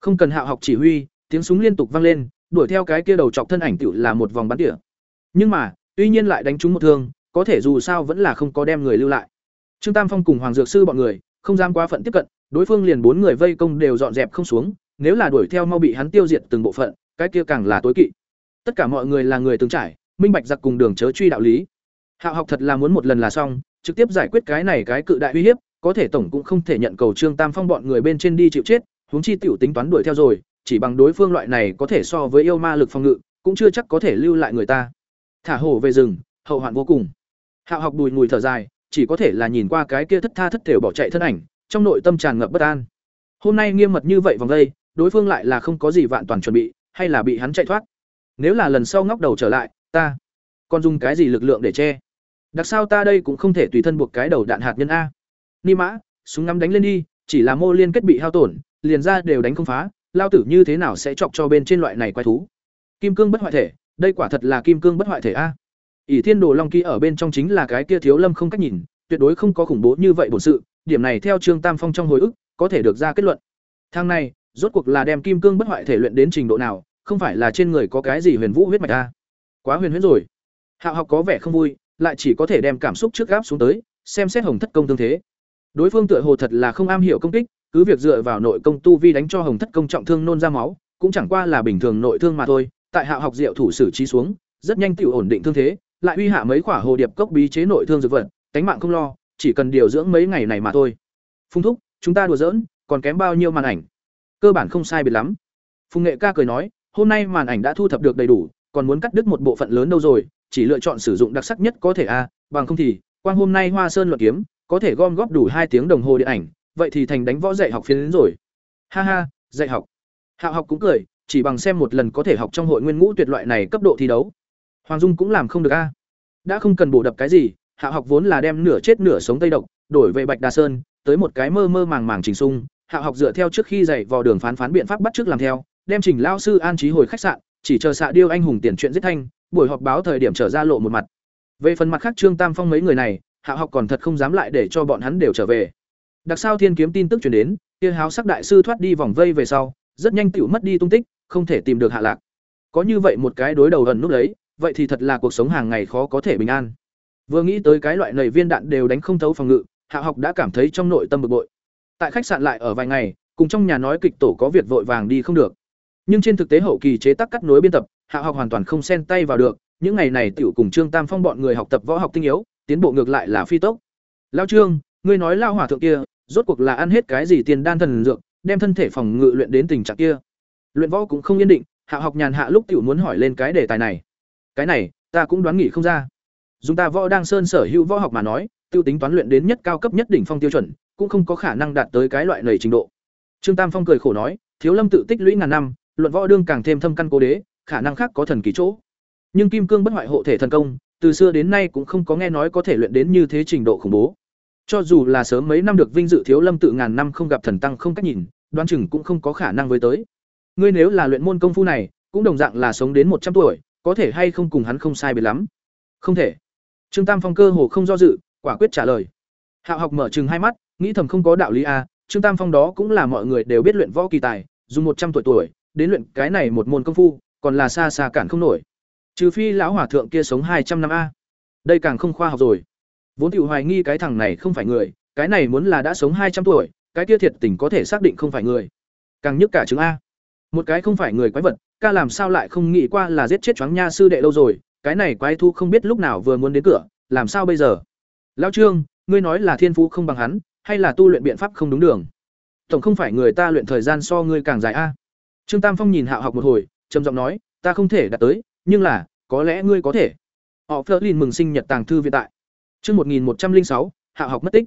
không cần hạo học chỉ huy, tiếng súng liên tục vang lên, đuổi theo cái kia đầu chọc thân ảnh tựu là một vòng bắn tỉa. Nhưng mà, tuy nhiên lại đánh trúng một thương, có thể dù sao vẫn là không có đem người lưu lại. Trương tam phong cùng hoàng dược sư bọn người, không dám quá phận tiếp cận, đối phương liền bốn người vây công đều dọn dẹp không xuống, nếu là đuổi theo mau bị hắn tiêu diệt từng bộ phận, cái kia càng là tối kỵ. Tất cả mọi người là người từng trải, minh bạch giặc cùng đường chớ truy đạo lý. Hạo học thật là muốn một lần là xong, trực tiếp giải quyết cái này cái cự đại uy hiếp, có thể tổng cũng không thể nhận cầu trương tam phong bọn người bên trên đi chịu chết huống chi tiểu tính toán đuổi theo rồi, chỉ bằng đối phương loại này có thể so với yêu ma lực phòng ngự, cũng chưa chắc có thể lưu lại người ta. Thả hổ về rừng, hậu hoạn vô cùng. Hạo học đùi ngùi thở dài, chỉ có thể là nhìn qua cái kia thất tha thất thểu bỏ chạy thân ảnh, trong nội tâm tràn ngập bất an. Hôm nay nghiêm mật như vậy vòng đây, đối phương lại là không có gì vạn toàn chuẩn bị, hay là bị hắn chạy thoát? Nếu là lần sau ngóc đầu trở lại, ta còn dùng cái gì lực lượng để che? Đặc sao ta đây cũng không thể tùy thân buộc cái đầu đạn hạt nhân a. Ni mã, súng ngắm đánh lên đi, chỉ là mô liên kết bị hao tổn liền ra đều đánh không phá, lao tử như thế nào sẽ chọc cho bên trên loại này quái thú? Kim cương bất hoại thể, đây quả thật là kim cương bất hoại thể a. Ỷ thiên đồ long ký ở bên trong chính là cái kia thiếu lâm không cách nhìn, tuyệt đối không có khủng bố như vậy bổn sự, điểm này theo trương tam phong trong hồi ức, có thể được ra kết luận. Thang này, rốt cuộc là đem kim cương bất hoại thể luyện đến trình độ nào, không phải là trên người có cái gì huyền vũ huyết mạch a? Quá huyền huyết rồi. Hạo học có vẻ không vui, lại chỉ có thể đem cảm xúc trước gáp xuống tới, xem xét hồng thất công tương thế. Đối phương tựa hồ thật là không am hiểu công kích cứ việc dựa vào nội công tu vi đánh cho hồng thất công trọng thương nôn ra máu, cũng chẳng qua là bình thường nội thương mà thôi, tại hạ học diệu thủ xử trí xuống, rất nhanh tự ổn định thương thế, lại uy hạ mấy quả hồ điệp cốc bí chế nội thương dược vật, tánh mạng không lo, chỉ cần điều dưỡng mấy ngày này mà thôi. Phung thúc, chúng ta đùa giỡn, còn kém bao nhiêu màn ảnh? Cơ bản không sai biệt lắm. Phùng nghệ ca cười nói, hôm nay màn ảnh đã thu thập được đầy đủ, còn muốn cắt đứt một bộ phận lớn đâu rồi, chỉ lựa chọn sử dụng đặc sắc nhất có thể a, bằng không thì, quang hôm nay hoa sơn luận kiếm, có thể gom góp đủ hai tiếng đồng hồ điện ảnh vậy thì thành đánh võ dạy học phiến đến rồi. Ha ha, dạy học. Hạ học cũng cười, chỉ bằng xem một lần có thể học trong hội nguyên ngũ tuyệt loại này cấp độ thi đấu. Hoàng dung cũng làm không được a. Đã không cần bổ đập cái gì, hạ học vốn là đem nửa chết nửa sống tây độc, đổi về bạch đà sơn, tới một cái mơ mơ màng màng trình sung. Hạ học dựa theo trước khi dạy vào đường phán phán biện pháp bắt trước làm theo, đem trình lao sư an trí hồi khách sạn, chỉ chờ xạ điêu anh hùng tiền chuyện giết thanh, buổi họp báo thời điểm trở ra lộ một mặt. Về phần mặt khác trương tam phong mấy người này, hạ học còn thật không dám lại để cho bọn hắn đều trở về đặc sao thiên kiếm tin tức chuyển đến, kia háo sắc đại sư thoát đi vòng vây về sau, rất nhanh tựu mất đi tung tích, không thể tìm được hạ lạc. Có như vậy một cái đối đầu ẩn nút đấy, vậy thì thật là cuộc sống hàng ngày khó có thể bình an. Vừa nghĩ tới cái loại nầy viên đạn đều đánh không thấu phòng ngự, hạ học đã cảm thấy trong nội tâm bực bội. Tại khách sạn lại ở vài ngày, cùng trong nhà nói kịch tổ có việc vội vàng đi không được. Nhưng trên thực tế hậu kỳ chế tác cắt nối biên tập, hạ học hoàn toàn không xen tay vào được, những ngày này tiểu cùng trương tam phong bọn người học tập võ học tinh yếu, tiến bộ ngược lại là phi tốc. Lao trương, ngươi nói lao hỏa thượng kia rốt cuộc là ăn hết cái gì tiền đan thần dược, đem thân thể phòng ngự luyện đến tình trạng kia. Luyện võ cũng không yên định, hạ học nhàn hạ lúc tiểu muốn hỏi lên cái đề tài này. Cái này, ta cũng đoán nghĩ không ra. Dùng ta võ đang sơn sở hữu võ học mà nói, tiêu tính toán luyện đến nhất cao cấp nhất đỉnh phong tiêu chuẩn, cũng không có khả năng đạt tới cái loại này trình độ. Trương tam phong cười khổ nói, thiếu lâm tự tích lũy ngàn năm, luận võ đương càng thêm thâm căn cố đế, khả năng khác có thần kỳ chỗ. Nhưng kim cương bất hoại hộ thể thần công, từ xưa đến nay cũng không có nghe nói có thể luyện đến như thế trình độ khủng bố cho dù là sớm mấy năm được vinh dự thiếu lâm tự ngàn năm không gặp thần tăng không cách nhìn đoan chừng cũng không có khả năng với tới. Ngươi nếu là luyện môn công phu này cũng đồng dạng là sống đến một trăm tuổi có thể hay không cùng hắn không sai biệt lắm? Không thể. Trương tam phong cơ hồ không do dự quả quyết trả lời. Hạo học mở chừng hai mắt nghĩ thầm không có đạo lý a à, trương tam phong đó cũng là mọi người đều biết luyện võ kỳ tài dùng một trăm tuổi tuổi đến luyện cái này một môn công phu còn là xa xa cản không nổi. Trừ phi lão hỏa thượng kia sống hai trăm năm a. Đây càng không khoa học rồi vốn tiểu hoài nghi cái thằng này không phải người, cái này muốn là đã sống hai trăm tuổi, cái kia thiệt tình có thể xác định không phải người. Càng nhức cả chứng a. Một cái không phải người quái vật, ca làm sao lại không nghĩ qua là giết chết choáng nha sư đệ lâu rồi, cái này quái thu không biết lúc nào vừa muốn đến cửa, làm sao bây giờ? Lão trương, ngươi nói là thiên phú không bằng hắn, hay là tu luyện biện pháp không đúng đường? Tổng không phải người ta luyện thời gian so ngươi càng dài a. Trương tam phong nhìn hạo học một hồi, trầm giọng nói, ta không thể đạt tới, nhưng là, có lẽ ngươi có thể. Họ phớt lên mừng sinh nhật tàng thư viện tại chương một nghìn một trăm linh sáu hạo học mất tích.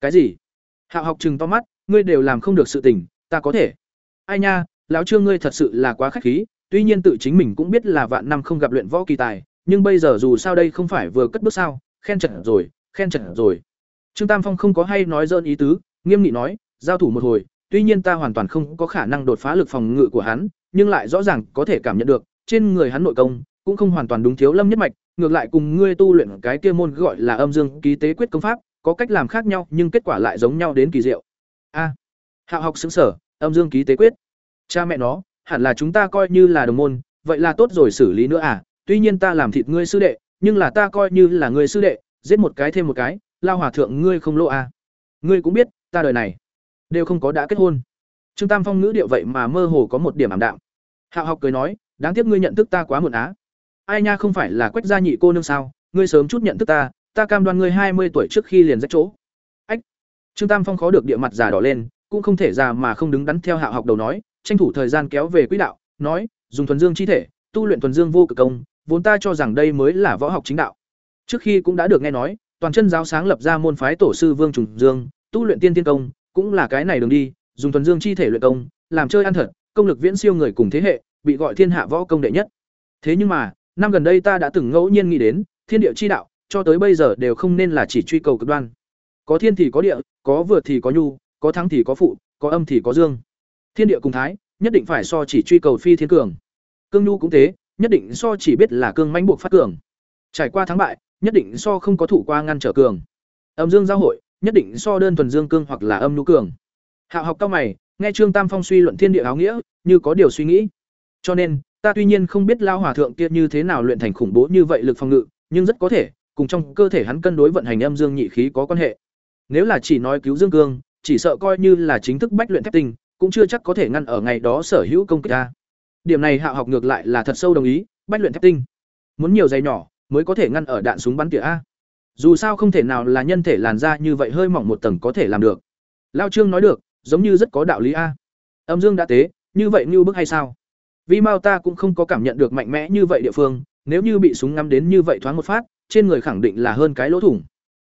Cái gì? Hạo học trừng to mắt, ngươi đều làm không được sự tình, ta có thể. Ai nha, lão trương ngươi thật sự là quá khách khí, tuy nhiên tự chính mình cũng biết là vạn năm không gặp luyện võ kỳ tài, nhưng bây giờ dù sao đây không phải vừa cất bước sao, khen trận rồi, khen trận rồi. Trương tam phong không có hay nói dơn ý tứ, nghiêm nghị nói, giao thủ một hồi, tuy nhiên ta hoàn toàn không có khả năng đột phá lực phòng ngự của hắn, nhưng lại rõ ràng có thể cảm nhận được, trên người hắn nội công cũng không hoàn toàn đúng thiếu lâm nhất mạch ngược lại cùng ngươi tu luyện cái kia môn gọi là âm dương ký tế quyết công pháp có cách làm khác nhau nhưng kết quả lại giống nhau đến kỳ diệu a hạo học xứng sở âm dương ký tế quyết Cha mẹ nó, hẳn là chúng ta coi như là đồng môn, vậy là tốt rồi xử lý nữa à? Tuy nhiên ta làm thịt ngươi sư đệ, nhưng là ta coi như là người sư đệ, giết một cái thêm một cái, lao hòa thượng ngươi không lỗ à? Ngươi cũng biết, ta đời này đều không có đã kết hôn. Trương Tam Phong ngữ điệu vậy mà mơ hồ có một điểm ảm đạm. Hạo học cười nói, đáng tiếc ngươi nhận thức ta quá muộn á. Ai nha không phải là quách gia nhị cô nương sao? Ngươi sớm chút nhận thức ta, ta cam đoan ngươi hai mươi tuổi trước khi liền rách chỗ. Ách. Trương Tam Phong khó được địa mặt già đỏ lên, cũng không thể già mà không đứng đắn theo hạ học đầu nói, tranh thủ thời gian kéo về quỹ đạo, nói, dùng thuần dương chi thể, tu luyện thuần dương vô cực công, vốn ta cho rằng đây mới là võ học chính đạo. Trước khi cũng đã được nghe nói, toàn chân giáo sáng lập ra môn phái tổ sư Vương Trùng Dương, tu luyện tiên tiên công, cũng là cái này đường đi, dùng thuần dương chi thể luyện công, làm chơi ăn thật, công lực viễn siêu người cùng thế hệ, bị gọi thiên hạ võ công đệ nhất. Thế nhưng mà, năm gần đây ta đã từng ngẫu nhiên nghĩ đến, thiên địa chi đạo, cho tới bây giờ đều không nên là chỉ truy cầu cực đoan. Có thiên thì có địa, có vượt thì có nhu, có thắng thì có phụ, có âm thì có dương. Thiên địa cùng thái, nhất định phải so chỉ truy cầu phi thiên cường. Cương nhu cũng thế, nhất định so chỉ biết là cương mãnh buộc phát cường. Trải qua thắng bại, nhất định so không có thủ qua ngăn trở cường. Âm dương giao hội, nhất định so đơn thuần dương cương hoặc là âm nhu cường. Hạo học cao mày, nghe Trương Tam Phong suy luận thiên địa áo nghĩa, như có điều suy nghĩ. Cho nên, ta tuy nhiên không biết lao hòa thượng kia như thế nào luyện thành khủng bố như vậy lực phòng ngự, nhưng rất có thể, cùng trong cơ thể hắn cân đối vận hành âm dương nhị khí có quan hệ. Nếu là chỉ nói cứu dương cương, chỉ sợ coi như là chính thức bách luyện thép tinh, cũng chưa chắc có thể ngăn ở ngày đó sở hữu công kích ta. Điểm này Hạ học ngược lại là thật sâu đồng ý, bách luyện thép tinh, muốn nhiều giày nhỏ mới có thể ngăn ở đạn súng bắn tỉa a. Dù sao không thể nào là nhân thể làn da như vậy hơi mỏng một tầng có thể làm được. Lao Trương nói được, giống như rất có đạo lý a. Âm dương đã tế, như vậy như bức hay sao? Vì Mao ta cũng không có cảm nhận được mạnh mẽ như vậy địa phương, nếu như bị súng ngắm đến như vậy thoáng một phát, trên người khẳng định là hơn cái lỗ thủng.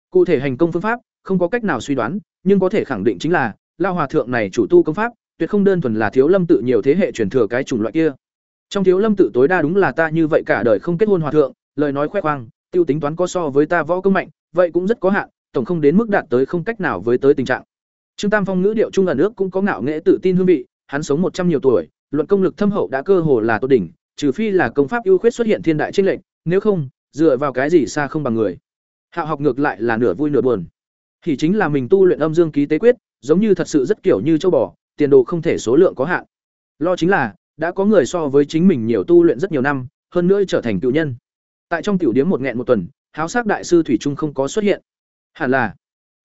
Cụ thể hành công phương pháp, không có cách nào suy đoán, nhưng có thể khẳng định chính là, lao hòa thượng này chủ tu công pháp, tuyệt không đơn thuần là thiếu lâm tự nhiều thế hệ truyền thừa cái chủng loại kia. Trong thiếu lâm tự tối đa đúng là ta như vậy cả đời không kết hôn hòa thượng, lời nói khoe khoang, tiêu tính toán có so với ta võ công mạnh, vậy cũng rất có hạn, tổng không đến mức đạt tới không cách nào với tới tình trạng. Trương Tam Phong ngữ điệu trung ẩn nước cũng có ngạo nghễ tự tin hương vị, hắn sống một trăm nhiều tuổi, luận công lực thâm hậu đã cơ hồ là tốt đỉnh, trừ phi là công pháp ưu khuyết xuất hiện thiên đại chênh lệnh, nếu không, dựa vào cái gì xa không bằng người. Hạo học ngược lại là nửa vui nửa buồn. Thì chính là mình tu luyện âm dương ký tế quyết, giống như thật sự rất kiểu như châu bò, tiền đồ không thể số lượng có hạn. Lo chính là, đã có người so với chính mình nhiều tu luyện rất nhiều năm, hơn nữa trở thành cựu nhân. Tại trong tiểu điếm một nghẹn một tuần, háo sắc đại sư thủy trung không có xuất hiện. Hẳn là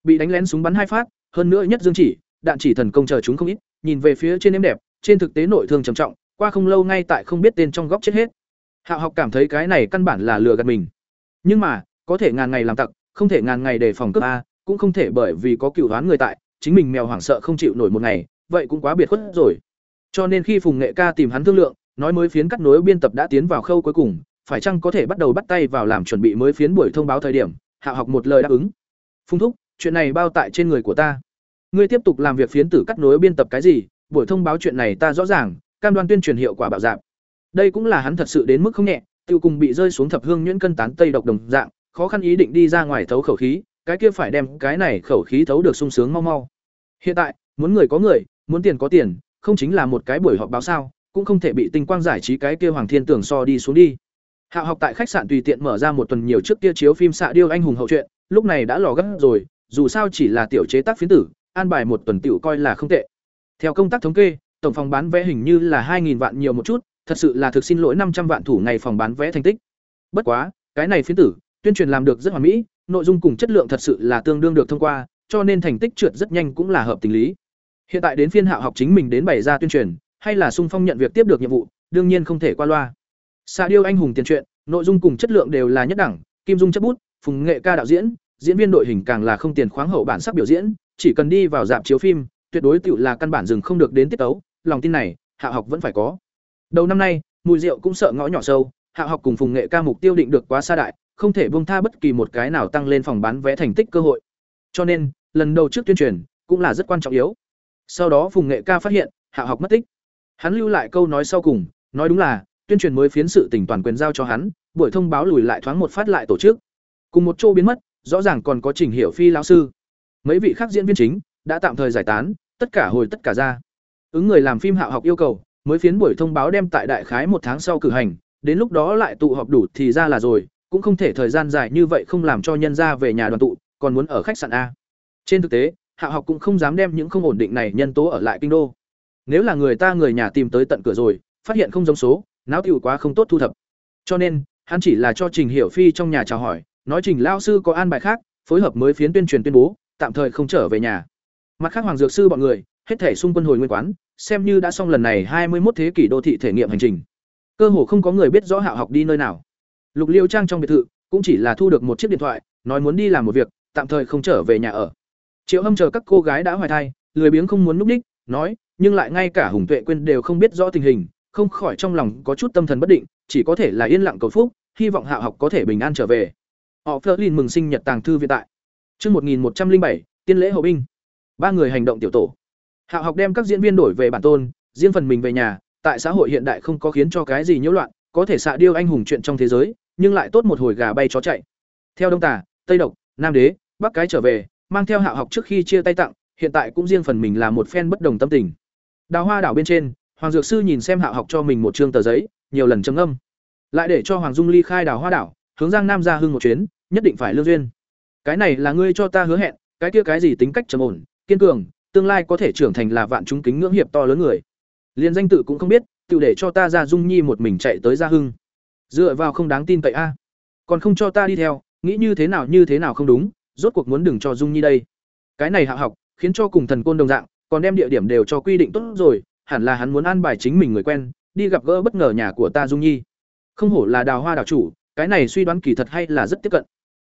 bị đánh lén súng bắn hai phát, hơn nữa nhất dương chỉ, đạn chỉ thần công chờ chúng không ít, nhìn về phía trên em đẹp, trên thực tế nội thương trầm trọng, qua không lâu ngay tại không biết tên trong góc chết hết. Hạo học cảm thấy cái này căn bản là lừa gạt mình. Nhưng mà, có thể ngàn ngày làm tặc, không thể ngàn ngày để phòng cướp a, cũng không thể bởi vì có cựu đoán người tại, chính mình mèo hoảng sợ không chịu nổi một ngày, vậy cũng quá biệt khuất rồi. Cho nên khi Phùng Nghệ Ca tìm hắn thương lượng, nói mới phiến cắt nối biên tập đã tiến vào khâu cuối cùng, phải chăng có thể bắt đầu bắt tay vào làm chuẩn bị mới phiến buổi thông báo thời điểm, Hạ học một lời đáp ứng. Phùng thúc, chuyện này bao tại trên người của ta. Ngươi tiếp tục làm việc phiến tử cắt nối biên tập cái gì, buổi thông báo chuyện này ta rõ ràng, cam đoan tuyên truyền hiệu quả bảo giảm. Đây cũng là hắn thật sự đến mức không nhẹ, tiêu cùng bị rơi xuống thập hương nhuyễn cân tán tây độc đồng dạng, khó khăn ý định đi ra ngoài thấu khẩu khí, cái kia phải đem cái này khẩu khí thấu được sung sướng mau mau. Hiện tại, muốn người có người, muốn tiền có tiền, không chính là một cái buổi họp báo sao, cũng không thể bị tinh quang giải trí cái kia Hoàng Thiên Tưởng so đi xuống đi. Hạo học tại khách sạn tùy tiện mở ra một tuần nhiều trước kia chiếu phim xạ điêu anh hùng hậu truyện, lúc này đã lò gấp rồi, dù sao chỉ là tiểu chế tác phiến tử, an bài một tuần tiểu coi là không tệ. Theo công tác thống kê, tổng phòng bán vé hình như là 2000 vạn nhiều một chút, thật sự là thực xin lỗi 500 vạn thủ ngày phòng bán vé thành tích. Bất quá, cái này phiến tử, tuyên truyền làm được rất hoàn mỹ, nội dung cùng chất lượng thật sự là tương đương được thông qua, cho nên thành tích trượt rất nhanh cũng là hợp tình lý. Hiện tại đến phiên Hạo học chính mình đến bày ra tuyên truyền, hay là sung phong nhận việc tiếp được nhiệm vụ, đương nhiên không thể qua loa. Sa điêu anh hùng tiền truyện, nội dung cùng chất lượng đều là nhất đẳng, Kim Dung chấp bút, Phùng Nghệ ca đạo diễn, diễn viên đội hình càng là không tiền khoáng hậu bản sắc biểu diễn, chỉ cần đi vào dạp chiếu phim, tuyệt đối tựu là căn bản dừng không được đến tiết tấu, lòng tin này, Hạ học vẫn phải có. Đầu năm nay, mùi rượu cũng sợ ngõ nhỏ sâu, Hạ học cùng Phùng Nghệ ca mục tiêu định được quá xa đại, không thể buông tha bất kỳ một cái nào tăng lên phòng bán vé thành tích cơ hội. Cho nên, lần đầu trước tuyên truyền cũng là rất quan trọng yếu. Sau đó Phùng Nghệ ca phát hiện, Hạ học mất tích. Hắn lưu lại câu nói sau cùng, nói đúng là, tuyên truyền mới phiến sự tỉnh toàn quyền giao cho hắn, buổi thông báo lùi lại thoáng một phát lại tổ chức. Cùng một chỗ biến mất, rõ ràng còn có Trình Hiểu Phi lão sư. Mấy vị khác diễn viên chính đã tạm thời giải tán, tất cả hồi tất cả ra. Ứng người làm phim Hạo học yêu cầu, mới phiến buổi thông báo đem tại đại khái một tháng sau cử hành, đến lúc đó lại tụ họp đủ thì ra là rồi, cũng không thể thời gian dài như vậy không làm cho nhân ra về nhà đoàn tụ, còn muốn ở khách sạn a. Trên thực tế, Hạo học cũng không dám đem những không ổn định này nhân tố ở lại kinh đô. nếu là người ta người nhà tìm tới tận cửa rồi phát hiện không giống số não tiểu quá không tốt thu thập cho nên hắn chỉ là cho trình hiểu phi trong nhà chào hỏi nói trình lao sư có an bài khác phối hợp mới phiến tuyên truyền tuyên bố tạm thời không trở về nhà mặt khác hoàng dược sư bọn người hết thể xung quân hồi nguyên quán xem như đã xong lần này hai mươi một thế kỷ đô thị thể nghiệm hành trình. Cơ hồ không có người biết rõ hạo học đi nơi nào. Lục liêu trang trong biệt thự cũng chỉ là thu được một chiếc điện thoại nói muốn đi làm một việc tạm thời không trở về nhà ở. Triệu hâm chờ các cô gái đã hoài thai lười biếng không muốn núp đích nói nhưng lại ngay cả hùng tuệ quên đều không biết rõ tình hình không khỏi trong lòng có chút tâm thần bất định chỉ có thể là yên lặng cầu phúc hy vọng hạ học có thể bình an trở về. Họ phớt lên mừng sinh nhật tàng thư viện tại. Trước 1107, tiên lễ hậu binh. Ba người hành động tiểu tổ. Hạo học đem các diễn viên đổi về bản tôn, riêng phần mình về nhà, tại xã hội hiện đại không có khiến cho cái gì nhiễu loạn, có thể xạ điêu anh hùng chuyện trong thế giới, nhưng lại tốt một hồi gà bay chó chạy. Theo Đông Tả, Tây Độc, Nam Đế, Bắc cái trở về, mang theo Hạo học trước khi chia tay tặng, hiện tại cũng riêng phần mình là một phen bất đồng tâm tình. Đào Hoa đảo bên trên, Hoàng Dược sư nhìn xem Hạo học cho mình một trương tờ giấy, nhiều lần trầm âm. Lại để cho Hoàng Dung ly khai Đào Hoa đảo, hướng Giang Nam ra hưng một chuyến, nhất định phải lương duyên. Cái này là ngươi cho ta hứa hẹn, cái kia cái gì tính cách trầm ổn, kiên cường, tương lai có thể trưởng thành là vạn chúng kính ngưỡng hiệp to lớn người. Liên danh tự cũng không biết, tự để cho ta ra Dung Nhi một mình chạy tới gia hưng. Dựa vào không đáng tin cậy a. Còn không cho ta đi theo, nghĩ như thế nào như thế nào không đúng, rốt cuộc muốn đừng cho Dung Nhi đây. Cái này hạ học, khiến cho cùng thần côn đồng dạng, còn đem địa điểm đều cho quy định tốt rồi, hẳn là hắn muốn an bài chính mình người quen, đi gặp gỡ bất ngờ nhà của ta Dung Nhi. Không hổ là Đào Hoa đảo chủ, cái này suy đoán kỳ thật hay là rất tiếp cận.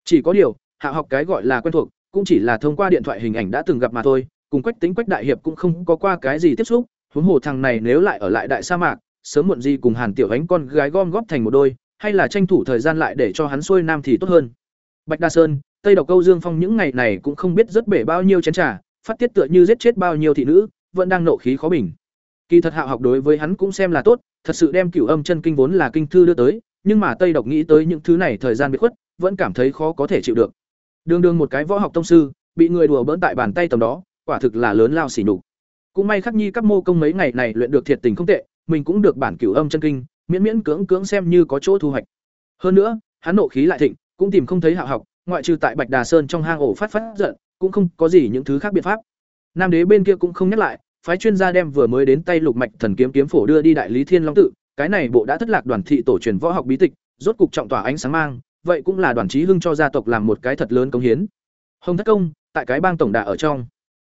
Chỉ có điều, hạ học cái gọi là quen thuộc, cũng chỉ là thông qua điện thoại hình ảnh đã từng gặp mà thôi, cùng Quách Tính Quách đại hiệp cũng không có qua cái gì tiếp xúc, huống hồ thằng này nếu lại ở lại đại sa mạc, sớm muộn gì cùng Hàn Tiểu Ánh con gái gom góp thành một đôi, hay là tranh thủ thời gian lại để cho hắn xuôi nam thì tốt hơn. Bạch Đa Sơn, Tây Độc Câu Dương Phong những ngày này cũng không biết rất bể bao nhiêu chén trà, phát tiết tựa như giết chết bao nhiêu thị nữ, vẫn đang nộ khí khó bình. Kỳ thật Hạo học đối với hắn cũng xem là tốt, thật sự đem Cửu Âm chân kinh vốn là kinh thư đưa tới, nhưng mà Tây Độc nghĩ tới những thứ này thời gian bị khuất, vẫn cảm thấy khó có thể chịu được. Đường đường một cái võ học tông sư, bị người đùa bỡn tại bàn tay tầm đó, quả thực là lớn lao xỉ nhục. Cũng may Khắc Nhi các mô công mấy ngày này luyện được thiệt tình không tệ, mình cũng được bản cửu âm chân kinh, miễn miễn cưỡng cưỡng xem như có chỗ thu hoạch. Hơn nữa, hắn nộ khí lại thịnh, cũng tìm không thấy hạ học, ngoại trừ tại Bạch Đà Sơn trong hang ổ phát phát giận, cũng không có gì những thứ khác biện pháp. Nam đế bên kia cũng không nhắc lại, phái chuyên gia đem vừa mới đến tay Lục Mạch Thần kiếm kiếm phổ đưa đi đại lý Thiên Long tự, cái này bộ đã thất lạc đoàn thị tổ truyền võ học bí tịch, rốt cục trọng tỏa ánh sáng mang, vậy cũng là đoàn trí hưng cho gia tộc làm một cái thật lớn công hiến. Hồng Thất Công, tại cái bang tổng đà ở trong.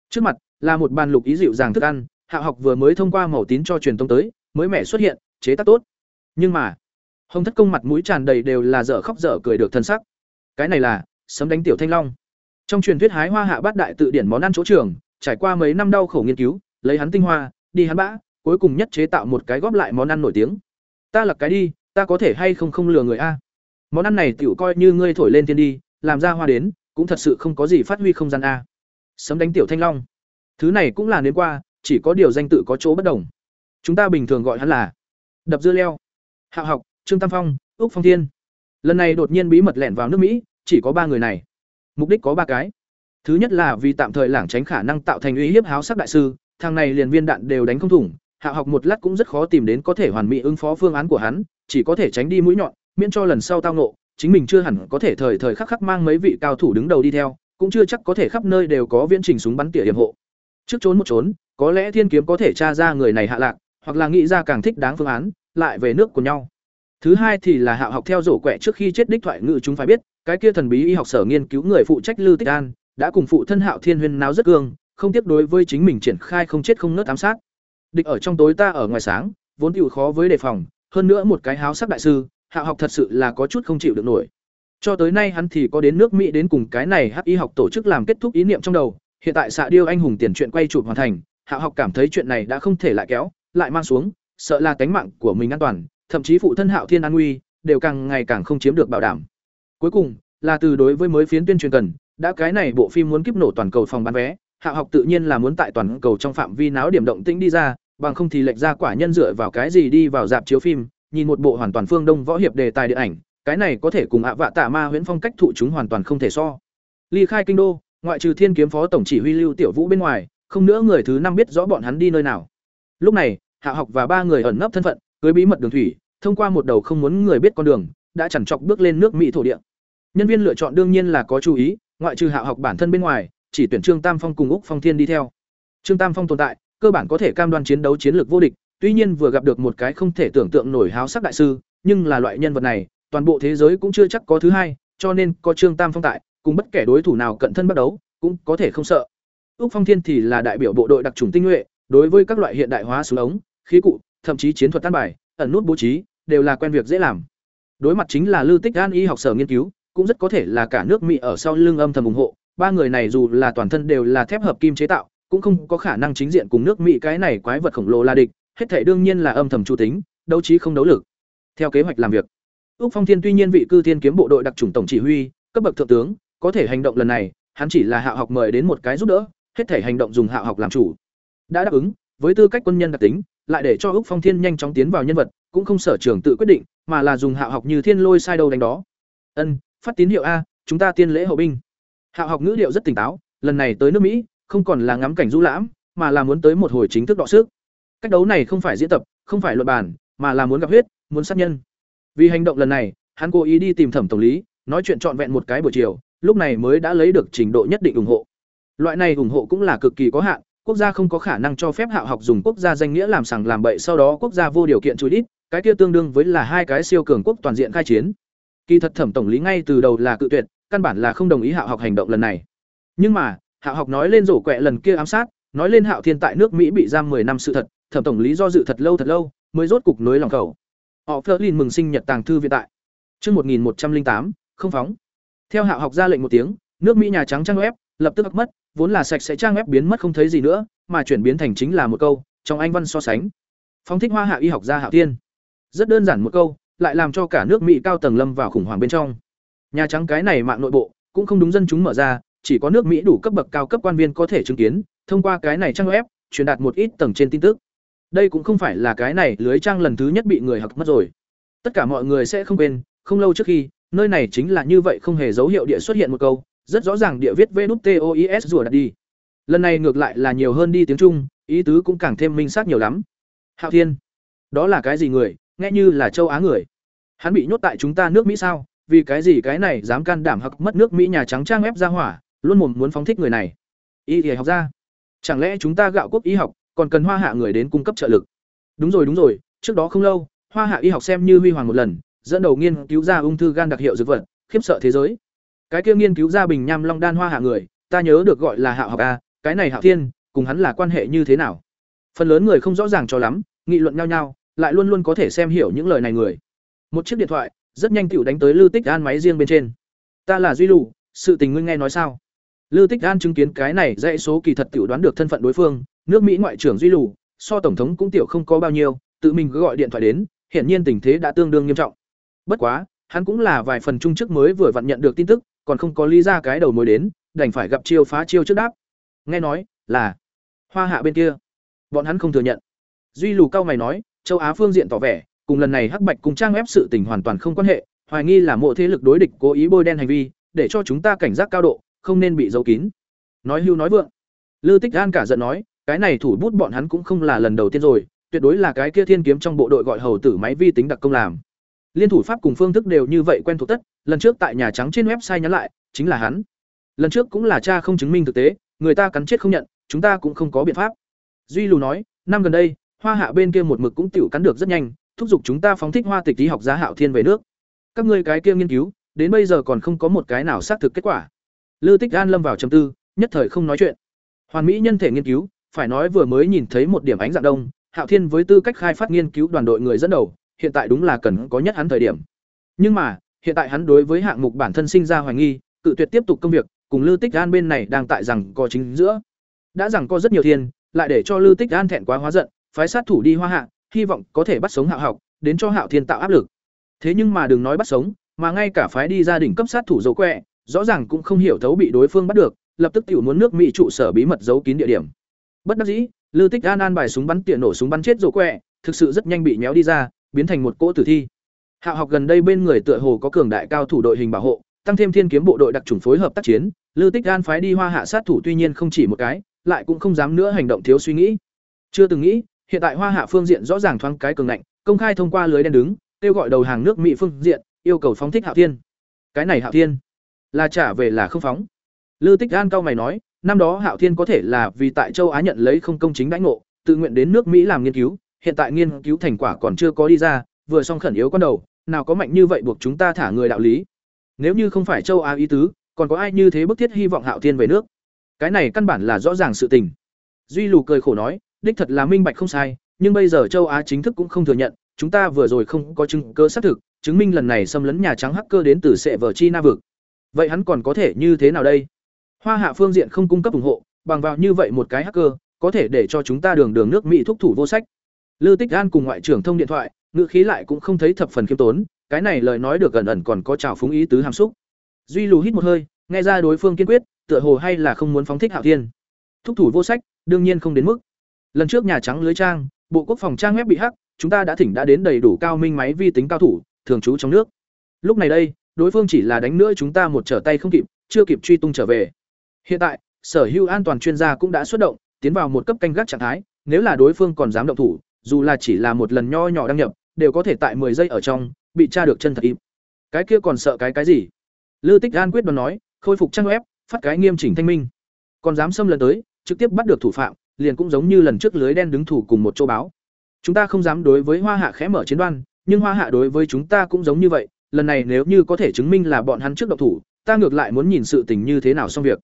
Trước mặt là một bàn lục ý dịu dàng thức ăn, Hạ học vừa mới thông qua màu tín cho truyền thông tới, mới mẻ xuất hiện, chế tác tốt. Nhưng mà, Hồng Thất Công mặt mũi tràn đầy đều là dở khóc dở cười được thân sắc. Cái này là sấm đánh tiểu thanh long. Trong truyền thuyết hái hoa hạ bát đại tự điển món ăn chỗ trường, trải qua mấy năm đau khổ nghiên cứu, lấy hắn tinh hoa, đi hắn bã, cuối cùng nhất chế tạo một cái góp lại món ăn nổi tiếng. Ta lật cái đi, ta có thể hay không không lừa người a. Món ăn này tiểu coi như ngươi thổi lên thiên đi, làm ra hoa đến, cũng thật sự không có gì phát huy không gian a. Sấm đánh tiểu thanh long. Thứ này cũng là nến qua, chỉ có điều danh tự có chỗ bất đồng. Chúng ta bình thường gọi hắn là đập dưa leo. Hạ học, Trương Tam Phong, Úc Phong Thiên. Lần này đột nhiên bí mật lẻn vào nước Mỹ, chỉ có ba người này. Mục đích có ba cái. Thứ nhất là vì tạm thời lảng tránh khả năng tạo thành uy hiếp háo sắc đại sư, thằng này liền viên đạn đều đánh không thủng, Hạ học một lát cũng rất khó tìm đến có thể hoàn mỹ ứng phó phương án của hắn, chỉ có thể tránh đi mũi nhọn, miễn cho lần sau tao ngộ, chính mình chưa hẳn có thể thời thời khắc khắc mang mấy vị cao thủ đứng đầu đi theo, cũng chưa chắc có thể khắp nơi đều có viễn trình súng bắn tỉa hiểm hộ. Trước trốn một trốn, có lẽ thiên kiếm có thể tra ra người này hạ lạc, hoặc là nghĩ ra càng thích đáng phương án, lại về nước của nhau. Thứ hai thì là Hạo học theo rổ quẹ trước khi chết đích thoại ngự chúng phải biết, cái kia thần bí y học sở nghiên cứu người phụ trách Lư Tích An, đã cùng phụ thân Hạo Thiên Huyên náo rất cương, không tiếp đối với chính mình triển khai không chết không nớt ám sát. Địch ở trong tối ta ở ngoài sáng, vốn tiểu khó với đề phòng, hơn nữa một cái háo sắc đại sư, Hạ học thật sự là có chút không chịu được nổi. Cho tới nay hắn thì có đến nước Mỹ đến cùng cái này hắc y học tổ chức làm kết thúc ý niệm trong đầu, hiện tại xạ điêu anh hùng tiền chuyện quay chụp hoàn thành, Hạ học cảm thấy chuyện này đã không thể lại kéo, lại mang xuống, sợ là cánh mạng của mình an toàn, thậm chí phụ thân Hạo Thiên an nguy đều càng ngày càng không chiếm được bảo đảm. Cuối cùng, là từ đối với mới phiến tuyên truyền cần, đã cái này bộ phim muốn kiếp nổ toàn cầu phòng bán vé, Hạ học tự nhiên là muốn tại toàn cầu trong phạm vi náo điểm động tĩnh đi ra, bằng không thì lệch ra quả nhân dựa vào cái gì đi vào dạp chiếu phim, nhìn một bộ hoàn toàn phương Đông võ hiệp đề tài điện ảnh, cái này có thể cùng ạ vạ tạ ma huyễn phong cách thụ chúng hoàn toàn không thể so. Ly khai kinh đô, ngoại trừ Thiên kiếm phó tổng chỉ huy Lưu Tiểu Vũ bên ngoài, không nữa người thứ năm biết rõ bọn hắn đi nơi nào. Lúc này, Hạ học và ba người ẩn nấp thân phận, cưới bí mật đường thủy, thông qua một đầu không muốn người biết con đường, đã chẳng chọc bước lên nước Mỹ thổ địa. Nhân viên lựa chọn đương nhiên là có chú ý, ngoại trừ Hạ học bản thân bên ngoài, chỉ tuyển Trương Tam Phong cùng Úc Phong Thiên đi theo. Trương Tam Phong tồn tại, cơ bản có thể cam đoan chiến đấu chiến lược vô địch, tuy nhiên vừa gặp được một cái không thể tưởng tượng nổi háo sắc đại sư, nhưng là loại nhân vật này, toàn bộ thế giới cũng chưa chắc có thứ hai, cho nên có Trương Tam Phong tại, cùng bất kể đối thủ nào cận thân bắt đấu, cũng có thể không sợ. ước Phong Thiên thì là đại biểu bộ đội đặc trùng tinh nhuệ, đối với các loại hiện đại hóa súng ống, khí cụ, thậm chí chiến thuật tan bài, ẩn nút bố trí, đều là quen việc dễ làm. Đối mặt chính là Lưu Tích An y học sở nghiên cứu, cũng rất có thể là cả nước Mỹ ở sau lưng âm thầm ủng hộ, ba người này dù là toàn thân đều là thép hợp kim chế tạo, cũng không có khả năng chính diện cùng nước Mỹ cái này quái vật khổng lồ là địch, hết thảy đương nhiên là âm thầm chủ tính, đấu trí không đấu lực. Theo kế hoạch làm việc, Úc Phong Thiên tuy nhiên vị cư thiên kiếm bộ đội đặc chủng tổng chỉ huy, cấp bậc thượng tướng, có thể hành động lần này, hắn chỉ là hạ học mời đến một cái giúp đỡ, hết thảy hành động dùng hạ học làm chủ. Đã đáp ứng, với tư cách quân nhân đặc tính, lại để cho Úc Phong Thiên nhanh chóng tiến vào nhân vật, cũng không sở trường tự quyết định, mà là dùng hạ học như thiên lôi sai đầu đánh đó. Ân, phát tín hiệu a, chúng ta tiên lễ hậu binh. Hạ học ngữ điệu rất tỉnh táo, lần này tới nước Mỹ, không còn là ngắm cảnh du lãm, mà là muốn tới một hồi chính thức đọ sức. Cách đấu này không phải diễn tập, không phải luật bàn, mà là muốn gặp huyết, muốn sát nhân. Vì hành động lần này, hắn cố ý đi tìm Thẩm tổng lý, nói chuyện trọn vẹn một cái buổi chiều, lúc này mới đã lấy được trình độ nhất định ủng hộ. Loại này ủng hộ cũng là cực kỳ có hạn, quốc gia không có khả năng cho phép Hạo học dùng quốc gia danh nghĩa làm sằng làm bậy sau đó quốc gia vô điều kiện chối ít, cái kia tương đương với là hai cái siêu cường quốc toàn diện khai chiến. Kỳ thật Thẩm tổng lý ngay từ đầu là cự tuyệt, căn bản là không đồng ý Hạo học hành động lần này. Nhưng mà, Hạo học nói lên rổ quẹ lần kia ám sát, nói lên Hạo Thiên tại nước Mỹ bị giam 10 năm sự thật, Thẩm tổng lý do dự thật lâu thật lâu, mới rốt cục nối lòng khẩu. Họ Flerlin mừng sinh nhật tàng thư viện tại. Chương 1108, không phóng. Theo hạ học ra lệnh một tiếng, nước Mỹ nhà trắng trang web lập tức mất, vốn là sạch sẽ trang web biến mất không thấy gì nữa, mà chuyển biến thành chính là một câu, trong anh văn so sánh. Phong thích hoa hạ y học gia Hạo tiên, Rất đơn giản một câu, lại làm cho cả nước Mỹ cao tầng lâm vào khủng hoảng bên trong. Nhà trắng cái này mạng nội bộ cũng không đúng dân chúng mở ra, chỉ có nước Mỹ đủ cấp bậc cao cấp quan viên có thể chứng kiến, thông qua cái này trang web, truyền đạt một ít tầng trên tin tức. Đây cũng không phải là cái này lưới trang lần thứ nhất bị người học mất rồi. Tất cả mọi người sẽ không quên, không lâu trước khi, nơi này chính là như vậy không hề dấu hiệu địa xuất hiện một câu, rất rõ ràng địa viết VWTOIS rùa đặt đi. Lần này ngược lại là nhiều hơn đi tiếng Trung, ý tứ cũng càng thêm minh xác nhiều lắm. Hạo Thiên, đó là cái gì người, nghe như là châu Á người. Hắn bị nhốt tại chúng ta nước Mỹ sao? Vì cái gì cái này dám can đảm hặc mất nước Mỹ nhà trắng trang ép ra hỏa, luôn mồm muốn phóng thích người này. Y y học ra. Chẳng lẽ chúng ta gạo quốc y học còn cần hoa hạ người đến cung cấp trợ lực? Đúng rồi đúng rồi, trước đó không lâu, hoa hạ y học xem như huy hoàng một lần, dẫn đầu nghiên cứu ra ung thư gan đặc hiệu dược vật, khiếp sợ thế giới. Cái kia nghiên cứu ra bình nham long đan hoa hạ người, ta nhớ được gọi là hạ học a, cái này hạ Thiên, cùng hắn là quan hệ như thế nào? Phần lớn người không rõ ràng cho lắm, nghị luận nhau nhau, lại luôn luôn có thể xem hiểu những lời này người. Một chiếc điện thoại, rất nhanh tiểu đánh tới Lưu Tích An máy riêng bên trên. Ta là Duy Lù, sự tình ngươi nghe nói sao? Lưu Tích An chứng kiến cái này dãy số kỳ thật tiểu đoán được thân phận đối phương, nước Mỹ ngoại trưởng Duy Lù, so tổng thống cũng tiểu không có bao nhiêu, tự mình cứ gọi điện thoại đến, hiển nhiên tình thế đã tương đương nghiêm trọng. Bất quá, hắn cũng là vài phần trung chức mới vừa vặn nhận được tin tức, còn không có lý ra cái đầu mối đến, đành phải gặp chiêu phá chiêu trước đáp. Nghe nói là Hoa Hạ bên kia, bọn hắn không thừa nhận. Duy Lù cao mày nói, châu Á phương diện tỏ vẻ, cùng lần này Hắc Bạch cùng trang ép sự tình hoàn toàn không quan hệ, hoài nghi là mộ thế lực đối địch cố ý bôi đen hành vi, để cho chúng ta cảnh giác cao độ, không nên bị giấu kín. Nói hưu nói vượng. Lư Tích An cả giận nói, cái này thủ bút bọn hắn cũng không là lần đầu tiên rồi, tuyệt đối là cái kia thiên kiếm trong bộ đội gọi hầu tử máy vi tính đặc công làm. Liên thủ pháp cùng phương thức đều như vậy quen thuộc tất, lần trước tại nhà trắng trên website nhắn lại, chính là hắn. Lần trước cũng là cha không chứng minh thực tế, người ta cắn chết không nhận, chúng ta cũng không có biện pháp. Duy Lù nói, năm gần đây, Hoa Hạ bên kia một mực cũng tiểu cắn được rất nhanh, thúc giục chúng ta phóng thích Hoa Tịch lý học giá Hạo Thiên về nước. Các ngươi cái kia nghiên cứu, đến bây giờ còn không có một cái nào xác thực kết quả. Lư Tích An lâm vào trầm tư, nhất thời không nói chuyện. Hoàn mỹ nhân thể nghiên cứu, phải nói vừa mới nhìn thấy một điểm ánh dạng đông, Hạo Thiên với tư cách khai phát nghiên cứu đoàn đội người dẫn đầu, hiện tại đúng là cần có nhất hắn thời điểm. Nhưng mà, hiện tại hắn đối với hạng mục bản thân sinh ra hoài nghi, cự tuyệt tiếp tục công việc, cùng lưu Tích An bên này đang tại rằng có chính giữa. Đã rằng có rất nhiều thiên, lại để cho lưu Tích An thẹn quá hóa giận, phái sát thủ đi Hoa Hạ, hy vọng có thể bắt sống Hạo học, đến cho Hạo Thiên tạo áp lực. Thế nhưng mà đừng nói bắt sống, mà ngay cả phái đi gia đình cấp sát thủ dấu quẹ, rõ ràng cũng không hiểu thấu bị đối phương bắt được, lập tức tiểu muốn nước Mỹ trụ sở bí mật giấu kín địa điểm. Bất đắc dĩ, Lư Tích An an bài súng bắn tiện nổ súng bắn chết rổ quẹ, thực sự rất nhanh bị méo đi ra, biến thành một cỗ tử thi. Hạo học gần đây bên người tựa hồ có cường đại cao thủ đội hình bảo hộ, tăng thêm thiên kiếm bộ đội đặc chủng phối hợp tác chiến, Lư Tích An phái đi Hoa Hạ sát thủ tuy nhiên không chỉ một cái, lại cũng không dám nữa hành động thiếu suy nghĩ. Chưa từng nghĩ, hiện tại Hoa Hạ phương diện rõ ràng thoáng cái cường ngạnh, công khai thông qua lưới đen đứng, kêu gọi đầu hàng nước Mỹ phương diện, yêu cầu phóng thích Hạo Thiên. Cái này Hạo Thiên, là trả về là không phóng. Lư Tích An cao mày nói, năm đó Hạo Thiên có thể là vì tại châu Á nhận lấy không công chính đãi ngộ, tự nguyện đến nước Mỹ làm nghiên cứu, hiện tại nghiên cứu thành quả còn chưa có đi ra, vừa xong khẩn yếu con đầu, nào có mạnh như vậy buộc chúng ta thả người đạo lý. Nếu như không phải châu Á ý tứ, còn có ai như thế bức thiết hy vọng Hạo Thiên về nước? Cái này căn bản là rõ ràng sự tình. Duy Lù cười khổ nói, đích thật là minh bạch không sai, nhưng bây giờ châu Á chính thức cũng không thừa nhận, chúng ta vừa rồi không có chứng cơ xác thực, chứng minh lần này xâm lấn Nhà Trắng hacker đến từ sệ vở chi na vực. Vậy hắn còn có thể như thế nào đây? Hoa Hạ phương diện không cung cấp ủng hộ, bằng vào như vậy một cái hacker, có thể để cho chúng ta đường đường nước Mỹ thúc thủ vô sách. Lư Tích An cùng ngoại trưởng thông điện thoại, ngữ khí lại cũng không thấy thập phần khiêm tốn, cái này lời nói được gần ẩn còn có trào phúng ý tứ hàm xúc. Duy Lù hít một hơi, nghe ra đối phương kiên quyết, tựa hồ hay là không muốn phóng thích Hạo Thiên. Thúc thủ vô sách, đương nhiên không đến mức. Lần trước nhà trắng lưới trang, Bộ Quốc phòng trang web bị hack, chúng ta đã thỉnh đã đến đầy đủ cao minh máy vi tính cao thủ, thường trú trong nước. Lúc này đây, đối phương chỉ là đánh nữa chúng ta một trở tay không kịp, chưa kịp truy tung trở về. Hiện tại, Sở Hữu an toàn chuyên gia cũng đã xuất động, tiến vào một cấp canh gác trạng thái, nếu là đối phương còn dám động thủ, dù là chỉ là một lần nho nhỏ đăng nhập, đều có thể tại 10 giây ở trong bị tra được chân thật im. Cái kia còn sợ cái cái gì? Lư Tích An quyết đoán nói, khôi phục trang web, phát cái nghiêm chỉnh thanh minh. Còn dám xâm lần tới, trực tiếp bắt được thủ phạm, liền cũng giống như lần trước lưới đen đứng thủ cùng một châu báo. Chúng ta không dám đối với Hoa Hạ khẽ mở chiến đoan, nhưng Hoa Hạ đối với chúng ta cũng giống như vậy, lần này nếu như có thể chứng minh là bọn hắn trước động thủ, ta ngược lại muốn nhìn sự tình như thế nào xong việc.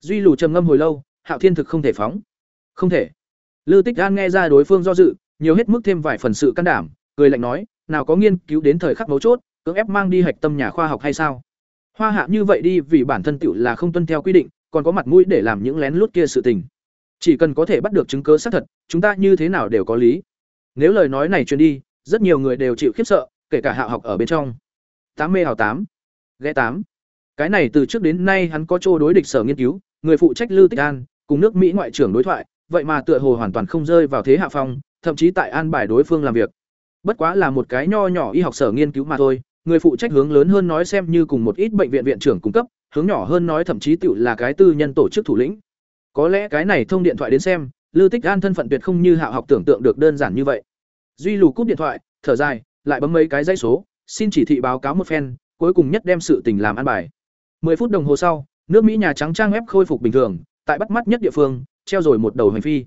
Duy Lù trầm ngâm hồi lâu, Hạo Thiên thực không thể phóng. Không thể. Lư Tích An nghe ra đối phương do dự, nhiều hết mức thêm vài phần sự can đảm, cười lạnh nói, nào có nghiên cứu đến thời khắc mấu chốt, cưỡng ép mang đi hạch tâm nhà khoa học hay sao? Hoa Hạ như vậy đi vì bản thân tiểu là không tuân theo quy định, còn có mặt mũi để làm những lén lút kia sự tình. Chỉ cần có thể bắt được chứng cứ xác thật, chúng ta như thế nào đều có lý. Nếu lời nói này truyền đi, rất nhiều người đều chịu khiếp sợ, kể cả Hạ học ở bên trong. Tám mê hào tám, ghé tám. Cái này từ trước đến nay hắn có chỗ đối địch sở nghiên cứu, người phụ trách Lưu Tích An, cùng nước Mỹ ngoại trưởng đối thoại, vậy mà tựa hồ hoàn toàn không rơi vào thế hạ phong, thậm chí tại an bài đối phương làm việc. Bất quá là một cái nho nhỏ y học sở nghiên cứu mà thôi, người phụ trách hướng lớn hơn nói xem như cùng một ít bệnh viện viện trưởng cung cấp, hướng nhỏ hơn nói thậm chí tựu là cái tư nhân tổ chức thủ lĩnh. Có lẽ cái này thông điện thoại đến xem, Lưu Tích An thân phận tuyệt không như Hạ học tưởng tượng được đơn giản như vậy. Duy lù cúp điện thoại, thở dài, lại bấm mấy cái dãy số, xin chỉ thị báo cáo một phen, cuối cùng nhất đem sự tình làm an bài. 10 phút đồng hồ sau, nước Mỹ nhà trắng trang web khôi phục bình thường, tại bắt mắt nhất địa phương, treo rồi một đầu hành phi.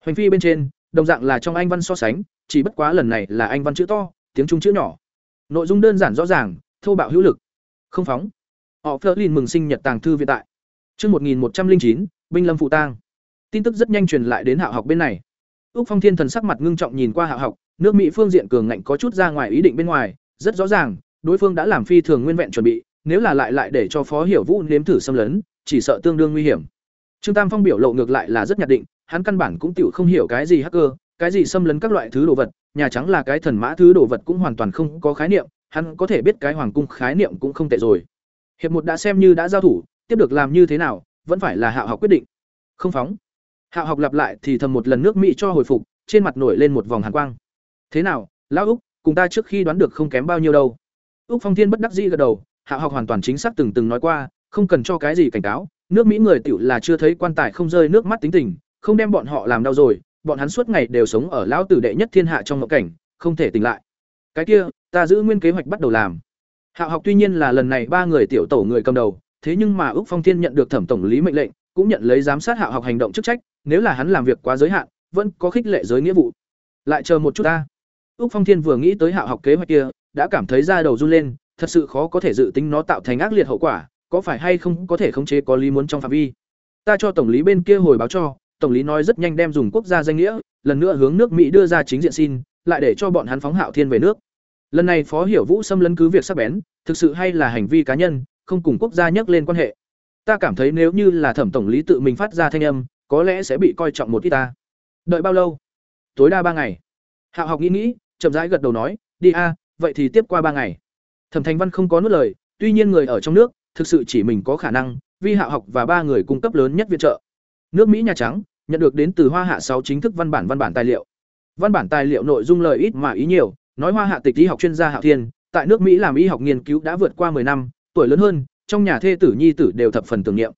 Hành phi bên trên, đồng dạng là trong anh văn so sánh, chỉ bất quá lần này là anh văn chữ to, tiếng trung chữ nhỏ. Nội dung đơn giản rõ ràng, thô bạo hữu lực. Không phóng. Họ Flerlin mừng sinh nhật tàng thư viện tại. Chương 1109, binh lâm phụ tang. Tin tức rất nhanh truyền lại đến Hạo học bên này. Úc Phong Thiên thần sắc mặt ngưng trọng nhìn qua Hạo học, nước Mỹ phương diện cường ngạnh có chút ra ngoài ý định bên ngoài, rất rõ ràng, đối phương đã làm phi thường nguyên vẹn chuẩn bị, nếu là lại lại để cho Phó Hiểu Vũ nếm thử xâm lấn, chỉ sợ tương đương nguy hiểm. Trương Tam Phong biểu lộ ngược lại là rất nhạt định, hắn căn bản cũng tiểu không hiểu cái gì hacker, cái gì xâm lấn các loại thứ đồ vật, nhà trắng là cái thần mã thứ đồ vật cũng hoàn toàn không có khái niệm, hắn có thể biết cái hoàng cung khái niệm cũng không tệ rồi. Hiệp một đã xem như đã giao thủ, tiếp được làm như thế nào, vẫn phải là Hạo học quyết định. Không phóng. Hạo học lặp lại thì thầm một lần nước Mỹ cho hồi phục, trên mặt nổi lên một vòng hàn quang. Thế nào, lão Úc, cùng ta trước khi đoán được không kém bao nhiêu đâu. Úc Phong Thiên bất đắc dĩ gật đầu, Hạ học hoàn toàn chính xác từng từng nói qua, không cần cho cái gì cảnh cáo, nước Mỹ người tiểu là chưa thấy quan tài không rơi nước mắt tính tình, không đem bọn họ làm đau rồi, bọn hắn suốt ngày đều sống ở lão tử đệ nhất thiên hạ trong ngộ cảnh, không thể tỉnh lại. Cái kia, ta giữ nguyên kế hoạch bắt đầu làm. Hạ học tuy nhiên là lần này ba người tiểu tổ người cầm đầu, thế nhưng mà Úc Phong Thiên nhận được thẩm tổng lý mệnh lệnh, cũng nhận lấy giám sát Hạ học hành động chức trách, nếu là hắn làm việc quá giới hạn, vẫn có khích lệ giới nghĩa vụ. Lại chờ một chút ta. Úc Phong Thiên vừa nghĩ tới Hạ học kế hoạch kia, đã cảm thấy da đầu run lên, thật sự khó có thể dự tính nó tạo thành ác liệt hậu quả, có phải hay không có thể khống chế có lý muốn trong phạm vi. Ta cho tổng lý bên kia hồi báo cho, tổng lý nói rất nhanh đem dùng quốc gia danh nghĩa, lần nữa hướng nước Mỹ đưa ra chính diện xin, lại để cho bọn hắn phóng Hạo Thiên về nước. Lần này Phó Hiểu Vũ xâm lấn cứ việc sắc bén, thực sự hay là hành vi cá nhân, không cùng quốc gia nhắc lên quan hệ. Ta cảm thấy nếu như là Thẩm tổng lý tự mình phát ra thanh âm, có lẽ sẽ bị coi trọng một ít ta. Đợi bao lâu? Tối đa ba ngày. Hạo học nghĩ nghĩ, chậm rãi gật đầu nói, đi a, vậy thì tiếp qua ba ngày. Thẩm Thành Văn không có nuốt lời, tuy nhiên người ở trong nước, thực sự chỉ mình có khả năng, vi Hạo học và ba người cung cấp lớn nhất viện trợ. Nước Mỹ Nhà Trắng nhận được đến từ Hoa Hạ sáu chính thức văn bản văn bản tài liệu. Văn bản tài liệu nội dung lời ít mà ý nhiều, nói Hoa Hạ tịch y học chuyên gia Hạo Thiên, tại nước Mỹ làm y học nghiên cứu đã vượt qua 10 năm, tuổi lớn hơn, trong nhà thê tử nhi tử đều thập phần tưởng niệm.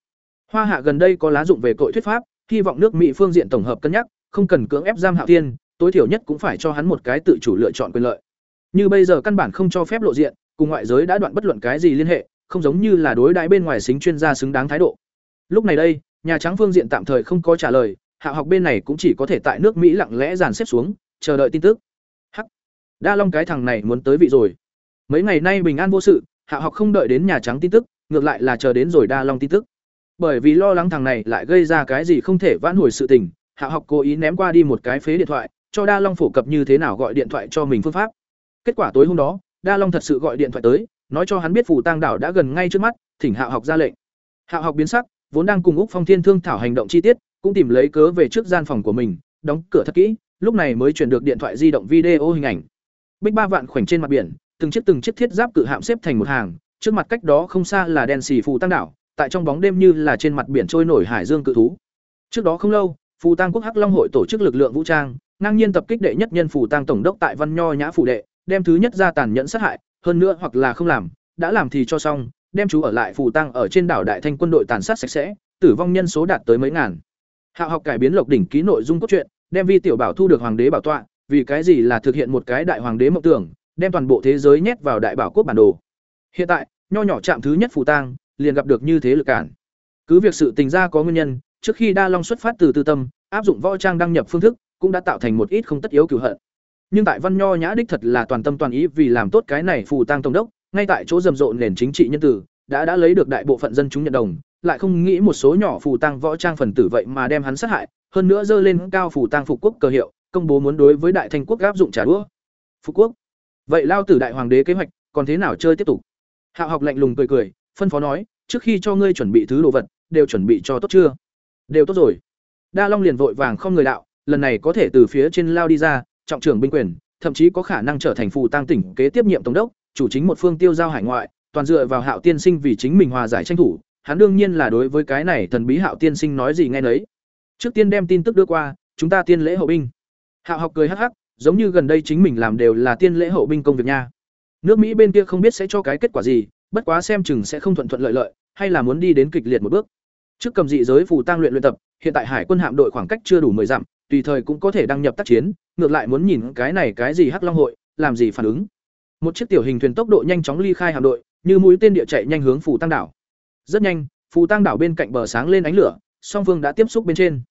Hoa Hạ gần đây có lá dụng về cội thuyết pháp, hy vọng nước Mỹ phương diện tổng hợp cân nhắc, không cần cưỡng ép giam Hạo Thiên, tối thiểu nhất cũng phải cho hắn một cái tự chủ lựa chọn quyền lợi. Như bây giờ căn bản không cho phép lộ diện, cùng ngoại giới đã đoạn bất luận cái gì liên hệ, không giống như là đối đãi bên ngoài xính chuyên gia xứng đáng thái độ. Lúc này đây, Nhà Trắng phương diện tạm thời không có trả lời, hạ học bên này cũng chỉ có thể tại nước mỹ lặng lẽ dàn xếp xuống chờ đợi tin tức. Hắc! Đa long cái thằng này muốn tới vị rồi. Mấy ngày nay bình an vô sự hạ học không đợi đến nhà trắng tin tức ngược lại là chờ đến rồi đa long tin tức. Bởi vì lo lắng thằng này lại gây ra cái gì không thể vãn hồi sự tình hạ học cố ý ném qua đi một cái phế điện thoại cho đa long phổ cập như thế nào gọi điện thoại cho mình phương pháp. Kết quả tối hôm đó đa long thật sự gọi điện thoại tới, nói cho hắn biết phủ tang đảo đã gần ngay trước mắt, thỉnh Hạo học ra lệnh. Hạo học biến sắc, vốn đang cùng úc phong thiên thương thảo hành động chi tiết, cũng tìm lấy cớ về trước gian phòng của mình, đóng cửa thật kỹ, lúc này mới chuyển được điện thoại di động video hình ảnh. Bích ba vạn khoảnh trên mặt biển, từng chiếc từng chiếc thiết giáp cự hạm xếp thành một hàng, trước mặt cách đó không xa là đèn xì phù tăng đảo, tại trong bóng đêm như là trên mặt biển trôi nổi hải dương cự thú. Trước đó không lâu, phù tăng quốc hắc long hội tổ chức lực lượng vũ trang, ngang nhiên tập kích đệ nhất nhân phù tăng tổng đốc tại văn nho nhã phủ đệ đem thứ nhất ra tàn nhẫn sát hại, hơn nữa hoặc là không làm, đã làm thì cho xong, đem chú ở lại phù tăng ở trên đảo đại thanh quân đội tàn sát sạch sẽ, tử vong nhân số đạt tới mấy ngàn. Hạo học cải biến lộc đỉnh ký nội dung cốt truyện, đem vi tiểu bảo thu được hoàng đế bảo tọa, vì cái gì là thực hiện một cái đại hoàng đế mộng tưởng, đem toàn bộ thế giới nhét vào đại bảo quốc bản đồ. Hiện tại, nho nhỏ chạm thứ nhất phù tang liền gặp được như thế lực cản. Cứ việc sự tình ra có nguyên nhân, trước khi đa long xuất phát từ tư tâm, áp dụng võ trang đăng nhập phương thức, cũng đã tạo thành một ít không tất yếu cửu hận nhưng tại văn nho nhã đích thật là toàn tâm toàn ý vì làm tốt cái này phù tang tổng đốc, ngay tại chỗ rầm rộ nền chính trị nhân tử, đã đã lấy được đại bộ phận dân chúng nhận đồng, lại không nghĩ một số nhỏ phù tang võ trang phần tử vậy mà đem hắn sát hại, hơn nữa dơ lên cao phù tang phục quốc cờ hiệu, công bố muốn đối với đại thanh quốc áp dụng trả đũa. Phục quốc. Vậy lao tử đại hoàng đế kế hoạch, còn thế nào chơi tiếp tục? Hạ học lạnh lùng cười cười, phân phó nói, trước khi cho ngươi chuẩn bị thứ đồ vật, đều chuẩn bị cho tốt chưa? Đều tốt rồi. Đa long liền vội vàng không người đạo, lần này có thể từ phía trên lao đi ra trọng trưởng binh quyền, thậm chí có khả năng trở thành phù tăng tỉnh kế tiếp nhiệm tổng đốc, chủ chính một phương tiêu giao hải ngoại, toàn dựa vào hạo tiên sinh vì chính mình hòa giải tranh thủ. Hắn đương nhiên là đối với cái này thần bí hạo tiên sinh nói gì nghe nấy. Trước tiên đem tin tức đưa qua, chúng ta tiên lễ hậu binh. Hạo học cười hắc hắc, giống như gần đây chính mình làm đều là tiên lễ hậu binh công việc nha. Nước mỹ bên kia không biết sẽ cho cái kết quả gì, bất quá xem chừng sẽ không thuận thuận lợi lợi, hay là muốn đi đến kịch liệt một bước trước cầm dị giới phù tăng luyện luyện tập, hiện tại hải quân hạm đội khoảng cách chưa đủ mười dặm, tùy thời cũng có thể đăng nhập tác chiến, ngược lại muốn nhìn cái này cái gì hắc long hội, làm gì phản ứng. Một chiếc tiểu hình thuyền tốc độ nhanh chóng ly khai hạm đội, như mũi tên địa chạy nhanh hướng phù tăng đảo. Rất nhanh, phù tăng đảo bên cạnh bờ sáng lên ánh lửa, song phương đã tiếp xúc bên trên.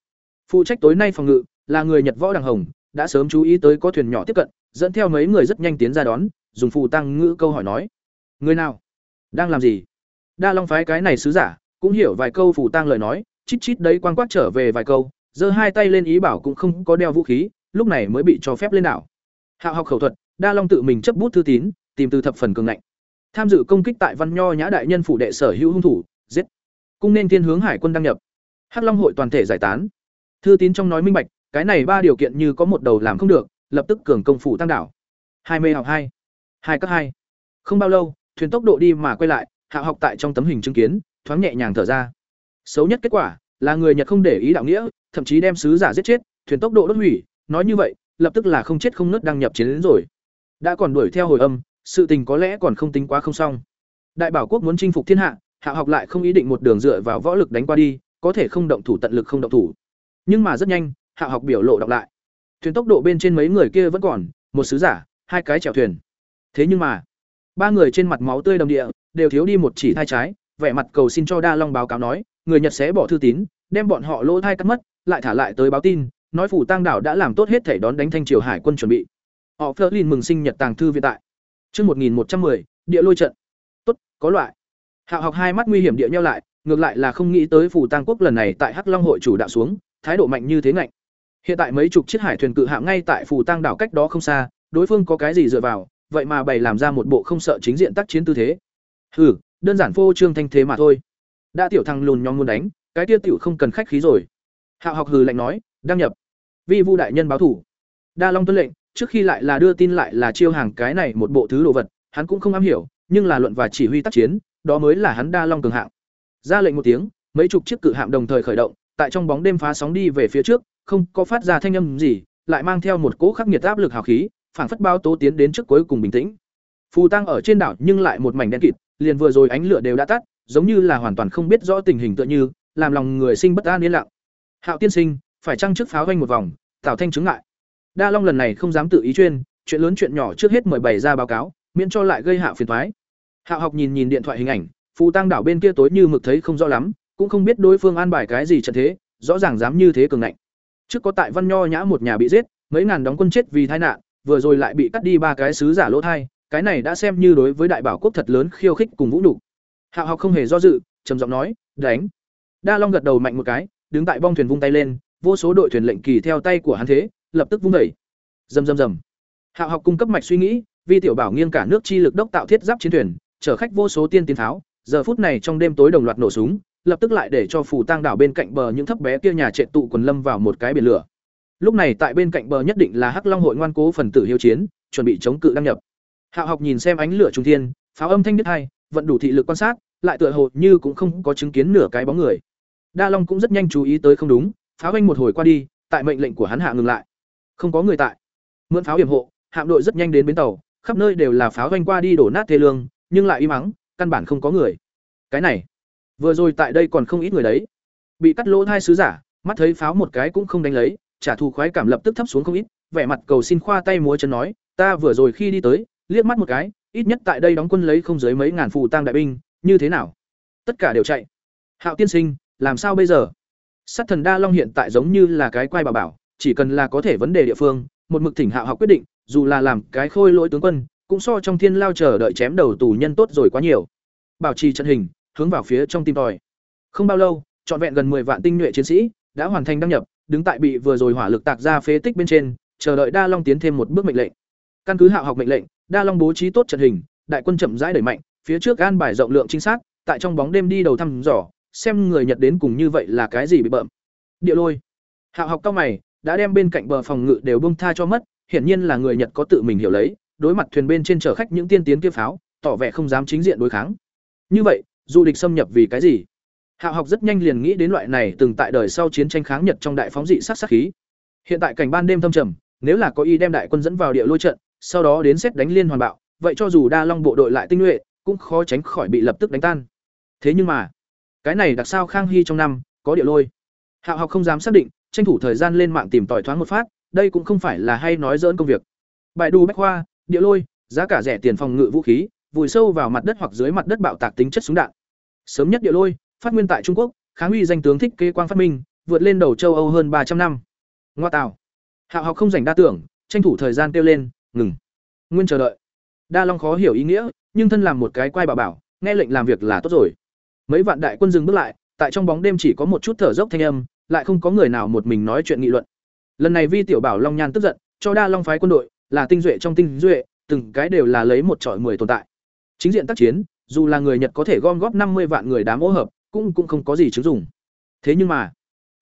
Phụ trách tối nay phòng ngự, là người nhật võ đằng hồng, đã sớm chú ý tới có thuyền nhỏ tiếp cận, dẫn theo mấy người rất nhanh tiến ra đón, dùng phù tăng ngữ câu hỏi nói. Người nào? Đang làm gì? Đa long phái cái này sứ giả cũng hiểu vài câu phù tang lời nói, chít chít đấy quan quát trở về vài câu, giơ hai tay lên ý bảo cũng không có đeo vũ khí, lúc này mới bị cho phép lên đảo. Hạo học khẩu thuật, đa long tự mình chấp bút thư tín, tìm từ thập phần cường ngạnh. Tham dự công kích tại văn nho nhã đại nhân phủ đệ sở hữu hung thủ, giết. Cung nên thiên hướng hải quân đăng nhập. Hắc long hội toàn thể giải tán. Thư tín trong nói minh bạch, cái này ba điều kiện như có một đầu làm không được, lập tức cường công phủ tăng đảo. Hai mê học hai hai các hai. Không bao lâu, thuyền tốc độ đi mà quay lại, hạ học tại trong tấm hình chứng kiến thoáng nhẹ nhàng thở ra. Xấu nhất kết quả là người nhật không để ý đạo nghĩa, thậm chí đem sứ giả giết chết, thuyền tốc độ đốt hủy, nói như vậy, lập tức là không chết không nứt đăng nhập chiến đến rồi. Đã còn đuổi theo hồi âm, sự tình có lẽ còn không tính quá không xong. Đại bảo quốc muốn chinh phục thiên hạ hạ học lại không ý định một đường dựa vào võ lực đánh qua đi, có thể không động thủ tận lực không động thủ. Nhưng mà rất nhanh, hạ học biểu lộ đọc lại. Thuyền tốc độ bên trên mấy người kia vẫn còn, một sứ giả, hai cái chèo thuyền. Thế nhưng mà, ba người trên mặt máu tươi đầm địa, đều thiếu đi một chỉ thai trái vẻ mặt cầu xin cho đa long báo cáo nói người nhật sẽ bỏ thư tín đem bọn họ lỗ thai cắt mất lại thả lại tới báo tin nói phủ tăng đảo đã làm tốt hết thể đón đánh thanh triều hải quân chuẩn bị. Họ phớt lên mừng sinh nhật tàng thư viện tại. Chương một nghìn một trăm 1110, địa lôi trận. Tốt có loại. Hạo học hai mắt nguy hiểm địa nhau lại ngược lại là không nghĩ tới phủ tăng quốc lần này tại hắc long hội chủ đạo xuống thái độ mạnh như thế ngạnh. Hiện tại mấy chục chiếc hải thuyền cự hạm ngay tại phủ tăng đảo cách đó không xa đối phương có cái gì dựa vào vậy mà bày làm ra một bộ không sợ chính diện tác chiến tư thế. Hừ đơn giản phô trương thanh thế mà thôi. Đã tiểu thằng lùn nhóm muốn đánh, cái tiêu tiểu không cần khách khí rồi. Hạo học hừ lạnh nói, đăng nhập. Vi vu đại nhân báo thủ. Đa long tuân lệnh, trước khi lại là đưa tin lại là chiêu hàng cái này một bộ thứ đồ vật, hắn cũng không am hiểu, nhưng là luận và chỉ huy tác chiến, đó mới là hắn đa long cường hạng. Ra lệnh một tiếng, mấy chục chiếc cự hạm đồng thời khởi động, tại trong bóng đêm phá sóng đi về phía trước, không có phát ra thanh âm gì, lại mang theo một cỗ khắc nghiệt áp lực hào khí, phảng phất bao tố tiến đến trước cuối cùng bình tĩnh. Phù tăng ở trên đảo nhưng lại một mảnh đen kịt liền vừa rồi ánh lửa đều đã tắt, giống như là hoàn toàn không biết rõ tình hình tựa như, làm lòng người sinh bất an yên lặng. Hạo tiên sinh, phải trăng trước pháo vanh một vòng tạo thanh chứng ngại. Đa long lần này không dám tự ý chuyên, chuyện lớn chuyện nhỏ trước hết mời bày ra báo cáo, miễn cho lại gây hạ phiền thoái hạo học nhìn nhìn điện thoại hình ảnh, phù tăng đảo bên kia tối như mực thấy không rõ lắm, cũng không biết đối phương an bài cái gì trận thế, rõ ràng dám như thế cường ngạnh. Trước có tại văn nho nhã một nhà bị giết, mấy ngàn đóng quân chết vì tai nạn, vừa rồi lại bị cắt đi ba cái sứ giả lỗ thai cái này đã xem như đối với đại bảo quốc thật lớn khiêu khích cùng vũ nhục. Hạo học không hề do dự, trầm giọng nói, đánh. Đa long gật đầu mạnh một cái, đứng tại bong thuyền vung tay lên, vô số đội thuyền lệnh kỳ theo tay của hắn thế, lập tức vung đẩy. Rầm rầm rầm. Hạo học cung cấp mạch suy nghĩ, vi tiểu bảo nghiêng cả nước chi lực đốc tạo thiết giáp chiến thuyền, chở khách vô số tiên tiến tháo, giờ phút này trong đêm tối đồng loạt nổ súng, lập tức lại để cho phù tang đảo bên cạnh bờ những thấp bé kia nhà trệ tụ quần lâm vào một cái biển lửa. Lúc này tại bên cạnh bờ nhất định là hắc long hội ngoan cố phần tử hiếu chiến, chuẩn bị chống cự đăng nhập hạo học nhìn xem ánh lửa trung thiên pháo âm thanh đứt hai vận đủ thị lực quan sát lại tựa hồ như cũng không có chứng kiến nửa cái bóng người. Đa long cũng rất nhanh chú ý tới không đúng pháo anh một hồi qua đi tại mệnh lệnh của hắn hạ ngừng lại. Không có người tại. Mượn pháo hiểm hộ hạm đội rất nhanh đến bến tàu khắp nơi đều là pháo anh qua đi đổ nát thê lương nhưng lại im mắng, căn bản không có người. Cái này vừa rồi tại đây còn không ít người đấy. Bị cắt lỗ hai sứ giả mắt thấy pháo một cái cũng không đánh lấy trả thù khoái cảm lập tức thấp xuống không ít vẻ mặt cầu xin khoa tay múa chân nói ta vừa rồi khi đi tới liếc mắt một cái, ít nhất tại đây đóng quân lấy không dưới mấy ngàn phù tang đại binh, như thế nào? Tất cả đều chạy. Hạo tiên sinh, làm sao bây giờ? Sát thần đa long hiện tại giống như là cái quay bà bảo, chỉ cần là có thể vấn đề địa phương, một mực thỉnh hạo học quyết định, dù là làm cái khôi lỗi tướng quân, cũng so trong thiên lao chờ đợi chém đầu tù nhân tốt rồi quá nhiều. Bảo trì trận hình, hướng vào phía trong tim tòi. Không bao lâu, trọn vẹn gần 10 vạn tinh nhuệ chiến sĩ đã hoàn thành đăng nhập, đứng tại bị vừa rồi hỏa lực tạc ra phế tích bên trên, chờ đợi đa long tiến thêm một bước mệnh lệnh. Căn cứ hạo học mệnh lệnh đa long bố trí tốt trận hình, đại quân chậm rãi đẩy mạnh, phía trước an bài rộng lượng trinh sát, tại trong bóng đêm đi đầu thăm dò, xem người nhật đến cùng như vậy là cái gì bị bợm. Địa lôi. Hạo học cao mày, đã đem bên cạnh bờ phòng ngự đều bông tha cho mất, hiển nhiên là người nhật có tự mình hiểu lấy, đối mặt thuyền bên trên chở khách những tiên tiến kia pháo, tỏ vẻ không dám chính diện đối kháng. Như vậy, du địch xâm nhập vì cái gì? Hạo học rất nhanh liền nghĩ đến loại này từng tại đời sau chiến tranh kháng nhật trong đại phóng dị sát sát khí. Hiện tại cảnh ban đêm thâm trầm, nếu là có ý đem đại quân dẫn vào địa lôi trận sau đó đến xét đánh liên hoàn bạo, vậy cho dù đa long bộ đội lại tinh nhuệ, cũng khó tránh khỏi bị lập tức đánh tan. Thế nhưng mà, cái này đặc sao khang hy trong năm, có địa lôi. Hạo học không dám xác định, tranh thủ thời gian lên mạng tìm tỏi thoáng một phát, đây cũng không phải là hay nói dỡn công việc. Bài đù bách khoa, địa lôi, giá cả rẻ tiền phòng ngự vũ khí, vùi sâu vào mặt đất hoặc dưới mặt đất bạo tạc tính chất súng đạn. Sớm nhất địa lôi, phát nguyên tại trung quốc, kháng uy danh tướng thích kế quang phát minh, vượt lên đầu châu âu hơn ba trăm năm. Ngoa tạo. Hạo học không dành đa tưởng, tranh thủ thời gian kêu lên ngừng. Nguyên chờ đợi. Đa long khó hiểu ý nghĩa, nhưng thân làm một cái quai bảo bảo, nghe lệnh làm việc là tốt rồi. Mấy vạn đại quân dừng bước lại, tại trong bóng đêm chỉ có một chút thở dốc thanh âm, lại không có người nào một mình nói chuyện nghị luận. Lần này vi tiểu bảo long nhan tức giận, cho đa long phái quân đội, là tinh duệ trong tinh duệ, từng cái đều là lấy một trọi mười tồn tại. Chính diện tác chiến, dù là người nhật có thể gom góp năm mươi vạn người đám ô hợp, cũng cũng không có gì chứng dùng thế nhưng mà,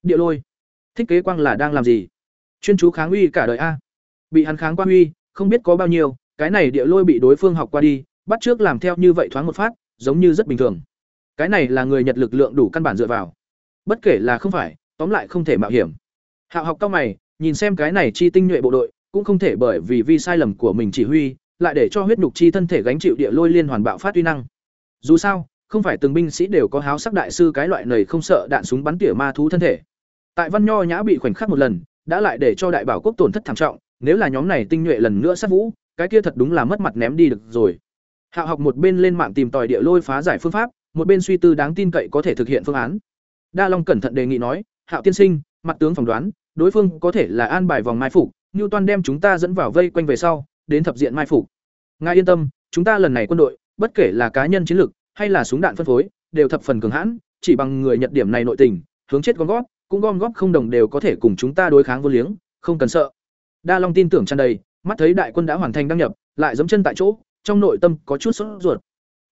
địa lôi, thích kế quang là đang làm gì? Chuyên chú kháng uy cả đời a. Bị hắn kháng quang uy không biết có bao nhiêu, cái này địa lôi bị đối phương học qua đi, bắt trước làm theo như vậy thoáng một phát, giống như rất bình thường. Cái này là người nhật lực lượng đủ căn bản dựa vào. Bất kể là không phải, tóm lại không thể mạo hiểm. Hạo học cao mày, nhìn xem cái này chi tinh nhuệ bộ đội, cũng không thể bởi vì vi sai lầm của mình chỉ huy, lại để cho huyết nhục chi thân thể gánh chịu địa lôi liên hoàn bạo phát uy năng. Dù sao, không phải từng binh sĩ đều có háo sắc đại sư cái loại này không sợ đạn súng bắn tỉa ma thú thân thể. Tại văn nho nhã bị khoảnh khắc một lần, đã lại để cho đại bảo quốc tổn thất thảm trọng nếu là nhóm này tinh nhuệ lần nữa sát vũ, cái kia thật đúng là mất mặt ném đi được rồi. Hạ học một bên lên mạng tìm tòi địa lôi phá giải phương pháp, một bên suy tư đáng tin cậy có thể thực hiện phương án. Đa long cẩn thận đề nghị nói hạo tiên sinh, mặt tướng phỏng đoán, đối phương có thể là an bài vòng mai phục như toàn đem chúng ta dẫn vào vây quanh về sau, đến thập diện mai phục. Ngài yên tâm, chúng ta lần này quân đội, bất kể là cá nhân chiến lược, hay là súng đạn phân phối, đều thập phần cường hãn, chỉ bằng người nhật điểm này nội tình, hướng chết gom góp, cũng gom góp không đồng đều có thể cùng chúng ta đối kháng vô liếng, không cần sợ đa long tin tưởng tràn đầy, mắt thấy đại quân đã hoàn thành đăng nhập, lại giẫm chân tại chỗ, trong nội tâm có chút sốt ruột.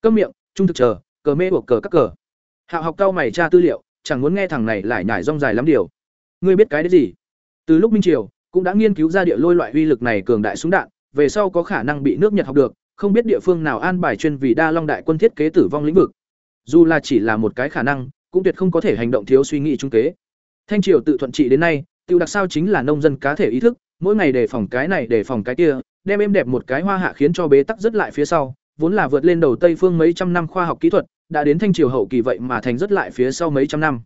Câm miệng, trung thực chờ, cờ mê buộc cờ các cờ. Hạo học cao mày tra tư liệu, chẳng muốn nghe thằng này lại nhải rong dài lắm điều. Ngươi biết cái đấy gì? Từ lúc minh triều, cũng đã nghiên cứu ra địa lôi loại uy lực này cường đại súng đạn, về sau có khả năng bị nước nhật học được, không biết địa phương nào an bài chuyên vì đa long đại quân thiết kế tử vong lĩnh vực. Dù là chỉ là một cái khả năng, cũng tuyệt không có thể hành động thiếu suy nghĩ trung kế. Thanh triều tự thuận trị đến nay, tiêu đặc sao chính là nông dân cá thể ý thức mỗi ngày đề phòng cái này, đề phòng cái kia, đem êm đẹp một cái hoa hạ khiến cho bế tắc rất lại phía sau, vốn là vượt lên đầu tây phương mấy trăm năm khoa học kỹ thuật, đã đến thanh triều hậu kỳ vậy mà thành rất lại phía sau mấy trăm năm.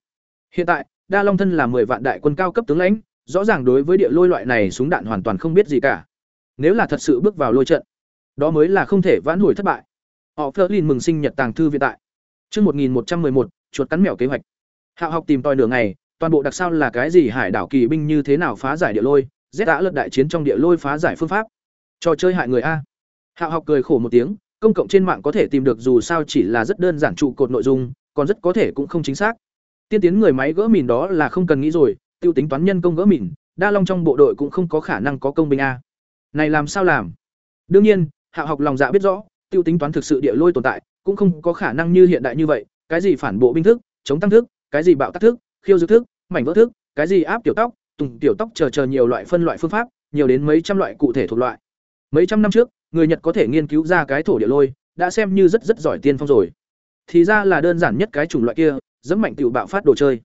Hiện tại, đa long thân là mười vạn đại quân cao cấp tướng lãnh, rõ ràng đối với địa lôi loại này súng đạn hoàn toàn không biết gì cả. Nếu là thật sự bước vào lôi trận, đó mới là không thể vãn hồi thất bại. Họ Flerlin mừng sinh nhật tàng thư viện tại. Chương một nghìn một trăm một, chuột cắn mèo kế hoạch. Hạo học tìm tòi nửa ngày, toàn bộ đặc sao là cái gì, hải đảo kỳ binh như thế nào phá giải địa lôi z đã lật đại chiến trong địa lôi phá giải phương pháp. Trò chơi hại người a. Hạo học cười khổ một tiếng, công cộng trên mạng có thể tìm được dù sao chỉ là rất đơn giản trụ cột nội dung, còn rất có thể cũng không chính xác. Tiên tiến người máy gỡ mìn đó là không cần nghĩ rồi, tiêu tính toán nhân công gỡ mìn, đa long trong bộ đội cũng không có khả năng có công binh a. Này làm sao làm? Đương nhiên, hạo học lòng dạ biết rõ, tiêu tính toán thực sự địa lôi tồn tại, cũng không có khả năng như hiện đại như vậy, cái gì phản bộ binh thức, chống tăng thức, cái gì bạo tác thức, khiêu dư thức, mảnh vỡ thức, cái gì áp tiểu tóc tùng tiểu tóc chờ chờ nhiều loại phân loại phương pháp, nhiều đến mấy trăm loại cụ thể thuộc loại. Mấy trăm năm trước, người nhật có thể nghiên cứu ra cái thổ địa lôi, đã xem như rất rất giỏi tiên phong rồi. Thì ra là đơn giản nhất cái chủng loại kia, dẫm mạnh tiểu bạo phát đồ chơi.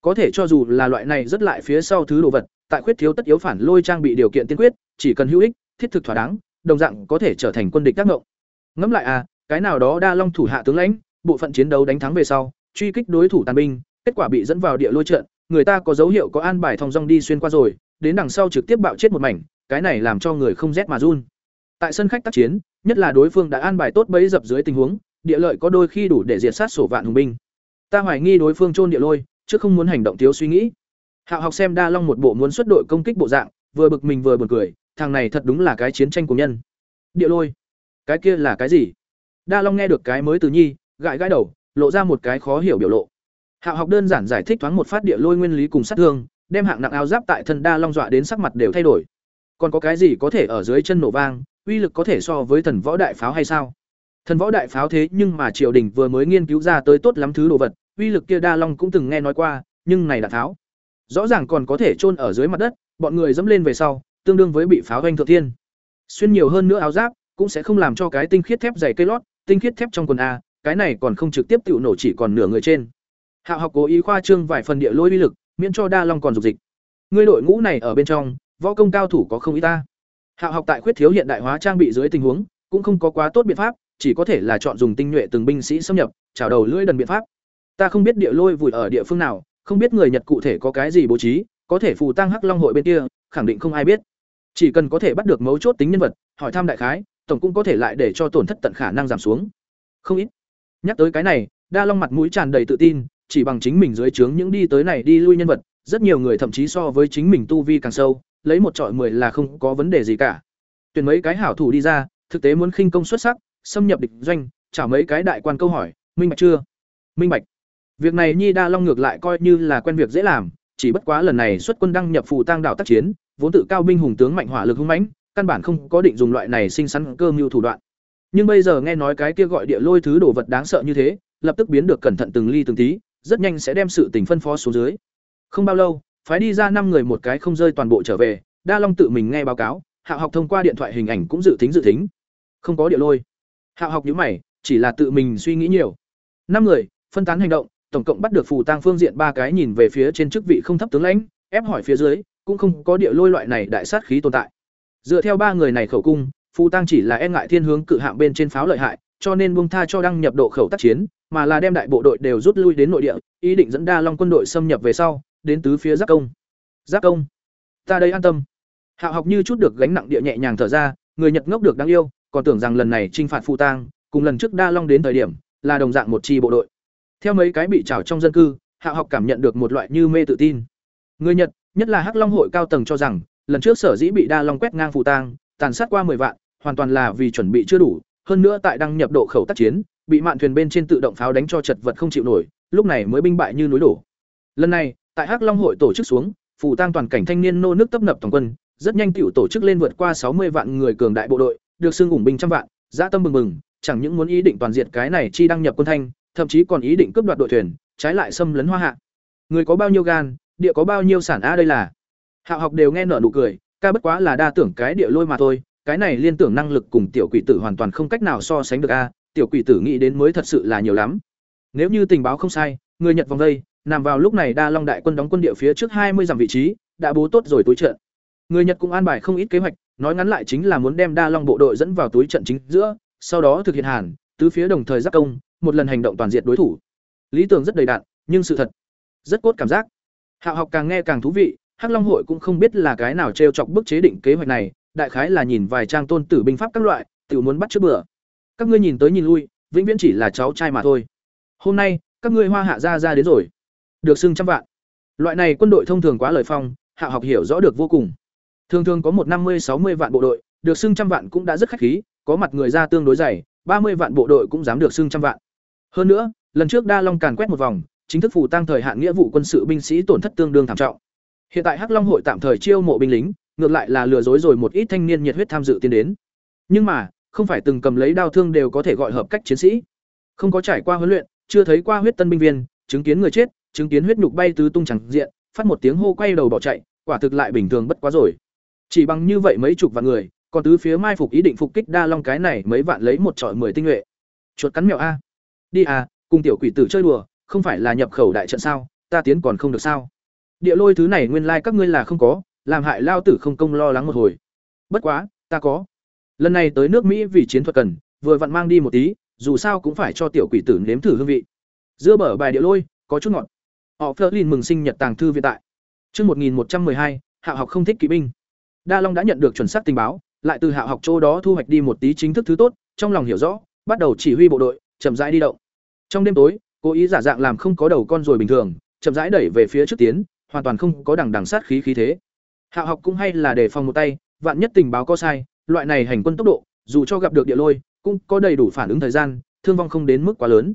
Có thể cho dù là loại này rất lại phía sau thứ đồ vật, tại khuyết thiếu tất yếu phản lôi trang bị điều kiện tiên quyết, chỉ cần hữu ích, thiết thực thỏa đáng, đồng dạng có thể trở thành quân địch tác động ngẫm lại à cái nào đó đa long thủ hạ tướng lãnh, bộ phận chiến đấu đánh thắng về sau, truy kích đối thủ tàn binh, kết quả bị dẫn vào địa lôi trận người ta có dấu hiệu có an bài thong dong đi xuyên qua rồi, đến đằng sau trực tiếp bạo chết một mảnh, cái này làm cho người không rét mà run. Tại sân khách tác chiến, nhất là đối phương đã an bài tốt bấy dập dưới tình huống, địa lợi có đôi khi đủ để diệt sát sổ vạn hùng binh. Ta hoài nghi đối phương trôn địa lôi, chứ không muốn hành động thiếu suy nghĩ. Hạo học xem đa long một bộ muốn xuất đội công kích bộ dạng, vừa bực mình vừa buồn cười, thằng này thật đúng là cái chiến tranh của nhân. Địa lôi? Cái kia là cái gì? Đa long nghe được cái mới từ nhi, gãi gãi đầu, lộ ra một cái khó hiểu biểu lộ hạo học đơn giản giải thích thoáng một phát địa lôi nguyên lý cùng sát thương, đem hạng nặng áo giáp tại thân đa long dọa đến sắc mặt đều thay đổi. Còn có cái gì có thể ở dưới chân nổ vang, uy lực có thể so với thần võ đại pháo hay sao? Thần võ đại pháo thế nhưng mà triều đình vừa mới nghiên cứu ra tới tốt lắm thứ đồ vật, uy lực kia đa long cũng từng nghe nói qua, nhưng này là tháo rõ ràng còn có thể chôn ở dưới mặt đất, bọn người dẫm lên về sau, tương đương với bị pháo doanh thượng thiên. Xuyên nhiều hơn nữa áo giáp, cũng sẽ không làm cho cái tinh khiết thép dày cây lót, tinh khiết thép trong quần a, cái này còn không trực tiếp tiểu nổ chỉ còn nửa người trên hạo học cố ý khoa trương vài phần địa lôi uy lực, miễn cho đa long còn dục dịch. Ngươi đội ngũ này ở bên trong, võ công cao thủ có không ít ta. Hạo học tại khuyết thiếu hiện đại hóa trang bị dưới tình huống, cũng không có quá tốt biện pháp, chỉ có thể là chọn dùng tinh nhuệ từng binh sĩ xâm nhập, chảo đầu lưỡi đần biện pháp. Ta không biết địa lôi vùi ở địa phương nào, không biết người nhật cụ thể có cái gì bố trí, có thể phù tăng hắc long hội bên kia, khẳng định không ai biết. Chỉ cần có thể bắt được mấu chốt tính nhân vật, hỏi thăm đại khái, tổng cũng có thể lại để cho tổn thất tận khả năng giảm xuống. Không ít. Nhắc tới cái này, đa long mặt mũi tràn đầy tự tin chỉ bằng chính mình dưới trướng những đi tới này đi lui nhân vật, rất nhiều người thậm chí so với chính mình tu vi càng sâu, lấy một trọi mười là không có vấn đề gì cả. Tuyển mấy cái hảo thủ đi ra, thực tế muốn khinh công xuất sắc, xâm nhập địch doanh, trả mấy cái đại quan câu hỏi, minh bạch chưa? Minh bạch. Việc này nhi đa long ngược lại coi như là quen việc dễ làm, chỉ bất quá lần này xuất quân đăng nhập phù tang đảo tác chiến, vốn tự cao binh hùng tướng mạnh hỏa lực hung mãnh, căn bản không có định dùng loại này sinh sắn cơ mưu thủ đoạn. Nhưng bây giờ nghe nói cái kia gọi địa lôi thứ đồ vật đáng sợ như thế, lập tức biến được cẩn thận từng ly từng tí rất nhanh sẽ đem sự tình phân phó xuống dưới. Không bao lâu, phái đi ra năm người một cái không rơi toàn bộ trở về, đa long tự mình nghe báo cáo, Hạo học thông qua điện thoại hình ảnh cũng dự tính dự tính. Không có địa lôi. Hạo học nhíu mày, chỉ là tự mình suy nghĩ nhiều. Năm người, phân tán hành động, tổng cộng bắt được phù tang phương diện ba cái nhìn về phía trên chức vị không thấp tướng lãnh, ép hỏi phía dưới, cũng không có địa lôi loại này đại sát khí tồn tại. Dựa theo ba người này khẩu cung, phù tang chỉ là e ngại thiên hướng cự hạng bên trên pháo lợi hại, cho nên buông tha cho đăng nhập độ khẩu tác chiến mà là đem đại bộ đội đều rút lui đến nội địa, ý định dẫn đa long quân đội xâm nhập về sau, đến tứ phía giáp công. Giáp công, ta đây an tâm. Hạo học như chút được gánh nặng địa nhẹ nhàng thở ra, người nhật ngốc được đáng yêu, còn tưởng rằng lần này trinh phạt phụ tang, cùng lần trước đa long đến thời điểm, là đồng dạng một chi bộ đội. Theo mấy cái bị trảo trong dân cư hạo học cảm nhận được một loại như mê tự tin. Người nhật, nhất là hắc long hội cao tầng cho rằng, lần trước sở dĩ bị đa long quét ngang phụ tang, tàn sát qua 10 vạn, hoàn toàn là vì chuẩn bị chưa đủ, hơn nữa tại đăng nhập độ khẩu tác chiến bị mạn thuyền bên trên tự động pháo đánh cho chật vật không chịu nổi, lúc này mới binh bại như núi đổ. Lần này, tại hắc long hội tổ chức xuống phủ tăng toàn cảnh thanh niên nô nước tấp nập toàn quân, rất nhanh tiểu tổ chức lên vượt qua sáu mươi vạn người cường đại bộ đội, được xưng ủng binh trăm vạn, dã tâm mừng mừng, chẳng những muốn ý định toàn diệt cái này chi đăng nhập quân thanh, thậm chí còn ý định cướp đoạt đội thuyền, trái lại xâm lấn hoa hạ. Người có bao nhiêu gan, địa có bao nhiêu sản a đây là? Hạo học đều nghe nở nụ cười, ca bất quá là đa tưởng cái địa lôi mà thôi, cái này liên tưởng năng lực cùng tiểu quỷ tử hoàn toàn không cách nào so sánh được a tiểu quỷ tử nghĩ đến mới thật sự là nhiều lắm. Nếu như tình báo không sai, người nhật vòng đây, nằm vào lúc này đa long đại quân đóng quân địa phía trước hai mươi dặm vị trí, đã bố tốt rồi túi trận. Người nhật cũng an bài không ít kế hoạch, nói ngắn lại chính là muốn đem đa long bộ đội dẫn vào túi trận chính giữa, sau đó thực hiện hàn, tứ phía đồng thời giáp công, một lần hành động toàn diện đối thủ. Lý tưởng rất đầy đạn nhưng sự thật rất cốt cảm giác. Hạ học càng nghe càng thú vị, hắc long hội cũng không biết là cái nào t chọc bức chế định kế hoạch này, đại khái là nhìn vài trang tôn tử binh pháp các loại tự muốn bắt trước bữa các ngươi nhìn tới nhìn lui vĩnh viễn chỉ là cháu trai mà thôi hôm nay các ngươi hoa hạ ra ra đến rồi được xưng trăm vạn Loại này quân đội thông thường quá lời phong, Hạ học hiểu rõ được vô cùng. Thường thường có một năm mươi sáu mươi vạn bộ đội, được xưng trăm vạn cũng đã rất khách khí, có mặt người ra tương đối dày, ba mươi vạn bộ đội cũng dám được xưng trăm vạn. Hơn nữa, lần trước Đa Long càn quét một vòng, chính thức phủ tăng thời hạn nghĩa vụ quân sự binh sĩ tổn thất tương đương thảm trọng. Hiện tại Hắc Long hội tạm thời chiêu mộ binh lính, ngược lại là lừa dối rồi một ít thanh niên nhiệt huyết tham dự tiến đến. Nhưng mà, không phải từng cầm lấy đao thương đều có thể gọi hợp cách chiến sĩ. Không có trải qua huấn luyện, chưa thấy qua huyết tân binh viên, chứng kiến người chết, chứng kiến huyết nhục bay tứ tung chẳng diện, phát một tiếng hô quay đầu bỏ chạy, quả thực lại bình thường bất quá rồi. Chỉ bằng như vậy mấy chục vạn người, còn tứ phía mai phục ý định phục kích đa long cái này mấy vạn lấy một trọi mười tinh nhuệ. Chuột cắn mèo a. Đi à, cùng tiểu quỷ tử chơi đùa, không phải là nhập khẩu đại trận sao, ta tiến còn không được sao? Địa lôi thứ này nguyên lai like các ngươi là không có, làm hại lao tử không công lo lắng một hồi. Bất quá, ta có. Lần này tới nước Mỹ vì chiến thuật cần, vừa vặn mang đi một tí, dù sao cũng phải cho tiểu quỷ tử nếm thử hương vị. Dưa bở bài điệu lôi, có chút ngọt. Họ Flerlin mừng sinh nhật tàng thư viện tại. Chương 1112, Hạ học không thích kỵ binh. Đa Long đã nhận được chuẩn xác tình báo, lại từ Hạ học chỗ đó thu hoạch đi một tí chính thức thứ tốt, trong lòng hiểu rõ, bắt đầu chỉ huy bộ đội, chậm rãi đi động. Trong đêm tối, cố ý giả dạng làm không có đầu con rồi bình thường, chậm rãi đẩy về phía trước tiến, hoàn toàn không có đằng đằng sát khí khí thế. Hạ học cũng hay là để phòng một tay, vạn nhất tình báo có sai, loại này hành quân tốc độ, dù cho gặp được địa lôi, cũng có đầy đủ phản ứng thời gian, thương vong không đến mức quá lớn.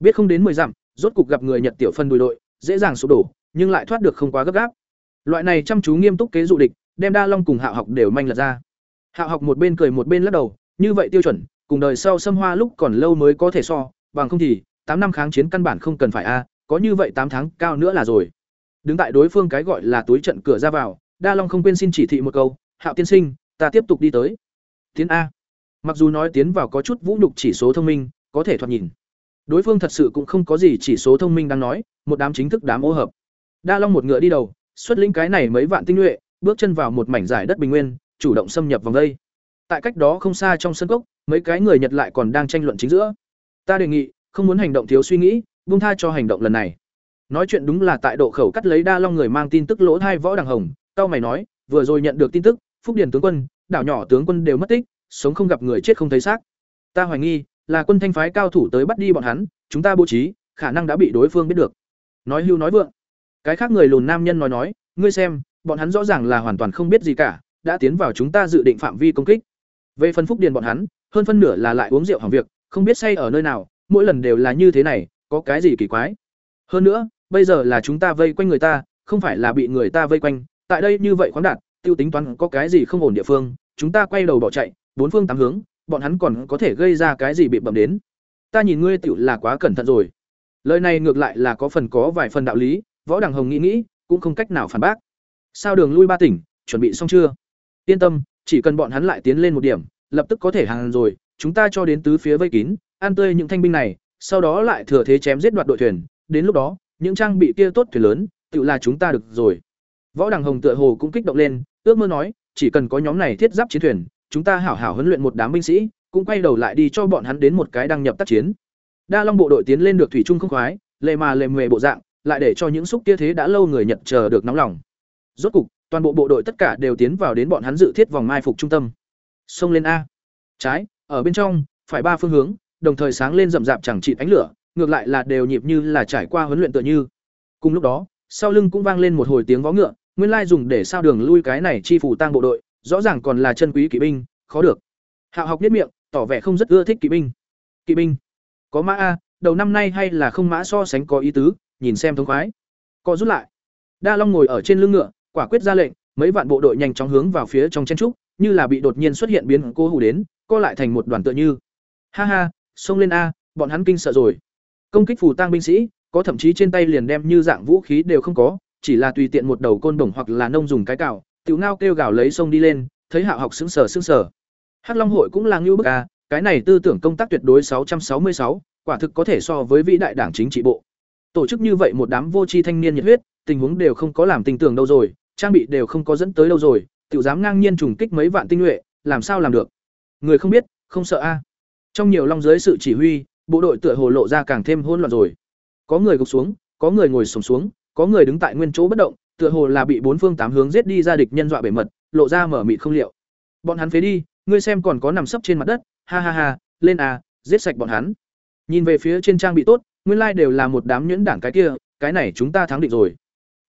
Biết không đến 10 dặm, rốt cục gặp người Nhật tiểu phân đuổi đội, dễ dàng sụp đổ, nhưng lại thoát được không quá gấp gáp. Loại này chăm chú nghiêm túc kế dụ địch, đem Đa Long cùng Hạo học đều manh lật ra. Hạo học một bên cười một bên lắc đầu, như vậy tiêu chuẩn, cùng đời sau xâm hoa lúc còn lâu mới có thể so, bằng không thì tám năm kháng chiến căn bản không cần phải a, có như vậy tám tháng cao nữa là rồi. Đứng tại đối phương cái gọi là túi trận cửa ra vào, Đa Long không quên xin chỉ thị một câu, "Hạo tiên sinh, ta tiếp tục đi tới." Tiến a. Mặc dù nói tiến vào có chút vũ nhục chỉ số thông minh, có thể thoạt nhìn. Đối phương thật sự cũng không có gì chỉ số thông minh đang nói, một đám chính thức đám ô hợp. Đa Long một ngựa đi đầu, xuất lĩnh cái này mấy vạn tinh nhuệ, bước chân vào một mảnh giải đất bình nguyên, chủ động xâm nhập vòng đây. Tại cách đó không xa trong sân cốc, mấy cái người Nhật lại còn đang tranh luận chính giữa. Ta đề nghị, không muốn hành động thiếu suy nghĩ, buông tha cho hành động lần này. Nói chuyện đúng là tại độ khẩu cắt lấy Đa Long người mang tin tức lỗ hai võ đằng hồng, cao mày nói, vừa rồi nhận được tin tức, Phúc Điền tướng quân, đảo nhỏ tướng quân đều mất tích, sống không gặp người chết không thấy xác. Ta hoài nghi, là quân thanh phái cao thủ tới bắt đi bọn hắn, chúng ta bố trí, khả năng đã bị đối phương biết được. Nói hưu nói vượng. Cái khác người lùn nam nhân nói nói, ngươi xem, bọn hắn rõ ràng là hoàn toàn không biết gì cả, đã tiến vào chúng ta dự định phạm vi công kích. Về phần phúc điền bọn hắn, hơn phân nửa là lại uống rượu hỏng việc, không biết say ở nơi nào, mỗi lần đều là như thế này, có cái gì kỳ quái. Hơn nữa, bây giờ là chúng ta vây quanh người ta, không phải là bị người ta vây quanh, tại đây như vậy khoáng đạt, tiêu tính toán có cái gì không ổn địa phương, chúng ta quay đầu bỏ chạy, bốn phương tám hướng, bọn hắn còn có thể gây ra cái gì bị bẩm đến. Ta nhìn ngươi tiểu là quá cẩn thận rồi. Lời này ngược lại là có phần có vài phần đạo lý, Võ Đằng Hồng nghĩ nghĩ, cũng không cách nào phản bác. Sao đường lui ba tỉnh, chuẩn bị xong chưa? Yên tâm, chỉ cần bọn hắn lại tiến lên một điểm, lập tức có thể hàng rồi, chúng ta cho đến tứ phía vây kín, an tươi những thanh binh này, sau đó lại thừa thế chém giết đoạt đội thuyền, đến lúc đó, những trang bị kia tốt thuyền lớn, tự là chúng ta được rồi. Võ Đằng Hồng tựa hồ cũng kích động lên, ước mơ nói, chỉ cần có nhóm này thiết giáp chiến thuyền, chúng ta hảo hảo huấn luyện một đám binh sĩ, cũng quay đầu lại đi cho bọn hắn đến một cái đăng nhập tác chiến. Đa Long bộ đội tiến lên được thủy trung không khoái, lệ mà lệ mề bộ dạng, lại để cho những xúc kia thế đã lâu người nhận chờ được nóng lòng. Rốt cục, toàn bộ bộ đội tất cả đều tiến vào đến bọn hắn dự thiết vòng mai phục trung tâm. Xông lên a. Trái, ở bên trong, phải ba phương hướng, đồng thời sáng lên rậm rạp chẳng trị ánh lửa, ngược lại là đều nhịp như là trải qua huấn luyện tựa như. Cùng lúc đó, sau lưng cũng vang lên một hồi tiếng vó ngựa, nguyên lai dùng để sao đường lui cái này chi phủ tang bộ đội, rõ ràng còn là chân quý kỵ binh, khó được. Hạo học biết miệng, tỏ vẻ không rất ưa thích kỵ binh. Kỵ binh, có mã a, đầu năm nay hay là không mã so sánh có ý tứ, nhìn xem thống khoái. Co rút lại. Đa Long ngồi ở trên lưng ngựa, quả quyết ra lệnh, mấy vạn bộ đội nhanh chóng hướng vào phía trong chen trúc, như là bị đột nhiên xuất hiện biến cố hù đến, co lại thành một đoàn tựa như. Ha ha, xông lên a, bọn hắn kinh sợ rồi. Công kích phù tang binh sĩ, có thậm chí trên tay liền đem như dạng vũ khí đều không có, chỉ là tùy tiện một đầu côn đồng hoặc là nông dùng cái cào, tiểu ngao kêu gào lấy sông đi lên, thấy Hạo học sững sờ sững sờ. Hắc Long hội cũng là ngưu bức à, cái này tư tưởng công tác tuyệt đối 666, quả thực có thể so với vĩ đại đảng chính trị bộ. Tổ chức như vậy một đám vô tri thanh niên nhiệt huyết, tình huống đều không có làm tình tưởng đâu rồi, trang bị đều không có dẫn tới đâu rồi, tiểu dám ngang nhiên trùng kích mấy vạn tinh nhuệ, làm sao làm được? Người không biết, không sợ a. Trong nhiều long dưới sự chỉ huy, bộ đội tựa hồ lộ ra càng thêm hỗn loạn rồi. Có người gục xuống, có người ngồi xổm xuống, có người đứng tại nguyên chỗ bất động, tựa hồ là bị bốn phương tám hướng giết đi ra địch nhân dọa bể mật, lộ ra mở mịt không liệu. Bọn hắn phế đi, ngươi xem còn có nằm sấp trên mặt đất, ha ha ha, lên à, giết sạch bọn hắn. Nhìn về phía trên trang bị tốt, nguyên lai đều là một đám nhuyễn đảng cái kia, cái này chúng ta thắng định rồi.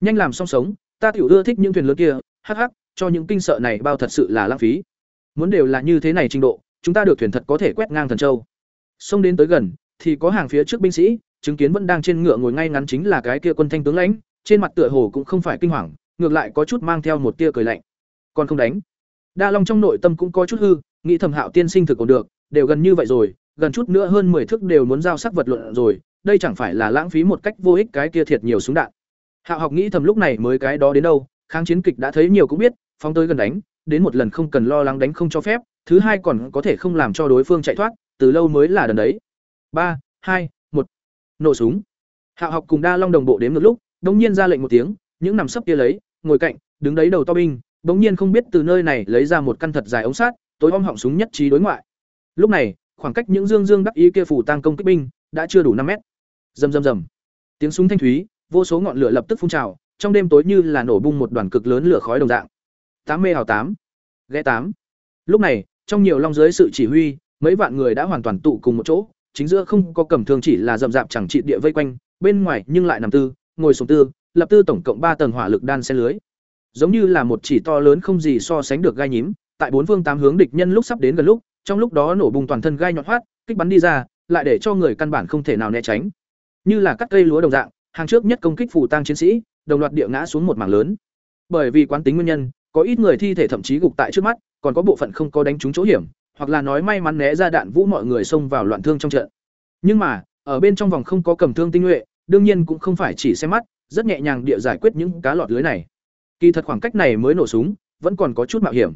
nhanh làm xong sống ta tiểu ưa thích những thuyền lớn kia hắc hắc cho những kinh sợ này bao thật sự là lãng phí muốn đều là như thế này trình độ chúng ta được thuyền thật có thể quét ngang thần châu xông đến tới gần thì có hàng phía trước binh sĩ chứng kiến vẫn đang trên ngựa ngồi ngay ngắn chính là cái kia quân thanh tướng lãnh, trên mặt tựa hồ cũng không phải kinh hoàng, ngược lại có chút mang theo một tia cười lạnh. Còn không đánh. Đa long trong nội tâm cũng có chút hư, nghĩ thầm hạo tiên sinh thực còn được, đều gần như vậy rồi, gần chút nữa hơn mười thước đều muốn giao sắc vật luận rồi, đây chẳng phải là lãng phí một cách vô ích cái kia thiệt nhiều súng đạn. Hạo học nghĩ thầm lúc này mới cái đó đến đâu, kháng chiến kịch đã thấy nhiều cũng biết, phóng tới gần đánh, đến một lần không cần lo lắng đánh không cho phép, thứ hai còn có thể không làm cho đối phương chạy thoát, từ lâu mới là đần đấy. Ba, hai một nổ súng. Hạ học cùng đa long đồng bộ đếm một lúc, đống nhiên ra lệnh một tiếng, những nằm sấp kia lấy, ngồi cạnh, đứng đấy đầu to binh, đống nhiên không biết từ nơi này lấy ra một căn thật dài ống sát tối om họng súng nhất trí đối ngoại. Lúc này, khoảng cách những dương dương đắc ý kia phủ tăng công kích binh, đã chưa đủ năm mét. Rầm rầm rầm. Tiếng súng thanh thúy, vô số ngọn lửa lập tức phun trào, trong đêm tối như là nổ bung một đoàn cực lớn lửa khói đồng dạng. Tám mê hào tám. Ghé tám. Lúc này, trong nhiều long dưới sự chỉ huy, mấy vạn người đã hoàn toàn tụ cùng một chỗ chính giữa không có cầm thương chỉ là rậm rạp chẳng trị địa vây quanh, bên ngoài nhưng lại nằm tư, ngồi xuống tư, lập tư tổng cộng ba tầng hỏa lực đan xen lưới. Giống như là một chỉ to lớn không gì so sánh được gai nhím, tại bốn phương tám hướng địch nhân lúc sắp đến gần lúc, trong lúc đó nổ bùng toàn thân gai nhọn hoắt, kích bắn đi ra, lại để cho người căn bản không thể nào né tránh. Như là cắt cây lúa đồng dạng, hàng trước nhất công kích phủ tăng chiến sĩ, đồng loạt địa ngã xuống một mảng lớn. Bởi vì quán tính nguyên nhân, có ít người thi thể thậm chí gục tại trước mắt, còn có bộ phận không có đánh trúng chỗ hiểm hoặc là nói may mắn né ra đạn vũ mọi người xông vào loạn thương trong trận. Nhưng mà, ở bên trong vòng không có cầm thương tinh nhuệ, đương nhiên cũng không phải chỉ xem mắt, rất nhẹ nhàng địa giải quyết những cá lọt lưới này. Kỳ thật khoảng cách này mới nổ súng, vẫn còn có chút mạo hiểm.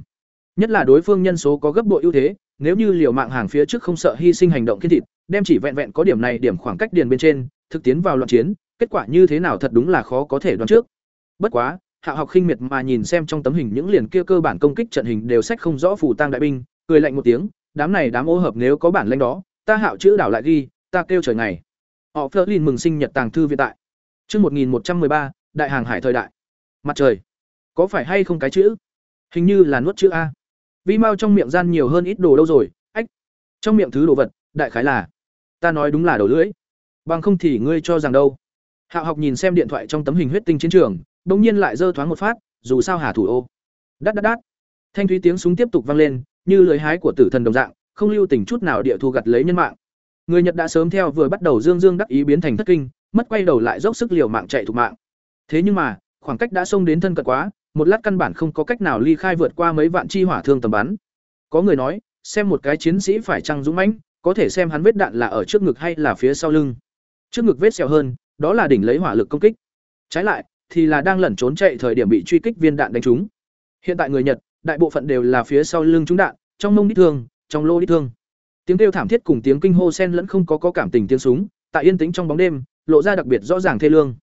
Nhất là đối phương nhân số có gấp bội ưu thế, nếu như liều mạng hàng phía trước không sợ hy sinh hành động kiên thịt, đem chỉ vẹn vẹn có điểm này điểm khoảng cách điền bên trên, thực tiến vào loạn chiến, kết quả như thế nào thật đúng là khó có thể đoán trước. Bất quá, hạ học khinh miệt mà nhìn xem trong tấm hình những liền kia cơ bản công kích trận hình đều sách không rõ phủ tang đại binh cười lạnh một tiếng, đám này đám ô hợp nếu có bản lanh đó, ta hạo chữ đảo lại ghi, ta kêu trời ngày. Họ phớt lên mừng sinh nhật tàng thư viện tại. Chương một nghìn một trăm ba, đại hàng hải thời đại. Mặt trời. Có phải hay không cái chữ? Hình như là nuốt chữ a. Vi mau trong miệng gian nhiều hơn ít đồ đâu rồi, ách. Trong miệng thứ đồ vật, đại khái là, ta nói đúng là đầu lưỡi, bằng không thì ngươi cho rằng đâu. Hạo học nhìn xem điện thoại trong tấm hình huyết tinh chiến trường đ ỗ n g nhiên lại dơ thoáng một phát, dù sao hà thủ ô. Đắt đắt đắt thanh thúy tiếng súng tiếp tục vang lên như lưới hái của tử thần đồng dạng không lưu tình chút nào địa thu gặt lấy nhân mạng người nhật đã sớm theo vừa bắt đầu dương dương đắc ý biến thành thất kinh mất quay đầu lại dốc sức liều mạng chạy thủ mạng thế nhưng mà khoảng cách đã xông đến thân cận quá một lát căn bản không có cách nào ly khai vượt qua mấy vạn chi hỏa thương tầm bắn. Có người nói, xem một cái chiến sĩ phải chăng dũng mãnh, có thể xem hắn vết đạn là ở trước ngực hay là phía sau lưng. Trước ngực vết sẹo hơn, đó là đỉnh lấy hỏa lực công kích. Trái lại, thì là đang lẩn trốn chạy thời điểm bị truy kích viên đạn đánh trúng. Hiện tại người Nhật, đại bộ phận đều là phía sau lưng trúng đạn, trong mông đít thương, trong lô đít thương. Tiếng kêu thảm thiết cùng tiếng kinh hô xen lẫn không có có cảm tình tiếng súng, tại yên tĩnh trong bóng đêm, lộ ra đặc biệt rõ ràng thê lương.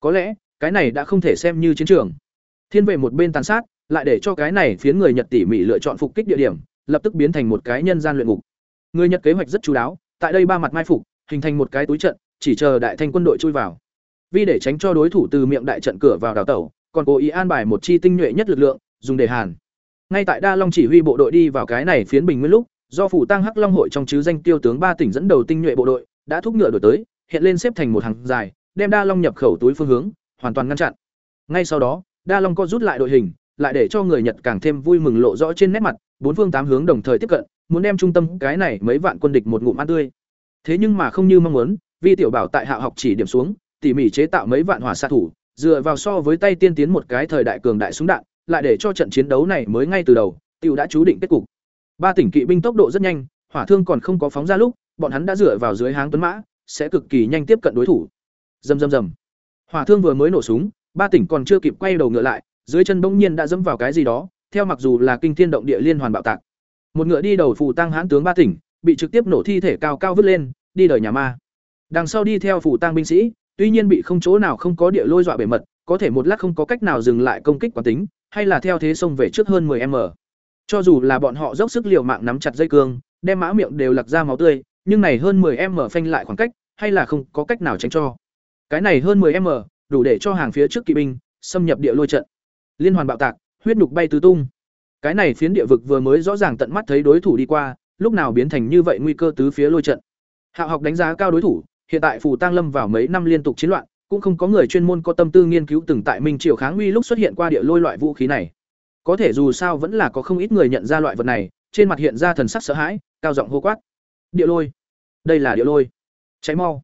Có lẽ, cái này đã không thể xem như chiến trường. Thiên về một bên tàn sát, lại để cho cái này phiến người Nhật tỉ mỉ lựa chọn phục kích địa điểm, lập tức biến thành một cái nhân gian luyện ngục. Người Nhật kế hoạch rất chú đáo, tại đây ba mặt mai phục, hình thành một cái túi trận, chỉ chờ đại thanh quân đội chui vào. Vì để tránh cho đối thủ từ miệng đại trận cửa vào đào tẩu, còn cố ý an bài một chi tinh nhuệ nhất lực lượng, dùng để hàn. Ngay tại Đa Long chỉ huy bộ đội đi vào cái này phiến bình nguyên lúc, do phủ tăng Hắc Long hội trong chứ danh tiêu tướng ba tỉnh dẫn đầu tinh nhuệ bộ đội, đã thúc ngựa đổi tới, hiện lên xếp thành một hàng dài, đem Đa Long nhập khẩu túi phương hướng, hoàn toàn ngăn chặn. Ngay sau đó, Đa Long co rút lại đội hình, lại để cho người Nhật càng thêm vui mừng lộ rõ trên nét mặt, bốn phương tám hướng đồng thời tiếp cận, muốn đem trung tâm cái này mấy vạn quân địch một ngụm ăn tươi. Thế nhưng mà không như mong muốn, Vi tiểu bảo tại hạ học chỉ điểm xuống, tỉ mỉ chế tạo mấy vạn hỏa xạ thủ, dựa vào so với tay tiên tiến một cái thời đại cường đại súng đạn, lại để cho trận chiến đấu này mới ngay từ đầu, tiểu đã chú định kết cục. Ba tỉnh kỵ binh tốc độ rất nhanh, hỏa thương còn không có phóng ra lúc, bọn hắn đã dựa vào dưới háng tuấn mã, sẽ cực kỳ nhanh tiếp cận đối thủ. Rầm rầm rầm. Hỏa thương vừa mới nổ súng, ba tỉnh còn chưa kịp quay đầu ngựa lại dưới chân bỗng nhiên đã dẫm vào cái gì đó theo mặc dù là kinh thiên động địa liên hoàn bạo tạc một ngựa đi đầu phù tăng hãn tướng ba tỉnh bị trực tiếp nổ thi thể cao cao vứt lên đi đời nhà ma đằng sau đi theo phù tăng binh sĩ tuy nhiên bị không chỗ nào không có địa lôi dọa bể mật có thể một lát không có cách nào dừng lại công kích quán tính hay là theo thế sông về trước hơn 10 m cho dù là bọn họ dốc sức liều mạng nắm chặt dây cương đem mã miệng đều lặc ra máu tươi nhưng này hơn 10 m phanh lại khoảng cách hay là không có cách nào tránh cho cái này hơn 10 m đủ để cho hàng phía trước kỵ binh xâm nhập địa lôi trận. Liên hoàn bạo tạc, huyết nục bay tứ tung. Cái này phiến địa vực vừa mới rõ ràng tận mắt thấy đối thủ đi qua, lúc nào biến thành như vậy nguy cơ tứ phía lôi trận. Hạo học đánh giá cao đối thủ, hiện tại phù tang lâm vào mấy năm liên tục chiến loạn, cũng không có người chuyên môn có tâm tư nghiên cứu từng tại Minh Triều kháng uy lúc xuất hiện qua địa lôi loại vũ khí này. Có thể dù sao vẫn là có không ít người nhận ra loại vật này, trên mặt hiện ra thần sắc sợ hãi, cao giọng hô quát. Địa lôi, đây là địa lôi. Cháy mau.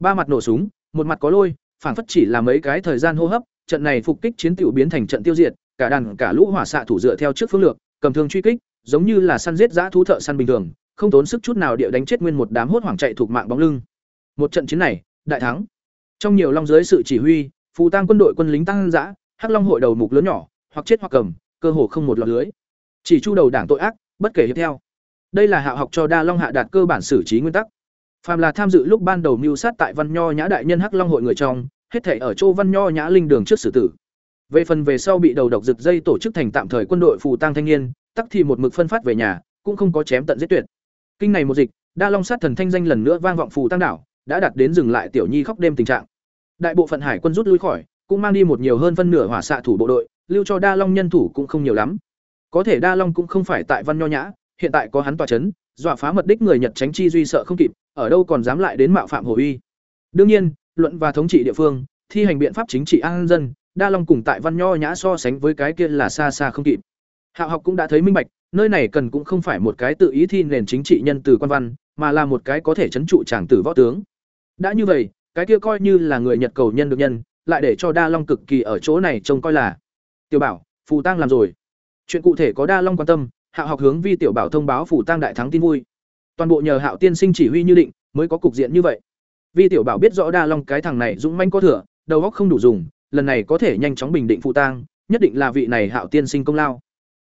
Ba mặt nổ súng, một mặt có lôi, phản phất chỉ là mấy cái thời gian hô hấp, trận này phục kích chiến tiểu biến thành trận tiêu diệt, cả đàn cả lũ hỏa xạ thủ dựa theo trước phương lược, cầm thương truy kích, giống như là săn giết giã thú thợ săn bình thường, không tốn sức chút nào địa đánh chết nguyên một đám hốt hoảng chạy thuộc mạng bóng lưng. Một trận chiến này, đại thắng. Trong nhiều long dưới sự chỉ huy, phù tang quân đội quân lính tăng dã, hắc long hội đầu mục lớn nhỏ, hoặc chết hoặc cầm, cơ hồ không một lọt lưới. Chỉ chu đầu đảng tội ác, bất kể hiệp theo. Đây là hạ học cho đa long hạ đạt cơ bản xử trí nguyên tắc. Phàm là tham dự lúc ban đầu mưu sát tại Văn Nho Nhã đại nhân Hắc Long hội người trong, hết thảy ở Châu Văn Nho Nhã linh đường trước xử tử. Về phần về sau bị đầu độc rực dây tổ chức thành tạm thời quân đội phù tăng thanh niên, tắc thì một mực phân phát về nhà, cũng không có chém tận giết tuyệt. Kinh này một dịch, Đa Long sát thần thanh danh lần nữa vang vọng phù tăng đảo, đã đạt đến dừng lại tiểu nhi khóc đêm tình trạng. Đại bộ phận hải quân rút lui khỏi, cũng mang đi một nhiều hơn phân nửa hỏa xạ thủ bộ đội, lưu cho Đa Long nhân thủ cũng không nhiều lắm. Có thể Đa Long cũng không phải tại Văn Nho Nhã, hiện tại có hắn tòa chấn, dọa phá mật đích người Nhật tránh chi duy sợ không kịp, ở đâu còn dám lại đến mạo phạm hồ uy. Đương nhiên, luận và thống trị địa phương, thi hành biện pháp chính trị an dân, Đa Long cùng tại Văn Nho Nhã so sánh với cái kia là xa xa không kịp. Hạo học cũng đã thấy minh bạch, nơi này cần cũng không phải một cái tự ý thi nền chính trị nhân từ quan văn, mà là một cái có thể trấn trụ chàng tử võ tướng. Đã như vậy, cái kia coi như là người Nhật cầu nhân được nhân, lại để cho Đa Long cực kỳ ở chỗ này trông coi là. Tiểu Bảo, phù tang làm rồi. Chuyện cụ thể có Đa Long quan tâm, Hạo học hướng Vi Tiểu Bảo thông báo phù tang đại thắng tin vui. Toàn bộ nhờ Hạo tiên sinh chỉ huy như định, mới có cục diện như vậy. Vi Tiểu Bảo biết rõ Đa Long cái thằng này dũng manh có thừa, đầu óc không đủ dùng, lần này có thể nhanh chóng bình định phụ tang, nhất định là vị này Hạo tiên sinh công lao.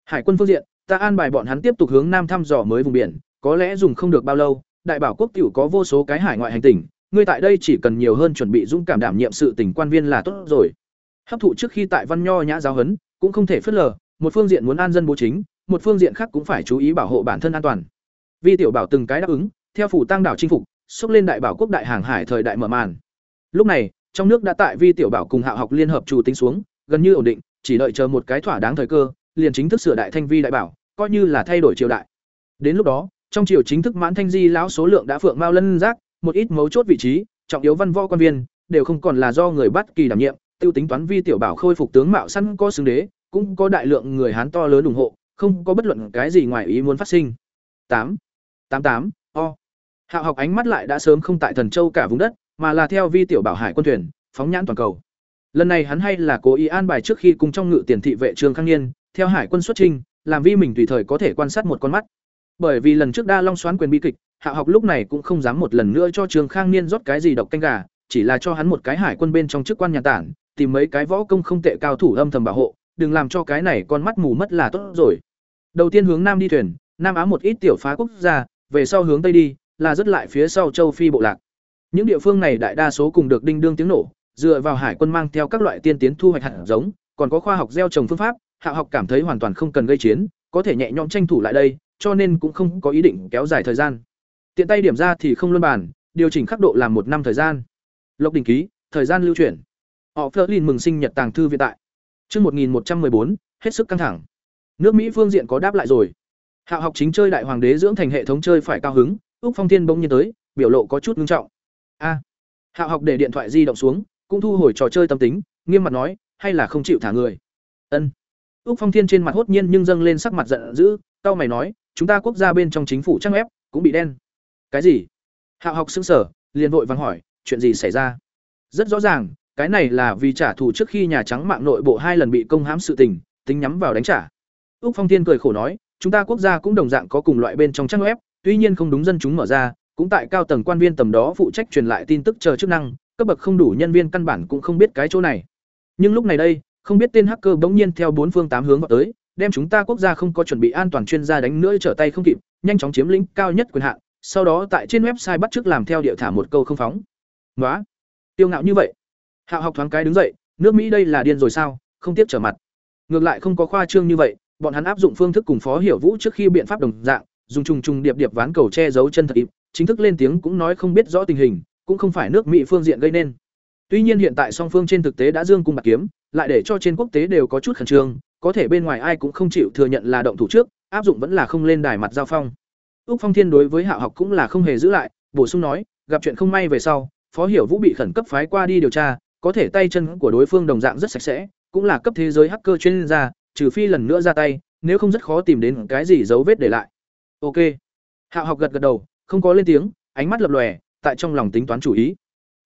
Hải quân phương diện, ta an bài bọn hắn tiếp tục hướng nam thăm dò mới vùng biển, có lẽ dùng không được bao lâu, đại bảo quốc tiểu có vô số cái hải ngoại hành tinh, ngươi tại đây chỉ cần nhiều hơn chuẩn bị dũng cảm đảm nhiệm sự tỉnh quan viên là tốt rồi. Hấp thụ trước khi tại Văn Nho nhã giáo huấn, cũng không thể phớt lờ, một phương diện muốn an dân bố chính, một phương diện khác cũng phải chú ý bảo hộ bản thân an toàn. Vi tiểu bảo từng cái đáp ứng, theo phủ tăng đảo chinh phục, xúc lên đại bảo quốc đại hàng hải thời đại mở màn. Lúc này, trong nước đã tại Vi tiểu bảo cùng Hạo học liên hợp chủ tính xuống, gần như ổn định, chỉ đợi chờ một cái thỏa đáng thời cơ, liền chính thức sửa đại thanh vi đại bảo, coi như là thay đổi triều đại. Đến lúc đó, trong triều chính thức mãn thanh di lão số lượng đã phượng mao lân giác, một ít mấu chốt vị trí, trọng yếu văn võ quan viên đều không còn là do người bắt kỳ đảm nhiệm, tiêu tính toán vi tiểu bảo khôi phục tướng mạo săn có xứng đế, cũng có đại lượng người Hán to lớn ủng hộ, không có bất luận cái gì ngoài ý muốn phát sinh. tám tám tám o Hạo học ánh mắt lại đã sớm không tại Thần Châu cả vùng đất, mà là theo vi tiểu bảo hải quân thuyền, phóng nhãn toàn cầu. Lần này hắn hay là cố ý an bài trước khi cùng trong ngự tiền thị vệ Trương Khang Niên, theo hải quân xuất trình, làm vi mình tùy thời có thể quan sát một con mắt. Bởi vì lần trước đa long xoán quyền bi kịch, Hạ học lúc này cũng không dám một lần nữa cho Trương Khang Niên rót cái gì độc canh gà, chỉ là cho hắn một cái hải quân bên trong chức quan nhà tản, tìm mấy cái võ công không tệ cao thủ âm thầm bảo hộ, đừng làm cho cái này con mắt mù mất là tốt rồi. Đầu tiên hướng nam đi thuyền, Nam Á một ít tiểu phá quốc gia, về sau hướng tây đi, là rất lại phía sau châu Phi bộ lạc. Những địa phương này đại đa số cùng được đinh đương tiếng nổ, dựa vào hải quân mang theo các loại tiên tiến thu hoạch hạt giống, còn có khoa học gieo trồng phương pháp, hạ học cảm thấy hoàn toàn không cần gây chiến, có thể nhẹ nhõm tranh thủ lại đây, cho nên cũng không có ý định kéo dài thời gian. Tiện tay điểm ra thì không luân bàn, điều chỉnh khắc độ làm một năm thời gian. Lộc đỉnh ký, thời gian lưu chuyển. Họ Flerlin mừng sinh nhật tàng thư viện tại. Chương 1114, hết sức căng thẳng. Nước Mỹ phương diện có đáp lại rồi. hạo học chính chơi đại hoàng đế dưỡng thành hệ thống chơi phải cao hứng, Úc Phong Thiên bỗng nhiên tới, biểu lộ có chút nghiêm trọng. A. hạo học để điện thoại di động xuống, cũng thu hồi trò chơi tâm tính, nghiêm mặt nói, hay là không chịu thả người. Ân. Úc Phong Thiên trên mặt hốt nhiên nhưng dâng lên sắc mặt giận dữ, tao mày nói, chúng ta quốc gia bên trong chính phủ trang ép, cũng bị đen. Cái gì? Hạ học sững sở, liền vội vàng hỏi, chuyện gì xảy ra? Rất rõ ràng, cái này là vì trả thù trước khi Nhà Trắng mạng nội bộ hai lần bị công hãm sự tình, tính nhắm vào đánh trả. Úc Phong Thiên cười khổ nói, chúng ta quốc gia cũng đồng dạng có cùng loại bên trong trang web, tuy nhiên không đúng dân chúng mở ra, cũng tại cao tầng quan viên tầm đó phụ trách truyền lại tin tức chờ chức năng, cấp bậc không đủ nhân viên căn bản cũng không biết cái chỗ này. Nhưng lúc này đây, không biết tên hacker bỗng nhiên theo bốn phương tám hướng vào tới, đem chúng ta quốc gia không có chuẩn bị an toàn chuyên gia đánh nữa trở tay không kịp, nhanh chóng chiếm lĩnh cao nhất quyền hạn, sau đó tại trên website bắt chước làm theo địa thả một câu không phóng. Ngoá, tiêu ngạo như vậy. Hạo học thoáng cái đứng dậy, nước Mỹ đây là điên rồi sao, không tiếp trở mặt. Ngược lại không có khoa trương như vậy, bọn hắn áp dụng phương thức cùng phó hiểu vũ trước khi biện pháp đồng dạng dùng trùng trùng điệp điệp ván cầu che giấu chân thật ịp chính thức lên tiếng cũng nói không biết rõ tình hình cũng không phải nước mỹ phương diện gây nên tuy nhiên hiện tại song phương trên thực tế đã dương cung bạc kiếm lại để cho trên quốc tế đều có chút khẩn trương có thể bên ngoài ai cũng không chịu thừa nhận là động thủ trước áp dụng vẫn là không lên đài mặt giao phong úc phong thiên đối với hạ học cũng là không hề giữ lại bổ sung nói gặp chuyện không may về sau phó hiểu vũ bị khẩn cấp phái qua đi điều tra có thể tay chân của đối phương đồng dạng rất sạch sẽ, cũng là cấp thế giới hacker chuyên gia, trừ phi lần nữa ra tay, nếu không rất khó tìm đến cái gì dấu vết để lại. Ok. Hạo học gật gật đầu, không có lên tiếng, ánh mắt lập lòe, tại trong lòng tính toán chủ ý.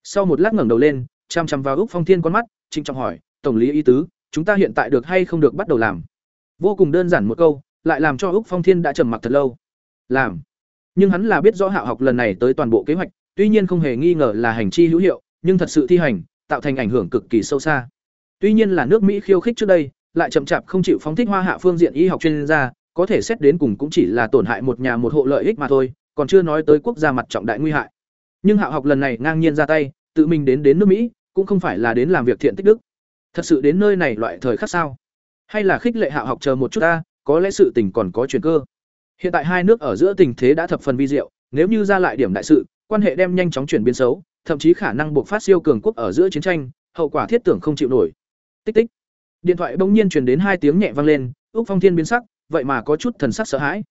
Sau một lát ngẩng đầu lên, chăm chăm vào Úc Phong Thiên con mắt, trinh trọng hỏi, "Tổng lý ý tứ, chúng ta hiện tại được hay không được bắt đầu làm?" Vô cùng đơn giản một câu, lại làm cho Úc Phong Thiên đã trầm mặc thật lâu. Làm. Nhưng hắn là biết rõ hạ học lần này tới toàn bộ kế hoạch, tuy nhiên không hề nghi ngờ là hành chi hữu hiệu, nhưng thật sự thi hành, tạo thành ảnh hưởng cực kỳ sâu xa. Tuy nhiên là nước Mỹ khiêu khích trước đây, lại chậm chạp không chịu phóng thích hoa hạ phương diện y học chuyên gia, có thể xét đến cùng cũng chỉ là tổn hại một nhà một hộ lợi ích mà thôi, còn chưa nói tới quốc gia mặt trọng đại nguy hại. Nhưng hạ học lần này ngang nhiên ra tay, tự mình đến đến nước Mỹ, cũng không phải là đến làm việc thiện tích đức. Thật sự đến nơi này loại thời khắc sao? Hay là khích lệ hạ học chờ một chút ta, có lẽ sự tình còn có chuyển cơ. Hiện tại hai nước ở giữa tình thế đã thập phần vi diệu, nếu như ra lại điểm đại sự, quan hệ đem nhanh chóng chuyển biến xấu, thậm chí khả năng buộc phát siêu cường quốc ở giữa chiến tranh, hậu quả thiết tưởng không chịu nổi. Tích tích. Điện thoại bỗng nhiên truyền đến hai tiếng nhẹ vang lên, Úc Phong Thiên biến sắc, vậy mà có chút thần sắc sợ hãi.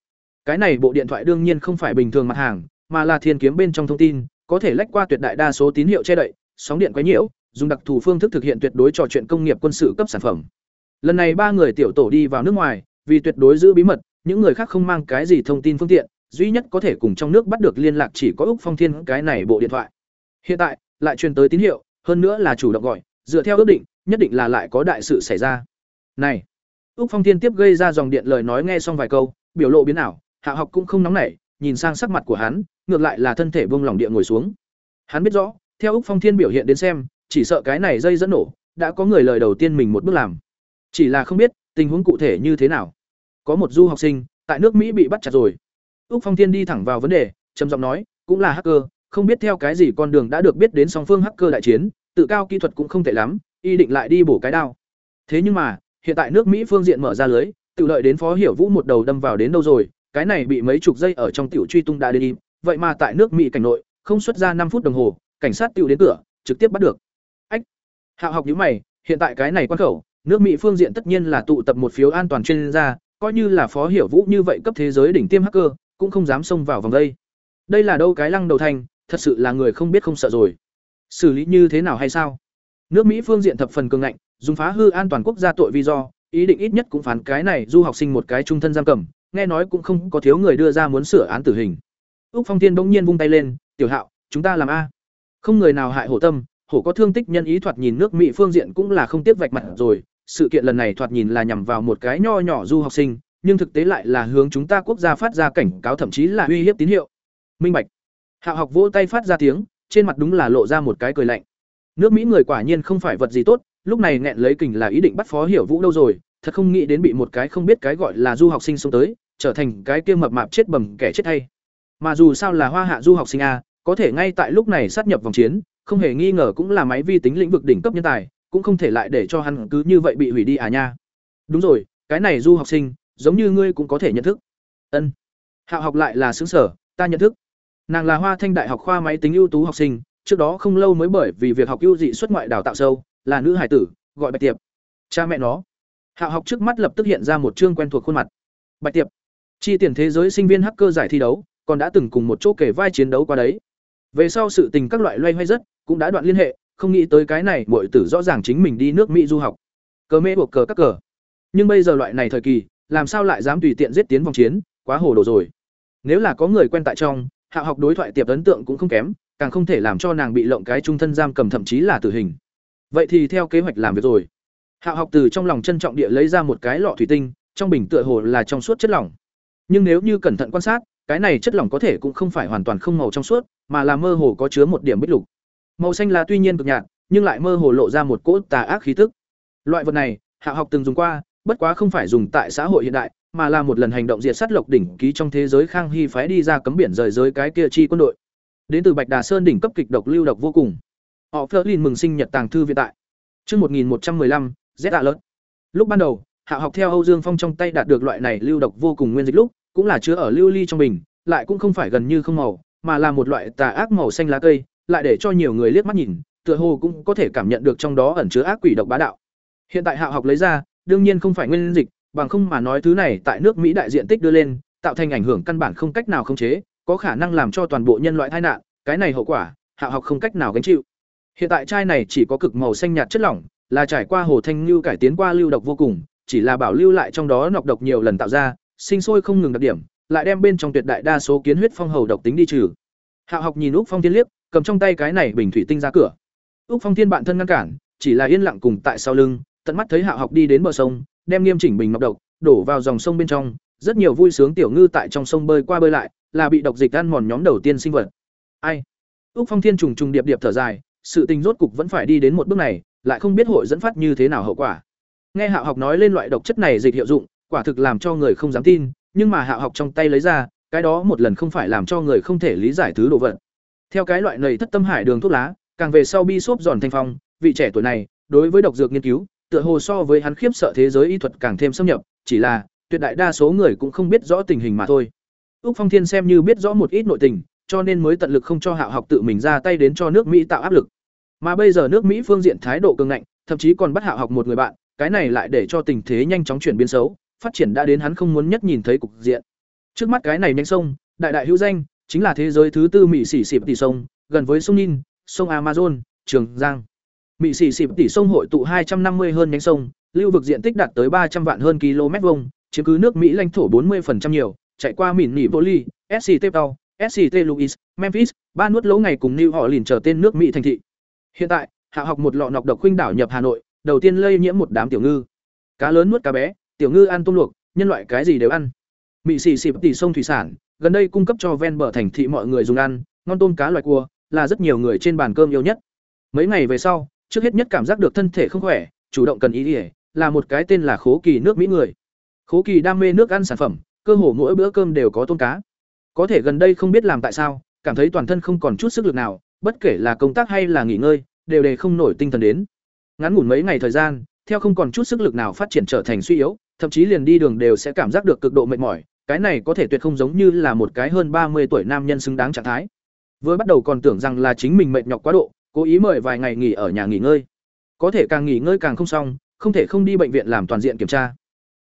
Cái này bộ điện thoại đương nhiên không phải bình thường mặt hàng, mà là thiên kiếm bên trong thông tin, có thể lách qua tuyệt đại đa số tín hiệu che đậy, sóng điện quấy nhiễu, dùng đặc thù phương thức thực hiện tuyệt đối trò chuyện công nghiệp quân sự cấp sản phẩm. Lần này ba người tiểu tổ đi vào nước ngoài, vì tuyệt đối giữ bí mật, những người khác không mang cái gì thông tin phương tiện, duy nhất có thể cùng trong nước bắt được liên lạc chỉ có Úc Phong Thiên cái này bộ điện thoại. Hiện tại, lại truyền tới tín hiệu, hơn nữa là chủ động gọi, dựa theo ước định, nhất định là lại có đại sự xảy ra. Này, Úc Phong Thiên tiếp gây ra dòng điện lời nói nghe xong vài câu, biểu lộ biến ảo, Hạ học cũng không nóng nảy, nhìn sang sắc mặt của hắn, ngược lại là thân thể buông lỏng địa ngồi xuống. Hắn biết rõ, theo Úc Phong Thiên biểu hiện đến xem, chỉ sợ cái này dây dẫn nổ, đã có người lời đầu tiên mình một bước làm. Chỉ là không biết tình huống cụ thể như thế nào. Có một du học sinh tại nước Mỹ bị bắt chặt rồi. Úc Phong Thiên đi thẳng vào vấn đề, trầm giọng nói, cũng là hacker, không biết theo cái gì con đường đã được biết đến song phương hacker đại chiến, tự cao kỹ thuật cũng không tệ lắm, y định lại đi bổ cái đao. Thế nhưng mà, hiện tại nước Mỹ phương diện mở ra lưới, tự lợi đến Phó Hiểu Vũ một đầu đâm vào đến đâu rồi, cái này bị mấy chục giây ở trong tiểu truy tung đã đi, vậy mà tại nước Mỹ cảnh nội, không xuất ra năm phút đồng hồ, cảnh sát tiểu đến cửa, trực tiếp bắt được. Ách. Hạo học nhíu mày, hiện tại cái này quan khẩu, nước Mỹ phương diện tất nhiên là tụ tập một phiếu an toàn chuyên gia, coi như là Phó Hiểu Vũ như vậy cấp thế giới đỉnh tiêm hacker, cũng không dám xông vào vòng đây. Đây là đâu cái lăng đầu thành, thật sự là người không biết không sợ rồi. Xử lý như thế nào hay sao? Nước Mỹ phương diện thập phần cường ngạnh, dùng phá hư an toàn quốc gia tội vi do, ý định ít nhất cũng phán cái này du học sinh một cái trung thân giam cầm, nghe nói cũng không có thiếu người đưa ra muốn sửa án tử hình. Úc Phong Thiên bỗng nhiên vung tay lên, "Tiểu Hạo, chúng ta làm a." Không người nào hại hổ tâm, hổ có thương tích nhân ý thoạt nhìn nước Mỹ phương diện cũng là không tiếc vạch mặt rồi, sự kiện lần này thoạt nhìn là nhằm vào một cái nho nhỏ du học sinh, nhưng thực tế lại là hướng chúng ta quốc gia phát ra cảnh cáo thậm chí là uy hiếp tín hiệu. Minh bạch. hạ học vỗ tay phát ra tiếng, trên mặt đúng là lộ ra một cái cười lạnh. Nước Mỹ người quả nhiên không phải vật gì tốt, lúc này nghẹn lấy kình là ý định bắt Phó Hiểu Vũ đâu rồi, thật không nghĩ đến bị một cái không biết cái gọi là du học sinh xông tới, trở thành cái kia mập mạp chết bầm kẻ chết hay. Mà dù sao là hoa hạ du học sinh a, có thể ngay tại lúc này sát nhập vòng chiến, không hề nghi ngờ cũng là máy vi tính lĩnh vực đỉnh cấp nhân tài, cũng không thể lại để cho hắn cứ như vậy bị hủy đi à nha. Đúng rồi, cái này du học sinh, giống như ngươi cũng có thể nhận thức. Ân. Hạo học lại là xứng sở, ta nhận thức. Nàng là Hoa Thanh Đại học khoa máy tính ưu tú học sinh, trước đó không lâu mới bởi vì việc học ưu dị xuất ngoại đào tạo sâu, là nữ hải tử, gọi Bạch Tiệp. Cha mẹ nó. Hạo học trước mắt lập tức hiện ra một chương quen thuộc khuôn mặt. Bạch Tiệp, chi tiền thế giới sinh viên hacker giải thi đấu, còn đã từng cùng một chỗ kể vai chiến đấu qua đấy. Về sau sự tình các loại loay hoay rất, cũng đã đoạn liên hệ, không nghĩ tới cái này muội tử rõ ràng chính mình đi nước Mỹ du học. Cờ mê buộc cờ các cờ. Nhưng bây giờ loại này thời kỳ, làm sao lại dám tùy tiện giết tiến vòng chiến, quá hồ đồ rồi. Nếu là có người quen tại trong, hạ học đối thoại tiệp ấn tượng cũng không kém, càng không thể làm cho nàng bị lộng cái trung thân giam cầm thậm chí là tử hình. Vậy thì theo kế hoạch làm việc rồi. Hạ học từ trong lòng trân trọng địa lấy ra một cái lọ thủy tinh, trong bình tựa hồ là trong suốt chất lỏng. Nhưng nếu như cẩn thận quan sát, cái này chất lỏng có thể cũng không phải hoàn toàn không màu trong suốt, mà là mơ hồ có chứa một điểm bích lục. Màu xanh là tuy nhiên cực nhạt, nhưng lại mơ hồ lộ ra một cỗ tà ác khí tức. Loại vật này, Hạ học từng dùng qua, bất quá không phải dùng tại xã hội hiện đại, mà là một lần hành động diệt sát lộc đỉnh ký trong thế giới Khang Hy phái đi ra cấm biển rời giới cái kia chi quân đội. Đến từ Bạch Đà Sơn đỉnh cấp kịch độc lưu độc vô cùng. Họ Flerlin mừng sinh nhật tàng thư viện tại. Trước 1115, Z lớn. Lúc ban đầu, Hạ học theo Âu Dương Phong trong tay đạt được loại này lưu độc vô cùng nguyên dịch lúc, cũng là chứa ở lưu ly trong bình, lại cũng không phải gần như không màu, mà là một loại tà ác màu xanh lá cây, lại để cho nhiều người liếc mắt nhìn, tựa hồ cũng có thể cảm nhận được trong đó ẩn chứa ác quỷ độc bá đạo. Hiện tại Hạ học lấy ra, đương nhiên không phải nguyên dịch, bằng không mà nói thứ này tại nước Mỹ đại diện tích đưa lên, tạo thành ảnh hưởng căn bản không cách nào khống chế, có khả năng làm cho toàn bộ nhân loại tai nạn, cái này hậu quả, Hạ học không cách nào gánh chịu. Hiện tại chai này chỉ có cực màu xanh nhạt chất lỏng, là trải qua hồ thanh lưu cải tiến qua lưu độc vô cùng, chỉ là bảo lưu lại trong đó nọc độc nhiều lần tạo ra, sinh sôi không ngừng đặc điểm, lại đem bên trong tuyệt đại đa số kiến huyết phong hầu độc tính đi trừ. Hạo học nhìn Úc Phong Thiên liếc, cầm trong tay cái này bình thủy tinh ra cửa. Úc Phong Thiên bạn thân ngăn cản, chỉ là yên lặng cùng tại sau lưng, tận mắt thấy Hạo học đi đến bờ sông, đem nghiêm chỉnh bình nọc độc đổ vào dòng sông bên trong, rất nhiều vui sướng tiểu ngư tại trong sông bơi qua bơi lại, là bị độc dịch ăn mòn nhóm đầu tiên sinh vật. Ai? Úc Phong Thiên trùng trùng điệp điệp thở dài, sự tình rốt cục vẫn phải đi đến một bước này, lại không biết hội dẫn phát như thế nào hậu quả. Nghe Hạo học nói lên loại độc chất này dịch hiệu dụng, quả thực làm cho người không dám tin, nhưng mà Hạo học trong tay lấy ra, cái đó một lần không phải làm cho người không thể lý giải thứ đồ vật. Theo cái loại nầy thất tâm hải đường thuốc lá, càng về sau bi xốp giòn thanh phong, vị trẻ tuổi này, đối với độc dược nghiên cứu, tựa hồ so với hắn khiếp sợ thế giới y thuật càng thêm xâm nhập, chỉ là tuyệt đại đa số người cũng không biết rõ tình hình mà thôi. Úc Phong Thiên xem như biết rõ một ít nội tình, cho nên mới tận lực không cho Hạo học tự mình ra tay đến cho nước Mỹ tạo áp lực. Mà bây giờ nước Mỹ phương diện thái độ cường ngạnh, thậm chí còn bắt Hạo học một người bạn, cái này lại để cho tình thế nhanh chóng chuyển biến xấu, phát triển đã đến hắn không muốn nhất nhìn thấy cục diện. Trước mắt cái này nhanh sông, đại đại hữu danh, chính là thế giới thứ tư Mỹ xỉ xịp tỷ sông, gần với sông Nin, sông Amazon, Trường Giang. Mỹ xỉ xịp tỷ sông hội tụ 250 hơn nhánh sông, lưu vực diện tích đạt tới 300 vạn hơn km vuông, chiếm cứ nước Mỹ lãnh thổ 40% nhiều, chạy qua mỉn nỉ Poli, SCT Tau, SCT Louis, Memphis, ba nuốt lỗ ngày cùng New họ liền trở tên nước Mỹ thành thị. Hiện tại, hạ học một lọ nọc độc khuynh đảo nhập Hà Nội, đầu tiên lây nhiễm một đám tiểu ngư. Cá lớn nuốt cá bé, tiểu ngư ăn tôm luộc, nhân loại cái gì đều ăn. Mỹ xì xịp tỷ sông thủy sản, gần đây cung cấp cho ven bờ thành thị mọi người dùng ăn, ngon tôm cá loại cua, là rất nhiều người trên bàn cơm yêu nhất. Mấy ngày về sau, trước hết nhất cảm giác được thân thể không khỏe, chủ động cần ý đi, là một cái tên là Khố Kỳ nước Mỹ người. Khố Kỳ đam mê nước ăn sản phẩm, cơ hồ mỗi bữa cơm đều có tôm cá. Có thể gần đây không biết làm tại sao, cảm thấy toàn thân không còn chút sức lực nào, bất kể là công tác hay là nghỉ ngơi, đều đề không nổi tinh thần đến. Ngắn ngủn mấy ngày thời gian, theo không còn chút sức lực nào phát triển trở thành suy yếu, thậm chí liền đi đường đều sẽ cảm giác được cực độ mệt mỏi, cái này có thể tuyệt không giống như là một cái hơn ba mươi tuổi nam nhân xứng đáng trạng thái. Vừa bắt đầu còn tưởng rằng là chính mình mệt nhọc quá độ, cố ý mời vài ngày nghỉ ở nhà nghỉ ngơi. Có thể càng nghỉ ngơi càng không xong, không thể không đi bệnh viện làm toàn diện kiểm tra.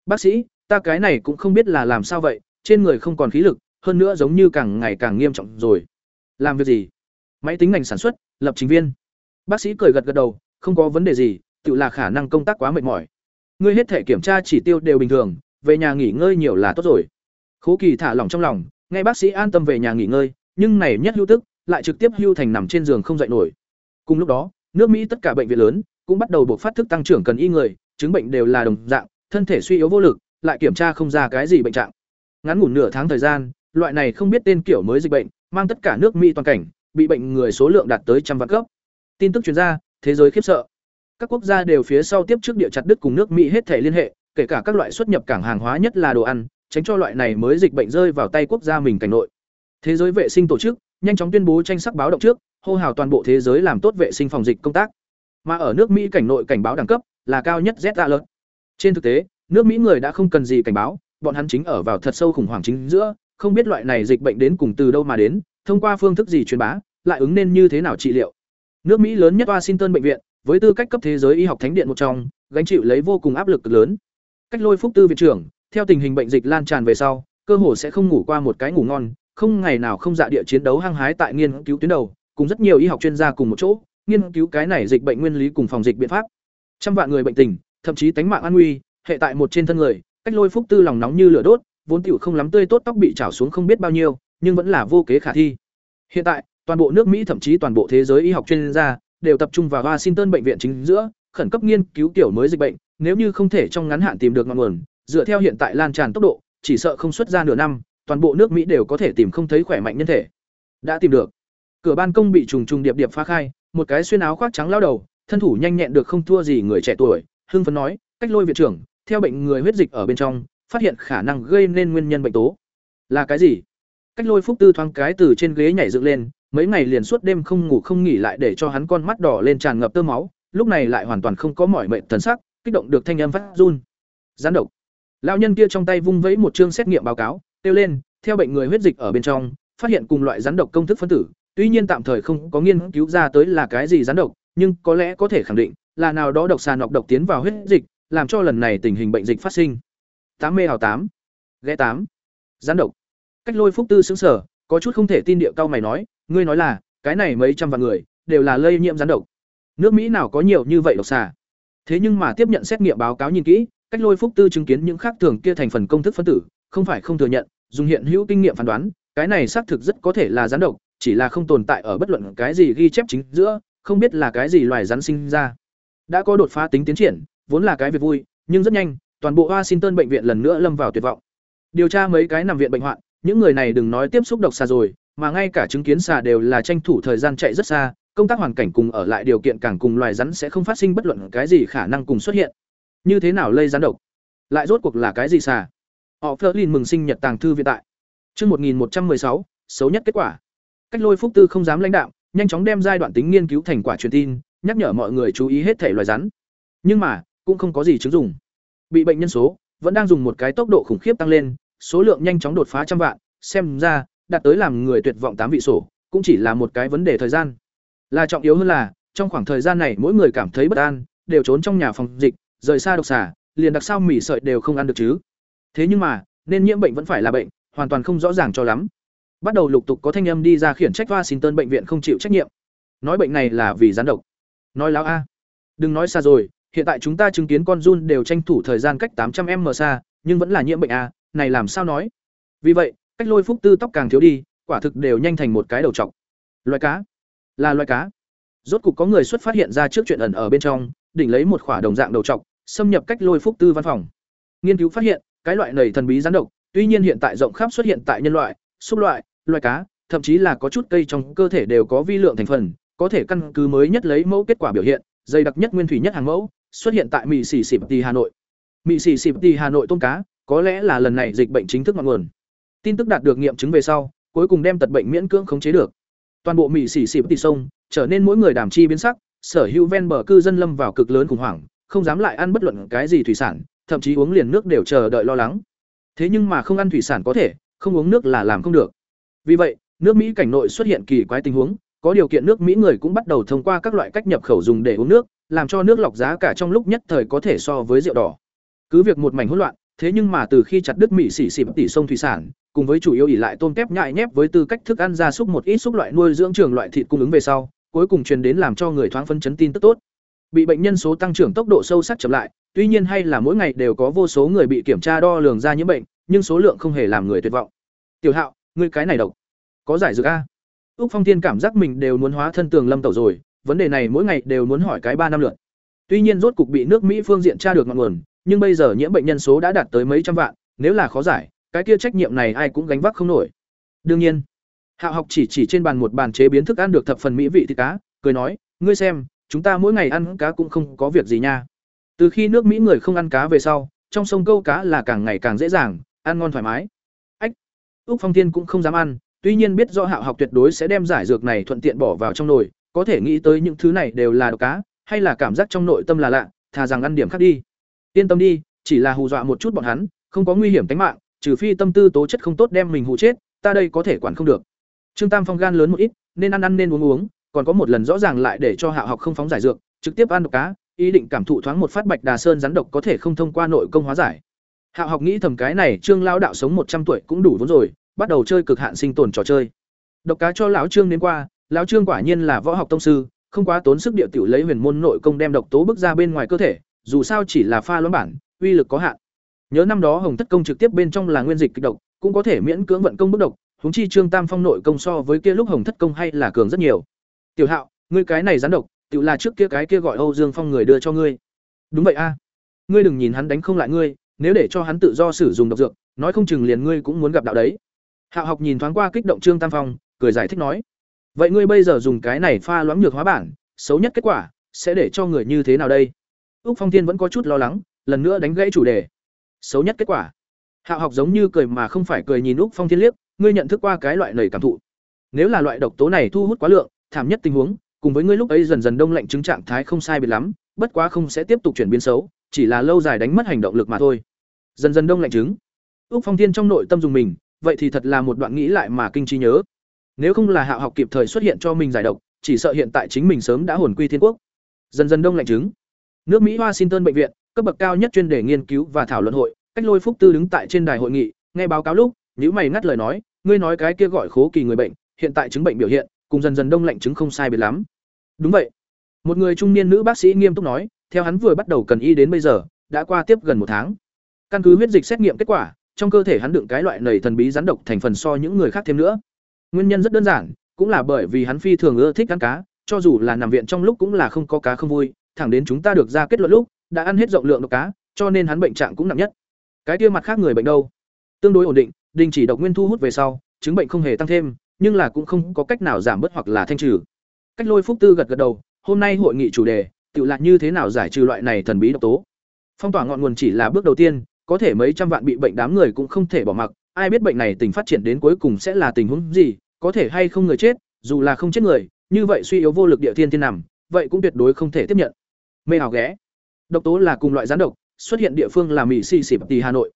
Bác sĩ, ta cái này cũng không biết là làm sao vậy, trên người không còn khí lực, hơn nữa giống như càng ngày càng nghiêm trọng rồi. Làm việc gì? Máy tính ngành sản xuất, lập trình viên. Bác sĩ cười gật gật đầu, không có vấn đề gì, tự là khả năng công tác quá mệt mỏi. Ngươi hết thể kiểm tra chỉ tiêu đều bình thường, về nhà nghỉ ngơi nhiều là tốt rồi. Khố Kỳ thả lỏng trong lòng, nghe bác sĩ an tâm về nhà nghỉ ngơi, nhưng này nhất hưu tức, lại trực tiếp hưu thành nằm trên giường không dậy nổi. Cùng lúc đó, nước Mỹ tất cả bệnh viện lớn cũng bắt đầu buộc phát thức tăng trưởng cần y người, chứng bệnh đều là đồng dạng, thân thể suy yếu vô lực, lại kiểm tra không ra cái gì bệnh trạng. Ngắn ngủn nửa tháng thời gian, loại này không biết tên kiểu mới dịch bệnh, mang tất cả nước Mỹ toàn cảnh, bị bệnh người số lượng đạt tới trăm vạn cấp. Tin tức truyền ra, thế giới khiếp sợ. Các quốc gia đều phía sau tiếp trước địa chặt đứt cùng nước Mỹ hết thể liên hệ, kể cả các loại xuất nhập cảng hàng hóa nhất là đồ ăn, tránh cho loại này mới dịch bệnh rơi vào tay quốc gia mình cảnh nội. Thế giới vệ sinh tổ chức nhanh chóng tuyên bố tranh sắc báo động trước, hô hào toàn bộ thế giới làm tốt vệ sinh phòng dịch công tác. Mà ở nước Mỹ cảnh nội cảnh báo đẳng cấp là cao nhất Z alert. Trên thực tế, nước Mỹ người đã không cần gì cảnh báo, bọn hắn chính ở vào thật sâu khủng hoảng chính giữa, không biết loại này dịch bệnh đến cùng từ đâu mà đến, thông qua phương thức gì truyền bá, lại ứng nên như thế nào trị liệu. Nước Mỹ lớn nhất Washington bệnh viện, với tư cách cấp thế giới y học thánh điện một trong, gánh chịu lấy vô cùng áp lực lớn. Cách lôi phúc tư viện trưởng, theo tình hình bệnh dịch lan tràn về sau, cơ hồ sẽ không ngủ qua một cái ngủ ngon, không ngày nào không dạ địa chiến đấu hăng hái tại nghiên cứu tuyến đầu, cùng rất nhiều y học chuyên gia cùng một chỗ, nghiên cứu cái này dịch bệnh nguyên lý cùng phòng dịch biện pháp. Trăm vạn người bệnh tình, thậm chí tánh mạng an nguy, hệ tại một trên thân người, cách lôi phúc tư lòng nóng như lửa đốt, vốn tiểu không lắm tươi tốt tóc bị trảo xuống không biết bao nhiêu, nhưng vẫn là vô kế khả thi. Hiện tại, toàn bộ nước Mỹ thậm chí toàn bộ thế giới y học chuyên gia đều tập trung vào Washington bệnh viện chính giữa, khẩn cấp nghiên cứu tiểu mới dịch bệnh, nếu như không thể trong ngắn hạn tìm được ngọn nguồn, dựa theo hiện tại lan tràn tốc độ, chỉ sợ không xuất ra nửa năm, toàn bộ nước Mỹ đều có thể tìm không thấy khỏe mạnh nhân thể. Đã tìm được. Cửa ban công bị trùng trùng điệp điệp phá khai, một cái xuyên áo khoác trắng lao đầu, thân thủ nhanh nhẹn được không thua gì người trẻ tuổi, hưng phấn nói, cách lôi viện trưởng, theo bệnh người huyết dịch ở bên trong, phát hiện khả năng gây nên nguyên nhân bệnh tố. Là cái gì? Cách lôi phúc tư thoáng cái từ trên ghế nhảy dựng lên, mấy ngày liền suốt đêm không ngủ không nghỉ lại để cho hắn con mắt đỏ lên tràn ngập tơ máu, lúc này lại hoàn toàn không có mỏi mệt thần sắc, kích động được thanh âm phát run. Gián độc. Lão nhân kia trong tay vung vẫy một chương xét nghiệm báo cáo, kêu lên, theo bệnh người huyết dịch ở bên trong, phát hiện cùng loại rắn độc công thức phân tử, tuy nhiên tạm thời không có nghiên cứu ra tới là cái gì rắn độc, nhưng có lẽ có thể khẳng định là nào đó độc sàn nọc độc tiến vào huyết dịch, làm cho lần này tình hình bệnh dịch phát sinh. Tám mê hào tám, ghé tám, rắn độc. Cách Lôi Phúc Tư sững sờ, có chút không thể tin địa cao mày nói, ngươi nói là, cái này mấy trăm vạn người đều là lây nhiễm rắn độc. nước mỹ nào có nhiều như vậy độc xà thế nhưng mà tiếp nhận xét nghiệm báo cáo nhìn kỹ cách lôi phúc tư chứng kiến những khác thường kia thành phần công thức phân tử, không phải không thừa nhận, dùng hiện hữu kinh nghiệm phán đoán, cái này xác thực rất có thể là rắn độc, chỉ là không tồn tại ở bất luận cái gì ghi chép chính giữa, không biết là cái gì loài rắn sinh ra. Đã có đột phá tính tiến triển, vốn là cái việc vui, nhưng rất nhanh, toàn bộ washington bệnh viện lần nữa lâm vào tuyệt vọng. Điều tra mấy cái nằm viện bệnh hoạn, những người này đừng nói tiếp xúc độc xà rồi, mà ngay cả chứng kiến xà đều là tranh thủ thời gian chạy rất xa, công tác hoàn cảnh cùng ở lại điều kiện càng cùng loài rắn sẽ không phát sinh bất luận cái gì khả năng cùng xuất hiện như thế nào lây gián độc lại rốt cuộc là cái gì xà họ Flerlin mừng sinh nhật tàng thư viện tại Chương 1116, xấu nhất kết quả. Cách Lôi Phúc Tư không dám lãnh đạo, nhanh chóng đem giai đoạn tính nghiên cứu thành quả truyền tin, nhắc nhở mọi người chú ý hết thể loài rắn. Nhưng mà, cũng không có gì chứng dụng. Bị bệnh nhân số vẫn đang dùng một cái tốc độ khủng khiếp tăng lên, số lượng nhanh chóng đột phá trăm vạn, xem ra đạt tới làm người tuyệt vọng tám vị sổ, cũng chỉ là một cái vấn đề thời gian. Là trọng yếu hơn là, trong khoảng thời gian này mỗi người cảm thấy bất an, đều trốn trong nhà phòng dịch, rời xa độc xà, liền đặc sao mỉ sợi đều không ăn được chứ. Thế nhưng mà, nên nhiễm bệnh vẫn phải là bệnh, hoàn toàn không rõ ràng cho lắm. Bắt đầu lục tục có thanh âm đi ra khiển trách Washington bệnh viện không chịu trách nhiệm. Nói bệnh này là vì gián độc. Nói láo a. Đừng nói xa rồi, hiện tại chúng ta chứng kiến con run đều tranh thủ thời gian cách 800m xa, nhưng vẫn là nhiễm bệnh a, này làm sao nói? Vì vậy, cách lôi phúc tư tóc càng thiếu đi, quả thực đều nhanh thành một cái đầu trọc. Loài cá, là loài cá. Rốt cục có người xuất phát hiện ra trước chuyện ẩn ở bên trong, đỉnh lấy một khỏa đồng dạng đầu trọc, xâm nhập cách lôi phúc tư văn phòng. Nghiên cứu phát hiện, cái loại nảy thần bí rắn độc, tuy nhiên hiện tại rộng khắp xuất hiện tại nhân loại, xúc loại, loài cá, thậm chí là có chút cây trong cơ thể đều có vi lượng thành phần, có thể căn cứ mới nhất lấy mẫu kết quả biểu hiện, dày đặc nhất nguyên thủy nhất hàng mẫu, xuất hiện tại Mỹ xì Xịp Tì Hà Nội. Mỹ xì Xịp Tì Hà Nội tôm cá, có lẽ là lần này dịch bệnh chính thức ngọn nguồn. Tin tức đạt được nghiệm chứng về sau, cuối cùng đem tật bệnh miễn cưỡng khống chế được. Toàn bộ Mỹ xì Xịp Tì sông, trở nên mỗi người đảm chi biến sắc, sở hữu ven bờ cư dân lâm vào cực lớn khủng hoảng, không dám lại ăn bất luận cái gì thủy sản, thậm chí uống liền nước đều chờ đợi lo lắng. Thế nhưng mà không ăn thủy sản có thể, không uống nước là làm không được. Vì vậy, nước Mỹ cảnh nội xuất hiện kỳ quái tình huống, có điều kiện nước Mỹ người cũng bắt đầu thông qua các loại cách nhập khẩu dùng để uống nước, làm cho nước lọc giá cả trong lúc nhất thời có thể so với rượu đỏ. Cứ việc một mảnh hỗn loạn, thế nhưng mà từ khi chặt đứt Mỹ xỉ xỉ tỷ sông thủy sản, cùng với chủ yếu ỉ lại tôm kép nhại nhép với tư cách thức ăn gia súc một ít xúc loại nuôi dưỡng trường loại thịt cung ứng về sau, cuối cùng truyền đến làm cho người thoáng phân chấn tin tức tốt. Bị bệnh nhân số tăng trưởng tốc độ sâu sắc chậm lại, tuy nhiên hay là mỗi ngày đều có vô số người bị kiểm tra đo lường ra nhiễm bệnh, nhưng số lượng không hề làm người tuyệt vọng. Tiểu Hạo, ngươi cái này độc, có giải dược a? Úc Phong Thiên cảm giác mình đều muốn hóa thân tường lâm tẩu rồi, vấn đề này mỗi ngày đều muốn hỏi cái ba năm lượt. Tuy nhiên rốt cục bị nước Mỹ phương diện tra được ngọn nguồn, nhưng bây giờ nhiễm bệnh nhân số đã đạt tới mấy trăm vạn, nếu là khó giải, cái kia trách nhiệm này ai cũng gánh vác không nổi. Đương nhiên, Hạo học chỉ chỉ trên bàn một bàn chế biến thức ăn được thập phần mỹ vị thịt cá, cười nói, ngươi xem, chúng ta mỗi ngày ăn cá cũng không có việc gì nha. Từ khi nước Mỹ người không ăn cá về sau, trong sông câu cá là càng ngày càng dễ dàng, ăn ngon thoải mái. Ách. Úc Phong Thiên cũng không dám ăn, tuy nhiên biết rõ Hạo học tuyệt đối sẽ đem giải dược này thuận tiện bỏ vào trong nồi, có thể nghĩ tới những thứ này đều là độc cá, hay là cảm giác trong nội tâm là lạ, thà rằng ăn điểm khác đi. Yên tâm đi, chỉ là hù dọa một chút bọn hắn, không có nguy hiểm tính mạng, trừ phi tâm tư tố chất không tốt đem mình hù chết, ta đây có thể quản không được. Trương Tam Phong gan lớn một ít, nên ăn ăn nên uống uống, còn có một lần rõ ràng lại để cho Hạo học không phóng giải dược, trực tiếp ăn độc cá, ý định cảm thụ thoáng một phát bạch đà sơn rắn độc có thể không thông qua nội công hóa giải. Hạo học nghĩ thầm cái này Trương lão đạo sống một trăm tuổi cũng đủ vốn rồi, bắt đầu chơi cực hạn sinh tồn trò chơi. Độc cá cho lão Trương đến qua, lão Trương quả nhiên là võ học tông sư, không quá tốn sức địa tiểu lấy huyền môn nội công đem độc tố bước ra bên ngoài cơ thể, dù sao chỉ là pha loãng bản, uy lực có hạn. Nhớ năm đó Hồng Thất công trực tiếp bên trong là nguyên dịch kịch độc, cũng có thể miễn cưỡng vận công bức độc, huống chi Trương Tam Phong nội công so với kia lúc Hồng Thất công hay là cường rất nhiều. Tiểu Hạo, ngươi cái này rắn độc, tự là trước kia cái kia gọi Âu Dương Phong người đưa cho ngươi. Đúng vậy a. Ngươi đừng nhìn hắn đánh không lại ngươi, nếu để cho hắn tự do sử dụng độc dược, nói không chừng liền ngươi cũng muốn gặp đạo đấy. Hạo học nhìn thoáng qua kích động Trương Tam Phong, cười giải thích nói: "Vậy ngươi bây giờ dùng cái này pha loãng nhược hóa bản, xấu nhất kết quả sẽ để cho người như thế nào đây?" Úc Phong Thiên vẫn có chút lo lắng, lần nữa đánh gãy chủ đề. "Xấu nhất kết quả?" Hạo học giống như cười mà không phải cười nhìn Úc Phong Thiên liếc, ngươi nhận thức qua cái loại nầy cảm thụ. Nếu là loại độc tố này thu hút quá lượng, thảm nhất tình huống, cùng với ngươi lúc ấy dần dần đông lạnh chứng trạng thái không sai biệt lắm, bất quá không sẽ tiếp tục chuyển biến xấu, chỉ là lâu dài đánh mất hành động lực mà thôi. Dần dần đông lạnh chứng. Úc Phong Thiên trong nội tâm dùng mình, vậy thì thật là một đoạn nghĩ lại mà kinh trí nhớ. Nếu không là Hạo học kịp thời xuất hiện cho mình giải độc, chỉ sợ hiện tại chính mình sớm đã hồn quy thiên quốc. Dần dần đông lạnh chứng. Nước Mỹ Washington bệnh viện, cấp bậc cao nhất chuyên đề nghiên cứu và thảo luận hội, cách lôi phúc tư đứng tại trên đài hội nghị, nghe báo cáo lúc, nhíu mày ngắt lời nói, ngươi nói cái kia gọi khố kỳ người bệnh, hiện tại chứng bệnh biểu hiện, cùng dần dần đông lạnh chứng không sai biệt lắm. Đúng vậy. Một người trung niên nữ bác sĩ nghiêm túc nói, theo hắn vừa bắt đầu cần y đến bây giờ, đã qua tiếp gần một tháng. Căn cứ huyết dịch xét nghiệm kết quả, trong cơ thể hắn đựng cái loại nầy thần bí rắn độc thành phần so những người khác thêm nữa. Nguyên nhân rất đơn giản, cũng là bởi vì hắn phi thường ưa thích ăn cá, cho dù là nằm viện trong lúc cũng là không có cá không vui, thẳng đến chúng ta được ra kết luận lúc, đã ăn hết rộng lượng độc cá, cho nên hắn bệnh trạng cũng nặng nhất. Cái kia mặt khác người bệnh đâu? Tương đối ổn định, đình chỉ độc nguyên thu hút về sau, chứng bệnh không hề tăng thêm, nhưng là cũng không có cách nào giảm bớt hoặc là thanh trừ. Cách Lôi Phúc Tư gật gật đầu, hôm nay hội nghị chủ đề, tự là như thế nào giải trừ loại này thần bí độc tố. Phong tỏa ngọn nguồn chỉ là bước đầu tiên, có thể mấy trăm vạn bị bệnh đám người cũng không thể bỏ mặc, ai biết bệnh này tình phát triển đến cuối cùng sẽ là tình huống gì, có thể hay không người chết, dù là không chết người, như vậy suy yếu vô lực địa thiên thiên nằm, vậy cũng tuyệt đối không thể tiếp nhận. Mê ảo ghé. Độc tố là cùng loại gián độc, xuất hiện địa phương là Mỹ Sĩ Xịp tỷ Hà Nội.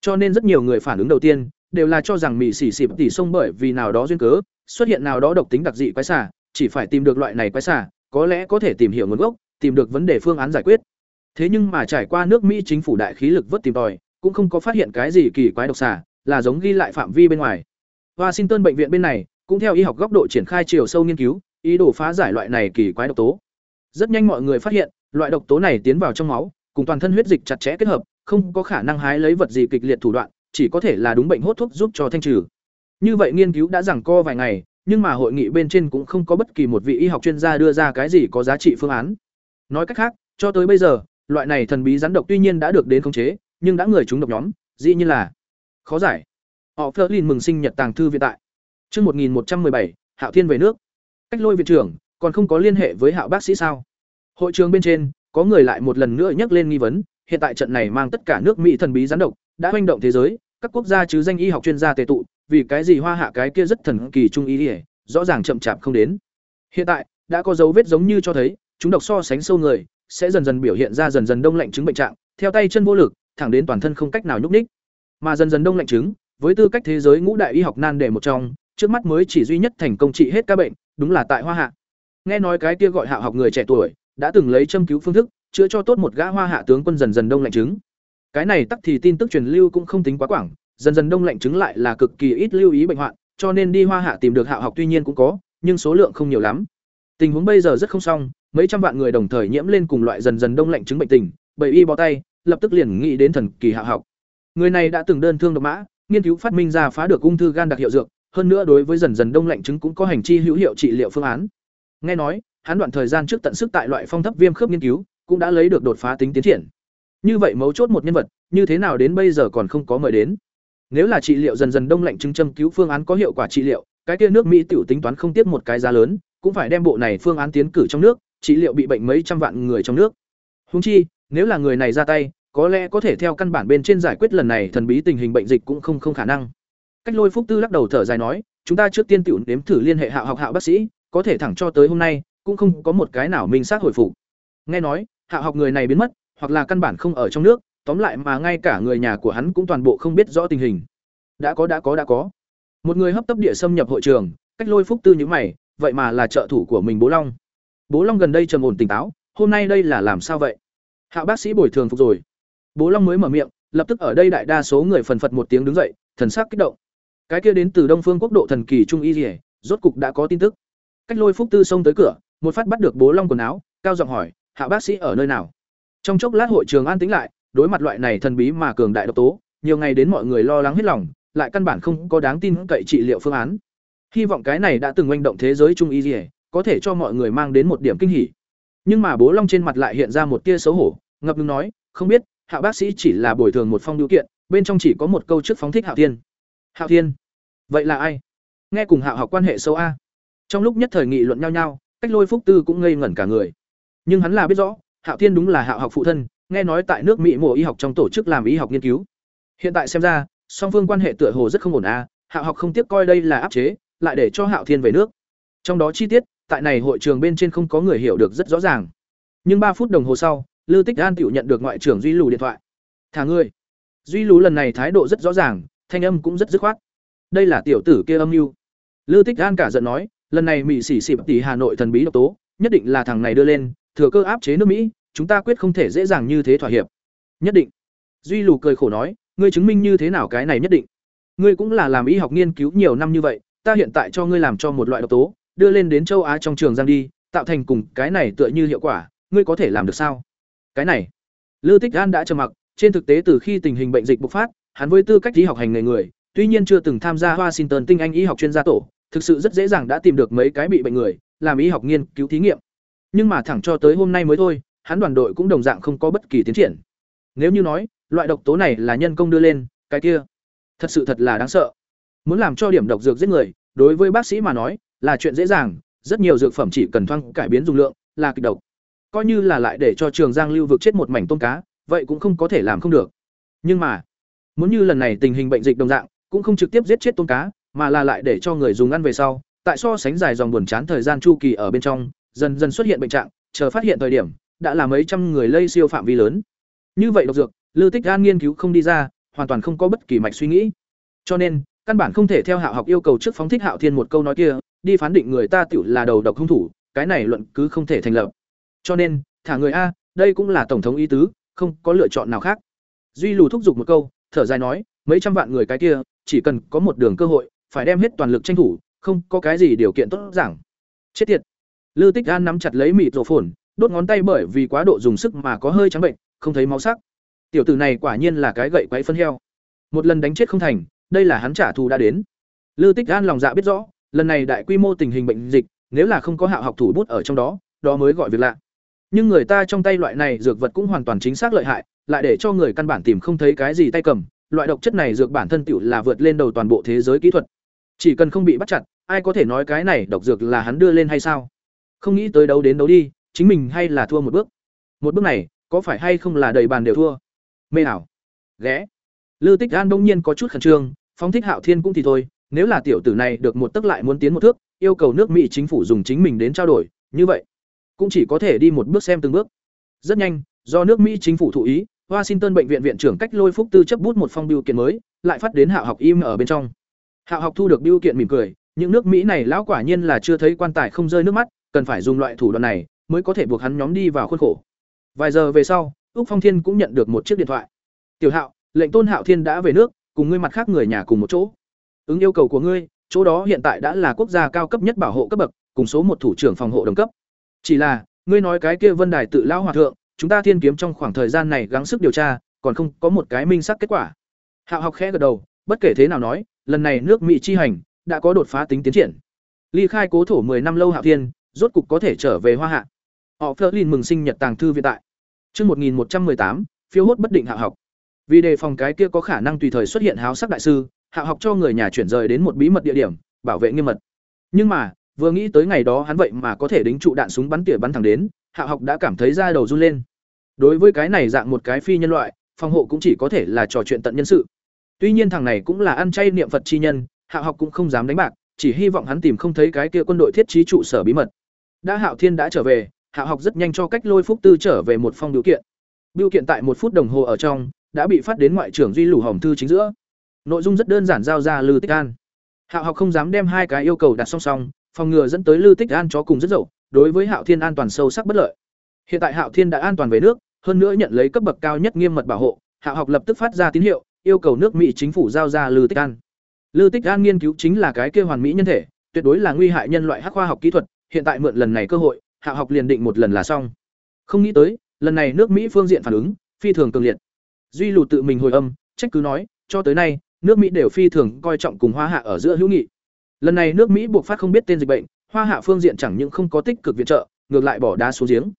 Cho nên rất nhiều người phản ứng đầu tiên đều là cho rằng Mỹ xỉ Xịp tỉ sông bởi vì nào đó duyên cớ, xuất hiện nào đó độc tính đặc dị quái xả, chỉ phải tìm được loại này quái xả, có lẽ có thể tìm hiểu nguồn gốc, tìm được vấn đề phương án giải quyết. Thế nhưng mà trải qua nước Mỹ chính phủ đại khí lực vớt tìm tòi, cũng không có phát hiện cái gì kỳ quái độc xả, là giống ghi lại phạm vi bên ngoài. Washington bệnh viện bên này cũng theo y học góc độ triển khai chiều sâu nghiên cứu, ý đồ phá giải loại này kỳ quái độc tố. Rất nhanh mọi người phát hiện, loại độc tố này tiến vào trong máu, cùng toàn thân huyết dịch chặt chẽ kết hợp, không có khả năng hái lấy vật gì kịch liệt thủ đoạn, chỉ có thể là đúng bệnh hốt thuốc giúp cho thanh trừ. Như vậy nghiên cứu đã rằng co vài ngày, nhưng mà hội nghị bên trên cũng không có bất kỳ một vị y học chuyên gia đưa ra cái gì có giá trị phương án. Nói cách khác, cho tới bây giờ, loại này thần bí rắn độc tuy nhiên đã được đến khống chế, nhưng đã người chúng độc nhóm, dĩ nhiên là khó giải. Họ Flerlin mừng sinh nhật tàng thư viện tại. Chương 1117, Hạo Thiên về nước. Cách lôi viện trưởng, còn không có liên hệ với Hạo bác sĩ sao? Hội trường bên trên, có người lại một lần nữa nhắc lên nghi vấn, hiện tại trận này mang tất cả nước Mỹ thần bí rắn độc, đã hoành động thế giới, các quốc gia chứ danh y học chuyên gia tề tụ, vì cái gì hoa hạ cái kia rất thần kỳ trung y ý rõ ràng chậm chạp không đến. Hiện tại, đã có dấu vết giống như cho thấy, chúng độc so sánh sâu người, sẽ dần dần biểu hiện ra dần dần đông lạnh chứng bệnh trạng, theo tay chân vô lực, thẳng đến toàn thân không cách nào nhúc nhích. Mà dần dần đông lạnh chứng, với tư cách thế giới ngũ đại y học nan đề một trong, trước mắt mới chỉ duy nhất thành công trị hết các bệnh, đúng là tại Hoa Hạ. Nghe nói cái kia gọi hạ học người trẻ tuổi, đã từng lấy châm cứu phương thức, chữa cho tốt một gã Hoa Hạ tướng quân dần dần đông lạnh chứng. Cái này tắc thì tin tức truyền lưu cũng không tính quá quảng, dần dần đông lạnh chứng lại là cực kỳ ít lưu ý bệnh hoạn, cho nên đi Hoa Hạ tìm được Hạo học tuy nhiên cũng có, nhưng số lượng không nhiều lắm. Tình huống bây giờ rất không xong, mấy trăm vạn người đồng thời nhiễm lên cùng loại dần dần đông lạnh chứng bệnh tình, bởi y bó tay, lập tức liền nghĩ đến thần kỳ Hạo học. Người này đã từng đơn thương độc mã, nghiên cứu phát minh ra phá được ung thư gan đặc hiệu dược, hơn nữa đối với dần dần đông lạnh chứng cũng có hành chi hữu hiệu trị liệu phương án. Nghe nói, hắn đoạn thời gian trước tận sức tại loại phong thấp viêm khớp nghiên cứu, cũng đã lấy được đột phá tính tiến triển. Như vậy mấu chốt một nhân vật, như thế nào đến bây giờ còn không có mời đến? Nếu là trị liệu dần dần đông lạnh chứng châm cứu phương án có hiệu quả trị liệu, cái kia nước Mỹ tiểu tính toán không tiếp một cái giá lớn, cũng phải đem bộ này phương án tiến cử trong nước, trị liệu bị bệnh mấy trăm vạn người trong nước. Huống chi, nếu là người này ra tay, có lẽ có thể theo căn bản bên trên giải quyết lần này thần bí tình hình bệnh dịch cũng không không khả năng. Cách Lôi Phúc Tư lắc đầu thở dài nói, chúng ta trước tiên tiểu nếm thử liên hệ hạ học hạ bác sĩ, có thể thẳng cho tới hôm nay, cũng không có một cái nào minh xác hồi phục. Nghe nói, hạ học người này biến mất, hoặc là căn bản không ở trong nước, tóm lại mà ngay cả người nhà của hắn cũng toàn bộ không biết rõ tình hình. Đã có đã có đã có. Một người hấp tấp địa xâm nhập hội trường, cách Lôi Phúc Tư như mày, vậy mà là trợ thủ của mình Bố Long. Bố Long gần đây trầm ổn tỉnh táo, hôm nay đây là làm sao vậy? Hạ bác sĩ bồi thường phục rồi. Bố Long mới mở miệng, lập tức ở đây đại đa số người phần phật một tiếng đứng dậy, thần sắc kích động. Cái kia đến từ Đông Phương Quốc độ thần kỳ trung y liễu, rốt cục đã có tin tức. Cách Lôi Phúc Tư xông tới cửa, một phát bắt được Bố Long quần áo, cao giọng hỏi, "Hạ bác sĩ ở nơi nào?" Trong chốc lát hội trường an tĩnh lại, đối mặt loại này thần bí mà cường đại độc tố, nhiều ngày đến mọi người lo lắng hết lòng, lại căn bản không có đáng tin cậy trị liệu phương án. Hy vọng cái này đã từng oanh động thế giới trung y liễu, có thể cho mọi người mang đến một điểm kinh hỉ. Nhưng mà Bố Long trên mặt lại hiện ra một tia xấu hổ, ngập ngừng nói, "Không biết, Hạ bác sĩ chỉ là bồi thường một phong điều kiện, bên trong chỉ có một câu trước phóng thích Hạo Thiên." Hạo Thiên? Vậy là ai? Nghe cùng Hạo học quan hệ sâu a. Trong lúc nhất thời nghị luận nhau nhau, Cách Lôi Phúc Tư cũng ngây ngẩn cả người. Nhưng hắn là biết rõ, Hạo Thiên đúng là Hạo học phụ thân, nghe nói tại nước Mỹ mùa y học trong tổ chức làm y học nghiên cứu. Hiện tại xem ra, song phương quan hệ tựa hồ rất không ổn a, Hạo học không tiếc coi đây là áp chế, lại để cho Hạo Thiên về nước. Trong đó chi tiết, tại này hội trường bên trên không có người hiểu được rất rõ ràng. Nhưng ba phút đồng hồ sau, Lư Tích An tiểu nhận được ngoại trưởng Duy Lù điện thoại. "Thả ngươi." Duy Lù lần này thái độ rất rõ ràng, thanh âm cũng rất dứt khoát. Đây là tiểu tử kia âm mưu. Lư Tích An cả giận nói, lần này Mỹ sỉ sỉ tỷ Hà Nội thần bí độc tố, nhất định là thằng này đưa lên, thừa cơ áp chế nước Mỹ, chúng ta quyết không thể dễ dàng như thế thỏa hiệp. Nhất định. Duy Lù cười khổ nói, ngươi chứng minh như thế nào cái này nhất định? Ngươi cũng là làm y học nghiên cứu nhiều năm như vậy, ta hiện tại cho ngươi làm cho một loại độc tố, đưa lên đến châu Á trong trường giang đi, tạo thành cùng cái này tựa như hiệu quả, ngươi có thể làm được sao? Cái này, Lư Tích An đã trầm mặc, trên thực tế từ khi tình hình bệnh dịch bùng phát, hắn với tư cách y học hành nghề người, tuy nhiên chưa từng tham gia Washington tinh anh y học chuyên gia tổ, thực sự rất dễ dàng đã tìm được mấy cái bị bệnh người, làm y học nghiên cứu thí nghiệm. Nhưng mà thẳng cho tới hôm nay mới thôi, hắn đoàn đội cũng đồng dạng không có bất kỳ tiến triển. Nếu như nói, loại độc tố này là nhân công đưa lên, cái kia, thật sự thật là đáng sợ. Muốn làm cho điểm độc dược giết người, đối với bác sĩ mà nói, là chuyện dễ dàng, rất nhiều dược phẩm chỉ cần thoang cải biến dung lượng, là kịch độc. Coi như là lại để cho Trường Giang lưu vực chết một mảnh tôm cá, vậy cũng không có thể làm không được. Nhưng mà, muốn như lần này tình hình bệnh dịch đồng dạng, cũng không trực tiếp giết chết tôm cá, mà là lại để cho người dùng ăn về sau, tại so sánh dài dòng buồn chán thời gian chu kỳ ở bên trong, dần dần xuất hiện bệnh trạng, chờ phát hiện thời điểm, đã là mấy trăm người lây siêu phạm vi lớn. Như vậy độc dược, Lư Tích an nghiên cứu không đi ra, hoàn toàn không có bất kỳ mạch suy nghĩ. Cho nên, căn bản không thể theo Hạo học yêu cầu trước phóng thích Hạo Thiên một câu nói kia, đi phán định người ta tiểu là đầu độc hung thủ, cái này luận cứ không thể thành lập. Cho nên, thả người a, đây cũng là tổng thống ý tứ, không có lựa chọn nào khác. Duy Lù thúc giục một câu, thở dài nói, mấy trăm vạn người cái kia, chỉ cần có một đường cơ hội, phải đem hết toàn lực tranh thủ, không có cái gì điều kiện tốt giảng. Chết tiệt. Lư Tích An nắm chặt lấy mịt rổ phồn, đốt ngón tay bởi vì quá độ dùng sức mà có hơi trắng bệnh, không thấy máu sắc. Tiểu tử này quả nhiên là cái gậy quấy phân heo. Một lần đánh chết không thành, đây là hắn trả thù đã đến. Lư Tích An lòng dạ biết rõ, lần này đại quy mô tình hình bệnh dịch, nếu là không có hạo học thủ bút ở trong đó, đó mới gọi việc lạ. Nhưng người ta trong tay loại này dược vật cũng hoàn toàn chính xác lợi hại, lại để cho người căn bản tìm không thấy cái gì tay cầm, loại độc chất này dược bản thân tiểu là vượt lên đầu toàn bộ thế giới kỹ thuật. Chỉ cần không bị bắt chặt, ai có thể nói cái này độc dược là hắn đưa lên hay sao? Không nghĩ tới đấu đến đấu đi, chính mình hay là thua một bước. Một bước này, có phải hay không là đầy bàn đều thua? Mê ảo. Ghé. Lư Tích An đông nhiên có chút khẩn trương, phóng thích Hạo Thiên cũng thì thôi, nếu là tiểu tử này được một tức lại muốn tiến một thước, yêu cầu nước Mỹ chính phủ dùng chính mình đến trao đổi, như vậy, cũng chỉ có thể đi một bước xem từng bước. Rất nhanh, do nước Mỹ chính phủ thụ ý, Washington bệnh viện viện trưởng cách lôi phúc tư chấp bút một phong biêu kiện mới, lại phát đến Hạo học im ở bên trong. Hạo học thu được biêu kiện mỉm cười, những nước Mỹ này lão quả nhiên là chưa thấy quan tài không rơi nước mắt, cần phải dùng loại thủ đoạn này mới có thể buộc hắn nhóm đi vào khuôn khổ. Vài giờ về sau, Úc Phong Thiên cũng nhận được một chiếc điện thoại. "Tiểu Hạo, lệnh Tôn Hạo Thiên đã về nước, cùng ngươi mặt khác người nhà cùng một chỗ. Ứng yêu cầu của ngươi, chỗ đó hiện tại đã là quốc gia cao cấp nhất bảo hộ cấp bậc, cùng số một thủ trưởng phòng hộ đồng cấp. Chỉ là, ngươi nói cái kia Vân Đài tự lao hòa thượng, chúng ta thiên kiếm trong khoảng thời gian này gắng sức điều tra, còn không có một cái minh sắc kết quả." Hạo học khẽ gật đầu, bất kể thế nào nói, lần này nước Mỹ chi hành đã có đột phá tính tiến triển. Ly khai cố thổ 10 năm lâu Hạo Thiên, rốt cục có thể trở về Hoa Hạ. Họ Flerlin mừng sinh nhật tàng thư viện tại. Chương 1118, phiếu hốt bất định hạ học. Vì đề phòng cái kia có khả năng tùy thời xuất hiện háo sắc đại sư, hạ học cho người nhà chuyển rời đến một bí mật địa điểm, bảo vệ nghiêm mật. Nhưng mà, vừa nghĩ tới ngày đó hắn vậy mà có thể đính trụ đạn súng bắn tỉa bắn thẳng đến, hạ học đã cảm thấy da đầu run lên. Đối với cái này dạng một cái phi nhân loại, phòng hộ cũng chỉ có thể là trò chuyện tận nhân sự. Tuy nhiên thằng này cũng là ăn chay niệm Phật chi nhân, hạ học cũng không dám đánh bạc, chỉ hy vọng hắn tìm không thấy cái kia quân đội thiết trí trụ sở bí mật. Đã Hạo Thiên đã trở về, Hạo học rất nhanh cho cách lôi phúc tư trở về một phong biểu kiện. Biểu kiện tại một phút đồng hồ ở trong, đã bị phát đến ngoại trưởng Duy lủ Hồng thư chính giữa. Nội dung rất đơn giản giao ra Lư Tích An. Hạo học không dám đem hai cái yêu cầu đặt song song, phòng ngừa dẫn tới Lư Tích An chó cùng rất dậu, đối với Hạo Thiên an toàn sâu sắc bất lợi. Hiện tại Hạo Thiên đã an toàn về nước, hơn nữa nhận lấy cấp bậc cao nhất nghiêm mật bảo hộ, Hạo học lập tức phát ra tín hiệu, yêu cầu nước Mỹ chính phủ giao ra Lư Tích An. Lư Tích An nghiên cứu chính là cái kia hoàn mỹ nhân thể, tuyệt đối là nguy hại nhân loại hắc khoa học kỹ thuật, hiện tại mượn lần này cơ hội, Hạ học liền định một lần là xong. Không nghĩ tới, lần này nước Mỹ phương diện phản ứng phi thường cường liệt. Duy Lù tự mình hồi âm, trách cứ nói, cho tới nay, nước Mỹ đều phi thường coi trọng cùng Hoa Hạ ở giữa hữu nghị. Lần này nước Mỹ buộc phát không biết tên dịch bệnh, Hoa Hạ phương diện chẳng những không có tích cực viện trợ, ngược lại bỏ đá xuống giếng.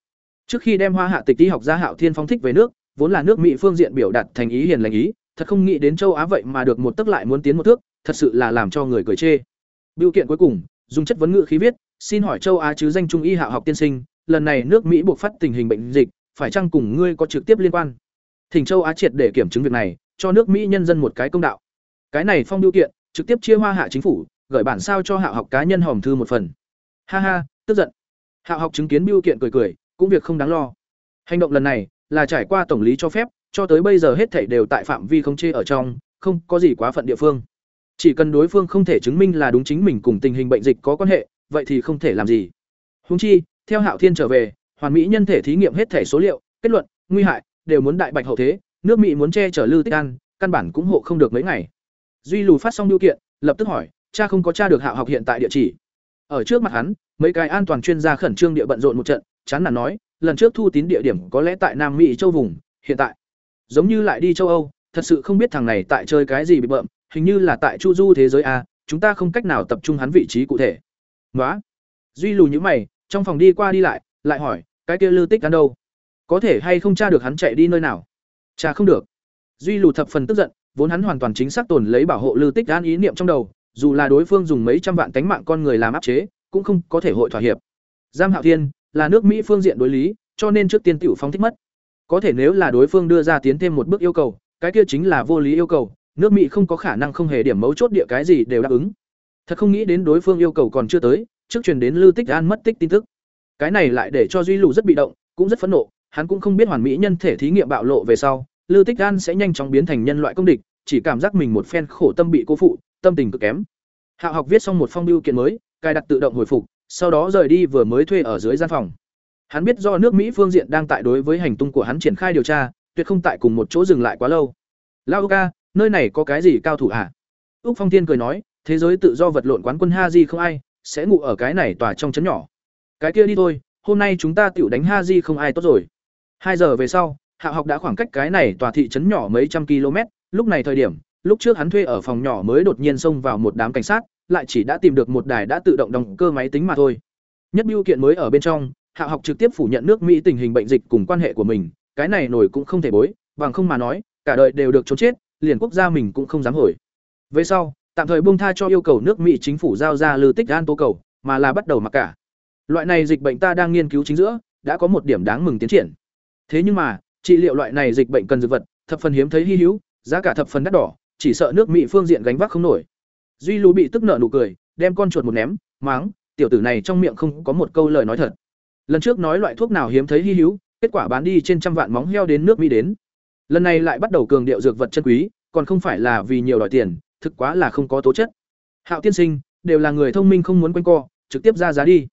Trước khi đem Hoa Hạ tịch đi học ra Hạo Thiên phong thích về nước, vốn là nước Mỹ phương diện biểu đạt thành ý hiền lành ý, thật không nghĩ đến châu Á vậy mà được một tức lại muốn tiến một thước, thật sự là làm cho người cười chê. Biểu kiện cuối cùng, dùng chất vấn ngữ khí viết, xin hỏi châu Á chứ danh trung y hạ học tiên sinh, lần này nước Mỹ buộc phát tình hình bệnh dịch, phải chăng cùng ngươi có trực tiếp liên quan? Thỉnh châu Á triệt để kiểm chứng việc này, cho nước Mỹ nhân dân một cái công đạo. Cái này phong biểu kiện, trực tiếp chia hoa hạ chính phủ, gửi bản sao cho hạ học cá nhân hòm thư một phần. Ha ha, tức giận. Hạ học chứng kiến biểu kiện cười cười, cũng việc không đáng lo. Hành động lần này là trải qua tổng lý cho phép, cho tới bây giờ hết thảy đều tại phạm vi không chê ở trong, không có gì quá phận địa phương. Chỉ cần đối phương không thể chứng minh là đúng chính mình cùng tình hình bệnh dịch có quan hệ, vậy thì không thể làm gì. Huống chi, theo Hạo Thiên trở về, hoàn mỹ nhân thể thí nghiệm hết thể số liệu, kết luận, nguy hại, đều muốn đại bạch hậu thế, nước Mỹ muốn che chở Lư Tích An, căn bản cũng hộ không được mấy ngày. Duy Lù phát xong điều kiện, lập tức hỏi, cha không có tra được Hạo học hiện tại địa chỉ. Ở trước mặt hắn, mấy cái an toàn chuyên gia khẩn trương địa bận rộn một trận chán nản nói lần trước thu tín địa điểm có lẽ tại nam mỹ châu vùng hiện tại giống như lại đi châu âu thật sự không biết thằng này tại chơi cái gì bị bợm hình như là tại chu du thế giới a chúng ta không cách nào tập trung hắn vị trí cụ thể "Nóa." duy lù như mày, trong phòng đi qua đi lại lại hỏi, cái kia lư tích ăn đâu? Có thể hay không tra được hắn chạy đi nơi nào? Tra không được. Duy lù thập phần tức giận, vốn hắn hoàn toàn chính xác tồn lấy bảo hộ lư tích an ý niệm trong đầu, dù là đối phương dùng mấy trăm vạn tánh mạng con người làm áp chế, cũng không có thể hội thỏa hiệp. Giam hạo thiên là nước mỹ phương diện đối lý, cho nên trước tiên tiểu phóng thích mất. Có thể nếu là đối phương đưa ra tiến thêm một bước yêu cầu, cái kia chính là vô lý yêu cầu, nước mỹ không có khả năng không hề điểm mấu chốt địa cái gì đều đáp ứng thật không nghĩ đến đối phương yêu cầu còn chưa tới, trước truyền đến Lưu tích an mất tích tin tức. Cái này lại để cho duy lù rất bị động, cũng rất phẫn nộ, hắn cũng không biết hoàn mỹ nhân thể thí nghiệm bạo lộ về sau Lưu tích an sẽ nhanh chóng biến thành nhân loại công địch, chỉ cảm giác mình một phen khổ tâm bị cô phụ, tâm tình cực kém. Hạ học viết xong một phong biêu kiện mới, cài đặt tự động hồi phục, sau đó rời đi vừa mới thuê ở dưới gian phòng. Hắn biết do nước mỹ phương diện đang tại đối với hành tung của hắn triển khai điều tra, tuyệt không tại cùng một chỗ dừng lại quá lâu. Lao ca, nơi này có cái gì cao thủ hả? À? úc phong thiên cười nói thế giới tự do vật lộn quán quân ha di không ai, sẽ ngủ ở cái này tòa trong trấn nhỏ. Cái kia đi thôi, hôm nay chúng ta tiểu đánh ha di không ai tốt rồi. Hai giờ về sau, hạ học đã khoảng cách cái này tòa thị trấn nhỏ mấy trăm km. Lúc này thời điểm, lúc trước hắn thuê ở phòng nhỏ mới đột nhiên xông vào một đám cảnh sát, lại chỉ đã tìm được một đài đã tự động đóng cơ máy tính mà thôi. Nhất biêu kiện mới ở bên trong, hạ học trực tiếp phủ nhận nước mỹ tình hình bệnh dịch cùng quan hệ của mình, cái này nổi cũng không thể bối, bằng không mà nói, cả đời đều được trốn chết, liền quốc gia mình cũng không dám hồi. Về sau tạm thời buông tha cho yêu cầu nước mỹ chính phủ giao ra lư tích an tố cầu, mà là bắt đầu mặc cả. Loại này dịch bệnh ta đang nghiên cứu chính giữa, đã có một điểm đáng mừng tiến triển. Thế nhưng mà, trị liệu loại này dịch bệnh cần dược vật, thập phần hiếm thấy hi hữu, giá cả thập phần đắt đỏ, chỉ sợ nước mỹ phương diện gánh vác không nổi. Duy lũ bị tức nợ nụ cười, đem con chuột một ném, máng, tiểu tử này trong miệng không có một câu lời nói thật. Lần trước nói loại thuốc nào hiếm thấy hi hữu, kết quả bán đi trên trăm vạn móng heo đến nước mỹ đến. Lần này lại bắt đầu cường điệu dược vật chân quý, còn không phải là vì nhiều đòi tiền thực quá là không có tố chất. Hạo tiên sinh, đều là người thông minh không muốn quanh co, trực tiếp ra giá đi.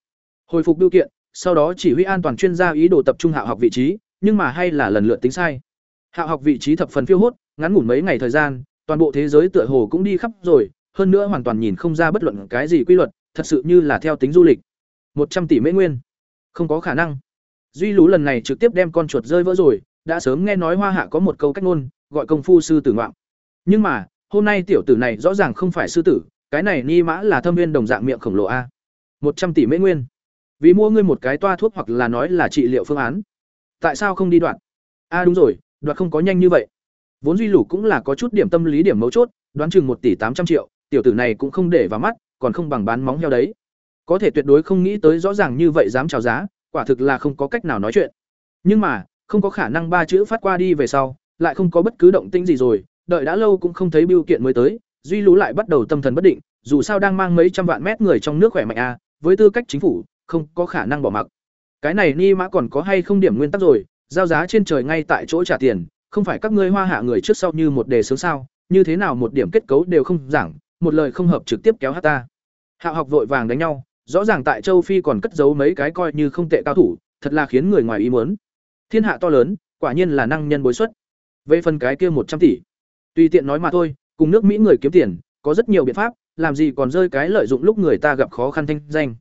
Hồi phục biểu kiện, sau đó chỉ huy an toàn chuyên gia ý đồ tập trung hạo học vị trí, nhưng mà hay là lần lượt tính sai. Hạo học vị trí thập phần phiêu hốt, ngắn ngủn mấy ngày thời gian, toàn bộ thế giới tựa hồ cũng đi khắp rồi, hơn nữa hoàn toàn nhìn không ra bất luận cái gì quy luật, thật sự như là theo tính du lịch. Một trăm tỷ mễ nguyên. Không có khả năng. Duy lú lần này trực tiếp đem con chuột rơi vỡ rồi, đã sớm nghe nói hoa hạ có một câu cách ngôn, gọi công phu sư tử ngoạm. Nhưng mà hôm nay tiểu tử này rõ ràng không phải sư tử, cái này ni mã là thâm viên đồng dạng miệng khổng lồ a. Một trăm tỷ mễ nguyên. Vì mua ngươi một cái toa thuốc hoặc là nói là trị liệu phương án. Tại sao không đi đoạn a, đúng rồi, đoạt không có nhanh như vậy. Vốn duy lũ cũng là có chút điểm tâm lý điểm mấu chốt, đoán chừng một tỷ tám trăm triệu, tiểu tử này cũng không để vào mắt, còn không bằng bán móng heo đấy. Có thể tuyệt đối không nghĩ tới rõ ràng như vậy dám chào giá, quả thực là không có cách nào nói chuyện. Nhưng mà, không có khả năng ba chữ phát qua đi về sau, lại không có bất cứ động tĩnh gì rồi đợi đã lâu cũng không thấy biêu kiện mới tới duy lũ lại bắt đầu tâm thần bất định dù sao đang mang mấy trăm vạn mét người trong nước khỏe mạnh a à, với tư cách chính phủ không có khả năng bỏ mặc. Cái này ni mã còn có hay không điểm nguyên tắc rồi giao giá trên trời ngay tại chỗ trả tiền không phải các ngươi hoa hạ người trước sau như một đề sướng sao như thế nào một điểm kết cấu đều không giảng một lời không hợp trực tiếp kéo hát ta. Hạo học vội vàng đánh nhau rõ ràng tại châu phi còn cất giấu mấy cái coi như không tệ cao thủ thật là khiến người ngoài ý muốn. Thiên hạ to lớn quả nhiên là năng nhân bối xuất. Về phần cái kia một trăm tỷ tùy tiện nói mà thôi, cùng nước mỹ người kiếm tiền, có rất nhiều biện pháp, làm gì còn rơi cái lợi dụng lúc người ta gặp khó khăn thanh danh.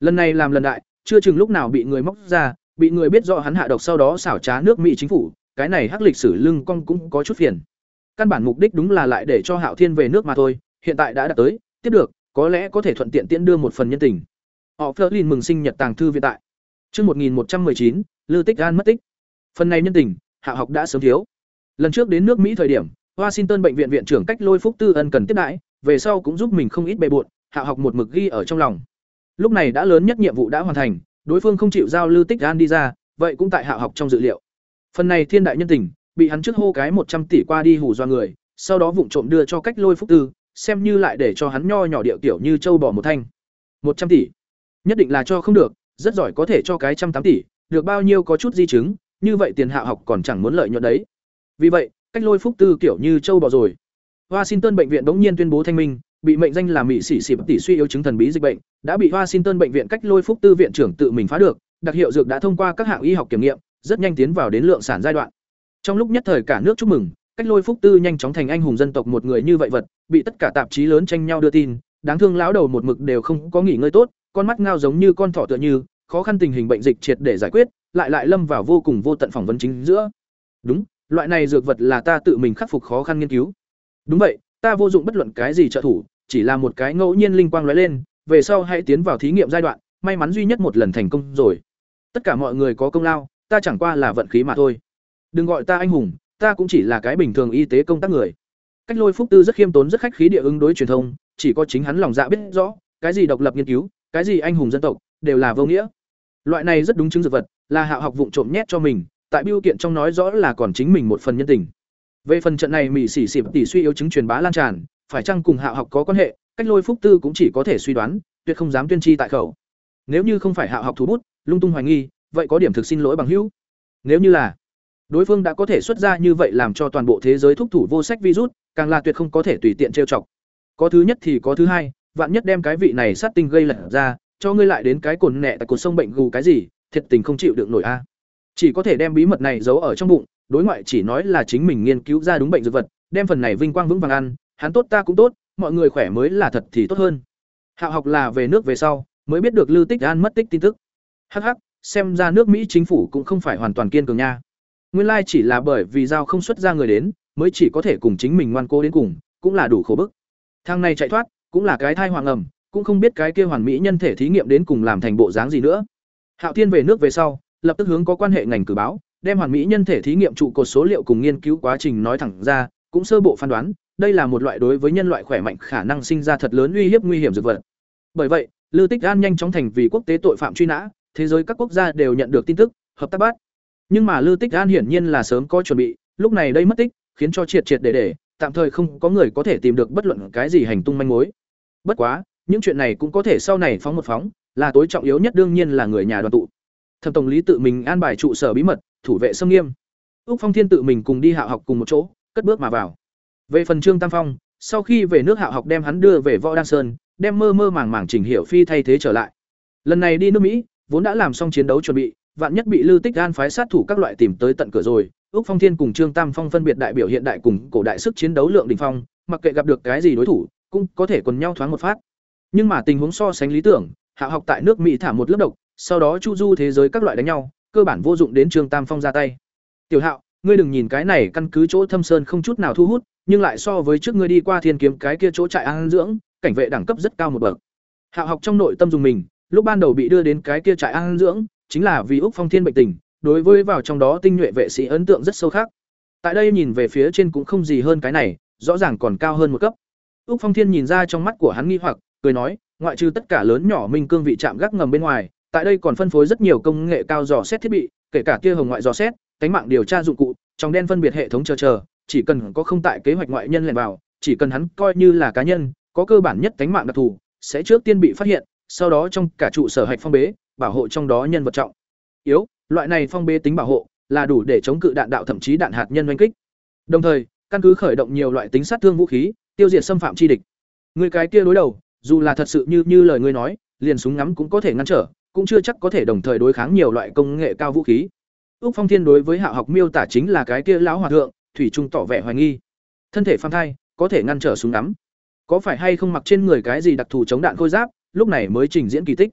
Lần này làm lần đại, chưa chừng lúc nào bị người móc ra, bị người biết rõ hắn hạ độc sau đó xảo trá nước mỹ chính phủ, cái này hắc lịch sử lưng cong cũng có chút phiền. Căn bản mục đích đúng là lại để cho hạo thiên về nước mà thôi, hiện tại đã đạt tới, tiếp được, có lẽ có thể thuận tiện tiễn đưa một phần nhân tình. Họ Flerlin mừng sinh nhật tàng thư viện tại. Chương một nghìn một trăm chín lưu tích gan mất tích. Phần này nhân tình, hạ học đã sớm thiếu. Lần trước đến nước mỹ thời điểm washington bệnh viện viện trưởng cách lôi phúc tư ân cần tiếp đãi, về sau cũng giúp mình không ít bề bộn, hạ học một mực ghi ở trong lòng. Lúc này đã lớn nhất nhiệm vụ đã hoàn thành, đối phương không chịu giao lưu tích gan đi ra, vậy cũng tại hạ học trong dự liệu. Phần này thiên đại nhân tình, bị hắn trước hô cái một trăm tỷ qua đi hù do người, sau đó vụng trộm đưa cho cách lôi phúc tư, xem như lại để cho hắn nho nhỏ điệu tiểu như châu bỏ một thanh. Một trăm tỷ. Nhất định là cho không được, rất giỏi có thể cho cái trăm tám tỷ, được bao nhiêu có chút di chứng, như vậy tiền hạ học còn chẳng muốn lợi nhuận đấy. Vì vậy cách lôi phúc tư kiểu như châu bò rồi washington bệnh viện bỗng nhiên tuyên bố thanh minh bị mệnh danh là mỹ sĩ xỉ tỷ suy yếu chứng thần bí dịch bệnh đã bị washington bệnh viện cách lôi phúc tư viện trưởng tự mình phá được đặc hiệu dược đã thông qua các hạng y học kiểm nghiệm rất nhanh tiến vào đến lượng sản giai đoạn trong lúc nhất thời cả nước chúc mừng cách lôi phúc tư nhanh chóng thành anh hùng dân tộc một người như vậy vật bị tất cả tạp chí lớn tranh nhau đưa tin đáng thương lão đầu một mực đều không có nghỉ ngơi tốt con mắt ngao giống như con thỏ tựa như, khó khăn tình hình bệnh dịch triệt để giải quyết, lại lại lâm vào vô cùng vô tận phỏng vấn chính giữa. Đúng, loại này dược vật là ta tự mình khắc phục khó khăn nghiên cứu. Đúng vậy, ta vô dụng bất luận cái gì trợ thủ, chỉ là một cái ngẫu nhiên linh quang lóe lên, về sau hãy tiến vào thí nghiệm giai đoạn, may mắn duy nhất một lần thành công rồi. Tất cả mọi người có công lao, ta chẳng qua là vận khí mà thôi. Đừng gọi ta anh hùng, ta cũng chỉ là cái bình thường y tế công tác người. Cách Lôi Phúc Tư rất khiêm tốn rất khách khí địa ứng đối truyền thông, chỉ có chính hắn lòng dạ biết rõ, cái gì độc lập nghiên cứu, cái gì anh hùng dân tộc, đều là vô nghĩa. Loại này rất đúng chứng dược vật, là Hạo học vụng trộm nhét cho mình, tại biêu kiện trong nói rõ là còn chính mình một phần nhân tình. Về phần trận này mỹ xỉ xỉ tỷ suy yếu chứng truyền bá lan tràn, phải chăng cùng Hạo học có quan hệ, cách Lôi Phúc Tư cũng chỉ có thể suy đoán, tuyệt không dám tuyên chi tại khẩu. Nếu như không phải Hạo học thủ bút, lung tung hoài nghi, vậy có điểm thực xin lỗi bằng hữu. Nếu như là đối phương đã có thể xuất ra như vậy làm cho toàn bộ thế giới thúc thủ vô sách virus, càng là tuyệt không có thể tùy tiện trêu chọc. Có thứ nhất thì có thứ hai, vạn nhất đem cái vị này sát tinh gây lật ra, cho ngươi lại đến cái cồn nẹ tại cột sông bệnh gù cái gì, thiệt tình không chịu được nổi a. Chỉ có thể đem bí mật này giấu ở trong bụng, đối ngoại chỉ nói là chính mình nghiên cứu ra đúng bệnh dược vật, đem phần này vinh quang vững vàng ăn, hắn tốt ta cũng tốt, mọi người khỏe mới là thật thì tốt hơn. Hạo học là về nước về sau, mới biết được Lưu Tích An mất tích tin tức. Hắc hắc, xem ra nước Mỹ chính phủ cũng không phải hoàn toàn kiên cường nha. Nguyên lai chỉ là bởi vì giao không xuất ra người đến, mới chỉ có thể cùng chính mình ngoan cố đến cùng, cũng là đủ khổ bức. thang này chạy thoát, cũng là cái thai hoàng ẩm, cũng không biết cái kia hoàn mỹ nhân thể thí nghiệm đến cùng làm thành bộ dáng gì nữa. Hạo Thiên về nước về sau, lập tức hướng có quan hệ ngành cử báo, đem hoàn mỹ nhân thể thí nghiệm trụ cột số liệu cùng nghiên cứu quá trình nói thẳng ra, cũng sơ bộ phán đoán, đây là một loại đối với nhân loại khỏe mạnh khả năng sinh ra thật lớn uy hiếp nguy hiểm dược vật. Bởi vậy, Lưu Tích An nhanh chóng thành vì quốc tế tội phạm truy nã, thế giới các quốc gia đều nhận được tin tức, hợp tác bắt. Nhưng mà Lưu Tích An hiển nhiên là sớm có chuẩn bị, lúc này đây mất tích, khiến cho triệt triệt để để, tạm thời không có người có thể tìm được bất luận cái gì hành tung manh mối. Bất quá, những chuyện này cũng có thể sau này phóng một phóng, là tối trọng yếu nhất đương nhiên là người nhà đoàn tụ. Thẩm tổng lý tự mình an bài trụ sở bí mật, thủ vệ xâm nghiêm. Úc Phong Thiên tự mình cùng đi hạ học cùng một chỗ, cất bước mà vào. Về phần Trương Tam Phong, sau khi về nước hạ học đem hắn đưa về Võ Đan Sơn, đem mơ mơ màng màng chỉnh hiểu phi thay thế trở lại. Lần này đi nước Mỹ, vốn đã làm xong chiến đấu chuẩn bị, vạn nhất bị Lưu Tích gan phái sát thủ các loại tìm tới tận cửa rồi, Úc Phong Thiên cùng Trương Tam Phong phân biệt đại biểu hiện đại cùng cổ đại sức chiến đấu lượng đỉnh phong, mặc kệ gặp được cái gì đối thủ, cũng có thể quần nhau thoáng một phát. Nhưng mà tình huống so sánh lý tưởng, Hạ học tại nước Mỹ thả một lớp độc, sau đó chu du thế giới các loại đánh nhau, cơ bản vô dụng đến Trương Tam Phong ra tay. Tiểu Hạo, ngươi đừng nhìn cái này căn cứ chỗ thâm sơn không chút nào thu hút, nhưng lại so với trước ngươi đi qua thiên kiếm cái kia chỗ trại an dưỡng, cảnh vệ đẳng cấp rất cao một bậc. Hạo học trong nội tâm dùng mình, lúc ban đầu bị đưa đến cái kia trại an dưỡng, chính là vì Úc Phong Thiên bệnh tình, đối với vào trong đó tinh nhuệ vệ sĩ ấn tượng rất sâu khác. Tại đây nhìn về phía trên cũng không gì hơn cái này, rõ ràng còn cao hơn một cấp. Úc Phong Thiên nhìn ra trong mắt của hắn nghi hoặc, cười nói, ngoại trừ tất cả lớn nhỏ minh cương vị chạm gác ngầm bên ngoài, tại đây còn phân phối rất nhiều công nghệ cao dò xét thiết bị, kể cả kia hồng ngoại dò xét, cánh mạng điều tra dụng cụ, trong đen phân biệt hệ thống chờ chờ, chỉ cần có không tại kế hoạch ngoại nhân lẻn vào, chỉ cần hắn coi như là cá nhân, có cơ bản nhất cánh mạng đặc thù, sẽ trước tiên bị phát hiện, sau đó trong cả trụ sở hạch phong bế, bảo hộ trong đó nhân vật trọng. Yếu, loại này phong bế tính bảo hộ là đủ để chống cự đạn đạo thậm chí đạn hạt nhân oanh kích. Đồng thời, căn cứ khởi động nhiều loại tính sát thương vũ khí, tiêu diệt xâm phạm chi địch. Người cái kia đối đầu, dù là thật sự như như lời ngươi nói, liền súng ngắm cũng có thể ngăn trở, cũng chưa chắc có thể đồng thời đối kháng nhiều loại công nghệ cao vũ khí. Úc Phong Thiên đối với Hạ học miêu tả chính là cái kia lão hòa thượng, thủy trung tỏ vẻ hoài nghi. Thân thể phàm thai, có thể ngăn trở súng ngắm. Có phải hay không mặc trên người cái gì đặc thù chống đạn khôi giáp, lúc này mới trình diễn kỳ tích.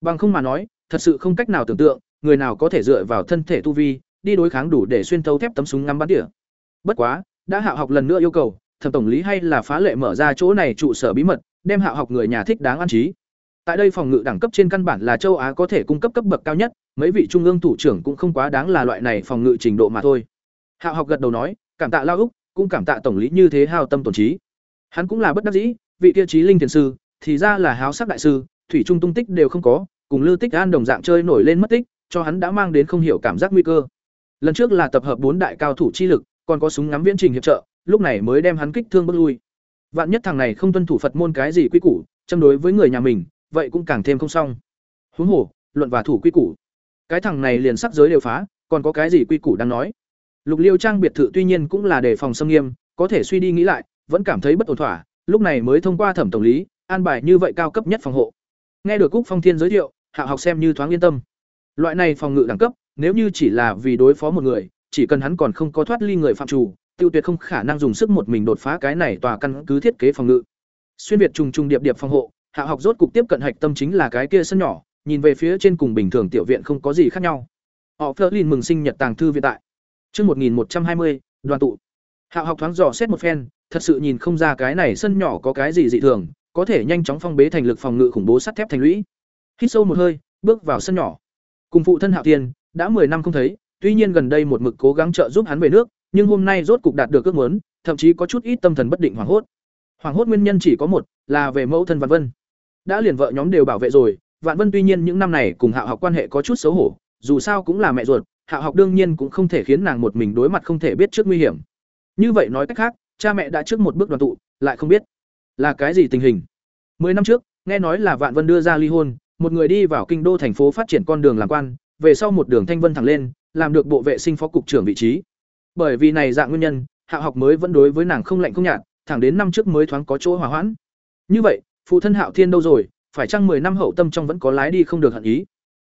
Bằng không mà nói, thật sự không cách nào tưởng tượng, người nào có thể dựa vào thân thể tu vi, đi đối kháng đủ để xuyên thấu thép tấm súng ngắm bắn tỉa. Bất quá, đã Hạ học lần nữa yêu cầu, thẩm tổng lý hay là phá lệ mở ra chỗ này trụ sở bí mật, đem Hạ học người nhà thích đáng an trí. Tại đây phòng ngự đẳng cấp trên căn bản là châu Á có thể cung cấp cấp bậc cao nhất, mấy vị trung ương thủ trưởng cũng không quá đáng là loại này phòng ngự trình độ mà thôi. Hạ học gật đầu nói, cảm tạ Lao Úc, cũng cảm tạ tổng lý như thế hào tâm tổn trí. Hắn cũng là bất đắc dĩ, vị kia trí linh thiền sư, thì ra là háo sắc đại sư, thủy trung tung tích đều không có, cùng Lưu Tích An đồng dạng chơi nổi lên mất tích, cho hắn đã mang đến không hiểu cảm giác nguy cơ. Lần trước là tập hợp bốn đại cao thủ chi lực, còn có súng ngắm viễn trình hiệp trợ, lúc này mới đem hắn kích thương bước lui. Vạn nhất thằng này không tuân thủ Phật môn cái gì quy củ, châm đối với người nhà mình, vậy cũng càng thêm không xong. Huống hồ, luận và thủ quy củ. Cái thằng này liền sắc giới đều phá, còn có cái gì quy củ đang nói. Lục Liêu Trang biệt thự tuy nhiên cũng là đề phòng xâm nghiêm, có thể suy đi nghĩ lại, vẫn cảm thấy bất ổn thỏa, lúc này mới thông qua thẩm tổng lý, an bài như vậy cao cấp nhất phòng hộ. Nghe được Cúc Phong Thiên giới thiệu, Hạ học xem như thoáng yên tâm. Loại này phòng ngự đẳng cấp, nếu như chỉ là vì đối phó một người, chỉ cần hắn còn không có thoát ly người phạm chủ, tiêu tuyệt không khả năng dùng sức một mình đột phá cái này tòa căn cứ thiết kế phòng ngự. Xuyên việt trùng trùng điệp điệp phòng hộ, hạ học rốt cục tiếp cận hạch tâm chính là cái kia sân nhỏ, nhìn về phía trên cùng bình thường tiểu viện không có gì khác nhau. Họ phớt lên mừng sinh nhật tàng thư viện tại. Chương một nghìn một trăm hai mươi, đoàn tụ. Hạ học thoáng dò xét một phen, thật sự nhìn không ra cái này sân nhỏ có cái gì dị thường, có thể nhanh chóng phong bế thành lực phòng ngự khủng bố sắt thép thành lũy. Hít sâu một hơi, bước vào sân nhỏ. Cùng phụ thân hạ tiên đã 10 năm không thấy, tuy nhiên gần đây một mực cố gắng trợ giúp hắn về nước, nhưng hôm nay rốt cục đạt được ước muốn, thậm chí có chút ít tâm thần bất định hoảng hốt. Hoảng hốt nguyên nhân chỉ có một, là về mẫu thân vân vân đã liền vợ nhóm đều bảo vệ rồi, vạn vân tuy nhiên những năm này cùng hạ học quan hệ có chút xấu hổ, dù sao cũng là mẹ ruột hạ học đương nhiên cũng không thể khiến nàng một mình đối mặt không thể biết trước nguy hiểm. Như vậy nói cách khác, cha mẹ đã trước một bước đoàn tụ, lại không biết là cái gì tình hình. Mười năm trước, nghe nói là vạn vân đưa ra ly hôn, một người đi vào kinh đô thành phố phát triển con đường làm quan, về sau một đường thanh vân thẳng lên, làm được bộ vệ sinh phó cục trưởng vị trí. Bởi vì này dạng nguyên nhân hạ học mới vẫn đối với nàng không lạnh không nhạt, thẳng đến năm trước mới thoáng có chỗ hòa hoãn. Như vậy phụ thân hạo thiên đâu rồi? Phải chăng mười năm hậu tâm trong vẫn có lái đi không được hận ý?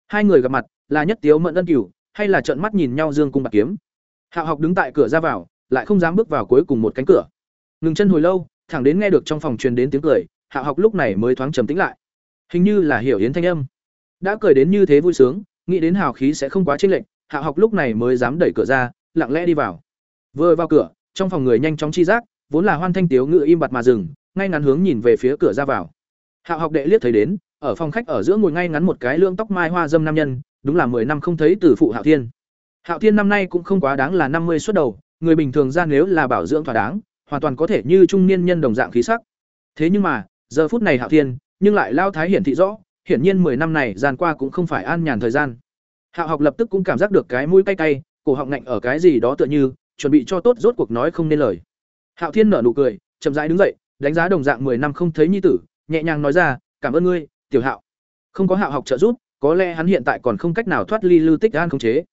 Hai người gặp mặt, là nhất tiếu mẫn ân cửu, hay là trợn mắt nhìn nhau dương cung bạc kiếm? Hạo học đứng tại cửa ra vào, lại không dám bước vào cuối cùng một cánh cửa. Ngừng chân hồi lâu, thẳng đến nghe được trong phòng truyền đến tiếng cười, hạo học lúc này mới thoáng trầm tĩnh lại. Hình như là hiểu yến thanh âm. Đã cười đến như thế vui sướng, nghĩ đến hào khí sẽ không quá chênh lệch, hạo học lúc này mới dám đẩy cửa ra, lặng lẽ đi vào. Vừa vào cửa, trong phòng người nhanh chóng chi giác, vốn là hoan thanh tiếu ngự im bặt mà dừng ngay ngắn hướng nhìn về phía cửa ra vào. Hạo học đệ liếc thấy đến, ở phòng khách ở giữa ngồi ngay ngắn một cái lương tóc mai hoa dâm nam nhân, đúng là mười năm không thấy từ phụ hạo thiên. Hạo thiên năm nay cũng không quá đáng là năm mươi xuất đầu, người bình thường ra nếu là bảo dưỡng thỏa đáng, hoàn toàn có thể như trung niên nhân đồng dạng khí sắc. Thế nhưng mà, giờ phút này hạo thiên, nhưng lại lao thái hiển thị rõ, hiển nhiên mười năm này gian qua cũng không phải an nhàn thời gian. Hạo học lập tức cũng cảm giác được cái mũi cay cay, cổ họng ngạnh ở cái gì đó tựa như, chuẩn bị cho tốt rốt cuộc nói không nên lời. Hạo thiên nở nụ cười, chậm rãi đứng dậy đánh giá đồng dạng mười năm không thấy nhi tử, nhẹ nhàng nói ra, cảm ơn ngươi, tiểu hạo. Không có hạo học trợ giúp, có lẽ hắn hiện tại còn không cách nào thoát ly lưu tích an không chế.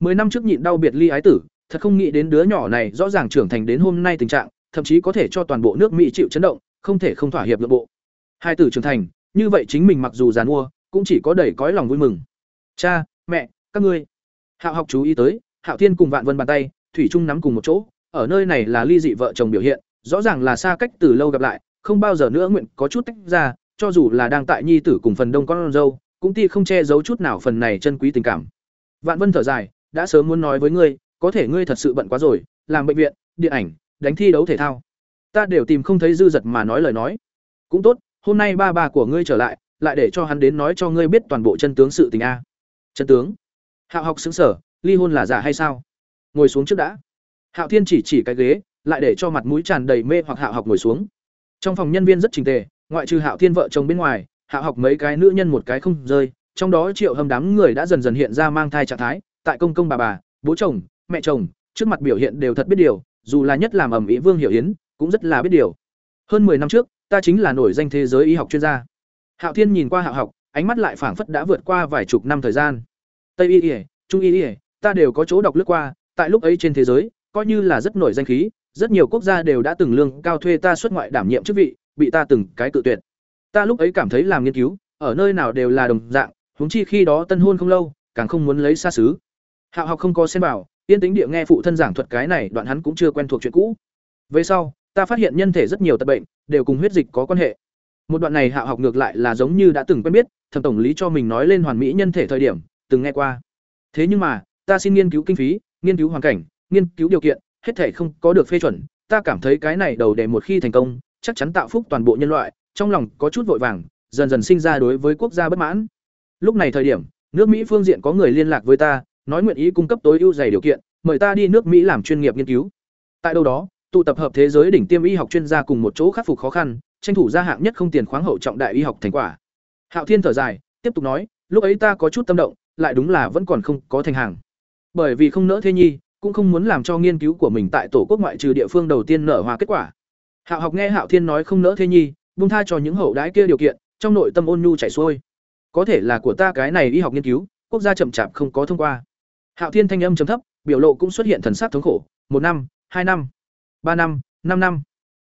Mười năm trước nhịn đau biệt ly ái tử, thật không nghĩ đến đứa nhỏ này rõ ràng trưởng thành đến hôm nay tình trạng, thậm chí có thể cho toàn bộ nước mỹ chịu chấn động, không thể không thỏa hiệp nội bộ. Hai tử trưởng thành, như vậy chính mình mặc dù giàn mua cũng chỉ có đầy cõi lòng vui mừng. Cha, mẹ, các ngươi. Hạo học chú ý tới, hạo thiên cùng vạn vân bàn tay, thủy trung nắm cùng một chỗ, ở nơi này là ly dị vợ chồng biểu hiện rõ ràng là xa cách từ lâu gặp lại, không bao giờ nữa nguyện có chút tách ra, cho dù là đang tại nhi tử cùng phần đông con dâu, cũng ti không che giấu chút nào phần này chân quý tình cảm. Vạn vân thở dài, đã sớm muốn nói với ngươi, có thể ngươi thật sự bận quá rồi, làm bệnh viện, điện ảnh, đánh thi đấu thể thao. Ta đều tìm không thấy dư giật mà nói lời nói. Cũng tốt, hôm nay ba bà của ngươi trở lại lại để cho hắn đến nói cho ngươi biết toàn bộ chân tướng sự tình a. Chân tướng? Hạo học xứng sở ly hôn là giả hay sao? Ngồi xuống trước đã. Hạo thiên chỉ chỉ cái ghế lại để cho mặt mũi tràn đầy mê hoặc hạo học ngồi xuống. Trong phòng nhân viên rất trình tề, ngoại trừ hạo thiên vợ chồng bên ngoài hạo học mấy cái nữ nhân một cái không rơi, trong đó triệu hầm đám người đã dần dần hiện ra mang thai trạng thái, tại công công bà bà, bố chồng, mẹ chồng, trước mặt biểu hiện đều thật biết điều, dù là nhất làm ẩm ý vương hiểu yến, cũng rất là biết điều. Hơn 10 năm trước, ta chính là nổi danh thế giới y học chuyên gia. Hạo thiên nhìn qua hạo học, ánh mắt lại phảng phất đã vượt qua vài chục năm thời gian. Tây y ỉa trung y ỉa ta đều có chỗ đọc lướt qua, tại lúc ấy trên thế giới, coi như là rất nổi danh khí rất nhiều quốc gia đều đã từng lương cao thuê ta xuất ngoại đảm nhiệm chức vị, bị ta từng cái tự tuyệt. Ta lúc ấy cảm thấy làm nghiên cứu, ở nơi nào đều là đồng dạng, huống chi khi đó tân hôn không lâu, càng không muốn lấy xa xứ. Hạo học không có xem bảo, yên tính địa nghe phụ thân giảng thuật cái này, đoạn hắn cũng chưa quen thuộc chuyện cũ. Về sau, ta phát hiện nhân thể rất nhiều tật bệnh, đều cùng huyết dịch có quan hệ. Một đoạn này hạo học ngược lại là giống như đã từng quen biết thẩm tổng lý cho mình nói lên hoàn mỹ nhân thể thời điểm, từng nghe qua. Thế nhưng mà, ta xin nghiên cứu kinh phí, nghiên cứu hoàn cảnh, nghiên cứu điều kiện hết thể không có được phê chuẩn, ta cảm thấy cái này đầu đề một khi thành công, chắc chắn tạo phúc toàn bộ nhân loại, trong lòng có chút vội vàng, dần dần sinh ra đối với quốc gia bất mãn. Lúc này thời điểm, nước mỹ phương diện có người liên lạc với ta, nói nguyện ý cung cấp tối ưu dày điều kiện, mời ta đi nước mỹ làm chuyên nghiệp nghiên cứu. Tại đâu đó, tụ tập hợp thế giới đỉnh tiêm y học chuyên gia cùng một chỗ khắc phục khó khăn, tranh thủ gia hạng nhất không tiền khoáng hậu trọng đại y học thành quả. Hạo thiên thở dài, tiếp tục nói, lúc ấy ta có chút tâm động, lại đúng là vẫn còn không có thành hàng. Bởi vì không nỡ thế nhi cũng không muốn làm cho nghiên cứu của mình tại tổ quốc ngoại trừ địa phương đầu tiên nở hoa kết quả. Hạo học nghe hạo thiên nói không nỡ thế nhi, buông tha cho những hậu đái kia điều kiện, trong nội tâm ôn nhu chảy xuôi. Có thể là của ta cái này y học nghiên cứu, quốc gia chậm chạp không có thông qua. Hạo thiên thanh âm trầm thấp, biểu lộ cũng xuất hiện thần sắc thống khổ, một năm, hai năm, ba năm năm năm.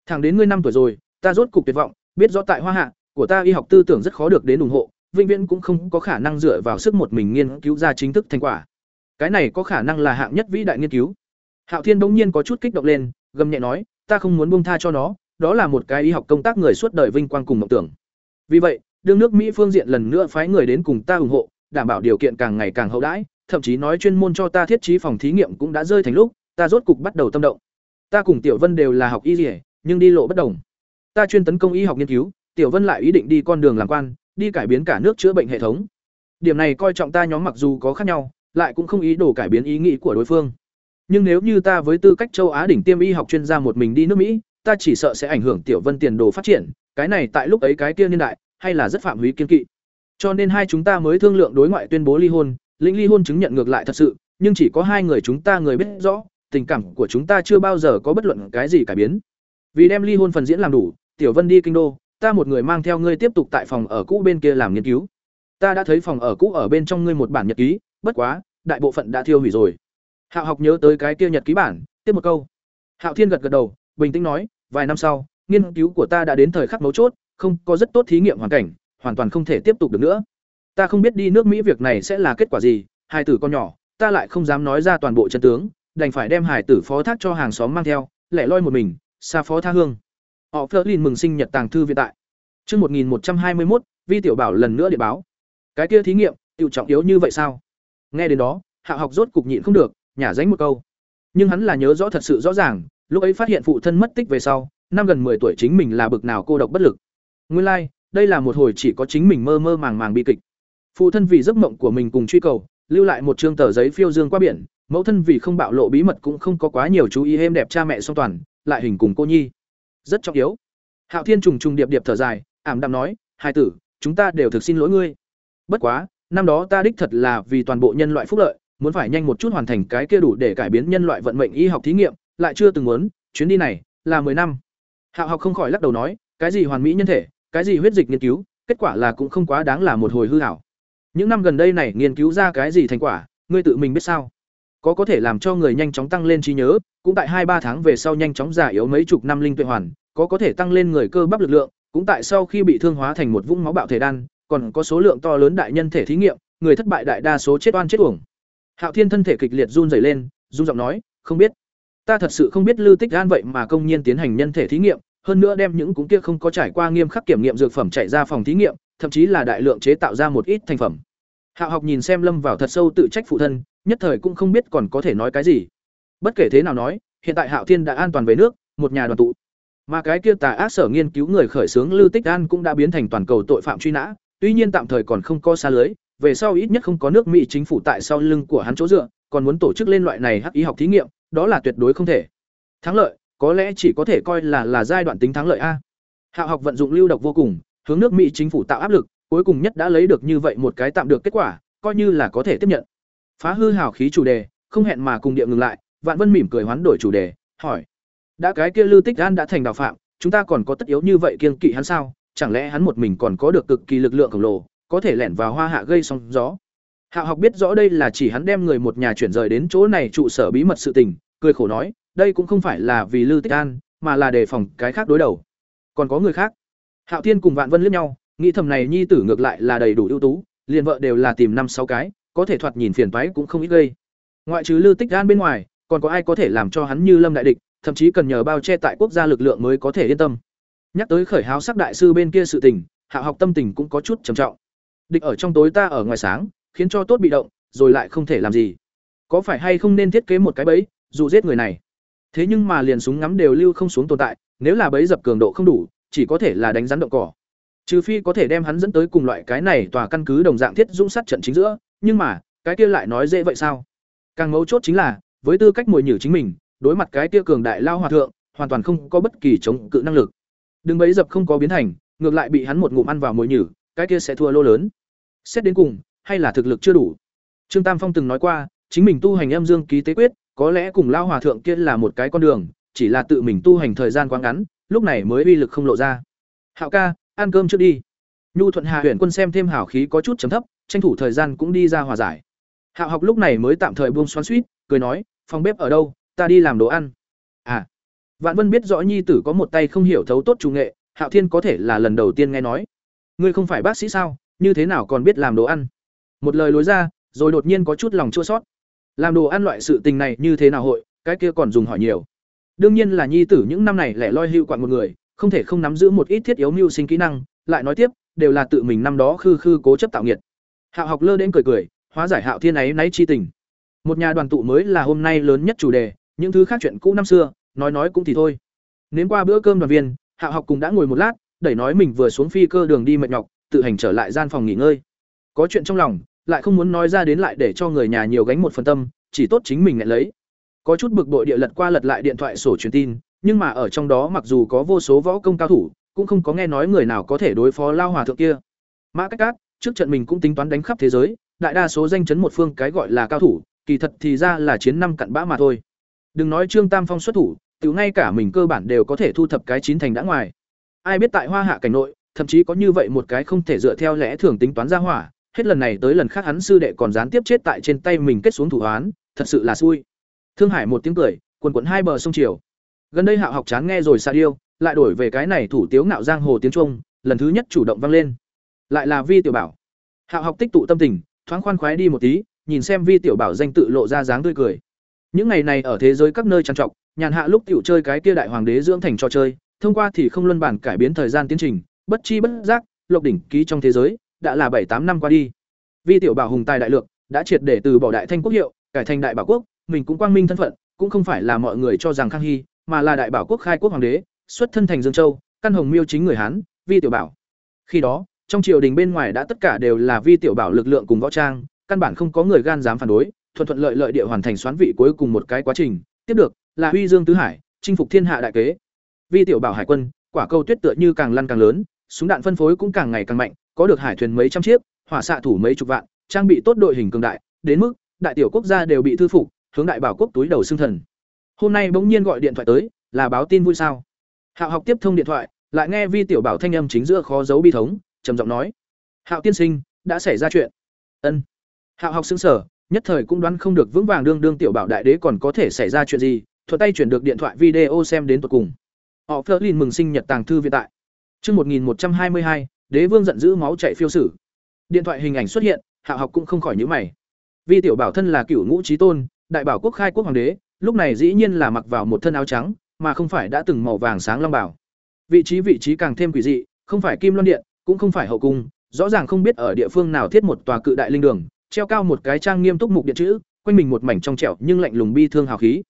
Thẳng đến ngươi năm tuổi rồi, ta rốt cục tuyệt vọng, biết rõ tại hoa hạ, của ta y học tư tưởng rất khó được đến ủng hộ, vĩnh viễn cũng không có khả năng dựa vào sức một mình nghiên cứu ra chính thức thành quả cái này có khả năng là hạng nhất vĩ đại nghiên cứu hạo thiên bỗng nhiên có chút kích động lên gầm nhẹ nói ta không muốn buông tha cho nó đó là một cái y học công tác người suốt đời vinh quang cùng mộng tưởng Vì vậy, đương nước Mỹ phương diện lần nữa phái người đến cùng ta ủng hộ, đảm bảo điều kiện càng ngày càng hậu đãi, thậm chí nói chuyên môn cho ta thiết trí phòng thí nghiệm cũng đã rơi thành lúc, ta rốt cục bắt đầu tâm động. Ta cùng Tiểu Vân đều là học y dỉa nhưng đi lộ bất đồng. Ta chuyên tấn công y học nghiên cứu, Tiểu Vân lại ý định đi con đường làm quan, đi cải biến cả nước chữa bệnh hệ thống. Điểm này coi trọng ta nhóm mặc dù có khác nhau, lại cũng không ý đồ cải biến ý nghĩ của đối phương. Nhưng nếu như ta với tư cách châu Á đỉnh tiêm y học chuyên gia một mình đi nước Mỹ, ta chỉ sợ sẽ ảnh hưởng Tiểu Vân tiền đồ phát triển, cái này tại lúc ấy cái kia niên đại, hay là rất phạm húy kiên kỵ. Cho nên hai chúng ta mới thương lượng đối ngoại tuyên bố ly hôn, lĩnh ly hôn chứng nhận ngược lại thật sự, nhưng chỉ có hai người chúng ta người biết rõ, tình cảm của chúng ta chưa bao giờ có bất luận cái gì cải biến. Vì đem ly hôn phần diễn làm đủ, Tiểu Vân đi kinh đô, ta một người mang theo ngươi tiếp tục tại phòng ở cũ bên kia làm nghiên cứu. Ta đã thấy phòng ở cũ ở bên trong ngươi một bản nhật ký, bất quá, đại bộ phận đã thiêu hủy rồi. Hạo học nhớ tới cái kia nhật ký bản, tiếp một câu. Hạo Thiên gật gật đầu, bình tĩnh nói, vài năm sau, nghiên cứu của ta đã đến thời khắc mấu chốt, không có rất tốt thí nghiệm hoàn cảnh, hoàn toàn không thể tiếp tục được nữa. Ta không biết đi nước Mỹ việc này sẽ là kết quả gì, hai tử con nhỏ, ta lại không dám nói ra toàn bộ chân tướng, đành phải đem hải tử phó thác cho hàng xóm mang theo, lẻ loi một mình, xa phó tha hương. Họ Flerlin mừng sinh nhật tàng thư viện tại. Chương 1121, Vi tiểu bảo lần nữa điện báo. Cái kia thí nghiệm, tiểu trọng yếu như vậy sao? Nghe đến đó, Hạ học rốt cục nhịn không được, nhả dánh một câu. Nhưng hắn là nhớ rõ thật sự rõ ràng, lúc ấy phát hiện phụ thân mất tích về sau, năm gần 10 tuổi chính mình là bực nào cô độc bất lực. Nguyên lai, like, đây là một hồi chỉ có chính mình mơ mơ màng màng bi kịch. Phụ thân vì giấc mộng của mình cùng truy cầu, lưu lại một trương tờ giấy phiêu dương qua biển, mẫu thân vì không bạo lộ bí mật cũng không có quá nhiều chú ý êm đẹp cha mẹ song toàn, lại hình cùng cô nhi. Rất trọng yếu. Hạo Thiên trùng trùng điệp điệp thở dài, ảm đạm nói, "Hai tử, chúng ta đều thực xin lỗi ngươi. Bất quá, năm đó ta đích thật là vì toàn bộ nhân loại phúc lợi, muốn phải nhanh một chút hoàn thành cái kia đủ để cải biến nhân loại vận mệnh y học thí nghiệm, lại chưa từng muốn, chuyến đi này là 10 năm." Hạo học không khỏi lắc đầu nói, "Cái gì hoàn mỹ nhân thể, cái gì huyết dịch nghiên cứu, kết quả là cũng không quá đáng là một hồi hư ảo. Những năm gần đây này nghiên cứu ra cái gì thành quả, ngươi tự mình biết sao? Có có thể làm cho người nhanh chóng tăng lên trí nhớ, cũng tại hai ba tháng về sau nhanh chóng già yếu mấy chục năm linh tuệ hoàn, có có thể tăng lên người cơ bắp lực lượng, cũng tại sau khi bị thương hóa thành một vũng máu bạo thể đan, còn có số lượng to lớn đại nhân thể thí nghiệm, người thất bại đại đa số chết oan chết uổng. Hạo Thiên thân thể kịch liệt run rẩy lên, run giọng nói, "Không biết, ta thật sự không biết Lưu Tích An vậy mà công nhiên tiến hành nhân thể thí nghiệm, hơn nữa đem những cũng kia không có trải qua nghiêm khắc kiểm nghiệm dược phẩm chạy ra phòng thí nghiệm, thậm chí là đại lượng chế tạo ra một ít thành phẩm. Hạo học nhìn xem Lâm vào thật sâu tự trách phụ thân, nhất thời cũng không biết còn có thể nói cái gì. Bất kể thế nào nói, hiện tại Hạo Thiên đã an toàn về nước, một nhà đoàn tụ. Mà cái kia tà ác sở nghiên cứu người khởi xướng Lưu Tích An cũng đã biến thành toàn cầu tội phạm truy nã, tuy nhiên tạm thời còn không có xa lưới, về sau ít nhất không có nước Mỹ chính phủ tại sau lưng của hắn chỗ dựa, còn muốn tổ chức lên loại này hắc y học thí nghiệm, đó là tuyệt đối không thể. Thắng lợi, có lẽ chỉ có thể coi là là giai đoạn tính thắng lợi a. Hạo học vận dụng lưu độc vô cùng, hướng nước Mỹ chính phủ tạo áp lực, cuối cùng nhất đã lấy được như vậy một cái tạm được kết quả, coi như là có thể tiếp nhận. Phá hư hào khí chủ đề, không hẹn mà cùng địa ngừng lại, Vạn Vân mỉm cười hoán đổi chủ đề, hỏi: "Đã cái kia Lưu Tích An đã thành đạo phạm, chúng ta còn có tất yếu như vậy kiêng kỵ hắn sao? Chẳng lẽ hắn một mình còn có được cực kỳ lực lượng khổng lồ, có thể lẻn vào hoa hạ gây sóng gió?" Hạo học biết rõ đây là chỉ hắn đem người một nhà chuyển rời đến chỗ này trụ sở bí mật sự tình, cười khổ nói, đây cũng không phải là vì Lưu Tích An, mà là đề phòng cái khác đối đầu. Còn có người khác. Hạo Thiên cùng Vạn Vân liếc nhau, nghĩ thầm này nhi tử ngược lại là đầy đủ ưu tú, liền vợ đều là tìm năm sáu cái, có thể thoạt nhìn phiền toái cũng không ít gây. Ngoại trừ Lưu Tích An bên ngoài, còn có ai có thể làm cho hắn như Lâm đại địch, thậm chí cần nhờ bao che tại quốc gia lực lượng mới có thể yên tâm. Nhắc tới khởi háo sắc đại sư bên kia sự tình, hạ học tâm tình cũng có chút trầm trọng. Địch ở trong tối ta ở ngoài sáng, khiến cho tốt bị động, rồi lại không thể làm gì. Có phải hay không nên thiết kế một cái bẫy, dù giết người này? Thế nhưng mà liền súng ngắm đều lưu không xuống tồn tại, nếu là bẫy dập cường độ không đủ, chỉ có thể là đánh rắn động cỏ. Trừ phi có thể đem hắn dẫn tới cùng loại cái này tòa căn cứ đồng dạng thiết dũng sát trận chính giữa, nhưng mà, cái kia lại nói dễ vậy sao? Càng mấu chốt chính là, với tư cách mồi nhử chính mình, đối mặt cái kia cường đại lao hòa thượng, hoàn toàn không có bất kỳ chống cự năng lực. Đừng bấy dập không có biến thành, ngược lại bị hắn một ngụm ăn vào mồi nhử, cái kia sẽ thua lô lớn. Xét đến cùng, hay là thực lực chưa đủ. Trương Tam Phong từng nói qua, chính mình tu hành âm dương ký tế quyết, có lẽ cùng lao hòa thượng kia là một cái con đường, chỉ là tự mình tu hành thời gian quá ngắn, lúc này mới uy lực không lộ ra. Hạo ca, ăn cơm trước đi. Nhu Thuận Hà Huyền Quân xem thêm hảo khí có chút chấm thấp, tranh thủ thời gian cũng đi ra hòa giải. Hạo học lúc này mới tạm thời buông xoắn xuýt, cười nói, phòng bếp ở đâu, ta đi làm đồ ăn. À. Vạn Vân biết rõ nhi tử có một tay không hiểu thấu tốt chủ nghệ, Hạo Thiên có thể là lần đầu tiên nghe nói. Ngươi không phải bác sĩ sao, như thế nào còn biết làm đồ ăn? Một lời lối ra, rồi đột nhiên có chút lòng chua xót. Làm đồ ăn loại sự tình này như thế nào hội, cái kia còn dùng hỏi nhiều. Đương nhiên là nhi tử những năm này lẻ loi hưu quặn một người, không thể không nắm giữ một ít thiết yếu mưu sinh kỹ năng, lại nói tiếp, đều là tự mình năm đó khư khư cố chấp tạo nghiệt hạo học lơ đến cười cười hóa giải hạo thiên ấy náy chi tình một nhà đoàn tụ mới là hôm nay lớn nhất chủ đề những thứ khác chuyện cũ năm xưa nói nói cũng thì thôi. Nếm qua bữa cơm đoàn viên hạo học cùng đã ngồi một lát, đẩy nói mình vừa xuống phi cơ đường đi mệt nhọc, tự hành trở lại gian phòng nghỉ ngơi. Có chuyện trong lòng, lại không muốn nói ra đến lại để cho người nhà nhiều gánh một phần tâm, chỉ tốt chính mình lại lấy. Có chút bực bội địa lật qua lật lại điện thoại sổ truyền tin, nhưng mà ở trong đó mặc dù có vô số võ công cao thủ, cũng không có nghe nói người nào có thể đối phó lao hòa thượng kia. Mã cách cát, trước trận mình cũng tính toán đánh khắp thế giới, đại đa số danh chấn một phương cái gọi là cao thủ, kỳ thật thì ra là chiến năm cặn bã mà thôi. Đừng nói trương tam phong xuất thủ tiểu ngay cả mình cơ bản đều có thể thu thập cái chín thành đã ngoài. Ai biết tại hoa hạ cảnh nội thậm chí có như vậy một cái không thể dựa theo lẽ thường tính toán ra hỏa hết lần này tới lần khác hắn sư đệ còn gián tiếp chết tại trên tay mình kết xuống thủ án, thật sự là xui. Thương hải một tiếng cười quần quần hai bờ sông chiều. Gần đây hạo học chán nghe rồi xa điêu lại đổi về cái này thủ tiếu ngạo giang hồ tiếng trung lần thứ nhất chủ động vang lên. Lại là vi tiểu bảo. Hạo học tích tụ tâm tình thoáng khoan khoái đi một tí nhìn xem vi tiểu bảo danh tự lộ ra dáng tươi cười. Những ngày này ở thế giới các nơi trang trọng nhàn hạ lúc tiểu chơi cái kia đại hoàng đế dưỡng thành trò chơi, thông qua thì không luân bản cải biến thời gian tiến trình, bất chi bất giác, lộc đỉnh ký trong thế giới, đã là bảy tám năm qua đi. Vi tiểu bảo hùng tài đại lượng, đã triệt để từ bỏ đại thanh quốc hiệu, cải thành đại bảo quốc, mình cũng quang minh thân phận, cũng không phải là mọi người cho rằng khang hy, mà là đại bảo quốc khai quốc hoàng đế, xuất thân thành dương châu, căn hồng miêu chính người hán, vi tiểu bảo. Khi đó, trong triều đình bên ngoài đã tất cả đều là vi tiểu bảo lực lượng cùng võ trang, căn bản không có người gan dám phản đối, thuận thuận lợi lợi địa hoàn thành xoán vị cuối cùng một cái quá trình, tiếp được là huy dương tứ hải, chinh phục thiên hạ đại kế. Vi tiểu bảo hải quân, quả cầu tuyết tựa như càng lăn càng lớn, súng đạn phân phối cũng càng ngày càng mạnh, có được hải thuyền mấy trăm chiếc, hỏa xạ thủ mấy chục vạn, trang bị tốt đội hình cường đại, đến mức đại tiểu quốc gia đều bị thư phục, hướng đại bảo quốc túi đầu xương thần. Hôm nay bỗng nhiên gọi điện thoại tới, là báo tin vui sao? Hạo học tiếp thông điện thoại, lại nghe vi tiểu bảo thanh âm chính giữa khó giấu bi thống, trầm giọng nói, hạo tiên sinh, đã xảy ra chuyện. Ân. Hạo học xứng sở nhất thời cũng đoán không được vững vàng đương đương tiểu bảo đại đế còn có thể xảy ra chuyện gì thuận tay chuyển được điện thoại video xem đến tận cùng. Họ Flerlin mừng sinh nhật tàng thư viện tại. Chương một nghìn một trăm hai mươi hai, đế vương giận dữ máu chảy phiêu sử. Điện thoại hình ảnh xuất hiện hạo học cũng không khỏi nhíu mày. Vi tiểu bảo thân là cựu ngũ trí tôn, đại bảo quốc khai quốc hoàng đế, lúc này dĩ nhiên là mặc vào một thân áo trắng, mà không phải đã từng màu vàng sáng long bảo. Vị trí vị trí càng thêm quỷ dị, không phải kim loan điện, cũng không phải hậu cung, rõ ràng không biết ở địa phương nào thiết một tòa cự đại linh đường, treo cao một cái trang nghiêm túc mục điện chữ, quanh mình một mảnh trong trẻo nhưng lạnh lùng bi thương hào khí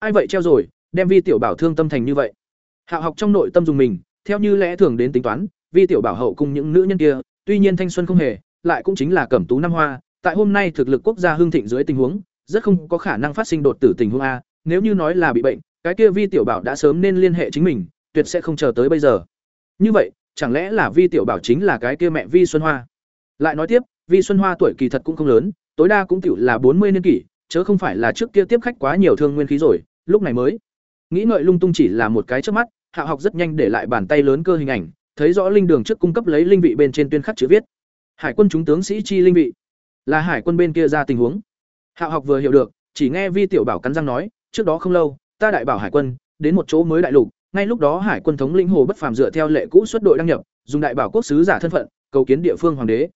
ai vậy treo rồi, đem vi tiểu bảo thương tâm thành như vậy? Hạo học trong nội tâm dùng mình, theo như lẽ thường đến tính toán, vi tiểu bảo hậu cùng những nữ nhân kia, tuy nhiên thanh xuân không hề, lại cũng chính là cẩm tú năm hoa. Tại hôm nay thực lực quốc gia hưng thịnh dưới tình huống, rất không có khả năng phát sinh đột tử tình huống a. Nếu như nói là bị bệnh, cái kia vi tiểu bảo đã sớm nên liên hệ chính mình, tuyệt sẽ không chờ tới bây giờ. Như vậy, chẳng lẽ là vi tiểu bảo chính là cái kia mẹ vi xuân hoa? Lại nói tiếp, vi xuân hoa tuổi kỳ thật cũng không lớn, tối đa cũng tiểu là bốn mươi niên kỷ, chớ không phải là trước kia tiếp khách quá nhiều thương nguyên khí rồi lúc này mới. Nghĩ ngợi lung tung chỉ là một cái trước mắt, hạ học rất nhanh để lại bàn tay lớn cơ hình ảnh, thấy rõ linh đường trước cung cấp lấy linh vị bên trên tuyên khắc chữ viết. Hải quân chúng tướng sĩ chi linh vị. Là hải quân bên kia ra tình huống. Hạ học vừa hiểu được, chỉ nghe vi tiểu bảo cắn răng nói, trước đó không lâu, ta đại bảo hải quân, đến một chỗ mới đại lục, ngay lúc đó hải quân thống lĩnh hồ bất phàm dựa theo lệ cũ xuất đội đăng nhập, dùng đại bảo quốc sứ giả thân phận, cầu kiến địa phương hoàng đế.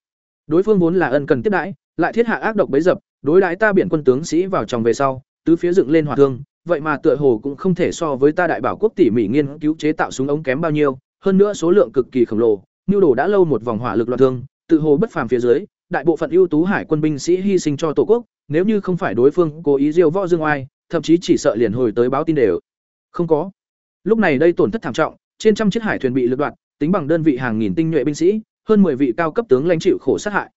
Đối phương vốn là ân cần tiếp đãi, lại thiết hạ ác độc bấy dập, đối đãi ta biển quân tướng sĩ vào trong về sau, tứ phía dựng lên hỏa thương vậy mà tựa hồ cũng không thể so với ta đại bảo quốc tỉ mỉ nghiên cứu chế tạo súng ống kém bao nhiêu hơn nữa số lượng cực kỳ khổng lồ nhu đồ đã lâu một vòng hỏa lực loạn thương tự hồ bất phàm phía dưới đại bộ phận ưu tú hải quân binh sĩ hy sinh cho tổ quốc nếu như không phải đối phương cố ý diêu võ dương oai thậm chí chỉ sợ liền hồi tới báo tin đều. Không có. Lúc này đây tổn thất thảm trọng trên trăm chiếc hải thuyền bị lật đoạt, tính bằng đơn vị hàng nghìn tinh nhuệ binh sĩ hơn 10 vị cao cấp tướng lãnh chịu khổ sát hại.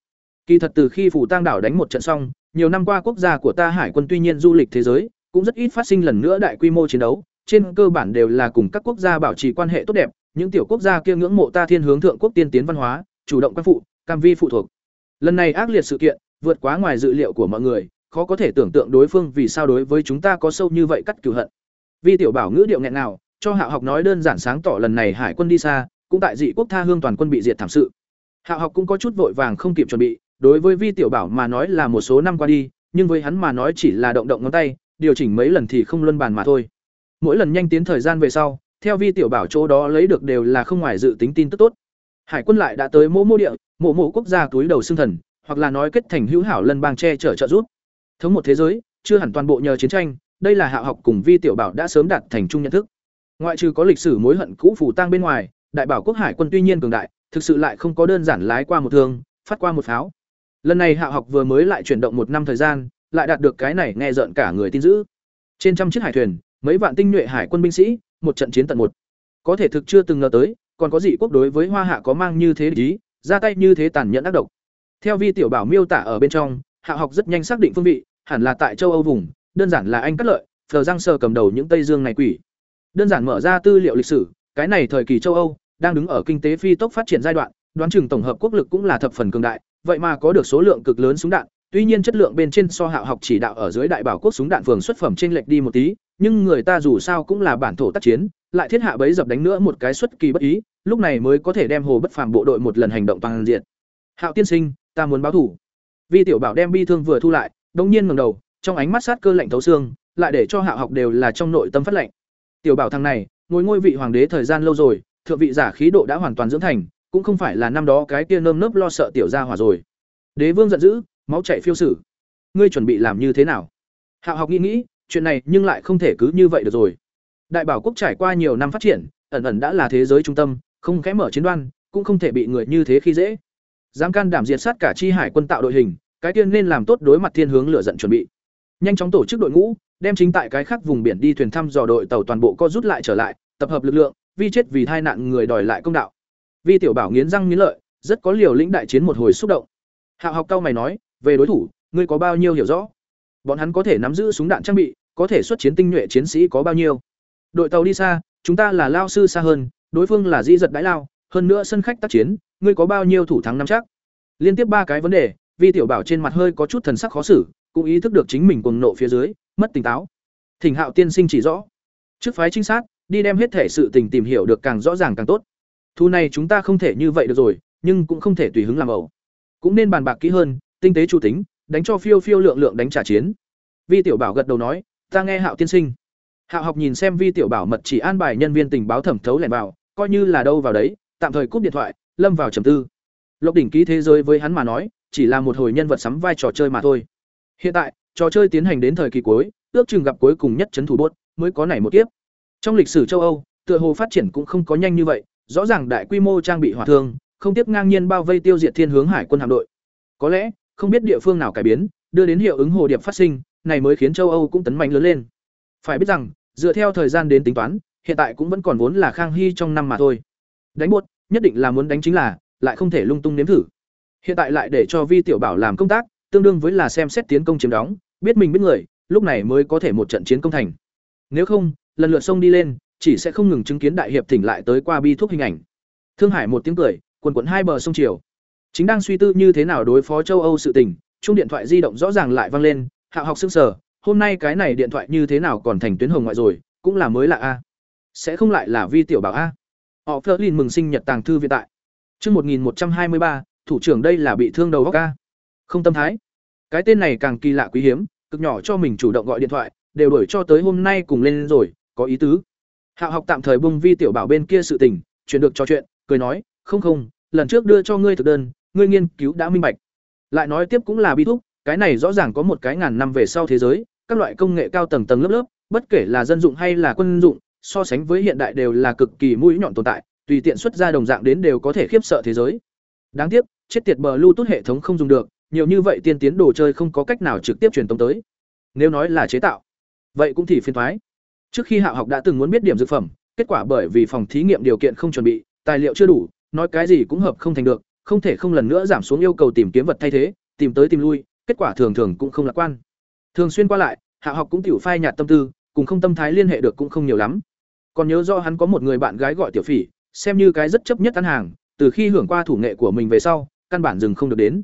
Kỳ thật từ khi phủ tang đảo đánh một trận xong nhiều năm qua quốc gia của ta hải quân tuy nhiên du lịch thế giới cũng rất ít phát sinh lần nữa đại quy mô chiến đấu, trên cơ bản đều là cùng các quốc gia bảo trì quan hệ tốt đẹp, những tiểu quốc gia kia ngưỡng mộ ta thiên hướng thượng quốc tiên tiến văn hóa, chủ động quan phụ, cam vi phụ thuộc. Lần này ác liệt sự kiện, vượt quá ngoài dự liệu của mọi người, khó có thể tưởng tượng đối phương vì sao đối với chúng ta có sâu như vậy cắt cửu hận. Vi tiểu bảo ngữ điệu nghẹn nào cho hạo học nói đơn giản sáng tỏ lần này hải quân đi xa, cũng tại dị quốc tha hương toàn quân bị diệt thảm sự. Hạo học cũng có chút vội vàng không kịp chuẩn bị, đối với vi tiểu bảo mà nói là một số năm qua đi, nhưng với hắn mà nói chỉ là động động ngón tay điều chỉnh mấy lần thì không luân bàn mà thôi. Mỗi lần nhanh tiến thời gian về sau theo vi tiểu bảo chỗ đó lấy được đều là không ngoài dự tính tin tức tốt. Hải quân lại đã tới mỗ mô địa mộ mộ quốc gia túi đầu xương thần hoặc là nói kết thành hữu hảo lân bang che chở trợ giúp. Thống một thế giới chưa hẳn toàn bộ nhờ chiến tranh đây là hạ học cùng vi tiểu bảo đã sớm đạt thành chung nhận thức. Ngoại trừ có lịch sử mối hận cũ phủ tang bên ngoài đại bảo quốc hải quân tuy nhiên cường đại thực sự lại không có đơn giản lái qua một thương, phát qua một pháo. Lần này Hạo học vừa mới lại chuyển động một năm thời gian, lại đạt được cái này nghe rợn cả người tin dữ. Trên trăm chiếc hải thuyền, mấy vạn tinh nhuệ hải quân binh sĩ, một trận chiến tận một. Có thể thực chưa từng ngờ tới, còn có dị quốc đối với Hoa Hạ có mang như thế ý, ra tay như thế tàn nhẫn ác độc. Theo Vi tiểu bảo miêu tả ở bên trong, hạ học rất nhanh xác định phương vị, hẳn là tại châu Âu vùng, đơn giản là anh cắt lợi, Phờ Giang Sơ cầm đầu những Tây Dương này quỷ. Đơn giản mở ra tư liệu lịch sử, cái này thời kỳ châu Âu đang đứng ở kinh tế phi tốc phát triển giai đoạn, đoán chừng tổng hợp quốc lực cũng là thập phần cường đại, vậy mà có được số lượng cực lớn súng đạn, tuy nhiên chất lượng bên trên so Hạo học chỉ đạo ở dưới đại bảo quốc súng đạn phường xuất phẩm trên lệch đi một tí, nhưng người ta dù sao cũng là bản thổ tác chiến, lại thiết hạ bấy dập đánh nữa một cái xuất kỳ bất ý, lúc này mới có thể đem Hồ Bất Phàm bộ đội một lần hành động toàn diện. Hạo tiên sinh, ta muốn báo thủ. Vi tiểu bảo đem bi thương vừa thu lại, đột nhiên ngẩng đầu, trong ánh mắt sát cơ lạnh thấu xương, lại để cho Hạo học đều là trong nội tâm phát lạnh. Tiểu bảo thằng này, ngồi ngôi vị hoàng đế thời gian lâu rồi, thượng vị giả khí độ đã hoàn toàn dưỡng thành, cũng không phải là năm đó cái kia nơm nớp lo sợ tiểu gia hỏa rồi. Đế vương giận dữ, máu chảy phiêu sử. Ngươi chuẩn bị làm như thế nào? Hạo học nghĩ nghĩ, chuyện này nhưng lại không thể cứ như vậy được rồi. Đại bảo quốc trải qua nhiều năm phát triển, ẩn ẩn đã là thế giới trung tâm, không khẽ mở chiến đoan, cũng không thể bị người như thế khi dễ. Dám can đảm diệt sát cả chi hải quân tạo đội hình, cái tiên nên làm tốt đối mặt thiên hướng lửa giận chuẩn bị. Nhanh chóng tổ chức đội ngũ, đem chính tại cái khác vùng biển đi thuyền thăm dò đội tàu toàn bộ co rút lại trở lại, tập hợp lực lượng, vi chết vì tai nạn người đòi lại công đạo. Vi tiểu bảo nghiến răng nghiến lợi, rất có liều lĩnh đại chiến một hồi xúc động. Hạo học cao mày nói, về đối thủ, ngươi có bao nhiêu hiểu rõ? Bọn hắn có thể nắm giữ súng đạn trang bị, có thể xuất chiến tinh nhuệ chiến sĩ có bao nhiêu? Đội tàu đi xa, chúng ta là lao sư xa hơn, đối phương là di giật đãi lao, hơn nữa sân khách tác chiến, ngươi có bao nhiêu thủ thắng nắm chắc? Liên tiếp ba cái vấn đề, Vi tiểu bảo trên mặt hơi có chút thần sắc khó xử, cũng ý thức được chính mình cuồng nộ phía dưới, mất tỉnh táo. Thỉnh Hạo tiên sinh chỉ rõ. Trước phái trinh sát, đi đem hết thể sự tình tìm hiểu được càng rõ ràng càng tốt. Thu này chúng ta không thể như vậy được rồi, nhưng cũng không thể tùy hứng làm ẩu. Cũng nên bàn bạc kỹ hơn, tinh tế chủ tính, đánh cho phiêu phiêu lượng lượng đánh trả chiến. Vi tiểu bảo gật đầu nói, ta nghe Hạo tiên sinh. Hạo học nhìn xem Vi tiểu bảo mật chỉ an bài nhân viên tình báo thẩm thấu lẻn vào, coi như là đâu vào đấy, tạm thời cúp điện thoại, lâm vào trầm tư. Lộc đỉnh ký thế giới với hắn mà nói, chỉ là một hồi nhân vật sắm vai trò chơi mà thôi. Hiện tại, trò chơi tiến hành đến thời kỳ cuối, ước chừng gặp cuối cùng nhất chấn thủ bốt, mới có này một kiếp. Trong lịch sử châu Âu, tựa hồ phát triển cũng không có nhanh như vậy, rõ ràng đại quy mô trang bị hỏa thương, không tiếp ngang nhiên bao vây tiêu diệt thiên hướng hải quân hạm đội. Có lẽ, không biết địa phương nào cải biến, đưa đến hiệu ứng hồ điệp phát sinh, này mới khiến châu Âu cũng tấn mạnh lớn lên. Phải biết rằng, dựa theo thời gian đến tính toán, hiện tại cũng vẫn còn vốn là Khang Hy trong năm mà thôi. Đánh buốt, nhất định là muốn đánh chính là, lại không thể lung tung nếm thử. Hiện tại lại để cho Vi Tiểu Bảo làm công tác, tương đương với là xem xét tiến công chiếm đóng, biết mình biết người, lúc này mới có thể một trận chiến công thành. Nếu không, lần lượt sông đi lên, chỉ sẽ không ngừng chứng kiến đại hiệp thỉnh lại tới qua bi thuốc hình ảnh. Thương Hải một tiếng cười, quần quần hai bờ sông chiều. Chính đang suy tư như thế nào đối phó châu Âu sự tình, chuông điện thoại di động rõ ràng lại vang lên, hạ học sững sờ, hôm nay cái này điện thoại như thế nào còn thành tuyến hồng ngoại rồi, cũng là mới lạ a. Sẽ không lại là Vi tiểu bảo a. Họ Flerlin mừng sinh nhật tàng thư viện tại. Chương 1123, thủ trưởng đây là bị thương đầu óc a. Không tâm thái. Cái tên này càng kỳ lạ quý hiếm, cực nhỏ cho mình chủ động gọi điện thoại, đều đổi cho tới hôm nay cùng lên rồi, có ý tứ. hạ học tạm thời bung Vi tiểu bảo bên kia sự tình, chuyển được trò chuyện, cười nói, "Không không, lần trước đưa cho ngươi thực đơn, ngươi nghiên cứu đã minh bạch." Lại nói tiếp cũng là bi thúc, cái này rõ ràng có một cái ngàn năm về sau thế giới, các loại công nghệ cao tầng tầng lớp lớp, bất kể là dân dụng hay là quân dụng, so sánh với hiện đại đều là cực kỳ mũi nhọn tồn tại, tùy tiện xuất ra đồng dạng đến đều có thể khiếp sợ thế giới. Đáng tiếc, chết tiệt bờ Bluetooth hệ thống không dùng được, nhiều như vậy tiên tiến đồ chơi không có cách nào trực tiếp truyền tống tới. Nếu nói là chế tạo, vậy cũng thì phiền toái. Trước khi Hạo học đã từng muốn biết điểm dược phẩm, kết quả bởi vì phòng thí nghiệm điều kiện không chuẩn bị, tài liệu chưa đủ, nói cái gì cũng hợp không thành được, không thể không lần nữa giảm xuống yêu cầu tìm kiếm vật thay thế, tìm tới tìm lui, kết quả thường thường cũng không lạc quan. Thường xuyên qua lại, hạ học cũng tiểu phai nhạt tâm tư, cùng không tâm thái liên hệ được cũng không nhiều lắm. Còn nhớ do hắn có một người bạn gái gọi Tiểu Phỉ, xem như cái rất chấp nhất ăn hàng, từ khi hưởng qua thủ nghệ của mình về sau, căn bản dừng không được đến.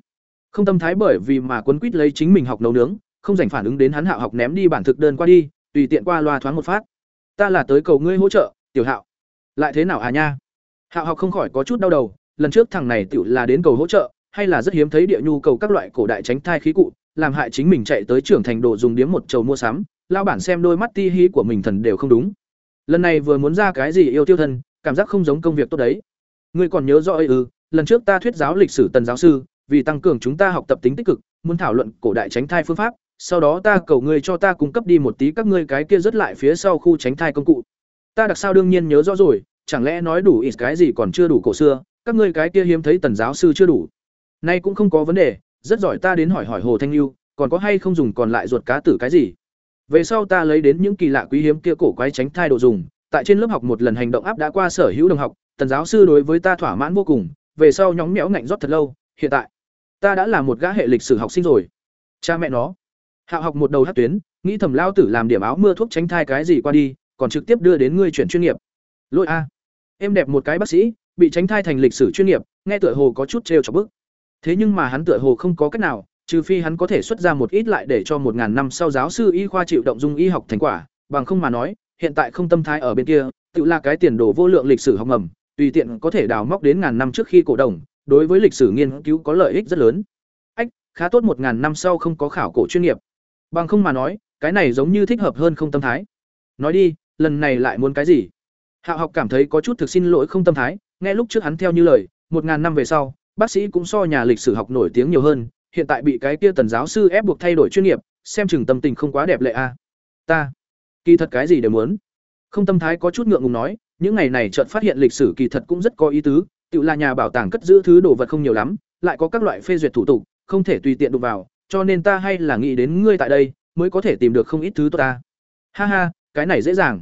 Không tâm thái bởi vì mà quấn quýt lấy chính mình học nấu nướng, không dành phản ứng đến hắn hạ học ném đi bản thực đơn qua đi, tùy tiện qua loa thoáng một phát. Ta là tới cầu ngươi hỗ trợ, Tiểu Hạo. Lại thế nào à nha? Hạo học không khỏi có chút đau đầu, lần trước thằng này tựu là đến cầu hỗ trợ, hay là rất hiếm thấy địa nhu cầu các loại cổ đại tránh thai khí cụ, làm hại chính mình chạy tới trưởng thành đồ dùng điếm một chầu mua sắm, lao bản xem đôi mắt ti hí của mình thần đều không đúng. Lần này vừa muốn ra cái gì yêu tiêu thân, cảm giác không giống công việc tốt đấy. Ngươi còn nhớ rõ ư? lần trước ta thuyết giáo lịch sử tần giáo sư, vì tăng cường chúng ta học tập tính tích cực, muốn thảo luận cổ đại tránh thai phương pháp, sau đó ta cầu ngươi cho ta cung cấp đi một tí các ngươi cái kia rất lại phía sau khu tránh thai công cụ. Ta đặc sao đương nhiên nhớ rõ rồi, chẳng lẽ nói đủ ít cái gì còn chưa đủ cổ xưa, các ngươi cái kia hiếm thấy tần giáo sư chưa đủ. Nay cũng không có vấn đề, rất giỏi ta đến hỏi hỏi hồ thanh lưu, còn có hay không dùng còn lại ruột cá tử cái gì? Về sau ta lấy đến những kỳ lạ quý hiếm kia cổ quái tránh thai đồ dùng, tại trên lớp học một lần hành động áp đã qua sở hữu đồng học, tần giáo sư đối với ta thỏa mãn vô cùng, về sau nhóng nhẽo ngạnh rót thật lâu, hiện tại, ta đã là một gã hệ lịch sử học sinh rồi. Cha mẹ nó, hạo học một đầu hát tuyến, nghĩ thầm lao tử làm điểm áo mưa thuốc tránh thai cái gì qua đi, còn trực tiếp đưa đến ngươi chuyển chuyên nghiệp. Lỗi a, em đẹp một cái bác sĩ bị tránh thai thành lịch sử chuyên nghiệp, nghe tựa hồ có chút trêu chọc bức. Thế nhưng mà hắn tựa hồ không có cách nào, trừ phi hắn có thể xuất ra một ít lại để cho một ngàn năm sau giáo sư y khoa chịu động dung y học thành quả, bằng không mà nói, hiện tại không tâm thái ở bên kia, tự là cái tiền đồ vô lượng lịch sử học ngầm, tùy tiện có thể đào móc đến ngàn năm trước khi cổ đồng đối với lịch sử nghiên cứu có lợi ích rất lớn. Ách, khá tốt một ngàn năm sau không có khảo cổ chuyên nghiệp. Bằng không mà nói, cái này giống như thích hợp hơn không tâm thái. Nói đi, lần này lại muốn cái gì? Hạ học cảm thấy có chút thực xin lỗi không tâm thái nghe lúc trước hắn theo như lời, một ngàn năm về sau, bác sĩ cũng so nhà lịch sử học nổi tiếng nhiều hơn, hiện tại bị cái kia tần giáo sư ép buộc thay đổi chuyên nghiệp, xem chừng tâm tình không quá đẹp lệ a. Ta, kỳ thật cái gì đều muốn. Không tâm thái có chút ngượng ngùng nói, những ngày này chợt phát hiện lịch sử kỳ thật cũng rất có ý tứ, tự là nhà bảo tàng cất giữ thứ đồ vật không nhiều lắm, lại có các loại phê duyệt thủ tục, không thể tùy tiện đụng vào, cho nên ta hay là nghĩ đến ngươi tại đây, mới có thể tìm được không ít thứ tốt ta. Ha ha, cái này dễ dàng.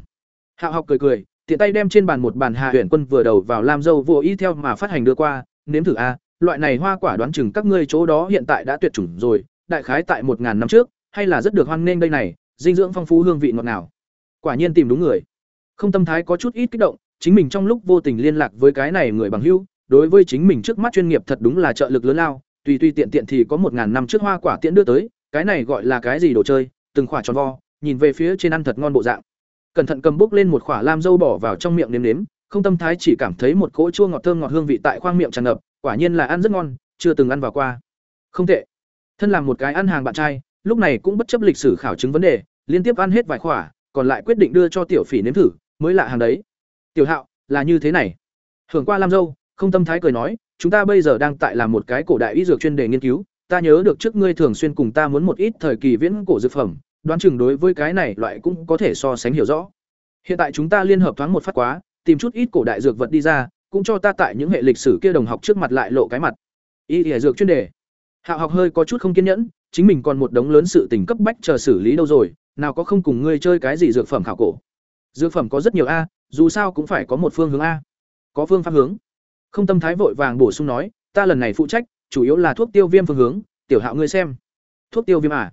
Hạo học cười cười tiện tay đem trên bàn một bàn hạ huyện quân vừa đầu vào lam dâu vô y theo mà phát hành đưa qua, nếm thử a, loại này hoa quả đoán chừng các ngươi chỗ đó hiện tại đã tuyệt chủng rồi, đại khái tại một ngàn năm trước, hay là rất được hoan nghênh đây này, dinh dưỡng phong phú hương vị ngọt ngào. Quả nhiên tìm đúng người. Không tâm thái có chút ít kích động, chính mình trong lúc vô tình liên lạc với cái này người bằng hữu, đối với chính mình trước mắt chuyên nghiệp thật đúng là trợ lực lớn lao, tùy tùy tiện tiện thì có một ngàn năm trước hoa quả tiễn đưa tới, cái này gọi là cái gì đồ chơi, từng khỏa tròn vo, nhìn về phía trên ăn thật ngon bộ dạng cẩn thận cầm bốc lên một khỏa lam dâu bỏ vào trong miệng nếm nếm, không tâm thái chỉ cảm thấy một cỗ chua ngọt thơm ngọt hương vị tại khoang miệng tràn ngập, quả nhiên là ăn rất ngon, chưa từng ăn vào qua. Không tệ. Thân làm một cái ăn hàng bạn trai, lúc này cũng bất chấp lịch sử khảo chứng vấn đề, liên tiếp ăn hết vài khỏa, còn lại quyết định đưa cho tiểu phỉ nếm thử, mới lạ hàng đấy. Tiểu hạo, là như thế này. Hưởng qua lam dâu, không tâm thái cười nói, chúng ta bây giờ đang tại làm một cái cổ đại y dược chuyên đề nghiên cứu, ta nhớ được trước ngươi thường xuyên cùng ta muốn một ít thời kỳ viễn cổ dược phẩm đoán chừng đối với cái này loại cũng có thể so sánh hiểu rõ. Hiện tại chúng ta liên hợp thoáng một phát quá, tìm chút ít cổ đại dược vật đi ra, cũng cho ta tại những hệ lịch sử kia đồng học trước mặt lại lộ cái mặt. Y y dược chuyên đề. Hạo học hơi có chút không kiên nhẫn, chính mình còn một đống lớn sự tình cấp bách chờ xử lý đâu rồi, nào có không cùng ngươi chơi cái gì dược phẩm khảo cổ. Dược phẩm có rất nhiều a, dù sao cũng phải có một phương hướng a. Có phương pháp hướng. Không tâm thái vội vàng bổ sung nói, ta lần này phụ trách, chủ yếu là thuốc tiêu viêm phương hướng, tiểu hạo ngươi xem. Thuốc tiêu viêm à?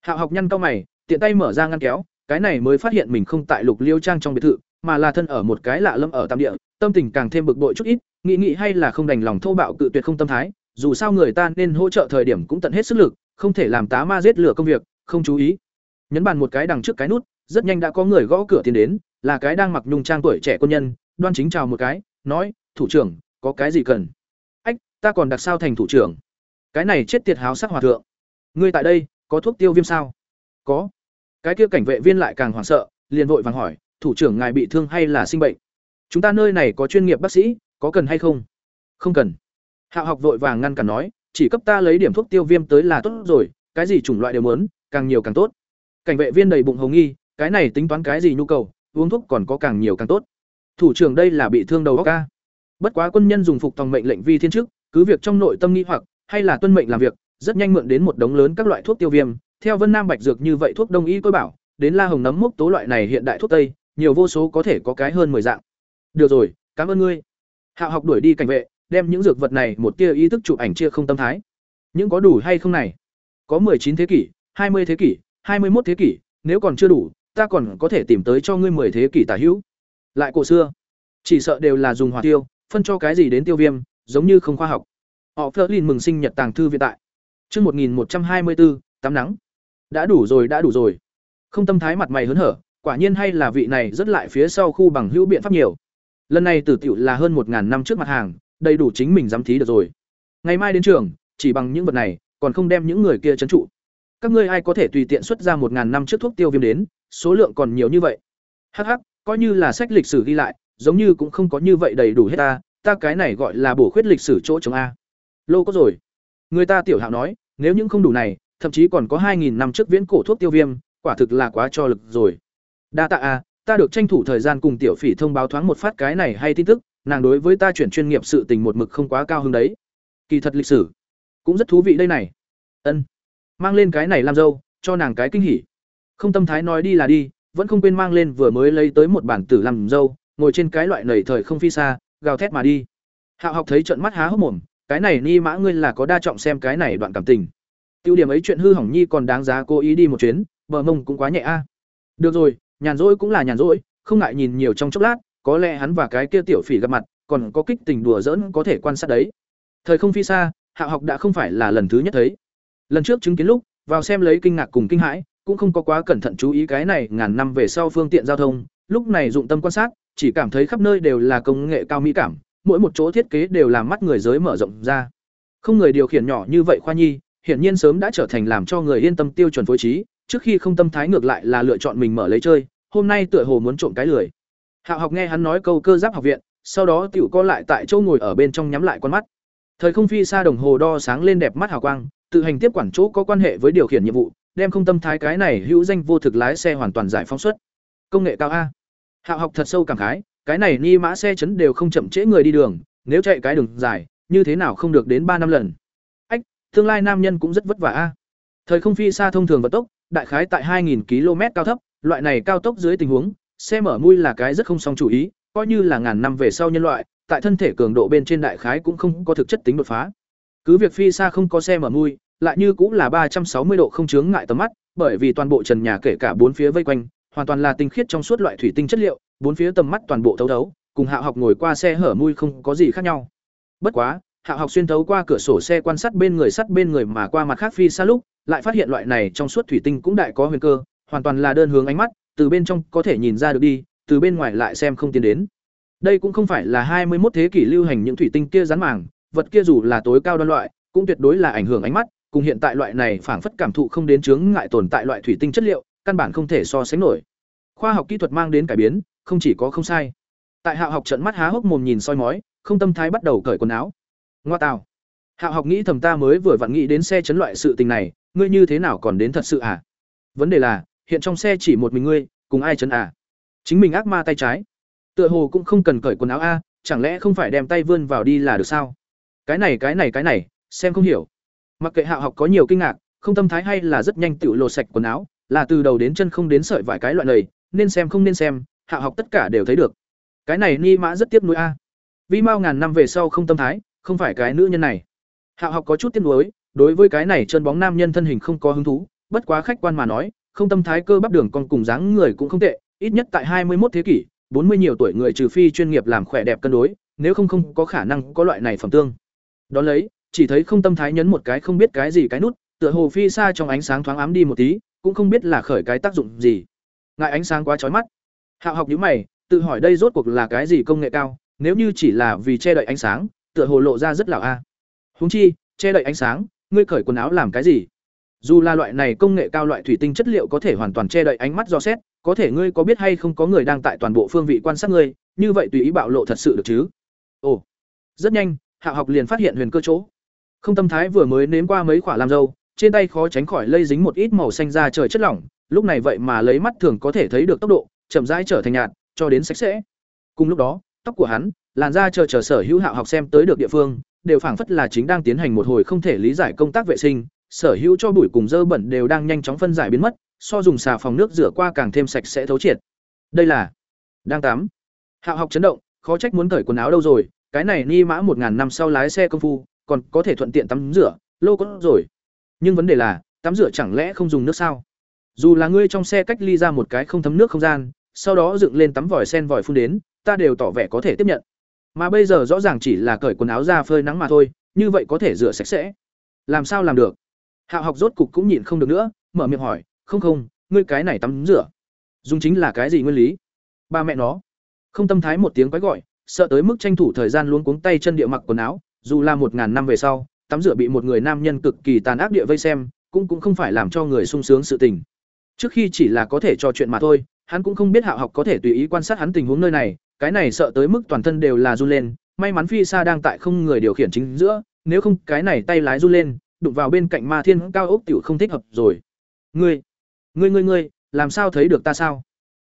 Hạo học nhăn cao mày, tiện tay mở ra ngăn kéo, cái này mới phát hiện mình không tại lục liêu trang trong biệt thự, mà là thân ở một cái lạ lâm ở tạm địa, tâm tình càng thêm bực bội chút ít, nghĩ nghĩ hay là không đành lòng thô bạo cự tuyệt không tâm thái, dù sao người ta nên hỗ trợ thời điểm cũng tận hết sức lực, không thể làm tá ma giết lửa công việc, không chú ý. Nhấn bàn một cái đằng trước cái nút, rất nhanh đã có người gõ cửa tiến đến, là cái đang mặc nhung trang tuổi trẻ quân nhân, đoan chính chào một cái, nói, thủ trưởng, có cái gì cần? Ách, ta còn đặc sao thành thủ trưởng? Cái này chết tiệt háo sắc hòa thượng. Ngươi tại đây có thuốc tiêu viêm sao? Có. Cái kia cảnh vệ viên lại càng hoảng sợ, liền vội vàng hỏi, thủ trưởng ngài bị thương hay là sinh bệnh? Chúng ta nơi này có chuyên nghiệp bác sĩ, có cần hay không? Không cần. Hạo học vội vàng ngăn cản nói, chỉ cấp ta lấy điểm thuốc tiêu viêm tới là tốt rồi, cái gì chủng loại đều muốn, càng nhiều càng tốt. Cảnh vệ viên đầy bụng hồng nghi, cái này tính toán cái gì nhu cầu, uống thuốc còn có càng nhiều càng tốt. Thủ trưởng đây là bị thương đầu óc ca bất quá quân nhân dùng phục tòng mệnh lệnh vi thiên chức, cứ việc trong nội tâm nghi hoặc, hay là tuân mệnh làm việc rất nhanh mượn đến một đống lớn các loại thuốc tiêu viêm theo vân nam bạch dược như vậy thuốc đông y tôi bảo đến la hồng nấm mốc tố loại này hiện đại thuốc tây nhiều vô số có thể có cái hơn mười dạng được rồi cảm ơn ngươi hạo học đuổi đi cảnh vệ đem những dược vật này một tia ý thức chụp ảnh chia không tâm thái những có đủ hay không này có chín thế kỷ hai mươi thế kỷ hai mươi một thế kỷ nếu còn chưa đủ ta còn có thể tìm tới cho ngươi 10 thế kỷ tả hữu. Lại cổ xưa, chỉ sợ đều là dùng hỏa tiêu, phân cho cái gì đến tiêu viêm, giống như không khoa học. Họ Flerlin mừng sinh nhật tàng thư viện tại. Chương 1124, tắm nắng. Đã đủ rồi, đã đủ rồi. Không tâm thái mặt mày hớn hở, quả nhiên hay là vị này rất lại phía sau khu bằng hữu biện pháp nhiều. Lần này tử tiểu là hơn 1000 năm trước mặt hàng, đầy đủ chính mình dám thí được rồi. Ngày mai đến trường, chỉ bằng những vật này, còn không đem những người kia trấn trụ. Các ngươi ai có thể tùy tiện xuất ra 1000 năm trước thuốc tiêu viêm đến, số lượng còn nhiều như vậy hắc hắc coi như là sách lịch sử ghi lại giống như cũng không có như vậy đầy đủ hết ta ta cái này gọi là bổ khuyết lịch sử chỗ chống a lô có rồi người ta tiểu hạo nói, nếu những không đủ này, thậm chí còn có hai nghìn năm trước viễn cổ thuốc tiêu viêm, quả thực là quá cho lực rồi. Đa tạ a ta được tranh thủ thời gian cùng tiểu phỉ thông báo thoáng một phát cái này hay tin tức, nàng đối với ta chuyển chuyên nghiệp sự tình một mực không quá cao hứng đấy. Kỳ thật lịch sử cũng rất thú vị đây này. Ân, mang lên cái này làm dâu, cho nàng cái kinh hỉ. Không tâm thái nói đi là đi, vẫn không quên mang lên vừa mới lấy tới một bản tử làm dâu, ngồi trên cái loại nảy thời không phi xa, gào thét mà đi. Hạo học thấy trận mắt há hốc mồm cái này ni mã ngươi là có đa trọng xem cái này đoạn cảm tình. Tiêu điểm ấy chuyện hư hỏng nhi còn đáng giá cố ý đi một chuyến, bờ mông cũng quá nhẹ a. Được rồi, nhàn rỗi cũng là nhàn rỗi, không ngại nhìn nhiều trong chốc lát, có lẽ hắn và cái kia tiểu phỉ gặp mặt, còn có kích tình đùa giỡn có thể quan sát đấy. Thời không phi xa, hạ học đã không phải là lần thứ nhất thấy. Lần trước chứng kiến lúc, vào xem lấy kinh ngạc cùng kinh hãi, cũng không có quá cẩn thận chú ý cái này ngàn năm về sau phương tiện giao thông, lúc này dụng tâm quan sát, chỉ cảm thấy khắp nơi đều là công nghệ cao mỹ cảm mỗi một chỗ thiết kế đều làm mắt người giới mở rộng ra. Không người điều khiển nhỏ như vậy khoa nhi, hiển nhiên sớm đã trở thành làm cho người yên tâm tiêu chuẩn phối trí, trước khi không tâm thái ngược lại là lựa chọn mình mở lấy chơi, hôm nay tựa hồ muốn trộm cái lười. Hạo học nghe hắn nói câu cơ giáp học viện, sau đó tiểu co lại tại chỗ ngồi ở bên trong nhắm lại con mắt. Thời không phi xa đồng hồ đo sáng lên đẹp mắt hào quang, tự hành tiếp quản chỗ có quan hệ với điều khiển nhiệm vụ, đem không tâm thái cái này hữu danh vô thực lái xe hoàn toàn giải phóng xuất. Công nghệ cao a. Hạo học thật sâu cảm khái cái này ni mã xe chấn đều không chậm trễ người đi đường, nếu chạy cái đường dài, như thế nào không được đến ba năm lần? Ách, tương lai nam nhân cũng rất vất vả a. Thời không phi xa thông thường vận tốc, đại khái tại 2.000 km cao thấp, loại này cao tốc dưới tình huống, xe mở mui là cái rất không song chủ ý, coi như là ngàn năm về sau nhân loại, tại thân thể cường độ bên trên đại khái cũng không có thực chất tính đột phá. Cứ việc phi xa không có xe mở mui, lại như cũng là ba trăm sáu mươi độ không chướng ngại tầm mắt, bởi vì toàn bộ trần nhà kể cả bốn phía vây quanh hoàn toàn là tinh khiết trong suốt loại thủy tinh chất liệu, bốn phía tầm mắt toàn bộ thấu thấu, cùng hạ học ngồi qua xe hở mui không có gì khác nhau. Bất quá, hạ học xuyên thấu qua cửa sổ xe quan sát bên người sắt bên người mà qua mặt khác phi xa lúc, lại phát hiện loại này trong suốt thủy tinh cũng đại có huyền cơ, hoàn toàn là đơn hướng ánh mắt, từ bên trong có thể nhìn ra được đi, từ bên ngoài lại xem không tiến đến. Đây cũng không phải là hai mươi 21 thế kỷ lưu hành những thủy tinh kia rắn màng, vật kia dù là tối cao đoan loại, cũng tuyệt đối là ảnh hưởng ánh mắt, cùng hiện tại loại này phảng phất cảm thụ không đến chướng ngại tồn tại loại thủy tinh chất liệu căn bản không thể so sánh nổi. Khoa học kỹ thuật mang đến cải biến, không chỉ có không sai. Tại hạ học trận mắt há hốc mồm nhìn soi mói, không tâm thái bắt đầu cởi quần áo. Ngoa tào hạ học nghĩ thầm ta mới vừa vặn nghĩ đến xe chấn loại sự tình này, ngươi như thế nào còn đến thật sự à? Vấn đề là, hiện trong xe chỉ một mình ngươi, cùng ai chấn à? Chính mình ác ma tay trái. Tựa hồ cũng không cần cởi quần áo a, chẳng lẽ không phải đem tay vươn vào đi là được sao? Cái này cái này cái này, xem không hiểu. Mặc kệ hạ học có nhiều kinh ngạc, không tâm thái hay là rất nhanh tự lột sạch quần áo là từ đầu đến chân không đến sợi vài cái loại này, nên xem không nên xem, hạ học tất cả đều thấy được. Cái này ni mã rất tiếc nuối a. Vi mao ngàn năm về sau không tâm thái, không phải cái nữ nhân này. Hạ học có chút tiếc nuối, đối với cái này chân bóng nam nhân thân hình không có hứng thú, bất quá khách quan mà nói, không tâm thái cơ bắp đường con cùng dáng người cũng không tệ, ít nhất tại hai mươi một thế kỷ, bốn mươi nhiều tuổi người trừ phi chuyên nghiệp làm khỏe đẹp cân đối, nếu không không có khả năng có loại này phẩm tương. Đón lấy, chỉ thấy không tâm thái nhấn một cái không biết cái gì cái nút, tựa hồ phi xa trong ánh sáng thoáng ám đi một tí cũng không biết là khởi cái tác dụng gì. Ngại ánh sáng quá chói mắt. Hạo học nhíu mày, tự hỏi đây rốt cuộc là cái gì công nghệ cao, nếu như chỉ là vì che đậy ánh sáng, tựa hồ lộ ra rất lão a. Huống chi, che đậy ánh sáng, ngươi cởi quần áo làm cái gì? Dù là loại này công nghệ cao loại thủy tinh chất liệu có thể hoàn toàn che đậy ánh mắt do xét, có thể ngươi có biết hay không có người đang tại toàn bộ phương vị quan sát ngươi, như vậy tùy ý bạo lộ thật sự được chứ? Ồ. Rất nhanh hạ học liền phát hiện huyền cơ chỗ. Không tâm thái vừa mới nếm qua mấy quả làm dâu trên tay khó tránh khỏi lây dính một ít màu xanh ra trời chất lỏng, lúc này vậy mà lấy mắt thường có thể thấy được tốc độ, chậm rãi trở thành nhạt, cho đến sạch sẽ. Cùng lúc đó, tóc của hắn, làn da chờ chờ sở hữu hạo học xem tới được địa phương, đều phảng phất là chính đang tiến hành một hồi không thể lý giải công tác vệ sinh, sở hữu cho bụi cùng dơ bẩn đều đang nhanh chóng phân giải biến mất, so dùng xà phòng nước rửa qua càng thêm sạch sẽ thấu triệt. Đây là đang tắm hạo học chấn động, khó trách muốn cởi quần áo đâu rồi, cái này ni mã một ngàn năm sau lái xe công phu, còn có thể thuận tiện tắm rửa, lô có rồi nhưng vấn đề là, tắm rửa chẳng lẽ không dùng nước sao? Dù là ngươi trong xe cách ly ra một cái không thấm nước không gian, sau đó dựng lên tắm vòi sen vòi phun đến, ta đều tỏ vẻ có thể tiếp nhận. Mà bây giờ rõ ràng chỉ là cởi quần áo ra phơi nắng mà thôi, như vậy có thể rửa sạch sẽ. Làm sao làm được? Hạo học rốt cục cũng nhịn không được nữa, mở miệng hỏi, không không, ngươi cái này tắm rửa, dùng chính là cái gì nguyên lý? Ba mẹ nó. Không tâm thái một tiếng quái gọi, sợ tới mức tranh thủ thời gian luôn cuống tay chân địa mặc quần áo, dù là một ngàn năm về sau tắm rửa bị một người nam nhân cực kỳ tàn ác địa vây xem cũng cũng không phải làm cho người sung sướng sự tình. Trước khi chỉ là có thể trò chuyện mà thôi hắn cũng không biết hạo học có thể tùy ý quan sát hắn tình huống nơi này cái này sợ tới mức toàn thân đều là run lên may mắn phi xa đang tại không người điều khiển chính giữa nếu không cái này tay lái run lên đụng vào bên cạnh ma thiên cao ốc tiểu không thích hợp rồi. Ngươi ngươi ngươi ngươi làm sao thấy được ta sao?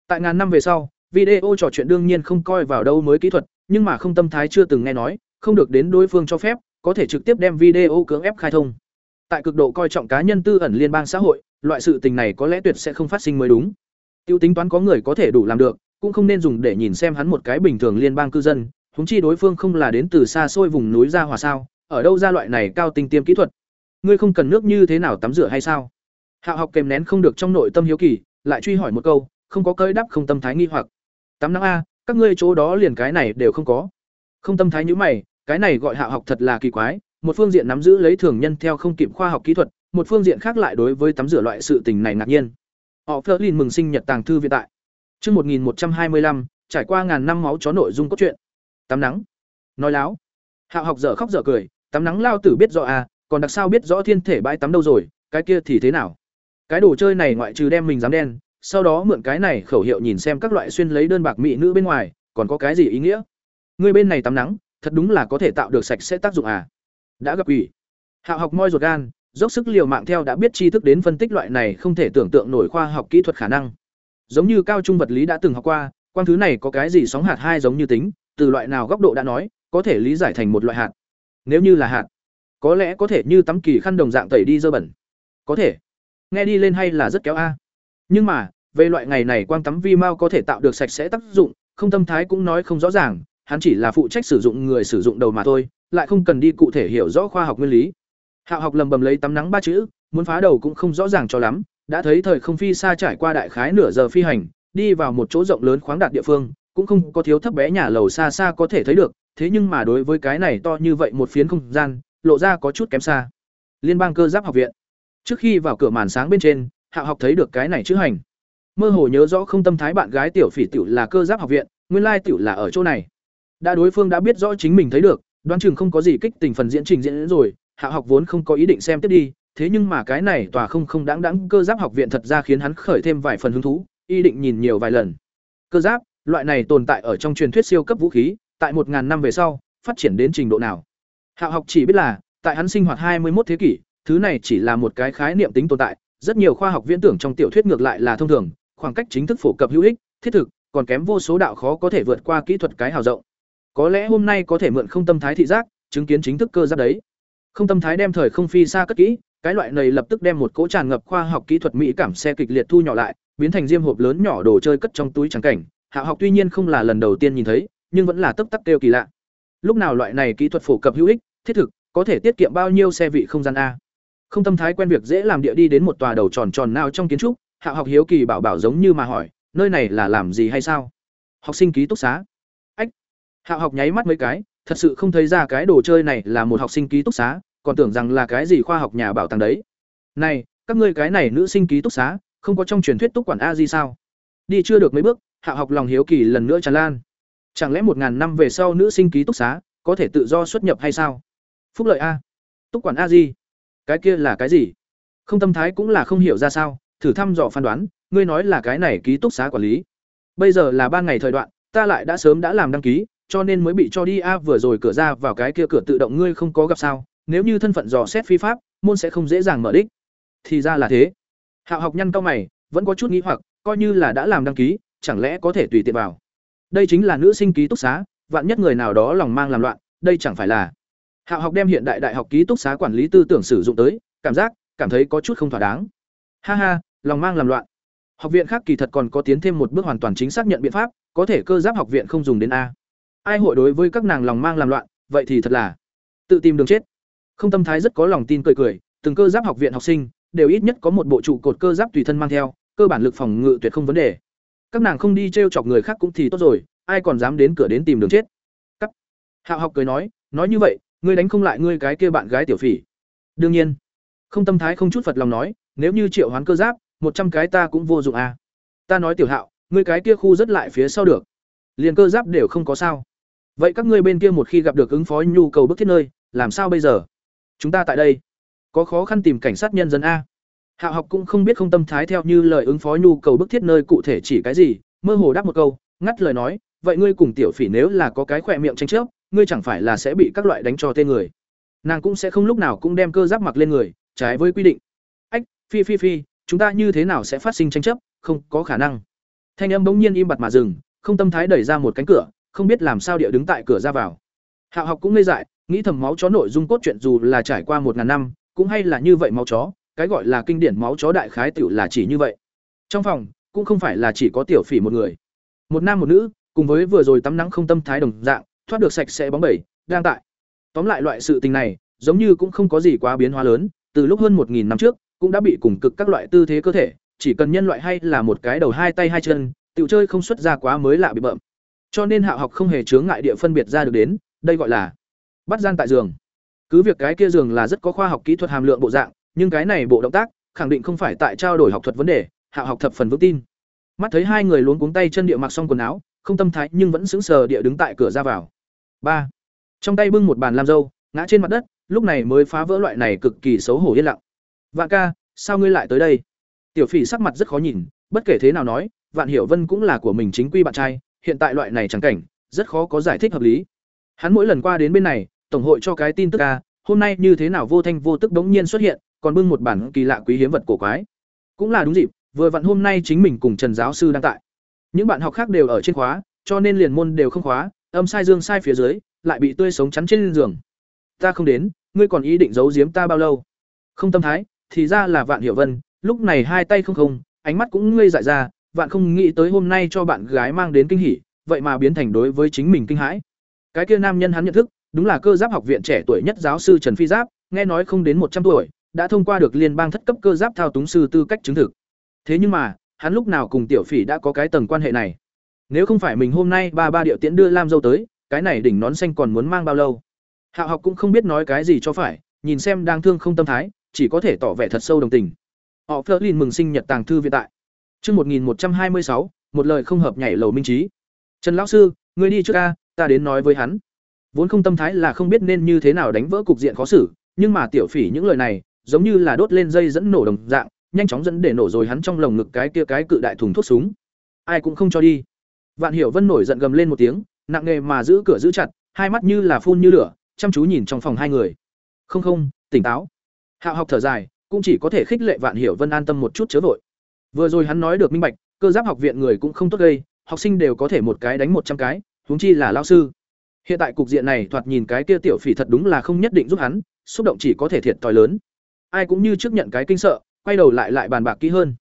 Tại ngàn năm về sau video trò chuyện đương nhiên không coi vào đâu mới kỹ thuật nhưng mà không tâm thái chưa từng nghe nói, không được đến đối phương cho phép, có thể trực tiếp đem video cưỡng ép khai thông. Tại cực độ coi trọng cá nhân tư ẩn liên bang xã hội, loại sự tình này có lẽ tuyệt sẽ không phát sinh mới đúng. Tiêu tính toán có người có thể đủ làm được, cũng không nên dùng để nhìn xem hắn một cái bình thường liên bang cư dân, huống chi đối phương không là đến từ xa xôi vùng núi ra hòa sao, ở đâu ra loại này cao tinh tiêm kỹ thuật. Ngươi không cần nước như thế nào tắm rửa hay sao? Hạo học kèm nén không được trong nội tâm hiếu kỳ, lại truy hỏi một câu, không có cơi đáp không tâm thái nghi hoặc. Tắm nắng a, các ngươi chỗ đó liền cái này đều không có. Không tâm thái như mày, cái này gọi hạ học thật là kỳ quái, một phương diện nắm giữ lấy thường nhân theo không kịp khoa học kỹ thuật, một phương diện khác lại đối với tắm rửa loại sự tình này ngạc nhiên. Họ Flerlin mừng sinh nhật tàng thư viện tại. Chương 1125, trải qua ngàn năm máu chó nội dung cốt truyện. Tắm nắng. Nói láo. Hạo học dở khóc dở cười, tắm nắng lao tử biết rõ à, còn đặc sao biết rõ thiên thể bãi tắm đâu rồi, cái kia thì thế nào? Cái đồ chơi này ngoại trừ đem mình dám đen, sau đó mượn cái này khẩu hiệu nhìn xem các loại xuyên lấy đơn bạc mỹ nữ bên ngoài, còn có cái gì ý nghĩa? Người bên này tắm nắng, thật đúng là có thể tạo được sạch sẽ tác dụng à? Đã gặp ủy. Hạo học moi ruột gan, dốc sức liều mạng theo đã biết tri thức đến phân tích loại này không thể tưởng tượng nổi khoa học kỹ thuật khả năng. Giống như cao trung vật lý đã từng học qua, quang thứ này có cái gì sóng hạt hai giống như tính, từ loại nào góc độ đã nói, có thể lý giải thành một loại hạt. Nếu như là hạt, có lẽ có thể như tắm kỳ khăn đồng dạng tẩy đi dơ bẩn. Có thể. Nghe đi lên hay là rất kéo a. Nhưng mà, về loại ngày này quang tắm vi mau có thể tạo được sạch sẽ tác dụng, không tâm thái cũng nói không rõ ràng, hắn chỉ là phụ trách sử dụng người sử dụng đầu mà thôi, lại không cần đi cụ thể hiểu rõ khoa học nguyên lý. Hạo học lầm bầm lấy tắm nắng ba chữ, muốn phá đầu cũng không rõ ràng cho lắm, đã thấy thời không phi xa trải qua đại khái nửa giờ phi hành, đi vào một chỗ rộng lớn khoáng đạt địa phương, cũng không có thiếu thấp bé nhà lầu xa xa có thể thấy được, thế nhưng mà đối với cái này to như vậy một phiến không gian, lộ ra có chút kém xa. Liên bang cơ giáp học viện. Trước khi vào cửa màn sáng bên trên, Hạo học thấy được cái này chữ hành. Mơ hồ nhớ rõ không tâm thái bạn gái tiểu phỉ tiểu là cơ giáp học viện, nguyên lai tiểu là ở chỗ này. Đã đối phương đã biết rõ chính mình thấy được, đoán chừng không có gì kích tình phần diễn trình diễn rồi, Hạ học vốn không có ý định xem tiếp đi, thế nhưng mà cái này tòa không không đáng đáng cơ giáp học viện thật ra khiến hắn khởi thêm vài phần hứng thú, ý định nhìn nhiều vài lần. Cơ giáp, loại này tồn tại ở trong truyền thuyết siêu cấp vũ khí, tại một ngàn năm về sau, phát triển đến trình độ nào? Hạ học chỉ biết là, tại hắn sinh hoạt hai mươi một thế kỷ, thứ này chỉ là một cái khái niệm tính tồn tại, rất nhiều khoa học viễn tưởng trong tiểu thuyết ngược lại là thông thường, khoảng cách chính thức phổ cập hữu ích, thiết thực, còn kém vô số đạo khó có thể vượt qua kỹ thuật cái hào rộng. Có lẽ hôm nay có thể mượn không tâm thái thị giác, chứng kiến chính thức cơ giáp đấy. Không tâm thái đem thời không phi xa cất kỹ, cái loại này lập tức đem một cỗ tràn ngập khoa học kỹ thuật mỹ cảm xe kịch liệt thu nhỏ lại, biến thành diêm hộp lớn nhỏ đồ chơi cất trong túi trắng cảnh. Hạ học tuy nhiên không là lần đầu tiên nhìn thấy, nhưng vẫn là tấp tắc kêu kỳ lạ. Lúc nào loại này kỹ thuật phổ cập hữu ích, thiết thực, có thể tiết kiệm bao nhiêu xe vị không gian a. Không tâm thái quen việc dễ làm địa đi đến một tòa đầu tròn tròn nào trong kiến trúc, Hạ học hiếu kỳ bảo bảo giống như mà hỏi, nơi này là làm gì hay sao? Học sinh ký túc xá. Hạo Hạ học nháy mắt mấy cái, thật sự không thấy ra cái đồ chơi này là một học sinh ký túc xá, còn tưởng rằng là cái gì khoa học nhà bảo tàng đấy. Này, các ngươi cái này nữ sinh ký túc xá, không có trong truyền thuyết túc quản a di sao? Đi chưa được mấy bước, Hạ học lòng hiếu kỳ lần nữa tràn lan. Chẳng lẽ một ngàn năm về sau nữ sinh ký túc xá có thể tự do xuất nhập hay sao? Phúc lợi a, túc quản a di, cái kia là cái gì? Không tâm thái cũng là không hiểu ra sao, thử thăm dò phán đoán, ngươi nói là cái này ký túc xá quản lý. Bây giờ là ba ngày thời đoạn, ta lại đã sớm đã làm đăng ký, cho nên mới bị cho đi a, vừa rồi cửa ra vào cái kia cửa tự động ngươi không có gặp sao, nếu như thân phận dò xét phi pháp, môn sẽ không dễ dàng mở đích. Thì ra là thế. Hạo học nhăn cao mày, vẫn có chút nghĩ hoặc, coi như là đã làm đăng ký, chẳng lẽ có thể tùy tiện vào? Đây chính là nữ sinh ký túc xá, vạn nhất người nào đó lòng mang làm loạn, đây chẳng phải là. Hạo học đem hiện đại đại học ký túc xá quản lý tư tưởng sử dụng tới, cảm giác, cảm thấy có chút không thỏa đáng. Ha ha, lòng mang làm loạn. Học viện khác kỳ thật còn có tiến thêm một bước hoàn toàn chính xác nhận biện pháp, có thể cơ giáp học viện không dùng đến a ai hội đối với các nàng lòng mang làm loạn, vậy thì thật là tự tìm đường chết. Không tâm thái rất có lòng tin cười cười, từng cơ giáp học viện học sinh, đều ít nhất có một bộ trụ cột cơ giáp tùy thân mang theo, cơ bản lực phòng ngự tuyệt không vấn đề. Các nàng không đi t r e o chọc người khác cũng thì tốt rồi, ai còn dám đến cửa đến tìm đường chết. Cắt hạo học cười nói nói như vậy, ngươi đánh không lại ngươi cái kia bạn gái tiểu phỉ. Đương nhiên. Không tâm thái không chút phật lòng nói, nếu như triệu hoán cơ giáp, một trăm cái ta cũng vô dụng à. ta nói tiểu hạo, ngươi cái kia khu rất lại phía sau được. Liền cơ giáp đều không có sao vậy các ngươi bên kia một khi gặp được ứng phó nhu cầu bức thiết nơi, làm sao bây giờ? Chúng ta tại đây. Có khó khăn tìm cảnh sát nhân dân a. Hạ học cũng không biết không tâm thái theo như lời ứng phó nhu cầu bức thiết nơi cụ thể chỉ cái gì, mơ hồ đáp một câu, ngắt lời nói, vậy ngươi cùng tiểu phỉ nếu là có cái khỏe miệng tranh chấp, ngươi chẳng phải là sẽ bị các loại đánh cho tên người. Nàng cũng sẽ không lúc nào cũng đem cơ giáp mặc lên người, trái với quy định. Ách, phi phi phi, chúng ta như thế nào sẽ phát sinh tranh chấp? Không có khả năng. Thanh âm bỗng nhiên im bặt mà dừng, không tâm thái đẩy ra một cánh cửa không biết làm sao địa đứng tại cửa ra vào. Hạo học cũng ngây dại, nghĩ thầm máu chó nội dung cốt truyện dù là trải qua một ngàn năm, cũng hay là như vậy máu chó, cái gọi là kinh điển máu chó đại khái tiểu là chỉ như vậy. Trong phòng, cũng không phải là chỉ có tiểu phỉ một người. Một nam một nữ, cùng với vừa rồi tắm nắng không tâm thái đồng dạng, thoát được sạch sẽ bóng bẩy, đang tại. Tóm lại loại sự tình này, giống như cũng không có gì quá biến hóa lớn, từ lúc hơn một nghìn năm trước, cũng đã bị cùng cực các loại tư thế cơ thể, chỉ cần nhân loại hay là một cái đầu hai tay hai chân, tiểu chơi không xuất ra quá mới lạ bị bậm cho nên hạ học không hề chướng ngại địa phân biệt ra được đến, đây gọi là bắt gian tại giường. Cứ việc cái kia giường là rất có khoa học kỹ thuật hàm lượng bộ dạng, nhưng cái này bộ động tác khẳng định không phải tại trao đổi học thuật vấn đề, hạ học thập phần vững tin. Mắt thấy hai người luống cuống tay chân địa mặc xong quần áo, không tâm thái nhưng vẫn sững sờ địa đứng tại cửa ra vào. Ba. Trong tay bưng một bàn làm dâu, ngã trên mặt đất, lúc này mới phá vỡ loại này cực kỳ xấu hổ yên lặng. Vạn ca, sao ngươi lại tới đây? Tiểu phỉ sắc mặt rất khó nhìn, bất kể thế nào nói, vạn hiểu vân cũng là của mình chính quy bạn trai hiện tại loại này chẳng cảnh rất khó có giải thích hợp lý. Hắn mỗi lần qua đến bên này tổng hội cho cái tin tức a, hôm nay như thế nào vô thanh vô tức bỗng nhiên xuất hiện còn bưng một bản kỳ lạ quý hiếm vật cổ quái. Cũng là đúng dịp vừa vặn hôm nay chính mình cùng trần giáo sư đang tại. Những bạn học khác đều ở trên khóa cho nên liền môn đều không khóa âm sai dương sai phía dưới lại bị tươi sống chắn trên giường. Ta không đến ngươi còn ý định giấu giếm ta bao lâu? Không tâm thái thì ra là vạn hiểu vân lúc này hai tay không không ánh mắt cũng ngây dại ra vạn không nghĩ tới hôm nay cho bạn gái mang đến kinh hỉ, vậy mà biến thành đối với chính mình kinh hãi. Cái kia nam nhân hắn nhận thức, đúng là cơ giáp học viện trẻ tuổi nhất giáo sư trần phi giáp, nghe nói không đến một trăm tuổi, đã thông qua được liên bang thất cấp cơ giáp thao túng sư tư cách chứng thực. Thế nhưng mà, hắn lúc nào cùng tiểu phỉ đã có cái tầng quan hệ này? Nếu không phải mình hôm nay ba ba điệu tiễn đưa lam dâu tới, cái này đỉnh nón xanh còn muốn mang bao lâu? Hạo học cũng không biết nói cái gì cho phải, nhìn xem đang thương không tâm thái, chỉ có thể tỏ vẻ thật sâu đồng tình. Họ Flerlin mừng sinh nhật tàng thư viện tại chương một nghìn một trăm hai mươi sáu một lời không hợp nhảy lầu minh trí. Trần lão sư ngươi đi trước a, ta đến nói với hắn. Vốn không tâm thái là không biết nên như thế nào đánh vỡ cục diện khó xử nhưng mà tiểu phỉ những lời này giống như là đốt lên dây dẫn nổ đồng dạng nhanh chóng dẫn để nổ rồi hắn trong lồng ngực cái kia cái cự đại thùng thuốc súng. Ai cũng không cho đi. Vạn hiểu vân nổi giận gầm lên một tiếng nặng nề mà giữ cửa giữ chặt hai mắt như là phun như lửa chăm chú nhìn trong phòng hai người. Không không tỉnh táo. Hạo học thở dài cũng chỉ có thể khích lệ vạn hiểu vân an tâm một chút chớ vội vừa rồi hắn nói được minh bạch, cơ giáp học viện người cũng không tốt gây, học sinh đều có thể một cái đánh một trăm cái, huống chi là lao sư. Hiện tại cục diện này thoạt nhìn cái kia tiểu phỉ thật đúng là không nhất định giúp hắn, xúc động chỉ có thể thiệt thòi lớn. Ai cũng như trước nhận cái kinh sợ, quay đầu lại lại bàn bạc kỹ hơn.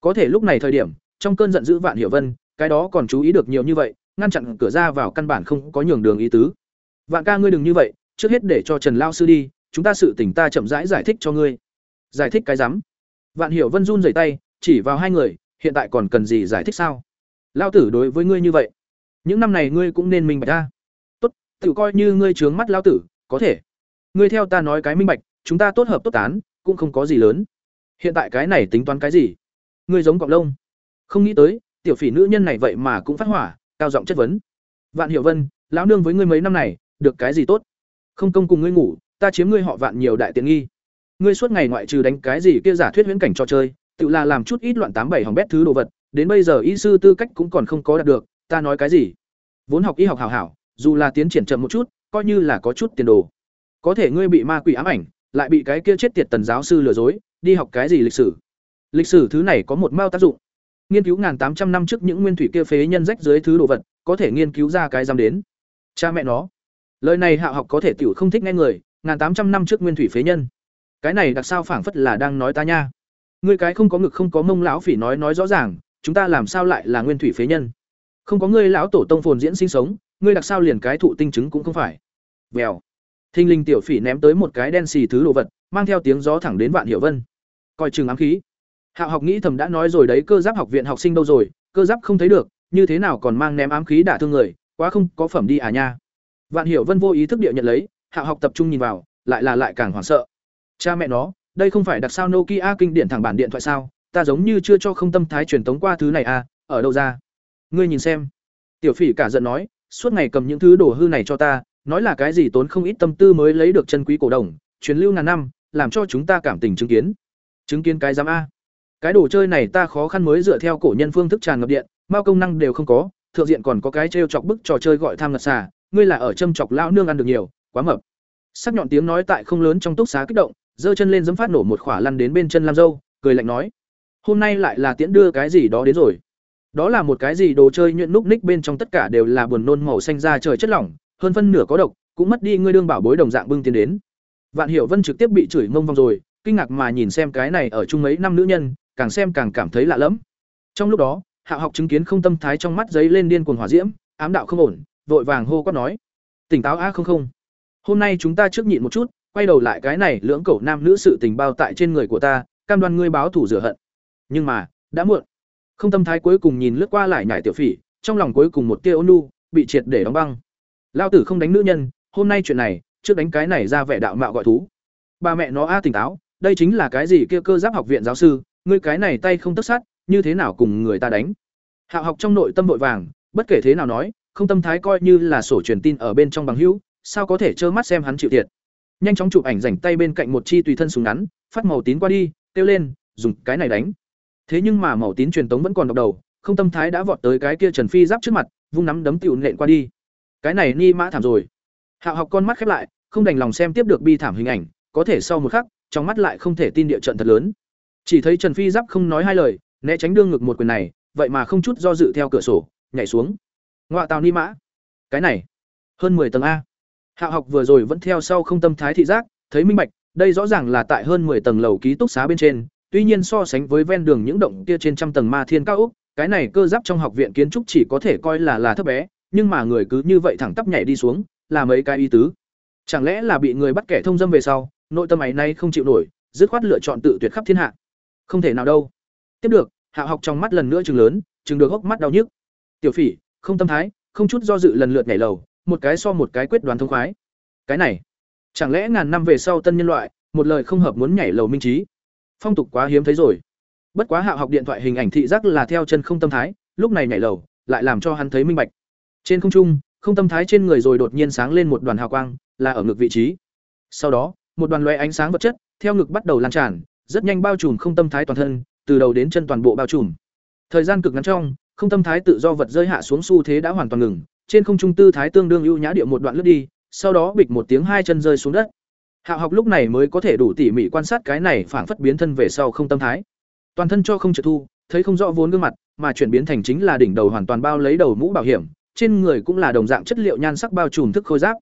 Có thể lúc này thời điểm, trong cơn giận dữ vạn hiểu vân, cái đó còn chú ý được nhiều như vậy, ngăn chặn cửa ra vào căn bản không có nhường đường ý tứ. Vạn ca ngươi đừng như vậy, trước hết để cho trần lao sư đi, chúng ta sự tình ta chậm rãi giải thích cho ngươi. Giải thích cái rắm? Vạn hiểu vân run rẩy tay chỉ vào hai người, hiện tại còn cần gì giải thích sao? Lao tử đối với ngươi như vậy, những năm này ngươi cũng nên minh bạch ta. Tốt, tự coi như ngươi trướng mắt lao tử, có thể. Ngươi theo ta nói cái minh bạch, chúng ta tốt hợp tốt tán, cũng không có gì lớn. Hiện tại cái này tính toán cái gì? Ngươi giống cọng lông. Không nghĩ tới, tiểu phỉ nữ nhân này vậy mà cũng phát hỏa, cao giọng chất vấn. Vạn Hiệu vân, lão nương với ngươi mấy năm này, được cái gì tốt? Không công cùng ngươi ngủ, ta chiếm ngươi họ vạn nhiều đại tiện nghi. Ngươi suốt ngày ngoại trừ đánh cái gì kia giả thuyết huyễn cảnh trò chơi tự là làm chút ít loạn tám bảy hỏng bét thứ đồ vật, đến bây giờ y sư tư cách cũng còn không có đạt được, ta nói cái gì? Vốn học y học hảo hảo, dù là tiến triển chậm một chút, coi như là có chút tiền đồ. Có thể ngươi bị ma quỷ ám ảnh, lại bị cái kia chết tiệt tần giáo sư lừa dối, đi học cái gì lịch sử? Lịch sử thứ này có một mao tác dụng. Nghiên cứu ngàn tám trăm năm trước những nguyên thủy kia phế nhân rách dưới thứ đồ vật, có thể nghiên cứu ra cái dám đến. Cha mẹ nó. Lời này hạ học có thể tiểu không thích nghe người, ngàn tám trăm năm trước nguyên thủy phế nhân. Cái này đặc sao phảng phất là đang nói ta nha ngươi cái không có ngực không có mông lão phỉ nói nói rõ ràng, chúng ta làm sao lại là nguyên thủy phế nhân? Không có ngươi lão tổ tông phồn diễn sinh sống, ngươi đặc sao liền cái thụ tinh chứng cũng không phải. Vèo. Thinh linh tiểu phỉ ném tới một cái đen xì thứ đồ vật, mang theo tiếng gió thẳng đến vạn hiểu vân. Coi chừng ám khí. Hạo học nghĩ thầm đã nói rồi đấy, cơ giáp học viện học sinh đâu rồi, cơ giáp không thấy được, như thế nào còn mang ném ám khí đả thương người, quá không có phẩm đi à nha. Vạn hiểu vân vô ý thức địa nhận lấy hạo học tập trung nhìn vào, lại là lại càng hoảng sợ. Cha mẹ nó đây không phải đặc sao nokia kinh điển thẳng bản điện thoại sao? Ta giống như chưa cho không tâm thái truyền tống qua thứ này à ở đâu ra? Ngươi nhìn xem. Tiểu phỉ cả giận nói, suốt ngày cầm những thứ đồ hư này cho ta, nói là cái gì tốn không ít tâm tư mới lấy được chân quý cổ đồng, truyền lưu ngàn năm, làm cho chúng ta cảm tình chứng kiến. Chứng kiến cái giám a. Cái đồ chơi này ta khó khăn mới dựa theo cổ nhân phương thức tràn ngập điện, bao công năng đều không có, thượng diện còn có cái trêu chọc bức trò chơi gọi tham ngật xà, ngươi là ở châm chọc lão nương ăn được nhiều, quá mập. Sắc nhọn tiếng nói tại không lớn trong túc xá kích động giơ chân lên giẫm phát nổ một khỏa lăn đến bên chân lam dâu cười lạnh nói hôm nay lại là tiễn đưa cái gì đó đến rồi Đó là một cái gì đồ chơi nhuyễn núc ních bên trong tất cả đều là buồn nôn màu xanh da trời chất lỏng, hơn phân nửa có độc, cũng mất đi ngươi đương bảo bối đồng dạng bưng tiến đến. Vạn Hiểu Vân trực tiếp bị chửi ngông vòng rồi, kinh ngạc mà nhìn xem cái này ở chung mấy năm nữ nhân, càng xem càng cảm thấy lạ lẫm. Trong lúc đó, Hạ học chứng kiến không tâm thái trong mắt giấy lên điên cuồng hỏa diễm, ám đạo không ổn, vội vàng hô quát nói: "Tỉnh táo a không không. Hôm nay chúng ta trước nhịn một chút, quay đầu lại cái này lưỡng cẩu nam nữ sự tình bao tại trên người của ta, cam đoan ngươi báo thủ rửa hận." Nhưng mà, đã muộn. Không tâm thái cuối cùng nhìn lướt qua lại nhảy tiểu phỉ, trong lòng cuối cùng một tia ôn nhu, bị triệt để đóng băng. Lao tử không đánh nữ nhân, hôm nay chuyện này, trước đánh cái này ra vẻ đạo mạo gọi thú. Ba mẹ nó a tỉnh táo, đây chính là cái gì kia cơ giáp học viện giáo sư, ngươi cái này tay không tất sát, như thế nào cùng người ta đánh? Hạo học trong nội tâm vội vàng, bất kể thế nào nói, không tâm thái coi như là sổ truyền tin ở bên trong bằng hữu, sao có thể trơ mắt xem hắn chịu thiệt. Nhanh chóng chụp ảnh rảnh tay bên cạnh một chi tùy thân súng ngắn, phát màu tín qua đi, kêu lên, dùng cái này đánh. Thế nhưng mà màu tín truyền tống vẫn còn độc đầu, không tâm thái đã vọt tới cái kia Trần Phi giáp trước mặt, vung nắm đấm tiểu nện qua đi. Cái này ni mã thảm rồi. Hạo học con mắt khép lại, không đành lòng xem tiếp được bi thảm hình ảnh, có thể sau một khắc, trong mắt lại không thể tin địa trận thật lớn. Chỉ thấy Trần Phi giáp không nói hai lời, né tránh đương ngực một quyền này, vậy mà không chút do dự theo cửa sổ, nhảy xuống. Ngoại tàu ni mã. Cái này, hơn 10 tầng a. Hạo học vừa rồi vẫn theo sau không tâm thái thị giác, thấy minh bạch, đây rõ ràng là tại hơn 10 tầng lầu ký túc xá bên trên, tuy nhiên so sánh với ven đường những động kia trên trăm tầng ma thiên cao ốc, cái này cơ giáp trong học viện kiến trúc chỉ có thể coi là là thấp bé, nhưng mà người cứ như vậy thẳng tắp nhảy đi xuống, là mấy cái ý tứ. Chẳng lẽ là bị người bắt kẻ thông dâm về sau, nội tâm ấy nay không chịu nổi, dứt khoát lựa chọn tự tuyệt khắp thiên hạ. Không thể nào đâu. Tiếp được, Hạ học trong mắt lần nữa trừng lớn, trừng được hốc mắt đau nhức. Tiểu Phỉ, không tâm thái, không chút do dự lần lượt nhảy lầu, một cái so một cái quyết đoán thông khoái. Cái này, chẳng lẽ ngàn năm về sau tân nhân loại, một lời không hợp muốn nhảy lầu minh trí. Phong tục quá hiếm thấy rồi. Bất quá Hạ học điện thoại hình ảnh thị giác là theo chân không tâm thái, lúc này nhảy lầu, lại làm cho hắn thấy minh bạch. Trên không trung, không tâm thái trên người rồi đột nhiên sáng lên một đoàn hào quang, là ở ngực vị trí. Sau đó, một đoàn loé ánh sáng vật chất, theo ngực bắt đầu lan tràn, rất nhanh bao trùm không tâm thái toàn thân, từ đầu đến chân toàn bộ bao trùm. Thời gian cực ngắn trong, không tâm thái tự do vật rơi hạ xuống xu thế đã hoàn toàn ngừng, trên không trung tư thái tương đương ưu nhã địa một đoạn lướt đi, sau đó bịch một tiếng hai chân rơi xuống đất. Hạ học lúc này mới có thể đủ tỉ mỉ quan sát cái này phảng phất biến thân về sau không tâm thái. Toàn thân cho không trượt thu, thấy không rõ vốn gương mặt, mà chuyển biến thành chính là đỉnh đầu hoàn toàn bao lấy đầu mũ bảo hiểm, trên người cũng là đồng dạng chất liệu nhan sắc bao trùm thức khôi giáp.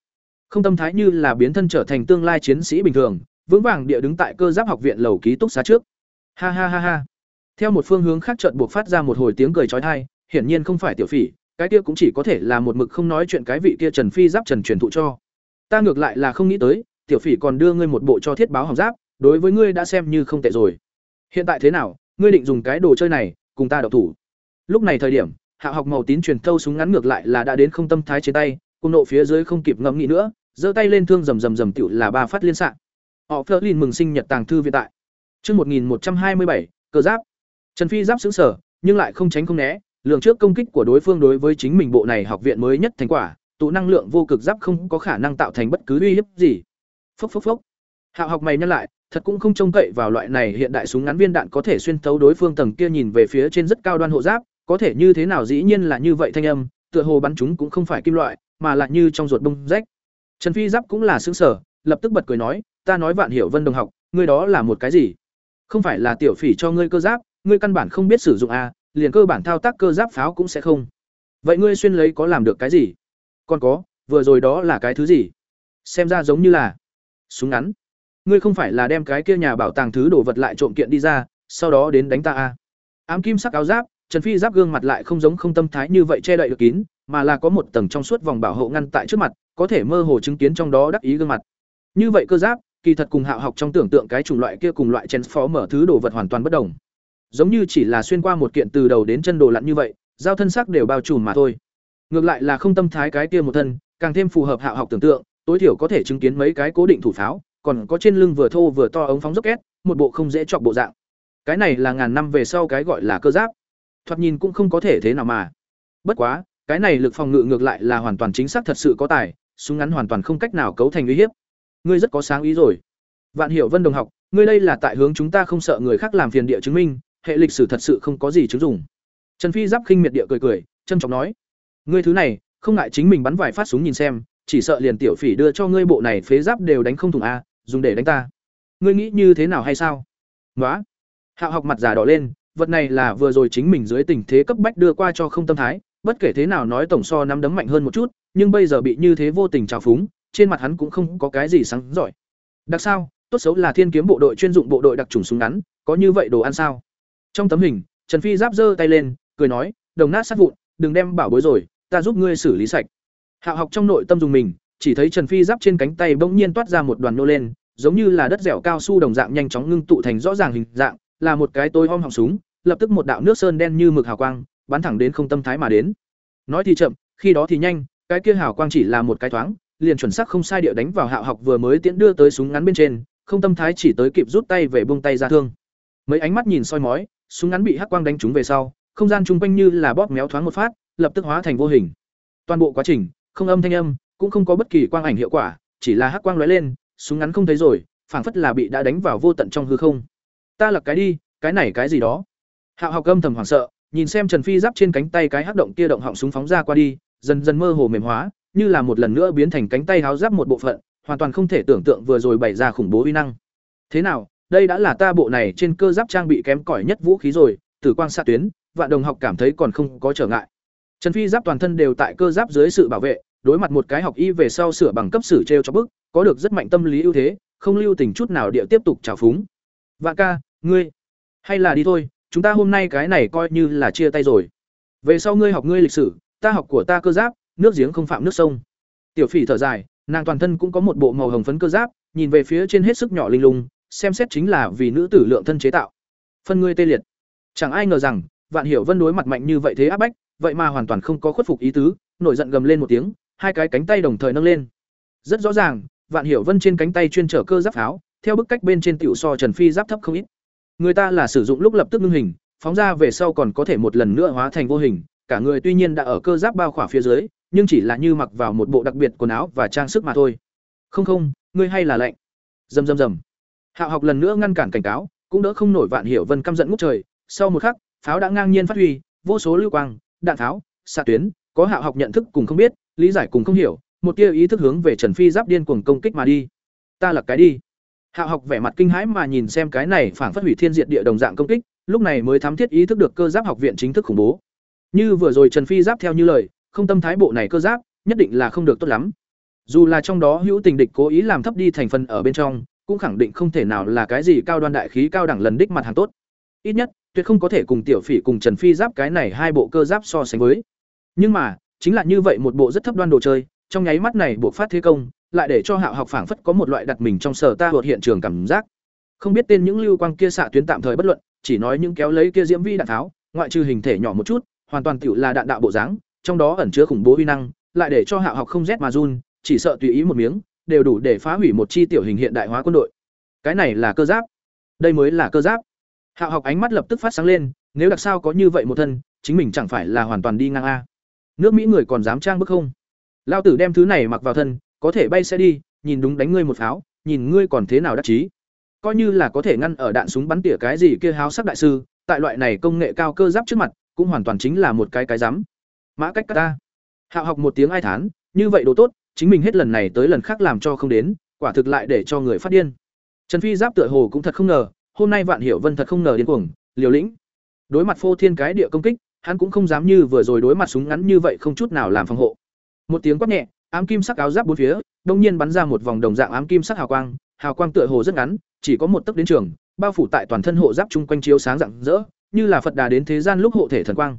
Không tâm thái như là biến thân trở thành tương lai chiến sĩ bình thường, vững vàng địa đứng tại cơ giáp học viện lầu ký túc xá trước. Ha ha ha ha. Theo một phương hướng khác chợt buộc phát ra một hồi tiếng cười chói tai, hiển nhiên không phải tiểu phỉ, cái kia cũng chỉ có thể là một mực không nói chuyện cái vị kia Trần Phi giáp Trần truyền thụ cho. Ta ngược lại là không nghĩ tới, tiểu phỉ còn đưa ngươi một bộ cho thiết báo hỏng giáp, đối với ngươi đã xem như không tệ rồi. Hiện tại thế nào, ngươi định dùng cái đồ chơi này cùng ta đậu thủ. Lúc này thời điểm, Hạ học màu tín truyền thâu súng ngắn ngược lại là đã đến không tâm thái trên tay, cùng nộ phía dưới không kịp ngẫm nghĩ nữa, giơ tay lên thương rầm rầm rầm tiểu là ba phát liên sạc. Họ Flerlin mừng sinh nhật tàng thư viện tại. Chương 1127, cơ giáp. Trần Phi giáp sững sở, nhưng lại không tránh không né, lượng trước công kích của đối phương đối với chính mình bộ này học viện mới nhất thành quả, tụ năng lượng vô cực giáp không có khả năng tạo thành bất cứ uy hiếp gì. Phốc phốc phốc. Hạo học mày nhắc lại, thật cũng không trông cậy vào loại này hiện đại súng ngắn viên đạn có thể xuyên thấu đối phương tầng kia nhìn về phía trên rất cao đoan hộ giáp, có thể như thế nào dĩ nhiên là như vậy thanh âm, tựa hồ bắn chúng cũng không phải kim loại, mà lại như trong ruột bông rách. Trần Phi giáp cũng là sững sở, lập tức bật cười nói, ta nói Vạn Hiểu Vân đồng học, ngươi đó là một cái gì? Không phải là tiểu phỉ cho ngươi cơ giáp, ngươi căn bản không biết sử dụng a, liền cơ bản thao tác cơ giáp pháo cũng sẽ không. Vậy ngươi xuyên lấy có làm được cái gì? Còn có, vừa rồi đó là cái thứ gì? Xem ra giống như là súng ngắn. Ngươi không phải là đem cái kia nhà bảo tàng thứ đồ vật lại trộm kiện đi ra, sau đó đến đánh ta a? Ám kim sắc áo giáp, Trần Phi giáp gương mặt lại không giống không tâm thái như vậy che đậy được kín, mà là có một tầng trong suốt vòng bảo hộ ngăn tại trước mặt, có thể mơ hồ chứng kiến trong đó đắc ý gương mặt. Như vậy cơ giáp, kỳ thật cùng Hạo học trong tưởng tượng cái chủng loại kia cùng loại mở thứ đồ vật hoàn toàn bất đồng. Giống như chỉ là xuyên qua một kiện từ đầu đến chân đồ lặn như vậy, giao thân sắc đều bao trùm mà thôi. Ngược lại là không tâm thái cái kia một thân, càng thêm phù hợp Hạo học tưởng tượng, tối thiểu có thể chứng kiến mấy cái cố định thủ pháo, còn có trên lưng vừa thô vừa to ống phóng rocket, một bộ không dễ chọc bộ dạng. Cái này là ngàn năm về sau cái gọi là cơ giáp. Thoạt nhìn cũng không có thể thế nào mà. Bất quá, cái này lực phòng ngự ngược lại là hoàn toàn chính xác thật sự có tài, súng ngắn hoàn toàn không cách nào cấu thành uy hiếp. Ngươi rất có sáng ý rồi. Vạn Hiểu Vân đồng học, ngươi đây là tại hướng chúng ta không sợ người khác làm phiền địa chứng minh, hệ lịch sử thật sự không có gì chứng dụng. Trần Phi giáp khinh miệt địa cười cười, trân trọng nói: "Ngươi thứ này, không ngại chính mình bắn vài phát súng nhìn xem, chỉ sợ liền tiểu phỉ đưa cho ngươi bộ này phế giáp đều đánh không thủng a, dùng để đánh ta. Ngươi nghĩ như thế nào hay sao?" Ngoá. Hạo học mặt giả đỏ lên, vật này là vừa rồi chính mình dưới tình thế cấp bách đưa qua cho không tâm thái, bất kể thế nào nói tổng so nắm đấm mạnh hơn một chút, nhưng bây giờ bị như thế vô tình trào phúng, trên mặt hắn cũng không có cái gì sáng giỏi. Đặc sao, tốt xấu là thiên kiếm bộ đội chuyên dụng bộ đội đặc trùng súng ngắn, có như vậy đồ ăn sao? Trong tấm hình, Trần Phi giáp giơ tay lên, cười nói, đồng nát sát vụn, đừng đem bảo bối rồi, ta giúp ngươi xử lý sạch. Hạo học trong nội tâm dùng mình, chỉ thấy Trần Phi giáp trên cánh tay bỗng nhiên toát ra một đoàn nô lên, giống như là đất dẻo cao su đồng dạng nhanh chóng ngưng tụ thành rõ ràng hình dạng, là một cái tối om họng súng, lập tức một đạo nước sơn đen như mực hào quang, bắn thẳng đến không tâm thái mà đến. Nói thì chậm, khi đó thì nhanh, cái kia hào quang chỉ là một cái thoáng, liền chuẩn xác không sai địa đánh vào Hạo học vừa mới tiễn đưa tới súng ngắn bên trên, không tâm thái chỉ tới kịp rút tay về buông tay ra thương. Mấy ánh mắt nhìn soi mói, súng ngắn bị hắc quang đánh trúng về sau, không gian chung quanh như là bóp méo thoáng một phát, lập tức hóa thành vô hình. Toàn bộ quá trình, không âm thanh âm, cũng không có bất kỳ quang ảnh hiệu quả, chỉ là hắc quang lóe lên, súng ngắn không thấy rồi, phảng phất là bị đã đánh vào vô tận trong hư không. Ta là cái đi, cái này cái gì đó. Hạo học âm thầm hoảng sợ, nhìn xem Trần Phi giáp trên cánh tay cái hắc động kia động họng súng phóng ra qua đi, dần dần mơ hồ mềm hóa, như là một lần nữa biến thành cánh tay háo giáp một bộ phận, hoàn toàn không thể tưởng tượng vừa rồi bày ra khủng bố uy năng. Thế nào, đây đã là ta bộ này trên cơ giáp trang bị kém cỏi nhất vũ khí rồi, tử quang xạ tuyến, vạn đồng học cảm thấy còn không có trở ngại. Trần Phi giáp toàn thân đều tại cơ giáp dưới sự bảo vệ, đối mặt một cái học y về sau sửa bằng cấp sử treo cho bức, có được rất mạnh tâm lý ưu thế, không lưu tình chút nào địa tiếp tục trào phúng. Vạn ca, ngươi, hay là đi thôi, chúng ta hôm nay cái này coi như là chia tay rồi. Về sau ngươi học ngươi lịch sử, ta học của ta cơ giáp, nước giếng không phạm nước sông. Tiểu Phỉ thở dài, nàng toàn thân cũng có một bộ màu hồng phấn cơ giáp, nhìn về phía trên hết sức nhỏ linh lung, xem xét chính là vì nữ tử lượng thân chế tạo. Phân ngươi tê liệt. Chẳng ai ngờ rằng, Vạn Hiểu Vân đối mặt mạnh như vậy thế áp bách, vậy mà hoàn toàn không có khuất phục ý tứ, nổi giận gầm lên một tiếng, hai cái cánh tay đồng thời nâng lên. Rất rõ ràng, Vạn Hiểu Vân trên cánh tay chuyên trở cơ giáp pháo, theo bức cách bên trên tiểu so Trần Phi giáp thấp không ít. Người ta là sử dụng lúc lập tức ngưng hình, phóng ra về sau còn có thể một lần nữa hóa thành vô hình, cả người tuy nhiên đã ở cơ giáp bao khỏa phía dưới, nhưng chỉ là như mặc vào một bộ đặc biệt quần áo và trang sức mà thôi. Không không, ngươi hay là lạnh. Rầm rầm rầm. Hạo học lần nữa ngăn cản cảnh cáo, cũng đỡ không nổi Vạn Hiểu Vân căm giận ngút trời, sau một khắc, pháo đã ngang nhiên phát huy, vô số lưu quang, đạn pháo, xạ tuyến, có Hạo học nhận thức cùng không biết, lý giải cùng không hiểu, một tia ý thức hướng về Trần Phi giáp điên cuồng công kích mà đi. Ta là cái đi. Hạo học vẻ mặt kinh hãi mà nhìn xem cái này phản phất hủy thiên diệt địa đồng dạng công kích, lúc này mới thám thiết ý thức được cơ giáp học viện chính thức khủng bố. Như vừa rồi Trần Phi giáp theo như lời, không tâm thái bộ này cơ giáp, nhất định là không được tốt lắm. Dù là trong đó hữu tình địch cố ý làm thấp đi thành phần ở bên trong, cũng khẳng định không thể nào là cái gì cao đoan đại khí cao đẳng lần đích mặt hàng tốt. Ít nhất, tuyệt không có thể cùng tiểu phỉ cùng Trần Phi giáp cái này hai bộ cơ giáp so sánh với. Nhưng mà, chính là như vậy một bộ rất thấp đoan đồ chơi, trong nháy mắt này buộc phát thế công, lại để cho Hạo học phảng phất có một loại đặt mình trong sở ta đột hiện trường cảm giác. Không biết tên những lưu quang kia xạ tuyến tạm thời bất luận, chỉ nói những kéo lấy kia diễm vi đạn tháo, ngoại trừ hình thể nhỏ một chút, hoàn toàn tiểu là đạn đạo bộ dáng, trong đó ẩn chứa khủng bố uy năng, lại để cho Hạo học không rét mà run, chỉ sợ tùy ý một miếng, đều đủ để phá hủy một chi tiểu hình hiện đại hóa quân đội. Cái này là cơ giáp. Đây mới là cơ giáp. Hạo học ánh mắt lập tức phát sáng lên, nếu đặc sao có như vậy một thân, chính mình chẳng phải là hoàn toàn đi ngang a. Nước Mỹ người còn dám trang bức không? Lao tử đem thứ này mặc vào thân, có thể bay sẽ đi, nhìn đúng đánh ngươi một pháo, nhìn ngươi còn thế nào đắc chí. Coi như là có thể ngăn ở đạn súng bắn tỉa cái gì kia háo sắc đại sư, tại loại này công nghệ cao cơ giáp trước mặt, cũng hoàn toàn chính là một cái cái rắm. Mã cách ta. Hạo học một tiếng ai thán, như vậy đồ tốt, chính mình hết lần này tới lần khác làm cho không đến, quả thực lại để cho người phát điên. Trần Phi Giáp tựa hồ cũng thật không ngờ, hôm nay Vạn Hiểu Vân thật không ngờ điên cuồng, liều lĩnh. Đối mặt phô thiên cái địa công kích, hắn cũng không dám như vừa rồi đối mặt súng ngắn như vậy không chút nào làm phòng hộ. Một tiếng quát nhẹ, ám kim sắc áo giáp bốn phía, đột nhiên bắn ra một vòng đồng dạng ám kim sắc hào quang, hào quang tựa hồ rất ngắn, chỉ có một tấc đến trường, bao phủ tại toàn thân hộ giáp chung quanh chiếu sáng rạng rỡ, như là Phật đà đến thế gian lúc hộ thể thần quang.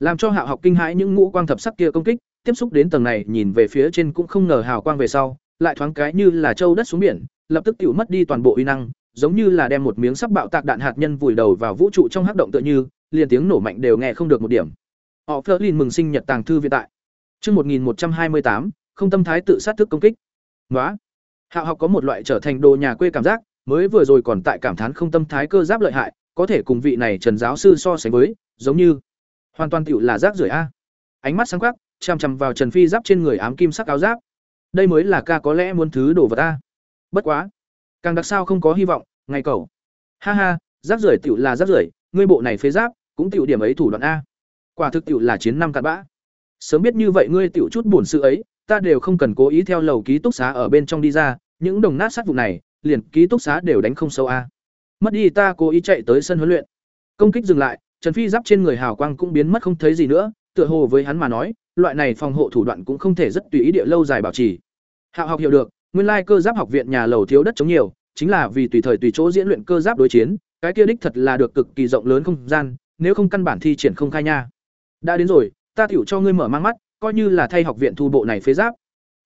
Làm cho Hạo học kinh hãi những ngũ quang thập sắc kia công kích, tiếp xúc đến tầng này nhìn về phía trên cũng không ngờ hào quang về sau, lại thoáng cái như là trâu đất xuống biển, lập tức tiểu mất đi toàn bộ uy năng, giống như là đem một miếng sắp bạo tạc đạn hạt nhân vùi đầu vào vũ trụ trong hắc động tựa như, liền tiếng nổ mạnh đều nghe không được một điểm. Họ Flerlin mừng sinh nhật tàng thư viện tại. Trước 1128, không tâm thái tự sát thức công kích. quá Hạo học có một loại trở thành đồ nhà quê cảm giác, mới vừa rồi còn tại cảm thán không tâm thái cơ giáp lợi hại, có thể cùng vị này Trần giáo sư so sánh với, giống như hoàn toàn tiểu là rác rưởi a. Ánh mắt sáng quắc, chằm chằm vào Trần Phi giáp trên người ám kim sắc áo giáp. Đây mới là ca có lẽ muốn thứ đồ vật ta. Bất quá, càng đặc sao không có hy vọng, ngày cầu. Ha ha, giáp rưởi tiểu là giáp rưởi, ngươi bộ này phế giáp, cũng tiểu điểm ấy thủ đoạn a. Quả thực tiểu là chiến năm cặn bã. Sớm biết như vậy ngươi tiểu chút buồn sự ấy, ta đều không cần cố ý theo lầu ký túc xá ở bên trong đi ra, những đồng nát sát vụ này, liền ký túc xá đều đánh không sâu a. Mất đi ta cố ý chạy tới sân huấn luyện. công kích dừng lại trần phi giáp trên người hào quang cũng biến mất không thấy gì nữa tựa hồ với hắn mà nói, loại này phòng hộ thủ đoạn cũng không thể rất tùy ý địa lâu dài bảo trì. Hạo học hiểu được, nguyên lai cơ giáp học viện nhà lầu thiếu đất chống nhiều, chính là vì tùy thời tùy chỗ diễn luyện cơ giáp đối chiến, cái kia đích thật là được cực kỳ rộng lớn không gian, nếu không căn bản thi triển không khai nha. Đã đến rồi, ta tiểu cho ngươi mở mang mắt, coi như là thay học viện thu bộ này phế giáp.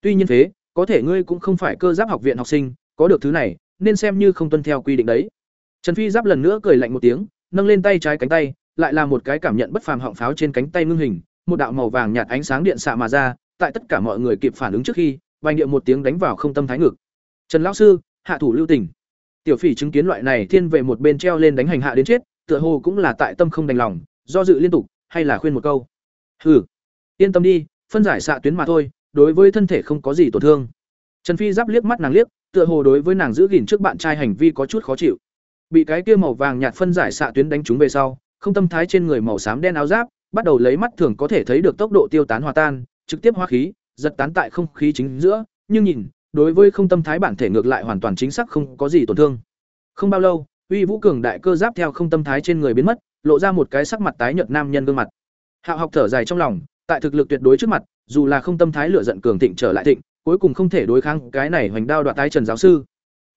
Tuy nhiên phế, có thể ngươi cũng không phải cơ giáp học viện học sinh, có được thứ này, nên xem như không tuân theo quy định đấy. Trần phi giáp lần nữa cười lạnh một tiếng, nâng lên tay trái cánh tay lại là một cái cảm nhận bất phàm họng pháo trên cánh tay ngưng hình, một đạo màu vàng nhạt ánh sáng điện xạ mà ra, tại tất cả mọi người kịp phản ứng trước khi, vang điệu một tiếng đánh vào không tâm thái ngực. Trần lão sư, hạ thủ lưu tình. Tiểu phỉ chứng kiến loại này thiên về một bên treo lên đánh hành hạ đến chết, tựa hồ cũng là tại tâm không đành lòng, do dự liên tục, hay là khuyên một câu. Hừ, yên tâm đi, phân giải xạ tuyến mà thôi, đối với thân thể không có gì tổn thương. Trần phi giáp liếc mắt nàng liếc, tựa hồ đối với nàng giữ gìn trước bạn trai hành vi có chút khó chịu. Bị cái kia màu vàng nhạt phân giải xạ tuyến đánh trúng về sau không tâm thái trên người màu xám đen áo giáp, bắt đầu lấy mắt thường có thể thấy được tốc độ tiêu tán hòa tan, trực tiếp hóa khí, giật tán tại không khí chính giữa, nhưng nhìn, đối với không tâm thái bản thể ngược lại hoàn toàn chính xác không có gì tổn thương. Không bao lâu, uy vũ cường đại cơ giáp theo không tâm thái trên người biến mất, lộ ra một cái sắc mặt tái nhợt nam nhân gương mặt. Hạo học thở dài trong lòng, tại thực lực tuyệt đối trước mặt, dù là không tâm thái lửa giận cường thịnh trở lại thịnh, cuối cùng không thể đối kháng cái này hoành đao đoạt tái trần giáo sư.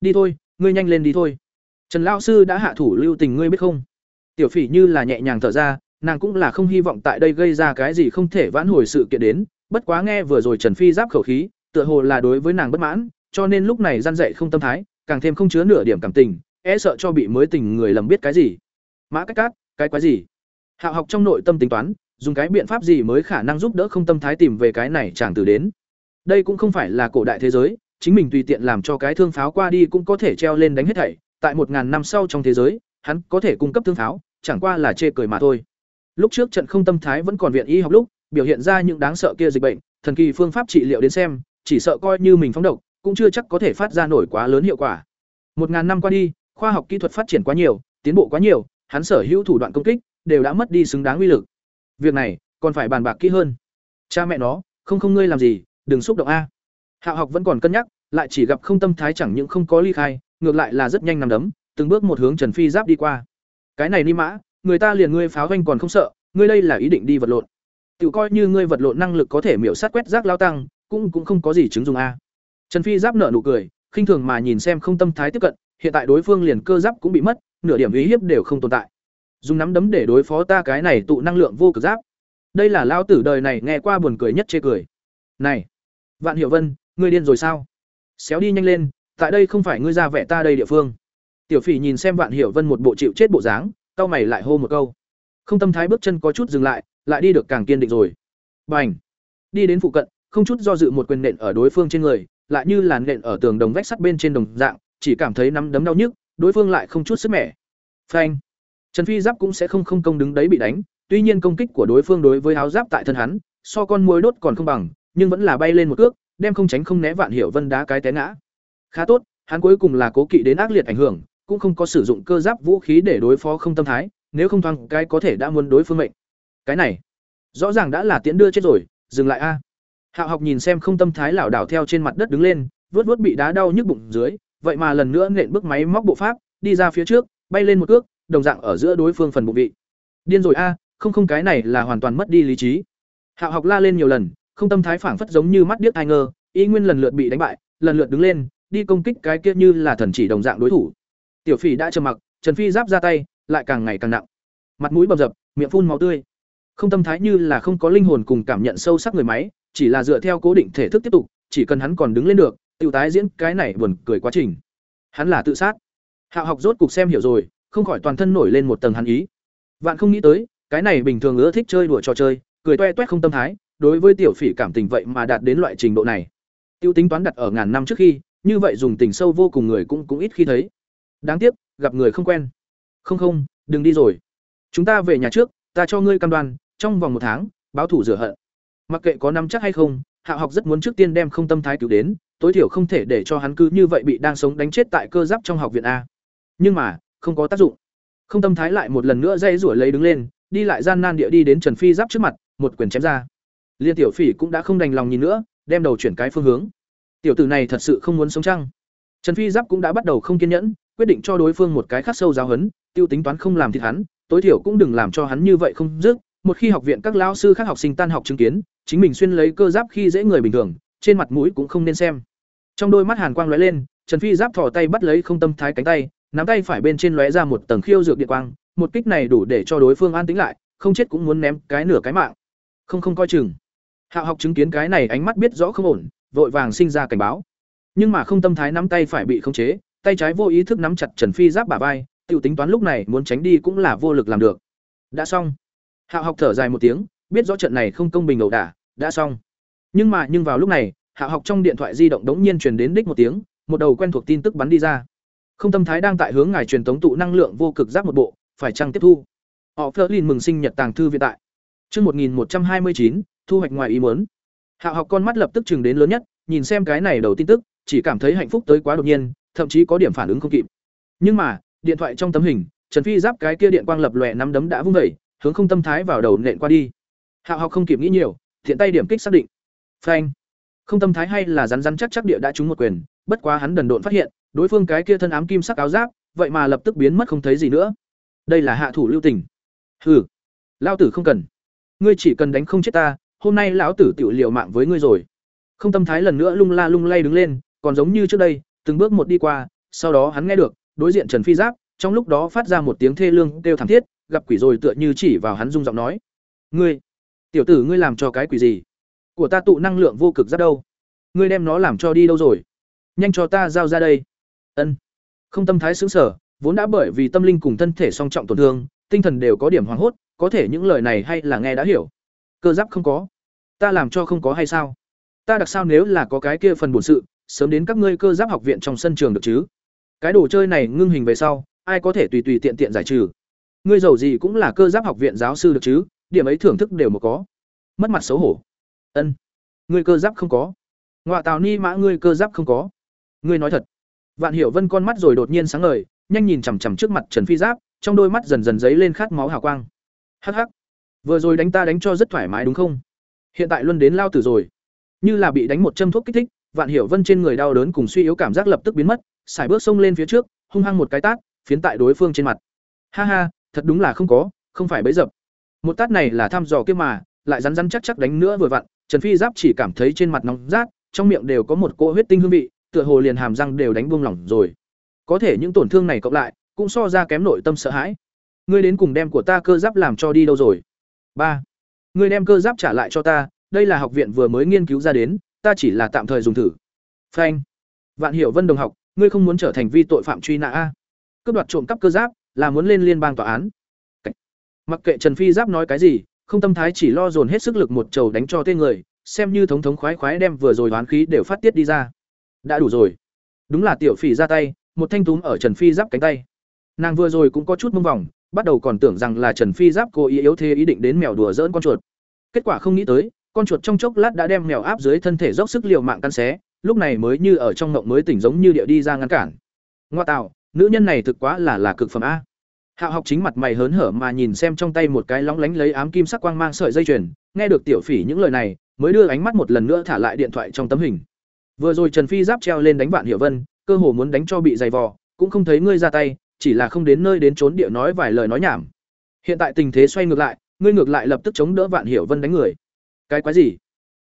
Đi thôi, ngươi nhanh lên đi thôi. Trần lão sư đã hạ thủ, lưu tình ngươi biết không? Tiểu phỉ như là nhẹ nhàng thở ra, nàng cũng là không hy vọng tại đây gây ra cái gì không thể vãn hồi sự kiện đến, bất quá nghe vừa rồi trần phi giáp khẩu khí, tựa hồ là đối với nàng bất mãn, cho nên lúc này gian dạy không tâm thái, càng thêm không chứa nửa điểm cảm tình e sợ cho bị mới tình người lầm biết cái gì. Mã cách cát, cái quái gì? Hạo học trong nội tâm tính toán, dùng cái biện pháp gì mới khả năng giúp đỡ không tâm thái tìm về cái này chẳng từ đến? Đây cũng không phải là cổ đại thế giới, chính mình tùy tiện làm cho cái thương pháo qua đi cũng có thể treo lên đánh hết thảy, tại một ngàn năm sau trong thế giới, hắn có thể cung cấp thương pháo chẳng qua là chê cười mà thôi. Lúc trước trận không tâm thái vẫn còn viện y học lúc, biểu hiện ra những đáng sợ kia dịch bệnh, thần kỳ phương pháp trị liệu đến xem, chỉ sợ coi như mình phóng độc, cũng chưa chắc có thể phát ra nổi quá lớn hiệu quả. Một ngàn năm qua đi, khoa học kỹ thuật phát triển quá nhiều, tiến bộ quá nhiều, hắn sở hữu thủ đoạn công kích, đều đã mất đi xứng đáng uy lực. Việc này, còn phải bàn bạc kỹ hơn. Cha mẹ nó, không không ngươi làm gì, đừng xúc động a. Hạo học vẫn còn cân nhắc, lại chỉ gặp không tâm thái chẳng những không có ly khai, ngược lại là rất nhanh nằm đấm, từng bước một hướng trần phi giáp đi qua cái này ni mã, người ta liền ngươi pháo doanh còn không sợ, ngươi đây là ý định đi vật lộn. Tự coi như ngươi vật lộn năng lực có thể miểu sát quét rác lao tăng, cũng cũng không có gì chứng dùng a. Trần phi giáp nở nụ cười, khinh thường mà nhìn xem không tâm thái tiếp cận, hiện tại đối phương liền cơ giáp cũng bị mất, nửa điểm uy hiếp đều không tồn tại. Dùng nắm đấm để đối phó ta cái này tụ năng lượng vô cực giáp. Đây là lao tử đời này nghe qua buồn cười nhất chê cười. Này, vạn hiệu vân, ngươi điên rồi sao? Xéo đi nhanh lên, tại đây không phải ngươi ra vẻ ta đây địa phương tiểu phỉ nhìn xem vạn hiểu vân một bộ chịu chết bộ dáng, cau mày lại hô một câu. Không tâm thái bước chân có chút dừng lại lại đi được càng kiên định rồi. Bành! Đi đến phụ cận, không chút do dự một quyền nện ở đối phương trên người, lại như làn nện ở tường đồng vách sắt bên trên đồng dạng, chỉ cảm thấy nắm đấm đau nhức, đối phương lại không chút sức mẻ. Phanh! Trần phi giáp cũng sẽ không không công đứng đấy bị đánh, tuy nhiên công kích của đối phương đối với áo giáp tại thân hắn, so con muối đốt còn không bằng, nhưng vẫn là bay lên một cước, đem không tránh không né vạn hiểu vân đá cái té ngã. Khá tốt, hắn cuối cùng là cố kỵ đến ác liệt ảnh hưởng cũng không có sử dụng cơ giáp vũ khí để đối phó không tâm thái, nếu không thoáng cái có thể đã muốn đối phương mệnh. Cái này, rõ ràng đã là tiễn đưa chết rồi, dừng lại a. Hạo học nhìn xem không tâm thái lảo đảo theo trên mặt đất đứng lên vớt vớt bị đá đau nhức bụng dưới, vậy mà lần nữa nện bước máy móc bộ pháp, đi ra phía trước, bay lên một cước, đồng dạng ở giữa đối phương phần bụng vị. Điên rồi a, không không cái này là hoàn toàn mất đi lý trí. Hạo học la lên nhiều lần, không tâm thái phảng phất giống như mắt điếc ai ngơ, y nguyên lần lượt bị đánh bại, lần lượt đứng lên, đi công kích cái kia như là thần chỉ đồng dạng đối thủ tiểu phỉ đã trầm mặc, trần phi giáp ra tay, lại càng ngày càng nặng. Mặt mũi bầm dập, miệng phun máu tươi. Không tâm thái như là không có linh hồn cùng cảm nhận sâu sắc người máy, chỉ là dựa theo cố định thể thức tiếp tục, chỉ cần hắn còn đứng lên được tự tái diễn cái này buồn cười quá trình. Hắn là tự sát. Hạo học rốt cục xem hiểu rồi, không khỏi toàn thân nổi lên một tầng hắn ý. Vạn không nghĩ tới, cái này bình thường ưa thích chơi đùa trò chơi, cười toe toét không tâm thái, đối với tiểu phỉ cảm tình vậy mà đạt đến loại trình độ này. Tiêu tính toán đặt ở ngàn năm trước khi, như vậy dùng tình sâu vô cùng người cũng cũng ít khi thấy đáng tiếc, gặp người không quen. Không không, đừng đi rồi. Chúng ta về nhà trước, ta cho ngươi cam đoan, trong vòng một tháng, báo thủ rửa hận. Mặc kệ có năm chắc hay không, hạ học rất muốn trước tiên đem không tâm thái cứu đến, tối thiểu không thể để cho hắn cứ như vậy bị đang sống đánh chết tại cơ giáp trong học viện a. Nhưng mà, không có tác dụng. Không tâm thái lại một lần nữa dây rủi lấy đứng lên, đi lại gian nan địa đi đến trần phi giáp trước mặt, một quyền chém ra. Liên tiểu phỉ cũng đã không đành lòng nhìn nữa, đem đầu chuyển cái phương hướng. Tiểu tử này thật sự không muốn sống chăng? Trần phi giáp cũng đã bắt đầu không kiên nhẫn quyết định cho đối phương một cái khắc sâu giáo hấn tiêu tính toán không làm thịt hắn tối thiểu cũng đừng làm cho hắn như vậy không dứt, một khi học viện các lão sư khác học sinh tan học chứng kiến, chính mình xuyên lấy cơ giáp khi dễ người bình thường, trên mặt mũi cũng không nên xem. Trong đôi mắt hàn quang lóe lên, Trần Phi giáp thò tay bắt lấy không tâm thái cánh tay, nắm tay phải bên trên lóe ra một tầng khiêu dược điện quang, một kích này đủ để cho đối phương an tĩnh lại, không chết cũng muốn ném cái nửa cái mạng. Không không coi chừng. Hạo học chứng kiến cái này ánh mắt biết rõ không ổn, vội vàng sinh ra cảnh báo. Nhưng mà không tâm thái nắm tay phải bị khống chế, tay trái vô ý thức nắm chặt Trần Phi giáp bả vai, tiểu tính toán lúc này muốn tránh đi cũng là vô lực làm được. Đã xong. Hạo học thở dài một tiếng, biết rõ trận này không công bình ẩu đả, đã xong. Nhưng mà nhưng vào lúc này, Hạo học trong điện thoại di động đống nhiên truyền đến đích một tiếng, một đầu quen thuộc tin tức bắn đi ra. Không tâm thái đang tại hướng ngài truyền tống tụ năng lượng vô cực giáp một bộ, phải chăng tiếp thu. Họ Flerlin mừng sinh nhật tàng thư vĩ tại. Trước 1129, thu hoạch ngoài ý muốn. Hạo học con mắt lập tức chừng đến lớn nhất, nhìn xem cái này đầu tin tức, chỉ cảm thấy hạnh phúc tới quá đột nhiên, thậm chí có điểm phản ứng không kịp. Nhưng mà, điện thoại trong tấm hình, Trần Phi giáp cái kia điện quang lập lòe nắm đấm đã vung dậy hướng không tâm thái vào đầu nện qua đi. Hạo học không kịp nghĩ nhiều, thiện tay điểm kích xác định. Phanh. Không tâm thái hay là rắn rắn chắc chắc địa đã trúng một quyền, bất quá hắn đần độn phát hiện, đối phương cái kia thân ám kim sắc áo giáp, vậy mà lập tức biến mất không thấy gì nữa. Đây là hạ thủ lưu tình. Hừ, lão tử không cần. Ngươi chỉ cần đánh không chết ta, hôm nay lão tử tiểu liều mạng với ngươi rồi. Không tâm thái lần nữa lung la lung lay đứng lên, còn giống như trước đây, từng bước một đi qua, sau đó hắn nghe được, đối diện Trần Phi Giáp, trong lúc đó phát ra một tiếng thê lương kêu thảm thiết, gặp quỷ rồi tựa như chỉ vào hắn rung giọng nói: "Ngươi, tiểu tử ngươi làm cho cái quỷ gì? Của ta tụ năng lượng vô cực giáp đâu? Ngươi đem nó làm cho đi đâu rồi? Nhanh cho ta giao ra đây." Ân. Không tâm thái sững sở, vốn đã bởi vì tâm linh cùng thân thể song trọng tổn thương, tinh thần đều có điểm hoảng hốt, có thể những lời này hay là nghe đã hiểu. Cơ giáp không có, ta làm cho không có hay sao? Ta đặc sao nếu là có cái kia phần bổn sự, sớm đến các ngươi cơ giáp học viện trong sân trường được chứ? Cái đồ chơi này ngưng hình về sau, ai có thể tùy tùy tiện tiện giải trừ? Ngươi giàu gì cũng là cơ giáp học viện giáo sư được chứ, điểm ấy thưởng thức đều một có. Mất mặt xấu hổ. Ân. Ngươi cơ giáp không có. Ngoại tào ni mã ngươi cơ giáp không có. Ngươi nói thật. Vạn Hiểu Vân con mắt rồi đột nhiên sáng ngời, nhanh nhìn chằm chằm trước mặt Trần Phi Giáp, trong đôi mắt dần dần dấy lên khát máu hào quang. Hắc hắc, vừa rồi đánh ta đánh cho rất thoải mái đúng không? Hiện tại luân đến lao tử rồi. Như là bị đánh một châm thuốc kích thích, Vạn Hiểu Vân trên người đau đớn cùng suy yếu cảm giác lập tức biến mất, xài bước xông lên phía trước, hung hăng một cái tát, phiến tại đối phương trên mặt. Ha ha, thật đúng là không có, không phải bấy dập. Một tát này là thăm dò kia mà, lại rắn rắn chắc chắc đánh nữa vừa vặn, Trần Phi Giáp chỉ cảm thấy trên mặt nóng rát, trong miệng đều có một cỗ huyết tinh hương vị, tựa hồ liền hàm răng đều đánh buông lỏng rồi. Có thể những tổn thương này cộng lại, cũng so ra kém nội tâm sợ hãi. Ngươi đến cùng đem của ta cơ giáp làm cho đi đâu rồi? ba Ngươi đem cơ giáp trả lại cho ta, đây là học viện vừa mới nghiên cứu ra đến, ta chỉ là tạm thời dùng thử. Phanh. Vạn Hiểu Vân đồng học, ngươi không muốn trở thành vi tội phạm truy nã a? Cướp đoạt trộm cắp cơ giáp, là muốn lên liên bang tòa án. Mặc kệ Trần Phi Giáp nói cái gì, không tâm thái chỉ lo dồn hết sức lực một trầu đánh cho tên người, xem như thống thống khoái khoái đem vừa rồi đoán khí đều phát tiết đi ra đã đủ rồi đúng là tiểu phỉ ra tay một thanh túm ở trần phi giáp cánh tay nàng vừa rồi cũng có chút mông vòng bắt đầu còn tưởng rằng là trần phi giáp cố ý yếu thế ý định đến mèo đùa dỡn con chuột kết quả không nghĩ tới con chuột trong chốc lát đã đem mèo áp dưới thân thể dốc sức liều mạng căn xé lúc này mới như ở trong ngộng mới tỉnh giống như địa đi ra ngăn cản ngoa tạo nữ nhân này thực quá là là cực phẩm a hạo học chính mặt mày hớn hở mà nhìn xem trong tay một cái lóng lánh lấy ám kim sắc quang mang sợi dây chuyền nghe được tiểu phỉ những lời này mới đưa ánh mắt một lần nữa thả lại điện thoại trong tấm hình Vừa rồi Trần Phi giáp treo lên đánh Vạn Hiểu Vân, cơ hồ muốn đánh cho bị dày vò, cũng không thấy ngươi ra tay, chỉ là không đến nơi đến trốn địa nói vài lời nói nhảm. Hiện tại tình thế xoay ngược lại, ngươi ngược lại lập tức chống đỡ Vạn Hiểu Vân đánh người. Cái quái gì?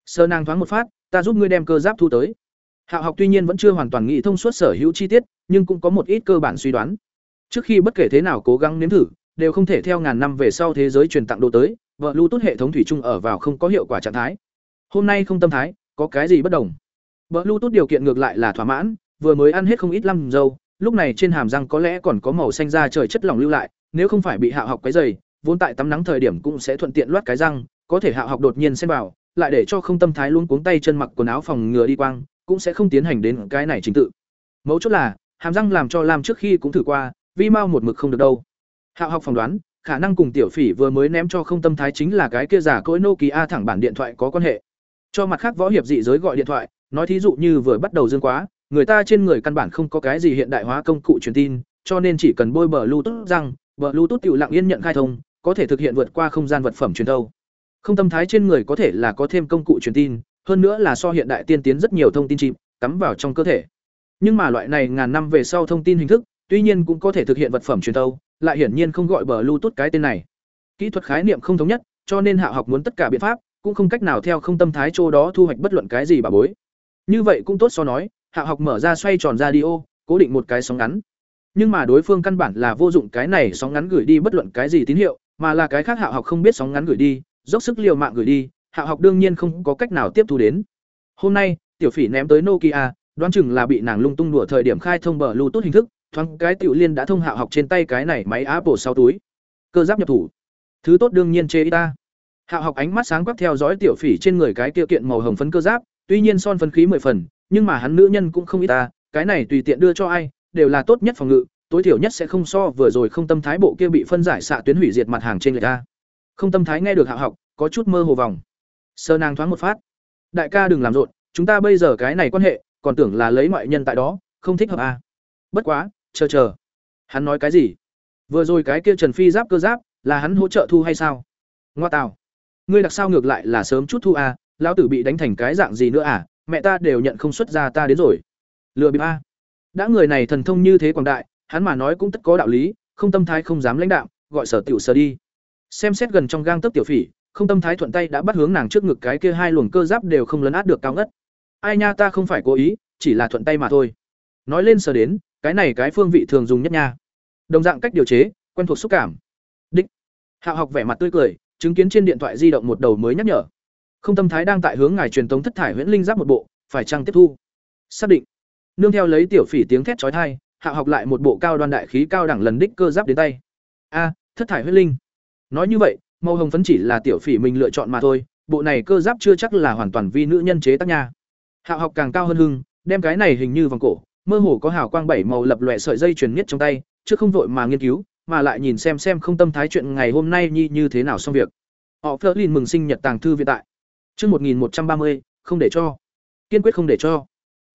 Sơ nàng thoáng một phát, ta giúp ngươi đem cơ giáp thu tới. Hạo học tuy nhiên vẫn chưa hoàn toàn nghĩ thông suốt sở hữu chi tiết, nhưng cũng có một ít cơ bản suy đoán. Trước khi bất kể thế nào cố gắng nếm thử, đều không thể theo ngàn năm về sau thế giới truyền tặng đồ tới, vợ lưu tốt hệ thống thủy chung ở vào không có hiệu quả trạng thái. Hôm nay không tâm thái, có cái gì bất đồng? Bluetooth điều kiện ngược lại là thỏa mãn, vừa mới ăn hết không ít lăm dâu, lúc này trên hàm răng có lẽ còn có màu xanh da trời chất lỏng lưu lại, nếu không phải bị Hạo học cái dày vốn tại tắm nắng thời điểm cũng sẽ thuận tiện loát cái răng, có thể Hạo học đột nhiên xen vào, lại để cho không tâm thái luôn cuống tay chân mặc quần áo phòng ngừa đi quang, cũng sẽ không tiến hành đến cái này trình tự. Mấu chốt là, hàm răng làm cho làm trước khi cũng thử qua, vi mau một mực không được đâu. Hạo học phỏng đoán, khả năng cùng tiểu phỉ vừa mới ném cho không tâm thái chính là cái kia giả cỗi a thẳng bản điện thoại có quan hệ. Cho mặt khác võ hiệp dị giới gọi điện thoại, nói thí dụ như vừa bắt đầu dương quá, người ta trên người căn bản không có cái gì hiện đại hóa công cụ truyền tin, cho nên chỉ cần bôi bờ lưu tốt rằng, bờ lưu tốt tiểu lặng yên nhận khai thông, có thể thực hiện vượt qua không gian vật phẩm truyền thâu. Không tâm thái trên người có thể là có thêm công cụ truyền tin, hơn nữa là so hiện đại tiên tiến rất nhiều thông tin chìm, cắm vào trong cơ thể. Nhưng mà loại này ngàn năm về sau thông tin hình thức, tuy nhiên cũng có thể thực hiện vật phẩm truyền tâu, lại hiển nhiên không gọi bờ Bluetooth cái tên này. Kỹ thuật khái niệm không thống nhất, cho nên Hạ học muốn tất cả biện pháp, cũng không cách nào theo không tâm thái chỗ đó thu hoạch bất luận cái gì bà bối. Như vậy cũng tốt so nói, Hạ học mở ra xoay tròn radio, cố định một cái sóng ngắn. Nhưng mà đối phương căn bản là vô dụng cái này sóng ngắn gửi đi bất luận cái gì tín hiệu, mà là cái khác Hạ học không biết sóng ngắn gửi đi, dốc sức liều mạng gửi đi, Hạ học đương nhiên không có cách nào tiếp thu đến. Hôm nay, tiểu phỉ ném tới Nokia, đoán chừng là bị nàng lung tung đùa thời điểm khai thông bờ Bluetooth hình thức, thoáng cái tiểu liên đã thông Hạ học trên tay cái này máy Apple sau túi. Cơ giáp nhập thủ. Thứ tốt đương nhiên chê ta. Hạ học ánh mắt sáng quắc theo dõi tiểu phỉ trên người cái kia kiện màu hồng phấn cơ giáp, tuy nhiên son phấn khí mười phần, nhưng mà hắn nữ nhân cũng không ít ta, cái này tùy tiện đưa cho ai, đều là tốt nhất phòng ngự, tối thiểu nhất sẽ không so vừa rồi không tâm thái bộ kia bị phân giải xạ tuyến hủy diệt mặt hàng trên người ta. Không tâm thái nghe được Hạ học, có chút mơ hồ vòng. Sơ nàng thoáng một phát. Đại ca đừng làm rộn, chúng ta bây giờ cái này quan hệ, còn tưởng là lấy ngoại nhân tại đó, không thích hợp à. Bất quá, chờ chờ. Hắn nói cái gì? Vừa rồi cái kia Trần Phi giáp cơ giáp, là hắn hỗ trợ thu hay sao? Ngoa tào. Ngươi đặc sao ngược lại là sớm chút thu à, lão tử bị đánh thành cái dạng gì nữa à, mẹ ta đều nhận không xuất ra ta đến rồi. Lừa bịp a. À. Đã người này thần thông như thế quảng đại, hắn mà nói cũng tất có đạo lý, không tâm thái không dám lãnh đạo, gọi sở tiểu sở đi. Xem xét gần trong gang tấc tiểu phỉ, không tâm thái thuận tay đã bắt hướng nàng trước ngực cái kia hai luồng cơ giáp đều không lấn át được cao ngất. Ai nha ta không phải cố ý, chỉ là thuận tay mà thôi. Nói lên sở đến, cái này cái phương vị thường dùng nhất nha. Đồng dạng cách điều chế, quen thuộc xúc cảm. Đích. Hạo học vẻ mặt tươi cười, chứng kiến trên điện thoại di động một đầu mới nhắc nhở. Không tâm thái đang tại hướng ngài truyền tống thất thải huyễn linh giáp một bộ, phải chăng tiếp thu? Xác định. Nương theo lấy tiểu phỉ tiếng thét chói tai, Hạo học lại một bộ cao đoan đại khí cao đẳng lần đích cơ giáp đến tay. A, thất thải huyễn linh. Nói như vậy, màu hồng phấn chỉ là tiểu phỉ mình lựa chọn mà thôi, bộ này cơ giáp chưa chắc là hoàn toàn vi nữ nhân chế tác nha. Hạo học càng cao hơn hưng, đem cái này hình như vòng cổ, mơ hồ có hào quang bảy màu lập lòe sợi dây truyền nhất trong tay, chứ không vội mà nghiên cứu, mà lại nhìn xem xem không tâm thái chuyện ngày hôm nay nhi như thế nào xong việc. Họ Flerlin mừng sinh nhật tàng thư viện tại. Chương 1130, không để cho. Kiên quyết không để cho.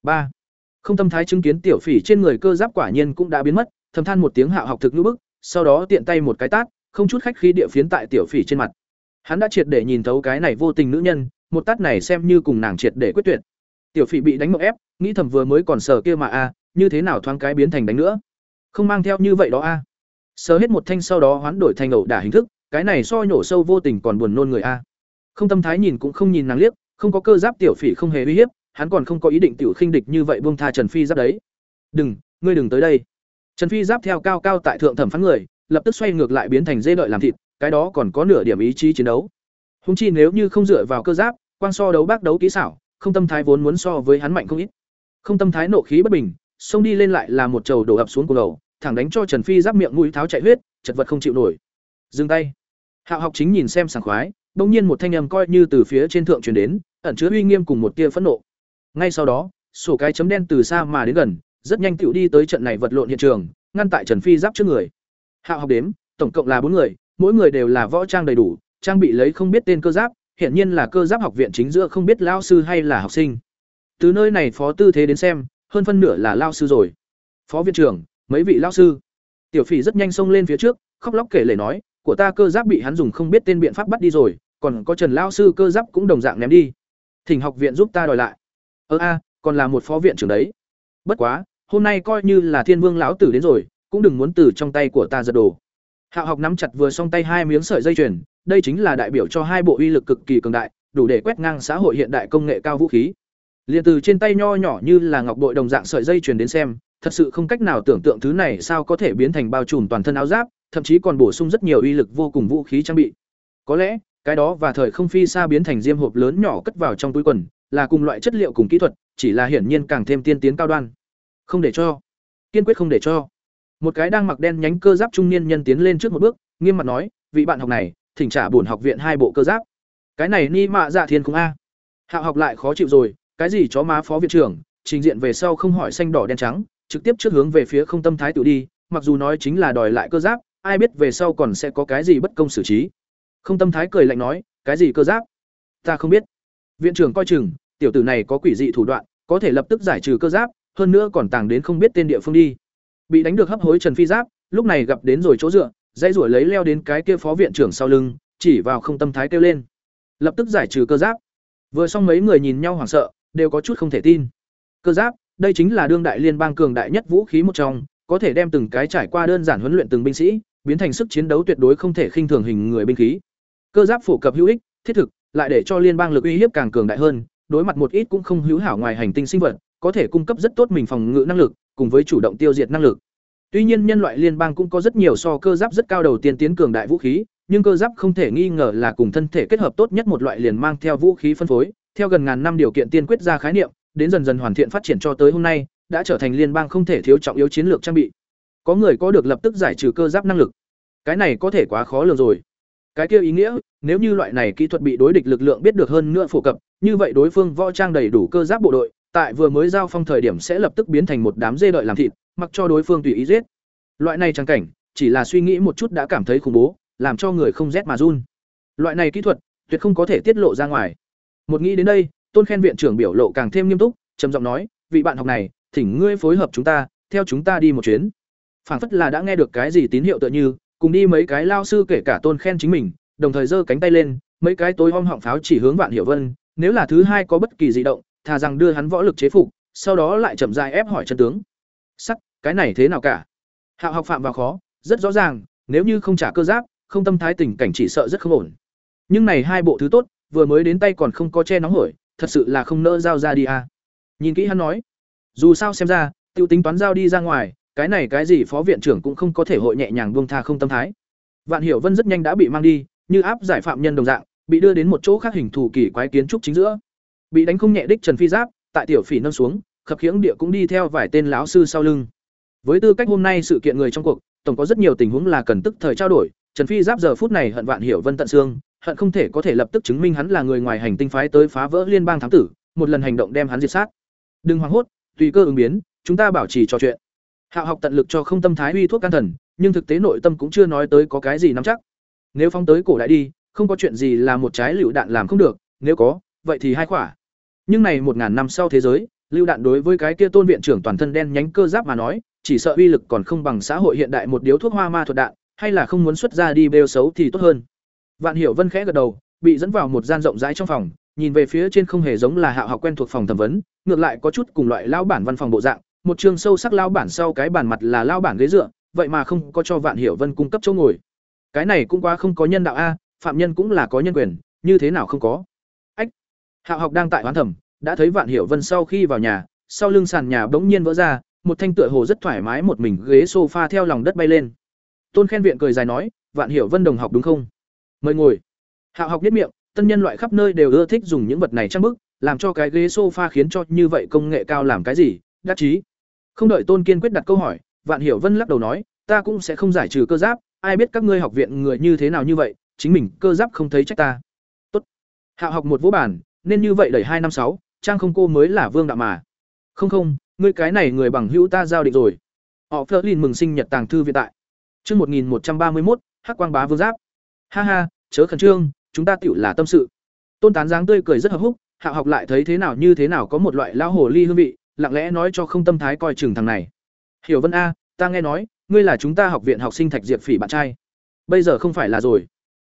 ba Không tâm thái chứng kiến tiểu phỉ trên người cơ giáp quả nhiên cũng đã biến mất, thầm than một tiếng hạo học thực ngữ bức, sau đó tiện tay một cái tát, không chút khách khí địa phiến tại tiểu phỉ trên mặt. Hắn đã triệt để nhìn thấu cái này vô tình nữ nhân, một tát này xem như cùng nàng triệt để quyết tuyệt. Tiểu phỉ bị đánh một ép, nghĩ thầm vừa mới còn sờ kia mà a, như thế nào thoáng cái biến thành đánh nữa. Không mang theo như vậy đó a. Sờ hết một thanh sau đó hoán đổi thành ẩu đả hình thức, cái này so nhổ sâu vô tình còn buồn nôn người a. Không tâm thái nhìn cũng không nhìn nàng liếc, không có cơ giáp tiểu phỉ không hề uy hiếp, hắn còn không có ý định tiểu khinh địch như vậy buông tha Trần Phi giáp đấy. "Đừng, ngươi đừng tới đây." Trần Phi giáp theo cao cao tại thượng thẩm phán người, lập tức xoay ngược lại biến thành dê đợi làm thịt, cái đó còn có nửa điểm ý chí chiến đấu. Hung chi nếu như không dựa vào cơ giáp, quang so đấu bác đấu kỹ xảo, không tâm thái vốn muốn so với hắn mạnh không ít. Không tâm thái nộ khí bất bình, xông đi lên lại là một trầu đổ ập xuống cổ đầu, thẳng đánh cho Trần Phi giáp miệng mũi tháo chạy huyết, chật vật không chịu nổi. Dừng tay. Hạo học chính nhìn xem sảng khoái, bỗng nhiên một thanh âm coi như từ phía trên thượng truyền đến, ẩn chứa uy nghiêm cùng một tia phẫn nộ. Ngay sau đó, sổ cái chấm đen từ xa mà đến gần, rất nhanh tiểu đi tới trận này vật lộn hiện trường, ngăn tại Trần Phi giáp trước người. Hạo học đếm, tổng cộng là bốn người, mỗi người đều là võ trang đầy đủ, trang bị lấy không biết tên cơ giáp, hiển nhiên là cơ giáp học viện chính giữa không biết lao sư hay là học sinh. Từ nơi này phó tư thế đến xem, hơn phân nửa là lao sư rồi. Phó viện trưởng, mấy vị lao sư. Tiểu Phỉ rất nhanh xông lên phía trước, khóc lóc kể lể nói, của ta cơ giáp bị hắn dùng không biết tên biện pháp bắt đi rồi, còn có Trần lao sư cơ giáp cũng đồng dạng ném đi. Thỉnh học viện giúp ta đòi lại. Ơ a, còn là một phó viện trưởng đấy. Bất quá, hôm nay coi như là Thiên Vương lão tử đến rồi, cũng đừng muốn từ trong tay của ta giật đồ. Hạo học nắm chặt vừa song tay hai miếng sợi dây chuyền, đây chính là đại biểu cho hai bộ uy lực cực kỳ cường đại, đủ để quét ngang xã hội hiện đại công nghệ cao vũ khí. Liên từ trên tay nho nhỏ như là ngọc bội đồng dạng sợi dây chuyền đến xem, thật sự không cách nào tưởng tượng thứ này sao có thể biến thành bao trùm toàn thân áo giáp, thậm chí còn bổ sung rất nhiều uy lực vô cùng vũ khí trang bị. Có lẽ, cái đó và thời không phi xa biến thành diêm hộp lớn nhỏ cất vào trong túi quần, là cùng loại chất liệu cùng kỹ thuật, chỉ là hiển nhiên càng thêm tiên tiến cao đoan. Không để cho, kiên quyết không để cho. Một cái đang mặc đen nhánh cơ giáp trung niên nhân tiến lên trước một bước, nghiêm mặt nói, vị bạn học này, thỉnh trả bổn học viện hai bộ cơ giáp. Cái này ni mạ dạ thiên không a. Hạo học lại khó chịu rồi, cái gì chó má phó viện trưởng, trình diện về sau không hỏi xanh đỏ đen trắng, trực tiếp trước hướng về phía không tâm thái tự đi, mặc dù nói chính là đòi lại cơ giáp, ai biết về sau còn sẽ có cái gì bất công xử trí. Không tâm thái cười lạnh nói, cái gì cơ giáp? Ta không biết. Viện trưởng coi chừng, tiểu tử này có quỷ dị thủ đoạn, có thể lập tức giải trừ cơ giáp, hơn nữa còn tàng đến không biết tên địa phương đi. Bị đánh được hấp hối Trần Phi Giáp, lúc này gặp đến rồi chỗ dựa, dãy rủa lấy leo đến cái kia phó viện trưởng sau lưng, chỉ vào không tâm thái kêu lên. Lập tức giải trừ cơ giáp. Vừa xong mấy người nhìn nhau hoảng sợ, đều có chút không thể tin. Cơ giáp, đây chính là đương đại liên bang cường đại nhất vũ khí một trong, có thể đem từng cái trải qua đơn giản huấn luyện từng binh sĩ, biến thành sức chiến đấu tuyệt đối không thể khinh thường hình người binh khí. Cơ giáp phổ cập hữu ích, thiết thực, lại để cho liên bang lực uy hiếp càng cường đại hơn, đối mặt một ít cũng không hữu hảo ngoài hành tinh sinh vật, có thể cung cấp rất tốt mình phòng ngự năng lực, cùng với chủ động tiêu diệt năng lực. Tuy nhiên nhân loại liên bang cũng có rất nhiều so cơ giáp rất cao đầu tiên tiến cường đại vũ khí, nhưng cơ giáp không thể nghi ngờ là cùng thân thể kết hợp tốt nhất một loại liền mang theo vũ khí phân phối, theo gần ngàn năm điều kiện tiên quyết ra khái niệm, đến dần dần hoàn thiện phát triển cho tới hôm nay, đã trở thành liên bang không thể thiếu trọng yếu chiến lược trang bị. Có người có được lập tức giải trừ cơ giáp năng lực. Cái này có thể quá khó lường rồi. Cái kia ý nghĩa, nếu như loại này kỹ thuật bị đối địch lực lượng biết được hơn nữa phổ cập, như vậy đối phương võ trang đầy đủ cơ giáp bộ đội, tại vừa mới giao phong thời điểm sẽ lập tức biến thành một đám dê đợi làm thịt, mặc cho đối phương tùy ý giết. Loại này trang cảnh, chỉ là suy nghĩ một chút đã cảm thấy khủng bố, làm cho người không rét mà run. Loại này kỹ thuật, tuyệt không có thể tiết lộ ra ngoài. Một nghĩ đến đây, Tôn Khen viện trưởng biểu lộ càng thêm nghiêm túc, trầm giọng nói, "Vị bạn học này, thỉnh ngươi phối hợp chúng ta, theo chúng ta đi một chuyến." Phảng phất là đã nghe được cái gì tín hiệu tựa như, cùng đi mấy cái lao sư kể cả Tôn Khen chính mình, đồng thời giơ cánh tay lên, mấy cái tối om họng pháo chỉ hướng Vạn Hiểu Vân, nếu là thứ hai có bất kỳ di động, thà rằng đưa hắn võ lực chế phục, sau đó lại chậm rãi ép hỏi chân tướng. Sắc, cái này thế nào cả? Hạo học phạm vào khó, rất rõ ràng, nếu như không trả cơ giáp, không tâm thái tình cảnh chỉ sợ rất không ổn. Nhưng này hai bộ thứ tốt, vừa mới đến tay còn không có che nóng hổi, thật sự là không nỡ giao ra đi à. Nhìn kỹ hắn nói, dù sao xem ra, tiêu tính toán giao đi ra ngoài, cái này cái gì phó viện trưởng cũng không có thể hội nhẹ nhàng buông tha không tâm thái. Vạn Hiểu Vân rất nhanh đã bị mang đi, như áp giải phạm nhân đồng dạng, bị đưa đến một chỗ khác hình thù kỳ quái kiến trúc chính giữa. Bị đánh không nhẹ đích Trần Phi Giáp, tại tiểu phỉ nâng xuống, khập khiễng địa cũng đi theo vài tên lão sư sau lưng. Với tư cách hôm nay sự kiện người trong cuộc, tổng có rất nhiều tình huống là cần tức thời trao đổi, Trần Phi Giáp giờ phút này hận Vạn Hiểu Vân tận xương, hận không thể có thể lập tức chứng minh hắn là người ngoài hành tinh phái tới phá vỡ liên bang thám tử, một lần hành động đem hắn diệt sát. Đừng hoảng hốt, tùy cơ ứng biến, chúng ta bảo trì trò chuyện. Hạo học tận lực cho không tâm thái uy thuốc can thần, nhưng thực tế nội tâm cũng chưa nói tới có cái gì nắm chắc. Nếu phóng tới cổ đại đi, không có chuyện gì là một trái lựu đạn làm không được, nếu có, vậy thì hai quả. Nhưng này một ngàn năm sau thế giới, lưu đạn đối với cái kia tôn viện trưởng toàn thân đen nhánh cơ giáp mà nói, chỉ sợ uy lực còn không bằng xã hội hiện đại một điếu thuốc hoa ma thuật đạn, hay là không muốn xuất ra đi bêu xấu thì tốt hơn. Vạn Hiểu Vân khẽ gật đầu, bị dẫn vào một gian rộng rãi trong phòng, nhìn về phía trên không hề giống là hạ học quen thuộc phòng thẩm vấn, ngược lại có chút cùng loại lao bản văn phòng bộ dạng, một trường sâu sắc lao bản sau cái bản mặt là lao bản ghế dựa, vậy mà không có cho Vạn Hiểu Vân cung cấp chỗ ngồi. Cái này cũng quá không có nhân đạo a, phạm nhân cũng là có nhân quyền, như thế nào không có. Hạo học đang tại hoán thẩm, đã thấy Vạn Hiểu Vân sau khi vào nhà, sau lưng sàn nhà bỗng nhiên vỡ ra, một thanh tựa hồ rất thoải mái một mình ghế sofa theo lòng đất bay lên. Tôn Khen Viện cười dài nói, "Vạn Hiểu Vân đồng học đúng không? Mời ngồi." Hạo học biết miệng, tân nhân loại khắp nơi đều ưa thích dùng những vật này trang bức, làm cho cái ghế sofa khiến cho như vậy công nghệ cao làm cái gì? Đắc chí. Không đợi Tôn Kiên quyết đặt câu hỏi, Vạn Hiểu Vân lắc đầu nói, "Ta cũng sẽ không giải trừ cơ giáp, ai biết các ngươi học viện người như thế nào như vậy, chính mình cơ giáp không thấy trách ta." Tốt. Hạo học một vũ bản, nên như vậy đẩy hai năm sáu, trang không cô mới là vương đạo mà. Không không, ngươi cái này người bằng hữu ta giao định rồi. Họ Flerlin mừng sinh nhật tàng thư viện tại. Chương một nghìn một trăm ba mươi một, Hắc Quang Bá Vương Giáp. Ha ha, chớ khẩn trương, chúng ta tiểu là tâm sự. Tôn Tán dáng tươi cười rất hợp húc, Hạ học lại thấy thế nào như thế nào có một loại lão hồ ly hương vị, lặng lẽ nói cho không tâm thái coi chừng thằng này. Hiểu Vân a, ta nghe nói, ngươi là chúng ta học viện học sinh Thạch Diệp Phỉ bạn trai. Bây giờ không phải là rồi.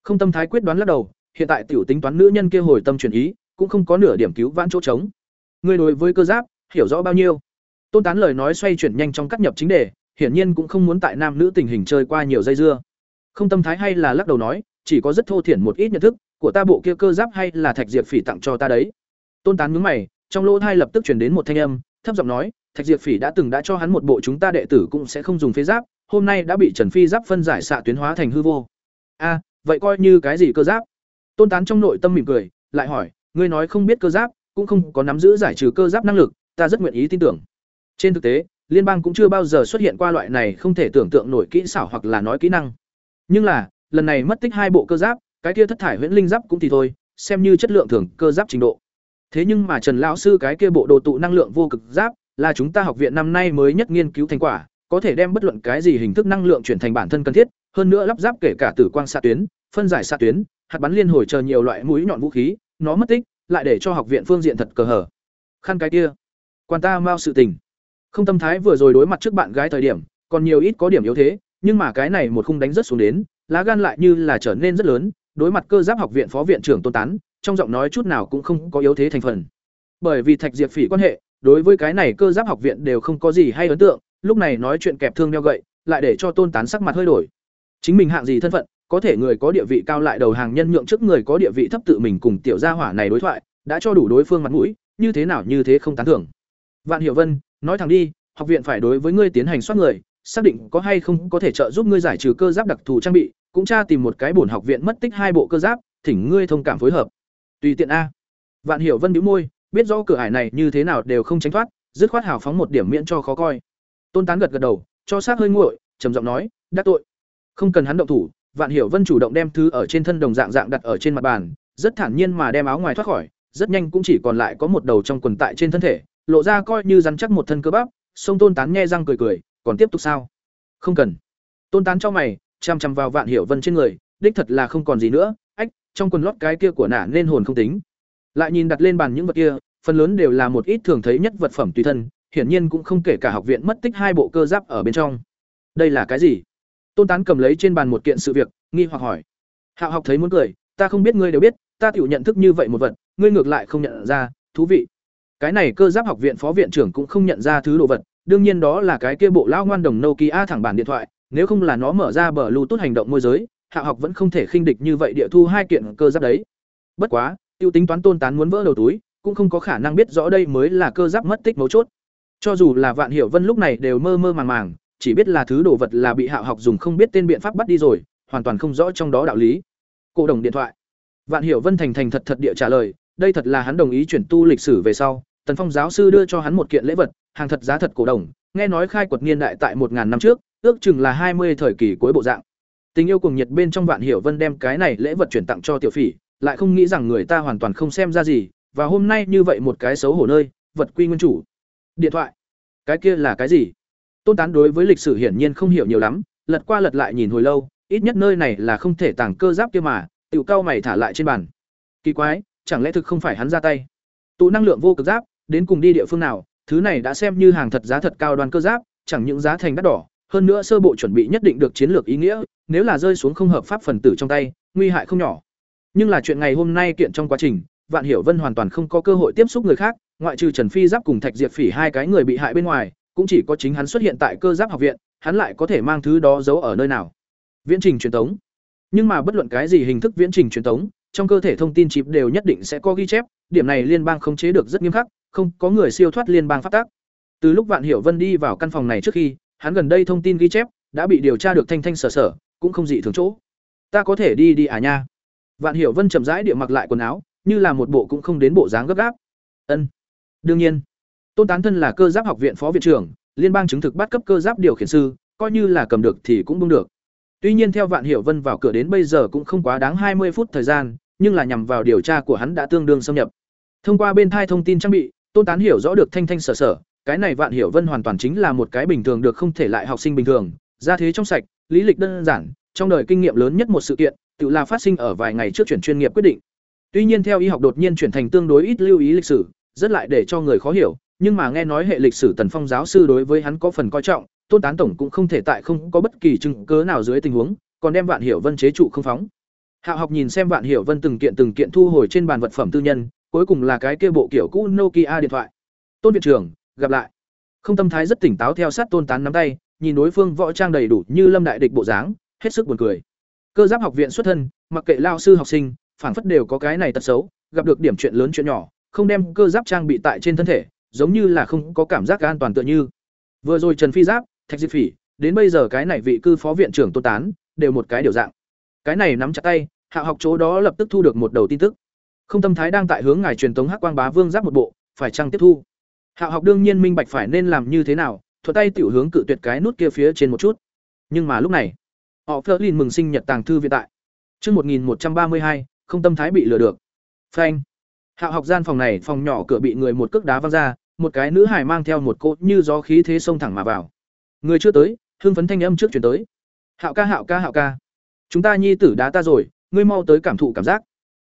Không tâm thái quyết đoán lắc đầu, hiện tại tiểu tính toán nữ nhân kia hồi tâm chuyển ý, cũng không có nửa điểm cứu vãn chỗ trống. Ngươi đối với cơ giáp, hiểu rõ bao nhiêu? Tôn Tán lời nói xoay chuyển nhanh trong cắt nhập chính đề, hiển nhiên cũng không muốn tại nam nữ tình hình chơi qua nhiều dây dưa. Không tâm thái hay là lắc đầu nói, chỉ có rất thô thiển một ít nhận thức, của ta bộ kia cơ giáp hay là thạch diệp phỉ tặng cho ta đấy. Tôn Tán nhướng mày, trong lỗ tai lập tức truyền đến một thanh âm, thấp giọng nói, thạch diệp phỉ đã từng đã cho hắn một bộ chúng ta đệ tử cũng sẽ không dùng phế giáp, hôm nay đã bị Trần Phi giáp phân giải xạ tuyến hóa thành hư vô. A, vậy coi như cái gì cơ giáp? Tôn Tán trong nội tâm mỉm cười, lại hỏi, ngươi nói không biết cơ giáp, cũng không có nắm giữ giải trừ cơ giáp năng lực, ta rất nguyện ý tin tưởng. Trên thực tế, liên bang cũng chưa bao giờ xuất hiện qua loại này không thể tưởng tượng nổi kỹ xảo hoặc là nói kỹ năng. Nhưng là, lần này mất tích hai bộ cơ giáp, cái kia thất thải huyễn linh giáp cũng thì thôi, xem như chất lượng thường cơ giáp trình độ. Thế nhưng mà Trần lão sư cái kia bộ đồ tụ năng lượng vô cực giáp, là chúng ta học viện năm nay mới nhất nghiên cứu thành quả, có thể đem bất luận cái gì hình thức năng lượng chuyển thành bản thân cần thiết, hơn nữa lắp ráp kể cả tử quang xạ tuyến, phân giải xạ tuyến, hạt bắn liên hồi chờ nhiều loại mũi nhọn vũ khí, nó mất tích, lại để cho học viện phương diện thật cờ hở. Khăn cái kia, quan ta mau sự tình. Không tâm thái vừa rồi đối mặt trước bạn gái thời điểm, còn nhiều ít có điểm yếu thế, nhưng mà cái này một khung đánh rất xuống đến, lá gan lại như là trở nên rất lớn, đối mặt cơ giáp học viện phó viện trưởng Tôn Tán, trong giọng nói chút nào cũng không có yếu thế thành phần. Bởi vì Thạch Diệp Phỉ quan hệ, đối với cái này cơ giáp học viện đều không có gì hay ấn tượng, lúc này nói chuyện kẹp thương đeo gậy, lại để cho Tôn Tán sắc mặt hơi đổi. chính mình hạng gì thân phận có thể người có địa vị cao lại đầu hàng nhân nhượng trước người có địa vị thấp tự mình cùng tiểu gia hỏa này đối thoại, đã cho đủ đối phương mặt mũi, như thế nào như thế không tán thưởng. Vạn hiểu vân, nói thẳng đi, học viện phải đối với ngươi tiến hành soát người, xác định có hay không có thể trợ giúp ngươi giải trừ cơ giáp đặc thù trang bị, cũng tra tìm một cái bổn học viện mất tích hai bộ cơ giáp, thỉnh ngươi thông cảm phối hợp. Tùy tiện a. Vạn hiểu vân bĩu môi, biết rõ cửa ải này như thế nào đều không tránh thoát, dứt khoát hào phóng một điểm miễn cho khó coi. Tôn tán gật gật đầu, cho sát hơi nguội, trầm giọng nói đắc tội. Không cần hắn động thủ vạn hiểu vân chủ động đem thứ ở trên thân đồng dạng dạng đặt ở trên mặt bàn, rất thản nhiên mà đem áo ngoài thoát khỏi, rất nhanh cũng chỉ còn lại có một đầu trong quần tại trên thân thể, lộ ra coi như rắn chắc một thân cơ bắp Song tôn tán nghe răng cười cười, còn tiếp tục sao? Không cần. Tôn tán cho mày, chăm chăm vào vạn hiểu vân trên người, đích thật là không còn gì nữa, ách, trong quần lót cái kia của nả nên hồn không tính. Lại nhìn đặt lên bàn những vật kia, phần lớn đều là một ít thường thấy nhất vật phẩm tùy thân, hiển nhiên cũng không kể cả học viện mất tích hai bộ cơ giáp ở bên trong. Đây là cái gì? Tôn tán cầm lấy trên bàn một kiện sự việc, nghi hoặc hỏi. Hạo học thấy muốn cười, ta không biết ngươi đều biết, ta tự nhận thức như vậy một vật, ngươi ngược lại không nhận ra, thú vị. Cái này cơ giáp học viện phó viện trưởng cũng không nhận ra thứ đồ vật, đương nhiên đó là cái kia bộ lao ngoan đồng nokia thẳng bản điện thoại, nếu không là nó mở ra bờ lưu tốt hành động môi giới, hạ học vẫn không thể khinh địch như vậy địa thu hai kiện cơ giáp đấy. Bất quá, tiêu tính toán tôn tán muốn vỡ đầu túi, cũng không có khả năng biết rõ đây mới là cơ giáp mất tích mấu chốt. Cho dù là vạn hiểu vân lúc này đều mơ mơ màng màng chỉ biết là thứ đồ vật là bị hạ học dùng không biết tên biện pháp bắt đi rồi, hoàn toàn không rõ trong đó đạo lý. Cổ đồng điện thoại. Vạn hiểu vân thành thành thật thật địa trả lời, đây thật là hắn đồng ý chuyển tu lịch sử về sau, tần phong giáo sư đưa cho hắn một kiện lễ vật, hàng thật giá thật cổ đồng, nghe nói khai quật niên đại tại một ngàn năm trước, ước chừng là hai mươi thời kỳ cuối bộ dạng. Tình yêu cùng nhiệt bên trong vạn hiểu vân đem cái này lễ vật chuyển tặng cho tiểu phỉ, lại không nghĩ rằng người ta hoàn toàn không xem ra gì, và hôm nay như vậy một cái xấu hổ nơi, vật quy nguyên chủ. Điện thoại. Cái kia là cái gì? Tôn tán đối với lịch sử hiển nhiên không hiểu nhiều lắm, lật qua lật lại nhìn hồi lâu, ít nhất nơi này là không thể tàng cơ giáp kia mà, tiểu cao mày thả lại trên bàn. Kỳ quái, chẳng lẽ thực không phải hắn ra tay? Tụ năng lượng vô cực giáp, đến cùng đi địa phương nào, thứ này đã xem như hàng thật giá thật cao đoàn cơ giáp, chẳng những giá thành đắt đỏ, hơn nữa sơ bộ chuẩn bị nhất định được chiến lược ý nghĩa, nếu là rơi xuống không hợp pháp phần tử trong tay, nguy hại không nhỏ. Nhưng là chuyện ngày hôm nay kiện trong quá trình, vạn hiểu vân hoàn toàn không có cơ hội tiếp xúc người khác, ngoại trừ trần phi giáp cùng thạch diệp phỉ hai cái người bị hại bên ngoài cũng chỉ có chính hắn xuất hiện tại cơ giáp học viện, hắn lại có thể mang thứ đó giấu ở nơi nào. Viễn trình truyền tống. Nhưng mà bất luận cái gì hình thức viễn trình truyền tống, trong cơ thể thông tin chip đều nhất định sẽ có ghi chép, điểm này liên bang khống chế được rất nghiêm khắc, không có người siêu thoát liên bang phát tác từ lúc vạn hiểu vân đi vào căn phòng này trước khi, hắn gần đây thông tin ghi chép đã bị điều tra được thanh thanh sở sở, cũng không dị thường chỗ. Ta có thể đi đi à nha. Vạn hiểu vân chậm rãi địa mặc lại quần áo, như là một bộ cũng không đến bộ dáng gấp gáp. Ân. Đương nhiên tôn tán thân là cơ giáp học viện phó viện trưởng, liên bang chứng thực bắt cấp cơ giáp điều khiển sư, coi như là cầm được thì cũng bung được. Tuy nhiên theo vạn hiểu vân vào cửa đến bây giờ cũng không quá đáng hai mươi phút thời gian, nhưng là nhằm vào điều tra của hắn đã tương đương xâm nhập. Thông qua bên thai thông tin trang bị, tôn tán hiểu rõ được thanh thanh sở sở, cái này vạn hiểu vân hoàn toàn chính là một cái bình thường được không thể lại học sinh bình thường, ra thế trong sạch, lý lịch đơn giản, trong đời kinh nghiệm lớn nhất một sự kiện, tự là phát sinh ở vài ngày trước chuyển chuyên nghiệp quyết định. Tuy nhiên theo y học đột nhiên chuyển thành tương đối ít lưu ý lịch sử, rất lại để cho người khó hiểu nhưng mà nghe nói hệ lịch sử tần phong giáo sư đối với hắn có phần coi trọng, tôn tán tổng cũng không thể tại không có bất kỳ chứng cớ nào dưới tình huống, còn đem vạn hiểu vân chế trụ không phóng. Hạ học nhìn xem vạn hiểu vân từng kiện từng kiện thu hồi trên bàn vật phẩm tư nhân, cuối cùng là cái kia bộ kiểu cũ nokia điện thoại. Tôn viện trưởng, gặp lại. Không tâm thái rất tỉnh táo theo sát tôn tán nắm tay, nhìn đối phương võ trang đầy đủ như lâm đại địch bộ dáng, hết sức buồn cười. Cơ giáp học viện xuất thân, mặc kệ lao sư học sinh phản phất đều có cái này tật xấu, gặp được điểm chuyện lớn chuyện nhỏ, không đem cơ giáp trang bị tại trên thân thể giống như là không có cảm giác an toàn tựa như. Vừa rồi trần phi giáp thạch diệp phỉ đến bây giờ cái này vị cư phó viện trưởng tôn tán đều một cái điều dạng. Cái này nắm chặt tay hạ học chỗ đó lập tức thu được một đầu tin tức. Không tâm thái đang tại hướng ngài truyền tống hắc quang bá vương giáp một bộ phải chăng tiếp thu? Hạ học đương nhiên minh bạch phải nên làm như thế nào thuật tay tiểu hướng cự tuyệt cái nút kia phía trên một chút. Nhưng mà lúc này họ phơ lin mừng sinh nhật tàng thư viện tại. Trước 1132, không tâm thái bị lừa được. Phanh. Hạ học gian phòng này, phòng nhỏ cửa bị người một cước đá văng ra, một cái nữ hài mang theo một cỗ như gió khí thế xông thẳng mà vào. Người chưa tới, hưng phấn thanh âm trước chuyển tới. Hạo ca hạo ca hạo ca, chúng ta nhi tử đá ta rồi, ngươi mau tới cảm thụ cảm giác.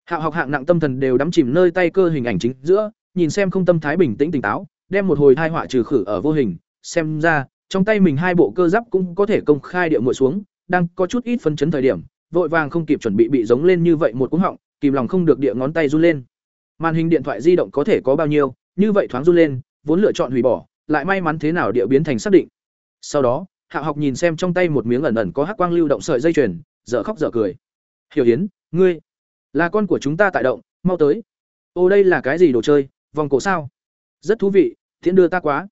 Hạo học hạng nặng tâm thần đều đắm chìm nơi tay cơ hình ảnh chính giữa, nhìn xem không tâm thái bình tĩnh tỉnh táo, đem một hồi thai họa trừ khử ở vô hình, xem ra, trong tay mình hai bộ cơ giáp cũng có thể công khai địa ngồi xuống, đang có chút ít phân chấn thời điểm, vội vàng không kịp chuẩn bị bị giống lên như vậy một cú họng, kìm lòng không được địa ngón tay run lên. Màn hình điện thoại di động có thể có bao nhiêu, như vậy thoáng run lên, vốn lựa chọn hủy bỏ, lại may mắn thế nào địa biến thành xác định. Sau đó, Hạ Học nhìn xem trong tay một miếng ẩn ẩn có hắc quang lưu động sợi dây chuyền, dở khóc dở cười. "Hiểu Hiến, ngươi là con của chúng ta tại động, mau tới." "Ô đây là cái gì đồ chơi, vòng cổ sao?" "Rất thú vị, thiện đưa ta quá."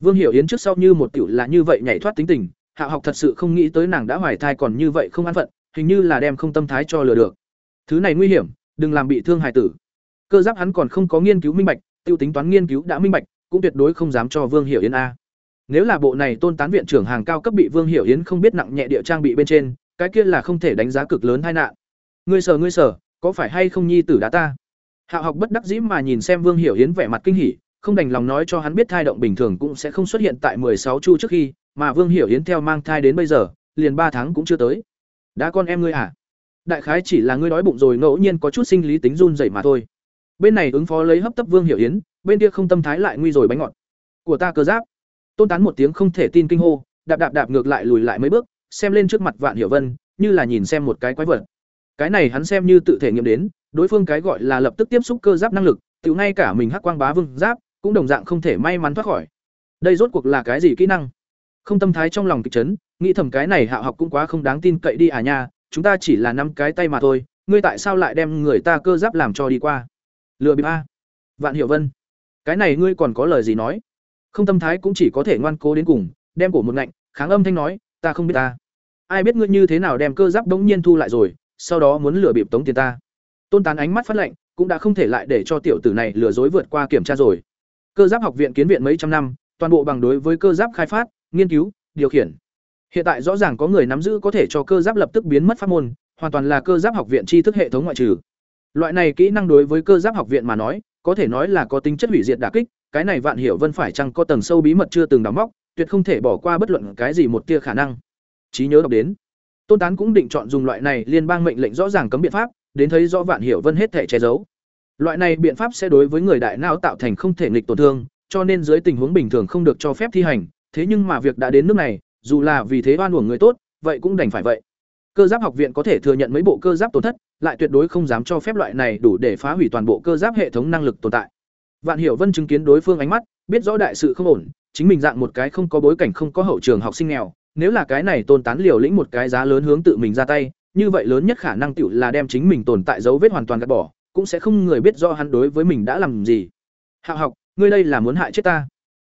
Vương Hiểu Hiến trước sau như một tiểu là như vậy nhảy thoát tính tình, Hạ Học thật sự không nghĩ tới nàng đã hoài thai còn như vậy không an phận, hình như là đem không tâm thái cho lừa được. Thứ này nguy hiểm, đừng làm bị thương hài tử. Cơ giáp hắn còn không có nghiên cứu minh bạch, tiêu tính toán nghiên cứu đã minh bạch, cũng tuyệt đối không dám cho Vương Hiểu Yến a. Nếu là bộ này tôn tán viện trưởng hàng cao cấp bị Vương Hiểu Yến không biết nặng nhẹ địa trang bị bên trên, cái kia là không thể đánh giá cực lớn tai nạn. Ngươi sở ngươi sở, có phải hay không nhi tử đã ta? Hạo học bất đắc dĩ mà nhìn xem Vương Hiểu Yến vẻ mặt kinh hỉ, không đành lòng nói cho hắn biết thai động bình thường cũng sẽ không xuất hiện tại sáu chu trước khi, mà Vương Hiểu Yến theo mang thai đến bây giờ, liền ba tháng cũng chưa tới. Đã con em ngươi à? Đại khái chỉ là ngươi đói bụng rồi ngẫu nhiên có chút sinh lý tính run rẩy mà thôi. Bên này ứng phó lấy hấp tấp Vương Hiểu Yến, bên kia không tâm thái lại nguy rồi bánh ngọt. Của ta cơ giáp. Tôn Tán một tiếng không thể tin kinh hô, đạp đạp đạp ngược lại lùi lại mấy bước, xem lên trước mặt Vạn Hiểu Vân, như là nhìn xem một cái quái vật. Cái này hắn xem như tự thể nghiệm đến, đối phương cái gọi là lập tức tiếp xúc cơ giáp năng lực, tự ngay cả mình hắc quang bá vương giáp, cũng đồng dạng không thể may mắn thoát khỏi. Đây rốt cuộc là cái gì kỹ năng? Không tâm thái trong lòng kịch chấn, nghĩ thầm cái này hạ học cũng quá không đáng tin cậy đi à nha, chúng ta chỉ là năm cái tay mà thôi, ngươi tại sao lại đem người ta cơ giáp làm cho đi qua? Lừa bịp a. Vạn Hiệu Vân, cái này ngươi còn có lời gì nói? Không tâm thái cũng chỉ có thể ngoan cố đến cùng, đem cổ một ngạnh, kháng âm thanh nói, ta không biết ta. Ai biết ngươi như thế nào đem cơ giáp đống nhiên thu lại rồi, sau đó muốn lừa bịp tống tiền ta. Tôn Tán ánh mắt phát lệnh, cũng đã không thể lại để cho tiểu tử này lừa dối vượt qua kiểm tra rồi. Cơ giáp học viện kiến viện mấy trăm năm, toàn bộ bằng đối với cơ giáp khai phát, nghiên cứu, điều khiển. Hiện tại rõ ràng có người nắm giữ có thể cho cơ giáp lập tức biến mất pháp môn, hoàn toàn là cơ giáp học viện tri thức hệ thống ngoại trừ. Loại này kỹ năng đối với cơ giáp học viện mà nói, có thể nói là có tính chất hủy diệt đả kích, cái này Vạn Hiểu Vân phải chăng có tầng sâu bí mật chưa từng đào móc, tuyệt không thể bỏ qua bất luận cái gì một tia khả năng. Chí nhớ đọc đến. Tôn Tán cũng định chọn dùng loại này liên bang mệnh lệnh rõ ràng cấm biện pháp, đến thấy rõ Vạn Hiểu Vân hết thể che giấu. Loại này biện pháp sẽ đối với người đại não tạo thành không thể nghịch tổn thương, cho nên dưới tình huống bình thường không được cho phép thi hành, thế nhưng mà việc đã đến nước này, dù là vì thế oan uổng người tốt, vậy cũng đành phải vậy. Cơ giáp học viện có thể thừa nhận mấy bộ cơ giáp tổn thất, lại tuyệt đối không dám cho phép loại này đủ để phá hủy toàn bộ cơ giáp hệ thống năng lực tồn tại. Vạn Hiểu Vân chứng kiến đối phương ánh mắt, biết rõ đại sự không ổn, chính mình dạng một cái không có bối cảnh không có hậu trường học sinh nghèo, nếu là cái này tôn tán liều lĩnh một cái giá lớn hướng tự mình ra tay, như vậy lớn nhất khả năng tiểu là đem chính mình tồn tại dấu vết hoàn toàn gạt bỏ, cũng sẽ không người biết rõ hắn đối với mình đã làm gì. Hạo học, ngươi đây là muốn hại chết ta.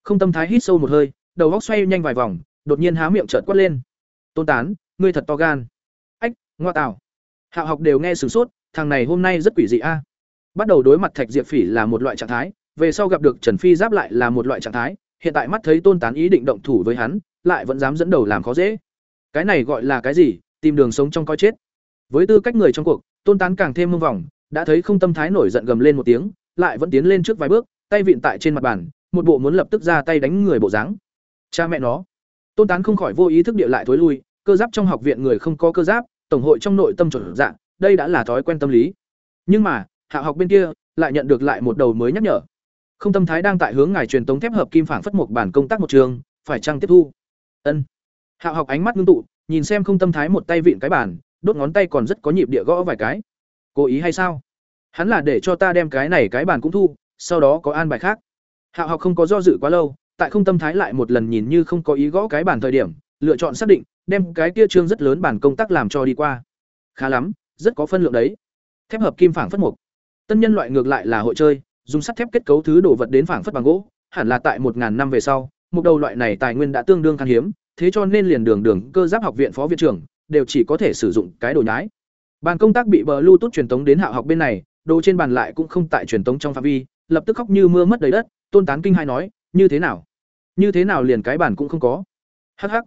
Không tâm thái hít sâu một hơi, đầu óc xoay nhanh vài vòng, đột nhiên há miệng trợt quát lên. Tôn tán, ngươi thật to gan. Ngoa tạo Hạo học đều nghe sửng sốt, thằng này hôm nay rất quỷ dị a. Bắt đầu đối mặt Thạch Diệp Phỉ là một loại trạng thái, về sau gặp được Trần Phi Giáp lại là một loại trạng thái, hiện tại mắt thấy Tôn Tán ý định động thủ với hắn, lại vẫn dám dẫn đầu làm khó dễ. Cái này gọi là cái gì? Tìm đường sống trong coi chết. Với tư cách người trong cuộc, Tôn Tán càng thêm mông vòng, đã thấy không tâm thái nổi giận gầm lên một tiếng, lại vẫn tiến lên trước vài bước, tay vịn tại trên mặt bàn, một bộ muốn lập tức ra tay đánh người bộ dáng. Cha mẹ nó. Tôn Tán không khỏi vô ý thức địa lại thối lui, cơ giáp trong học viện người không có cơ giáp, tổng hội trong nội tâm chuẩn dạng, đây đã là thói quen tâm lý. Nhưng mà, hạ học bên kia lại nhận được lại một đầu mới nhắc nhở. Không tâm thái đang tại hướng ngài truyền tống thép hợp kim phảng phất một bản công tác một trường, phải chăng tiếp thu? Ân. Hạ học ánh mắt ngưng tụ, nhìn xem không tâm thái một tay vịn cái bản, đốt ngón tay còn rất có nhịp địa gõ vài cái. Cố ý hay sao? Hắn là để cho ta đem cái này cái bản cũng thu, sau đó có an bài khác. Hạ học không có do dự quá lâu, tại không tâm thái lại một lần nhìn như không có ý gõ cái bản thời điểm, lựa chọn xác định, đem cái kia trương rất lớn bản công tác làm cho đi qua. Khá lắm, rất có phân lượng đấy. Thép hợp kim phảng phất mục. Tân nhân loại ngược lại là hội chơi, dùng sắt thép kết cấu thứ đồ vật đến phảng phất bằng gỗ, hẳn là tại một ngàn năm về sau, một đầu loại này tài nguyên đã tương đương khan hiếm, thế cho nên liền đường đường cơ giáp học viện phó viện trưởng đều chỉ có thể sử dụng cái đồ nhái. Bàn công tác bị bờ Bluetooth truyền tống đến hạ học bên này, đồ trên bàn lại cũng không tại truyền tống trong phạm vi, lập tức khóc như mưa mất đầy đất, Tôn Tán kinh hai nói, như thế nào? Như thế nào liền cái bàn cũng không có? Hắc hắc.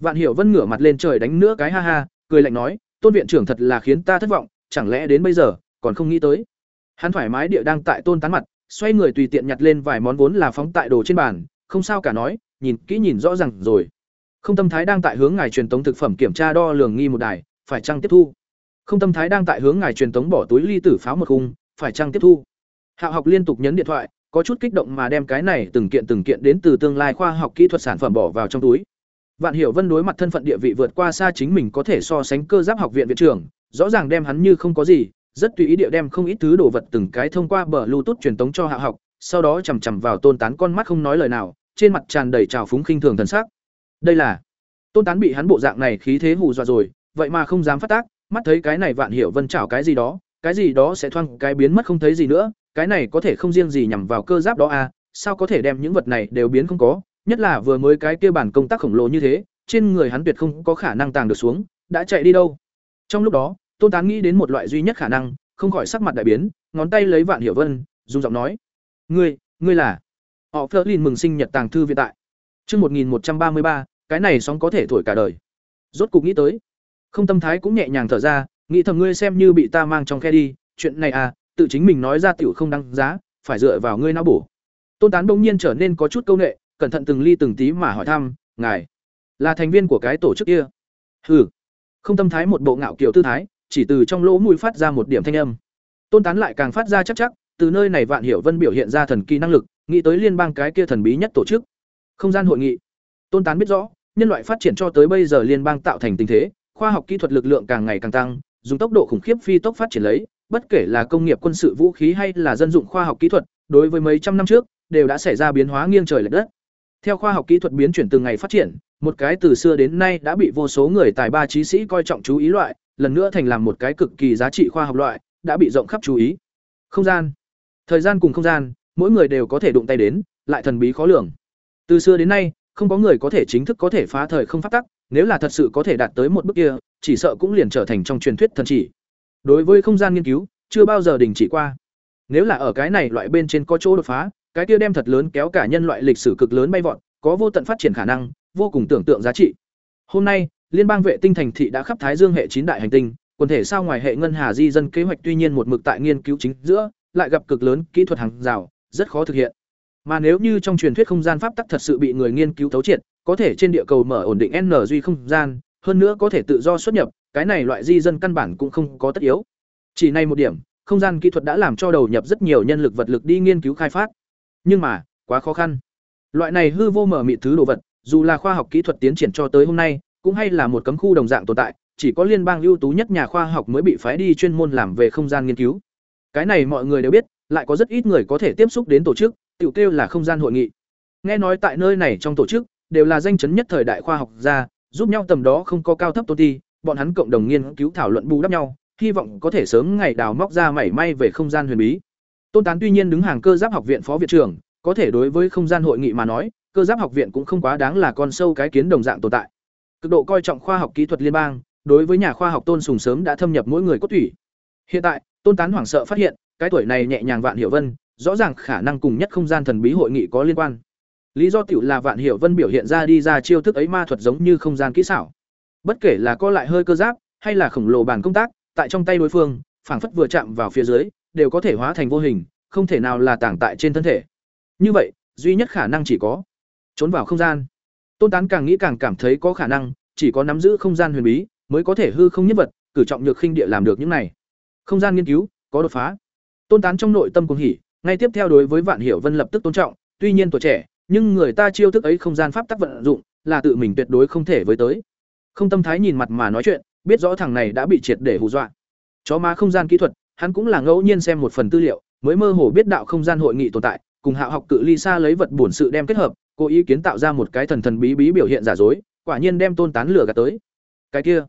Vạn Hiểu Vân ngửa mặt lên trời đánh nữa cái ha ha, cười lạnh nói, Tôn viện trưởng thật là khiến ta thất vọng, chẳng lẽ đến bây giờ còn không nghĩ tới. Hắn thoải mái địa đang tại Tôn Tán mặt, xoay người tùy tiện nhặt lên vài món vốn là phóng tại đồ trên bàn, không sao cả nói, nhìn kỹ nhìn rõ ràng rồi. Không tâm thái đang tại hướng ngài truyền tống thực phẩm kiểm tra đo lường nghi một đài, phải chăng tiếp thu? Không tâm thái đang tại hướng ngài truyền tống bỏ túi ly tử pháo một khung, phải chăng tiếp thu? Hạo học liên tục nhấn điện thoại, có chút kích động mà đem cái này từng kiện từng kiện đến từ tương lai khoa học kỹ thuật sản phẩm bỏ vào trong túi. Vạn Hiểu Vân đối mặt thân phận địa vị vượt qua xa chính mình có thể so sánh cơ giáp học viện viện trưởng, rõ ràng đem hắn như không có gì, rất tùy ý địa đem không ít thứ đồ vật từng cái thông qua bờ Bluetooth truyền tống cho Hạ học, sau đó chằm chằm vào Tôn Tán con mắt không nói lời nào, trên mặt tràn đầy trào phúng khinh thường thần sắc. Đây là tôn tán bị hắn bộ dạng này khí thế hù dọa rồi vậy mà không dám phát tác mắt thấy cái này vạn hiểu vân chảo cái gì đó cái gì đó sẽ thoang cái biến mất không thấy gì nữa cái này có thể không riêng gì nhằm vào cơ giáp đó à sao có thể đem những vật này đều biến không có nhất là vừa mới cái kia bản công tác khổng lồ như thế, trên người hắn tuyệt không có khả năng tàng được xuống, đã chạy đi đâu? Trong lúc đó, tôn tán nghĩ đến một loại duy nhất khả năng, không khỏi sắc mặt đại biến, ngón tay lấy vạn hiểu vân, dùng giọng nói, ngươi ngươi là? Họ phớt lên mừng sinh nhật tàng thư viện tại. Chương một nghìn một trăm ba mươi ba, cái này sóng có thể thổi cả đời. Rốt cục nghĩ tới, không tâm thái cũng nhẹ nhàng thở ra, nghĩ thầm ngươi xem như bị ta mang trong khe đi, chuyện này à tự chính mình nói ra tiểu không đăng giá, phải dựa vào ngươi não bổ. Tôn tán bỗng nhiên trở nên có chút câu nệ cẩn thận từng ly từng tí mà hỏi thăm, ngài là thành viên của cái tổ chức kia? Hừ. Không tâm thái một bộ ngạo kiểu tư thái, chỉ từ trong lỗ mũi phát ra một điểm thanh âm. Tôn tán lại càng phát ra chắc chắc, từ nơi này vạn hiểu vân biểu hiện ra thần kỳ năng lực, nghĩ tới liên bang cái kia thần bí nhất tổ chức. Không gian hội nghị. Tôn tán biết rõ, nhân loại phát triển cho tới bây giờ liên bang tạo thành tình thế, khoa học kỹ thuật lực lượng càng ngày càng tăng, dùng tốc độ khủng khiếp phi tốc phát triển lấy, bất kể là công nghiệp quân sự vũ khí hay là dân dụng khoa học kỹ thuật, đối với mấy trăm năm trước, đều đã xảy ra biến hóa nghiêng trời lệch đất theo khoa học kỹ thuật biến chuyển từng ngày phát triển, một cái từ xưa đến nay đã bị vô số người tài ba trí sĩ coi trọng chú ý loại, lần nữa thành làm một cái cực kỳ giá trị khoa học loại, đã bị rộng khắp chú ý. Không gian. Thời gian cùng không gian, mỗi người đều có thể đụng tay đến, lại thần bí khó lường. Từ xưa đến nay, không có người có thể chính thức có thể phá thời không phát tắc, nếu là thật sự có thể đạt tới một bước kia, chỉ sợ cũng liền trở thành trong truyền thuyết thần chỉ. Đối với không gian nghiên cứu, chưa bao giờ đình chỉ qua. Nếu là ở cái này loại bên trên có chỗ đột phá cái kia đem thật lớn kéo cả nhân loại lịch sử cực lớn bay vọt, có vô tận phát triển khả năng, vô cùng tưởng tượng giá trị. Hôm nay, liên bang vệ tinh thành thị đã khắp thái dương hệ chín đại hành tinh, quần thể sao ngoài hệ ngân hà di dân kế hoạch tuy nhiên một mực tại nghiên cứu chính giữa, lại gặp cực lớn kỹ thuật hàng rào, rất khó thực hiện. Mà nếu như trong truyền thuyết không gian pháp tắc thật sự bị người nghiên cứu thấu triệt, có thể trên địa cầu mở ổn định n duy không gian, hơn nữa có thể tự do xuất nhập, cái này loại di dân căn bản cũng không có tất yếu. Chỉ này một điểm, không gian kỹ thuật đã làm cho đầu nhập rất nhiều nhân lực vật lực đi nghiên cứu khai phát nhưng mà, quá khó khăn. Loại này hư vô mở mị thứ đồ vật, dù là khoa học kỹ thuật tiến triển cho tới hôm nay, cũng hay là một cấm khu đồng dạng tồn tại, chỉ có liên bang ưu tú nhất nhà khoa học mới bị phái đi chuyên môn làm về không gian nghiên cứu. Cái này mọi người đều biết, lại có rất ít người có thể tiếp xúc đến tổ chức tự kêu là không gian hội nghị. Nghe nói tại nơi này trong tổ chức, đều là danh chấn nhất thời đại khoa học gia, giúp nhau tầm đó không có cao thấp tôn ti, bọn hắn cộng đồng nghiên cứu thảo luận bù đắp nhau, hy vọng có thể sớm ngày đào móc ra mảy may về không gian huyền bí tôn tán tuy nhiên đứng hàng cơ giáp học viện phó viện trưởng, có thể đối với không gian hội nghị mà nói, cơ giáp học viện cũng không quá đáng là con sâu cái kiến đồng dạng tồn tại. Cực độ coi trọng khoa học kỹ thuật liên bang, đối với nhà khoa học tôn sùng sớm đã thâm nhập mỗi người cốt thủy hiện tại, tôn tán hoảng sợ phát hiện, cái tuổi này nhẹ nhàng vạn hiểu vân, rõ ràng khả năng cùng nhất không gian thần bí hội nghị có liên quan. Lý do tiểu là vạn hiểu vân biểu hiện ra đi ra chiêu thức ấy ma thuật giống như không gian kỹ xảo. Bất kể là co lại hơi cơ giáp, hay là khổng lồ bàn công tác, tại trong tay đối phương, phảng phất vừa chạm vào phía dưới đều có thể hóa thành vô hình, không thể nào là tàng tại trên thân thể. Như vậy, duy nhất khả năng chỉ có trốn vào không gian. Tôn tán càng nghĩ càng cảm thấy có khả năng, chỉ có nắm giữ không gian huyền bí mới có thể hư không nhất vật, cử trọng nhược khinh địa làm được những này. Không gian nghiên cứu, có đột phá. Tôn tán trong nội tâm cuồng hỉ, ngay tiếp theo đối với vạn hiểu vân lập tức tôn trọng, tuy nhiên tuổi trẻ, nhưng người ta chiêu thức ấy không gian pháp tắc vận dụng, là tự mình tuyệt đối không thể với tới. Không tâm thái nhìn mặt mà nói chuyện, biết rõ thằng này đã bị triệt để hù dọa. Chó má không gian kỹ thuật hắn cũng là ngẫu nhiên xem một phần tư liệu, mới mơ hồ biết đạo không gian hội nghị tồn tại, cùng hạ học cự ly xa lấy vật bổn sự đem kết hợp, cố ý kiến tạo ra một cái thần thần bí bí biểu hiện giả dối, quả nhiên đem tôn tán lửa gạt tới. Cái kia,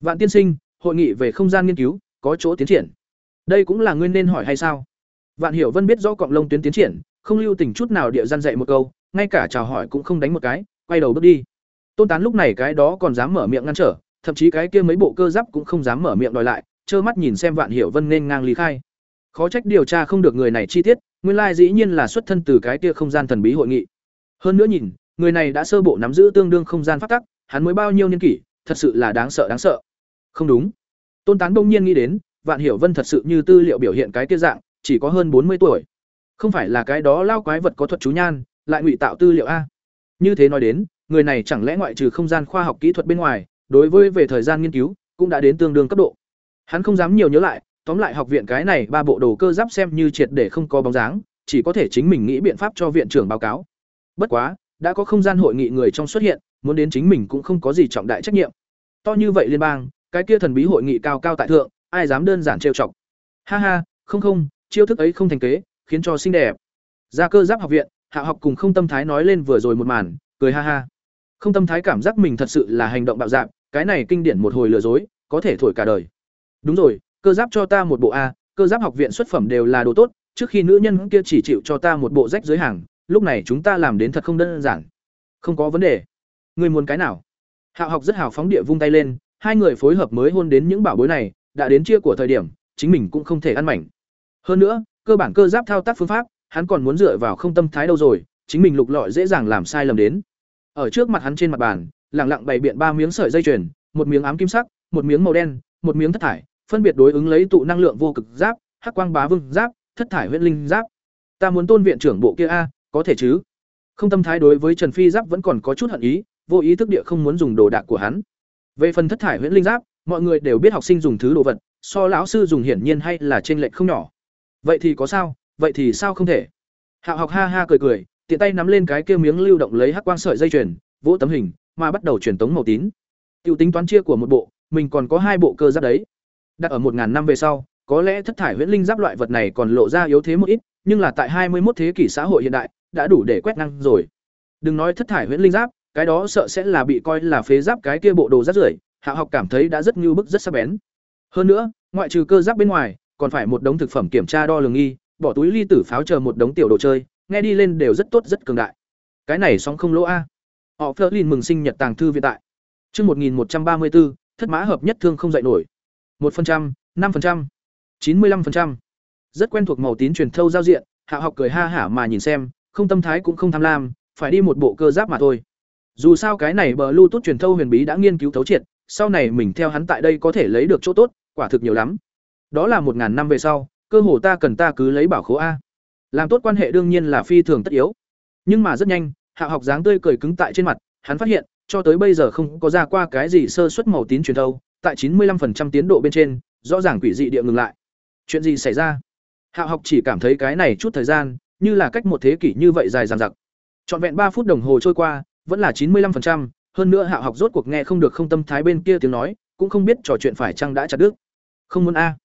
vạn tiên sinh, hội nghị về không gian nghiên cứu, có chỗ tiến triển. Đây cũng là nguyên nên hỏi hay sao? Vạn hiểu vân biết rõ cọng lông tuyến tiến triển, không lưu tình chút nào địa gian dạy một câu, ngay cả chào hỏi cũng không đánh một cái, quay đầu bước đi. Tôn tán lúc này cái đó còn dám mở miệng ngăn trở, thậm chí cái kia mấy bộ cơ giáp cũng không dám mở miệng đòi lại trơ mắt nhìn xem vạn hiểu vân nên ngang lý khai. Khó trách điều tra không được người này chi tiết, nguyên lai dĩ nhiên là xuất thân từ cái kia không gian thần bí hội nghị. Hơn nữa nhìn, người này đã sơ bộ nắm giữ tương đương không gian phát tắc, hắn mới bao nhiêu niên kỷ, thật sự là đáng sợ đáng sợ. Không đúng. Tôn tán đông nhiên nghĩ đến, vạn hiểu vân thật sự như tư liệu biểu hiện cái kia dạng, chỉ có hơn bốn mươi tuổi. Không phải là cái đó lao quái vật có thuật chú nhan, lại ngụy tạo tư liệu a. Như thế nói đến, người này chẳng lẽ ngoại trừ không gian khoa học kỹ thuật bên ngoài, đối với về thời gian nghiên cứu, cũng đã đến tương đương cấp độ hắn không dám nhiều nhớ lại tóm lại học viện cái này ba bộ đồ cơ giáp xem như triệt để không có bóng dáng chỉ có thể chính mình nghĩ biện pháp cho viện trưởng báo cáo. Bất quá đã có không gian hội nghị người trong xuất hiện muốn đến chính mình cũng không có gì trọng đại trách nhiệm. To như vậy liên bang cái kia thần bí hội nghị cao cao tại thượng ai dám đơn giản trêu chọc. Ha ha không không chiêu thức ấy không thành kế khiến cho xinh đẹp. Ra cơ giáp học viện hạ học cùng không tâm thái nói lên vừa rồi một màn cười ha ha. Không tâm thái cảm giác mình thật sự là hành động bạo dạn, cái này kinh điển một hồi lừa dối, có thể thổi cả đời. Đúng rồi, cơ giáp cho ta một bộ a, cơ giáp học viện xuất phẩm đều là đồ tốt, trước khi nữ nhân kia chỉ chịu cho ta một bộ rách dưới hàng, lúc này chúng ta làm đến thật không đơn giản. Không có vấn đề. Ngươi muốn cái nào? Hạo học rất hào phóng địa vung tay lên, hai người phối hợp mới hôn đến những bảo bối này, đã đến chia của thời điểm, chính mình cũng không thể ăn mảnh. Hơn nữa, cơ bản cơ giáp thao tác phương pháp, hắn còn muốn dựa vào không tâm thái đâu rồi, chính mình lục lọi dễ dàng làm sai lầm đến. Ở trước mặt hắn trên mặt bàn, lẳng lặng bày biện ba miếng sợi dây chuyền, một miếng ám kim sắc, một miếng màu đen, một miếng thất thải, phân biệt đối ứng lấy tụ năng lượng vô cực giáp, hắc quang bá vương giáp, thất thải huyễn linh giáp. Ta muốn tôn viện trưởng bộ kia a, có thể chứ? Không tâm thái đối với Trần Phi giáp vẫn còn có chút hận ý, vô ý thức địa không muốn dùng đồ đạc của hắn. Về phần thất thải huyễn linh giáp, mọi người đều biết học sinh dùng thứ đồ vật, so lão sư dùng hiển nhiên hay là trên lệch không nhỏ. Vậy thì có sao, vậy thì sao không thể? Hạo học ha ha cười cười, tiện tay nắm lên cái kia miếng lưu động lấy hắc quang sợi dây chuyền, vỗ tấm hình, mà bắt đầu truyền tống màu tín. Tiêu tính toán chia của một bộ, mình còn có hai bộ cơ giáp đấy. Đặt ở một ngàn năm về sau, có lẽ thất thải huyễn linh giáp loại vật này còn lộ ra yếu thế một ít, nhưng là tại hai mươi 21 thế kỷ xã hội hiện đại, đã đủ để quét ngang rồi. Đừng nói thất thải huyễn linh giáp, cái đó sợ sẽ là bị coi là phế giáp cái kia bộ đồ rất rưởi, Hạ học cảm thấy đã rất như bức rất sắc bén. Hơn nữa, ngoại trừ cơ giáp bên ngoài, còn phải một đống thực phẩm kiểm tra đo lường nghi, bỏ túi ly tử pháo chờ một đống tiểu đồ chơi, nghe đi lên đều rất tốt rất cường đại. Cái này sóng không lỗ a. Họ Flerlin mừng sinh nhật tàng thư viện tại. Chương 1134, thất mã hợp nhất thương không dậy nổi. 1%, 5%, 95%. Rất quen thuộc màu tín truyền thâu giao diện, Hạ học cười ha hả mà nhìn xem, không tâm thái cũng không tham lam, phải đi một bộ cơ giáp mà thôi. Dù sao cái này bờ Bluetooth truyền thâu huyền bí đã nghiên cứu thấu triệt, sau này mình theo hắn tại đây có thể lấy được chỗ tốt, quả thực nhiều lắm. Đó là một ngàn năm về sau, cơ hồ ta cần ta cứ lấy bảo khố a. Làm tốt quan hệ đương nhiên là phi thường tất yếu. Nhưng mà rất nhanh, Hạ học dáng tươi cười cứng tại trên mặt, hắn phát hiện, cho tới bây giờ không có ra qua cái gì sơ suất màu tín truyền thâu, tại chín mươi 95% tiến độ bên trên, rõ ràng quỷ dị địa ngừng lại. Chuyện gì xảy ra? Hạo học chỉ cảm thấy cái này chút thời gian, như là cách một thế kỷ như vậy dài dằng dặc. Trọn vẹn ba phút đồng hồ trôi qua, vẫn là chín mươi 95%, hơn nữa Hạo học rốt cuộc nghe không được không tâm thái bên kia tiếng nói, cũng không biết trò chuyện phải chăng đã chặt đứt. Không muốn a.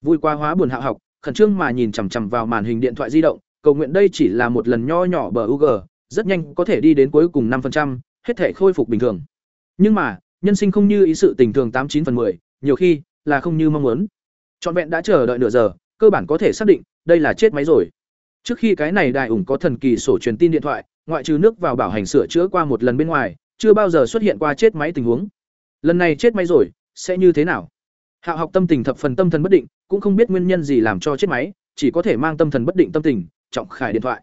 Vui qua hóa buồn Hạo học, khẩn trương mà nhìn chằm chằm vào màn hình điện thoại di động, cầu nguyện đây chỉ là một lần nho nhỏ bờ UG, rất nhanh có thể đi đến cuối cùng 5%, hết thể khôi phục bình thường. Nhưng mà, nhân sinh không như ý sự tình thường tám chín phần 10, nhiều khi là không như mong muốn. Trọn vẹn đã chờ đợi nửa giờ, cơ bản có thể xác định, đây là chết máy rồi. Trước khi cái này đại ủng có thần kỳ sổ truyền tin điện thoại, ngoại trừ nước vào bảo hành sửa chữa qua một lần bên ngoài, chưa bao giờ xuất hiện qua chết máy tình huống. Lần này chết máy rồi, sẽ như thế nào? Hạo học tâm tình thập phần tâm thần bất định, cũng không biết nguyên nhân gì làm cho chết máy, chỉ có thể mang tâm thần bất định tâm tình, trọng khải điện thoại.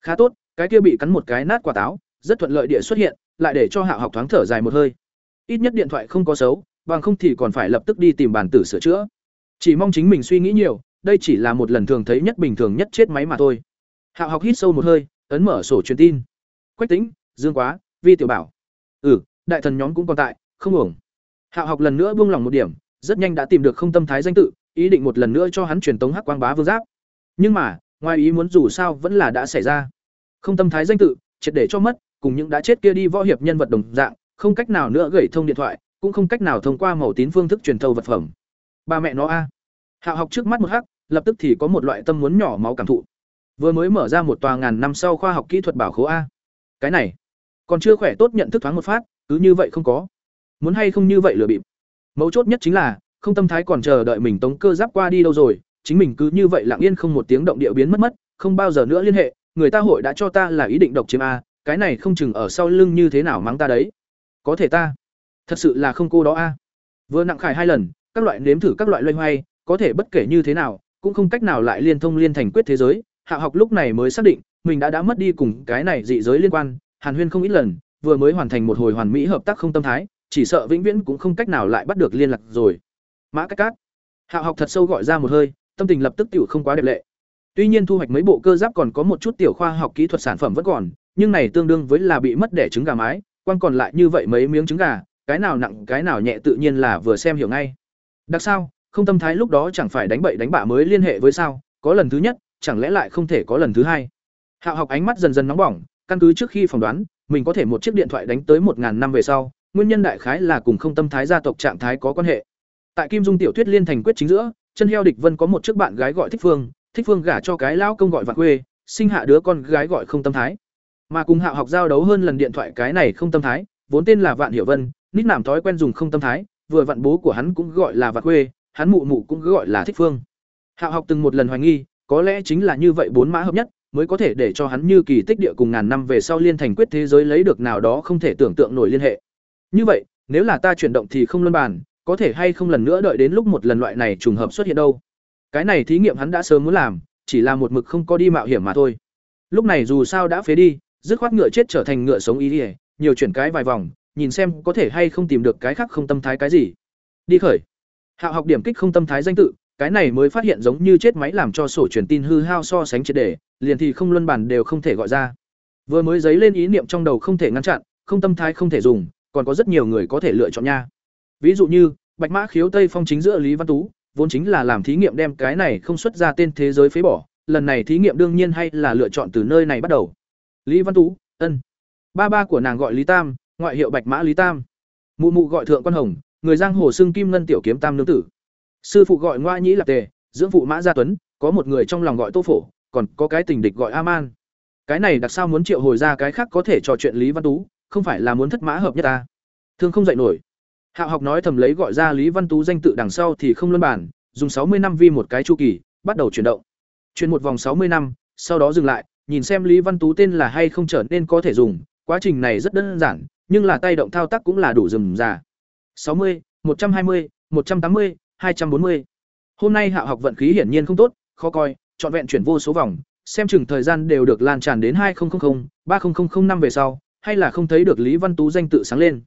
Khá tốt, cái kia bị cắn một cái nát quả táo, rất thuận lợi địa xuất hiện, lại để cho Hạo học thoáng thở dài một hơi. Ít nhất điện thoại không có xấu, bằng không thì còn phải lập tức đi tìm bàn tử sửa chữa. Chỉ mong chính mình suy nghĩ nhiều, đây chỉ là một lần thường thấy nhất bình thường nhất chết máy mà thôi. Hạo học hít sâu một hơi, ấn mở sổ truyền tin. Quách tính, Dương Quá, Vi Tiểu Bảo. Ừ, đại thần nhóm cũng còn tại, không ổng. Hạo học lần nữa buông lòng một điểm, rất nhanh đã tìm được không tâm thái danh tự, ý định một lần nữa cho hắn truyền tống hắc quang bá vương giáp. Nhưng mà, ngoài ý muốn dù sao vẫn là đã xảy ra. Không tâm thái danh tự, triệt để cho mất, cùng những đã chết kia đi võ hiệp nhân vật đồng dạng, không cách nào nữa gửi thông điện thoại, cũng không cách nào thông qua màu tín phương thức truyền thâu vật phẩm. Ba mẹ nó a. Hạo học trước mắt một hắc, lập tức thì có một loại tâm muốn nhỏ máu cảm thụ. Vừa mới mở ra một tòa ngàn năm sau khoa học kỹ thuật bảo khố a. Cái này, còn chưa khỏe tốt nhận thức thoáng một phát, cứ như vậy không có. Muốn hay không như vậy lừa bịp. Mấu chốt nhất chính là, không tâm thái còn chờ đợi mình tống cơ giáp qua đi đâu rồi, chính mình cứ như vậy lặng yên không một tiếng động địa biến mất mất, không bao giờ nữa liên hệ, người ta hội đã cho ta là ý định độc chiếm a, cái này không chừng ở sau lưng như thế nào mắng ta đấy. Có thể ta, thật sự là không cô đó a. Vừa nặng khải hai lần, các loại nếm thử các loại loay hoay, có thể bất kể như thế nào, cũng không cách nào lại liên thông liên thành quyết thế giới, Hạ học lúc này mới xác định, mình đã đã mất đi cùng cái này dị giới liên quan, Hàn Huyên không ít lần, vừa mới hoàn thành một hồi hoàn mỹ hợp tác không tâm thái, chỉ sợ vĩnh viễn cũng không cách nào lại bắt được liên lạc rồi. Mã Cách Cát. Hạ học thật sâu gọi ra một hơi, tâm tình lập tức tiểu không quá đẹp lệ. Tuy nhiên thu hoạch mấy bộ cơ giáp còn có một chút tiểu khoa học kỹ thuật sản phẩm vẫn còn, nhưng này tương đương với là bị mất đẻ trứng gà mái, quan còn lại như vậy mấy miếng trứng gà, cái nào nặng cái nào nhẹ tự nhiên là vừa xem hiểu ngay. Đặc sao, không tâm thái lúc đó chẳng phải đánh bậy đánh bạ mới liên hệ với sao, có lần thứ nhất, chẳng lẽ lại không thể có lần thứ hai. Hạo học ánh mắt dần dần nóng bỏng, căn cứ trước khi phỏng đoán, mình có thể một chiếc điện thoại đánh tới một ngàn năm về sau, nguyên nhân đại khái là cùng không tâm thái gia tộc trạng thái có quan hệ. Tại Kim Dung tiểu thuyết liên thành quyết chính giữa, chân heo địch vân có một chiếc bạn gái gọi Thích Phương, Thích Phương gả cho cái lão công gọi Vạn Quê, sinh hạ đứa con gái gọi không tâm thái. Mà cùng Hạo học giao đấu hơn lần điện thoại cái này không tâm thái, vốn tên là Vạn Hiểu Vân, nít nảm thói quen dùng không tâm thái, vừa vạn bố của hắn cũng gọi là Vạn Khuê, hắn mụ mụ cũng gọi là Thích Phương. Hạo học từng một lần hoài nghi, có lẽ chính là như vậy bốn mã hợp nhất, mới có thể để cho hắn như kỳ tích địa cùng ngàn năm về sau liên thành quyết thế giới lấy được nào đó không thể tưởng tượng nổi liên hệ. Như vậy, nếu là ta chuyển động thì không luân bàn, có thể hay không lần nữa đợi đến lúc một lần loại này trùng hợp xuất hiện đâu. Cái này thí nghiệm hắn đã sớm muốn làm, chỉ là một mực không có đi mạo hiểm mà thôi. Lúc này dù sao đã phế đi, dứt khoát ngựa chết trở thành ngựa sống ý ỉa nhiều chuyển cái vài vòng, nhìn xem có thể hay không tìm được cái khác không tâm thái cái gì. Đi khởi. hạ học điểm kích không tâm thái danh tự, cái này mới phát hiện giống như chết máy làm cho sổ truyền tin hư hao so sánh triệt để, liền thì không luân bản đều không thể gọi ra. Vừa mới dấy lên ý niệm trong đầu không thể ngăn chặn, không tâm thái không thể dùng, còn có rất nhiều người có thể lựa chọn nha. Ví dụ như, Bạch Mã Khiếu Tây Phong chính giữa Lý Văn Tú, vốn chính là làm thí nghiệm đem cái này không xuất ra tên thế giới phế bỏ, lần này thí nghiệm đương nhiên hay là lựa chọn từ nơi này bắt đầu. Lý Văn Tú, ân. Ba ba của nàng gọi Lý Tam, ngoại hiệu Bạch Mã Lý Tam. Mụ mụ gọi Thượng Quan Hồng, người giang hồ xưng Kim Ngân tiểu kiếm tam nương tử. Sư phụ gọi Ngoa Nhĩ Lạc Tề, dưỡng phụ Mã Gia Tuấn, có một người trong lòng gọi Tô Phổ, còn có cái tình địch gọi A-man. Cái này đặc sao muốn triệu hồi ra cái khác có thể trò chuyện Lý Văn Tú, không phải là muốn thất mã hợp nhất ta. Thương không dậy nổi. Hạo học nói thầm lấy gọi ra Lý Văn Tú danh tự đằng sau thì không luân bản, dùng sáu mươi năm vi một cái chu kỳ, bắt đầu chuyển động. Chuyển một vòng sáu mươi năm, sau đó dừng lại, nhìn xem Lý Văn Tú tên là hay không trở nên có thể dùng, quá trình này rất đơn giản, nhưng là tay động thao tác cũng là đủ rườm rà. 60, 120, 180, 240. Hôm nay Hạo học vận khí hiển nhiên không tốt, khó coi, chọn vẹn chuyển vô số vòng, xem chừng thời gian đều được lan tràn đến 2000, 30005 về sau, hay là không thấy được Lý Văn Tú danh tự sáng lên.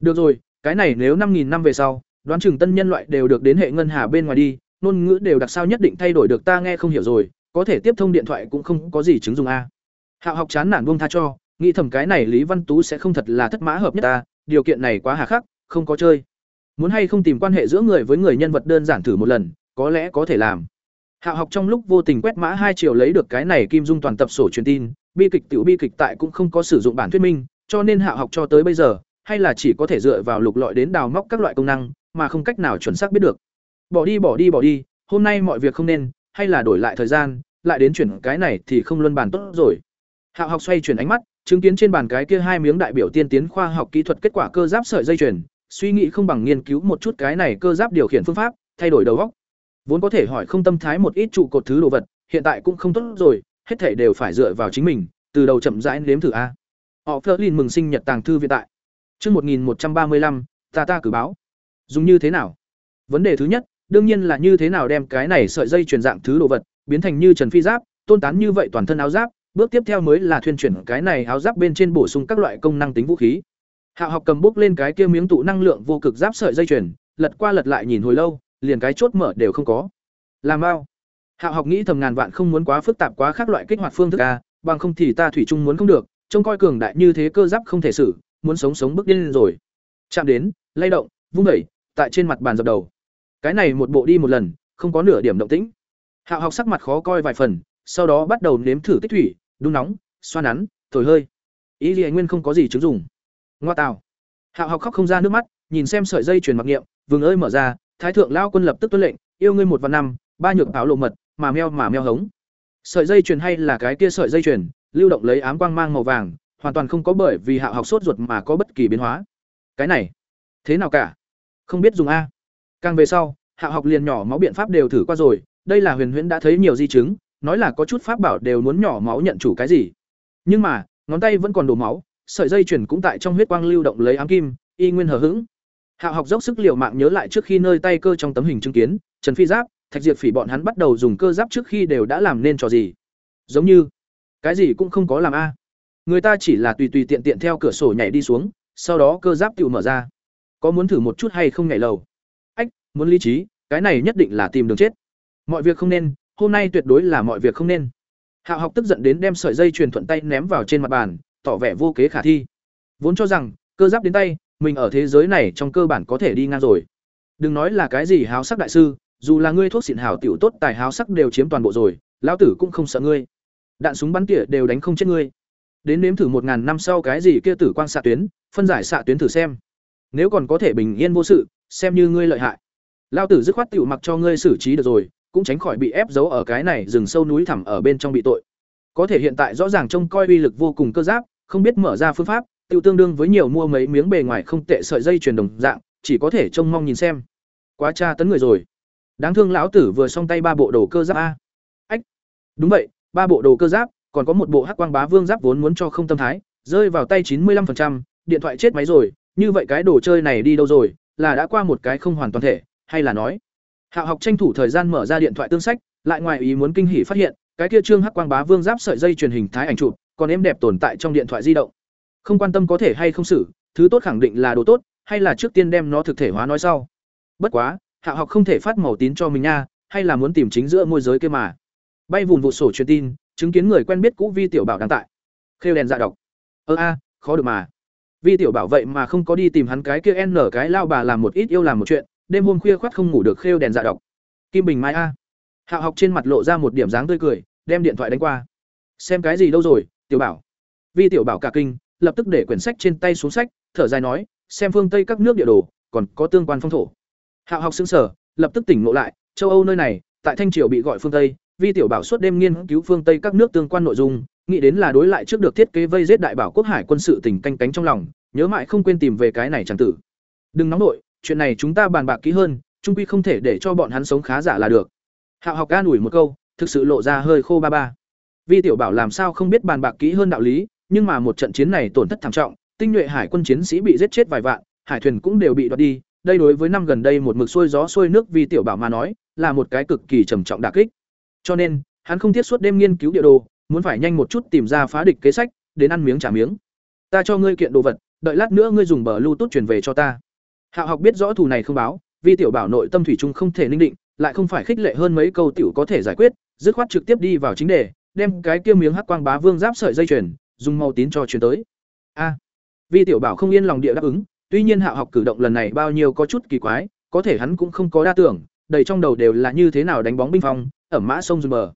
Được rồi, cái này nếu 5000 năm về sau, đoán chừng tân nhân loại đều được đến hệ ngân hà bên ngoài đi, ngôn ngữ đều đặc sao nhất định thay đổi được ta nghe không hiểu rồi, có thể tiếp thông điện thoại cũng không có gì chứng dùng a. Hạo học chán nản buông tha cho, nghĩ thầm cái này Lý Văn Tú sẽ không thật là thất mã hợp nhất ta, điều kiện này quá hà khắc, không có chơi. Muốn hay không tìm quan hệ giữa người với người nhân vật đơn giản thử một lần, có lẽ có thể làm. Hạo học trong lúc vô tình quét mã hai chiều lấy được cái này kim dung toàn tập sổ truyền tin, bi kịch tiểu bi kịch tại cũng không có sử dụng bản thuyết minh, cho nên Hạo học cho tới bây giờ, hay là chỉ có thể dựa vào lục lọi đến đào móc các loại công năng, mà không cách nào chuẩn xác biết được. Bỏ đi bỏ đi bỏ đi, hôm nay mọi việc không nên, hay là đổi lại thời gian, lại đến chuyển cái này thì không luân bàn tốt rồi. Hạo học xoay chuyển ánh mắt, chứng kiến trên bàn cái kia hai miếng đại biểu tiên tiến khoa học kỹ thuật kết quả cơ giáp sợi dây chuyền, suy nghĩ không bằng nghiên cứu một chút cái này cơ giáp điều khiển phương pháp, thay đổi đầu óc. Vốn có thể hỏi không tâm thái một ít trụ cột thứ đồ vật, hiện tại cũng không tốt rồi, hết thể đều phải dựa vào chính mình, từ đầu chậm rãi nếm thử a. Họ Flerlin mừng sinh nhật tàng thư viện tại. Chương 1135, ta ta cử báo. Dùng như thế nào? Vấn đề thứ nhất, đương nhiên là như thế nào đem cái này sợi dây truyền dạng thứ đồ vật biến thành như Trần Phi giáp, tôn tán như vậy toàn thân áo giáp, bước tiếp theo mới là thuyên chuyển cái này áo giáp bên trên bổ sung các loại công năng tính vũ khí. hạ học cầm bút lên cái kia miếng tụ năng lượng vô cực giáp sợi dây chuyền, lật qua lật lại nhìn hồi lâu, liền cái chốt mở đều không có. Làm bao? hạ học nghĩ thầm ngàn vạn không muốn quá phức tạp quá khác loại kích hoạt phương thức a, bằng không thì ta thủy chung muốn không được, trông coi cường đại như thế cơ giáp không thể xử, muốn sống sống bước điên rồi. Chạm đến, lay động, vung đẩy, tại trên mặt bàn dập đầu. Cái này một bộ đi một lần, không có nửa điểm động tĩnh. Hạo học sắc mặt khó coi vài phần, sau đó bắt đầu nếm thử tích thủy, đun nóng, xoa nắn, thổi hơi. Ý gì nguyên không có gì chứng dùng. Ngoa tào. Hạo học khóc không ra nước mắt, nhìn xem sợi dây truyền mặc niệm, vương ơi mở ra, thái thượng lao quân lập tức tuân lệnh, yêu ngươi một vạn năm, ba nhược áo lộ mật, mà meo mà meo hống. Sợi dây truyền hay là cái kia sợi dây truyền, lưu động lấy ám quang mang màu vàng, hoàn toàn không có bởi vì Hạo học sốt ruột mà có bất kỳ biến hóa. Cái này, thế nào cả? Không biết dùng a. Càng về sau, hạ học liền nhỏ máu biện pháp đều thử qua rồi, đây là Huyền Huyễn đã thấy nhiều di chứng, nói là có chút pháp bảo đều muốn nhỏ máu nhận chủ cái gì. Nhưng mà, ngón tay vẫn còn đổ máu, sợi dây chuyển cũng tại trong huyết quang lưu động lấy ám kim, y nguyên hờ hững. hạ học dốc sức liều mạng nhớ lại trước khi nơi tay cơ trong tấm hình chứng kiến, Trần Phi Giáp, Thạch Diệp Phỉ bọn hắn bắt đầu dùng cơ giáp trước khi đều đã làm nên trò gì. Giống như, cái gì cũng không có làm a. Người ta chỉ là tùy tùy tiện tiện theo cửa sổ nhảy đi xuống, sau đó cơ giáp tự mở ra. Có muốn thử một chút hay không nhảy lầu? Muốn lý trí, cái này nhất định là tìm đường chết. Mọi việc không nên, hôm nay tuyệt đối là mọi việc không nên. Hạo học tức giận đến đem sợi dây truyền thuận tay ném vào trên mặt bàn, tỏ vẻ vô kế khả thi. Vốn cho rằng, cơ giáp đến tay, mình ở thế giới này trong cơ bản có thể đi ngang rồi. Đừng nói là cái gì háo sắc đại sư, dù là ngươi thuốc xịn hảo tiểu tốt tài háo sắc đều chiếm toàn bộ rồi, lão tử cũng không sợ ngươi. Đạn súng bắn tỉa đều đánh không chết ngươi. Đến nếm thử một ngàn năm sau cái gì kia tử quang xạ tuyến, phân giải xạ tuyến thử xem. Nếu còn có thể bình yên vô sự, xem như ngươi lợi hại. Lão tử dứt khoát tựu mặc cho ngươi xử trí được rồi, cũng tránh khỏi bị ép giấu ở cái này rừng sâu núi thẳm ở bên trong bị tội. Có thể hiện tại rõ ràng trông coi uy lực vô cùng cơ giáp, không biết mở ra phương pháp, tự tương đương với nhiều mua mấy miếng bề ngoài không tệ sợi dây chuyền đồng dạng chỉ có thể trông mong nhìn xem. Quá tra tấn người rồi. Đáng thương lão tử vừa xong tay ba bộ đồ cơ giáp a. Ách. Đúng vậy ba bộ đồ cơ giáp còn có một bộ hắc quang bá vương giáp vốn muốn cho không tâm thái rơi vào tay chín mươi 95%, điện thoại chết máy rồi như vậy cái đồ chơi này đi đâu rồi là đã qua một cái không hoàn toàn thể hay là nói. Hạo học tranh thủ thời gian mở ra điện thoại tương sách, lại ngoài ý muốn kinh hỉ phát hiện, cái kia trương hắc quang bá vương giáp sợi dây truyền hình thái ảnh chụp, còn em đẹp tồn tại trong điện thoại di động. Không quan tâm có thể hay không xử, thứ tốt khẳng định là đồ tốt, hay là trước tiên đem nó thực thể hóa nói sau. Bất quá, hạ học không thể phát màu tín cho mình nha, hay là muốn tìm chính giữa môi giới kia mà. Bay vùng vụ sổ truyền tin, chứng kiến người quen biết cũ vi tiểu bảo đang tại. Khêu đèn dạ đọc ơ a, khó được mà. Vi tiểu bảo vậy mà không có đi tìm hắn cái kia n, cái lao bà làm một ít yêu làm một chuyện đêm hôm khuya khoắt không ngủ được khêu đèn dạ đọc. Kim bình mai a. Hạ học trên mặt lộ ra một điểm dáng tươi cười, đem điện thoại đánh qua. Xem cái gì đâu rồi, tiểu bảo. Vi tiểu bảo cả kinh, lập tức để quyển sách trên tay xuống sách, thở dài nói, xem phương tây các nước địa đồ, còn có tương quan phong thổ. Hạo học xứng sở lập tức tỉnh ngộ lại, châu âu nơi này, tại thanh triều bị gọi phương tây, vi tiểu bảo suốt đêm nghiên cứu phương tây các nước tương quan nội dung, nghĩ đến là đối lại trước được thiết kế vây giết đại bảo quốc hải quân sự tỉnh canh cánh trong lòng, nhớ mãi không quên tìm về cái này chẳng tử. Đừng nóng nội chuyện này chúng ta bàn bạc kỹ hơn, trung quy không thể để cho bọn hắn sống khá giả là được. Hạo học an ủi một câu, thực sự lộ ra hơi khô ba ba. Vi tiểu bảo làm sao không biết bàn bạc kỹ hơn đạo lý, nhưng mà một trận chiến này tổn thất thảm trọng, tinh nhuệ hải quân chiến sĩ bị giết chết vài vạn, hải thuyền cũng đều bị đoạt đi, đây đối với năm gần đây một mực xuôi gió xuôi nước vi tiểu bảo mà nói, là một cái cực kỳ trầm trọng đả kích. Cho nên, hắn không thiết suốt đêm nghiên cứu địa đồ, muốn phải nhanh một chút tìm ra phá địch kế sách, đến ăn miếng trả miếng. Ta cho ngươi kiện đồ vật, đợi lát nữa ngươi dùng bờ lưu tốt chuyển về cho ta hạo học biết rõ thù này không báo vi tiểu bảo nội tâm thủy chung không thể ninh định lại không phải khích lệ hơn mấy câu tiểu có thể giải quyết dứt khoát trực tiếp đi vào chính đề đem cái kia miếng hắc quang bá vương giáp sợi dây chuyền dùng màu tín cho truyền tới. A. Vi tiểu bảo không yên lòng địa đáp ứng tuy nhiên Hạo học cử động lần này bao nhiêu có chút kỳ quái có thể hắn cũng không có đa tưởng đầy trong đầu đều là như thế nào đánh bóng binh phong ở mã sông rừng bờ.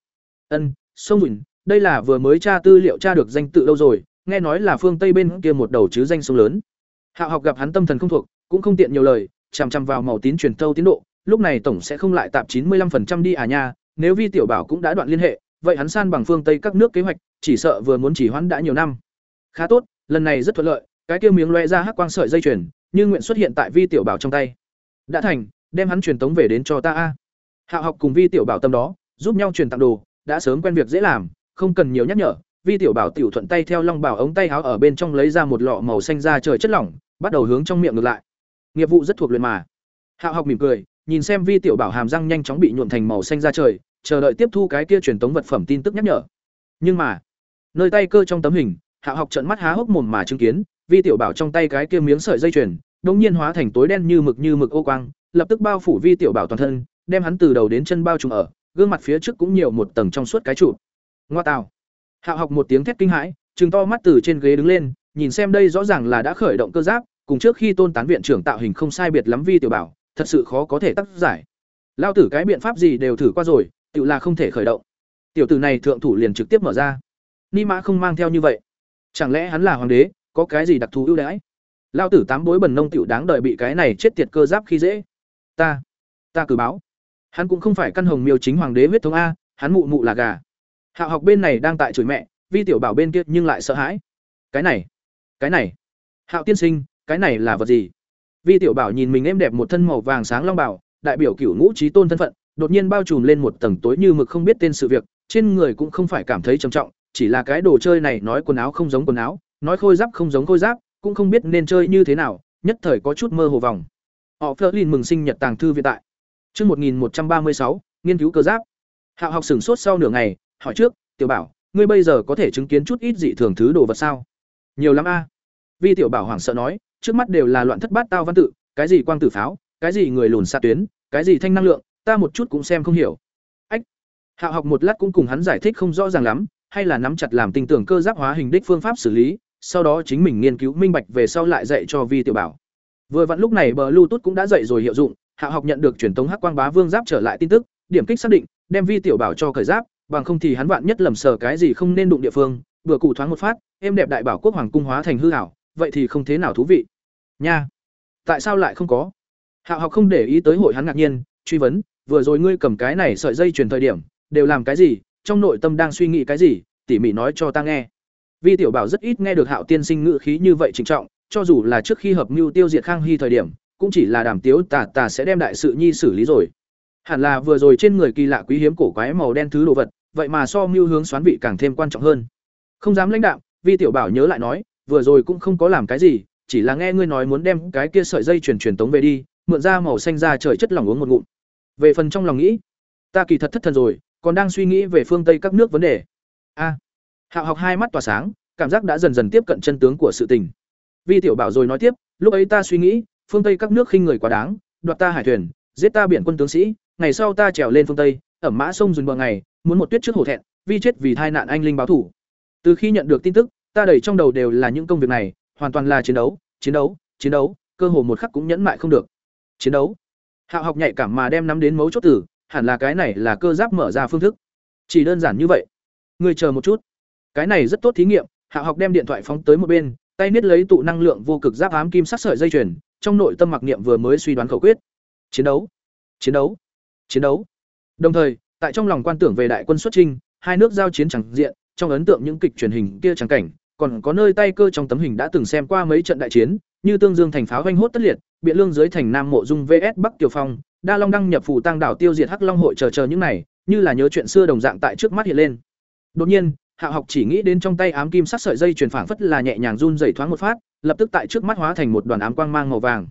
Ân sông rừng, đây là vừa mới tra tư liệu tra được danh tự đâu rồi nghe nói là phương tây bên kia một đầu chứ danh sông lớn. Hạo học gặp hắn tâm thần không thuộc cũng không tiện nhiều lời, chằm chằm vào màu tín truyền tâu tiến độ, lúc này tổng sẽ không lại tạp chín mươi 95% đi à nha, nếu vi tiểu bảo cũng đã đoạn liên hệ, vậy hắn san bằng phương tây các nước kế hoạch, chỉ sợ vừa muốn chỉ hoãn đã nhiều năm. Khá tốt, lần này rất thuận lợi, cái kia miếng loe ra hắc quang sợi dây chuyền, như nguyện xuất hiện tại vi tiểu bảo trong tay. Đã thành, đem hắn truyền tống về đến cho ta a. Hạo học cùng vi tiểu bảo tâm đó, giúp nhau truyền tặng đồ, đã sớm quen việc dễ làm, không cần nhiều nhắc nhở, vi tiểu bảo tiểu thuận tay theo long bảo ống tay áo ở bên trong lấy ra một lọ màu xanh ra trời chất lỏng, bắt đầu hướng trong miệng ngược lại nghiệp vụ rất thuộc luyện mà. Hạo học mỉm cười, nhìn xem vi tiểu bảo hàm răng nhanh chóng bị nhuộm thành màu xanh ra trời, chờ đợi tiếp thu cái kia truyền tống vật phẩm tin tức nhắc nhở. Nhưng mà, nơi tay cơ trong tấm hình, hạo học trợn mắt há hốc mồm mà chứng kiến, vi tiểu bảo trong tay cái kia miếng sợi dây chuyền, đột nhiên hóa thành tối đen như mực như mực ô quang, lập tức bao phủ vi tiểu bảo toàn thân, đem hắn từ đầu đến chân bao trùm ở, gương mặt phía trước cũng nhiều một tầng trong suốt cái trụ. Ngoa tào. Hạo học một tiếng thét kinh hãi chừng to mắt từ trên ghế đứng lên, nhìn xem đây rõ ràng là đã khởi động cơ giáp cùng trước khi tôn tán viện trưởng tạo hình không sai biệt lắm vi tiểu bảo, thật sự khó có thể tác giải. Lao tử cái biện pháp gì đều thử qua rồi, tự là không thể khởi động. Tiểu tử này thượng thủ liền trực tiếp mở ra. Ni mã không mang theo như vậy. Chẳng lẽ hắn là hoàng đế, có cái gì đặc thù ưu đãi? Lao tử tám bối bần nông tiểu đáng đợi bị cái này chết tiệt cơ giáp khi dễ. Ta ta cử báo. Hắn cũng không phải căn hồng miêu chính hoàng đế huyết thống a, hắn mụ mụ là gà. Hạo học bên này đang tại chửi mẹ, vi tiểu bảo bên kia nhưng lại sợ hãi. Cái này cái này. Hạo tiên sinh cái này là vật gì? Vi tiểu bảo nhìn mình êm đẹp một thân màu vàng sáng long bảo, đại biểu cửu ngũ trí tôn thân phận, đột nhiên bao trùm lên một tầng tối như mực không biết tên sự việc, trên người cũng không phải cảm thấy trầm trọng, chỉ là cái đồ chơi này nói quần áo không giống quần áo, nói khôi giáp không giống khôi giáp, cũng không biết nên chơi như thế nào, nhất thời có chút mơ hồ vòng. Họ phớt lên mừng sinh nhật tàng thư viện tại. Trước một nghìn một trăm ba mươi sáu, nghiên cứu cơ giáp. Hạo học sửng sốt sau nửa ngày, hỏi trước, tiểu bảo, ngươi bây giờ có thể chứng kiến chút ít dị thường thứ đồ vật sao? Nhiều lắm a. Vi tiểu bảo hoảng sợ nói trước mắt đều là loạn thất bát tao văn tự, cái gì quang tử pháo, cái gì người lùn xa tuyến, cái gì thanh năng lượng, ta một chút cũng xem không hiểu. Ách, hạo học một lát cũng cùng hắn giải thích không rõ ràng lắm, hay là nắm chặt làm tình tưởng cơ giáp hóa hình đích phương pháp xử lý, sau đó chính mình nghiên cứu minh bạch về sau lại dạy cho vi tiểu bảo. Vừa vặn lúc này bờ bluetooth cũng đã dậy rồi hiệu dụng, hạo học nhận được truyền tống hắc quang bá vương giáp trở lại tin tức, điểm kích xác định, đem vi tiểu bảo cho khởi giáp, bằng không thì hắn vạn nhất lầm sờ cái gì không nên đụng địa phương, vừa cụ thoáng một phát em đẹp đại bảo quốc hoàng cung hóa thành hư ảo, vậy thì không thế nào thú vị nha tại sao lại không có hạo học không để ý tới hội hắn ngạc nhiên truy vấn vừa rồi ngươi cầm cái này sợi dây truyền thời điểm đều làm cái gì trong nội tâm đang suy nghĩ cái gì tỉ mỉ nói cho ta nghe Vi tiểu bảo rất ít nghe được Hạo tiên sinh ngữ khí như vậy trịnh trọng, cho dù là trước khi hợp mưu tiêu diệt Khang Hy thời điểm, cũng chỉ là đàm tiếu tà tà sẽ đem đại sự nhi xử lý rồi. Hẳn là vừa rồi trên người kỳ lạ quý hiếm cổ quái màu đen thứ đồ vật, vậy mà so mưu hướng xoán vị càng thêm quan trọng hơn. Không dám lãnh đạo, Vi tiểu bảo nhớ lại nói, vừa rồi cũng không có làm cái gì, chỉ là nghe ngươi nói muốn đem cái kia sợi dây truyền truyền tống về đi, mượn ra màu xanh ra trời chất lỏng uống một ngụm. Về phần trong lòng nghĩ, ta kỳ thật thất thần rồi, còn đang suy nghĩ về phương Tây các nước vấn đề. A. Hạo học hai mắt tỏa sáng, cảm giác đã dần dần tiếp cận chân tướng của sự tình. Vi tiểu bảo rồi nói tiếp, lúc ấy ta suy nghĩ, phương Tây các nước khinh người quá đáng, đoạt ta hải thuyền, giết ta biển quân tướng sĩ, ngày sau ta trèo lên phương Tây, ẩm mã sông dùn bờ ngày, muốn một tuyết trước hổ thẹn, vi chết vì tai nạn anh linh báo thủ. Từ khi nhận được tin tức, ta đầy trong đầu đều là những công việc này, hoàn toàn là chiến đấu, chiến đấu, chiến đấu, cơ hồ một khắc cũng nhẫn mại không được. Chiến đấu. Hạo học nhạy cảm mà đem nắm đến mấu chốt tử, hẳn là cái này là cơ giáp mở ra phương thức. Chỉ đơn giản như vậy. Ngươi chờ một chút. Cái này rất tốt thí nghiệm, Hạo học đem điện thoại phóng tới một bên, tay niết lấy tụ năng lượng vô cực giáp ám kim sắc sợi dây chuyền, trong nội tâm mặc niệm vừa mới suy đoán khẩu quyết. Chiến đấu, chiến đấu, chiến đấu. Đồng thời, tại trong lòng quan tưởng về đại quân xuất chinh, hai nước giao chiến chẳng diện, trong ấn tượng những kịch truyền hình kia chẳng cảnh, còn có nơi tay cơ trong tấm hình đã từng xem qua mấy trận đại chiến, như Tương Dương thành pháo hoành hốt tất liệt, Biện Lương dưới thành Nam Mộ Dung VS Bắc Kiều Phong, Đa Long đăng nhập phủ tăng đảo tiêu diệt Hắc Long hội chờ chờ những này, như là nhớ chuyện xưa đồng dạng tại trước mắt hiện lên. Đột nhiên, Hạo học chỉ nghĩ đến trong tay ám kim sắc sợi dây truyền phảng phất là nhẹ nhàng run rẩy thoáng một phát, lập tức tại trước mắt hóa thành một đoàn ám quang mang màu vàng.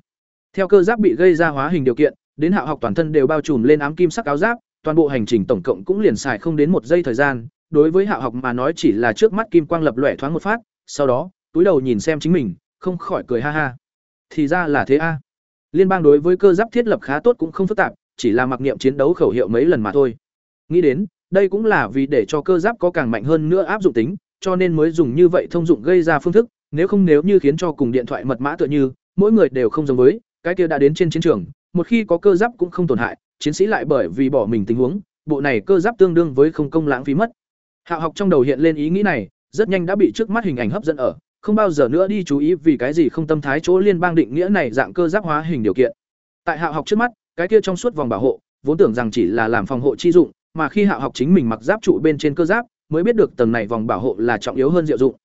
Theo cơ giáp bị gây ra hóa hình điều kiện, đến Hạo học toàn thân đều bao trùm lên ám kim sắc áo giáp, toàn bộ hành trình tổng cộng cũng liền xài không đến một giây thời gian, đối với Hạo học mà nói chỉ là trước mắt kim quang lập lòe thoáng một phát, sau đó, túi đầu nhìn xem chính mình, không khỏi cười ha ha. Thì ra là thế a. Liên bang đối với cơ giáp thiết lập khá tốt cũng không phức tạp, chỉ là mặc niệm chiến đấu khẩu hiệu mấy lần mà thôi. Nghĩ đến, đây cũng là vì để cho cơ giáp có càng mạnh hơn nữa áp dụng tính, cho nên mới dùng như vậy thông dụng gây ra phương thức, nếu không nếu như khiến cho cùng điện thoại mật mã tựa như, mỗi người đều không giống với, cái kia đã đến trên chiến trường, một khi có cơ giáp cũng không tổn hại, chiến sĩ lại bởi vì bỏ mình tình huống, bộ này cơ giáp tương đương với không công lãng phí mất. Hạo học trong đầu hiện lên ý nghĩ này, rất nhanh đã bị trước mắt hình ảnh hấp dẫn ở, không bao giờ nữa đi chú ý vì cái gì không tâm thái chỗ liên bang định nghĩa này dạng cơ giáp hóa hình điều kiện. Tại Hạo học trước mắt, cái kia trong suốt vòng bảo hộ, vốn tưởng rằng chỉ là làm phòng hộ chi dụng, mà khi Hạo học chính mình mặc giáp trụ bên trên cơ giáp, mới biết được tầng này vòng bảo hộ là trọng yếu hơn diệu dụng.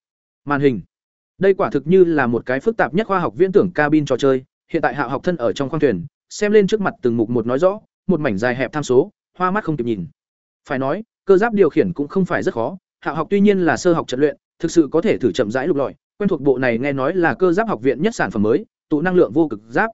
Màn hình. Đây quả thực như là một cái phức tạp nhất khoa học viễn tưởng cabin trò chơi, hiện tại Hạo học thân ở trong khoang thuyền, xem lên trước mặt từng mục một nói rõ, một mảnh dài hẹp tham số, hoa mắt không kịp nhìn. Phải nói, cơ giáp điều khiển cũng không phải rất khó, hạ học tuy nhiên là sơ học trận luyện, thực sự có thể thử chậm rãi lục lọi, quen thuộc bộ này nghe nói là cơ giáp học viện nhất sản phẩm mới, tụ năng lượng vô cực giáp.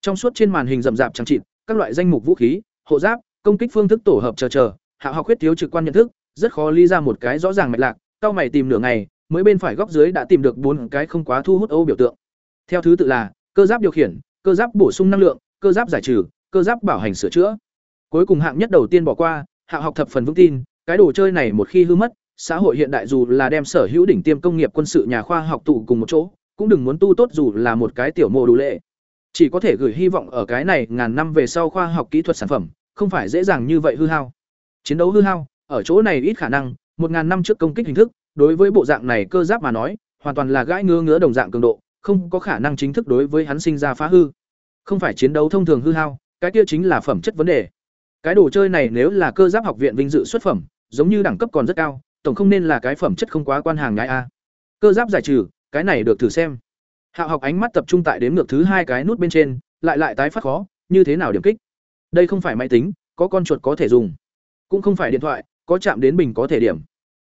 Trong suốt trên màn hình rậm rạp trang trịt, các loại danh mục vũ khí, hộ giáp, công kích phương thức tổ hợp chờ chờ, hạ học huyết thiếu trực quan nhận thức, rất khó ly ra một cái rõ ràng mạch lạc, cao mày tìm nửa ngày, mới bên phải góc dưới đã tìm được bốn cái không quá thu hút ô biểu tượng. Theo thứ tự là cơ giáp điều khiển, cơ giáp bổ sung năng lượng, cơ giáp giải trừ, cơ giáp bảo hành sửa chữa. Cuối cùng hạng nhất đầu tiên bỏ qua, hạ học thập phần vững tin, cái đồ chơi này một khi hư mất, xã hội hiện đại dù là đem sở hữu đỉnh tiêm công nghiệp quân sự nhà khoa học tụ cùng một chỗ, cũng đừng muốn tu tốt dù là một cái tiểu mô đủ lệ. Chỉ có thể gửi hy vọng ở cái này ngàn năm về sau khoa học kỹ thuật sản phẩm, không phải dễ dàng như vậy hư hao. Chiến đấu hư hao, ở chỗ này ít khả năng, một ngàn năm trước công kích hình thức, đối với bộ dạng này cơ giáp mà nói, hoàn toàn là gãi ngứa ngứa đồng dạng cường độ, không có khả năng chính thức đối với hắn sinh ra phá hư. Không phải chiến đấu thông thường hư hao, cái kia chính là phẩm chất vấn đề. Cái đồ chơi này nếu là cơ giáp học viện vinh dự xuất phẩm, giống như đẳng cấp còn rất cao, tổng không nên là cái phẩm chất không quá quan hàng nhái a. Cơ giáp giải trừ, cái này được thử xem. Hạo học ánh mắt tập trung tại đếm ngược thứ hai cái nút bên trên, lại lại tái phát khó, như thế nào điểm kích? Đây không phải máy tính, có con chuột có thể dùng, cũng không phải điện thoại, có chạm đến bình có thể điểm.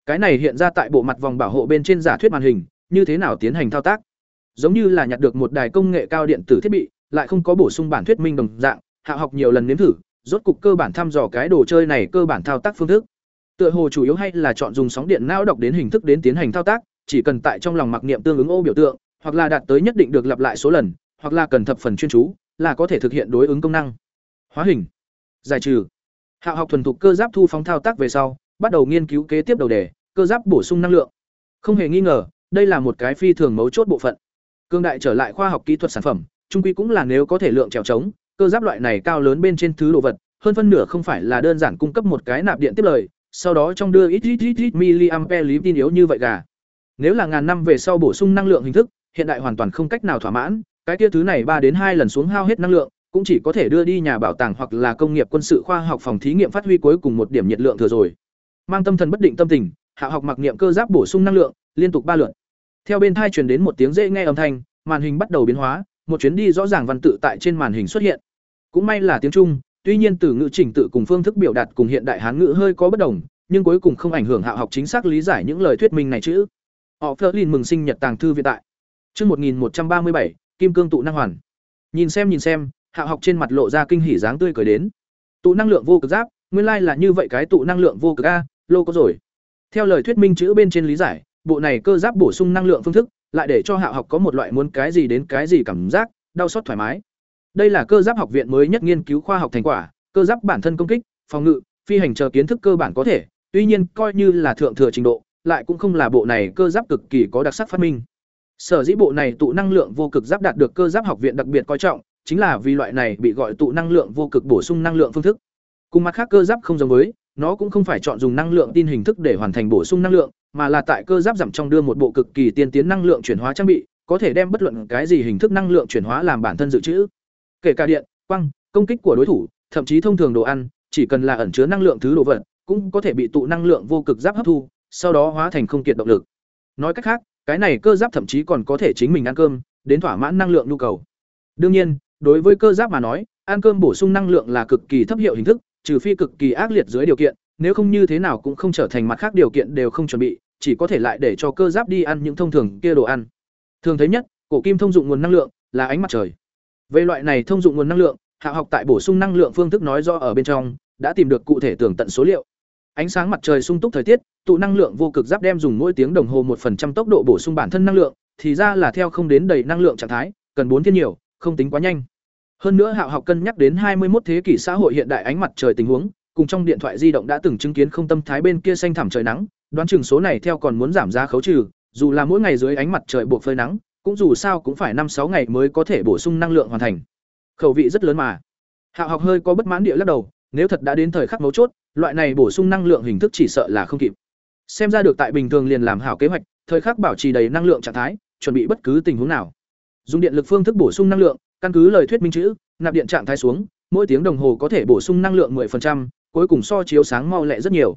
Cái này hiện ra tại bộ mặt vòng bảo hộ bên trên giả thuyết màn hình, như thế nào tiến hành thao tác? Giống như là nhặt được một đài công nghệ cao điện tử thiết bị, lại không có bổ sung bản thuyết minh đồng dạng, Hạ học nhiều lần nếm thử, rốt cục cơ bản thăm dò cái đồ chơi này cơ bản thao tác phương thức. Tựa hồ chủ yếu hay là chọn dùng sóng điện não đọc đến hình thức đến tiến hành thao tác, chỉ cần tại trong lòng mặc niệm tương ứng ô biểu tượng, hoặc là đạt tới nhất định được lặp lại số lần, hoặc là cần thập phần chuyên chú, là có thể thực hiện đối ứng công năng. Hóa hình, giải trừ. Hạo học thuần thục cơ giáp thu phóng thao tác về sau, bắt đầu nghiên cứu kế tiếp đầu đề, cơ giáp bổ sung năng lượng. Không hề nghi ngờ, đây là một cái phi thường mấu chốt bộ phận. Cương đại trở lại khoa học kỹ thuật sản phẩm, trung quy cũng là nếu có thể lượng trèo trống, cơ giáp loại này cao lớn bên trên thứ đồ vật, hơn phân nửa không phải là đơn giản cung cấp một cái nạp điện tiếp lời, sau đó trong đưa ít ít ít ít miliampe lý tin yếu như vậy gà. Nếu là ngàn năm về sau bổ sung năng lượng hình thức, hiện đại hoàn toàn không cách nào thỏa mãn, cái kia thứ này ba đến hai lần xuống hao hết năng lượng, cũng chỉ có thể đưa đi nhà bảo tàng hoặc là công nghiệp quân sự khoa học phòng thí nghiệm phát huy cuối cùng một điểm nhiệt lượng thừa rồi. Mang tâm thần bất định tâm tình, hạ học mặc niệm cơ giáp bổ sung năng lượng, liên tục ba lượt. Theo bên thai truyền đến một tiếng dễ nghe âm thanh, màn hình bắt đầu biến hóa, một chuyến đi rõ ràng văn tự tại trên màn hình xuất hiện. Cũng may là tiếng Trung, tuy nhiên từ ngữ chỉnh tự cùng phương thức biểu đạt cùng hiện đại hán ngữ hơi có bất đồng, nhưng cuối cùng không ảnh hưởng hạ học chính xác lý giải những lời thuyết minh này chữ. Họ Flerlin mừng sinh nhật tàng thư viện tại. Chương 1137, Kim cương tụ năng hoàn. Nhìn xem nhìn xem, hạ học trên mặt lộ ra kinh hỉ dáng tươi cười đến. Tụ năng lượng vô cực giáp, nguyên lai là như vậy cái tụ năng lượng vô cực a, lô có rồi. Theo lời thuyết minh chữ bên trên lý giải, bộ này cơ giáp bổ sung năng lượng phương thức, lại để cho hạ học có một loại muốn cái gì đến cái gì cảm giác, đau xót thoải mái. Đây là cơ giáp học viện mới nhất nghiên cứu khoa học thành quả, cơ giáp bản thân công kích, phòng ngự, phi hành chờ kiến thức cơ bản có thể, tuy nhiên coi như là thượng thừa trình độ, lại cũng không là bộ này cơ giáp cực kỳ có đặc sắc phát minh. Sở dĩ bộ này tụ năng lượng vô cực giáp đạt được cơ giáp học viện đặc biệt coi trọng, chính là vì loại này bị gọi tụ năng lượng vô cực bổ sung năng lượng phương thức. Cùng mặt khác cơ giáp không giống với, nó cũng không phải chọn dùng năng lượng tin hình thức để hoàn thành bổ sung năng lượng, mà là tại cơ giáp giảm trong đưa một bộ cực kỳ tiên tiến năng lượng chuyển hóa trang bị, có thể đem bất luận cái gì hình thức năng lượng chuyển hóa làm bản thân dự trữ. Kể cả điện, quang, công kích của đối thủ, thậm chí thông thường đồ ăn, chỉ cần là ẩn chứa năng lượng thứ đồ vật, cũng có thể bị tụ năng lượng vô cực giáp hấp thu, sau đó hóa thành không kiệt động lực. Nói cách khác, cái này cơ giáp thậm chí còn có thể chính mình ăn cơm, đến thỏa mãn năng lượng nhu cầu. Đương nhiên, đối với cơ giáp mà nói, ăn cơm bổ sung năng lượng là cực kỳ thấp hiệu hình thức, trừ phi cực kỳ ác liệt dưới điều kiện, nếu không như thế nào cũng không trở thành mặt khác điều kiện đều không chuẩn bị, chỉ có thể lại để cho cơ giáp đi ăn những thông thường kia đồ ăn. Thường thấy nhất, cổ kim thông dụng nguồn năng lượng là ánh mặt trời. Về loại này thông dụng nguồn năng lượng, hạ học tại bổ sung năng lượng phương thức nói rõ ở bên trong, đã tìm được cụ thể tường tận số liệu. Ánh sáng mặt trời sung túc thời tiết, tụ năng lượng vô cực giáp đem dùng mỗi tiếng đồng hồ một phần trăm tốc độ bổ sung bản thân năng lượng, thì ra là theo không đến đầy năng lượng trạng thái, cần bốn thiên nhiều, không tính quá nhanh. Hơn nữa Hạo học cân nhắc đến 21 thế kỷ xã hội hiện đại ánh mặt trời tình huống, cùng trong điện thoại di động đã từng chứng kiến không tâm thái bên kia xanh thẳm trời nắng, đoán chừng số này theo còn muốn giảm giá khấu trừ, dù là mỗi ngày dưới ánh mặt trời buộc phơi nắng, cũng dù sao cũng phải năm sáu ngày mới có thể bổ sung năng lượng hoàn thành. Khẩu vị rất lớn mà. Hạo học hơi có bất mãn địa lắc đầu, nếu thật đã đến thời khắc mấu chốt, loại này bổ sung năng lượng hình thức chỉ sợ là không kịp. Xem ra được tại bình thường liền làm hảo kế hoạch, thời khắc bảo trì đầy năng lượng trạng thái, chuẩn bị bất cứ tình huống nào. Dùng điện lực phương thức bổ sung năng lượng, căn cứ lời thuyết minh chữ, nạp điện trạng thái xuống, mỗi tiếng đồng hồ có thể bổ sung năng lượng 10%, cuối cùng so chiếu sáng mau lẹ rất nhiều.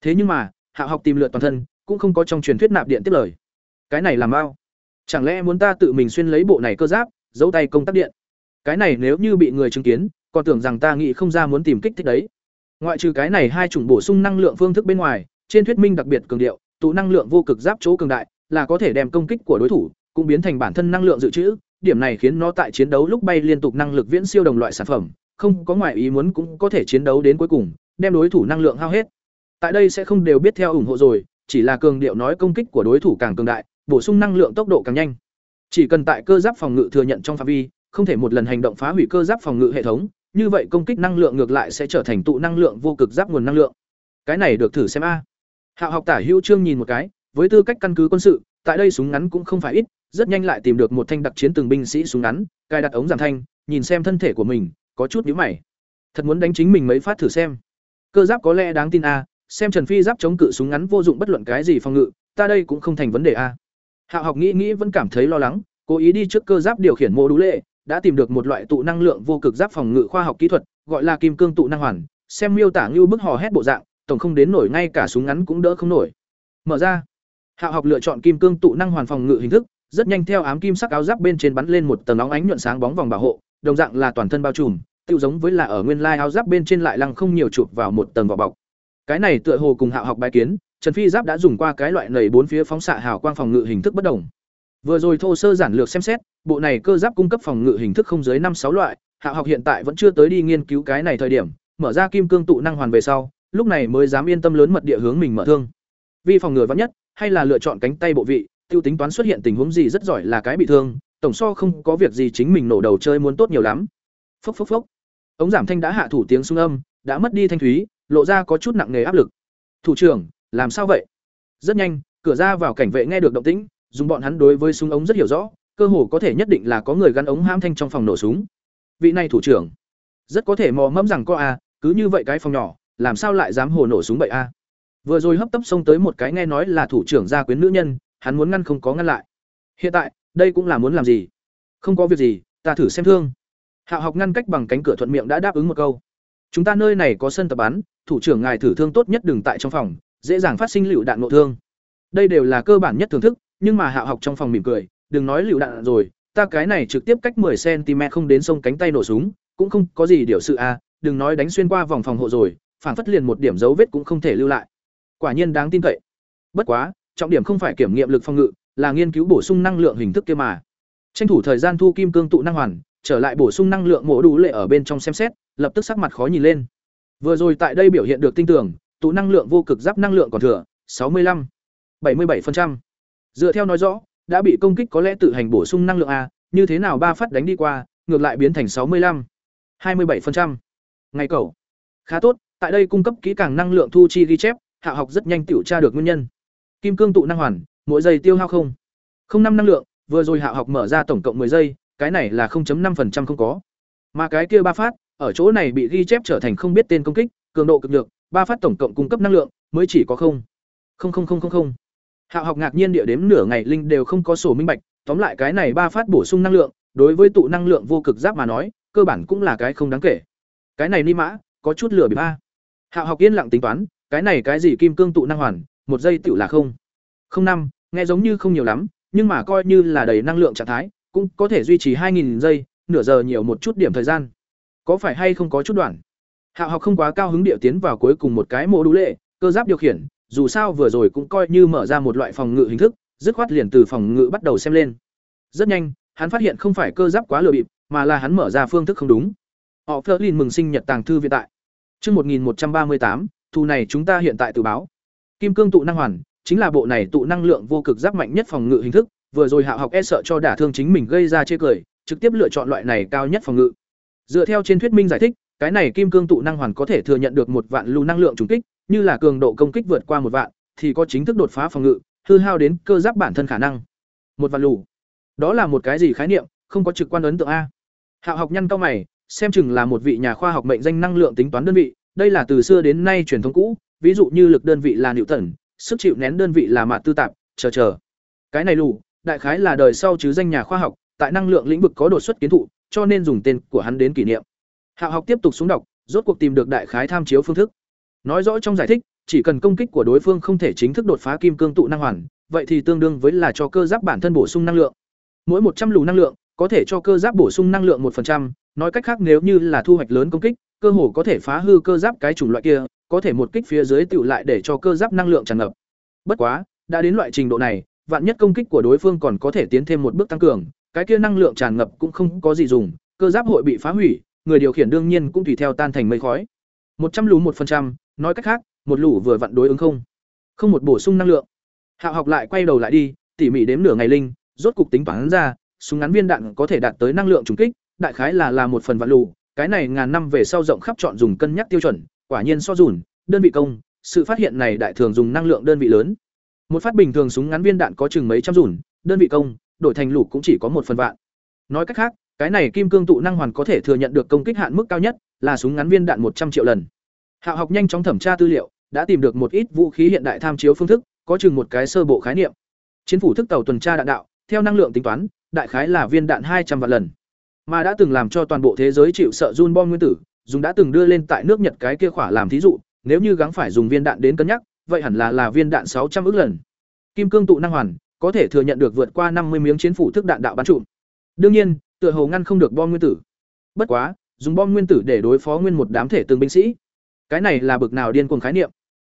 Thế nhưng mà, Hạ học tìm lượt toàn thân, cũng không có trong truyền thuyết nạp điện tiếp lời. Cái này làm bao? Chẳng lẽ muốn ta tự mình xuyên lấy bộ này cơ giáp, giấu tay công tắc điện? Cái này nếu như bị người chứng kiến, còn tưởng rằng ta nghĩ không ra muốn tìm kích thích đấy. Ngoại trừ cái này hai chủng bổ sung năng lượng phương thức bên ngoài, trên thuyết minh đặc biệt cường điệu, tụ năng lượng vô cực giáp chỗ cường đại, là có thể đem công kích của đối thủ cũng biến thành bản thân năng lượng dự trữ, điểm này khiến nó tại chiến đấu lúc bay liên tục năng lực viễn siêu đồng loại sản phẩm, không có ngoại ý muốn cũng có thể chiến đấu đến cuối cùng, đem đối thủ năng lượng hao hết. Tại đây sẽ không đều biết theo ủng hộ rồi, chỉ là cường điệu nói công kích của đối thủ càng cường đại, bổ sung năng lượng tốc độ càng nhanh. Chỉ cần tại cơ giáp phòng ngự thừa nhận trong phạm vi, không thể một lần hành động phá hủy cơ giáp phòng ngự hệ thống, như vậy công kích năng lượng ngược lại sẽ trở thành tụ năng lượng vô cực giáp nguồn năng lượng. Cái này được thử xem a. Hạo học tả hữu trương nhìn một cái, với tư cách căn cứ quân sự, tại đây súng ngắn cũng không phải ít, rất nhanh lại tìm được một thanh đặc chiến từng binh sĩ súng ngắn, cài đặt ống giảm thanh, nhìn xem thân thể của mình, có chút nhíu mày. Thật muốn đánh chính mình mấy phát thử xem. Cơ giáp có lẽ đáng tin a, xem Trần Phi giáp chống cự súng ngắn vô dụng bất luận cái gì phòng ngự, ta đây cũng không thành vấn đề a. Hạo học nghĩ nghĩ vẫn cảm thấy lo lắng, cố ý đi trước cơ giáp điều khiển mô đũ lệ, đã tìm được một loại tụ năng lượng vô cực giáp phòng ngự khoa học kỹ thuật, gọi là kim cương tụ năng hoàn, xem miêu tả như bức hò hét bộ dạng, tổng không đến nổi ngay cả súng ngắn cũng đỡ không nổi. Mở ra. Hạo học lựa chọn kim cương tụ năng hoàn phòng ngự hình thức, rất nhanh theo ám kim sắc áo giáp bên trên bắn lên một tầng óng ánh nhuận sáng bóng vòng bảo hộ, đồng dạng là toàn thân bao trùm, tiêu giống với là ở nguyên lai áo giáp bên trên lại lăng không nhiều chụp vào một tầng vỏ bọc. Cái này tựa hồ cùng Hạo học bài kiến, Trần Phi giáp đã dùng qua cái loại nảy bốn phía phóng xạ hào quang phòng ngự hình thức bất đồng. Vừa rồi thô sơ giản lược xem xét, bộ này cơ giáp cung cấp phòng ngự hình thức không dưới năm sáu loại, Hạo học hiện tại vẫn chưa tới đi nghiên cứu cái này thời điểm, mở ra kim cương tụ năng hoàn về sau, lúc này mới dám yên tâm lớn mật địa hướng mình mở thương. Vì phòng ngừa vắn nhất, hay là lựa chọn cánh tay bộ vị, tiêu tính toán xuất hiện tình huống gì rất giỏi là cái bị thương, tổng so không có việc gì chính mình nổ đầu chơi muốn tốt nhiều lắm. Phốc phốc phốc. Ống giảm thanh đã hạ thủ tiếng xung âm, đã mất đi thanh thúy, lộ ra có chút nặng nề áp lực. Thủ trưởng, làm sao vậy? Rất nhanh, cửa ra vào cảnh vệ nghe được động tĩnh, dùng bọn hắn đối với súng ống rất hiểu rõ, cơ hồ có thể nhất định là có người gắn ống ham thanh trong phòng nổ súng. Vị này thủ trưởng, rất có thể mò mẫm rằng có a, cứ như vậy cái phòng nhỏ, làm sao lại dám hồ nổ súng bậy a? Vừa rồi hấp tấp xông tới một cái nghe nói là thủ trưởng gia quyến nữ nhân, hắn muốn ngăn không có ngăn lại. Hiện tại, đây cũng là muốn làm gì? Không có việc gì, ta thử xem thương. Hạo học ngăn cách bằng cánh cửa thuận miệng đã đáp ứng một câu. Chúng ta nơi này có sân tập bắn, thủ trưởng ngài thử thương tốt nhất đừng tại trong phòng, dễ dàng phát sinh lựu đạn nội thương. đây đều là cơ bản nhất thưởng thức, nhưng mà hạo học trong phòng mỉm cười, đừng nói lựu đạn rồi, ta cái này trực tiếp cách 10 cm không đến sông cánh tay nổ súng, cũng không có gì điều sự a, đừng nói đánh xuyên qua vòng phòng hộ rồi phản phất liền một điểm dấu vết cũng không thể lưu lại. Quả nhiên đáng tin cậy. Bất quá, trọng điểm không phải kiểm nghiệm lực phòng ngự, là nghiên cứu bổ sung năng lượng hình thức kia mà. Tranh thủ thời gian thu kim cương tụ năng hoàn, trở lại bổ sung năng lượng mổ đủ lệ ở bên trong xem xét, lập tức sắc mặt khó nhìn lên. Vừa rồi tại đây biểu hiện được tinh tưởng tụ năng lượng vô cực giáp năng lượng còn thừa 65, 77%. dựa theo nói rõ đã bị công kích có lẽ tự hành bổ sung năng lượng a như thế nào ba phát đánh đi qua ngược lại biến thành 65, 27%. ngày cậu khá tốt tại đây cung cấp kỹ càng năng lượng thu chi ghi chép hạ học rất nhanh tiểu tra được nguyên nhân kim cương tụ năng hoàn mỗi giây tiêu hao không không năm năng lượng vừa rồi hạ học mở ra tổng cộng 10 giây cái này là 0.5% không có mà cái kia ba phát ở chỗ này bị ghi chép trở thành không biết tên công kích cường độ cực được ba phát tổng cộng cung cấp năng lượng mới chỉ có không. Không không không không không. Hạo học ngạc nhiên địa đếm nửa ngày linh đều không có sổ minh bạch tóm lại cái này ba phát bổ sung năng lượng đối với tụ năng lượng vô cực giáp mà nói cơ bản cũng là cái không đáng kể. Cái này ni mã có chút lửa bị ba Hạo học yên lặng tính toán cái này cái gì kim cương tụ năng hoàn một giây tiểu là không. Không năm nghe giống như không nhiều lắm nhưng mà coi như là đầy năng lượng trạng thái cũng có thể duy trì 2000 giây, nửa giờ nhiều một chút điểm thời gian. Có phải hay không có chút đoạn? Hạo học không quá cao hứng điệu tiến vào cuối cùng một cái mô đũ lệ, cơ giáp điều khiển, dù sao vừa rồi cũng coi như mở ra một loại phòng ngự hình thức, dứt khoát liền từ phòng ngự bắt đầu xem lên. Rất nhanh, hắn phát hiện không phải cơ giáp quá lừa bịp, mà là hắn mở ra phương thức không đúng. Họ Flerlin mừng sinh nhật tàng thư viện tại. Chương 1138, thu này chúng ta hiện tại tự báo. Kim cương tụ năng hoàn, chính là bộ này tụ năng lượng vô cực giáp mạnh nhất phòng ngự hình thức, vừa rồi Hạo học e sợ cho đả thương chính mình gây ra chê cười, trực tiếp lựa chọn loại này cao nhất phòng ngự. Dựa theo trên thuyết minh giải thích, cái này kim cương tụ năng hoàn có thể thừa nhận được một vạn lưu năng lượng trùng kích, như là cường độ công kích vượt qua một vạn, thì có chính thức đột phá phòng ngự, hư hao đến cơ giáp bản thân khả năng. Một vạn lù. Đó là một cái gì khái niệm, không có trực quan ấn tượng a. Hạo học nhăn cao mày, xem chừng là một vị nhà khoa học mệnh danh năng lượng tính toán đơn vị, đây là từ xưa đến nay truyền thống cũ, ví dụ như lực đơn vị là Newton, sức chịu nén đơn vị là mạt tư tạp, chờ chờ. Cái này lù, đại khái là đời sau chứ danh nhà khoa học, tại năng lượng lĩnh vực có đột xuất kiến thụ, cho nên dùng tên của hắn đến kỷ niệm. Hạo học tiếp tục xuống đọc, rốt cuộc tìm được đại khái tham chiếu phương thức. Nói rõ trong giải thích, chỉ cần công kích của đối phương không thể chính thức đột phá kim cương tụ năng hoàn, vậy thì tương đương với là cho cơ giáp bản thân bổ sung năng lượng. Mỗi một trăm lù năng lượng có thể cho cơ giáp bổ sung năng lượng 1%, nói cách khác nếu như là thu hoạch lớn công kích, cơ hồ có thể phá hư cơ giáp cái chủng loại kia, có thể một kích phía dưới tụ lại để cho cơ giáp năng lượng tràn ngập. Bất quá, đã đến loại trình độ này, vạn nhất công kích của đối phương còn có thể tiến thêm một bước tăng cường, cái kia năng lượng tràn ngập cũng không có gì dùng, cơ giáp hội bị phá hủy, người điều khiển đương nhiên cũng tùy theo tan thành mây khói. một trăm lũ một phần trăm, nói cách khác, một lũ vừa vặn đối ứng không. Không một bổ sung năng lượng. Hạo học lại quay đầu lại đi, tỉ mỉ đếm nửa ngày linh, rốt cục tính toán ra, súng ngắn viên đạn có thể đạt tới năng lượng trùng kích, đại khái là là một phần vạn lũ. cái này ngàn năm về sau rộng khắp chọn dùng cân nhắc tiêu chuẩn, quả nhiên so dùn, đơn vị công, sự phát hiện này đại thường dùng năng lượng đơn vị lớn. Một phát bình thường súng ngắn viên đạn có chừng mấy trăm dùn, đơn vị công, đổi thành lũ cũng chỉ có một phần vạn. Nói cách khác, cái này kim cương tụ năng hoàn có thể thừa nhận được công kích hạn mức cao nhất là súng ngắn viên đạn một trăm triệu lần. Hạo học nhanh chóng thẩm tra tư liệu, đã tìm được một ít vũ khí hiện đại tham chiếu phương thức, có chừng một cái sơ bộ khái niệm. Chiến phủ thức tàu tuần tra đạn đạo, theo năng lượng tính toán, đại khái là viên đạn hai trăm vạn lần. Mà đã từng làm cho toàn bộ thế giới chịu sợ run bom nguyên tử, dùng đã từng đưa lên tại nước Nhật cái kia khỏa làm thí dụ, nếu như gắng phải dùng viên đạn đến cân nhắc, vậy hẳn là là viên đạn 600 ức lần. Kim cương tụ năng hoàn có thể thừa nhận được vượt qua 50 miếng chiến phủ thức đạn đạo bắn trụm. Đương nhiên, tựa hồ ngăn không được bom nguyên tử. Bất quá, dùng bom nguyên tử để đối phó nguyên một đám thể từng binh sĩ. Cái này là bực nào điên cuồng khái niệm.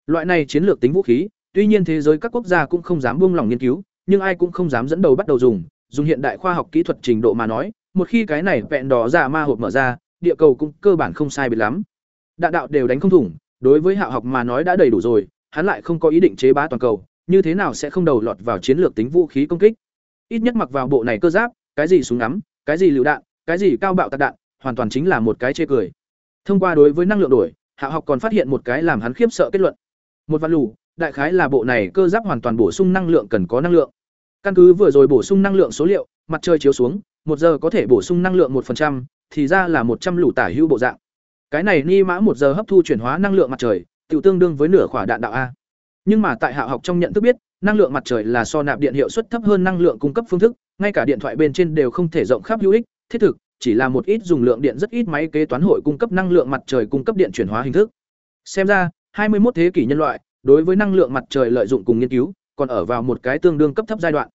Loại này chiến lược tính vũ khí, tuy nhiên thế giới các quốc gia cũng không dám buông lỏng nghiên cứu, nhưng ai cũng không dám dẫn đầu bắt đầu dùng, dùng hiện đại khoa học kỹ thuật trình độ mà nói, một khi cái này vẹn đỏ giả ma hộp mở ra, địa cầu cũng cơ bản không sai biệt lắm. Đạn đạo đều đánh không thủng, đối với hạ học mà nói đã đầy đủ rồi, hắn lại không có ý định chế bá toàn cầu, như thế nào sẽ không đầu lọt vào chiến lược tính vũ khí công kích. Ít nhất mặc vào bộ này cơ giáp, cái gì súng ngắm, cái gì lựu đạn, cái gì cao bạo tạc đạn, hoàn toàn chính là một cái chê cười. Thông qua đối với năng lượng đổi, Hạ học còn phát hiện một cái làm hắn khiếp sợ kết luận. Một vạn lù, đại khái là bộ này cơ giáp hoàn toàn bổ sung năng lượng cần có năng lượng. Căn cứ vừa rồi bổ sung năng lượng số liệu, mặt trời chiếu xuống, một giờ có thể bổ sung năng lượng một phần trăm, thì ra là một trăm lũ tả hữu bộ dạng. Cái này ni mã một giờ hấp thu chuyển hóa năng lượng mặt trời, tiểu tương đương với nửa quả đạn đạo a. Nhưng mà tại hạ học trong nhận thức biết, năng lượng mặt trời là so nạp điện hiệu suất thấp hơn năng lượng cung cấp phương thức, ngay cả điện thoại bên trên đều không thể rộng khắp hữu ích, thiết thực, chỉ là một ít dùng lượng điện rất ít máy kế toán hội cung cấp năng lượng mặt trời cung cấp điện chuyển hóa hình thức. Xem ra, 21 thế kỷ nhân loại, đối với năng lượng mặt trời lợi dụng cùng nghiên cứu, còn ở vào một cái tương đương cấp thấp giai đoạn.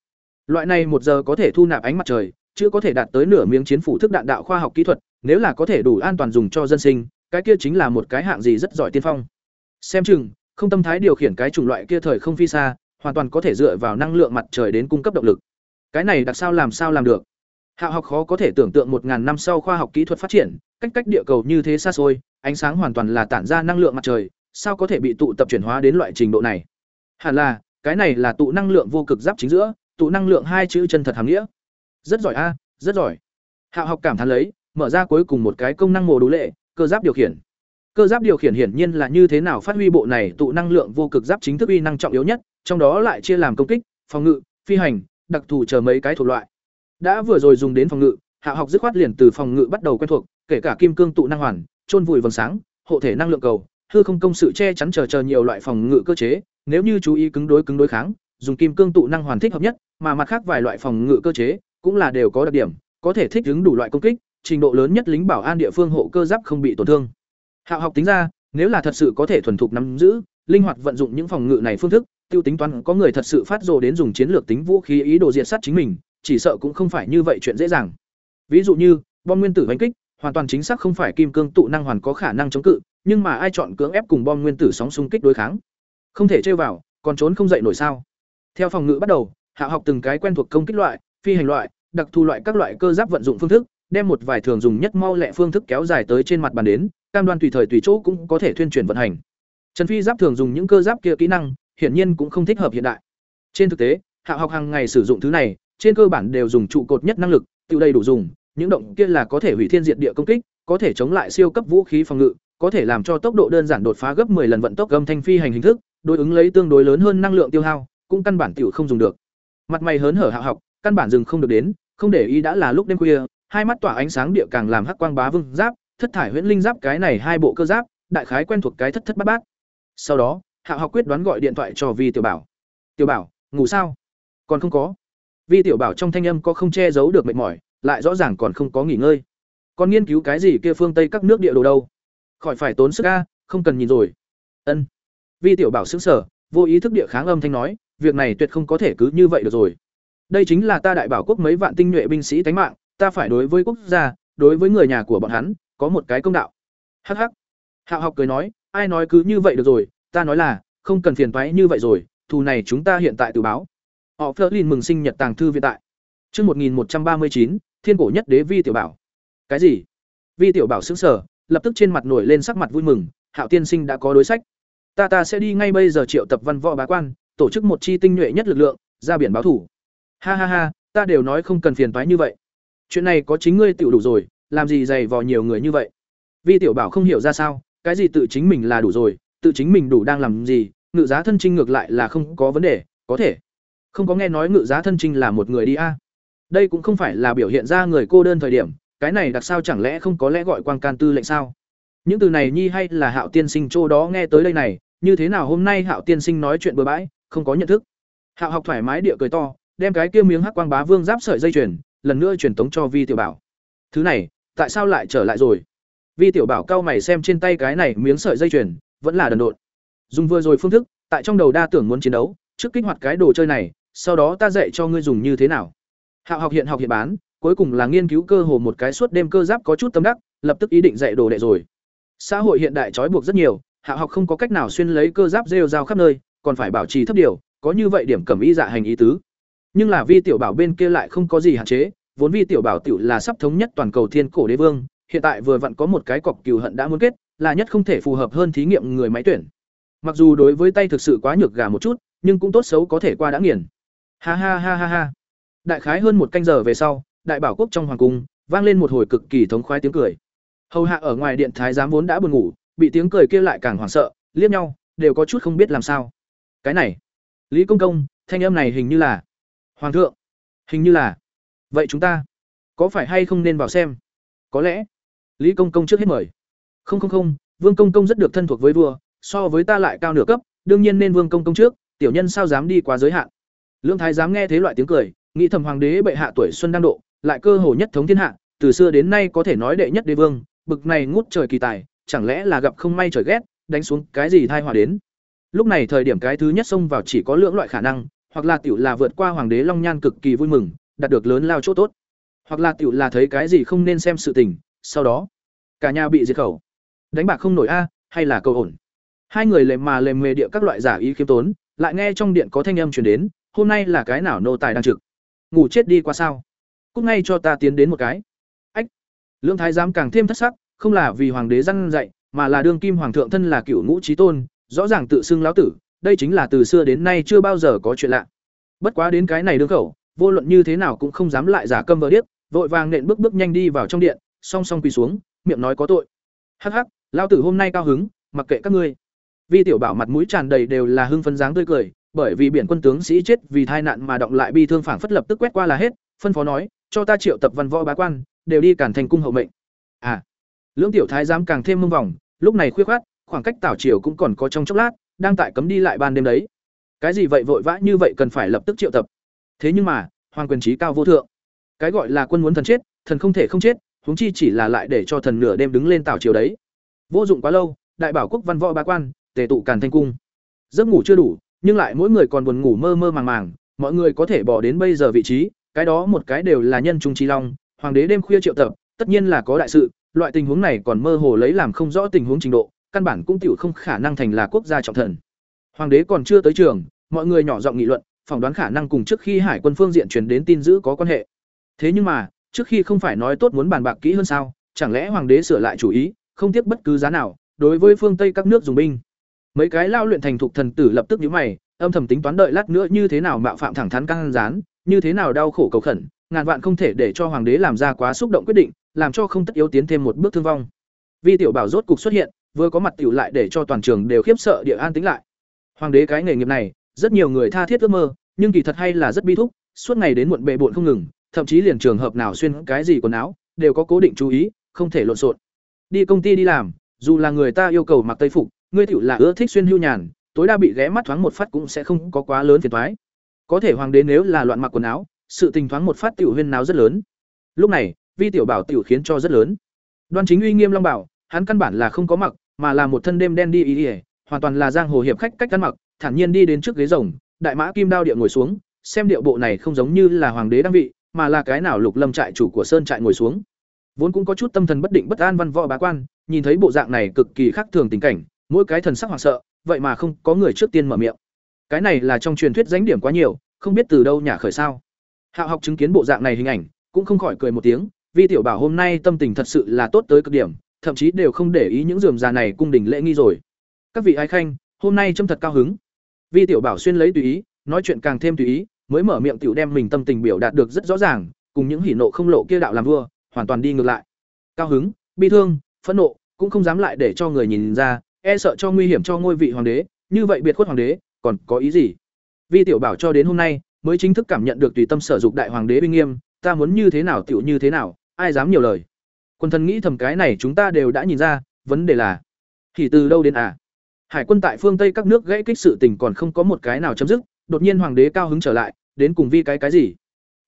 Loại này một giờ có thể thu nạp ánh mặt trời, chưa có thể đạt tới nửa miếng chiến phủ thức đạn đạo khoa học kỹ thuật, nếu là có thể đủ an toàn dùng cho dân sinh, cái kia chính là một cái hạng gì rất giỏi tiên phong. Xem chừng, không tâm thái điều khiển cái chủng loại kia thời không phi xa, hoàn toàn có thể dựa vào năng lượng mặt trời đến cung cấp động lực. Cái này đặc sao làm sao làm được? hạ học khó có thể tưởng tượng một ngàn năm sau khoa học kỹ thuật phát triển, cách cách địa cầu như thế xa xôi, ánh sáng hoàn toàn là tản ra năng lượng mặt trời, sao có thể bị tụ tập chuyển hóa đến loại trình độ này? Hẳn là, cái này là tụ năng lượng vô cực giáp chính giữa, tụ năng lượng hai chữ chân thật hàm nghĩa. Rất giỏi a, rất giỏi. hạ học cảm thán lấy, mở ra cuối cùng một cái công năng mồ đủ lệ, cơ giáp điều khiển. Cơ giáp điều khiển hiển nhiên là như thế nào phát huy bộ này tụ năng lượng vô cực giáp chính thức uy năng trọng yếu nhất, trong đó lại chia làm công kích, phòng ngự, phi hành, đặc thù chờ mấy cái thuộc loại. Đã vừa rồi dùng đến phòng ngự, Hạ học dứt khoát liền từ phòng ngự bắt đầu quen thuộc, kể cả kim cương tụ năng hoàn, chôn vùi vầng sáng, hộ thể năng lượng cầu, hư không công sự che chắn chờ chờ nhiều loại phòng ngự cơ chế, nếu như chú ý cứng đối cứng đối kháng, dùng kim cương tụ năng hoàn thích hợp nhất, mà mặt khác vài loại phòng ngự cơ chế cũng là đều có đặc điểm, có thể thích ứng đủ loại công kích, trình độ lớn nhất lính bảo an địa phương hộ cơ giáp không bị tổn thương. Hạo học tính ra, nếu là thật sự có thể thuần thục nắm giữ, linh hoạt vận dụng những phòng ngự này phương thức, tiêu tính toán có người thật sự phát rồ đến dùng chiến lược tính vũ khí ý đồ diệt sát chính mình, chỉ sợ cũng không phải như vậy chuyện dễ dàng. Ví dụ như, bom nguyên tử đánh kích, hoàn toàn chính xác không phải kim cương tụ năng hoàn có khả năng chống cự, nhưng mà ai chọn cưỡng ép cùng bom nguyên tử sóng xung kích đối kháng? Không thể chơi vào, còn trốn không dậy nổi sao? Theo phòng ngự bắt đầu, hạ học từng cái quen thuộc công kích loại, phi hành loại, đặc thù loại các loại cơ giáp vận dụng phương thức, đem một vài thường dùng nhất mau lẹ phương thức kéo dài tới trên mặt bàn đến, cam đoan tùy thời tùy chỗ cũng có thể thuyên truyền vận hành. Trần Phi giáp thường dùng những cơ giáp kia kỹ năng, hiển nhiên cũng không thích hợp hiện đại. Trên thực tế, hạ học hàng ngày sử dụng thứ này, trên cơ bản đều dùng trụ cột nhất năng lực, tiêu đầy đủ dùng, những động kia là có thể hủy thiên diệt địa công kích, có thể chống lại siêu cấp vũ khí phòng ngự, có thể làm cho tốc độ đơn giản đột phá gấp 10 lần vận tốc gầm thanh phi hành hình thức, đối ứng lấy tương đối lớn hơn năng lượng tiêu hao, cũng căn bản tiểu không dùng được. Mặt mày hớn hở hạ học, căn bản dừng không được đến, không để ý đã là lúc đêm khuya, hai mắt tỏa ánh sáng địa càng làm hắc quang bá vương giáp, thất thải huyễn linh giáp cái này hai bộ cơ giáp, đại khái quen thuộc cái thất thất bát bát. Sau đó, Hạ học quyết đoán gọi điện thoại cho Vi Tiểu Bảo. "Tiểu Bảo, ngủ sao?" "Còn không có." Vi Tiểu Bảo trong thanh âm có không che giấu được mệt mỏi, lại rõ ràng còn không có nghỉ ngơi. "Còn nghiên cứu cái gì kia phương Tây các nước địa đồ đâu? Khỏi phải tốn sức a, không cần nhìn rồi." Ân. Vi Tiểu Bảo sững sờ, vô ý thức địa kháng âm thanh nói, "Việc này tuyệt không có thể cứ như vậy được rồi. Đây chính là ta đại bảo quốc mấy vạn tinh nhuệ binh sĩ tánh mạng, ta phải đối với quốc gia, đối với người nhà của bọn hắn, có một cái công đạo." Hắc hắc. Hạo học cười nói, "Ai nói cứ như vậy được rồi, ta nói là, không cần phiền toái như vậy rồi, thù này chúng ta hiện tại tự báo. Họ phớt lên mừng sinh nhật tàng thư viện tại. Chương một nghìn một trăm ba mươi chín, thiên cổ nhất đế vi tiểu bảo. Cái gì? Vi tiểu bảo xứng sở lập tức trên mặt nổi lên sắc mặt vui mừng, hạo tiên sinh đã có đối sách. Ta ta sẽ đi ngay bây giờ triệu tập văn võ bá quan, tổ chức một chi tinh nhuệ nhất lực lượng, ra biển báo thủ. Ha ha ha, ta đều nói không cần phiền toái như vậy. Chuyện này có chính ngươi tự đủ rồi, làm gì dày vò nhiều người như vậy? Vi tiểu bảo không hiểu ra sao, cái gì tự chính mình là đủ rồi tự chính mình đủ đang làm gì, ngự giá thân trinh ngược lại là không có vấn đề, có thể. Không có nghe nói ngự giá thân trinh là một người đi a. Đây cũng không phải là biểu hiện ra người cô đơn thời điểm, cái này đặc sao chẳng lẽ không có lẽ gọi quang can tư lệnh sao? Những từ này nhi hay là hạo tiên sinh chỗ đó nghe tới đây này, như thế nào hôm nay hạo tiên sinh nói chuyện bừa bãi, không có nhận thức. Hạo học thoải mái địa cười to, đem cái kia miếng hắc quang bá vương giáp sợi dây chuyền, lần nữa truyền tống cho vi tiểu bảo. Thứ này, tại sao lại trở lại rồi? Vi tiểu bảo cao mày xem trên tay cái này miếng sợi dây chuyền vẫn là đần độn. Dùng vừa rồi phương thức, tại trong đầu đa tưởng muốn chiến đấu, trước kích hoạt cái đồ chơi này, sau đó ta dạy cho ngươi dùng như thế nào. Hạo học hiện học hiện bán, cuối cùng là nghiên cứu cơ hồ một cái suốt đêm cơ giáp có chút tâm đắc, lập tức ý định dạy đồ đệ rồi. Xã hội hiện đại trói buộc rất nhiều hạ học không có cách nào xuyên lấy cơ giáp rêu rao khắp nơi, còn phải bảo trì thấp điều, có như vậy điểm cẩm ý dạ hành ý tứ. Nhưng là vi tiểu bảo bên kia lại không có gì hạn chế, vốn vi tiểu bảo tiểu là sắp thống nhất toàn cầu thiên cổ đế vương, hiện tại vừa vặn có một cái cọc cừu hận đã muốn kết là nhất không thể phù hợp hơn thí nghiệm người máy tuyển. Mặc dù đối với tay thực sự quá nhược gà một chút, nhưng cũng tốt xấu có thể qua đã nghiền. Ha ha ha ha ha. Đại khái hơn một canh giờ về sau, đại bảo quốc trong hoàng cung, vang lên một hồi cực kỳ thống khoái tiếng cười. Hầu hạ ở ngoài điện thái giám vốn đã buồn ngủ, bị tiếng cười kia lại càng hoảng sợ, liếc nhau, đều có chút không biết làm sao. Cái này, lý công công, thanh âm này hình như là, hoàng thượng, hình như là, vậy chúng ta có phải hay không nên vào xem? Có lẽ, lý công công trước hết mời không không không, Vương công công rất được thân thuộc với vua, so với ta lại cao nửa cấp, đương nhiên nên Vương công công trước, tiểu nhân sao dám đi quá giới hạn. Lương thái dám nghe thấy loại tiếng cười, nghĩ thầm hoàng đế bệ hạ tuổi xuân đang độ, lại cơ hồ nhất thống thiên hạ, từ xưa đến nay có thể nói đệ nhất đế vương, bực này ngút trời kỳ tài, chẳng lẽ là gặp không may trời ghét, đánh xuống cái gì thai hòa đến. lúc này thời điểm cái thứ nhất xông vào chỉ có lưỡng loại khả năng hoặc là tiểu là vượt qua hoàng đế long nhan cực kỳ vui mừng đạt được lớn lao chỗ tốt hoặc là tiểu là thấy cái gì không nên xem sự tình sau đó cả nhà bị diệt khẩu đánh bạc không nổi a, hay là câu ổn? Hai người lề mà lề mề địa các loại giả ý khiêm tốn, lại nghe trong điện có thanh âm truyền đến, hôm nay là cái nào nô tài đang trực? Ngủ chết đi qua sao? Cúc ngay cho ta tiến đến một cái. Ách! Lương thái giám càng thêm thất sắc, không là vì hoàng đế răn dạy, mà là đương kim hoàng thượng thân là cựu ngũ trí tôn, rõ ràng tự xưng lão tử, đây chính là từ xưa đến nay chưa bao giờ có chuyện lạ. Bất quá đến cái này đương khẩu, vô luận như thế nào cũng không dám lại giả câm vờ điếc, vội vàng nện bước bước nhanh đi vào trong điện, song song quỳ xuống, miệng nói có tội. Hắc hắc lão tử hôm nay cao hứng, mặc kệ các ngươi. Vi tiểu bảo mặt mũi tràn đầy đều là hưng phấn dáng tươi cười, bởi vì biển quân tướng sĩ chết vì tai nạn mà động lại bi thương phảng phất lập tức quét qua là hết, phân phó nói, cho ta triệu tập văn võ bá quan, đều đi cản thành cung hậu mệnh. À lưỡng tiểu thái giám càng thêm mông vòng, lúc này khuyết khoát, khoảng cách tảo triều cũng còn có trong chốc lát, đang tại cấm đi lại ban đêm đấy. Cái gì vậy vội vã như vậy cần phải lập tức triệu tập. Thế nhưng mà, hoàng quyền trí cao vô thượng. Cái gọi là quân muốn thần chết, thần không thể không chết, huống chi chỉ là lại để cho thần nửa đêm đứng lên tảo triều đấy vô dụng quá lâu, đại bảo quốc văn võ bá quan, tề tụ càn thanh cung. Giấc ngủ chưa đủ, nhưng lại mỗi người còn buồn ngủ mơ mơ màng màng, mọi người có thể bỏ đến bây giờ vị trí, cái đó một cái đều là nhân trung trí long, hoàng đế đêm khuya triệu tập, tất nhiên là có đại sự, loại tình huống này còn mơ hồ lấy làm không rõ tình huống trình độ, căn bản cũng tiểu không khả năng thành là quốc gia trọng thần. Hoàng đế còn chưa tới trường, mọi người nhỏ giọng nghị luận, phỏng đoán khả năng cùng trước khi hải quân phương diện truyền đến tin dữ có quan hệ. Thế nhưng mà, trước khi không phải nói tốt muốn bàn bạc kỹ hơn sao, chẳng lẽ hoàng đế sửa lại chủ ý không tiếc bất cứ giá nào, đối với phương tây các nước dùng binh. Mấy cái lao luyện thành thục thần tử lập tức nhíu mày, âm thầm tính toán đợi lát nữa như thế nào mạo phạm thẳng thắn căng rán như thế nào đau khổ cầu khẩn, ngàn vạn không thể để cho hoàng đế làm ra quá xúc động quyết định, làm cho không tất yếu tiến thêm một bước thương vong. Vi tiểu bảo rốt cục xuất hiện, vừa có mặt tiểu lại để cho toàn trường đều khiếp sợ địa an tính lại. Hoàng đế cái nghề nghiệp này, rất nhiều người tha thiết ước mơ, nhưng kỳ thật hay là rất bi thúc, suốt ngày đến muộn bệ bội không ngừng, thậm chí liền trường hợp nào xuyên cái gì quần áo, đều có cố định chú ý, không thể lộn xộn đi công ty đi làm, dù là người ta yêu cầu mặc tây phục, ngươi tiểu là ưa thích xuyên hưu nhàn, tối đa bị ghé mắt thoáng một phát cũng sẽ không có quá lớn phiền toái. Có thể hoàng đế nếu là loạn mặc quần áo, sự tình thoáng một phát tiểu huyên náo rất lớn. Lúc này, vi tiểu bảo tiểu khiến cho rất lớn. Đoan chính uy nghiêm long bảo, hắn căn bản là không có mặc, mà là một thân đêm đen đi ý ỉa hoàn toàn là giang hồ hiệp khách cách ăn mặc, thản nhiên đi đến trước ghế rồng, đại mã kim đao địa ngồi xuống, xem điệu bộ này không giống như là hoàng đế đang vị, mà là cái nào lục lâm trại chủ của sơn trại ngồi xuống vốn cũng có chút tâm thần bất định bất an văn võ bá quan, nhìn thấy bộ dạng này cực kỳ khác thường tình cảnh, mỗi cái thần sắc hoảng sợ, vậy mà không có người trước tiên mở miệng. Cái này là trong truyền thuyết danh điểm quá nhiều, không biết từ đâu nhà khởi sao. Hạ học chứng kiến bộ dạng này hình ảnh, cũng không khỏi cười một tiếng, vi tiểu bảo hôm nay tâm tình thật sự là tốt tới cực điểm, thậm chí đều không để ý những dườm già này cung đình lễ nghi rồi. Các vị ái khanh, hôm nay trâm thật cao hứng. Vi tiểu bảo xuyên lấy tùy ý, nói chuyện càng thêm tùy ý, mới mở miệng tiểu đem mình tâm tình biểu đạt được rất rõ ràng, cùng những hỉ nộ không lộ kia đạo làm vua hoàn toàn đi ngược lại. Cao hứng, bi thương, phẫn nộ, cũng không dám lại để cho người nhìn ra e sợ cho nguy hiểm cho ngôi vị hoàng đế, như vậy biệt khuất hoàng đế, còn có ý gì? Vi tiểu bảo cho đến hôm nay, mới chính thức cảm nhận được tùy tâm sở dục đại hoàng đế uy nghiêm, ta muốn như thế nào tiểu như thế nào, ai dám nhiều lời. Quân thần nghĩ thầm cái này chúng ta đều đã nhìn ra, vấn đề là, thì từ đâu đến à? Hải quân tại phương tây các nước gãy kích sự tình còn không có một cái nào chấm dứt, đột nhiên hoàng đế cao hứng trở lại, đến cùng vi cái cái gì?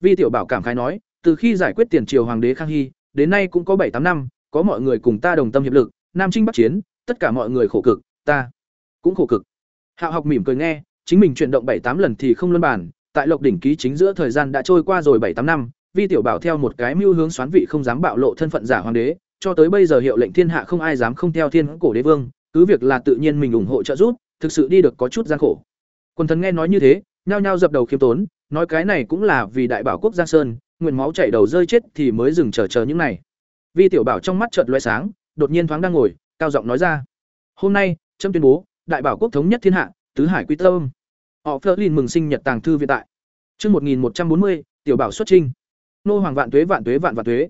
Vi tiểu bảo cảm khái nói từ khi giải quyết tiền triều hoàng đế khang hy, đến nay cũng có bảy tám năm, có mọi người cùng ta đồng tâm hiệp lực, nam trinh bắc chiến, tất cả mọi người khổ cực, ta cũng khổ cực. Hạo học mỉm cười nghe, chính mình chuyển động bảy tám lần thì không luân bản tại lộc đỉnh ký chính giữa thời gian đã trôi qua rồi bảy tám năm, vi tiểu bảo theo một cái mưu hướng xoán vị không dám bạo lộ thân phận giả hoàng đế, cho tới bây giờ hiệu lệnh thiên hạ không ai dám không theo thiên cổ đế vương, cứ việc là tự nhiên mình ủng hộ trợ giúp, thực sự đi được có chút gian khổ. Quần thần nghe nói như thế, nhao nhao dập đầu khiêm tốn, nói cái này cũng là vì đại bảo quốc giang sơn nguyện máu chảy đầu rơi chết thì mới dừng chờ chờ những này vi tiểu bảo trong mắt chợt loé sáng đột nhiên thoáng đang ngồi cao giọng nói ra hôm nay trâm tuyên bố đại bảo quốc thống nhất thiên hạ tứ hải quy tâm họ phơ lin mừng sinh nhật tàng thư viện tại Chương 1140, tiểu bảo xuất trinh. Nô hoàng vạn tuế vạn tuế vạn vạn tuế.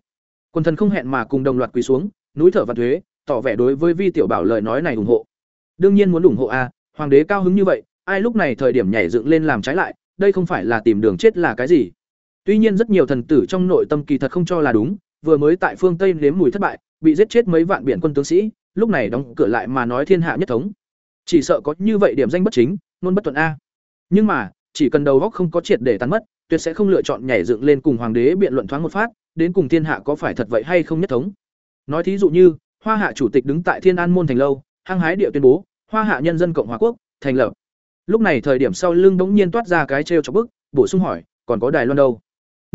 Quân thần không hẹn mà cùng đồng loạt quỳ xuống, núi thở vạn tuế, tỏ vẻ đối với Vi tiểu bảo lời nói này ủng hộ. Đương nhiên muốn ủng hộ a, hoàng đế cao hứng như vậy, ai lúc này thời điểm nhảy dựng lên làm trái lại, đây không phải là tìm đường chết là cái gì. Tuy nhiên rất nhiều thần tử trong nội tâm kỳ thật không cho là đúng, vừa mới tại phương Tây nếm mùi thất bại, bị giết chết mấy vạn biển quân tướng sĩ, lúc này đóng cửa lại mà nói thiên hạ nhất thống. Chỉ sợ có như vậy điểm danh bất chính, luôn bất tuần a. Nhưng mà, chỉ cần đầu góc không có triệt để tán mất, tuyệt sẽ không lựa chọn nhảy dựng lên cùng hoàng đế biện luận thoáng một phát, đến cùng thiên hạ có phải thật vậy hay không nhất thống. Nói thí dụ như, Hoa Hạ chủ tịch đứng tại Thiên An môn thành lâu, hăng hái địa tuyên bố, Hoa Hạ nhân dân cộng hòa quốc, thành lập lúc này thời điểm sau lưng bỗng nhiên toát ra cái trêu chọc bức bổ sung hỏi còn có đài loan đâu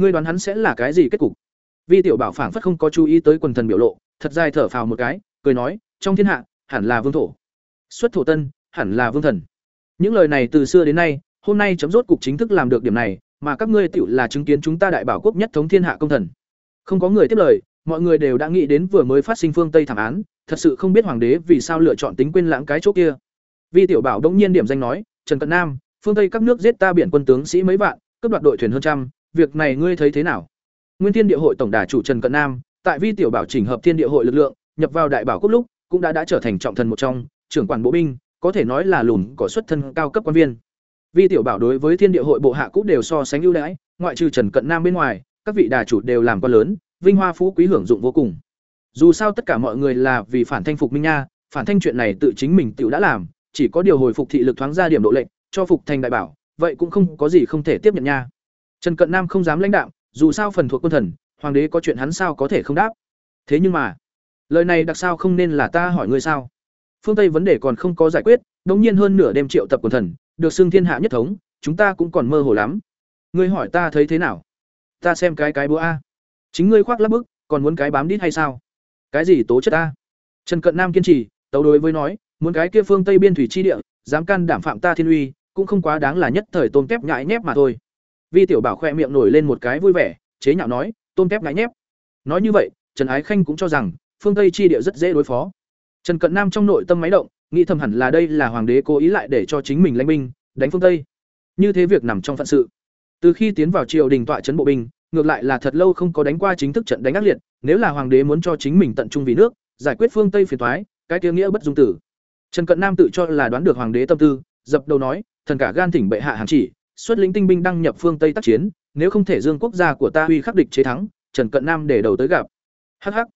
ngươi đoán hắn sẽ là cái gì kết cục? Vi tiểu bảo phảng phất không có chú ý tới quần thần biểu lộ, thật dài thở phào một cái, cười nói, trong thiên hạ, hẳn là vương thổ. Xuất thổ tân, hẳn là vương thần. Những lời này từ xưa đến nay, hôm nay chấm rốt cục chính thức làm được điểm này, mà các ngươi tựu là chứng kiến chúng ta đại bảo quốc nhất thống thiên hạ công thần. Không có người tiếp lời, mọi người đều đã nghĩ đến vừa mới phát sinh phương tây thảm án, thật sự không biết hoàng đế vì sao lựa chọn tính quên lãng cái chỗ kia. Vi tiểu bảo đống nhiên điểm danh nói, trần cận nam, phương tây các nước giết ta biển quân tướng sĩ mấy vạn, cướp đoạt đội thuyền hơn trăm việc này ngươi thấy thế nào? Nguyên thiên địa hội tổng đà chủ trần cận nam, tại vi tiểu bảo chỉnh hợp thiên địa hội lực lượng, nhập vào đại bảo quốc lúc, cũng đã đã trở thành trọng thần một trong, trưởng quản bộ binh, có thể nói là lùn có xuất thân cao cấp quan viên. Vi tiểu bảo đối với thiên địa hội bộ hạ cũng đều so sánh ưu đãi, ngoại trừ trần cận nam bên ngoài, các vị đà chủ đều làm quan lớn, vinh hoa phú quý hưởng dụng vô cùng. Dù sao tất cả mọi người là vì phản thanh phục minh nha, phản thanh chuyện này tự chính mình tự đã làm, chỉ có điều hồi phục thị lực thoáng ra điểm độ lệnh, cho phục thành đại bảo, vậy cũng không có gì không thể tiếp nhận nha trần cận nam không dám lãnh đạo, dù sao phần thuộc quân thần, hoàng đế có chuyện hắn sao có thể không đáp? Thế nhưng mà, lời này đặc sao không nên là ta hỏi ngươi sao? Phương tây vấn đề còn không có giải quyết, đống nhiên hơn nửa đêm triệu tập quân thần, được xưng thiên hạ nhất thống, chúng ta cũng còn mơ hồ lắm. Ngươi hỏi ta thấy thế nào? Ta xem cái cái búa a. Chính ngươi khoác lác bức, còn muốn cái bám đít hay sao? Cái gì tố chất ta trần cận nam kiên trì, tấu đối với nói, muốn cái kia phương tây biên thủy chi địa, dám can đảm phạm ta thiên uy, cũng không quá đáng là nhất thời tôm tép nhãi nhép mà thôi vi tiểu bảo khoe miệng nổi lên một cái vui vẻ, chế nhạo nói, tôm tép nhãi nhép. Nói như vậy, trần ái khanh cũng cho rằng, phương tây chi địa rất dễ đối phó. Trần cận nam trong nội tâm máy động, nghĩ thầm hẳn là đây là hoàng đế cố ý lại để cho chính mình lãnh binh, đánh phương tây. Như thế việc nằm trong phận sự. Từ khi tiến vào triều đình tọa trấn bộ binh, ngược lại là thật lâu không có đánh qua chính thức trận đánh ác liệt, nếu là hoàng đế muốn cho chính mình tận trung vì nước, giải quyết phương tây phiền thoái cái tiếng nghĩa bất dung tử. Trần cận nam tự cho là đoán được hoàng đế tâm tư, dập đầu nói, thần cả gan thỉnh bệ hạ hàng chỉ xuất lĩnh tinh binh đăng nhập phương tây tác chiến, nếu không thể dương quốc gia của ta uy khắc địch chế thắng, trần cận nam để đầu tới gặp. Hắc hắc.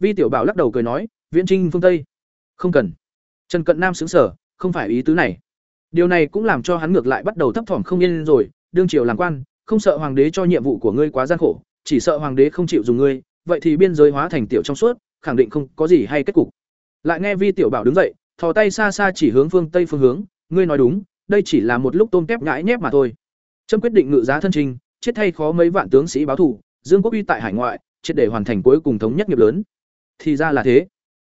vi tiểu bảo lắc đầu cười nói, viễn trinh phương tây. Không cần. Trần cận nam sững sở không phải ý tứ này. Điều này cũng làm cho hắn ngược lại bắt đầu thấp thỏm không yên rồi. Đương triều làm quan, không sợ hoàng đế cho nhiệm vụ của ngươi quá gian khổ, chỉ sợ hoàng đế không chịu dùng ngươi, vậy thì biên giới hóa thành tiểu trong suốt, khẳng định không có gì hay kết cục. Lại nghe vi tiểu bảo đứng dậy, thò tay xa xa chỉ hướng phương tây phương hướng, ngươi nói đúng đây chỉ là một lúc tôm tép nhãi nhép mà thôi. Trâm quyết định ngự giá thân trình, chết thay khó mấy vạn tướng sĩ báo thù, dương quốc uy tại hải ngoại, triệt để hoàn thành cuối cùng thống nhất nghiệp lớn. Thì ra là thế.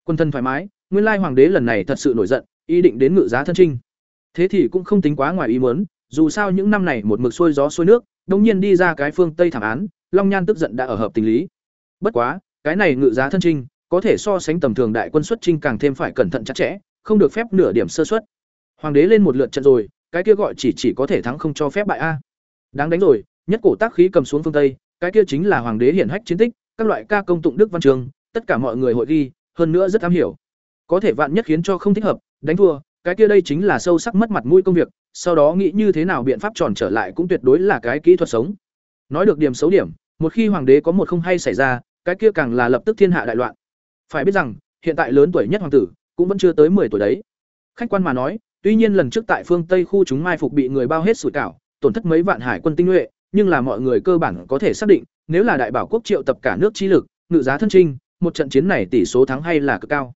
Quân thân thoải mái, nguyên lai hoàng đế lần này thật sự nổi giận, ý định đến ngự giá thân trinh thế thì cũng không tính quá ngoài ý muốn, dù sao những năm này một mực xuôi gió xuôi nước đống nhiên đi ra cái phương tây thảm án, long nhan tức giận đã ở hợp tình lý. Bất quá, cái này ngự giá thân trinh có thể so sánh tầm thường đại quân xuất trinh càng thêm phải cẩn thận chặt chẽ, không được phép nửa điểm sơ suất hoàng đế lên một lượt trận rồi, cái kia gọi chỉ chỉ có thể thắng không cho phép bại a. Đáng đánh rồi, nhất cổ tác khí cầm xuống phương tây, cái kia chính là hoàng đế hiển hách chiến tích, các loại ca công tụng đức văn trường, tất cả mọi người hội ghi, hơn nữa rất am hiểu. Có thể vạn nhất khiến cho không thích hợp, đánh thua, cái kia đây chính là sâu sắc mất mặt mũi công việc, sau đó nghĩ như thế nào biện pháp tròn trở lại cũng tuyệt đối là cái kỹ thuật sống. Nói được điểm xấu điểm, một khi hoàng đế có một không hay xảy ra, cái kia càng là lập tức thiên hạ đại loạn. Phải biết rằng, hiện tại lớn tuổi nhất hoàng tử, cũng vẫn chưa tới 10 tuổi đấy. Khách quan mà nói tuy nhiên lần trước tại phương tây khu chúng mai phục bị người bao hết sủi cảo, tổn thất mấy vạn hải quân tinh nhuệ, nhưng là mọi người cơ bản có thể xác định, nếu là đại bảo quốc triệu tập cả nước chi lực, ngự giá thân trinh, một trận chiến này tỷ số thắng hay là cực cao.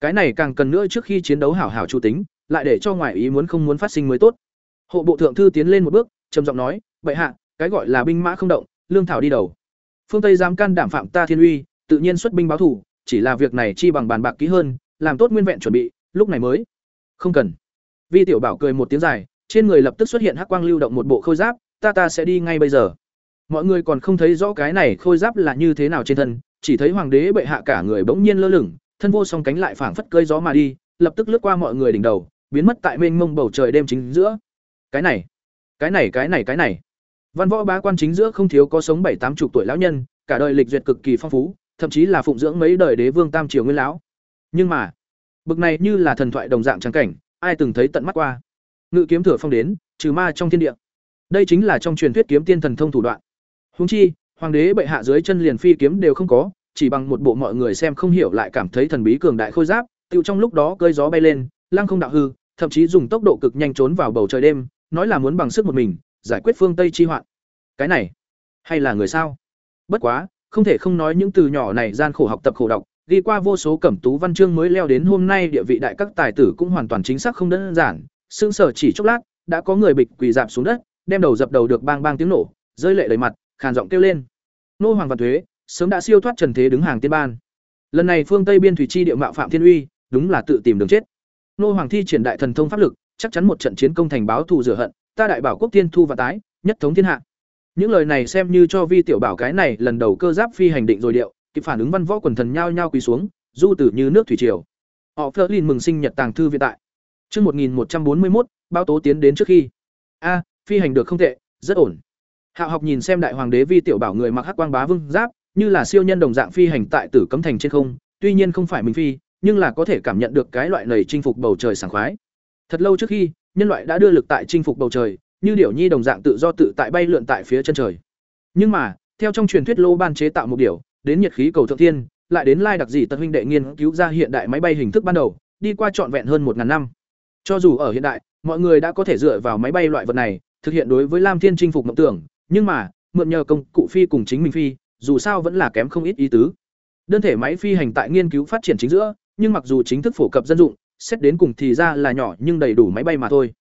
Cái này càng cần nữa trước khi chiến đấu hảo hảo chủ tính, lại để cho ngoại ý muốn không muốn phát sinh mới tốt. Hộ bộ thượng thư tiến lên một bước, trầm giọng nói, bệ hạ, cái gọi là binh mã không động, lương thảo đi đầu. Phương tây dám can đảm phạm ta thiên uy, tự nhiên xuất binh báo thủ, chỉ là việc này chi bằng bàn bạc kỹ hơn, làm tốt nguyên vẹn chuẩn bị, lúc này mới. Không cần vi tiểu bảo cười một tiếng dài, trên người lập tức xuất hiện hắc quang lưu động một bộ khôi giáp, ta ta sẽ đi ngay bây giờ. Mọi người còn không thấy rõ cái này khôi giáp là như thế nào trên thân, chỉ thấy hoàng đế bệ hạ cả người bỗng nhiên lơ lửng, thân vô song cánh lại phảng phất cơi gió mà đi, lập tức lướt qua mọi người đỉnh đầu, biến mất tại mênh mông bầu trời đêm chính giữa. Cái này cái này cái này cái này. Văn võ bá quan chính giữa không thiếu có sống bảy, tám chục tuổi lão nhân, cả đời lịch duyệt cực kỳ phong phú, thậm chí là phụng dưỡng mấy đời đế vương tam triều nguyên lão. Nhưng mà, bực này như là thần thoại đồng dạng trắng cảnh ai từng thấy tận mắt qua. Ngự kiếm thừa phong đến, trừ ma trong thiên địa. Đây chính là trong truyền thuyết kiếm tiên thần thông thủ đoạn. Húng chi, hoàng đế bệ hạ dưới chân liền phi kiếm đều không có, chỉ bằng một bộ mọi người xem không hiểu lại cảm thấy thần bí cường đại khôi giáp, tựu trong lúc đó cơi gió bay lên, lăng không đạo hư, thậm chí dùng tốc độ cực nhanh trốn vào bầu trời đêm, nói là muốn bằng sức một mình, giải quyết phương tây chi hoạn. Cái này, hay là người sao? Bất quá, không thể không nói những từ nhỏ này gian khổ học tập khổ đọc đi qua vô số cẩm tú văn chương mới leo đến hôm nay địa vị đại các tài tử cũng hoàn toàn chính xác không đơn giản. Sững sờ chỉ chốc lát, đã có người bịch quỳ dạp xuống đất, đem đầu dập đầu được bang bang tiếng nổ, rơi lệ đầy mặt, khàn giọng kêu lên. Nô hoàng văn thuế, sớm đã siêu thoát trần thế đứng hàng tiên ban. Lần này phương tây biên thủy chi địa mạo phạm thiên uy, đúng là tự tìm đường chết. Nô hoàng thi triển đại thần thông pháp lực, chắc chắn một trận chiến công thành báo thù rửa hận, ta đại bảo quốc tiên thu và tái, nhất thống thiên hạ. Những lời này xem như cho vi tiểu bảo cái này lần đầu cơ giáp phi hành định rồi điệu kịp phản ứng văn võ quần thần nhao nhao quỳ xuống du tử như nước thủy triều họ phơ lin mừng sinh nhật tàng thư viện tại Trước 1141, bao tố tiến đến trước khi. A, phi hành được không tệ, rất ổn. Hạo học nhìn xem đại hoàng đế vi tiểu bảo người mặc hắc quang bá vương giáp, như là siêu nhân đồng dạng phi hành tại tử cấm thành trên không, tuy nhiên không phải mình phi, nhưng là có thể cảm nhận được cái loại này chinh phục bầu trời sảng khoái. Thật lâu trước khi, nhân loại đã đưa lực tại chinh phục bầu trời, như điểu nhi đồng dạng tự do tự tại bay lượn tại phía chân trời. Nhưng mà, theo trong truyền thuyết lô ban chế tạo một điểu, đến nhiệt khí cầu thượng thiên, lại đến lai đặc dị tật huynh đệ nghiên cứu ra hiện đại máy bay hình thức ban đầu, đi qua trọn vẹn hơn một ngàn năm. Cho dù ở hiện đại, mọi người đã có thể dựa vào máy bay loại vật này, thực hiện đối với Lam Thiên chinh phục mộng tưởng, nhưng mà, mượn nhờ công cụ phi cùng chính mình phi, dù sao vẫn là kém không ít ý tứ. Đơn thể máy phi hành tại nghiên cứu phát triển chính giữa, nhưng mặc dù chính thức phổ cập dân dụng, xét đến cùng thì ra là nhỏ nhưng đầy đủ máy bay mà thôi.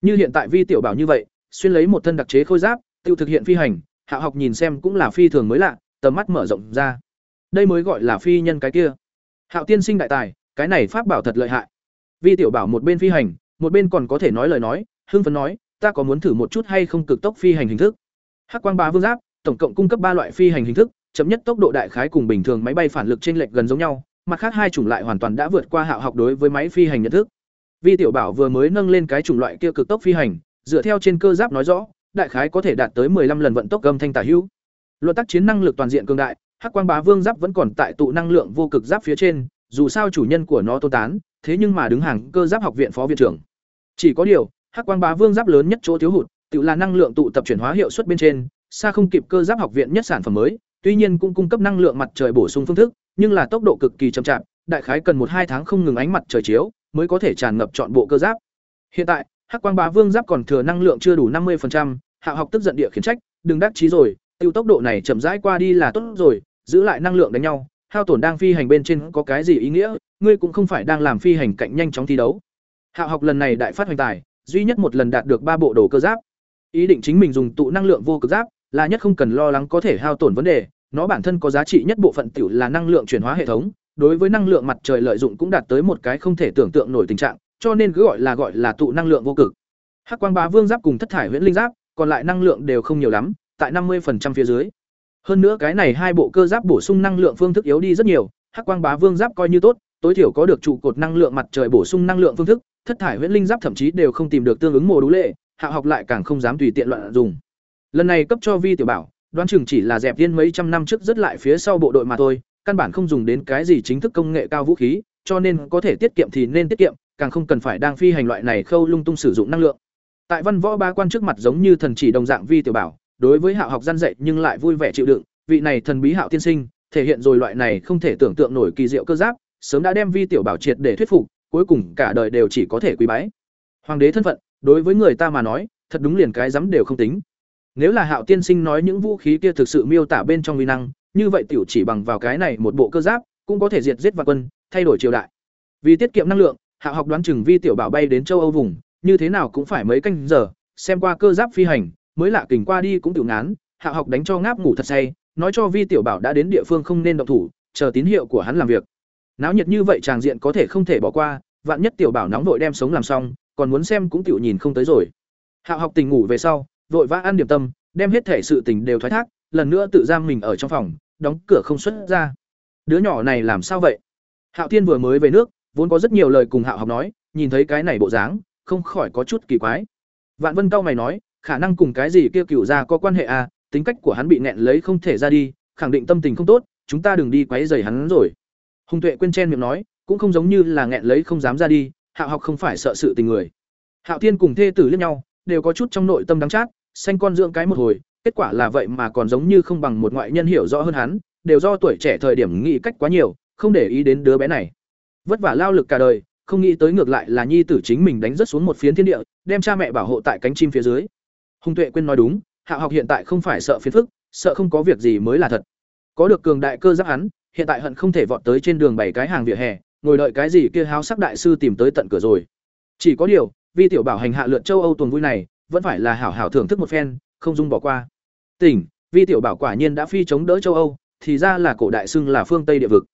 Như hiện tại Vi tiểu bảo như vậy, xuyên lấy một thân đặc chế khôi giáp, tiêu thực hiện phi hành, Hạ học nhìn xem cũng là phi thường mới lạ, tầm mắt mở rộng ra. Đây mới gọi là phi nhân cái kia. Hạo tiên sinh đại tài, cái này pháp bảo thật lợi hại. Vi tiểu bảo một bên phi hành, một bên còn có thể nói lời nói, hưng phấn nói, ta có muốn thử một chút hay không cực tốc phi hành hình thức. Hắc quang bá vương giáp, tổng cộng cung cấp ba loại phi hành hình thức, chậm nhất tốc độ đại khái cùng bình thường máy bay phản lực trên lệch gần giống nhau, mặt khác hai chủng lại hoàn toàn đã vượt qua hạo học đối với máy phi hành nhận thức. Vi tiểu bảo vừa mới nâng lên cái chủng loại kia cực tốc phi hành, dựa theo trên cơ giáp nói rõ, đại khái có thể đạt tới 15 lần vận tốc gầm thanh tả hữu. Luận tác chiến năng lực toàn diện cường đại, Hắc Quang Bá Vương giáp vẫn còn tại tụ năng lượng vô cực giáp phía trên, dù sao chủ nhân của nó tôn tán, thế nhưng mà đứng hàng cơ giáp học viện phó viện trưởng. Chỉ có điều, Hắc Quang Bá Vương giáp lớn nhất chỗ thiếu hụt, tự là năng lượng tụ tập chuyển hóa hiệu suất bên trên, xa không kịp cơ giáp học viện nhất sản phẩm mới, tuy nhiên cũng cung cấp năng lượng mặt trời bổ sung phương thức, nhưng là tốc độ cực kỳ chậm chạp, đại khái cần một hai tháng không ngừng ánh mặt trời chiếu, mới có thể tràn ngập trọn bộ cơ giáp. Hiện tại, Hắc Quang Bá Vương giáp còn thừa năng lượng chưa đủ năm 50%, Hạ học tức giận địa khiển trách, đừng đắc chí rồi, tiêu tốc độ này chậm rãi qua đi là tốt rồi, giữ lại năng lượng đánh nhau, hao tổn đang phi hành bên trên có cái gì ý nghĩa, ngươi cũng không phải đang làm phi hành cạnh nhanh chóng thi đấu. Hạ học lần này đại phát hoành tài, duy nhất một lần đạt được ba bộ đồ cơ giáp. Ý định chính mình dùng tụ năng lượng vô cực giáp, là nhất không cần lo lắng có thể hao tổn vấn đề, nó bản thân có giá trị nhất bộ phận tiểu là năng lượng chuyển hóa hệ thống, đối với năng lượng mặt trời lợi dụng cũng đạt tới một cái không thể tưởng tượng nổi tình trạng, cho nên cứ gọi là gọi là tụ năng lượng vô cực. Hắc quang bá vương giáp cùng thất thải huyễn linh giáp, còn lại năng lượng đều không nhiều lắm, tại 50% phía dưới. Hơn nữa cái này hai bộ cơ giáp bổ sung năng lượng phương thức yếu đi rất nhiều, Hắc Quang Bá Vương giáp coi như tốt, tối thiểu có được trụ cột năng lượng mặt trời bổ sung năng lượng phương thức, thất thải huyễn linh giáp thậm chí đều không tìm được tương ứng mô đủ lệ, hạ học lại càng không dám tùy tiện loạn dùng. Lần này cấp cho Vi tiểu bảo, đoán chừng chỉ là dẹp viên mấy trăm năm trước rất lại phía sau bộ đội mà thôi, căn bản không dùng đến cái gì chính thức công nghệ cao vũ khí, cho nên có thể tiết kiệm thì nên tiết kiệm, càng không cần phải đang phi hành loại này khâu lung tung sử dụng năng lượng. Tại văn võ ba quan trước mặt giống như thần chỉ đồng dạng Vi tiểu bảo, đối với Hạo học gian dạy nhưng lại vui vẻ chịu đựng, vị này thần bí Hạo tiên sinh, thể hiện rồi loại này không thể tưởng tượng nổi kỳ diệu cơ giáp, sớm đã đem Vi tiểu bảo triệt để thuyết phục, cuối cùng cả đời đều chỉ có thể quý bái. Hoàng đế thân phận, đối với người ta mà nói, thật đúng liền cái dám đều không tính. Nếu là Hạo tiên sinh nói những vũ khí kia thực sự miêu tả bên trong uy năng, như vậy tiểu chỉ bằng vào cái này một bộ cơ giáp, cũng có thể diệt giết vạn quân, thay đổi triều đại. Vì tiết kiệm năng lượng, Hạo học đoán chừng Vi tiểu bảo bay đến châu Âu vùng, như thế nào cũng phải mấy canh giờ, xem qua cơ giáp phi hành, mới lạ kình qua đi cũng tiểu ngán, hạ học đánh cho ngáp ngủ thật say, nói cho Vi tiểu bảo đã đến địa phương không nên động thủ, chờ tín hiệu của hắn làm việc. Náo nhiệt như vậy tràng diện có thể không thể bỏ qua, vạn nhất tiểu bảo nóng vội đem sống làm xong, còn muốn xem cũng tiểu nhìn không tới rồi. Hạ học tỉnh ngủ về sau, vội vã ăn điểm tâm, đem hết thể sự tình đều thoái thác, lần nữa tự giam mình ở trong phòng, đóng cửa không xuất ra. Đứa nhỏ này làm sao vậy? Hạo Thiên vừa mới về nước, vốn có rất nhiều lời cùng Hạo học nói, nhìn thấy cái này bộ dáng, không khỏi có chút kỳ quái. Vạn Vân cao mày nói, khả năng cùng cái gì kia cửu ra có quan hệ à, tính cách của hắn bị nẹn lấy không thể ra đi, khẳng định tâm tình không tốt, chúng ta đừng đi quấy rầy hắn rồi. Hùng Tuệ quên chen miệng nói, cũng không giống như là nghẹn lấy không dám ra đi, Hạo học không phải sợ sự tình người. Hạo Thiên cùng thê tử liếc nhau, đều có chút trong nội tâm đắng chát, xanh con dưỡng cái một hồi, kết quả là vậy mà còn giống như không bằng một ngoại nhân hiểu rõ hơn hắn, đều do tuổi trẻ thời điểm nghĩ cách quá nhiều, không để ý đến đứa bé này. Vất vả lao lực cả đời, không nghĩ tới ngược lại là nhi tử chính mình đánh rất xuống một phiến thiên địa, đem cha mẹ bảo hộ tại cánh chim phía dưới. Hùng Tuệ quên nói đúng, Hạ học hiện tại không phải sợ phiền phức, sợ không có việc gì mới là thật. Có được cường đại cơ giáp hắn, hiện tại hận không thể vọt tới trên đường bảy cái hàng vỉa hè, ngồi đợi cái gì kia háo sắc đại sư tìm tới tận cửa rồi. Chỉ có điều, vi tiểu bảo hành hạ lượt châu âu tuần vui này vẫn phải là hảo hảo thưởng thức một phen không dung bỏ qua tỉnh vi tiểu bảo quả nhiên đã phi chống đỡ châu âu thì ra là cổ đại xưng là phương tây địa vực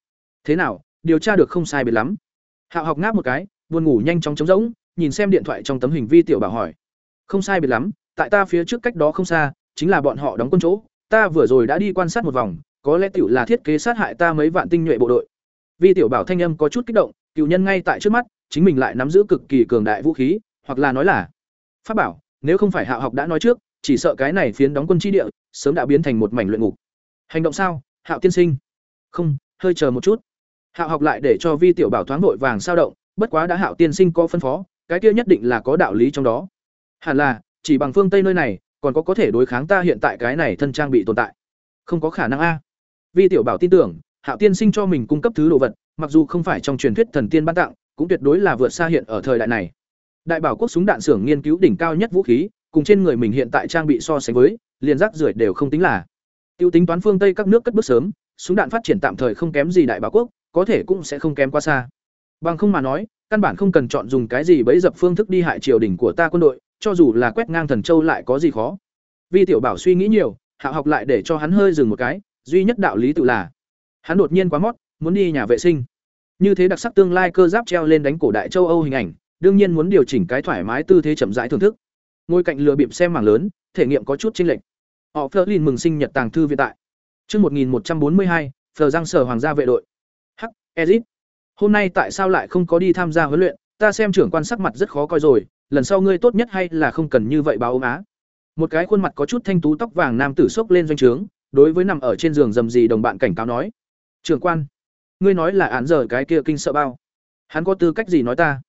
thế nào điều tra được không sai biệt lắm hạo học ngáp một cái buồn ngủ nhanh chóng trống rỗng nhìn xem điện thoại trong tấm hình vi tiểu bảo hỏi không sai biệt lắm tại ta phía trước cách đó không xa, chính là bọn họ đóng quân chỗ. Ta vừa rồi đã đi quan sát một vòng, có lẽ tiểu là thiết kế sát hại ta mấy vạn tinh nhuệ bộ đội. Vi tiểu bảo thanh âm có chút kích động cựu nhân ngay tại trước mắt, chính mình lại nắm giữ cực kỳ cường đại vũ khí, hoặc là nói là pháp bảo, nếu không phải hạo học đã nói trước, chỉ sợ cái này phiến đóng quân tri địa, sớm đã biến thành một mảnh luyện ngục. Hành động sao, hạo tiên sinh? Không, hơi chờ một chút. Hạo học lại để cho vi tiểu bảo thoáng vội vàng sao động, bất quá đã hạo tiên sinh có phân phó, cái kia nhất định là có đạo lý trong đó. Hẳn là chỉ bằng phương tây nơi này, còn có có thể đối kháng ta hiện tại cái này thân trang bị tồn tại. Không có khả năng a. Vi tiểu bảo tin tưởng, hạo tiên sinh cho mình cung cấp thứ đồ vật, mặc dù không phải trong truyền thuyết thần tiên ban tặng, cũng tuyệt đối là vượt xa hiện ở thời đại này. Đại bảo quốc súng đạn xưởng nghiên cứu đỉnh cao nhất vũ khí, cùng trên người mình hiện tại trang bị so sánh với, liền rác rưởi đều không tính là. Tiêu tính toán phương tây các nước cất bước sớm, súng đạn phát triển tạm thời không kém gì đại bảo quốc, có thể cũng sẽ không kém quá xa. Bằng không mà nói, căn bản không cần chọn dùng cái gì bẫy dập phương thức đi hại triều đình của ta quân đội cho dù là quét ngang thần châu lại có gì khó. Vi tiểu bảo suy nghĩ nhiều, hạ học lại để cho hắn hơi dừng một cái, duy nhất đạo lý tự là, hắn đột nhiên quá mót, muốn đi nhà vệ sinh. Như thế đặc sắc tương lai cơ giáp treo lên đánh cổ đại châu âu hình ảnh, đương nhiên muốn điều chỉnh cái thoải mái tư thế chậm rãi thưởng thức. Ngôi cạnh lừa bịp xem mảng lớn, thể nghiệm có chút chênh lệch. Họ phơ lin mừng sinh nhật tàng thư viện tại. Chương một nghìn một trăm bốn mươi hai phờ giang sở hoàng gia vệ đội. Hắc, ezit. Hôm nay tại sao lại không có đi tham gia huấn luyện? Ta xem trưởng quan sắc mặt rất khó coi rồi, lần sau ngươi tốt nhất hay là không cần như vậy báo ốm á. Một cái khuôn mặt có chút thanh tú tóc vàng nam tử sốc lên doanh trướng, đối với nằm ở trên giường dầm gì đồng bạn cảnh cáo nói. Trưởng quan, ngươi nói là án giờ cái kia kinh sợ bao. Hắn có tư cách gì nói ta?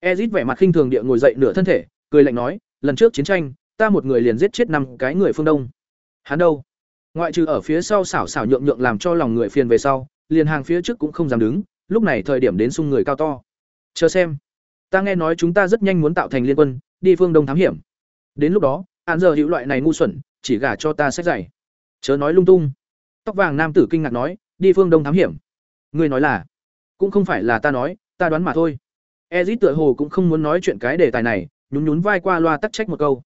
Ezit vẻ mặt khinh thường địa ngồi dậy nửa thân thể, cười lạnh nói, lần trước chiến tranh, ta một người liền giết chết năm cái người phương đông. Hắn đâu? Ngoại trừ ở phía sau xảo xảo nhượng nhượng làm cho lòng người phiền về sau, liền hàng phía trước cũng không dám đứng, lúc này thời điểm đến sung người cao to. Chờ xem ta nghe nói chúng ta rất nhanh muốn tạo thành liên quân, đi phương đông thám hiểm. Đến lúc đó, án giờ hữu loại này ngu xuẩn, chỉ gả cho ta sách giày. Chớ nói lung tung. Tóc vàng nam tử kinh ngạc nói, đi phương đông thám hiểm. Ngươi nói là, cũng không phải là ta nói, ta đoán mà thôi. Ezit tựa hồ cũng không muốn nói chuyện cái đề tài này, nhún nhún vai qua loa tắc trách một câu.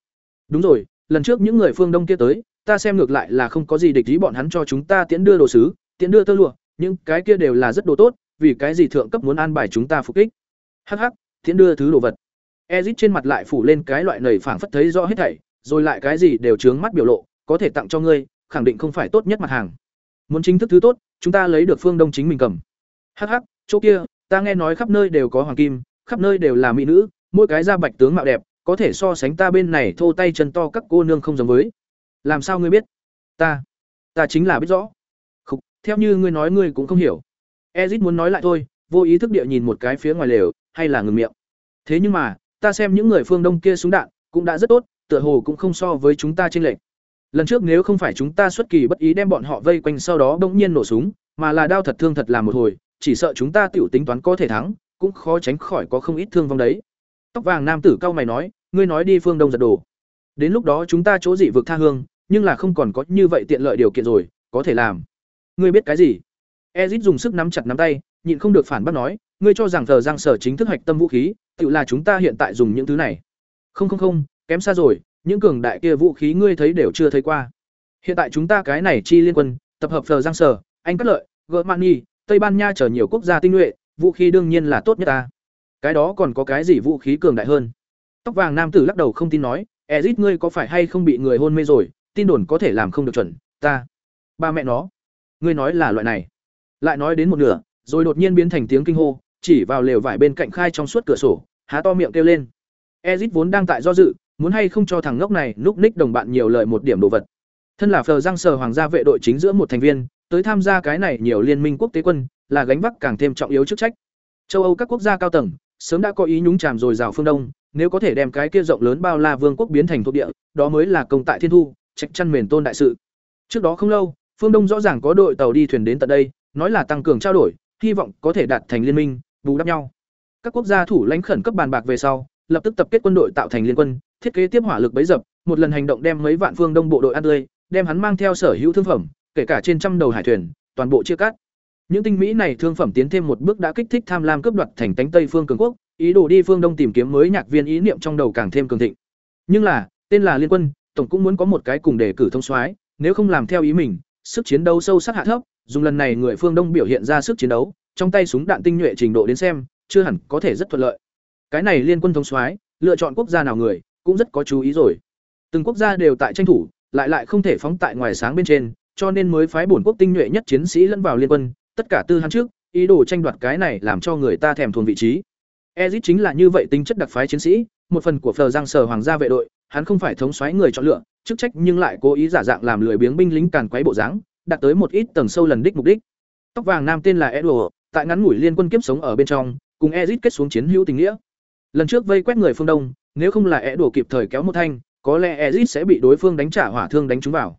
Đúng rồi, lần trước những người phương đông kia tới, ta xem ngược lại là không có gì địch ý bọn hắn cho chúng ta tiễn đưa đồ sứ, tiễn đưa tơ lụa, những cái kia đều là rất đồ tốt, vì cái gì thượng cấp muốn an bài chúng ta phục kích? Hắc hắc tiễn đưa thứ đồ vật. Ezit trên mặt lại phủ lên cái loại nầy phảng phất thấy rõ hết thảy rồi lại cái gì đều trướng mắt biểu lộ có thể tặng cho ngươi khẳng định không phải tốt nhất mặt hàng. Muốn chính thức thứ tốt chúng ta lấy được phương đông chính mình cầm. Hắc hắc chỗ kia ta nghe nói khắp nơi đều có hoàng kim khắp nơi đều là mỹ nữ mỗi cái da bạch tướng mạo đẹp có thể so sánh ta bên này thô tay chân to các cô nương không giống với. Làm sao ngươi biết? Ta ta chính là biết rõ. Khục, theo như ngươi nói ngươi cũng không hiểu. Ezit muốn nói lại thôi vô ý thức địa nhìn một cái phía ngoài lều, hay là ngừng miệng. Thế nhưng mà, ta xem những người phương đông kia súng đạn, cũng đã rất tốt, tựa hồ cũng không so với chúng ta trên lệnh lần trước nếu không phải chúng ta xuất kỳ bất ý đem bọn họ vây quanh sau đó bỗng nhiên nổ súng, mà là đao thật thương thật làm một hồi, chỉ sợ chúng ta tiểu tính toán có thể thắng, cũng khó tránh khỏi có không ít thương vong đấy. Tóc vàng nam tử cao mày nói, ngươi nói đi phương đông giật đồ. Đến lúc đó chúng ta chỗ dị vực tha hương, nhưng là không còn có như vậy tiện lợi điều kiện rồi, có thể làm. Ngươi biết cái gì? Ezit dùng sức nắm chặt nắm tay nhịn không được phản bác nói, ngươi cho rằng thờ giang sở chính thức hạch tâm vũ khí, tự là chúng ta hiện tại dùng những thứ này. Không không không, kém xa rồi, những cường đại kia vũ khí ngươi thấy đều chưa thấy qua. Hiện tại chúng ta cái này chi liên quân, tập hợp thờ giang sở, anh cất lợi germany tây ban nha chở nhiều quốc gia tinh nhuệ, vũ khí đương nhiên là tốt nhất ta. Cái đó còn có cái gì vũ khí cường đại hơn? Tóc vàng nam tử lắc đầu không tin nói, ezit ngươi có phải hay không bị người hôn mê rồi? Tin đồn có thể làm không được chuẩn, ta. Ba mẹ nó, ngươi nói là loại này. Lại nói đến một nửa rồi đột nhiên biến thành tiếng kinh hô, chỉ vào lều vải bên cạnh khai trong suốt cửa sổ, há to miệng kêu lên. Ezit vốn đang tại do dự, muốn hay không cho thằng ngốc này núp ních đồng bạn nhiều lời một điểm đồ vật. Thân là phờ giang sờ hoàng gia vệ đội chính giữa một thành viên, tới tham gia cái này nhiều liên minh quốc tế quân, là gánh vác càng thêm trọng yếu chức trách. Châu âu các quốc gia cao tầng, sớm đã có ý nhúng chàm rồi rào phương đông, nếu có thể đem cái kia rộng lớn bao la vương quốc biến thành thuộc địa, đó mới là công tại thiên thu, trạch chăn mền tôn đại sự. Trước đó không lâu, phương đông rõ ràng có đội tàu đi thuyền đến tận đây, nói là tăng cường trao đổi hy vọng có thể đạt thành liên minh, bù đắp nhau. Các quốc gia thủ lãnh khẩn cấp bàn bạc về sau, lập tức tập kết quân đội tạo thành liên quân, thiết kế tiếp hỏa lực bấy dập, một lần hành động đem mấy vạn phương đông bộ đội ăn tươi, đem hắn mang theo sở hữu thương phẩm, kể cả trên trăm đầu hải thuyền, toàn bộ chia cắt. Những tinh mỹ này thương phẩm tiến thêm một bước đã kích thích tham lam cướp đoạt thành tánh tây phương cường quốc, ý đồ đi phương đông tìm kiếm mới nhạc viên ý niệm trong đầu càng thêm cường thịnh. Nhưng là, tên là liên quân, tổng cũng muốn có một cái cùng để cử thông soái, nếu không làm theo ý mình, sức chiến đấu sâu sắc hạ thấp dùng lần này người phương đông biểu hiện ra sức chiến đấu trong tay súng đạn tinh nhuệ trình độ đến xem chưa hẳn có thể rất thuận lợi. Cái này liên quân thống soái lựa chọn quốc gia nào người cũng rất có chú ý rồi. Từng quốc gia đều tại tranh thủ lại lại không thể phóng tại ngoài sáng bên trên cho nên mới phái bổn quốc tinh nhuệ nhất chiến sĩ lẫn vào liên quân tất cả tư hắn trước ý đồ tranh đoạt cái này làm cho người ta thèm thuồng vị trí. Ezit chính là như vậy tính chất đặc phái chiến sĩ, một phần của Phờ Giang Sở Hoàng gia vệ đội, hắn không phải thống soái người chọn lựa, chức trách nhưng lại cố ý giả dạng làm lười biếng binh lính càn quấy bộ dáng, đạt tới một ít tầng sâu lần đích mục đích. Tóc vàng nam tên là Edward, tại ngắn ngủi liên quân kiếp sống ở bên trong, cùng Ezic kết xuống chiến hữu tình nghĩa. Lần trước vây quét người phương Đông, nếu không là Edward kịp thời kéo một thanh, có lẽ Ezic sẽ bị đối phương đánh trả hỏa thương đánh trúng vào.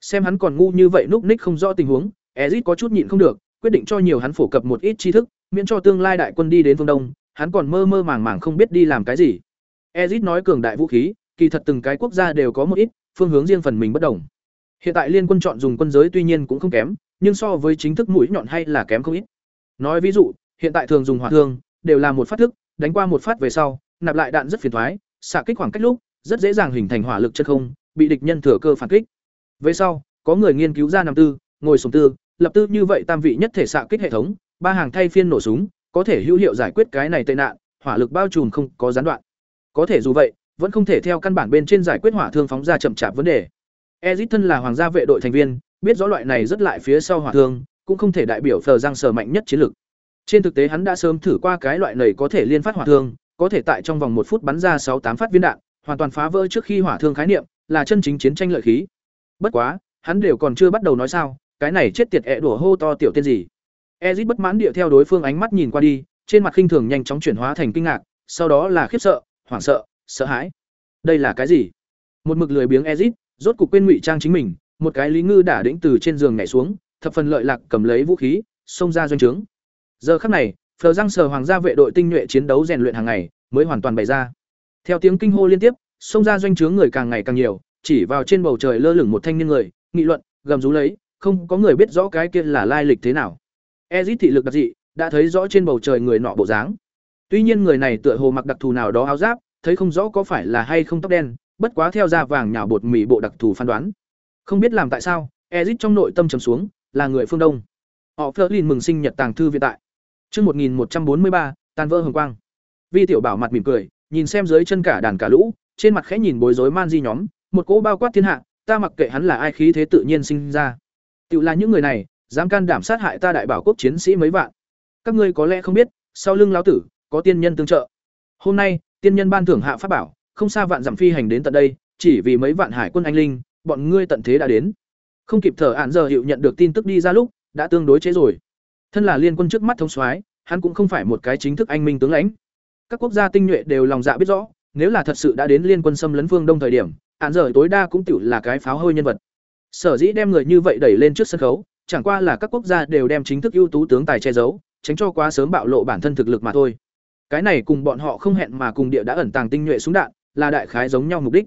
Xem hắn còn ngu như vậy núp ních không rõ tình huống, Ezic có chút nhịn không được, quyết định cho nhiều hắn phổ cập một ít tri thức, miễn cho tương lai đại quân đi đến phương Đông, hắn còn mơ mơ màng màng không biết đi làm cái gì. Ezic nói cường đại vũ khí, kỳ thật từng cái quốc gia đều có một ít, phương hướng riêng phần mình bất đồng. Hiện tại liên quân chọn dùng quân giới tuy nhiên cũng không kém, nhưng so với chính thức mũi nhọn hay là kém không ít. Nói ví dụ, hiện tại thường dùng hỏa thương, đều là một phát thức, đánh qua một phát về sau, nạp lại đạn rất phiền toái, xạ kích khoảng cách lúc, rất dễ dàng hình thành hỏa lực chân không, bị địch nhân thừa cơ phản kích. Về sau, có người nghiên cứu ra năm tư, ngồi sống tư, lập tư như vậy tam vị nhất thể xạ kích hệ thống, ba hàng thay phiên nổ súng, có thể hữu hiệu giải quyết cái này tệ nạn, hỏa lực bao trùm không có gián đoạn. Có thể dù vậy, vẫn không thể theo căn bản bên trên giải quyết hỏa thương phóng ra chậm chạp vấn đề. Ezit thân là hoàng gia vệ đội thành viên, biết rõ loại này rất lại phía sau hỏa thương, cũng không thể đại biểu phờ răng sở mạnh nhất chiến lực. Trên thực tế hắn đã sớm thử qua cái loại này có thể liên phát hỏa thương, có thể tại trong vòng một phút bắn ra sáu tám phát viên đạn, hoàn toàn phá vỡ trước khi hỏa thương khái niệm, là chân chính chiến tranh lợi khí. Bất quá, hắn đều còn chưa bắt đầu nói sao, cái này chết tiệt e đùa hô to tiểu tiên gì. Ezit bất mãn địa theo đối phương ánh mắt nhìn qua đi, trên mặt khinh thường nhanh chóng chuyển hóa thành kinh ngạc, sau đó là khiếp sợ, hoảng sợ, sợ hãi. Đây là cái gì? Một mực lười biếng Ezit, rốt cục quên ngụy trang chính mình, một cái lý ngư đã đĩnh từ trên giường nhảy xuống, thập phần lợi lạc cầm lấy vũ khí, xông ra doanh trướng. Giờ khắc này, Phờ răng sờ hoàng gia vệ đội tinh nhuệ chiến đấu rèn luyện hàng ngày, mới hoàn toàn bày ra. Theo tiếng kinh hô liên tiếp, xông ra doanh trướng người càng ngày càng nhiều, chỉ vào trên bầu trời lơ lửng một thanh niên người, nghị luận, gầm rú lấy, không có người biết rõ cái kia là lai lịch thế nào. Ezit thị lực đặc dị, đã thấy rõ trên bầu trời người nọ bộ dáng. Tuy nhiên người này tựa hồ mặc đặc thù nào đó áo giáp, thấy không rõ có phải là hay không tóc đen, bất quá theo da vàng nhào bột mì bộ đặc thù phán đoán. Không biết làm tại sao, Ezic trong nội tâm trầm xuống, là người phương Đông. Họ Flerlin mừng sinh nhật tàng thư viện tại. Chương 1143, tan vỡ hồng quang. Vi tiểu bảo mặt mỉm cười, nhìn xem dưới chân cả đàn cả lũ, trên mặt khẽ nhìn bối rối man di nhóm, một cỗ bao quát thiên hạ, ta mặc kệ hắn là ai khí thế tự nhiên sinh ra. Tiểu là những người này, dám can đảm sát hại ta đại bảo quốc chiến sĩ mấy vạn. Các ngươi có lẽ không biết, sau lưng lão tử có tiên nhân tương trợ. Hôm nay, tiên nhân ban thưởng hạ pháp bảo, không xa vạn dặm phi hành đến tận đây, chỉ vì mấy vạn hải quân anh linh, bọn ngươi tận thế đã đến. Không kịp thở án giờ hiệu nhận được tin tức đi ra lúc, đã tương đối chế rồi. Thân là liên quân trước mắt thống soái, hắn cũng không phải một cái chính thức anh minh tướng lãnh. Các quốc gia tinh nhuệ đều lòng dạ biết rõ, nếu là thật sự đã đến liên quân xâm lấn phương đông thời điểm, án giờ tối đa cũng tiểu là cái pháo hôi nhân vật. Sở dĩ đem người như vậy đẩy lên trước sân khấu, chẳng qua là các quốc gia đều đem chính thức ưu tú tướng tài che giấu, tránh cho quá sớm bạo lộ bản thân thực lực mà thôi. Cái này cùng bọn họ không hẹn mà cùng địa đã ẩn tàng tinh nhuệ súng đạn, là đại khái giống nhau mục đích.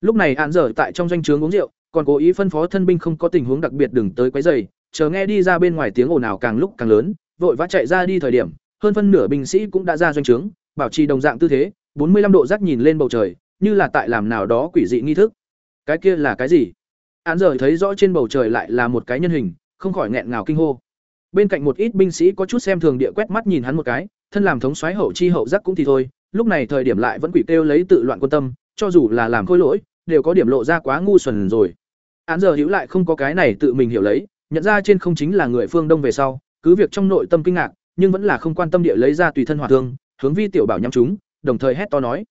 Lúc này an dở tại trong doanh trướng uống rượu, còn cố ý phân phó thân binh không có tình huống đặc biệt đừng tới quấy rầy, chờ nghe đi ra bên ngoài tiếng ồn ào càng lúc càng lớn, vội vã chạy ra đi thời điểm, hơn phân nửa binh sĩ cũng đã ra doanh trướng, bảo trì đồng dạng tư thế, bốn mươi 45 độ giác nhìn lên bầu trời, như là tại làm nào đó quỷ dị nghi thức. Cái kia là cái gì? An dở thấy rõ trên bầu trời lại là một cái nhân hình, không khỏi nghẹn ngào kinh hô. Bên cạnh một ít binh sĩ có chút xem thường địa quét mắt nhìn hắn một cái, thân làm thống soái hậu chi hậu giác cũng thì thôi, lúc này thời điểm lại vẫn quỷ kêu lấy tự loạn quân tâm, cho dù là làm khôi lỗi, đều có điểm lộ ra quá ngu xuẩn rồi. Án giờ hữu lại không có cái này tự mình hiểu lấy, nhận ra trên không chính là người phương Đông về sau, cứ việc trong nội tâm kinh ngạc, nhưng vẫn là không quan tâm địa lấy ra tùy thân hỏa thương, hướng Vi tiểu bảo nhắm chúng, đồng thời hét to nói: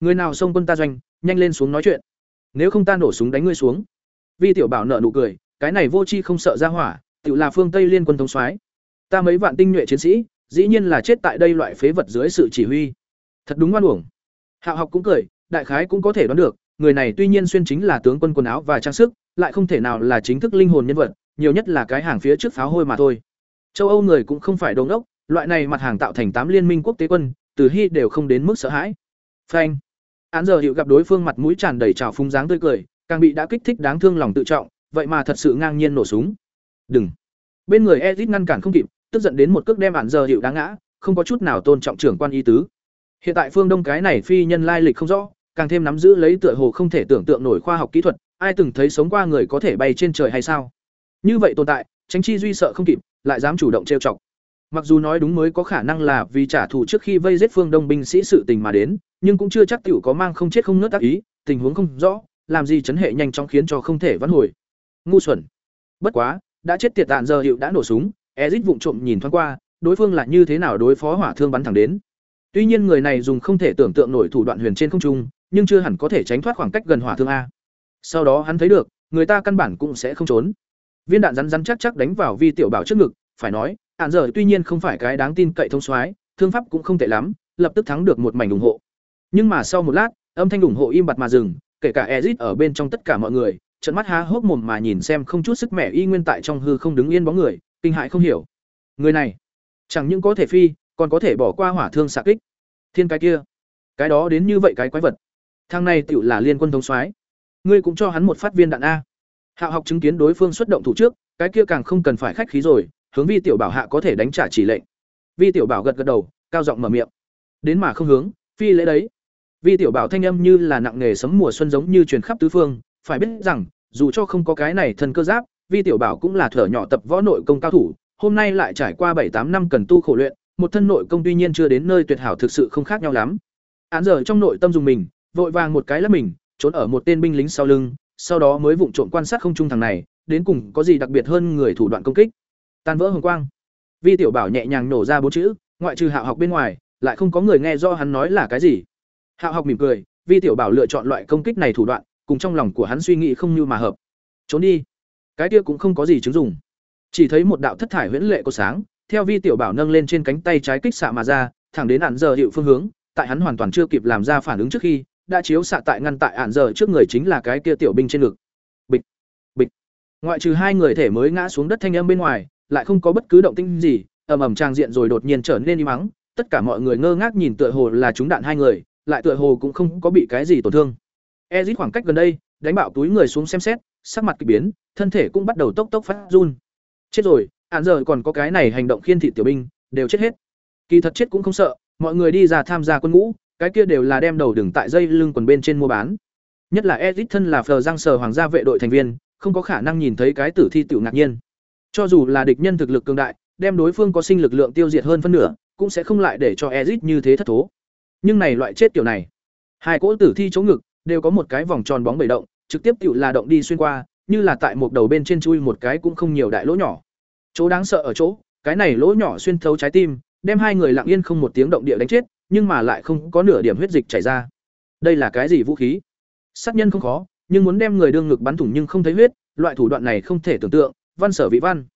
"Người nào xông quân ta doanh, nhanh lên xuống nói chuyện. Nếu không ta nổ súng đánh ngươi xuống." Vi tiểu bảo nở nụ cười, cái này vô chi không sợ ra hỏa, tự là phương Tây liên quân thống soái. Ta mấy vạn tinh nhuệ chiến sĩ, dĩ nhiên là chết tại đây loại phế vật dưới sự chỉ huy. Thật đúng ngoan uổng. Hạo học cũng cười, đại khái cũng có thể đoán được, người này tuy nhiên xuyên chính là tướng quân quần áo và trang sức, lại không thể nào là chính thức linh hồn nhân vật, nhiều nhất là cái hàng phía trước pháo hôi mà thôi. Châu Âu người cũng không phải đồ ngốc, loại này mặt hàng tạo thành tám liên minh quốc tế quân, từ hy đều không đến mức sợ hãi. Phanh. Án giờ hiệu gặp đối phương mặt mũi tràn đầy trào phúng dáng tươi cười, càng bị đã kích thích đáng thương lòng tự trọng, vậy mà thật sự ngang nhiên nổ súng. Đừng. Bên người Ezit ngăn cản không kịp, tức giận đến một cước đem án giờ hiệu đáng ngã, không có chút nào tôn trọng trưởng quan y tứ. Hiện tại phương Đông cái này phi nhân lai lịch không rõ, càng thêm nắm giữ lấy tựa hồ không thể tưởng tượng nổi khoa học kỹ thuật, ai từng thấy sống qua người có thể bay trên trời hay sao? Như vậy tồn tại, tránh chi duy sợ không kịp, lại dám chủ động trêu chọc. Mặc dù nói đúng mới có khả năng là vì trả thù trước khi vây giết phương Đông binh sĩ sự tình mà đến, nhưng cũng chưa chắc tiểu có mang không chết không nứt tác ý, tình huống không rõ, làm gì chấn hệ nhanh chóng khiến cho không thể vãn hồi. Ngu xuẩn. Bất quá, đã chết tiệt tạn giờ hiệu đã nổ súng, Ezic vụng trộm nhìn thoáng qua, đối phương là như thế nào đối phó hỏa thương bắn thẳng đến. Tuy nhiên người này dùng không thể tưởng tượng nổi thủ đoạn huyền trên không trung, nhưng chưa hẳn có thể tránh thoát khoảng cách gần hỏa thương a. Sau đó hắn thấy được, người ta căn bản cũng sẽ không trốn. Viên đạn rắn rắn chắc chắc đánh vào Vi tiểu bảo trước ngực, phải nói, án giờ tuy nhiên không phải cái đáng tin cậy thông soái, thương pháp cũng không tệ lắm, lập tức thắng được một mảnh ủng hộ. Nhưng mà sau một lát, âm thanh ủng hộ im bặt mà dừng, kể cả Ezit ở bên trong tất cả mọi người, trợn mắt há hốc mồm mà nhìn xem không chút sức mẻ y nguyên tại trong hư không đứng yên bóng người, kinh hãi không hiểu. Người này, chẳng những có thể phi, còn có thể bỏ qua hỏa thương xạ kích. Thiên cái kia, cái đó đến như vậy cái quái vật. Thằng này tựu là liên quân thống soái. Ngươi cũng cho hắn một phát viên đạn a. Hạo học chứng kiến đối phương xuất động thủ trước, cái kia càng không cần phải khách khí rồi, hướng Vi tiểu bảo hạ có thể đánh trả chỉ lệnh. Vi tiểu bảo gật gật đầu, cao giọng mở miệng. Đến mà không hướng, phi lễ đấy. Vi tiểu bảo thanh âm như là nặng nghề sấm mùa xuân giống như truyền khắp tứ phương, phải biết rằng, dù cho không có cái này thần cơ giáp, Vi tiểu bảo cũng là thở nhỏ tập võ nội công cao thủ, hôm nay lại trải qua bảy tám năm cần tu khổ luyện, một thân nội công tuy nhiên chưa đến nơi tuyệt hảo thực sự không khác nhau lắm. Án giờ trong nội tâm dùng mình, vội vàng một cái lắp mình, trốn ở một tên binh lính sau lưng, sau đó mới vụng trộm quan sát không trung thằng này, đến cùng có gì đặc biệt hơn người thủ đoạn công kích. Tan vỡ hồng quang. Vi tiểu bảo nhẹ nhàng nổ ra bốn chữ, ngoại trừ Hạo học bên ngoài, lại không có người nghe do hắn nói là cái gì. Hạo học mỉm cười, Vi tiểu bảo lựa chọn loại công kích này thủ đoạn, cùng trong lòng của hắn suy nghĩ không như mà hợp. Trốn đi. Cái kia cũng không có gì chứng dụng. Chỉ thấy một đạo thất thải huyễn lệ có sáng, theo Vi tiểu bảo nâng lên trên cánh tay trái kích xạ mà ra, thẳng đến ạn giờ hiệu phương hướng, tại hắn hoàn toàn chưa kịp làm ra phản ứng trước khi, đã chiếu xạ tại ngăn tại ạn giờ trước người chính là cái kia tiểu binh trên ngực. Bịch, bịch. Ngoại trừ hai người thể mới ngã xuống đất thanh âm bên ngoài, lại không có bất cứ động tĩnh gì, ầm ầm trang diện rồi đột nhiên trở nên im mắng, tất cả mọi người ngơ ngác nhìn tựa hồ là chúng đạn hai người, lại tựa hồ cũng không có bị cái gì tổn thương. Ezit khoảng cách gần đây, đánh bạo túi người xuống xem xét, sắc mặt kỳ biến, thân thể cũng bắt đầu tốc tốc phát run. Chết rồi, hạn giờ còn có cái này hành động khiên thị tiểu binh, đều chết hết. Kỳ thật chết cũng không sợ, mọi người đi ra tham gia quân ngũ, cái kia đều là đem đầu đừng tại dây lưng quần bên trên mua bán. Nhất là edit thân là phờ Giang sờ hoàng gia vệ đội thành viên, không có khả năng nhìn thấy cái tử thi tiểu ngạc nhiên. Cho dù là địch nhân thực lực cường đại, đem đối phương có sinh lực lượng tiêu diệt hơn phân nửa, cũng sẽ không lại để cho Ezit như thế thất thố. Nhưng này loại chết kiểu này, hai cỗ tử thi chỗ ngực đều có một cái vòng tròn bóng bẩy động, trực tiếp tiểu là động đi xuyên qua, như là tại một đầu bên trên chui một cái cũng không nhiều đại lỗ nhỏ. Chỗ đáng sợ ở chỗ, cái này lỗ nhỏ xuyên thấu trái tim, đem hai người lặng yên không một tiếng động địa đánh chết, nhưng mà lại không có nửa điểm huyết dịch chảy ra. Đây là cái gì vũ khí? Sát nhân không khó, nhưng muốn đem người đương ngực bắn thủng nhưng không thấy huyết, loại thủ đoạn này không thể tưởng tượng, văn sở vị văn.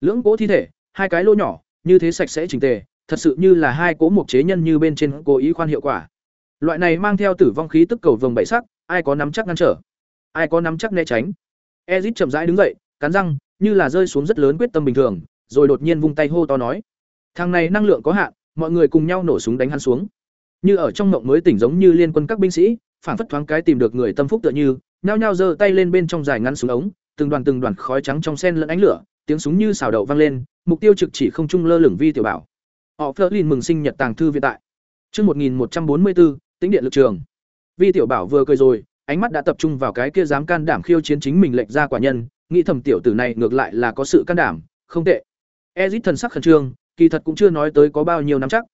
Lưỡng cố thi thể, hai cái lỗ nhỏ, như thế sạch sẽ chỉnh tề, thật sự như là hai cố mục chế nhân như bên trên cố ý khoan hiệu quả. Loại này mang theo tử vong khí tức cầu vồng bảy sắc, ai có nắm chắc ngăn trở, ai có nắm chắc né tránh. Ezit chậm rãi đứng dậy, cắn răng, như là rơi xuống rất lớn quyết tâm bình thường, rồi đột nhiên vung tay hô to nói: "Thằng này năng lượng có hạn, mọi người cùng nhau nổ súng đánh hắn xuống." Như ở trong mộng mới tỉnh giống như liên quân các binh sĩ, phản phất thoáng cái tìm được người tâm phúc tựa như, nhao nhao giơ tay lên bên trong dài ngắn súng ống, từng đoàn từng đoàn khói trắng trong sen lẫn ánh lửa, tiếng súng như xào đậu vang lên, mục tiêu trực chỉ không trung lơ lửng vi tiểu bảo. Họ Flerlin mừng sinh nhật tàng thư viện tại. Chương 1144, tính điện lực trường. Vi tiểu bảo vừa cười rồi, ánh mắt đã tập trung vào cái kia dám can đảm khiêu chiến chính mình lệch ra quả nhân, nghĩ thầm tiểu tử này ngược lại là có sự can đảm, không tệ. Ezit thần sắc khẩn trương, kỳ thật cũng chưa nói tới có bao nhiêu năm chắc.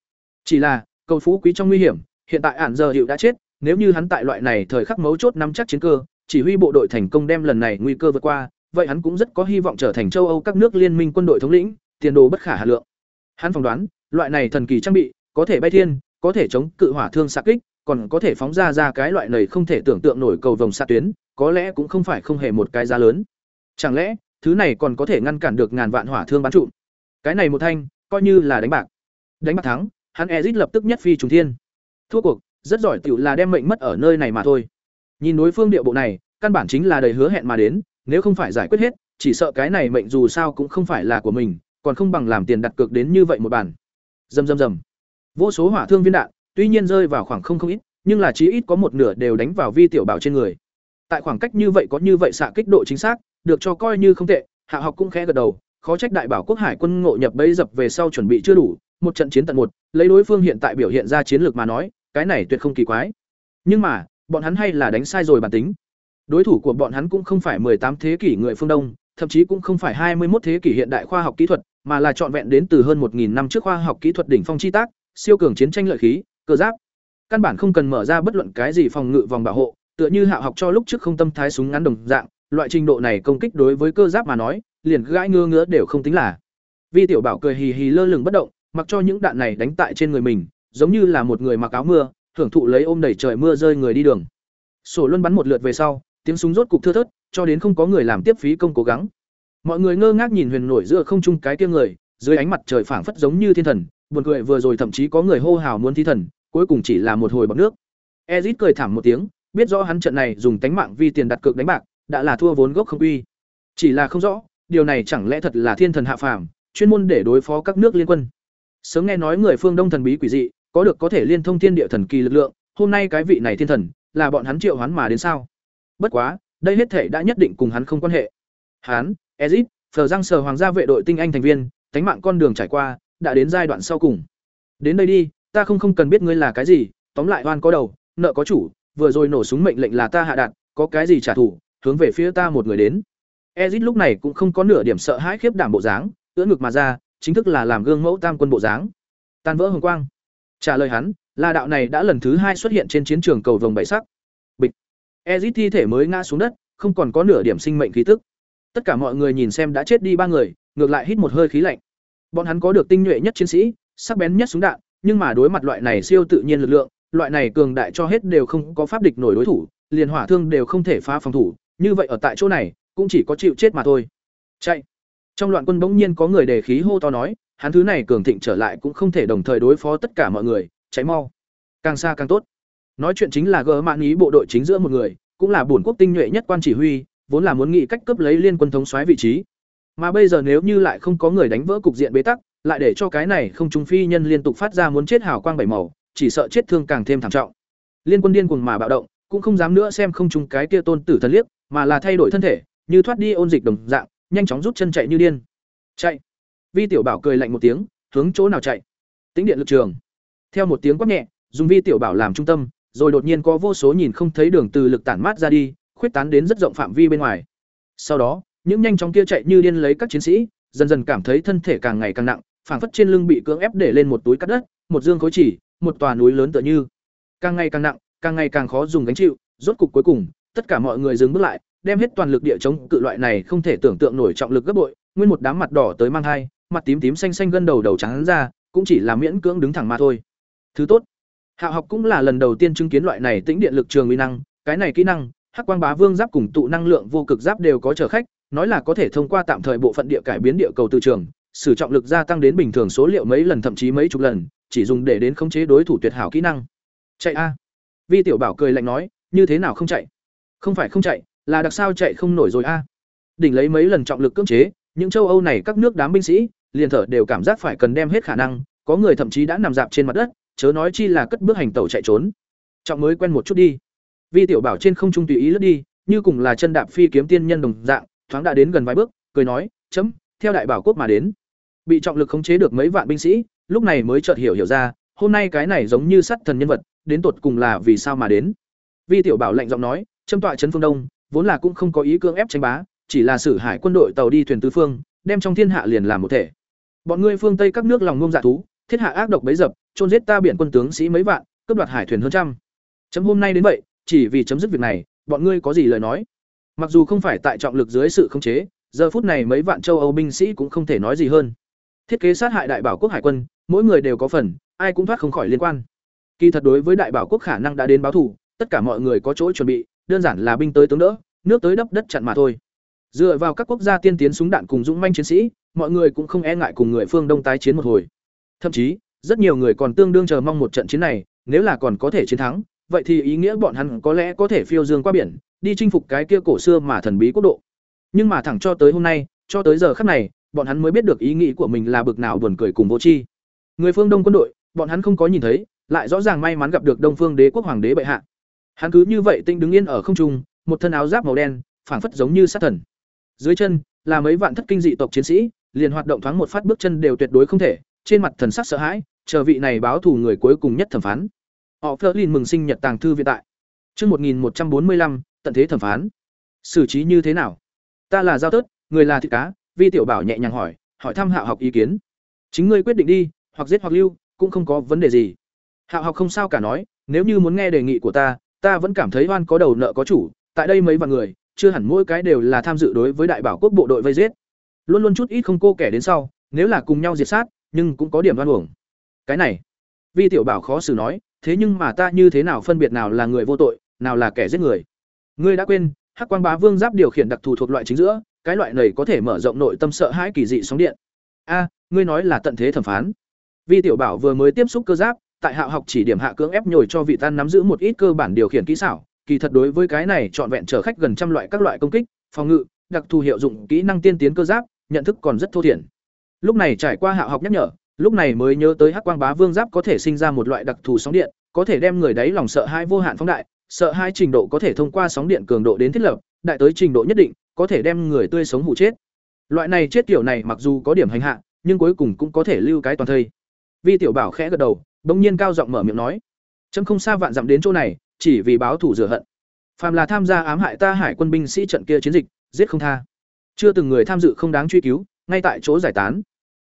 Chỉ là, cầu phú quý trong nguy hiểm, hiện tại ản giờ hiệu đã chết, nếu như hắn tại loại này thời khắc mấu chốt nắm chắc chiến cơ, chỉ huy bộ đội thành công đem lần này nguy cơ vượt qua, vậy hắn cũng rất có hy vọng trở thành châu Âu các nước liên minh quân đội thống lĩnh, tiền đồ bất khả hà lượng. Hắn phỏng đoán, loại này thần kỳ trang bị, có thể bay thiên, có thể chống cự hỏa thương xạ kích, còn có thể phóng ra ra cái loại này không thể tưởng tượng nổi cầu vồng xạ tuyến, có lẽ cũng không phải không hề một cái giá lớn. Chẳng lẽ, thứ này còn có thể ngăn cản được ngàn vạn hỏa thương bắn trụ? Cái này một thanh, coi như là đánh bạc. Đánh bạc thắng, hắn Ezic lập tức nhất phi trùng thiên. Thua cuộc, rất giỏi tiểu là đem mệnh mất ở nơi này mà thôi. Nhìn đối phương địa bộ này, căn bản chính là đầy hứa hẹn mà đến, nếu không phải giải quyết hết, chỉ sợ cái này mệnh dù sao cũng không phải là của mình, còn không bằng làm tiền đặt cược đến như vậy một bản. Rầm rầm rầm. Vô số hỏa thương viên đạn, tuy nhiên rơi vào khoảng không không ít, nhưng là chí ít có một nửa đều đánh vào Vi tiểu bảo trên người. Tại khoảng cách như vậy có như vậy xạ kích độ chính xác, được cho coi như không tệ, Hạ học cũng khẽ gật đầu, khó trách đại bảo quốc hải quân ngộ nhập bấy dập về sau chuẩn bị chưa đủ, một trận chiến tận một, lấy đối phương hiện tại biểu hiện ra chiến lược mà nói, cái này tuyệt không kỳ quái. Nhưng mà, bọn hắn hay là đánh sai rồi bản tính. Đối thủ của bọn hắn cũng không phải tám thế kỷ người phương Đông, thậm chí cũng không phải hai mươi 21 thế kỷ hiện đại khoa học kỹ thuật, mà là trọn vẹn đến từ hơn 1000 năm trước khoa học kỹ thuật đỉnh phong chi tác, siêu cường chiến tranh lợi khí, cơ giáp. Căn bản không cần mở ra bất luận cái gì phòng ngự vòng bảo hộ, tựa như hạ học cho lúc trước không tâm thái súng ngắn đồng dạng, loại trình độ này công kích đối với cơ giáp mà nói, liền gãi ngứa ngứa đều không tính là. Vi tiểu bảo cười hì hì lơ lửng bất động, mặc cho những đạn này đánh tại trên người mình, giống như là một người mặc áo mưa, hưởng thụ lấy ôm đẩy trời mưa rơi người đi đường. Sổ luân bắn một lượt về sau, tiếng súng rốt cục thưa thớt, cho đến không có người làm tiếp phí công cố gắng. Mọi người ngơ ngác nhìn huyền nổi giữa không trung cái kia người, dưới ánh mặt trời phảng phất giống như thiên thần, buồn cười vừa rồi thậm chí có người hô hào muốn thi thần, cuối cùng chỉ là một hồi bọt nước. Ezit cười thảm một tiếng, biết rõ hắn trận này dùng tánh mạng vi tiền đặt cược đánh bạc, đã là thua vốn gốc không uy. Chỉ là không rõ, điều này chẳng lẽ thật là thiên thần hạ phàm, chuyên môn để đối phó các nước liên quân. Sớm nghe nói người phương Đông thần bí quỷ dị, có được có thể liên thông thiên địa thần kỳ lực lượng, hôm nay cái vị này thiên thần, là bọn hắn triệu hoán mà đến sao? Bất quá, đây hết thể đã nhất định cùng hắn không quan hệ. Hắn, Ezic, Phở Giang Sở Hoàng gia vệ đội tinh anh thành viên, tánh mạng con đường trải qua, đã đến giai đoạn sau cùng. Đến đây đi, ta không không cần biết ngươi là cái gì, tóm lại oan có đầu, nợ có chủ, vừa rồi nổ súng mệnh lệnh là ta hạ đạt, có cái gì trả thù, hướng về phía ta một người đến. Ezit lúc này cũng không có nửa điểm sợ hãi khiếp đảm bộ dáng, ưỡn ngực mà ra, chính thức là làm gương mẫu tam quân bộ dáng. Tan vỡ hồng quang. Trả lời hắn, là đạo này đã lần thứ hai xuất hiện trên chiến trường cầu vồng bảy sắc. Bịch. Ezit thi thể mới ngã xuống đất, không còn có nửa điểm sinh mệnh khí tức. Tất cả mọi người nhìn xem đã chết đi ba người, ngược lại hít một hơi khí lạnh. Bọn hắn có được tinh nhuệ nhất chiến sĩ, sắc bén nhất súng đạn, nhưng mà đối mặt loại này siêu tự nhiên lực lượng, loại này cường đại cho hết đều không có pháp địch nổi đối thủ, liền hỏa thương đều không thể phá phòng thủ, như vậy ở tại chỗ này, cũng chỉ có chịu chết mà thôi. Chạy. Trong loạn quân bỗng nhiên có người đề khí hô to nói, hắn thứ này cường thịnh trở lại cũng không thể đồng thời đối phó tất cả mọi người, cháy mau. Càng xa càng tốt. Nói chuyện chính là gỡ mạn ý bộ đội chính giữa một người, cũng là bổn quốc tinh nhuệ nhất quan chỉ huy, vốn là muốn nghĩ cách cấp lấy liên quân thống soái vị trí. Mà bây giờ nếu như lại không có người đánh vỡ cục diện bế tắc, lại để cho cái này không trung phi nhân liên tục phát ra muốn chết hào quang bảy màu, chỉ sợ chết thương càng thêm thảm trọng. Liên quân điên cuồng mà bạo động, cũng không dám nữa xem không trùng cái kia tôn tử thần liếc, mà là thay đổi thân thể, như thoát đi ôn dịch đồng dạng, nhanh chóng rút chân chạy như điên. Chạy. Vi tiểu bảo cười lạnh một tiếng, hướng chỗ nào chạy? Tính điện lực trường. Theo một tiếng quát nhẹ, dùng Vi tiểu bảo làm trung tâm, rồi đột nhiên có vô số nhìn không thấy đường từ lực tản mát ra đi, khuyết tán đến rất rộng phạm vi bên ngoài. Sau đó, những nhanh chóng kia chạy như điên lấy các chiến sĩ, dần dần cảm thấy thân thể càng ngày càng nặng, phảng phất trên lưng bị cưỡng ép để lên một túi cắt đất, một dương khối chỉ, một tòa núi lớn tựa như. Càng ngày càng nặng, càng ngày càng khó dùng gánh chịu, rốt cục cuối cùng, tất cả mọi người dừng bước lại, đem hết toàn lực địa chống cự loại này không thể tưởng tượng nổi trọng lực gấp bội, nguyên một đám mặt đỏ tới mang hai, mặt tím tím xanh xanh gân đầu đầu trắng ra, cũng chỉ là miễn cưỡng đứng thẳng mà thôi. Thứ tốt. hạ học cũng là lần đầu tiên chứng kiến loại này tĩnh điện lực trường uy năng, cái này kỹ năng, Hắc Quang Bá Vương giáp cùng tụ năng lượng vô cực giáp đều có trở khách, nói là có thể thông qua tạm thời bộ phận địa cải biến địa cầu từ trường, sử trọng lực gia tăng đến bình thường số liệu mấy lần thậm chí mấy chục lần, chỉ dùng để đến khống chế đối thủ tuyệt hảo kỹ năng. Chạy a. Vi tiểu bảo cười lạnh nói, như thế nào không chạy? Không phải không chạy, là đặc sao chạy không nổi rồi a. Đỉnh lấy mấy lần trọng lực cưỡng chế, những châu Âu này các nước đám binh sĩ, liền thở đều cảm giác phải cần đem hết khả năng, có người thậm chí đã nằm dạp trên mặt đất, chớ nói chi là cất bước hành tẩu chạy trốn. Trọng mới quen một chút đi. Vi tiểu bảo trên không trung tùy ý lướt đi, như cùng là chân đạp phi kiếm tiên nhân đồng dạng, thoáng đã đến gần vài bước, cười nói, "Chấm, theo đại bảo quốc mà đến." Bị trọng lực khống chế được mấy vạn binh sĩ, lúc này mới chợt hiểu hiểu ra, hôm nay cái này giống như sắt thần nhân vật, đến tột cùng là vì sao mà đến. Vi tiểu bảo lạnh giọng nói, "Châm tọa trấn phương đông, vốn là cũng không có ý cưỡng ép tranh bá, chỉ là sử hải quân đội tàu đi thuyền tứ phương, đem trong thiên hạ liền làm một thể. Bọn ngươi phương Tây các nước lòng ngông dạ thú, thiết hạ ác độc bấy dập, trôn giết ta biển quân tướng sĩ mấy vạn, cướp đoạt hải thuyền hơn trăm. Chấm hôm nay đến vậy, chỉ vì chấm dứt việc này, bọn ngươi có gì lời nói? Mặc dù không phải tại trọng lực dưới sự khống chế, giờ phút này mấy vạn châu Âu binh sĩ cũng không thể nói gì hơn. Thiết kế sát hại đại bảo quốc hải quân, mỗi người đều có phần, ai cũng thoát không khỏi liên quan. Kỳ thật đối với đại bảo quốc khả năng đã đến báo thù, tất cả mọi người có chỗ chuẩn bị, đơn giản là binh tới tướng đỡ, nước tới đắp đất chặn mà thôi. Dựa vào các quốc gia tiên tiến súng đạn cùng dũng manh chiến sĩ, mọi người cũng không e ngại cùng người phương Đông tái chiến một hồi. Thậm chí, rất nhiều người còn tương đương chờ mong một trận chiến này, nếu là còn có thể chiến thắng, vậy thì ý nghĩa bọn hắn có lẽ có thể phiêu dương qua biển, đi chinh phục cái kia cổ xưa mà thần bí quốc độ. Nhưng mà thẳng cho tới hôm nay, cho tới giờ khắc này, bọn hắn mới biết được ý nghĩ của mình là bực nào buồn cười cùng vô tri. Người phương Đông quân đội, bọn hắn không có nhìn thấy, lại rõ ràng may mắn gặp được Đông Phương Đế quốc hoàng đế bệ hạ. Hắn cứ như vậy tinh đứng yên ở không trung, một thân áo giáp màu đen, phảng phất giống như sát thần. Dưới chân là mấy vạn thất kinh dị tộc chiến sĩ, liền hoạt động thoáng một phát bước chân đều tuyệt đối không thể, trên mặt thần sắc sợ hãi, chờ vị này báo thù người cuối cùng nhất thẩm phán. Họ Flerlin mừng sinh nhật tàng thư viện tại. Chương 1145, tận thế thẩm phán. Xử trí như thế nào? Ta là giao tớt, người là thịt cá, Vi tiểu bảo nhẹ nhàng hỏi, hỏi thăm Hạo học ý kiến. Chính ngươi quyết định đi, hoặc giết hoặc lưu, cũng không có vấn đề gì. Hạo học không sao cả nói, nếu như muốn nghe đề nghị của ta, ta vẫn cảm thấy oan có đầu nợ có chủ, tại đây mấy vạn người, chưa hẳn mỗi cái đều là tham dự đối với đại bảo quốc bộ đội vây giết. Luôn luôn chút ít không cô kẻ đến sau, nếu là cùng nhau diệt sát, nhưng cũng có điểm đoan uổng. Cái này, Vi tiểu bảo khó xử nói, thế nhưng mà ta như thế nào phân biệt nào là người vô tội, nào là kẻ giết người? Ngươi đã quên, Hắc Quang Bá Vương giáp điều khiển đặc thù thuộc loại chính giữa, cái loại này có thể mở rộng nội tâm sợ hãi kỳ dị sóng điện. A, ngươi nói là tận thế thẩm phán. Vi tiểu bảo vừa mới tiếp xúc cơ giáp, tại hạ học chỉ điểm hạ cưỡng ép nhồi cho vị tan nắm giữ một ít cơ bản điều khiển kỹ xảo, kỳ thật đối với cái này trọn vẹn chở khách gần trăm loại các loại công kích, phòng ngự, đặc thù hiệu dụng kỹ năng tiên tiến cơ giáp, nhận thức còn rất thô thiển. Lúc này trải qua hạ học nhắc nhở, lúc này mới nhớ tới Hắc Quang Bá Vương giáp có thể sinh ra một loại đặc thù sóng điện, có thể đem người đấy lòng sợ hai vô hạn phóng đại, sợ hai trình độ có thể thông qua sóng điện cường độ đến thiết lập, đại tới trình độ nhất định, có thể đem người tươi sống hụ chết. Loại này chết kiểu này mặc dù có điểm hành hạ, nhưng cuối cùng cũng có thể lưu cái toàn thây. Vi tiểu bảo khẽ gật đầu, bỗng nhiên cao giọng mở miệng nói: trâm không xa vạn dặm đến chỗ này, chỉ vì báo thủ rửa hận. Phàm là tham gia ám hại ta hải quân binh sĩ trận kia chiến dịch, giết không tha. Chưa từng người tham dự không đáng truy cứu, ngay tại chỗ giải tán."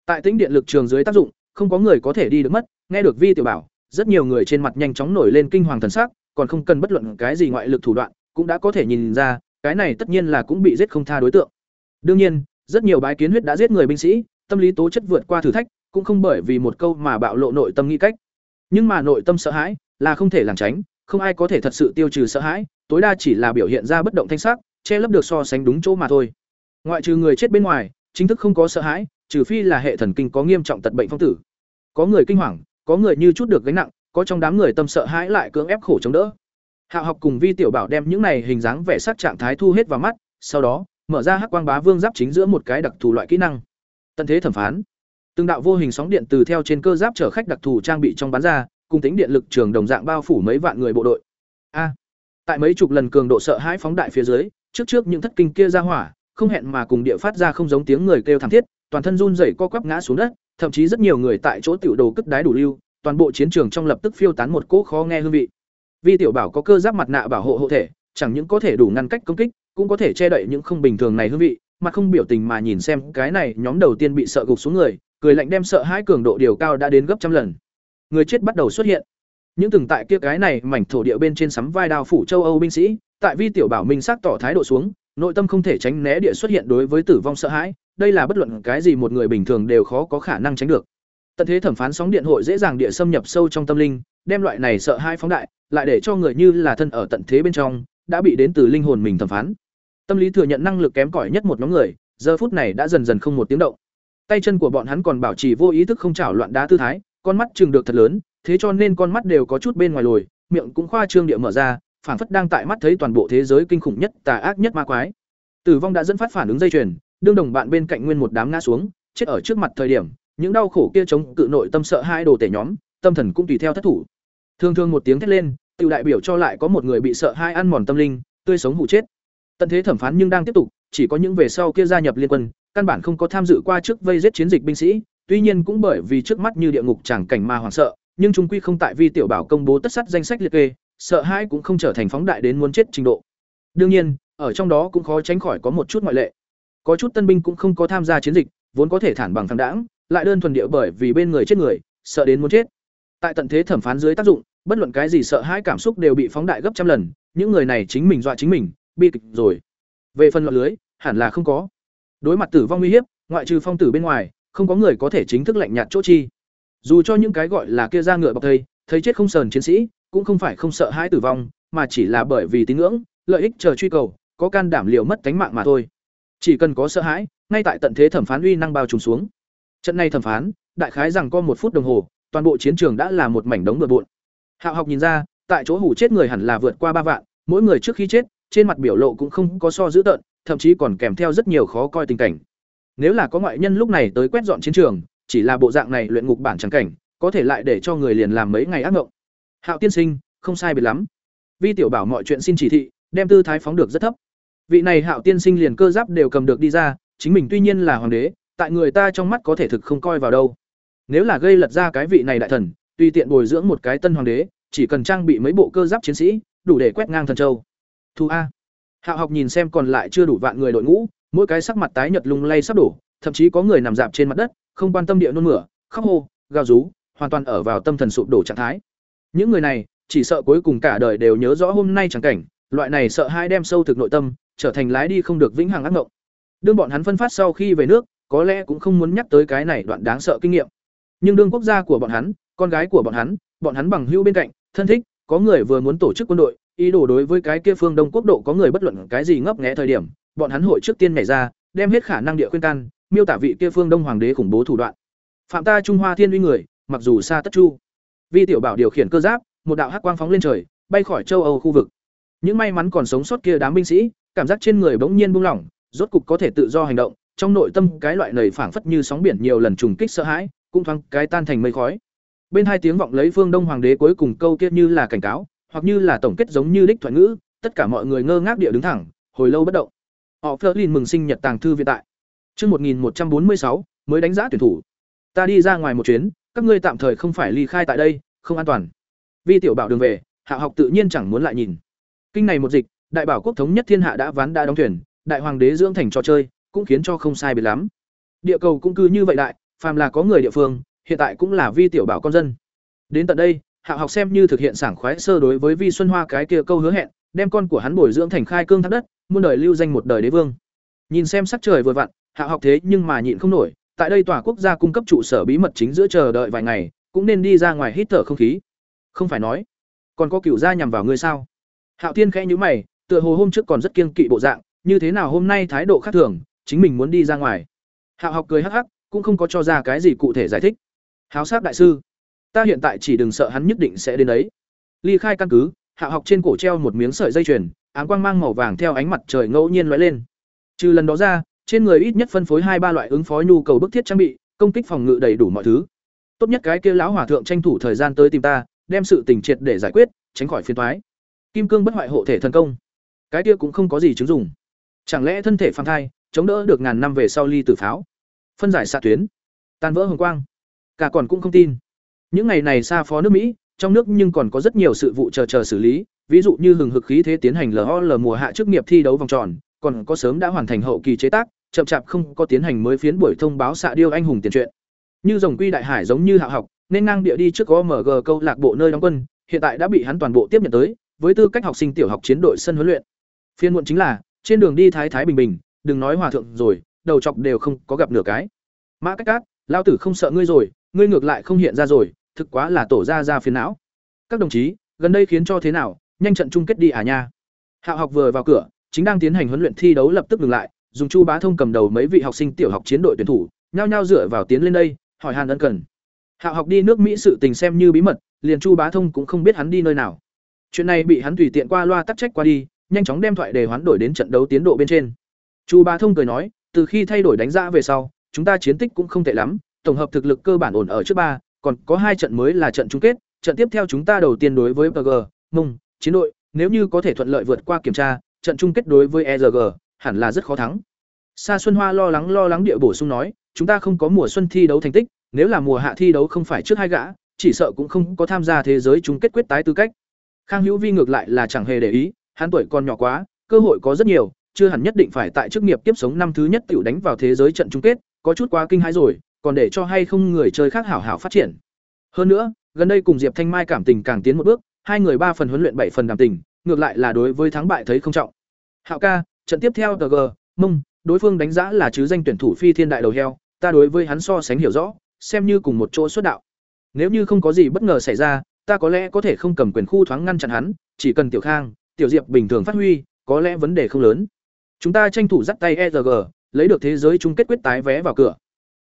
Tại tính điện lực trường dưới tác dụng, không có người có thể đi được mất, nghe được Vi tiểu bảo, rất nhiều người trên mặt nhanh chóng nổi lên kinh hoàng thần sắc, còn không cần bất luận cái gì ngoại lực thủ đoạn, cũng đã có thể nhìn ra, cái này tất nhiên là cũng bị giết không tha đối tượng. Đương nhiên, rất nhiều bái kiến huyết đã giết người binh sĩ, tâm lý tố chất vượt qua thử thách, cũng không bởi vì một câu mà bạo lộ nội tâm nghĩ cách. Nhưng mà nội tâm sợ hãi là không thể lảng tránh, không ai có thể thật sự tiêu trừ sợ hãi, tối đa chỉ là biểu hiện ra bất động thanh sắc, che lấp được so sánh đúng chỗ mà thôi. Ngoại trừ người chết bên ngoài, chính thức không có sợ hãi, trừ phi là hệ thần kinh có nghiêm trọng tật bệnh phong tử. Có người kinh hoàng, có người như chút được gánh nặng, có trong đám người tâm sợ hãi lại cưỡng ép khổ chống đỡ. Hạ học cùng Vi tiểu bảo đem những này hình dáng vẻ sắc trạng thái thu hết vào mắt, sau đó, mở ra hắc quang bá vương giáp chính giữa một cái đặc thù loại kỹ năng. Tận thế thẩm phán. Từng đạo vô hình sóng điện từ theo trên cơ giáp chở khách đặc thù trang bị trong bán ra, cùng tính điện lực trường đồng dạng bao phủ mấy vạn người bộ đội. A. tại mấy chục lần cường độ sợ hãi phóng đại phía dưới, trước trước những thất kinh kia ra hỏa, không hẹn mà cùng địa phát ra không giống tiếng người kêu thảm thiết, toàn thân run rẩy co quắp ngã xuống đất, thậm chí rất nhiều người tại chỗ tiểu đồ cất đái đủ lưu, toàn bộ chiến trường trong lập tức phiêu tán một cỗ khó nghe hương vị. Vi tiểu bảo có cơ giáp mặt nạ bảo hộ hộ thể, chẳng những có thể đủ ngăn cách công kích, cũng có thể che đậy những không bình thường này hương vị, mà không biểu tình mà nhìn xem cái này nhóm đầu tiên bị sợ gục xuống người, cười lạnh đem sợ hãi cường độ điều cao đã đến gấp trăm lần. Người chết bắt đầu xuất hiện. Những từng tại kia cái này mảnh thổ địa bên trên sắm vai đao phủ châu Âu binh sĩ, tại Vi tiểu bảo minh sắc tỏ thái độ xuống, nội tâm không thể tránh né địa xuất hiện đối với tử vong sợ hãi, đây là bất luận cái gì một người bình thường đều khó có khả năng tránh được. Tận thế thẩm phán sóng điện hội dễ dàng địa xâm nhập sâu trong tâm linh, đem loại này sợ hãi phóng đại, lại để cho người như là thân ở tận thế bên trong, đã bị đến từ linh hồn mình thẩm phán. Tâm lý thừa nhận năng lực kém cỏi nhất một nhóm người, giờ phút này đã dần dần không một tiếng động. Tay chân của bọn hắn còn bảo trì vô ý thức không chảo loạn đá tư thái, con mắt trừng được thật lớn, thế cho nên con mắt đều có chút bên ngoài lồi, miệng cũng khoa trương địa mở ra, phản phất đang tại mắt thấy toàn bộ thế giới kinh khủng nhất, tà ác nhất ma quái. Tử vong đã dẫn phát phản ứng dây chuyền, đương đồng bạn bên cạnh nguyên một đám ngã xuống, chết ở trước mặt thời điểm, những đau khổ kia chống cự nội tâm sợ hai đồ tể nhóm, tâm thần cũng tùy theo thất thủ. Thường thường một tiếng thét lên, tiêu đại biểu cho lại có một người bị sợ hai ăn mòn tâm linh, tươi sống hủ chết. Tận thế thẩm phán nhưng đang tiếp tục, chỉ có những về sau kia gia nhập liên quân, căn bản không có tham dự qua trước vây giết chiến dịch binh sĩ, tuy nhiên cũng bởi vì trước mắt như địa ngục chẳng cảnh ma hoảng sợ, nhưng trung quy không tại vi tiểu bảo công bố tất sắt danh sách liệt kê, sợ hãi cũng không trở thành phóng đại đến muốn chết trình độ. Đương nhiên, ở trong đó cũng khó tránh khỏi có một chút ngoại lệ. Có chút tân binh cũng không có tham gia chiến dịch, vốn có thể thản bằng thẳng đãng, lại đơn thuần địa bởi vì bên người chết người, sợ đến muốn chết. Tại tận thế thẩm phán dưới tác dụng, bất luận cái gì sợ hãi cảm xúc đều bị phóng đại gấp trăm lần, những người này chính mình dọa chính mình, bi kịch rồi. Về phần lọt lưới, hẳn là không có. Đối mặt tử vong nguy hiếp, ngoại trừ phong tử bên ngoài, không có người có thể chính thức lạnh nhạt chỗ chi. Dù cho những cái gọi là kia ra ngựa bọc thây, thấy chết không sờn chiến sĩ, cũng không phải không sợ hãi tử vong, mà chỉ là bởi vì tín ngưỡng, lợi ích chờ truy cầu, có can đảm liều mất cánh mạng mà thôi. Chỉ cần có sợ hãi, ngay tại tận thế thẩm phán uy năng bao trùm xuống. Trận này thẩm phán, đại khái rằng có một phút đồng hồ, toàn bộ chiến trường đã là một mảnh đống bừa bộn. Hạo học nhìn ra, tại chỗ hủ chết người hẳn là vượt qua ba vạn, mỗi người trước khi chết, trên mặt biểu lộ cũng không có so dữ tợn, thậm chí còn kèm theo rất nhiều khó coi tình cảnh. Nếu là có ngoại nhân lúc này tới quét dọn chiến trường, chỉ là bộ dạng này luyện ngục bản chẳng cảnh, có thể lại để cho người liền làm mấy ngày ác mộng. Hạo tiên sinh, không sai biệt lắm. Vi tiểu bảo mọi chuyện xin chỉ thị, đem tư thái phóng được rất thấp. Vị này Hạo tiên sinh liền cơ giáp đều cầm được đi ra, chính mình tuy nhiên là hoàng đế, tại người ta trong mắt có thể thực không coi vào đâu. nếu là gây lật ra cái vị này đại thần tùy tiện bồi dưỡng một cái tân hoàng đế chỉ cần trang bị mấy bộ cơ giáp chiến sĩ đủ để quét ngang thần châu thu a hạ học nhìn xem còn lại chưa đủ vạn người đội ngũ, mỗi cái sắc mặt tái nhợt lung lay sắp đổ, thậm chí có người nằm dạp trên mặt đất, không quan tâm địa nôn mửa, khóc hô, gào rú, hoàn toàn ở vào tâm thần sụp đổ trạng thái. Những người này, chỉ sợ cuối cùng cả đời đều nhớ rõ hôm nay chẳng cảnh, loại này sợ hai đem sâu thực nội tâm, trở thành lái đi không được vĩnh hằng ác mộng. Đương bọn hắn phân phát sau khi về nước, có lẽ cũng không muốn nhắc tới cái này đoạn đáng sợ kinh nghiệm. Nhưng đương quốc gia của bọn hắn, con gái của bọn hắn bọn hắn bằng hữu bên cạnh, thân thích, có người vừa muốn tổ chức quân đội ý đồ đối với cái kia phương đông quốc độ có người bất luận cái gì ngấp nghé thời điểm, bọn hắn hội trước tiên nhảy ra, đem hết khả năng địa khuyên can, miêu tả vị kia phương đông hoàng đế khủng bố thủ đoạn. Phạm ta trung hoa thiên uy người, mặc dù xa tất chu. Vi tiểu bảo điều khiển cơ giáp, một đạo hắc quang phóng lên trời, bay khỏi châu âu khu vực. Những may mắn còn sống sót kia đám binh sĩ, cảm giác trên người bỗng nhiên buông lỏng, rốt cục có thể tự do hành động, trong nội tâm cái loại nầy phảng phất như sóng biển nhiều lần trùng kích sợ hãi, cũng thoáng cái tan thành mây khói. Bên hai tiếng vọng lấy phương đông hoàng đế cuối cùng câu kia như là cảnh cáo hoặc như là tổng kết giống như đích thoại ngữ tất cả mọi người ngơ ngác địa đứng thẳng hồi lâu bất động họ Flerlin mừng sinh nhật tàng thư viện tại Trước 1146, mới đánh giá tuyển thủ. Ta đi ra ngoài một chuyến, các ngươi tạm thời không phải ly khai tại đây, không an toàn. Vi tiểu bảo đường về, hạ học tự nhiên chẳng muốn lại nhìn. Kinh này một dịch, đại bảo quốc thống nhất thiên hạ đã ván đã đóng thuyền, đại hoàng đế dưỡng thành trò chơi, cũng khiến cho không sai biệt lắm. Địa cầu cũng cứ như vậy đại, phàm là có người địa phương, hiện tại cũng là vi tiểu bảo con dân. Đến tận đây, hạ học xem như thực hiện sảng khoái sơ đối với vi xuân hoa cái kia câu hứa hẹn, đem con của hắn bồi dưỡng thành khai cương thác đất, muôn đời lưu danh một đời đế vương. Nhìn xem sắc trời vừa vặn, hạ học thế nhưng mà nhịn không nổi, tại đây tòa quốc gia cung cấp trụ sở bí mật chính giữa chờ đợi vài ngày, cũng nên đi ra ngoài hít thở không khí. Không phải nói, còn có cửu gia nhằm vào ngươi sao? Hạo Thiên khẽ nhữ mày, tựa hồ hôm trước còn rất kiên kỵ bộ dạng, như thế nào hôm nay thái độ khác thường, chính mình muốn đi ra ngoài. Hạo học cười hắc hắc, cũng không có cho ra cái gì cụ thể giải thích. Háo sát đại sư, ta hiện tại chỉ đừng sợ hắn nhất định sẽ đến đấy. Ly khai căn cứ, hạ học trên cổ treo một miếng sợi dây chuyền, áng quang mang màu vàng theo ánh mặt trời ngẫu nhiên lóe lên. Trừ lần đó ra, trên người ít nhất phân phối hai ba loại ứng phó nhu cầu bức thiết trang bị, công kích phòng ngự đầy đủ mọi thứ. Tốt nhất cái kia lão hòa thượng tranh thủ thời gian tới tìm ta, đem sự tình triệt để giải quyết, tránh khỏi phiền toái. Kim cương bất hoại hộ thể thần công. Cái kia cũng không có gì chứng dụng. Chẳng lẽ thân thể phàm thai, chống đỡ được ngàn năm về sau ly tử pháo? Phân giải xạ tuyến, tan vỡ hồng quang. Cả còn cũng không tin. Những ngày này xa phó nước Mỹ, trong nước nhưng còn có rất nhiều sự vụ chờ chờ xử lý, ví dụ như hừng hực khí thế tiến hành LOL mùa hạ chức nghiệp thi đấu vòng tròn, còn có sớm đã hoàn thành hậu kỳ chế tác, chậm chạp không có tiến hành mới phiến buổi thông báo xạ điêu anh hùng tiền truyện. Như rồng quy đại hải giống như hạ học, nên ngang địa đi trước có MG câu lạc bộ nơi đóng quân, hiện tại đã bị hắn toàn bộ tiếp nhận tới, với tư cách học sinh tiểu học chiến đội sân huấn luyện. Phiên muộn chính là, trên đường đi thái thái bình bình, đừng nói hòa thượng rồi, đầu chọc đều không có gặp nửa cái. Mã Cách Cát, lao tử không sợ ngươi rồi, ngươi ngược lại không hiện ra rồi, thực quá là tổ ra ra phiền não. Các đồng chí, gần đây khiến cho thế nào, nhanh trận chung kết đi à nha. Hạ học vừa vào cửa, chính đang tiến hành huấn luyện thi đấu lập tức dừng lại, dùng Chu Bá Thông cầm đầu mấy vị học sinh tiểu học chiến đội tuyển thủ, nhao nhao dựa vào tiến lên đây, hỏi Hàn ân cần. Hạ học đi nước Mỹ sự tình xem như bí mật, liền Chu Bá Thông cũng không biết hắn đi nơi nào. Chuyện này bị hắn tùy tiện qua loa tắc trách qua đi, nhanh chóng đem thoại đề hoán đổi đến trận đấu tiến độ bên trên. Chu Bá Thông cười nói, từ khi thay đổi đánh giá về sau, chúng ta chiến tích cũng không tệ lắm, tổng hợp thực lực cơ bản ổn ở trước ba, còn có hai trận mới là trận chung kết, trận tiếp theo chúng ta đầu tiên đối với PG, Mông, chiến đội, nếu như có thể thuận lợi vượt qua kiểm tra, trận chung kết đối với ERG hẳn là rất khó thắng. Sa Xuân Hoa lo lắng lo lắng địa bổ sung nói, chúng ta không có mùa xuân thi đấu thành tích, nếu là mùa hạ thi đấu không phải trước hai gã, chỉ sợ cũng không có tham gia thế giới chung kết quyết tái tư cách. Khang Hữu Vi ngược lại là chẳng hề để ý, hắn tuổi còn nhỏ quá, cơ hội có rất nhiều, chưa hẳn nhất định phải tại chức nghiệp tiếp sống năm thứ nhất tiểu đánh vào thế giới trận chung kết, có chút quá kinh hãi rồi, còn để cho hay không người chơi khác hảo hảo phát triển. Hơn nữa, gần đây cùng Diệp Thanh Mai cảm tình càng tiến một bước, hai người ba phần huấn luyện bảy phần cảm tình, ngược lại là đối với thắng bại thấy không trọng. Hạo ca, trận tiếp theo TG, Mông, đối phương đánh giá là chứ danh tuyển thủ phi thiên đại đầu heo, ta đối với hắn so sánh hiểu rõ, xem như cùng một chỗ xuất đạo. Nếu như không có gì bất ngờ xảy ra, ta có lẽ có thể không cầm quyền khu thoáng ngăn chặn hắn, chỉ cần Tiểu Khang, Tiểu Diệp bình thường phát huy, có lẽ vấn đề không lớn. Chúng ta tranh thủ dắt tay ERG, lấy được thế giới chung kết quyết tái vé vào cửa.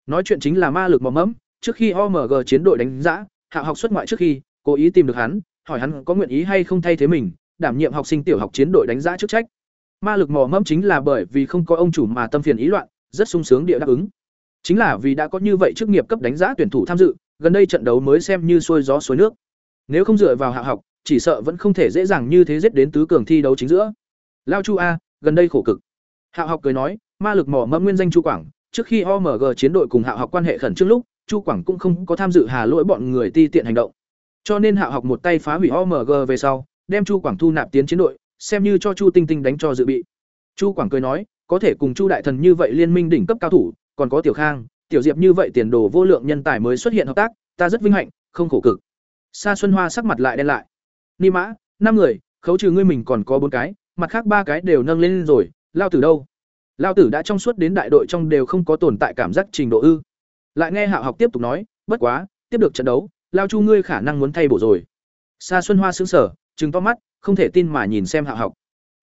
Nói chuyện chính là ma lực mỏm mẫm, trước khi OMG chiến đội đánh giá, hạ học xuất ngoại trước khi, cố ý tìm được hắn, hỏi hắn có nguyện ý hay không thay thế mình, đảm nhiệm học sinh tiểu học chiến đội đánh giá chức trách. Ma lực mỏ mẫm chính là bởi vì không có ông chủ mà tâm phiền ý loạn, rất sung sướng địa đáp ứng. Chính là vì đã có như vậy chức nghiệp cấp đánh giá tuyển thủ tham dự, gần đây trận đấu mới xem như xuôi gió suối nước. Nếu không dựa vào hạ học, chỉ sợ vẫn không thể dễ dàng như thế giết đến tứ cường thi đấu chính giữa. Lao Chu a, gần đây khổ cực. Hạ học cười nói, ma lực mỏ mẫm nguyên danh Chu Quảng, trước khi OMG chiến đội cùng hạ học quan hệ khẩn trương lúc, chu quảng cũng không có tham dự hà lỗi bọn người ti tiện hành động. Cho nên hạ học một tay phá hủy omg về sau đem chu quảng thu nạp tiến chiến đội xem như cho chu tinh tinh đánh cho dự bị. Chu quảng cười nói có thể cùng chu đại thần như vậy liên minh đỉnh cấp cao thủ còn có tiểu khang tiểu diệp như vậy tiền đồ vô lượng nhân tài mới xuất hiện hợp tác ta rất vinh hạnh không khổ cực. Sa xuân hoa sắc mặt lại đen lại. Ni mã năm người khấu trừ ngươi mình còn có bốn cái mặt khác ba cái đều nâng lên rồi lao từ đâu? Lao tử đã trong suốt đến đại đội trong đều không có tồn tại cảm giác trình độ ư. Lại nghe hạ học tiếp tục nói, bất quá, tiếp được trận đấu, lao chu ngươi khả năng muốn thay bổ rồi. Sa xuân hoa xứng sở chừng to mắt, không thể tin mà nhìn xem hạ học.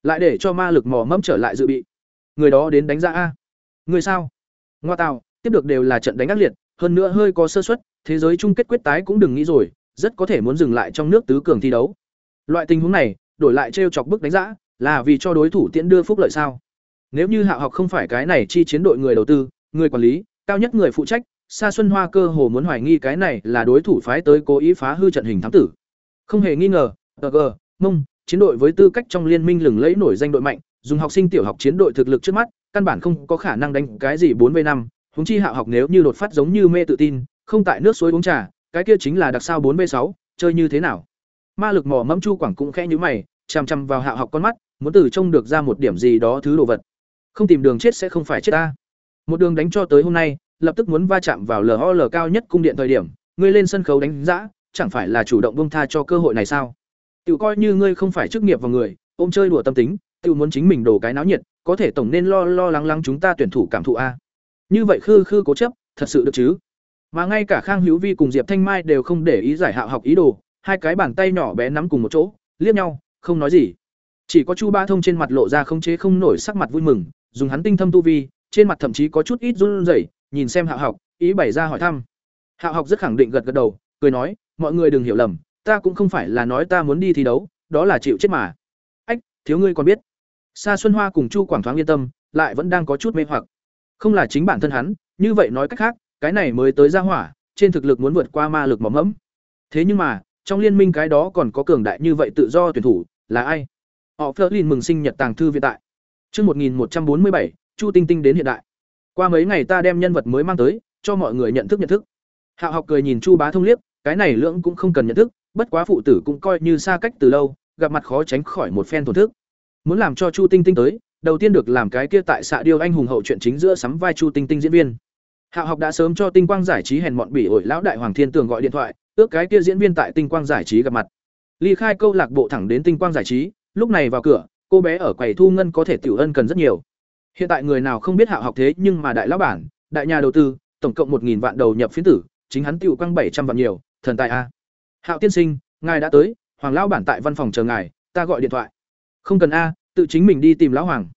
Lại để cho ma lực mò mẫm trở lại dự bị. Người đó đến đánh ra a. Người sao? Ngoa tạo tiếp được đều là trận đánh ác liệt, hơn nữa hơi có sơ suất, thế giới chung kết quyết tái cũng đừng nghĩ rồi, rất có thể muốn dừng lại trong nước tứ cường thi đấu. Loại tình huống này, đổi lại t chọc bức đánh giá, là vì cho đối thủ tiễn đưa phúc lợi sao? Nếu như hạ học không phải cái này chi chiến đội người đầu tư người quản lý cao nhất người phụ trách Sa Xuân Hoa cơ hồ muốn hoài nghi cái này là đối thủ phái tới cố ý phá hư trận hình thám tử. Không hề nghi ngờ, TG, Mông, chiến đội với tư cách trong liên minh lừng lẫy nổi danh đội mạnh, dùng học sinh tiểu học chiến đội thực lực trước mắt, căn bản không có khả năng đánh cái gì bốn v năm. huống chi hạ học nếu như đột phát giống như mê tự tin, không tại nước suối uống trà, cái kia chính là đặc sao bốn v sáu, chơi như thế nào? Ma lực mỏ mẫm chu quảng cũng khẽ nhũ mày, chằm chằm vào hạ học con mắt, muốn từ trông được ra một điểm gì đó thứ đồ vật. Không tìm đường chết sẽ không phải chết ta. Một đường đánh cho tới hôm nay, lập tức muốn va chạm vào LOL cao nhất cung điện thời điểm, ngươi lên sân khấu đánh giã chẳng phải là chủ động buông tha cho cơ hội này sao? tự coi như ngươi không phải chức nghiệp vào người, ôm chơi đùa tâm tính, tự muốn chính mình đổ cái náo nhiệt, có thể tổng nên lo lo lắng lắng chúng ta tuyển thủ cảm thụ a. Như vậy khư khư cố chấp, thật sự được chứ? Mà ngay cả Khang Hữu Vi cùng Diệp Thanh Mai đều không để ý giải hạo học ý đồ, hai cái bàn tay nhỏ bé nắm cùng một chỗ, liếc nhau, không nói gì. Chỉ có Chu Ba Thông trên mặt lộ ra không chế không nổi sắc mặt vui mừng, dùng hắn tinh thâm tu vi, trên mặt thậm chí có chút ít run rẩy, nhìn xem hạ Học, ý bày ra hỏi thăm. hạ Học rất khẳng định gật gật đầu, cười nói, "Mọi người đừng hiểu lầm, ta cũng không phải là nói ta muốn đi thi đấu, đó là chịu chết mà." "Ách, thiếu ngươi còn biết." Sa Xuân Hoa cùng Chu Quảng thoáng yên tâm, lại vẫn đang có chút mê hoặc. Không là chính bản thân hắn, như vậy nói cách khác, cái này mới tới ra hỏa, trên thực lực muốn vượt qua ma lực mỏng mẫm. Thế nhưng mà, trong liên minh cái đó còn có cường đại như vậy tự do tuyển thủ, là ai? Họ Flerlin mừng sinh nhật tàng thư viện tại. Chương 1147, Chu Tinh Tinh đến hiện đại. Qua mấy ngày ta đem nhân vật mới mang tới, cho mọi người nhận thức nhận thức. Hạo học cười nhìn Chu Bá Thông liếc, cái này lưỡng cũng không cần nhận thức, bất quá phụ tử cũng coi như xa cách từ lâu, gặp mặt khó tránh khỏi một phen tổn thức. Muốn làm cho Chu Tinh Tinh tới, đầu tiên được làm cái kia tại xạ điêu anh hùng hậu chuyện chính giữa sắm vai Chu Tinh Tinh diễn viên. Hạo học đã sớm cho Tinh Quang giải trí hèn mọn bỉ ổi lão đại Hoàng Thiên Tường gọi điện thoại, ước cái kia diễn viên tại Tinh Quang giải trí gặp mặt. Ly khai câu lạc bộ thẳng đến Tinh Quang giải trí, lúc này vào cửa, cô bé ở quầy thu ngân có thể tiểu ân cần rất nhiều. Hiện tại người nào không biết Hạo học thế, nhưng mà đại lão bản, đại nhà đầu tư, tổng cộng một nghìn vạn đầu nhập phiến tử, chính hắn tiểu quăng bảy trăm vạn nhiều, thần tài a. Hạo tiên sinh, ngài đã tới, Hoàng lão bản tại văn phòng chờ ngài, ta gọi điện thoại. Không cần a, tự chính mình đi tìm lão hoàng.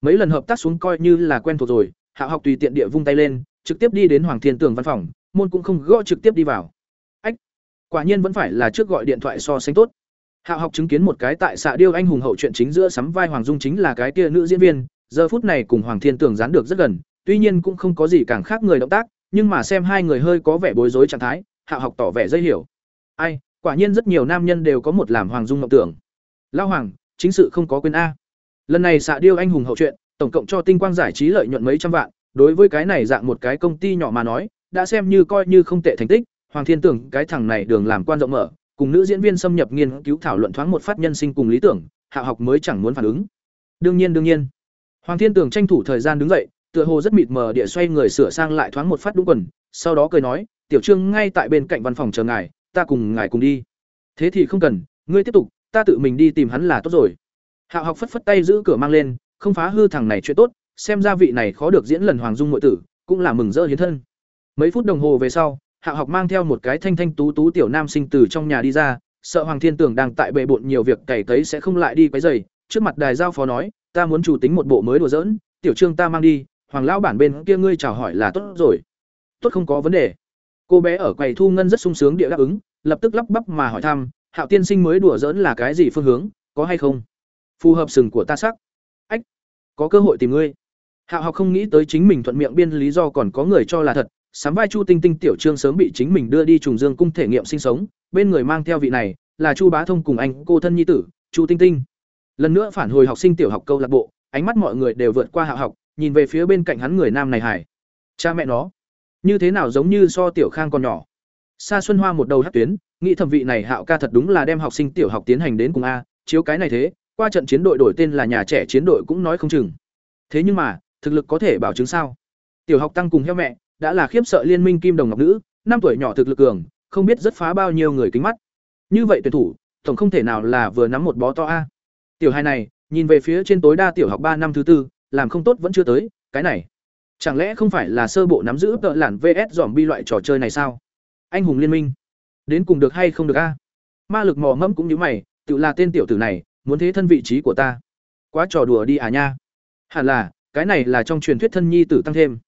Mấy lần hợp tác xuống coi như là quen thuộc rồi, Hạo học tùy tiện địa vung tay lên, trực tiếp đi đến Hoàng Thiên Tường văn phòng, môn cũng không gõ trực tiếp đi vào. Ách, quả nhiên vẫn phải là trước gọi điện thoại so sánh tốt. Hạo học chứng kiến một cái tại xạ điêu anh hùng hậu chuyện chính giữa sắm vai Hoàng Dung chính là cái kia nữ diễn viên, giờ phút này cùng Hoàng Thiên Tường dán được rất gần, tuy nhiên cũng không có gì càng khác người động tác, nhưng mà xem hai người hơi có vẻ bối rối trạng thái, Hạo học tỏ vẻ dây hiểu. Ai, quả nhiên rất nhiều nam nhân đều có một làm Hoàng Dung ngọc tưởng. Lao Hoàng, chính sự không có quên a. Lần này xạ điêu anh hùng hậu chuyện, tổng cộng cho tinh quang giải trí lợi nhuận mấy trăm vạn, đối với cái này dạng một cái công ty nhỏ mà nói, đã xem như coi như không tệ thành tích, Hoàng Thiên Tưởng cái thằng này đường làm quan rộng mở, cùng nữ diễn viên xâm nhập nghiên cứu thảo luận thoáng một phát nhân sinh cùng lý tưởng, Hạ học mới chẳng muốn phản ứng. Đương nhiên đương nhiên. Hoàng Thiên Tưởng tranh thủ thời gian đứng dậy, tựa hồ rất mịt mờ địa xoay người sửa sang lại thoáng một phát đúng quần, sau đó cười nói, "Tiểu Trương ngay tại bên cạnh văn phòng chờ ngài, ta cùng ngài cùng đi." "Thế thì không cần, ngươi tiếp tục, ta tự mình đi tìm hắn là tốt rồi." Hạ học phất phất tay giữ cửa mang lên, không phá hư thằng này chuyện tốt, xem ra vị này khó được diễn lần Hoàng Dung muội tử, cũng là mừng rỡ hiến thân. Mấy phút đồng hồ về sau, Hạ học mang theo một cái thanh thanh tú tú tiểu nam sinh từ trong nhà đi ra, sợ Hoàng Thiên Tưởng đang tại bệ bộn nhiều việc cày cấy sẽ không lại đi quấy rầy, trước mặt đài giao phó nói, ta muốn chủ tính một bộ mới đùa giỡn, tiểu trương ta mang đi, Hoàng lão bản bên kia ngươi chào hỏi là tốt rồi. Tốt không có vấn đề. Cô bé ở quầy thu ngân rất sung sướng địa đáp ứng, lập tức lắp bắp mà hỏi thăm, Hạo tiên sinh mới đùa giỡn là cái gì phương hướng, có hay không? Phù hợp sừng của ta sắc. Ách, có cơ hội tìm ngươi. Hạo học không nghĩ tới chính mình thuận miệng biên lý do còn có người cho là thật, sắm vai Chu Tinh Tinh tiểu trương sớm bị chính mình đưa đi trùng dương cung thể nghiệm sinh sống, bên người mang theo vị này là Chu Bá Thông cùng anh cô thân nhi tử, Chu Tinh Tinh. Lần nữa phản hồi học sinh tiểu học câu lạc bộ, ánh mắt mọi người đều vượt qua hạ học, nhìn về phía bên cạnh hắn người nam này hải. Cha mẹ nó, như thế nào giống như so tiểu khang còn nhỏ sa xuân hoa một đầu hát tuyến nghĩ thẩm vị này hạo ca thật đúng là đem học sinh tiểu học tiến hành đến cùng a chiếu cái này thế qua trận chiến đội đổi tên là nhà trẻ chiến đội cũng nói không chừng thế nhưng mà thực lực có thể bảo chứng sao tiểu học tăng cùng heo mẹ đã là khiếp sợ liên minh kim đồng ngọc nữ, năm tuổi nhỏ thực lực cường, không biết rất phá bao nhiêu người kính mắt. Như vậy tuyển thủ, tổng không thể nào là vừa nắm một bó to a. Tiểu hai này, nhìn về phía trên tối đa tiểu học ba năm thứ tư, làm không tốt vẫn chưa tới, cái này. Chẳng lẽ không phải là sơ bộ nắm giữ tợ lản vs dòm bi loại trò chơi này sao? Anh hùng liên minh. Đến cùng được hay không được a? Ma lực mò mẫm cũng như mày, tự là tên tiểu tử này, muốn thế thân vị trí của ta. Quá trò đùa đi à nha. Hẳn là, cái này là trong truyền thuyết thân nhi tử tăng thêm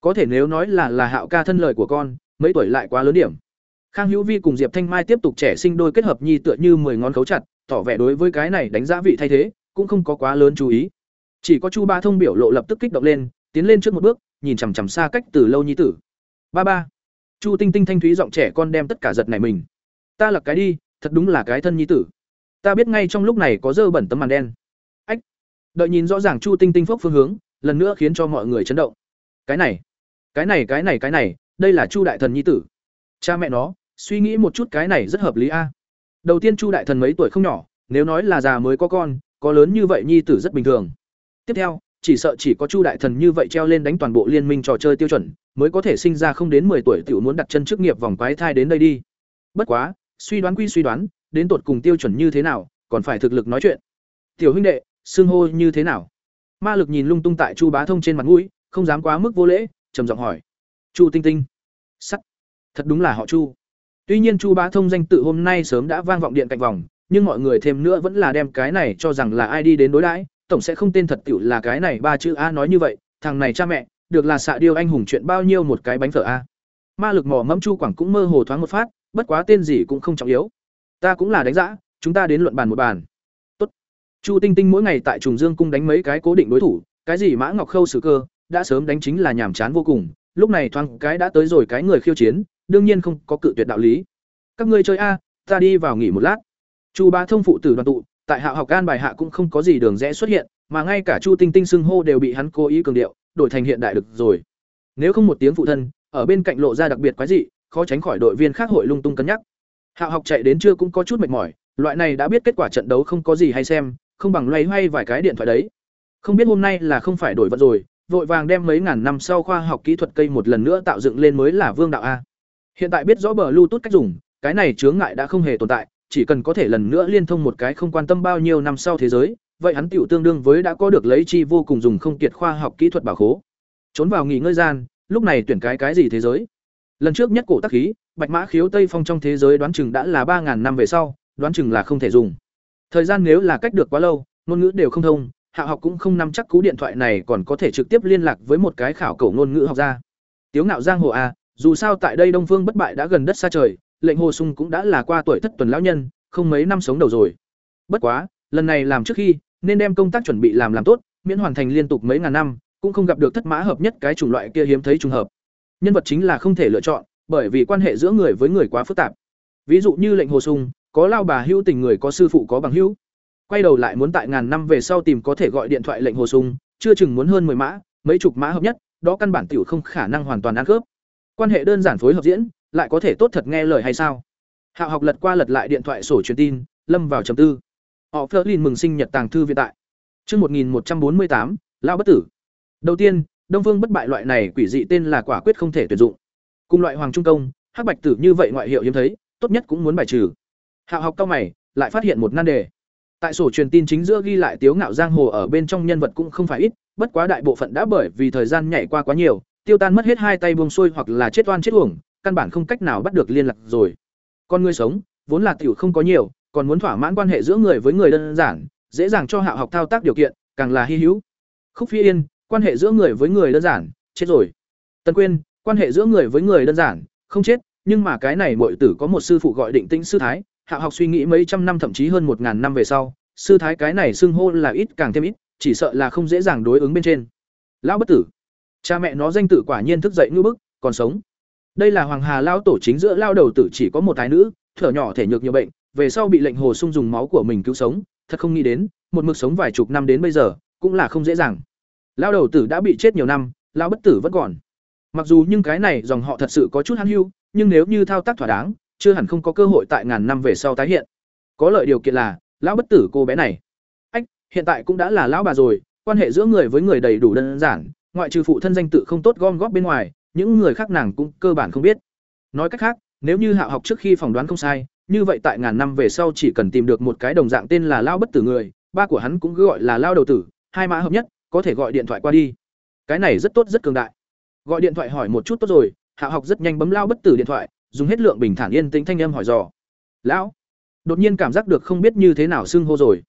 có thể nếu nói là là hạo ca thân lời của con, mấy tuổi lại quá lớn điểm. Khang hữu vi cùng diệp thanh mai tiếp tục trẻ sinh đôi kết hợp nhi tựa như mười ngón khấu chặt, tỏ vẻ đối với cái này đánh giá vị thay thế, cũng không có quá lớn chú ý. Chỉ có chu ba thông biểu lộ lập tức kích động lên, tiến lên trước một bước, nhìn chằm chằm xa cách từ lâu nhi tử. Ba ba. Chu tinh tinh thanh thúy giọng trẻ con đem tất cả giật này mình. Ta là cái đi, thật đúng là cái thân nhi tử. Ta biết ngay trong lúc này có dơ bẩn tấm màn đen. Ách. Đợi nhìn rõ ràng chu tinh tinh phốc phương hướng, lần nữa khiến cho mọi người chấn động. Cái này cái này cái này cái này, đây là chu đại thần nhi tử. Cha mẹ nó, suy nghĩ một chút cái này rất hợp lý a. Đầu tiên chu đại thần mấy tuổi không nhỏ, nếu nói là già mới có con, có lớn như vậy nhi tử rất bình thường. Tiếp theo, chỉ sợ chỉ có chu đại thần như vậy treo lên đánh toàn bộ liên minh trò chơi tiêu chuẩn, mới có thể sinh ra không đến 10 tuổi tiểu muốn đặt chân chức nghiệp vòng quái thai đến đây đi. Bất quá, suy đoán quy suy đoán, đến tột cùng tiêu chuẩn như thế nào, còn phải thực lực nói chuyện. Tiểu huynh đệ, xưng hô như thế nào? Ma lực nhìn lung tung tại chu bá thông trên mặt mũi, không dám quá mức vô lễ trầm giọng hỏi. Chu tinh tinh. Sắt. Thật đúng là họ chu. Tuy nhiên chu bá thông danh tự hôm nay sớm đã vang vọng điện cạnh vòng, nhưng mọi người thêm nữa vẫn là đem cái này cho rằng là ai đi đến đối đãi. Tổng sẽ không tên thật tiểu là cái này ba chữ a nói như vậy, thằng này cha mẹ, được là xạ điêu anh hùng chuyện bao nhiêu một cái bánh phở a. Ma lực mỏ mẫm chu quảng cũng mơ hồ thoáng một phát, bất quá tên gì cũng không trọng yếu. Ta cũng là đánh giá chúng ta đến luận bàn một bàn. Tốt. chu tinh tinh mỗi ngày tại trùng dương cung đánh mấy cái cố định đối thủ, cái gì mã ngọc khâu sử cơ đã sớm đánh chính là nhàm chán vô cùng, lúc này thoáng cái đã tới rồi cái người khiêu chiến, đương nhiên không có cự tuyệt đạo lý. Các ngươi chơi a, ta đi vào nghỉ một lát. Chu Bá thông phụ tử đoàn tụ, tại hạ học an bài hạ cũng không có gì đường rẽ xuất hiện, mà ngay cả chu tinh tinh xưng hô đều bị hắn cố ý cường điệu, đổi thành hiện đại được rồi. Nếu không một tiếng phụ thân, ở bên cạnh lộ ra đặc biệt quái dị, khó tránh khỏi đội viên khác hội lung tung cân nhắc. Hạ học chạy đến chưa cũng có chút mệt mỏi, loại này đã biết kết quả trận đấu không có gì hay xem, không bằng loay hoay vài cái điện thoại đấy. Không biết hôm nay là không phải đổi vận rồi vội vàng đem mấy ngàn năm sau khoa học kỹ thuật cây một lần nữa tạo dựng lên mới là vương đạo a. Hiện tại biết rõ bờ Bluetooth cách dùng, cái này chướng ngại đã không hề tồn tại, chỉ cần có thể lần nữa liên thông một cái không quan tâm bao nhiêu năm sau thế giới, vậy hắn tiểu tương đương với đã có được lấy chi vô cùng dùng không kiệt khoa học kỹ thuật bảo khố. Trốn vào nghỉ ngơi gian, lúc này tuyển cái cái gì thế giới? Lần trước nhất cổ tác khí, bạch mã khiếu tây phong trong thế giới đoán chừng đã là ba ngàn năm về sau, đoán chừng là không thể dùng. Thời gian nếu là cách được quá lâu, ngôn ngữ đều không thông hạ học cũng không nắm chắc cú điện thoại này còn có thể trực tiếp liên lạc với một cái khảo cổ ngôn ngữ học gia. Tiếu ngạo giang hồ a à, dù sao tại đây đông phương bất bại đã gần đất xa trời lệnh hồ sung cũng đã là qua tuổi thất tuần lão nhân không mấy năm sống đầu rồi. Bất quá lần này làm trước khi nên đem công tác chuẩn bị làm làm tốt miễn hoàn thành liên tục mấy ngàn năm cũng không gặp được thất mã hợp nhất cái chủng loại kia hiếm thấy trùng hợp. Nhân vật chính là không thể lựa chọn bởi vì quan hệ giữa người với người quá phức tạp. Ví dụ như lệnh hồ sung có lao bà hữu tình người có sư phụ có bằng hữu quay đầu lại muốn tại ngàn năm về sau tìm có thể gọi điện thoại lệnh hồ sung, chưa chừng muốn hơn 10 mã, mấy chục mã hợp nhất, đó căn bản tiểu không khả năng hoàn toàn ăn khớp. Quan hệ đơn giản phối hợp diễn, lại có thể tốt thật nghe lời hay sao? Hạo học lật qua lật lại điện thoại sổ truyền tin, lâm vào trầm tư. Họ phớt lên mừng sinh nhật tàng thư viện tại. Chương một nghìn một trăm bốn mươi tám lao bất tử. Đầu tiên, đông phương bất bại loại này quỷ dị tên là quả quyết không thể tuyển dụng. Cùng loại hoàng trung công, hắc bạch tử như vậy ngoại hiệu hiếm thấy, tốt nhất cũng muốn bài trừ. Hạo học cao mày, lại phát hiện một nan đề tại sổ truyền tin chính giữa ghi lại tiếu ngạo giang hồ ở bên trong nhân vật cũng không phải ít, bất quá đại bộ phận đã bởi vì thời gian nhảy qua quá nhiều, tiêu tan mất hết hai tay buông xuôi hoặc là chết oan chết uổng, căn bản không cách nào bắt được liên lạc rồi. Con người sống, vốn là tiểu không có nhiều, còn muốn thỏa mãn quan hệ giữa người với người đơn giản, dễ dàng cho hạ học thao tác điều kiện, càng là hy hữu. Khúc phi yên, quan hệ giữa người với người đơn giản, chết rồi. Tần quyên, quan hệ giữa người với người đơn giản, không chết, nhưng mà cái này muội tử có một sư phụ gọi định tĩnh sư thái hạ học suy nghĩ mấy trăm năm thậm chí hơn một ngàn năm về sau sư thái cái này xưng hô là ít càng thêm ít chỉ sợ là không dễ dàng đối ứng bên trên. Lão bất tử cha mẹ nó danh tự quả nhiên thức dậy ngưỡng bức còn sống. Đây là hoàng hà lao tổ chính giữa lao đầu tử chỉ có một thái nữ thở nhỏ thể nhược nhiều bệnh về sau bị lệnh hồ sung dùng máu của mình cứu sống thật không nghĩ đến một mực sống vài chục năm đến bây giờ cũng là không dễ dàng. Lao đầu tử đã bị chết nhiều năm lao bất tử vẫn còn. Mặc dù nhưng cái này dòng họ thật sự có chút hắn hưu, nhưng nếu như thao tác thỏa đáng, chưa hẳn không có cơ hội tại ngàn năm về sau tái hiện. Có lợi điều kiện là, lão bất tử cô bé này. Ách, hiện tại cũng đã là lão bà rồi, quan hệ giữa người với người đầy đủ đơn giản, ngoại trừ phụ thân danh tự không tốt gom góp bên ngoài, những người khác nàng cũng cơ bản không biết. Nói cách khác, nếu như hạ học trước khi phỏng đoán không sai, như vậy tại ngàn năm về sau chỉ cần tìm được một cái đồng dạng tên là lão bất tử người, ba của hắn cũng cứ gọi là lao đầu tử, hai mã hợp nhất, có thể gọi điện thoại qua đi. Cái này rất tốt rất cường đại. Gọi điện thoại hỏi một chút tốt rồi, hạ học rất nhanh bấm lao bất tử điện thoại, dùng hết lượng bình thản yên tĩnh thanh âm hỏi dò. "Lão?" Đột nhiên cảm giác được không biết như thế nào xưng hô rồi.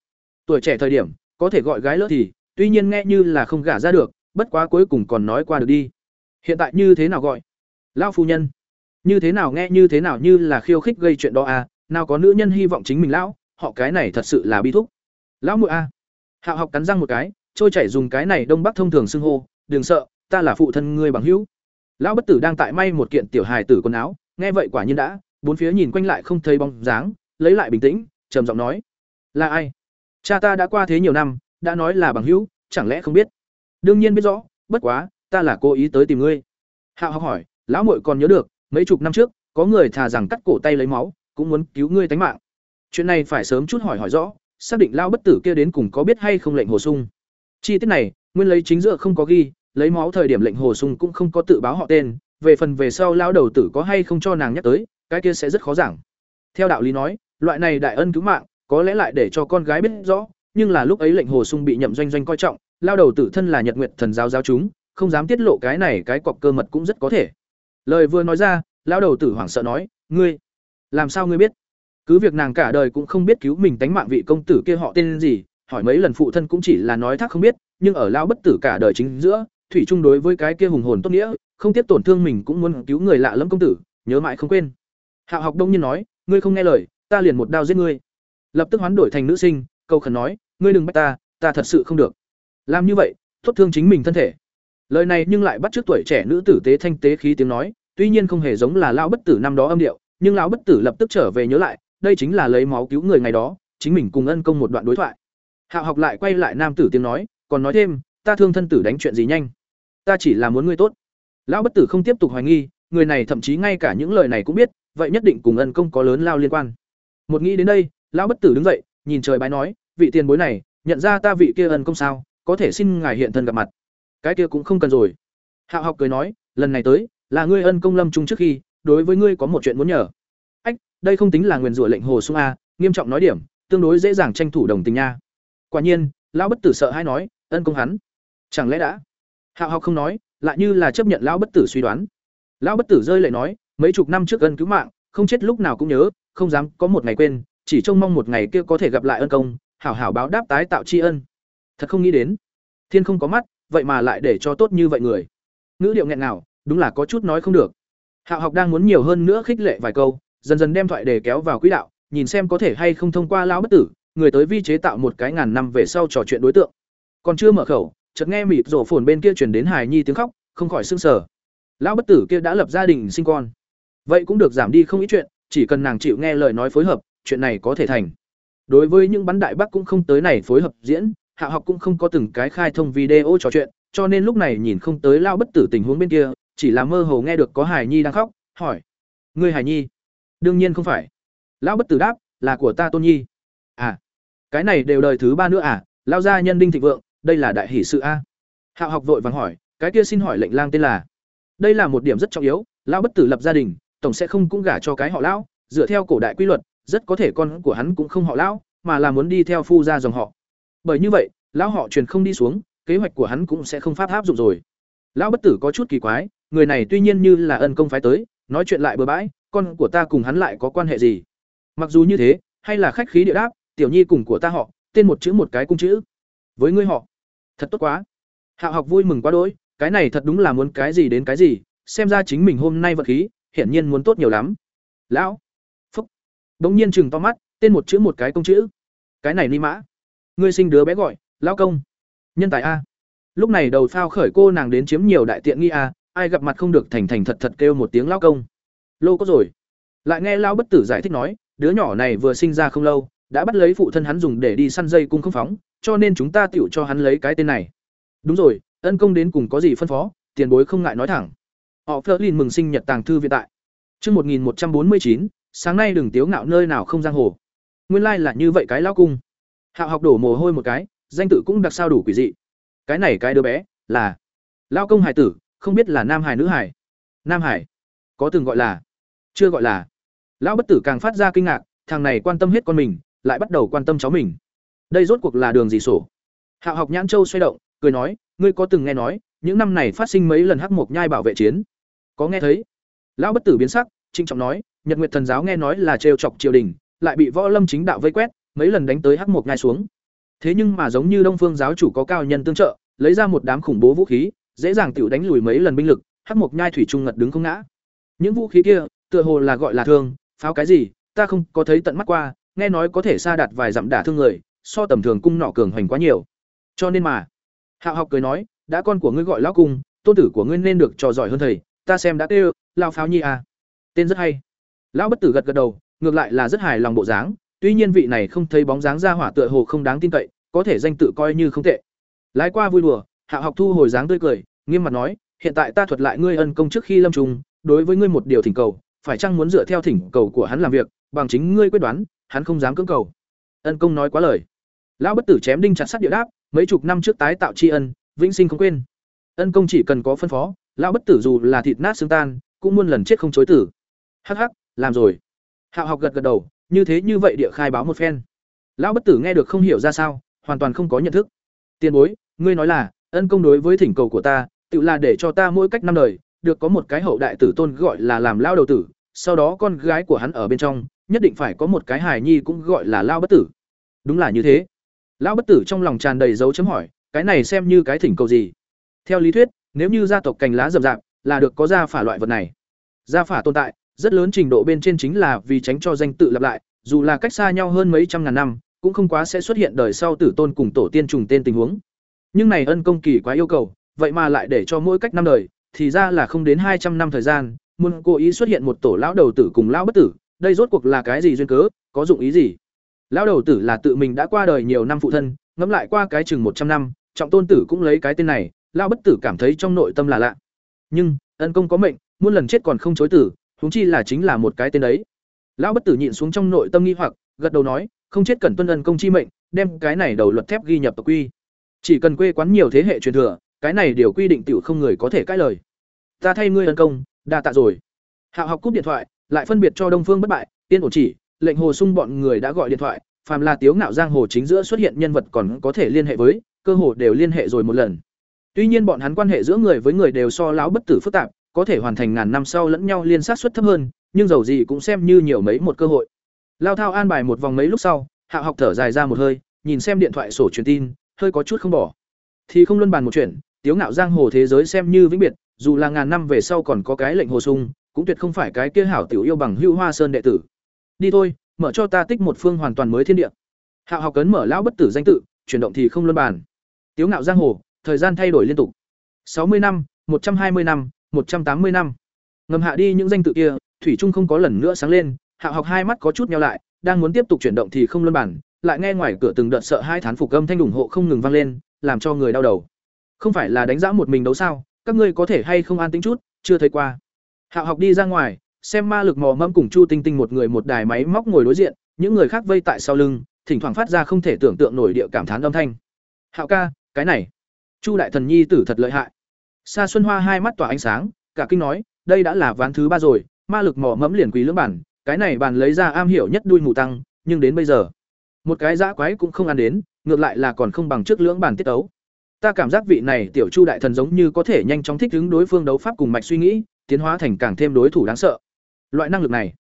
Tuổi trẻ thời điểm, có thể gọi gái lỡ thì, tuy nhiên nghe như là không gả ra được, bất quá cuối cùng còn nói qua được đi. Hiện tại như thế nào gọi? Lão phu nhân. Như thế nào nghe như thế nào như là khiêu khích gây chuyện đó à, nào có nữ nhân hy vọng chính mình lão, họ cái này thật sự là bi thúc. Lão muội a. À. Hạo học cắn răng một cái, trôi chảy dùng cái này đông bắc thông thường xưng hô, đừng sợ, ta là phụ thân ngươi bằng hữu. Lão bất tử đang tại may một kiện tiểu hài tử quần áo, nghe vậy quả nhiên đã, bốn phía nhìn quanh lại không thấy bóng dáng, lấy lại bình tĩnh, trầm giọng nói: "Là ai? Cha ta đã qua thế nhiều năm, đã nói là bằng hữu, chẳng lẽ không biết?" "Đương nhiên biết rõ, bất quá, ta là cố ý tới tìm ngươi." Hạo học hỏi, lão muội còn nhớ được, mấy chục năm trước, có người thà rằng cắt cổ tay lấy máu, cũng muốn cứu ngươi tánh mạng. Chuyện này phải sớm chút hỏi hỏi rõ, xác định lão bất tử kia đến cùng có biết hay không lệnh hồ sung. Chi tiết này, nguyên lấy chính giữa không có ghi, lấy máu thời điểm lệnh hồ sung cũng không có tự báo họ tên, về phần về sau lão đầu tử có hay không cho nàng nhắc tới, cái kia sẽ rất khó giảng. Theo đạo lý nói, loại này đại ân cứu mạng, có lẽ lại để cho con gái biết rõ, nhưng là lúc ấy lệnh hồ sung bị nhậm doanh doanh coi trọng, lao đầu tử thân là Nhật Nguyệt thần giáo giáo chúng, không dám tiết lộ cái này cái cọc cơ mật cũng rất có thể. Lời vừa nói ra, lao đầu tử hoảng sợ nói, "Ngươi, làm sao ngươi biết?" Cứ việc nàng cả đời cũng không biết cứu mình tánh mạng vị công tử kia họ tên gì, hỏi mấy lần phụ thân cũng chỉ là nói thác không biết, nhưng ở lao bất tử cả đời chính giữa, thủy chung đối với cái kia hùng hồn tốt nghĩa, không tiếp tổn thương mình cũng muốn cứu người lạ lẫm công tử, nhớ mãi không quên. Hạo học đông nhiên nói, ngươi không nghe lời, ta liền một đao giết ngươi. Lập tức hoán đổi thành nữ sinh, câu khẩn nói, ngươi đừng bắt ta, ta thật sự không được. Làm như vậy, tốt thương chính mình thân thể. Lời này nhưng lại bắt trước tuổi trẻ nữ tử tế thanh tế khí tiếng nói, tuy nhiên không hề giống là lão bất tử năm đó âm điệu, nhưng lão bất tử lập tức trở về nhớ lại, đây chính là lấy máu cứu người ngày đó, chính mình cùng ân công một đoạn đối thoại. Hạo học lại quay lại nam tử tiếng nói, còn nói thêm, ta thương thân tử đánh chuyện gì nhanh, ta chỉ là muốn ngươi tốt. Lão bất tử không tiếp tục hoài nghi, người này thậm chí ngay cả những lời này cũng biết, vậy nhất định cùng ân công có lớn lao liên quan. Một nghĩ đến đây, lão bất tử đứng dậy, nhìn trời bái nói, vị tiền bối này, nhận ra ta vị kia ân công sao, có thể xin ngài hiện thân gặp mặt. Cái kia cũng không cần rồi. Hạo học cười nói, lần này tới, là ngươi ân công lâm trung trước khi, đối với ngươi có một chuyện muốn nhờ. Ách, đây không tính là nguyền rủa lệnh hồ sung a, nghiêm trọng nói điểm, tương đối dễ dàng tranh thủ đồng tình nha. Quả nhiên, lão bất tử sợ hai nói, ân công hắn, chẳng lẽ đã? Hạo học không nói, lại như là chấp nhận lão bất tử suy đoán. Lão bất tử rơi lệ nói, mấy chục năm trước ân cứu mạng, không chết lúc nào cũng nhớ, không dám có một ngày quên, chỉ trông mong một ngày kia có thể gặp lại ân công, hảo hảo báo đáp tái tạo tri ân. Thật không nghĩ đến, thiên không có mắt, vậy mà lại để cho tốt như vậy người. Ngữ điệu nghẹn nào, đúng là có chút nói không được. Hạo học đang muốn nhiều hơn nữa khích lệ vài câu, dần dần đem thoại để kéo vào quỹ đạo, nhìn xem có thể hay không thông qua lão bất tử, người tới vi chế tạo một cái ngàn năm về sau trò chuyện đối tượng. Còn chưa mở khẩu, chợt nghe mịt rổ phồn bên kia truyền đến hài nhi tiếng khóc, không khỏi sưng sờ. Lão bất tử kia đã lập gia đình sinh con. Vậy cũng được giảm đi không ít chuyện, chỉ cần nàng chịu nghe lời nói phối hợp, chuyện này có thể thành. Đối với những bắn đại bắc cũng không tới này phối hợp diễn, Hạ học cũng không có từng cái khai thông video trò chuyện, cho nên lúc này nhìn không tới lao bất tử tình huống bên kia, chỉ là mơ hồ nghe được có Hải Nhi đang khóc, hỏi: "Ngươi Hải Nhi?" "Đương nhiên không phải." Lão bất tử đáp: "Là của ta Tôn Nhi." "À, cái này đều đời thứ ba nữa à?" Lao gia nhân đinh thịnh vượng, đây là đại hỷ sự a. Hạo học vội vàng hỏi: "Cái kia xin hỏi lệnh lang tên là?" Đây là một điểm rất trọng yếu, lão bất tử lập gia đình, tổng sẽ không cũng gả cho cái họ lão, dựa theo cổ đại quy luật, rất có thể con của hắn cũng không họ lão, mà là muốn đi theo phu gia dòng họ. Bởi như vậy, lão họ truyền không đi xuống, kế hoạch của hắn cũng sẽ không pháp áp dụng rồi. Lão bất tử có chút kỳ quái, người này tuy nhiên như là ân công phái tới, nói chuyện lại bừa bãi, con của ta cùng hắn lại có quan hệ gì? Mặc dù như thế, hay là khách khí địa đáp, tiểu nhi cùng của ta họ, tên một chữ một cái cung chữ. Với ngươi họ, thật tốt quá. Hạo học vui mừng quá đỗi, cái này thật đúng là muốn cái gì đến cái gì, xem ra chính mình hôm nay vận khí, hiển nhiên muốn tốt nhiều lắm. Lão, phúc, đống nhiên chừng to mắt, tên một chữ một cái công chữ. Cái này ni mã, ngươi sinh đứa bé gọi, lão công nhân tài a lúc này đầu phao khởi cô nàng đến chiếm nhiều đại tiện nghi a ai gặp mặt không được thành thành thật thật kêu một tiếng lão công lô có rồi lại nghe lão bất tử giải thích nói đứa nhỏ này vừa sinh ra không lâu đã bắt lấy phụ thân hắn dùng để đi săn dây cung không phóng cho nên chúng ta tựu cho hắn lấy cái tên này đúng rồi ân công đến cùng có gì phân phó tiền bối không ngại nói thẳng họ Flerlin mừng sinh nhật tàng thư viện tại. Chương 1149, sáng nay đừng tiếu ngạo nơi nào không giang hồ. Nguyên lai like là như vậy cái lão cung. Hạo học đổ mồ hôi một cái, danh tự cũng đặc sao đủ quỷ dị. Cái này cái đứa bé là lão công hải tử, không biết là nam hải nữ hải. Nam hải, có từng gọi là, chưa gọi là. Lão bất tử càng phát ra kinh ngạc, thằng này quan tâm hết con mình, lại bắt đầu quan tâm cháu mình. Đây rốt cuộc là đường gì sổ? Hạo học nhãn châu xoay động, cười nói, ngươi có từng nghe nói, những năm này phát sinh mấy lần hắc mộc nhai bảo vệ chiến? Có nghe thấy? Lão bất tử biến sắc, trinh trọng nói, Nhật Nguyệt thần giáo nghe nói là trêu chọc triều đình, lại bị võ lâm chính đạo vây quét, mấy lần đánh tới hắc mộc nhai xuống. Thế nhưng mà giống như Đông Phương giáo chủ có cao nhân tương trợ, lấy ra một đám khủng bố vũ khí, dễ dàng tự đánh lùi mấy lần binh lực, hắc mộc nhai thủy trung ngật đứng không ngã. Những vũ khí kia, tựa hồ là gọi là thương, pháo cái gì, ta không có thấy tận mắt qua, nghe nói có thể xa đạt vài dặm đả thương người, so tầm thường cung nọ cường hoành quá nhiều. Cho nên mà, Hạo học cười nói, đã con của ngươi gọi lão cung, tôn tử của ngươi nên được trò giỏi hơn thầy, ta xem đã kêu, lao pháo nhi à. Tên rất hay. Lão bất tử gật gật đầu, ngược lại là rất hài lòng bộ dáng, tuy nhiên vị này không thấy bóng dáng ra hỏa tựa hồ không đáng tin cậy, có thể danh tự coi như không tệ. Lái qua vui đùa, Hạo học thu hồi dáng tươi cười, nghiêm mặt nói, hiện tại ta thuật lại ngươi ân công trước khi lâm trùng, đối với ngươi một điều thỉnh cầu, phải chăng muốn dựa theo thỉnh cầu của hắn làm việc, bằng chính ngươi quyết đoán, hắn không dám cưỡng cầu. Ân công nói quá lời. Lão bất tử chém đinh chặt sắt địa đáp, mấy chục năm trước tái tạo tri ân, vĩnh sinh không quên. Ân công chỉ cần có phân phó, lão bất tử dù là thịt nát xương tan, cũng muôn lần chết không chối tử. Hắc hắc, làm rồi. Hạo học gật gật đầu, như thế như vậy địa khai báo một phen. Lão bất tử nghe được không hiểu ra sao, hoàn toàn không có nhận thức. Tiên bối, ngươi nói là, ân công đối với thỉnh cầu của ta, tự là để cho ta mỗi cách năm đời, được có một cái hậu đại tử tôn gọi là làm lao đầu tử, sau đó con gái của hắn ở bên trong, nhất định phải có một cái hài nhi cũng gọi là lao bất tử. Đúng là như thế. Lão bất tử trong lòng tràn đầy dấu chấm hỏi, cái này xem như cái thỉnh cầu gì? Theo lý thuyết, nếu như gia tộc cành lá rậm rạp, là được có gia phả loại vật này. Gia phả tồn tại, rất lớn trình độ bên trên chính là vì tránh cho danh tự lặp lại, dù là cách xa nhau hơn mấy trăm ngàn năm, cũng không quá sẽ xuất hiện đời sau tử tôn cùng tổ tiên trùng tên tình huống. Nhưng này ân công kỳ quá yêu cầu, vậy mà lại để cho mỗi cách năm đời, thì ra là không đến hai trăm năm thời gian, muốn cố ý xuất hiện một tổ lão đầu tử cùng lão bất tử, đây rốt cuộc là cái gì duyên cớ, có dụng ý gì? Lão đầu tử là tự mình đã qua đời nhiều năm phụ thân, ngẫm lại qua cái chừng một trăm năm, trọng tôn tử cũng lấy cái tên này, lão bất tử cảm thấy trong nội tâm là lạ. Nhưng, ân công có mệnh, muôn lần chết còn không chối tử, huống chi là chính là một cái tên đấy. Lão bất tử nhịn xuống trong nội tâm nghi hoặc, gật đầu nói, không chết cần tuân ân công chi mệnh, đem cái này đầu luật thép ghi nhập tộc quy. Chỉ cần quê quán nhiều thế hệ truyền thừa, cái này điều quy định tiểu không người có thể cãi lời. Ta thay ngươi ân công, đa tạ rồi. Hạo học cúp điện thoại, lại phân biệt cho Đông Phương bất bại, tiên ổn chỉ, lệnh hồ sung bọn người đã gọi điện thoại, phàm là tiếu ngạo giang hồ chính giữa xuất hiện nhân vật còn có thể liên hệ với, cơ hồ đều liên hệ rồi một lần. Tuy nhiên bọn hắn quan hệ giữa người với người đều so láo bất tử phức tạp, có thể hoàn thành ngàn năm sau lẫn nhau liên sát suất thấp hơn, nhưng dầu gì cũng xem như nhiều mấy một cơ hội. Lao Thao an bài một vòng mấy lúc sau, Hạ học thở dài ra một hơi, nhìn xem điện thoại sổ truyền tin, hơi có chút không bỏ. Thì không luân bàn một chuyện, tiếu ngạo giang hồ thế giới xem như vĩnh biệt, dù là ngàn năm về sau còn có cái lệnh hồ sung, cũng tuyệt không phải cái kia hảo tiểu yêu bằng hưu hoa sơn đệ tử. Đi thôi, mở cho ta tích một phương hoàn toàn mới thiên địa. Hạo học cấn mở lão bất tử danh tự, chuyển động thì không luân bàn. Tiếu ngạo giang hồ, thời gian thay đổi liên tục. sáu mươi năm, một trăm hai mươi năm, một trăm tám mươi năm. Ngầm hạ đi những danh tự kia, thủy trung không có lần nữa sáng lên, Hạo học hai mắt có chút nheo lại, đang muốn tiếp tục chuyển động thì không luân bàn, lại nghe ngoài cửa từng đợt sợ hai thán phục âm thanh ủng hộ không ngừng vang lên, làm cho người đau đầu. Không phải là đánh giá một mình đấu sao, các ngươi có thể hay không an tĩnh chút, chưa thấy qua. Hạo học đi ra ngoài, xem ma lực mò mẫm cùng Chu Tinh Tinh một người một đài máy móc ngồi đối diện, những người khác vây tại sau lưng, thỉnh thoảng phát ra không thể tưởng tượng nổi địa cảm thán âm thanh. Hạo ca, cái này, Chu đại thần nhi tử thật lợi hại. Sa Xuân Hoa hai mắt tỏa ánh sáng, cả kinh nói, đây đã là ván thứ ba rồi, ma lực mò mẫm liền quý lưỡng bản, cái này bàn lấy ra am hiểu nhất đuôi mù tăng, nhưng đến bây giờ, một cái dã quái cũng không ăn đến, ngược lại là còn không bằng trước lưỡng bản tiết tấu. Ta cảm giác vị này tiểu Chu đại thần giống như có thể nhanh chóng thích ứng đối phương đấu pháp cùng mạch suy nghĩ, tiến hóa thành càng thêm đối thủ đáng sợ. Loại năng lực này,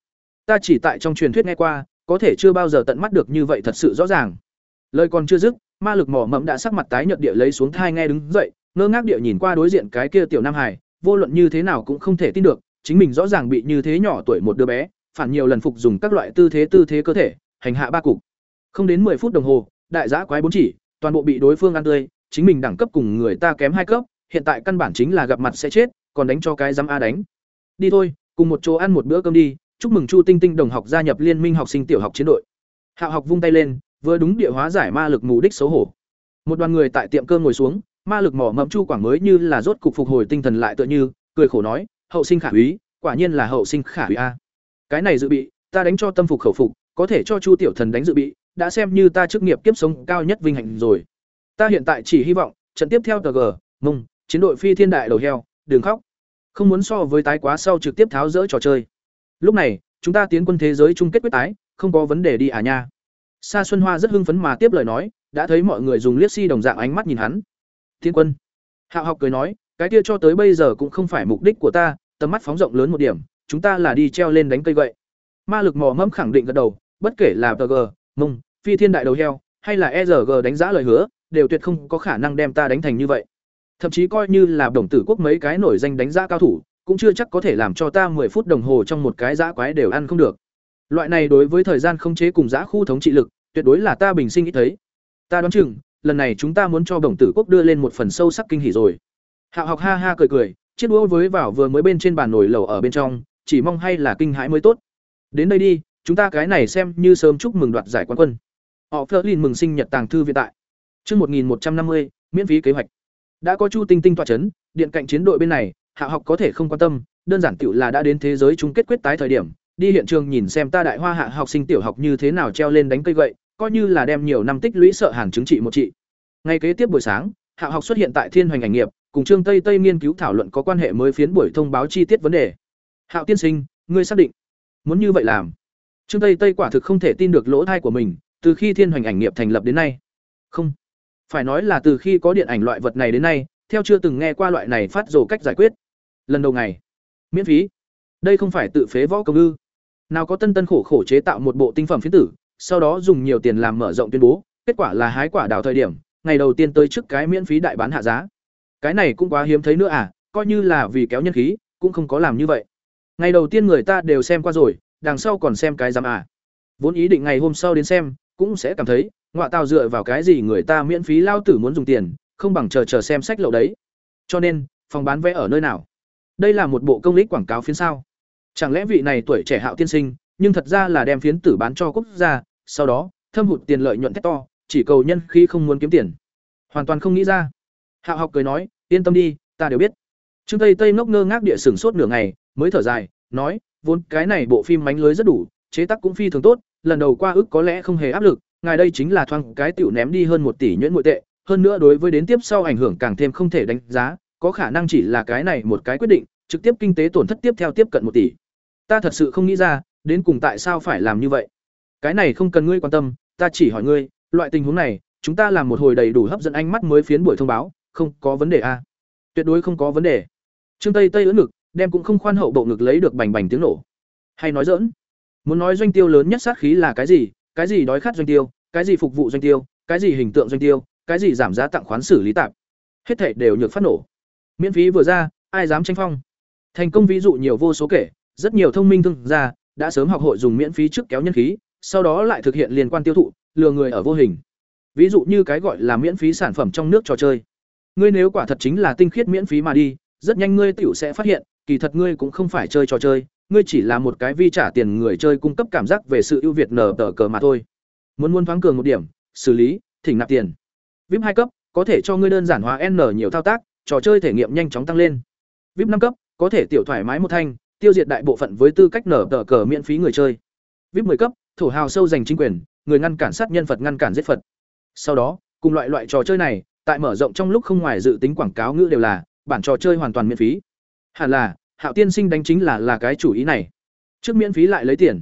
ta chỉ tại trong truyền thuyết nghe qua, có thể chưa bao giờ tận mắt được như vậy thật sự rõ ràng. Lời còn chưa dứt, ma lực mỏ mẫm đã sắc mặt tái nhợt địa lấy xuống thai nghe đứng dậy, ngơ ngác địa nhìn qua đối diện cái kia tiểu nam hải, vô luận như thế nào cũng không thể tin được, chính mình rõ ràng bị như thế nhỏ tuổi một đứa bé, phản nhiều lần phục dùng các loại tư thế tư thế cơ thể, hành hạ ba cục. Không đến 10 phút đồng hồ, đại giã quái bốn chỉ, toàn bộ bị đối phương ăn tươi, chính mình đẳng cấp cùng người ta kém hai cấp, hiện tại căn bản chính là gặp mặt sẽ chết, còn đánh cho cái dám a đánh. Đi thôi, cùng một chỗ ăn một bữa cơm đi, chúc mừng Chu Tinh Tinh đồng học gia nhập liên minh học sinh tiểu học chiến đội. Hạo học vung tay lên, vừa đúng địa hóa giải ma lực mù đích xấu hổ. Một đoàn người tại tiệm cơm ngồi xuống, ma lực mỏ mẫm Chu Quảng mới như là rốt cục phục hồi tinh thần lại tựa như, cười khổ nói, hậu sinh khả úy quả nhiên là hậu sinh khả úy a cái này dự bị ta đánh cho tâm phục khẩu phục có thể cho chu tiểu thần đánh dự bị đã xem như ta chức nghiệp kiếp sống cao nhất vinh hạnh rồi ta hiện tại chỉ hy vọng trận tiếp theo tg mông chiến đội phi thiên đại đầu heo đừng khóc không muốn so với tái quá sau trực tiếp tháo rỡ trò chơi. Lúc này, chúng ta tiến quân thế giới chung kết quyết tái, không có vấn đề đi à nha. Sa xuân hoa rất hưng phấn mà tiếp lời nói, đã thấy mọi người dùng liếc si đồng dạng ánh mắt nhìn hắn. Thiên quân. Hạo học cười nói, cái kia cho tới bây giờ cũng không phải mục đích của ta, tầm mắt phóng rộng lớn một điểm, chúng ta là đi treo lên đánh cây gậy. Ma lực mò mẫm khẳng định gật đầu, bất kể là tg mông, phi thiên đại đầu heo, hay là erg đánh giá lời hứa, đều tuyệt không có khả năng đem ta đánh thành như vậy thậm chí coi như là đồng tử quốc mấy cái nổi danh đánh giá cao thủ cũng chưa chắc có thể làm cho ta 10 phút đồng hồ trong một cái giã quái đều ăn không được. Loại này đối với thời gian không chế cùng giã khu thống trị lực tuyệt đối là ta bình sinh ít thấy. Ta đoán chừng lần này chúng ta muốn cho đồng tử quốc đưa lên một phần sâu sắc kinh hỉ rồi. Hạo học ha ha cười cười chiếc đũa với vào vừa mới bên trên bàn nồi lẩu ở bên trong chỉ mong hay là kinh hãi mới tốt. Đến đây đi chúng ta cái này xem như sớm chúc mừng đoạt giải quán quân. Họ Flerlin mừng sinh nhật tàng thư viện tại Chương 1150, miễn phí kế hoạch. Đã có Chu Tinh Tinh tọa chấn, điện cạnh chiến đội bên này, Hạ học có thể không quan tâm, đơn giản tiểu là đã đến thế giới chung kết quyết tái thời điểm, đi hiện trường nhìn xem ta đại hoa hạ học sinh tiểu học như thế nào treo lên đánh cây gậy, coi như là đem nhiều năm tích lũy sợ hàn chứng trị một trị. Ngay kế tiếp buổi sáng, Hạ học xuất hiện tại Thiên Hoành ảnh nghiệp, cùng Trương Tây Tây nghiên cứu thảo luận có quan hệ mới phiến buổi thông báo chi tiết vấn đề. Hạo tiên sinh, ngươi xác định muốn như vậy làm? Trương Tây Tây quả thực không thể tin được lỗ thai của mình, từ khi Thiên Hoành ảnh nghiệp thành lập đến nay. Không, phải nói là từ khi có điện ảnh loại vật này đến nay, theo chưa từng nghe qua loại này phát rồ cách giải quyết. Lần đầu ngày, miễn phí. Đây không phải tự phế võ công ư? Nào có tân tân khổ khổ chế tạo một bộ tinh phẩm phiến tử, sau đó dùng nhiều tiền làm mở rộng tuyên bố, kết quả là hái quả đào thời điểm, ngày đầu tiên tới trước cái miễn phí đại bán hạ giá. Cái này cũng quá hiếm thấy nữa à, coi như là vì kéo nhân khí, cũng không có làm như vậy. Ngày đầu tiên người ta đều xem qua rồi, đằng sau còn xem cái giám à. Vốn ý định ngày hôm sau đến xem, cũng sẽ cảm thấy, ngoại tao dựa vào cái gì người ta miễn phí lao tử muốn dùng tiền, không bằng chờ chờ xem sách lậu đấy. Cho nên, phòng bán vé ở nơi nào? Đây là một bộ công lý quảng cáo phiến sao? Chẳng lẽ vị này tuổi trẻ hạo tiên sinh, nhưng thật ra là đem phiến tử bán cho quốc gia, sau đó, thâm hụt tiền lợi nhuận thét to, chỉ cầu nhân khi không muốn kiếm tiền. Hoàn toàn không nghĩ ra. Hạo học cười nói, yên tâm đi, ta đều biết. Trương tây tây ngốc ngơ ngác địa sửng sốt nửa ngày, mới thở dài, nói, vốn cái này bộ phim mánh lưới rất đủ, chế tác cũng phi thường tốt, lần đầu qua ức có lẽ không hề áp lực ngài đây chính là thoang cái tiểu ném đi hơn một tỷ nhuyễn nội tệ, hơn nữa đối với đến tiếp sau ảnh hưởng càng thêm không thể đánh giá, có khả năng chỉ là cái này một cái quyết định, trực tiếp kinh tế tổn thất tiếp theo tiếp cận một tỷ. Ta thật sự không nghĩ ra, đến cùng tại sao phải làm như vậy. Cái này không cần ngươi quan tâm, ta chỉ hỏi ngươi, loại tình huống này, chúng ta làm một hồi đầy đủ hấp dẫn ánh mắt mới phiến buổi thông báo, không có vấn đề a. À? Tuyệt đối không có vấn đề. Trương Tây Tây ưỡn ngực, đem cũng không khoan hậu bộ ngực lấy được bành bành tiếng nổ. Hay nói giỡn? Muốn nói doanh tiêu lớn nhất sát khí là cái gì, cái gì đói khát doanh tiêu, cái gì phục vụ doanh tiêu, cái gì hình tượng doanh tiêu, cái gì giảm giá tặng khoán xử lý tạp. Hết thảy đều nhược phát nổ. Miễn phí vừa ra, ai dám tranh phong. Thành công ví dụ nhiều vô số kể, rất nhiều thông minh thương gia đã sớm học hội dùng miễn phí trước kéo nhân khí, sau đó lại thực hiện liên quan tiêu thụ, lừa người ở vô hình. Ví dụ như cái gọi là miễn phí sản phẩm trong nước trò chơi. Ngươi nếu quả thật chính là tinh khiết miễn phí mà đi, rất nhanh ngươi tiểu sẽ phát hiện, kỳ thật ngươi cũng không phải chơi trò chơi, ngươi chỉ là một cái vi trả tiền người chơi cung cấp cảm giác về sự ưu việt nở tờ cờ mà thôi. Muốn muốn thoáng cường một điểm, xử lý, thỉnh nạp tiền. VIP hai cấp, có thể cho ngươi đơn giản hóa N nhiều thao tác, trò chơi thể nghiệm nhanh chóng tăng lên. VIP năm cấp, có thể tiểu thoải mái một thanh, tiêu diệt đại bộ phận với tư cách nở tờ cờ miễn phí người chơi. VIP 10 cấp, thủ hào sâu giành chính quyền, người ngăn cản sát nhân Phật ngăn cản giết Phật. Sau đó, cùng loại loại trò chơi này, tại mở rộng trong lúc không ngoài dự tính quảng cáo ngữ đều là bản trò chơi hoàn toàn miễn phí. Hẳn là, Hạo Tiên Sinh đánh chính là là cái chủ ý này. Trước miễn phí lại lấy tiền.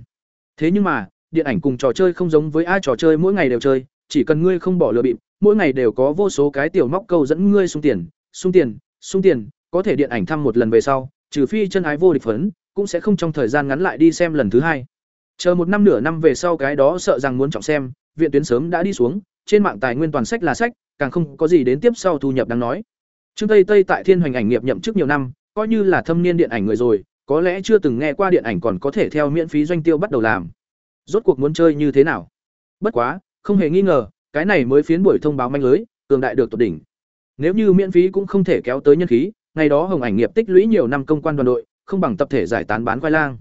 Thế nhưng mà, điện ảnh cùng trò chơi không giống với ai trò chơi mỗi ngày đều chơi, chỉ cần ngươi không bỏ lừa bịp, mỗi ngày đều có vô số cái tiểu móc câu dẫn ngươi sung tiền, sung tiền, sung tiền, có thể điện ảnh thăm một lần về sau, trừ phi chân ái vô địch phấn, cũng sẽ không trong thời gian ngắn lại đi xem lần thứ hai. Chờ một năm nửa năm về sau cái đó sợ rằng muốn trọng xem, viện tuyến sớm đã đi xuống, trên mạng tài nguyên toàn sách là sách, càng không có gì đến tiếp sau thu nhập đáng nói. Trương Tây Tây tại Thiên Hoành ảnh nghiệp nhậm chức nhiều năm, coi như là thâm niên điện ảnh người rồi, có lẽ chưa từng nghe qua điện ảnh còn có thể theo miễn phí doanh tiêu bắt đầu làm. Rốt cuộc muốn chơi như thế nào? Bất quá không hề nghi ngờ cái này mới phiến buổi thông báo manh lưới cường đại được tột đỉnh. Nếu như miễn phí cũng không thể kéo tới nhân khí ngày đó hồng ảnh nghiệp tích lũy nhiều năm công quan đoàn đội không bằng tập thể giải tán bán khoai lang.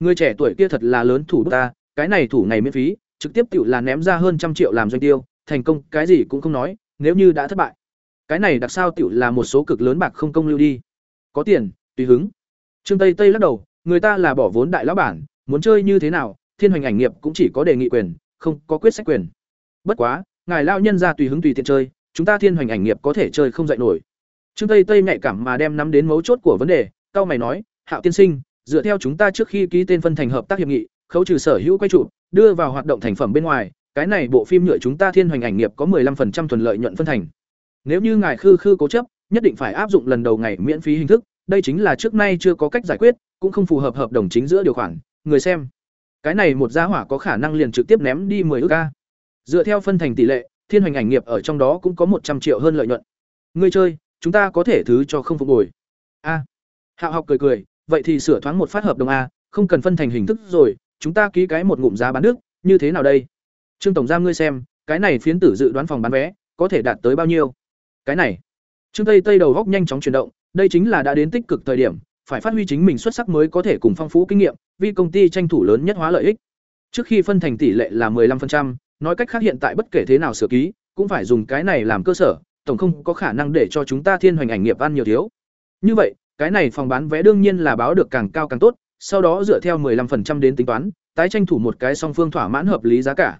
Người trẻ tuổi kia thật là lớn thủ bút ta cái này thủ ngày miễn phí trực tiếp tiểu là ném ra hơn trăm triệu làm doanh tiêu thành công cái gì cũng không nói nếu như đã thất bại. Cái này đặc sao tiểu là một số cực lớn bạc không công lưu đi có tiền tùy hứng Trương Tây Tây lắc đầu, người ta là bỏ vốn đại lão bản, muốn chơi như thế nào, thiên hoành ảnh nghiệp cũng chỉ có đề nghị quyền, không có quyết sách quyền. Bất quá, ngài lao nhân ra tùy hứng tùy tiện chơi, chúng ta thiên hoành ảnh nghiệp có thể chơi không dậy nổi. Trương Tây Tây nhạy cảm mà đem nắm đến mấu chốt của vấn đề, cao mày nói, Hạo tiên sinh, dựa theo chúng ta trước khi ký tên phân thành hợp tác hiệp nghị, khấu trừ sở hữu quay trụ, đưa vào hoạt động thành phẩm bên ngoài, cái này bộ phim nhựa chúng ta thiên hoành ảnh nghiệp có 15% thuần lợi nhuận phân thành. Nếu như ngài khư khư cố chấp, nhất định phải áp dụng lần đầu ngày miễn phí hình thức, đây chính là trước nay chưa có cách giải quyết, cũng không phù hợp hợp đồng chính giữa điều khoản, người xem. Cái này một gia hỏa có khả năng liền trực tiếp ném đi 10 ức a. Dựa theo phân thành tỷ lệ, thiên hoành ảnh nghiệp ở trong đó cũng có 100 triệu hơn lợi nhuận. Người chơi, chúng ta có thể thứ cho không phục hồi. A. Hạo học cười cười, vậy thì sửa thoáng một phát hợp đồng a, không cần phân thành hình thức rồi, chúng ta ký cái một ngụm giá bán nước, như thế nào đây? Trương tổng giám ngươi xem, cái này phiến tử dự đoán phòng bán vé có thể đạt tới bao nhiêu? Cái này. Trương Tây Tây đầu góc nhanh chóng chuyển động, đây chính là đã đến tích cực thời điểm, phải phát huy chính mình xuất sắc mới có thể cùng phong phú kinh nghiệm, vì công ty tranh thủ lớn nhất hóa lợi ích. Trước khi phân thành tỷ lệ là 15%, nói cách khác hiện tại bất kể thế nào sửa ký, cũng phải dùng cái này làm cơ sở, tổng không có khả năng để cho chúng ta thiên hoành ảnh nghiệp ăn nhiều thiếu. Như vậy, cái này phòng bán vé đương nhiên là báo được càng cao càng tốt, sau đó dựa theo 15% đến tính toán, tái tranh thủ một cái song phương thỏa mãn hợp lý giá cả.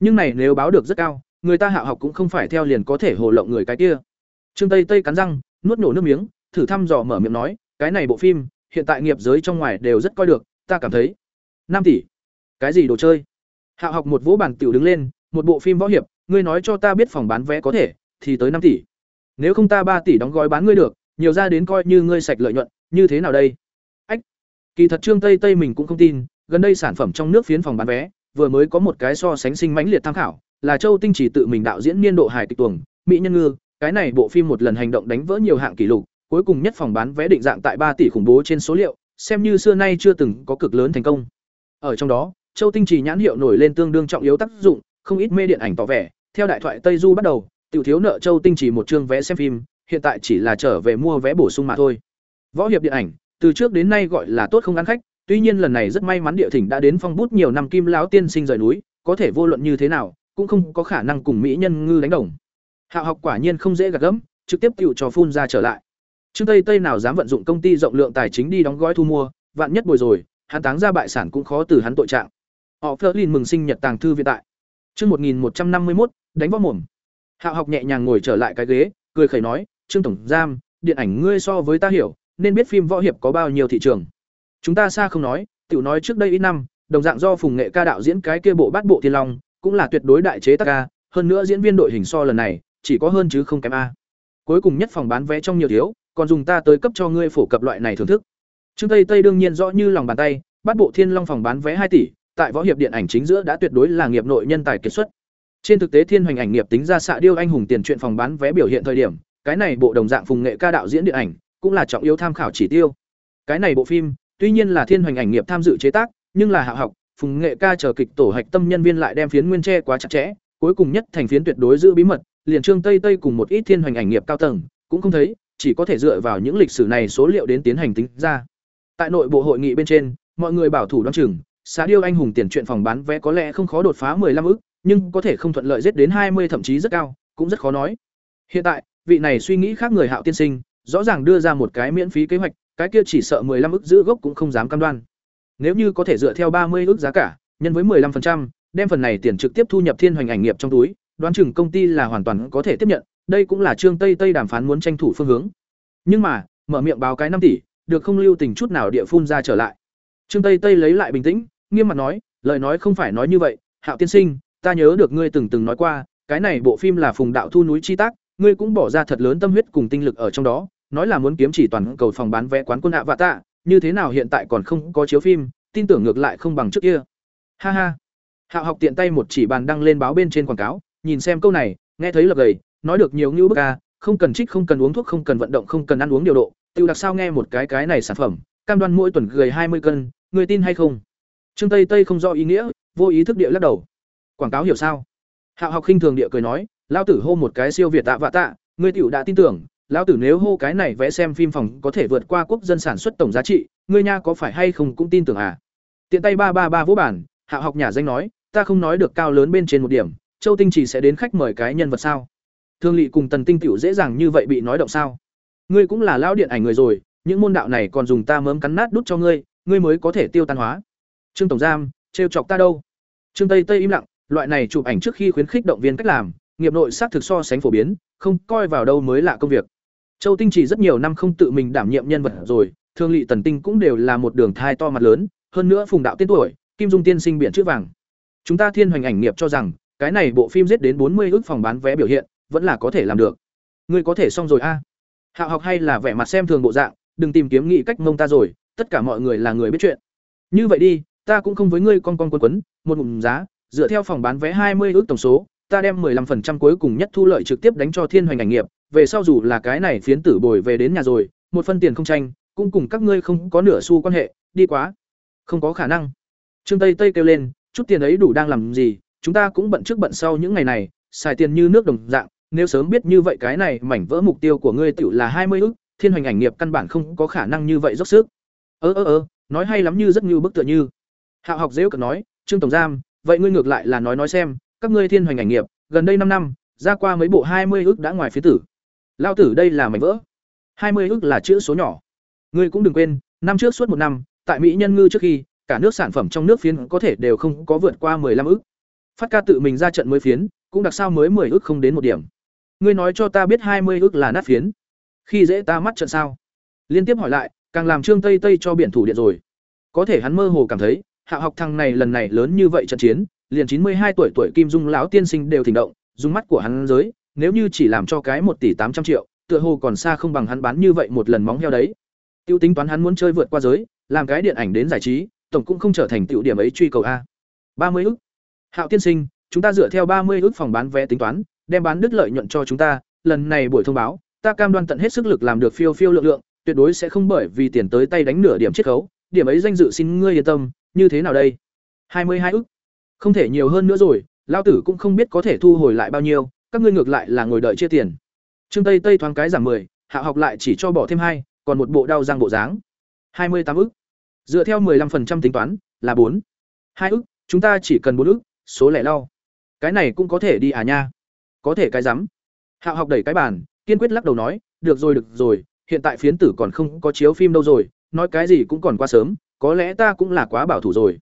Nhưng này nếu báo được rất cao, người ta hạ học cũng không phải theo liền có thể hồ lộng người cái kia. Trương Tây Tây cắn răng, nuốt nổ nước miếng, thử thăm dò mở miệng nói, cái này bộ phim, hiện tại nghiệp giới trong ngoài đều rất coi được, ta cảm thấy. năm tỷ. Cái gì đồ chơi? Hạo học một vỗ bàn tiểu đứng lên, một bộ phim võ hiệp, ngươi nói cho ta biết phòng bán vé có thể, thì tới năm tỷ. Nếu không ta ba tỷ đóng gói bán ngươi được, nhiều ra đến coi như ngươi sạch lợi nhuận, như thế nào đây? Ách. Kỳ thật Trương Tây Tây mình cũng không tin, gần đây sản phẩm trong nước phiến phòng bán vé, vừa mới có một cái so sánh sinh mãnh liệt tham khảo, là Châu Tinh chỉ tự mình đạo diễn niên độ hài kịch tuồng, mỹ nhân ngư, cái này bộ phim một lần hành động đánh vỡ nhiều hạng kỷ lục, cuối cùng nhất phòng bán vé định dạng tại ba tỷ khủng bố trên số liệu, xem như xưa nay chưa từng có cực lớn thành công. Ở trong đó, Châu Tinh trì nhãn hiệu nổi lên tương đương trọng yếu tác dụng, không ít mê điện ảnh tỏ vẻ, theo đại thoại Tây Du bắt đầu, tiểu thiếu nợ Châu Tinh trì một chương vé xem phim, hiện tại chỉ là trở về mua vé bổ sung mà thôi. Võ hiệp điện ảnh, từ trước đến nay gọi là tốt không ăn khách, tuy nhiên lần này rất may mắn địa thỉnh đã đến phong bút nhiều năm kim lão tiên sinh rời núi, có thể vô luận như thế nào, cũng không có khả năng cùng mỹ nhân ngư đánh đồng. Hạo học quả nhiên không dễ gạt gẫm, trực tiếp tiểu cho phun ra trở lại. Trương Tây Tây nào dám vận dụng công ty rộng lượng tài chính đi đóng gói thu mua, vạn nhất bồi rồi, hắn táng ra bại sản cũng khó từ hắn tội trạng. Họ Flerlin mừng sinh nhật tàng thư viện tại. Chương 1151, đánh võ mồm. Hạo học nhẹ nhàng ngồi trở lại cái ghế, cười khẩy nói, "Trương tổng giam, điện ảnh ngươi so với ta hiểu, nên biết phim võ hiệp có bao nhiêu thị trường. Chúng ta xa không nói, tiểu nói trước đây ít năm, đồng dạng do Phùng Nghệ ca đạo diễn cái kia bộ bát bộ thiên long, cũng là tuyệt đối đại chế tác ca, hơn nữa diễn viên đội hình so lần này, chỉ có hơn chứ không kém a. Cuối cùng nhất phòng bán vé trong nhiều thiếu, còn dùng ta tới cấp cho ngươi phổ cập loại này thưởng thức. Trương Tây Tây đương nhiên rõ như lòng bàn tay, bắt bộ Thiên Long phòng bán vé hai tỷ, tại võ hiệp điện ảnh chính giữa đã tuyệt đối là nghiệp nội nhân tài kiệt xuất. Trên thực tế Thiên Hoành ảnh nghiệp tính ra xạ điêu anh hùng tiền truyện phòng bán vé biểu hiện thời điểm, cái này bộ đồng dạng phùng nghệ ca đạo diễn điện ảnh, cũng là trọng yếu tham khảo chỉ tiêu. Cái này bộ phim, tuy nhiên là Thiên Hoành ảnh nghiệp tham dự chế tác, nhưng là hạ học, phùng nghệ ca chờ kịch tổ hạch tâm nhân viên lại đem phiến nguyên che quá chặt chẽ, cuối cùng nhất thành phiến tuyệt đối giữ bí mật, liền Trương Tây Tây cùng một ít Thiên Hoành ảnh nghiệp cao tầng, cũng không thấy, chỉ có thể dựa vào những lịch sử này số liệu đến tiến hành tính ra. Tại nội bộ hội nghị bên trên, mọi người bảo thủ đoan chừng, xã điêu anh hùng tiền chuyện phòng bán vé có lẽ không khó đột phá 15 ức, nhưng có thể không thuận lợi giết đến 20 thậm chí rất cao, cũng rất khó nói. Hiện tại, vị này suy nghĩ khác người Hạo tiên sinh, rõ ràng đưa ra một cái miễn phí kế hoạch, cái kia chỉ sợ 15 ức giữ gốc cũng không dám cam đoan. Nếu như có thể dựa theo 30 ức giá cả, nhân với 15%, đem phần này tiền trực tiếp thu nhập thiên hoành ảnh nghiệp trong túi, đoán chừng công ty là hoàn toàn có thể tiếp nhận, đây cũng là Trương Tây Tây đàm phán muốn tranh thủ phương hướng. Nhưng mà, mở miệng báo cái năm tỷ, được không lưu tình chút nào địa phun ra trở lại. Trương Tây Tây lấy lại bình tĩnh, nghiêm mặt nói, lời nói không phải nói như vậy, Hạo tiên sinh, ta nhớ được ngươi từng từng nói qua, cái này bộ phim là Phùng Đạo Thu núi chi tác, ngươi cũng bỏ ra thật lớn tâm huyết cùng tinh lực ở trong đó, nói là muốn kiếm chỉ toàn cầu phòng bán vé quán quân hạ vạ tạ, như thế nào hiện tại còn không có chiếu phim, tin tưởng ngược lại không bằng trước kia. Ha ha. Hạo học tiện tay một chỉ bàn đăng lên báo bên trên quảng cáo, nhìn xem câu này, nghe thấy lập gầy, nói được nhiều như bức a, không cần trích không cần uống thuốc không cần vận động không cần ăn uống điều độ, tiêu đặc sao nghe một cái cái này sản phẩm, cam đoan mỗi tuần gầy hai mươi cân, người tin hay không? Trương Tây Tây không rõ ý nghĩa, vô ý thức địa lắc đầu. Quảng cáo hiểu sao? Hạo học khinh thường địa cười nói, lão tử hô một cái siêu việt tạ vạ tạ, ngươi tiểu đã tin tưởng, lão tử nếu hô cái này vẽ xem phim phòng có thể vượt qua quốc dân sản xuất tổng giá trị, ngươi nha có phải hay không cũng tin tưởng à? Tiện tay ba ba ba vỗ bản, Hạo học nhà danh nói, ta không nói được cao lớn bên trên một điểm, Châu Tinh chỉ sẽ đến khách mời cái nhân vật sao? Thương Lệ cùng Tần Tinh tiểu dễ dàng như vậy bị nói động sao? Ngươi cũng là lão điện ảnh người rồi, những môn đạo này còn dùng ta mớm cắn nát đút cho ngươi ngươi mới có thể tiêu tan hóa trương tổng giam trêu chọc ta đâu trương tây tây im lặng loại này chụp ảnh trước khi khuyến khích động viên cách làm nghiệp nội xác thực so sánh phổ biến không coi vào đâu mới lạ công việc châu tinh chỉ rất nhiều năm không tự mình đảm nhiệm nhân vật rồi thương Lệ tần tinh cũng đều là một đường thai to mặt lớn hơn nữa phùng đạo tiên tuổi kim dung tiên sinh biển chữ vàng chúng ta thiên hoành ảnh nghiệp cho rằng cái này bộ phim giết đến bốn mươi ước phòng bán vé biểu hiện, vẫn là có thể làm được. Ngươi có thể xong rồi a. Hạo học hay là vẻ mặt xem thường bộ dạng, đừng tìm kiếm nghị cách mông ta rồi, tất cả mọi người là người biết chuyện. Như vậy đi, ta cũng không với ngươi con con quấn quấn, một ngụm giá, dựa theo phòng bán vé hai mươi ước tổng số, ta đem 15% cuối cùng nhất thu lợi trực tiếp đánh cho thiên hoành ảnh nghiệp, về sau dù là cái này phiến tử bồi về đến nhà rồi, một phân tiền không tranh, cũng cùng các ngươi không có nửa xu quan hệ, đi quá. Không có khả năng. Trương tây tây kêu lên, chút tiền ấy đủ đang làm gì chúng ta cũng bận trước bận sau những ngày này, xài tiền như nước đồng dạng, nếu sớm biết như vậy cái này mảnh vỡ mục tiêu của ngươi tự là hai mươi ức, thiên hoành ảnh nghiệp căn bản không có khả năng như vậy dốc sức. Ơ ơ ơ, nói hay lắm như rất như bức tựa như. Hạo học dễ cận nói, trương tổng giam, vậy ngươi ngược lại là nói nói xem, các ngươi thiên hoành ảnh nghiệp, gần đây năm năm, ra qua mấy bộ hai mươi ức đã ngoài phía tử. Lao tử đây là mảnh vỡ. Hai mươi ức là chữ số nhỏ. Ngươi cũng đừng quên, năm trước suốt một năm, tại mỹ nhân ngư trước khi, cả nước sản phẩm trong nước phiến có thể đều không có vượt qua 15 ức. Phát ca tự mình ra trận mới phiến, cũng đặc sao mới 10 ức không đến một điểm. Ngươi nói cho ta biết 20 ức là nát phiến. Khi dễ ta mắt trận sao? Liên tiếp hỏi lại, càng làm Trương Tây Tây cho biển thủ điện rồi. Có thể hắn mơ hồ cảm thấy, hạ học thằng này lần này lớn như vậy trận chiến, liền 92 tuổi tuổi Kim Dung lão tiên sinh đều thỉnh động, dùng mắt của hắn giới, nếu như chỉ làm cho cái 1 tỷ 800 triệu, tựa hồ còn xa không bằng hắn bán như vậy một lần móng heo đấy. Tiêu tính toán hắn muốn chơi vượt qua giới, làm cái điện ảnh đến giải trí, tổng cũng không trở thành tiểu điểm ấy truy cầu a. ba mươi ức. Hạo tiên sinh, chúng ta dựa theo ba mươi ức phòng bán vé tính toán, đem bán đứt lợi nhuận cho chúng ta, lần này buổi thông báo, ta cam đoan tận hết sức lực làm được phiêu phiêu lượng lượng, tuyệt đối sẽ không bởi vì tiền tới tay đánh nửa điểm chiết khấu, điểm ấy danh dự xin ngươi yên tâm, như thế nào đây? hai mươi hai ức. Không thể nhiều hơn nữa rồi, lão tử cũng không biết có thể thu hồi lại bao nhiêu, các ngươi ngược lại là ngồi đợi chia tiền. Trương Tây Tây thoáng cái giảm 10, Hạ học lại chỉ cho bỏ thêm hai, còn một bộ đau răng bộ dáng. hai mươi tám ức. Dựa theo 15% tính toán, là bốn hai ức, chúng ta chỉ cần bốn ức, số lẻ lau. Cái này cũng có thể đi à nha. Có thể cái rắm. Hạo học đẩy cái bàn, kiên quyết lắc đầu nói, được rồi được rồi, hiện tại phiến tử còn không có chiếu phim đâu rồi, nói cái gì cũng còn quá sớm, có lẽ ta cũng là quá bảo thủ rồi.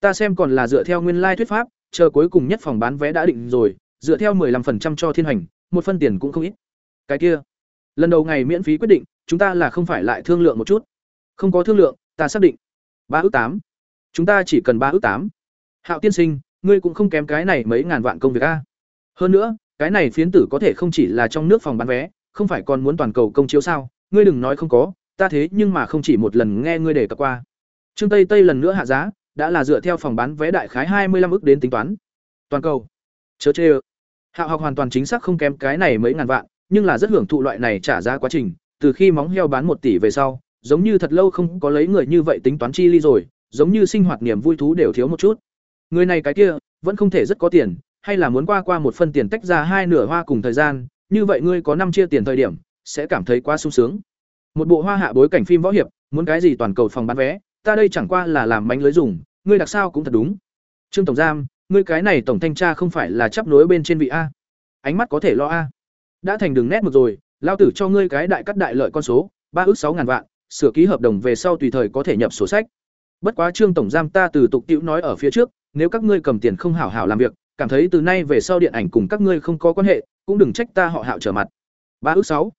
Ta xem còn là dựa theo nguyên lai thuyết pháp, chờ cuối cùng nhất phòng bán vé đã định rồi, dựa theo 15% cho thiên hành, một phân tiền cũng không ít. Cái kia, lần đầu ngày miễn phí quyết định, chúng ta là không phải lại thương lượng một chút. Không có thương lượng, ta xác định ba ước tám chúng ta chỉ cần ba ước tám hạo tiên sinh ngươi cũng không kém cái này mấy ngàn vạn công việc a. Hơn nữa cái này phiến tử có thể không chỉ là trong nước phòng bán vé không phải còn muốn toàn cầu công chiếu sao? Ngươi đừng nói không có ta thế nhưng mà không chỉ một lần nghe ngươi đề cập qua. Trương tây tây lần nữa hạ giá đã là dựa theo phòng bán vé đại khái hai mươi 25 ức đến tính toán. Toàn cầu. Chớ chê hạo học hoàn toàn chính xác không kém cái này mấy ngàn vạn nhưng là rất hưởng thụ loại này trả giá quá trình từ khi móng heo bán một tỷ về sau giống như thật lâu không có lấy người như vậy tính toán chi ly rồi, giống như sinh hoạt niềm vui thú đều thiếu một chút. Người này cái kia, vẫn không thể rất có tiền, hay là muốn qua qua một phân tiền tách ra hai nửa hoa cùng thời gian, như vậy ngươi có năm chia tiền thời điểm, sẽ cảm thấy quá sung sướng. Một bộ hoa hạ bối cảnh phim võ hiệp, muốn cái gì toàn cầu phòng bán vé, ta đây chẳng qua là làm bánh lưới dùng, ngươi đặc sao cũng thật đúng. Trương tổng giam, ngươi cái này tổng thanh tra không phải là chấp nối bên trên vị a. Ánh mắt có thể lo a. Đã thành đường nét một rồi, lao tử cho ngươi cái đại cắt đại lợi con số, ba ước sáu ngàn vạn, sửa ký hợp đồng về sau tùy thời có thể nhập sổ sách. Bất quá Trương tổng giam ta từ tục tiễu nói ở phía trước, nếu các ngươi cầm tiền không hảo hảo làm việc, cảm thấy từ nay về sau điện ảnh cùng các ngươi không có quan hệ, cũng đừng trách ta họ Hạo trở mặt. Ba ước sáu.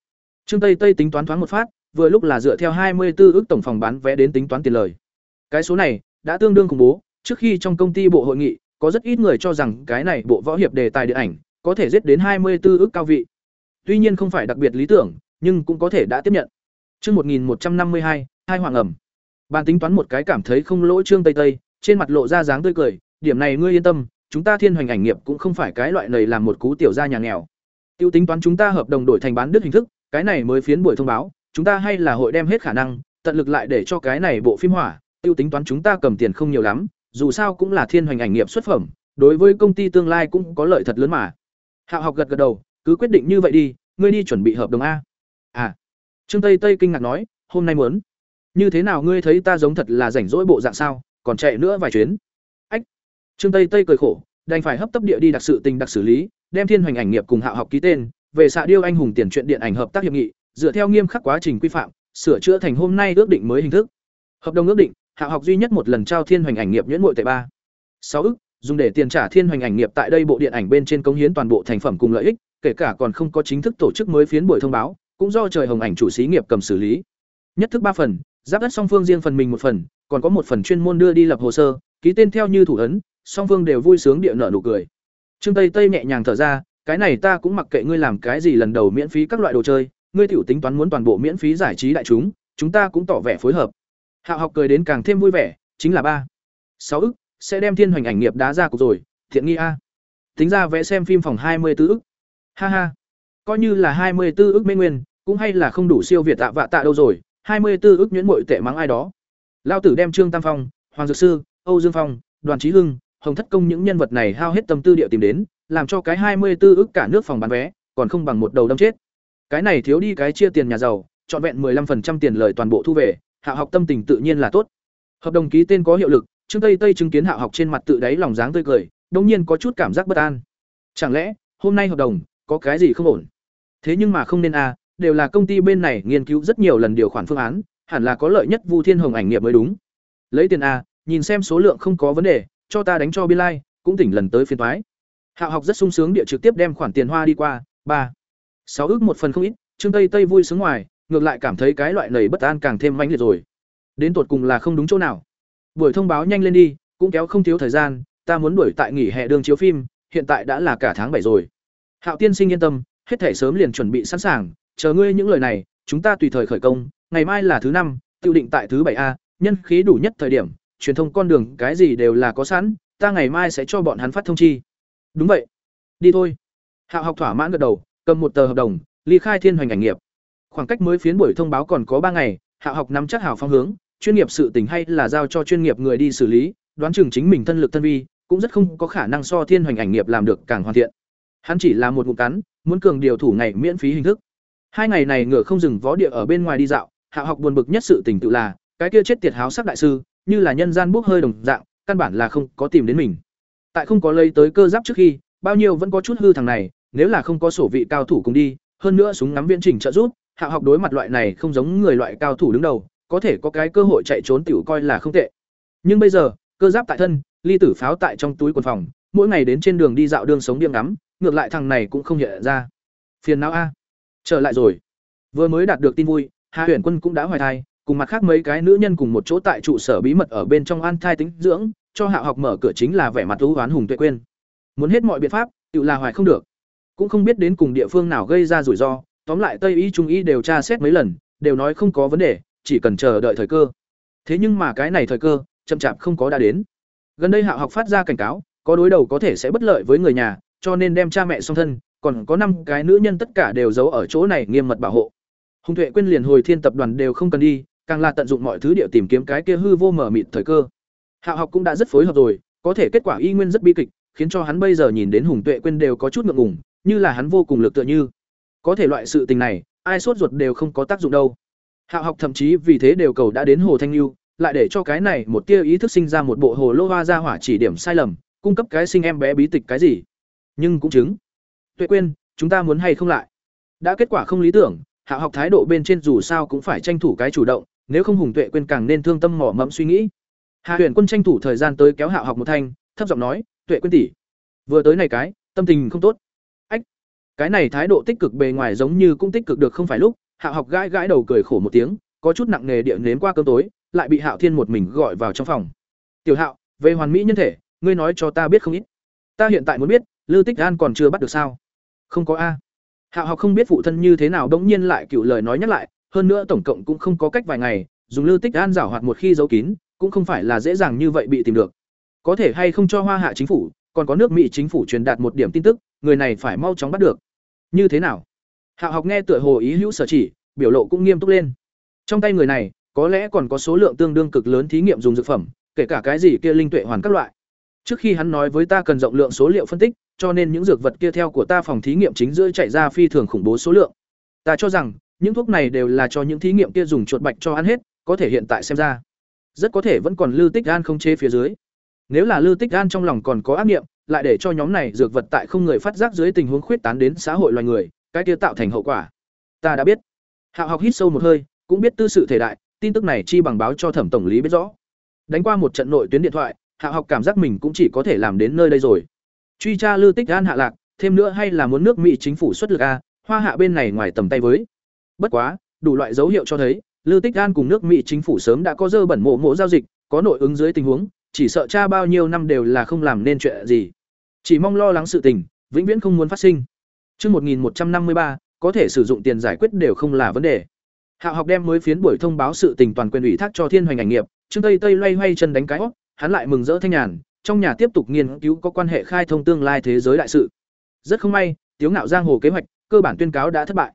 Trương Tây Tây tính toán thoáng một phát, vừa lúc là dựa theo hai mươi 24 ước tổng phòng bán vé đến tính toán tiền lời. Cái số này đã tương đương cùng bố, trước khi trong công ty bộ hội nghị, có rất ít người cho rằng cái này bộ võ hiệp đề tài điện ảnh có thể giết đến hai mươi 24 ước cao vị. Tuy nhiên không phải đặc biệt lý tưởng, nhưng cũng có thể đã tiếp nhận. Chương 1152, hai hoàng ẩm. Bàn tính toán một cái cảm thấy không lỗi Trương Tây Tây, trên mặt lộ ra dáng tươi cười, điểm này ngươi yên tâm, chúng ta Thiên Hoành ảnh nghiệp cũng không phải cái loại này làm một cú tiểu gia nhà nghèo. Tiêu tính toán chúng ta hợp đồng đổi thành bán đứt hình thức, cái này mới phiến buổi thông báo, chúng ta hay là hội đem hết khả năng, tận lực lại để cho cái này bộ phim hỏa, tiêu tính toán chúng ta cầm tiền không nhiều lắm, dù sao cũng là Thiên Hoành ảnh nghiệp xuất phẩm, đối với công ty tương lai cũng có lợi thật lớn mà. Hạo học gật gật đầu, cứ quyết định như vậy đi, ngươi đi chuẩn bị hợp đồng a. À, Trương Tây Tây kinh ngạc nói, "Hôm nay muốn? Như thế nào ngươi thấy ta giống thật là rảnh rỗi bộ dạng sao, còn chạy nữa vài chuyến?" Trương Tây Tây cười khổ, đành phải hấp tấp địa đi đặc sự tình đặc xử lý, đem Thiên Hoành ảnh nghiệp cùng Hạo học ký tên, về xạ điêu anh hùng tiền truyện điện ảnh hợp tác hiệp nghị, dựa theo nghiêm khắc quá trình quy phạm, sửa chữa thành hôm nay ước định mới hình thức. Hợp đồng ước định, Hạo học duy nhất một lần trao thiên hoành ảnh nghiệp nhuyễn muội tệ ba sáu ức dùng để tiền trả thiên hoành ảnh nghiệp tại đây bộ điện ảnh bên trên công hiến toàn bộ thành phẩm cùng lợi ích kể cả còn không có chính thức tổ chức mới phiến buổi thông báo cũng do trời hồng ảnh chủ xí nghiệp cầm xử lý nhất thức ba phần giáp đất song phương riêng phần mình một phần còn có một phần chuyên môn đưa đi lập hồ sơ ký tên theo như thủ ấn song phương đều vui sướng địa nợ nụ cười trương tây tây nhẹ nhàng thở ra cái này ta cũng mặc kệ ngươi làm cái gì lần đầu miễn phí các loại đồ chơi ngươi tiểu tính toán muốn toàn bộ miễn phí giải trí đại chúng chúng ta cũng tỏ vẻ phối hợp Hạo học cười đến càng thêm vui vẻ, chính là ba sáu ức, sẽ đem thiên hoành ảnh nghiệp đá ra cục rồi, thiện nghi a. Tính ra vẽ xem phim phòng hai mươi 24 ức. Ha ha. Coi như là hai mươi 24 ức mê nguyên, cũng hay là không đủ siêu việt tạ vạ tạ đâu rồi, hai mươi 24 ức nhuyễn mội tệ mắng ai đó. Lao tử đem Trương Tam Phong, Hoàng Dược Sư, Âu Dương Phong, Đoàn trí Hưng, Hồng Thất Công những nhân vật này hao hết tâm tư địa tìm đến, làm cho cái hai mươi 24 ức cả nước phòng bán vé, còn không bằng một đầu đâm chết. Cái này thiếu đi cái chia tiền nhà giàu, trọn vẹn 15% tiền lời toàn bộ thu về, hạ học tâm tình tự nhiên là tốt. Hợp đồng ký tên có hiệu lực trương tây tây chứng kiến hạ học trên mặt tự đáy lòng dáng tươi cười đông nhiên có chút cảm giác bất an. Chẳng lẽ hôm nay hợp đồng có cái gì không ổn? Thế nhưng mà không nên a đều là công ty bên này nghiên cứu rất nhiều lần điều khoản phương án hẳn là có lợi nhất vu thiên hồng ảnh nghiệp mới đúng. Lấy tiền a nhìn xem số lượng không có vấn đề cho ta đánh cho biên lai, cũng tỉnh lần tới phiên thoái Hạo học rất sung sướng địa trực tiếp đem khoản tiền hoa đi qua, ba, sáu ước một phần không ít, trương tây tây vui sướng ngoài, ngược lại cảm thấy cái loại nầy bất an càng thêm mãnh liệt rồi. Đến tột cùng là không đúng chỗ nào. Buổi thông báo nhanh lên đi, cũng kéo không thiếu thời gian, ta muốn đuổi tại nghỉ hè đường chiếu phim, hiện tại đã là cả tháng bảy rồi. Hạo tiên sinh yên tâm, hết thể sớm liền chuẩn bị sẵn sàng, chờ ngươi những lời này, chúng ta tùy thời khởi công, ngày mai là thứ năm, tiêu định tại thứ bảy a, nhân khí đủ nhất thời điểm truyền thông con đường cái gì đều là có sẵn, ta ngày mai sẽ cho bọn hắn phát thông chi. Đúng vậy. Đi thôi. Hạo học thỏa mãn gật đầu, cầm một tờ hợp đồng, ly khai thiên hoành ảnh nghiệp. Khoảng cách mới phiến buổi thông báo còn có ba ngày, hạo học nắm chắc hảo phong hướng, chuyên nghiệp sự tình hay là giao cho chuyên nghiệp người đi xử lý, đoán chừng chính mình thân lực thân vi, cũng rất không có khả năng so thiên hoành ảnh nghiệp làm được càng hoàn thiện. Hắn chỉ là một ngụm cắn, muốn cường điều thủ ngày miễn phí hình thức. Hai ngày này ngựa không dừng vó địa ở bên ngoài đi dạo hạ học buồn bực nhất sự tình tự là, cái kia chết tiệt háo sắc đại sư như là nhân gian bốc hơi đồng dạng, căn bản là không có tìm đến mình. Tại không có lấy tới cơ giáp trước khi, bao nhiêu vẫn có chút hư thằng này, nếu là không có sổ vị cao thủ cùng đi, hơn nữa súng ngắm viễn trình trợ giúp, hạ học đối mặt loại này không giống người loại cao thủ đứng đầu, có thể có cái cơ hội chạy trốn tiểu coi là không tệ. Nhưng bây giờ, cơ giáp tại thân, ly tử pháo tại trong túi quần phòng, mỗi ngày đến trên đường đi dạo đường sống điểm ngắm ngược lại thằng này cũng không hiện ra. Phiền não a. Trở lại rồi. Vừa mới đạt được tin vui hạ huyền quân cũng đã hoài thai cùng mặt khác mấy cái nữ nhân cùng một chỗ tại trụ sở bí mật ở bên trong an thai tính dưỡng, cho hạ học mở cửa chính là vẻ mặt thú oán hùng tuệ quên muốn hết mọi biện pháp, tự là hoài không được. Cũng không biết đến cùng địa phương nào gây ra rủi ro, tóm lại tây y trung y đều tra xét mấy lần, đều nói không có vấn đề, chỉ cần chờ đợi thời cơ. Thế nhưng mà cái này thời cơ, chậm chạp không có đã đến. Gần đây hạ học phát ra cảnh cáo, có đối đầu có thể sẽ bất lợi với người nhà, cho nên đem cha mẹ song thân, còn có năm cái nữ nhân tất cả đều giấu ở chỗ này nghiêm mật bảo hộ. Hùng tuệ quyên liền hồi thiên tập đoàn đều không cần đi càng là tận dụng mọi thứ địa tìm kiếm cái kia hư vô mở mịt thời cơ. Hạ học cũng đã rất phối hợp rồi, có thể kết quả y nguyên rất bi kịch, khiến cho hắn bây giờ nhìn đến hùng tuệ quên đều có chút ngượng ngùng, như là hắn vô cùng lực tựa như. Có thể loại sự tình này, ai sốt ruột đều không có tác dụng đâu. Hạo học thậm chí vì thế đều cầu đã đến hồ thanh lưu lại để cho cái này một tia ý thức sinh ra một bộ hồ lô hoa ra hỏa chỉ điểm sai lầm, cung cấp cái sinh em bé bí tịch cái gì. Nhưng cũng chứng. Tuệ quên, chúng ta muốn hay không lại? Đã kết quả không lý tưởng, hạ học thái độ bên trên dù sao cũng phải tranh thủ cái chủ động nếu không hùng tuệ quên càng nên thương tâm mỏ mẫm suy nghĩ. Hạ huyền quân tranh thủ thời gian tới kéo hạ học một thanh, thấp giọng nói, tuệ quên tỷ, vừa tới này cái, tâm tình không tốt. Cái này thái độ tích cực bề ngoài giống như cũng tích cực được không phải lúc, hạ học gãi gãi đầu cười khổ một tiếng, có chút nặng nề địa nếm qua cơm tối, lại bị hạo thiên một mình gọi vào trong phòng. Tiểu hạo, về hoàn mỹ nhân thể, ngươi nói cho ta biết không ít. Ta hiện tại muốn biết lư tích an còn chưa bắt được sao? Không có a. Hạo học không biết phụ thân như thế nào đống nhiên lại cựu lời nói nhắc lại hơn nữa tổng cộng cũng không có cách vài ngày, dùng lưu tích an giảo hoạt một khi giấu kín, cũng không phải là dễ dàng như vậy bị tìm được. Có thể hay không cho hoa hạ chính phủ, còn có nước mỹ chính phủ truyền đạt một điểm tin tức, người này phải mau chóng bắt được. Như thế nào? Hạ học nghe tựa hồ ý hữu sở chỉ, biểu lộ cũng nghiêm túc lên. Trong tay người này, có lẽ còn có số lượng tương đương cực lớn thí nghiệm dùng dược phẩm, kể cả cái gì kia linh tuệ hoàn các loại. Trước khi hắn nói với ta cần rộng lượng số liệu phân tích, cho nên những dược vật kia theo của ta phòng thí nghiệm chính giữa chạy ra phi thường khủng bố số lượng. Ta cho rằng những thuốc này đều là cho những thí nghiệm kia dùng chuột bạch cho ăn hết có thể hiện tại xem ra rất có thể vẫn còn lưu tích gan không chế phía dưới nếu là lưu tích gan trong lòng còn có ác nghiệm lại để cho nhóm này dược vật tại không người phát giác dưới tình huống khuyết tán đến xã hội loài người cái kia tạo thành hậu quả ta đã biết hạo học hít sâu một hơi cũng biết tư sự thể đại, tin tức này chi bằng báo cho Thẩm tổng lý biết rõ. Đánh qua một trận nội tuyến điện thoại, Hạo học cảm giác mình cũng chỉ có thể làm đến nơi đây rồi. Truy tra lưu Tích gan hạ lạc, thêm nữa hay là muốn nước Mỹ chính phủ xuất lực a, Hoa Hạ bên này ngoài tầm tay với. Bất quá, đủ loại dấu hiệu cho thấy, Lưu Tích An cùng nước Mỹ chính phủ sớm đã có dơ bẩn mộ mộ giao dịch, có nội ứng dưới tình huống, chỉ sợ cha bao nhiêu năm đều là không làm nên chuyện gì. Chỉ mong lo lắng sự tình, vĩnh viễn không muốn phát sinh. Chương 1153, có thể sử dụng tiền giải quyết đều không là vấn đề. Hạo học đem mới phiến buổi thông báo sự tình toàn quyền ủy thác cho Thiên Hoành ảnh nghiệp, Trương Tây Tây loay hoay chân đánh cái hốc, hắn lại mừng rỡ thanh nhàn, trong nhà tiếp tục nghiên cứu có quan hệ khai thông tương lai thế giới đại sự. Rất không may, Tiếu Ngạo Giang Hồ kế hoạch, cơ bản tuyên cáo đã thất bại.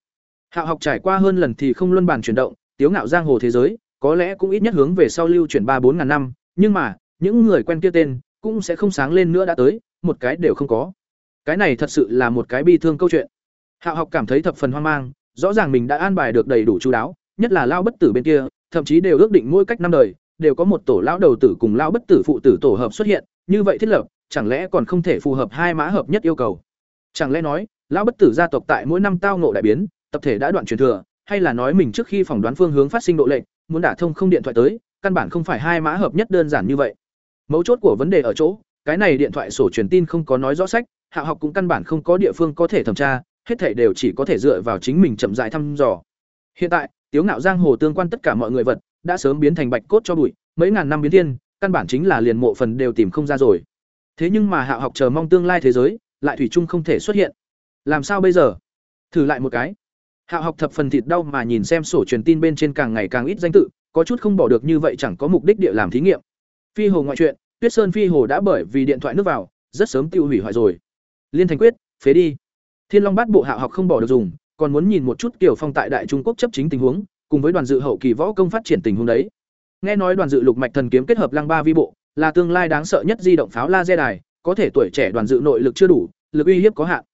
Hạo học trải qua hơn lần thì không luân bản chuyển động, Tiếu Ngạo Giang Hồ thế giới, có lẽ cũng ít nhất hướng về sau lưu chuyển ba bốn ngàn năm, nhưng mà, những người quen kia tên cũng sẽ không sáng lên nữa đã tới, một cái đều không có. Cái này thật sự là một cái bi thương câu chuyện. Hạo học cảm thấy thập phần hoang mang, rõ ràng mình đã an bài được đầy đủ chú đáo, nhất là lao bất tử bên kia, thậm chí đều ước định mỗi cách năm đời, đều có một tổ lão đầu tử cùng lão bất tử phụ tử tổ hợp xuất hiện, như vậy thiết lập, chẳng lẽ còn không thể phù hợp hai mã hợp nhất yêu cầu? Chẳng lẽ nói, lão bất tử gia tộc tại mỗi năm tao ngộ đại biến, tập thể đã đoạn truyền thừa, hay là nói mình trước khi phỏng đoán phương hướng phát sinh độ lệnh, muốn đả thông không điện thoại tới, căn bản không phải hai mã hợp nhất đơn giản như vậy. Mấu chốt của vấn đề ở chỗ, cái này điện thoại sổ truyền tin không có nói rõ sách, hạ học cũng căn bản không có địa phương có thể thẩm tra, hết thảy đều chỉ có thể dựa vào chính mình chậm rãi thăm dò. Hiện tại, tiếu ngạo giang hồ tương quan tất cả mọi người vật, đã sớm biến thành bạch cốt cho bụi, mấy ngàn năm biến thiên, căn bản chính là liền mộ phần đều tìm không ra rồi. Thế nhưng mà hạ học chờ mong tương lai thế giới, lại thủy chung không thể xuất hiện. Làm sao bây giờ? Thử lại một cái. Hạ học thập phần thịt đau mà nhìn xem sổ truyền tin bên trên càng ngày càng ít danh tự, có chút không bỏ được như vậy chẳng có mục đích địa làm thí nghiệm. Phi hồ ngoại truyện, Tuyết Sơn Phi hồ đã bởi vì điện thoại nước vào, rất sớm tiêu hủy hoại rồi. Liên Thành quyết, phế đi. Thiên Long Bát Bộ Hạ học không bỏ được dùng, còn muốn nhìn một chút kiểu Phong tại Đại Trung Quốc chấp chính tình huống, cùng với đoàn dự hậu kỳ võ công phát triển tình huống đấy. Nghe nói đoàn dự lục mạch thần kiếm kết hợp lăng ba vi bộ, là tương lai đáng sợ nhất di động pháo laser đài, có thể tuổi trẻ đoàn dự nội lực chưa đủ, lực uy hiếp có hạn.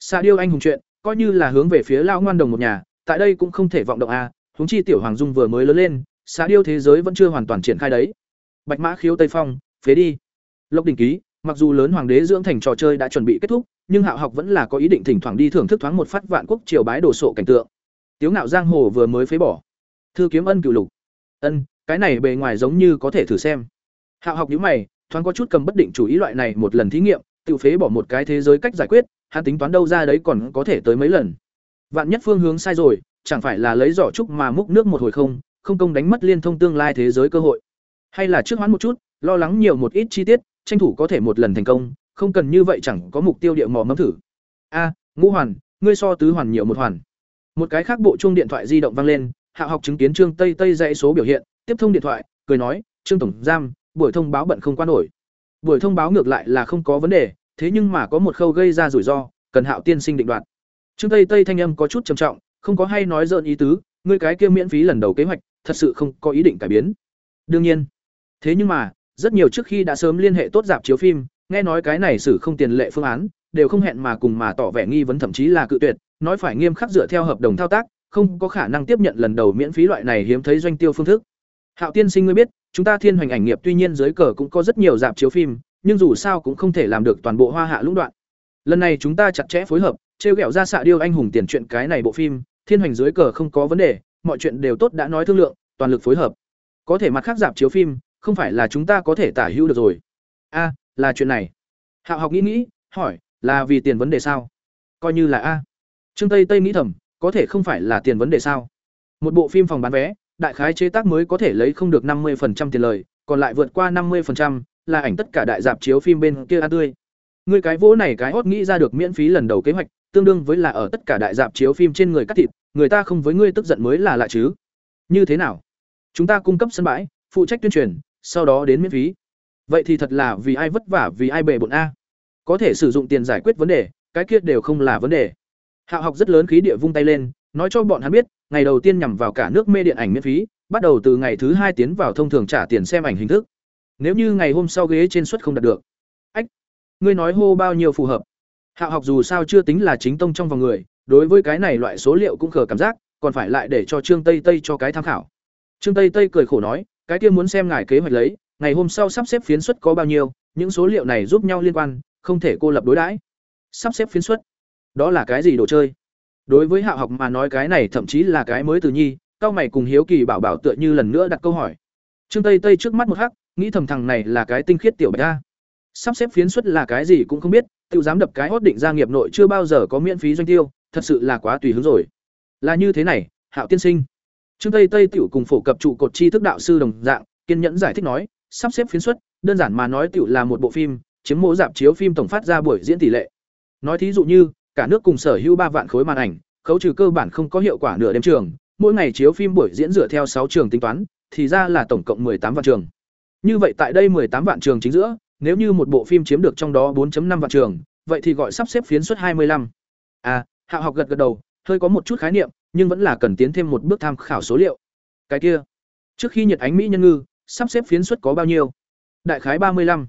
Sa điêu anh hùng chuyện, coi như là hướng về phía lao ngoan đồng một nhà, tại đây cũng không thể vọng động a, huống chi tiểu hoàng dung vừa mới lớn lên, xã điêu thế giới vẫn chưa hoàn toàn triển khai đấy. Bạch Mã khiếu Tây Phong, phế đi. Lộc đỉnh ký, mặc dù lớn hoàng đế dưỡng thành trò chơi đã chuẩn bị kết thúc, nhưng Hạo học vẫn là có ý định thỉnh thoảng đi thưởng thức thoáng một phát vạn quốc triều bái đồ sộ cảnh tượng. Tiếu ngạo giang hồ vừa mới phế bỏ. Thư kiếm ân cửu lục. Ân, cái này bề ngoài giống như có thể thử xem. Hạo học nhữ mày, thoáng có chút cầm bất định chủ ý loại này một lần thí nghiệm, tự phế bỏ một cái thế giới cách giải quyết, hắn tính toán đâu ra đấy còn có thể tới mấy lần. Vạn nhất phương hướng sai rồi, chẳng phải là lấy giỏ trúc mà múc nước một hồi không, không công đánh mất liên thông tương lai thế giới cơ hội. Hay là trước hoán một chút, lo lắng nhiều một ít chi tiết, tranh thủ có thể một lần thành công, không cần như vậy chẳng có mục tiêu địa mò mẫm thử. A, ngũ hoàn, ngươi so tứ hoàn nhiều một hoàn. Một cái khác bộ chuông điện thoại di động vang lên, Hạ học chứng kiến Trương Tây Tây dãy số biểu hiện, tiếp thông điện thoại, cười nói, "Trương tổng giam, buổi thông báo bận không qua nổi." Buổi thông báo ngược lại là không có vấn đề, thế nhưng mà có một khâu gây ra rủi ro, cần Hạo tiên sinh định đoạt. Trương Tây Tây thanh âm có chút trầm trọng, không có hay nói dợn ý tứ, ngươi cái kia miễn phí lần đầu kế hoạch, thật sự không có ý định cải biến. Đương nhiên. Thế nhưng mà, rất nhiều trước khi đã sớm liên hệ tốt dạp chiếu phim, nghe nói cái này xử không tiền lệ phương án, đều không hẹn mà cùng mà tỏ vẻ nghi vấn thậm chí là cự tuyệt, nói phải nghiêm khắc dựa theo hợp đồng thao tác, không có khả năng tiếp nhận lần đầu miễn phí loại này hiếm thấy doanh tiêu phương thức. Hạo tiên sinh ngươi biết, chúng ta Thiên Hoành ảnh nghiệp tuy nhiên dưới cờ cũng có rất nhiều dạp chiếu phim, nhưng dù sao cũng không thể làm được toàn bộ hoa hạ lũng đoạn. Lần này chúng ta chặt chẽ phối hợp, trêu ghẹo ra xạ điêu anh hùng tiền chuyện cái này bộ phim, Thiên Hoành dưới cờ không có vấn đề, mọi chuyện đều tốt đã nói thương lượng, toàn lực phối hợp. Có thể mặt khác giảm chiếu phim, không phải là chúng ta có thể tả hữu được rồi. A, là chuyện này. Hạo học nghĩ nghĩ, hỏi, là vì tiền vấn đề sao? Coi như là a. Trương Tây Tây nghĩ thầm, có thể không phải là tiền vấn đề sao? Một bộ phim phòng bán vé, đại khái chế tác mới có thể lấy không được năm 50% tiền lời, còn lại vượt qua năm 50%, là ảnh tất cả đại dạp chiếu phim bên kia ăn tươi. Người cái vỗ này cái hót nghĩ ra được miễn phí lần đầu kế hoạch, tương đương với là ở tất cả đại dạp chiếu phim trên người cắt thịt, người ta không với ngươi tức giận mới là lạ chứ. Như thế nào? Chúng ta cung cấp sân bãi, phụ trách tuyên truyền, sau đó đến miễn phí. Vậy thì thật là vì ai vất vả vì ai bề bộn a. Có thể sử dụng tiền giải quyết vấn đề, cái kia đều không là vấn đề. hạ học rất lớn khí địa vung tay lên, nói cho bọn hắn biết, ngày đầu tiên nhằm vào cả nước mê điện ảnh miễn phí, bắt đầu từ ngày thứ hai tiến vào thông thường trả tiền xem ảnh hình thức. Nếu như ngày hôm sau ghế trên suất không đạt được. Ách, ngươi nói hô bao nhiêu phù hợp. Hạo học dù sao chưa tính là chính tông trong vòng người, đối với cái này loại số liệu cũng khờ cảm giác, còn phải lại để cho Trương Tây Tây cho cái tham khảo. Trương Tây Tây cười khổ nói, cái kia muốn xem ngài kế hoạch lấy, ngày hôm sau sắp xếp phiến suất có bao nhiêu, những số liệu này giúp nhau liên quan, không thể cô lập đối đãi. Sắp xếp phiến suất, đó là cái gì đồ chơi? Đối với Hạo học mà nói cái này thậm chí là cái mới từ nhi, cao mày cùng hiếu kỳ bảo bảo tựa như lần nữa đặt câu hỏi trương tây tây trước mắt một hắc nghĩ thầm thằng này là cái tinh khiết tiểu bạch a sắp xếp phiến xuất là cái gì cũng không biết tự dám đập cái hốt định gia nghiệp nội chưa bao giờ có miễn phí doanh tiêu, thật sự là quá tùy hứng rồi. Là như thế này, hạo tiên sinh. Trương tây tây tiểu cùng phổ cập trụ cột tri thức đạo sư đồng dạng, kiên nhẫn giải thích nói, sắp xếp phiến xuất, đơn giản mà nói tiểu là một bộ phim, chiếm mô dạp chiếu phim tổng phát ra buổi diễn tỷ lệ. Nói thí dụ như, cả nước cùng sở hữu ba vạn khối màn ảnh, khấu trừ cơ bản không có hiệu quả nửa đêm trường, mỗi ngày chiếu phim buổi diễn dựa theo sáu trường tính toán, thì ra là tổng cộng tám vạn trường như vậy tại đây tám vạn trường chính giữa nếu như một bộ phim chiếm được trong đó 4.5 vạn trường vậy thì gọi sắp xếp phiến suất 25. À, Hạ học gật gật đầu, hơi có một chút khái niệm, nhưng vẫn là cần tiến thêm một bước tham khảo số liệu. Cái kia, trước khi nhiệt ánh mỹ nhân ngư, sắp xếp phiến suất có bao nhiêu? Đại khái 35.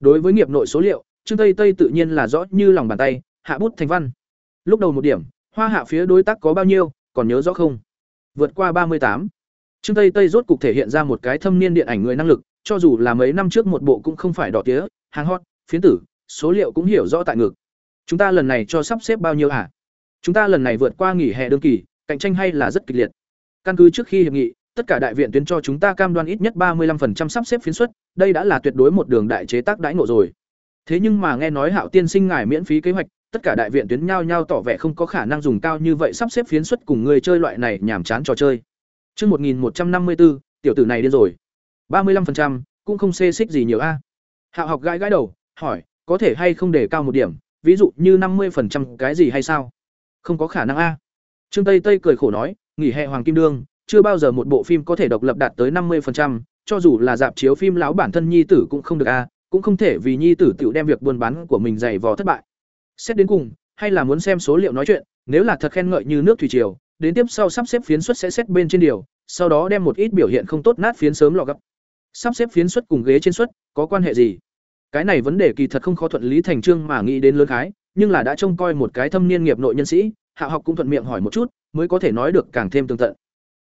Đối với nghiệp nội số liệu, Trương Tây Tây tự nhiên là rõ như lòng bàn tay, hạ bút thành văn. Lúc đầu một điểm, hoa hạ phía đối tác có bao nhiêu, còn nhớ rõ không? Vượt qua 38. Trương Tây Tây rốt cục thể hiện ra một cái thâm niên điện ảnh người năng lực, cho dù là mấy năm trước một bộ cũng không phải đỏ tía, hàng hot, phiến tử, số liệu cũng hiểu rõ tại ngực. Chúng ta lần này cho sắp xếp bao nhiêu hả? Chúng ta lần này vượt qua nghỉ hè đương kỳ, cạnh tranh hay là rất kịch liệt. Căn cứ trước khi hiệp nghị, tất cả đại viện tuyến cho chúng ta cam đoan ít nhất ba mươi 35% sắp xếp phiến suất, đây đã là tuyệt đối một đường đại chế tác đãi ngộ rồi. Thế nhưng mà nghe nói Hạo tiên sinh ngài miễn phí kế hoạch, tất cả đại viện tuyến nhau nhau tỏ vẻ không có khả năng dùng cao như vậy sắp xếp phiến suất cùng người chơi loại này nhảm chán trò chơi. Chương 1154, tiểu tử này điên rồi ba mươi 35%, cũng không xê xích gì nhiều a. Hạo học gãi gãi đầu, hỏi, có thể hay không để cao một điểm, ví dụ như năm 50% cái gì hay sao? Không có khả năng a. Trương Tây Tây cười khổ nói, nghỉ hè hoàng kim đương, chưa bao giờ một bộ phim có thể độc lập đạt tới năm 50%, cho dù là dạp chiếu phim lão bản thân nhi tử cũng không được a, cũng không thể vì nhi tử tiểu đem việc buôn bán của mình dày vò thất bại. Xét đến cùng, hay là muốn xem số liệu nói chuyện, nếu là thật khen ngợi như nước thủy triều, đến tiếp sau sắp xếp phiến suất sẽ xét bên trên điều, sau đó đem một ít biểu hiện không tốt nát phiến sớm lọ gặp. Sắp xếp phiến suất cùng ghế trên suất có quan hệ gì? Cái này vấn đề kỳ thật không khó thuận lý thành trương mà nghĩ đến lớn khái, nhưng là đã trông coi một cái thâm niên nghiệp nội nhân sĩ, Hạ học cũng thuận miệng hỏi một chút, mới có thể nói được càng thêm tương tận.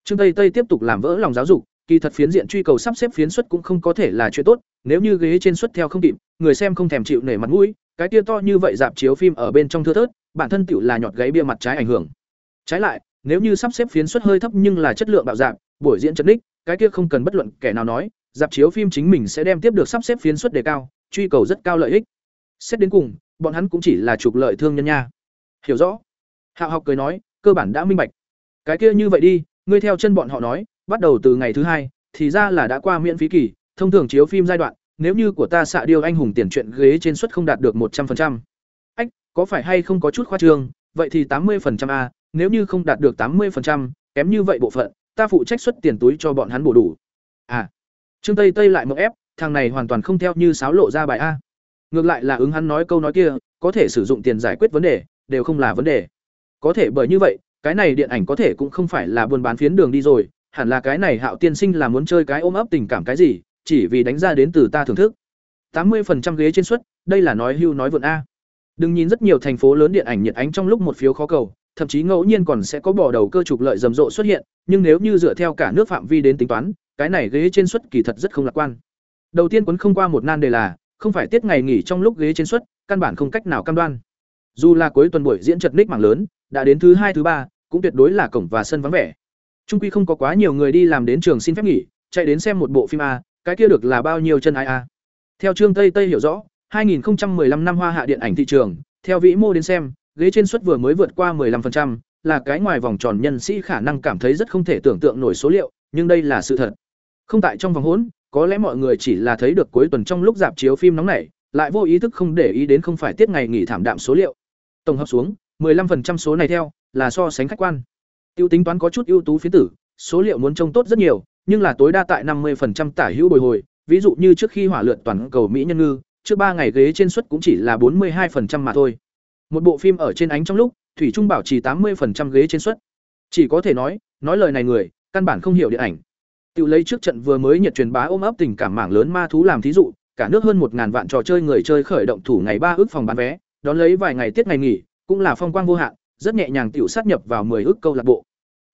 Trương Tây Tây tiếp tục làm vỡ lòng giáo dục, kỳ thật phiến diện truy cầu sắp xếp phiến suất cũng không có thể là chuyện tốt, nếu như ghế trên suất theo không kịp, người xem không thèm chịu nể mặt mũi, cái tia to như vậy dạp chiếu phim ở bên trong thưa thớt, bản thân tựu là nhọt gáy bia mặt trái ảnh hưởng. Trái lại, nếu như sắp xếp phiến suất hơi thấp nhưng là chất lượng bạo dạp, buổi diễn chấn đích, cái kia không cần bất luận kẻ nào nói, dạp chiếu phim chính mình sẽ đem tiếp được sắp xếp phiến suất đề cao, truy cầu rất cao lợi ích. Xét đến cùng, bọn hắn cũng chỉ là trục lợi thương nhân nha. Hiểu rõ. Hạo học cười nói, cơ bản đã minh bạch. Cái kia như vậy đi, ngươi theo chân bọn họ nói, bắt đầu từ ngày thứ hai, thì ra là đã qua miễn phí kỳ, thông thường chiếu phim giai đoạn, nếu như của ta xạ điêu anh hùng tiền truyện ghế trên suất không đạt được một trăm 100%. Ách, có phải hay không có chút khoa trương, vậy thì tám 80% a, nếu như không đạt được tám 80%, kém như vậy bộ phận, ta phụ trách xuất tiền túi cho bọn hắn bổ đủ. À. Trương Tây Tây lại mộng ép, thằng này hoàn toàn không theo như sáo lộ ra bài a. Ngược lại là ứng hắn nói câu nói kia, có thể sử dụng tiền giải quyết vấn đề, đều không là vấn đề. Có thể bởi như vậy, cái này điện ảnh có thể cũng không phải là buôn bán phiến đường đi rồi, hẳn là cái này Hạo tiên sinh là muốn chơi cái ôm ấp tình cảm cái gì, chỉ vì đánh ra đến từ ta thưởng thức. tám 80% ghế trên suất, đây là nói hưu nói vượn a. Đừng nhìn rất nhiều thành phố lớn điện ảnh nhiệt ánh trong lúc một phiếu khó cầu, thậm chí ngẫu nhiên còn sẽ có bỏ đầu cơ trục lợi rầm rộ xuất hiện, nhưng nếu như dựa theo cả nước phạm vi đến tính toán, cái này ghế trên suất kỳ thật rất không lạc quan. Đầu tiên quấn không qua một nan đề là, không phải tiết ngày nghỉ trong lúc ghế trên suất, căn bản không cách nào cam đoan. Dù là cuối tuần buổi diễn chật ních mảng lớn, đã đến thứ hai thứ ba, cũng tuyệt đối là cổng và sân vắng vẻ. Trung quy không có quá nhiều người đi làm đến trường xin phép nghỉ, chạy đến xem một bộ phim a, cái kia được là bao nhiêu chân ai a. Theo Trương Tây Tây hiểu rõ, 2015 năm hoa hạ điện ảnh thị trường, theo vĩ mô đến xem, ghế trên suất vừa mới vượt qua 15%, là cái ngoài vòng tròn nhân sĩ khả năng cảm thấy rất không thể tưởng tượng nổi số liệu, nhưng đây là sự thật. Không tại trong vòng hỗn, có lẽ mọi người chỉ là thấy được cuối tuần trong lúc dạp chiếu phim nóng này, lại vô ý thức không để ý đến không phải tiết ngày nghỉ thảm đạm số liệu. Tổng hợp xuống, 15% số này theo là so sánh khách quan. Tiêu tính toán có chút ưu tú phiến tử, số liệu muốn trông tốt rất nhiều, nhưng là tối đa tại 50% tả hữu bồi hồi, ví dụ như trước khi hỏa lượt toàn cầu Mỹ nhân ngư, trước 3 ngày ghế trên suất cũng chỉ là 42% mà thôi. Một bộ phim ở trên ánh trong lúc, thủy trung bảo trì 80% ghế trên suất. Chỉ có thể nói, nói lời này người, căn bản không hiểu điện ảnh. Tiểu lấy trước trận vừa mới nhiệt truyền bá ôm ấp tình cảm mảng lớn ma thú làm thí dụ, cả nước hơn 1000 vạn trò chơi người chơi khởi động thủ ngày 3 ước phòng bán vé, đón lấy vài ngày tiết ngày nghỉ, cũng là phong quang vô hạn, rất nhẹ nhàng tiểu sát nhập vào 10 ước câu lạc bộ.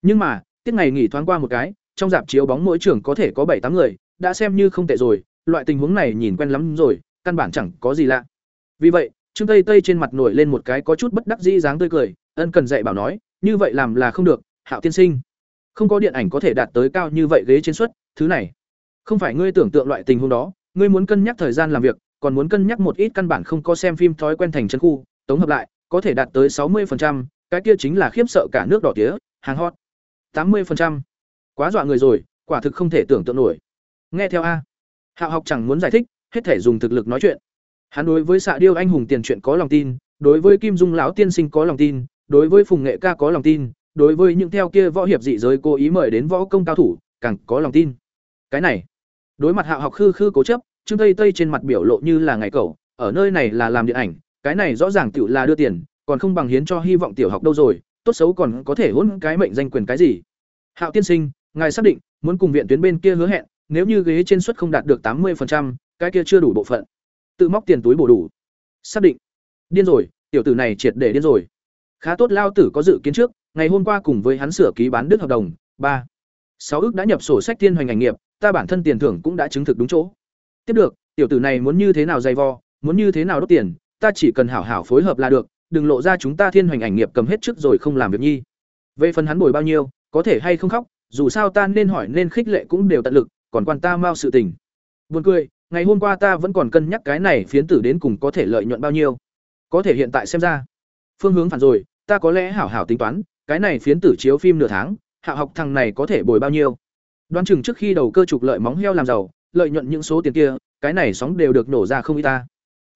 Nhưng mà, tiết ngày nghỉ thoáng qua một cái, trong dạp chiếu bóng mỗi trường có thể có 7 8 người, đã xem như không tệ rồi, loại tình huống này nhìn quen lắm rồi, căn bản chẳng có gì lạ. Vì vậy, Trương Tây Tây trên mặt nổi lên một cái có chút bất đắc dĩ dáng tươi cười, ân cần dạy bảo nói, như vậy làm là không được, Hạo tiên sinh. Không có điện ảnh có thể đạt tới cao như vậy ghế trên suất, thứ này không phải ngươi tưởng tượng loại tình huống đó, ngươi muốn cân nhắc thời gian làm việc, còn muốn cân nhắc một ít căn bản không có xem phim thói quen thành chân khu, tổng hợp lại, có thể đạt tới 60%, cái kia chính là khiếp sợ cả nước đỏ tía, hàng hot. 80%. Quá dọa người rồi, quả thực không thể tưởng tượng nổi. Nghe theo a. Hạo học chẳng muốn giải thích, hết thể dùng thực lực nói chuyện. Hắn đối với xạ điêu anh hùng tiền chuyện có lòng tin, đối với Kim Dung lão tiên sinh có lòng tin, đối với Phùng Nghệ ca có lòng tin, đối với những theo kia võ hiệp dị giới cố ý mời đến võ công cao thủ, càng có lòng tin. Cái này, đối mặt Hạo học khư khư cố chấp, Trương Tây Tây trên mặt biểu lộ như là ngày cầu ở nơi này là làm điện ảnh, cái này rõ ràng tiểu là đưa tiền, còn không bằng hiến cho hy vọng tiểu học đâu rồi, tốt xấu còn có thể hôn cái mệnh danh quyền cái gì. Hạo tiên sinh, ngài xác định muốn cùng viện tuyến bên kia hứa hẹn, nếu như ghế trên suất không đạt được tám 80%, cái kia chưa đủ bộ phận. Tự móc tiền túi bổ đủ. Xác định. Điên rồi, tiểu tử này triệt để điên rồi. Khá tốt lao tử có dự kiến trước, ngày hôm qua cùng với hắn sửa ký bán đứt hợp đồng, ba sáu ước đã nhập sổ sách tiên hoành ngành nghiệp, ta bản thân tiền thưởng cũng đã chứng thực đúng chỗ. Tiếp được, tiểu tử này muốn như thế nào dày vò, muốn như thế nào đốt tiền, ta chỉ cần hảo hảo phối hợp là được, đừng lộ ra chúng ta thiên hoành ảnh nghiệp cầm hết trước rồi không làm việc nhi. Về phần hắn bồi bao nhiêu, có thể hay không khóc, dù sao ta nên hỏi nên khích lệ cũng đều tận lực, còn quan ta mau sự tình. Buồn cười, ngày hôm qua ta vẫn còn cân nhắc cái này phiến tử đến cùng có thể lợi nhuận bao nhiêu. Có thể hiện tại xem ra, phương hướng phản rồi, ta có lẽ hảo hảo tính toán, cái này phiến tử chiếu phim nửa tháng, hạ học thằng này có thể bồi bao nhiêu. Đoán chừng trước khi đầu cơ trục lợi móng heo làm giàu, lợi nhuận những số tiền kia, cái này sóng đều được nổ ra không ít ta.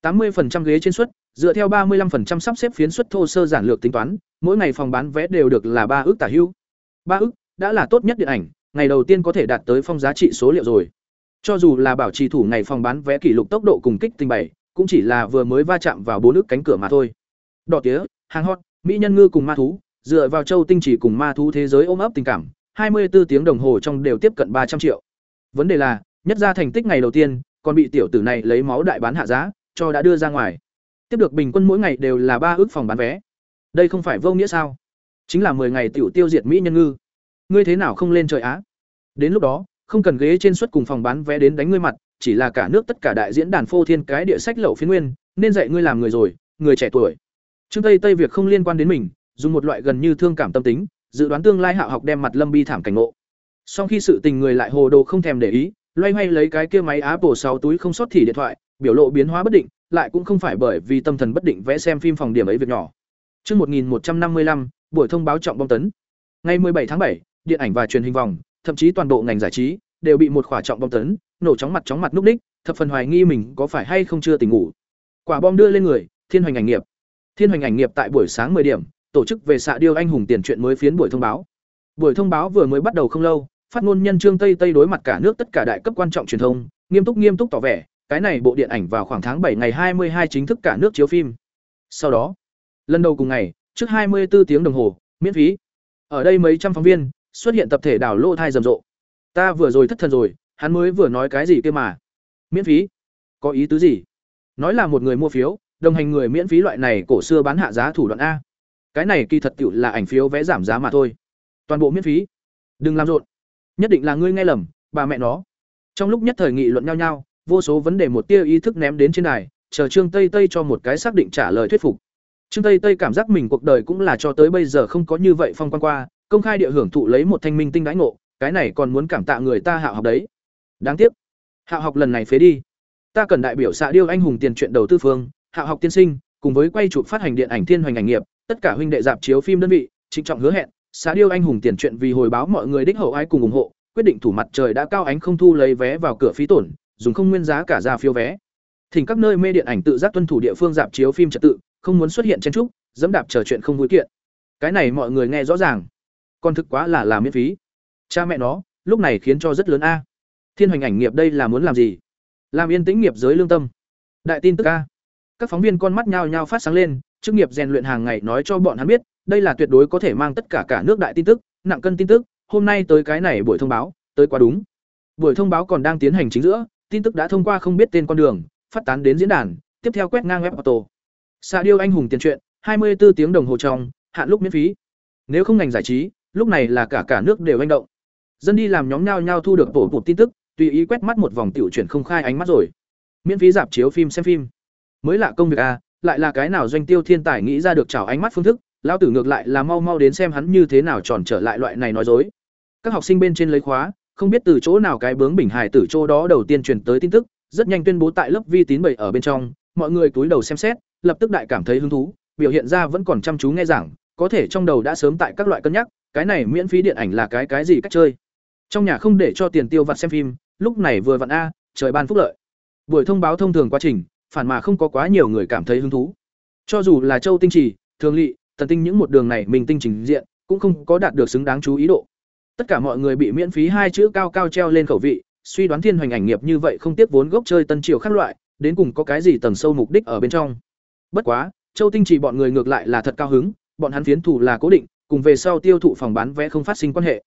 80% ghế trên suất, dựa theo 35% sắp xếp phiến suất thô sơ giản lược tính toán, mỗi ngày phòng bán vé đều được là ba ước tả hưu. Ba ước đã là tốt nhất điện ảnh, ngày đầu tiên có thể đạt tới phong giá trị số liệu rồi. Cho dù là bảo trì thủ ngày phòng bán vé kỷ lục tốc độ cùng kích tình bảy, cũng chỉ là vừa mới va chạm vào bốn nước cánh cửa mà thôi. Đỏ tía, hàng hot, mỹ nhân ngư cùng ma thú, dựa vào châu tinh chỉ cùng ma thú thế giới ôm ấp tình cảm, 24 tiếng đồng hồ trong đều tiếp cận 300 triệu. Vấn đề là, nhất ra thành tích ngày đầu tiên, còn bị tiểu tử này lấy máu đại bán hạ giá, cho đã đưa ra ngoài. Tiếp được bình quân mỗi ngày đều là ba ước phòng bán vé. Đây không phải vô nghĩa sao? Chính là 10 ngày tiểu tiêu diệt mỹ nhân ngư. Ngươi thế nào không lên trời á? Đến lúc đó, không cần ghế trên suất cùng phòng bán vé đến đánh ngươi mặt, chỉ là cả nước tất cả đại diễn đàn phô thiên cái địa sách lậu phiến nguyên, nên dạy ngươi làm người rồi, người trẻ tuổi. Trương Tây Tây việc không liên quan đến mình, dùng một loại gần như thương cảm tâm tính, dự đoán tương lai Hạo học đem mặt Lâm Bi thảm cảnh ngộ. Sau khi sự tình người lại hồ đồ không thèm để ý, loay hoay lấy cái kia máy Apple sáu túi không sót thì điện thoại, biểu lộ biến hóa bất định, lại cũng không phải bởi vì tâm thần bất định vẽ xem phim phòng điểm ấy việc nhỏ. Chương 1155, buổi thông báo trọng bom tấn. Ngày 17 tháng 7, điện ảnh và truyền hình vòng, thậm chí toàn bộ ngành giải trí đều bị một quả trọng bom tấn, nổ chóng mặt chóng mặt núp đích, thập phần hoài nghi mình có phải hay không chưa tỉnh ngủ. Quả bom đưa lên người, Thiên Hoành ảnh nghiệp. Thiên Hoành ảnh nghiệp tại buổi sáng 10 điểm, tổ chức về xạ điêu anh hùng tiền chuyện mới phiến buổi thông báo. Buổi thông báo vừa mới bắt đầu không lâu, phát ngôn nhân Trương Tây Tây đối mặt cả nước tất cả đại cấp quan trọng truyền thông, nghiêm túc nghiêm túc tỏ vẻ, cái này bộ điện ảnh vào khoảng tháng bảy ngày 22 chính thức cả nước chiếu phim. Sau đó, lần đầu cùng ngày, trước 24 tiếng đồng hồ, miễn phí. Ở đây mấy trăm phóng viên xuất hiện tập thể đảo lô thai rầm rộ. Ta vừa rồi thất thần rồi, hắn mới vừa nói cái gì kia mà? Miễn phí? Có ý tứ gì? Nói là một người mua phiếu, đồng hành người miễn phí loại này cổ xưa bán hạ giá thủ đoạn a. Cái này kỳ thật tiểu là ảnh phiếu vẽ giảm giá mà thôi. Toàn bộ miễn phí. Đừng làm rộn. Nhất định là ngươi nghe lầm, bà mẹ nó. Trong lúc nhất thời nghị luận nhau nhau, vô số vấn đề một tia ý thức ném đến trên đài, chờ Trương Tây Tây cho một cái xác định trả lời thuyết phục. Trương Tây Tây cảm giác mình cuộc đời cũng là cho tới bây giờ không có như vậy phong quan qua, công khai địa hưởng thụ lấy một thanh minh tinh đãi ngộ, cái này còn muốn cảm tạ người ta Hạo học đấy. Đáng tiếc, Hạo học lần này phế đi. Ta cần đại biểu xạ điêu anh hùng tiền truyện đầu tư phương, Hạo học tiên sinh, cùng với quay chụp phát hành điện ảnh thiên hoành ảnh nghiệp, tất cả huynh đệ dạp chiếu phim đơn vị, trịnh trọng hứa hẹn, xạ điêu anh hùng tiền truyện vì hồi báo mọi người đích hậu ai cùng ủng hộ, quyết định thủ mặt trời đã cao ánh không thu lấy vé vào cửa phí tổn, dùng không nguyên giá cả ra phiếu vé. Thỉnh các nơi mê điện ảnh tự giác tuân thủ địa phương dạp chiếu phim trật tự, không muốn xuất hiện chen trúc, dẫm đạp chờ chuyện không vui kiện. Cái này mọi người nghe rõ ràng. Còn thực quá là làm miễn phí. Cha mẹ nó, lúc này khiến cho rất lớn a. Thiên hoành ảnh nghiệp đây là muốn làm gì? Làm yên tĩnh nghiệp giới lương tâm. Đại tin tức a. Các phóng viên con mắt nhao nhao phát sáng lên, chức nghiệp rèn luyện hàng ngày nói cho bọn hắn biết, đây là tuyệt đối có thể mang tất cả cả nước đại tin tức, nặng cân tin tức, hôm nay tới cái này buổi thông báo, tới quá đúng. Buổi thông báo còn đang tiến hành chính giữa, tin tức đã thông qua không biết tên con đường, phát tán đến diễn đàn, tiếp theo quét ngang web auto. xạ điêu anh hùng tiền truyện, 24 tiếng đồng hồ trong, hạn lúc miễn phí. Nếu không ngành giải trí, lúc này là cả cả nước đều hành động. Dân đi làm nhóm nhau nhau thu được tổ cụt tin tức, tùy ý quét mắt một vòng tiểu chuyển không khai ánh mắt rồi. Miễn phí dạp chiếu phim xem phim. Mới lạ công việc à, lại là cái nào doanh tiêu thiên tài nghĩ ra được chào ánh mắt phương thức, lão tử ngược lại là mau mau đến xem hắn như thế nào tròn trở lại loại này nói dối. các học sinh bên trên lấy khóa, không biết từ chỗ nào cái bướng bình hải tử chỗ đó đầu tiên truyền tới tin tức, rất nhanh tuyên bố tại lớp vi tín bảy ở bên trong, mọi người túi đầu xem xét, lập tức đại cảm thấy hứng thú, biểu hiện ra vẫn còn chăm chú nghe giảng, có thể trong đầu đã sớm tại các loại cân nhắc, cái này miễn phí điện ảnh là cái cái gì cách chơi. Trong nhà không để cho tiền tiêu vặt xem phim, lúc này vừa vặn a, trời ban phúc lợi. Buổi thông báo thông thường quá trình, phản mà không có quá nhiều người cảm thấy hứng thú. Cho dù là Châu Tinh Trì, Thường lỵ thần Tinh những một đường này mình tinh trình diện, cũng không có đạt được xứng đáng chú ý độ. Tất cả mọi người bị miễn phí hai chữ cao cao treo lên khẩu vị, suy đoán thiên hoành ảnh nghiệp như vậy không tiếp vốn gốc chơi tân triều khác loại, đến cùng có cái gì tầng sâu mục đích ở bên trong. Bất quá, Châu Tinh Trì bọn người ngược lại là thật cao hứng, bọn hắn phiến thủ là cố định, cùng về sau tiêu thụ phòng bán vé không phát sinh quan hệ.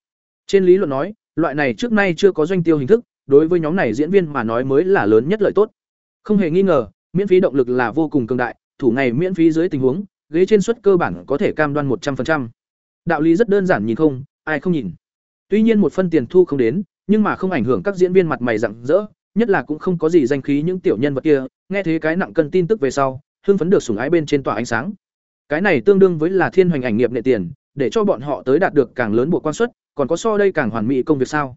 Trên lý luận nói, loại này trước nay chưa có doanh tiêu hình thức, đối với nhóm này diễn viên mà nói mới là lớn nhất lợi tốt. Không hề nghi ngờ, miễn phí động lực là vô cùng cường đại, thủ này miễn phí dưới tình huống, ghế trên suất cơ bản có thể cam đoan một trăm 100%. Đạo lý rất đơn giản nhìn không, ai không nhìn. Tuy nhiên một phân tiền thu không đến, nhưng mà không ảnh hưởng các diễn viên mặt mày rạng rỡ, nhất là cũng không có gì danh khí những tiểu nhân vật kia, nghe thế cái nặng cân tin tức về sau, hưng phấn được sủng ái bên trên tòa ánh sáng. Cái này tương đương với là thiên hoành ảnh nghiệp nệ tiền, để cho bọn họ tới đạt được càng lớn bộ quan suất, còn có so đây càng hoàn mỹ công việc sao?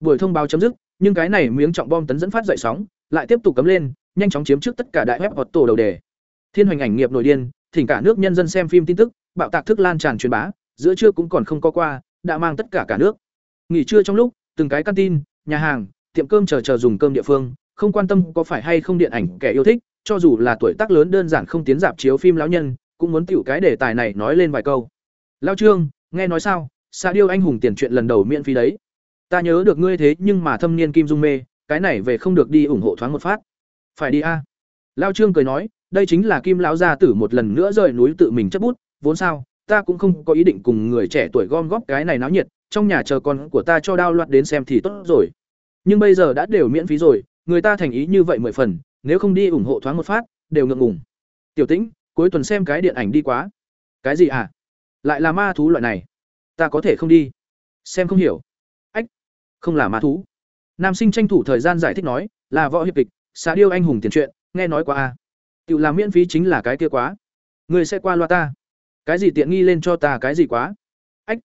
Buổi thông báo chấm dứt, nhưng cái này miếng trọng bom tấn dẫn phát dậy sóng, lại tiếp tục cấm lên, nhanh chóng chiếm trước tất cả đại web tổ đầu đề. Thiên hoành ảnh nghiệp nổi điên, thỉnh cả nước nhân dân xem phim tin tức, bạo tạc thức lan tràn truyền bá, giữa trưa cũng còn không có qua, đã mang tất cả cả nước. Nghỉ trưa trong lúc, từng cái căn tin, nhà hàng, tiệm cơm chờ chờ dùng cơm địa phương, không quan tâm có phải hay không điện ảnh kẻ yêu thích, cho dù là tuổi tác lớn đơn giản không tiến dạp chiếu phim lão nhân, cũng muốn tiểu cái đề tài này nói lên vài câu. Lão Trương, nghe nói sao? Sa điêu anh hùng tiền chuyện lần đầu miễn phí đấy. Ta nhớ được ngươi thế nhưng mà thâm niên kim dung mê, cái này về không được đi ủng hộ thoáng một phát. Phải đi a. À? Lão Trương cười nói, đây chính là Kim lão gia tử một lần nữa rời núi tự mình chấp bút, vốn sao, ta cũng không có ý định cùng người trẻ tuổi gom góp cái này náo nhiệt, trong nhà chờ con của ta cho đao loạt đến xem thì tốt rồi. Nhưng bây giờ đã đều miễn phí rồi, người ta thành ý như vậy mười phần, nếu không đi ủng hộ thoáng một phát, đều ngượng ngùng. Tiểu Tĩnh, cuối tuần xem cái điện ảnh đi quá. Cái gì à? Lại là ma thú loại này. Ta có thể không đi. Xem không hiểu. Ách, không là ma thú. Nam sinh tranh thủ thời gian giải thích nói, là võ hiệp kịch, xã điêu anh hùng tiền truyện, nghe nói quá a. tự làm miễn phí chính là cái kia quá. Người sẽ qua loa ta. Cái gì tiện nghi lên cho ta cái gì quá? Ách,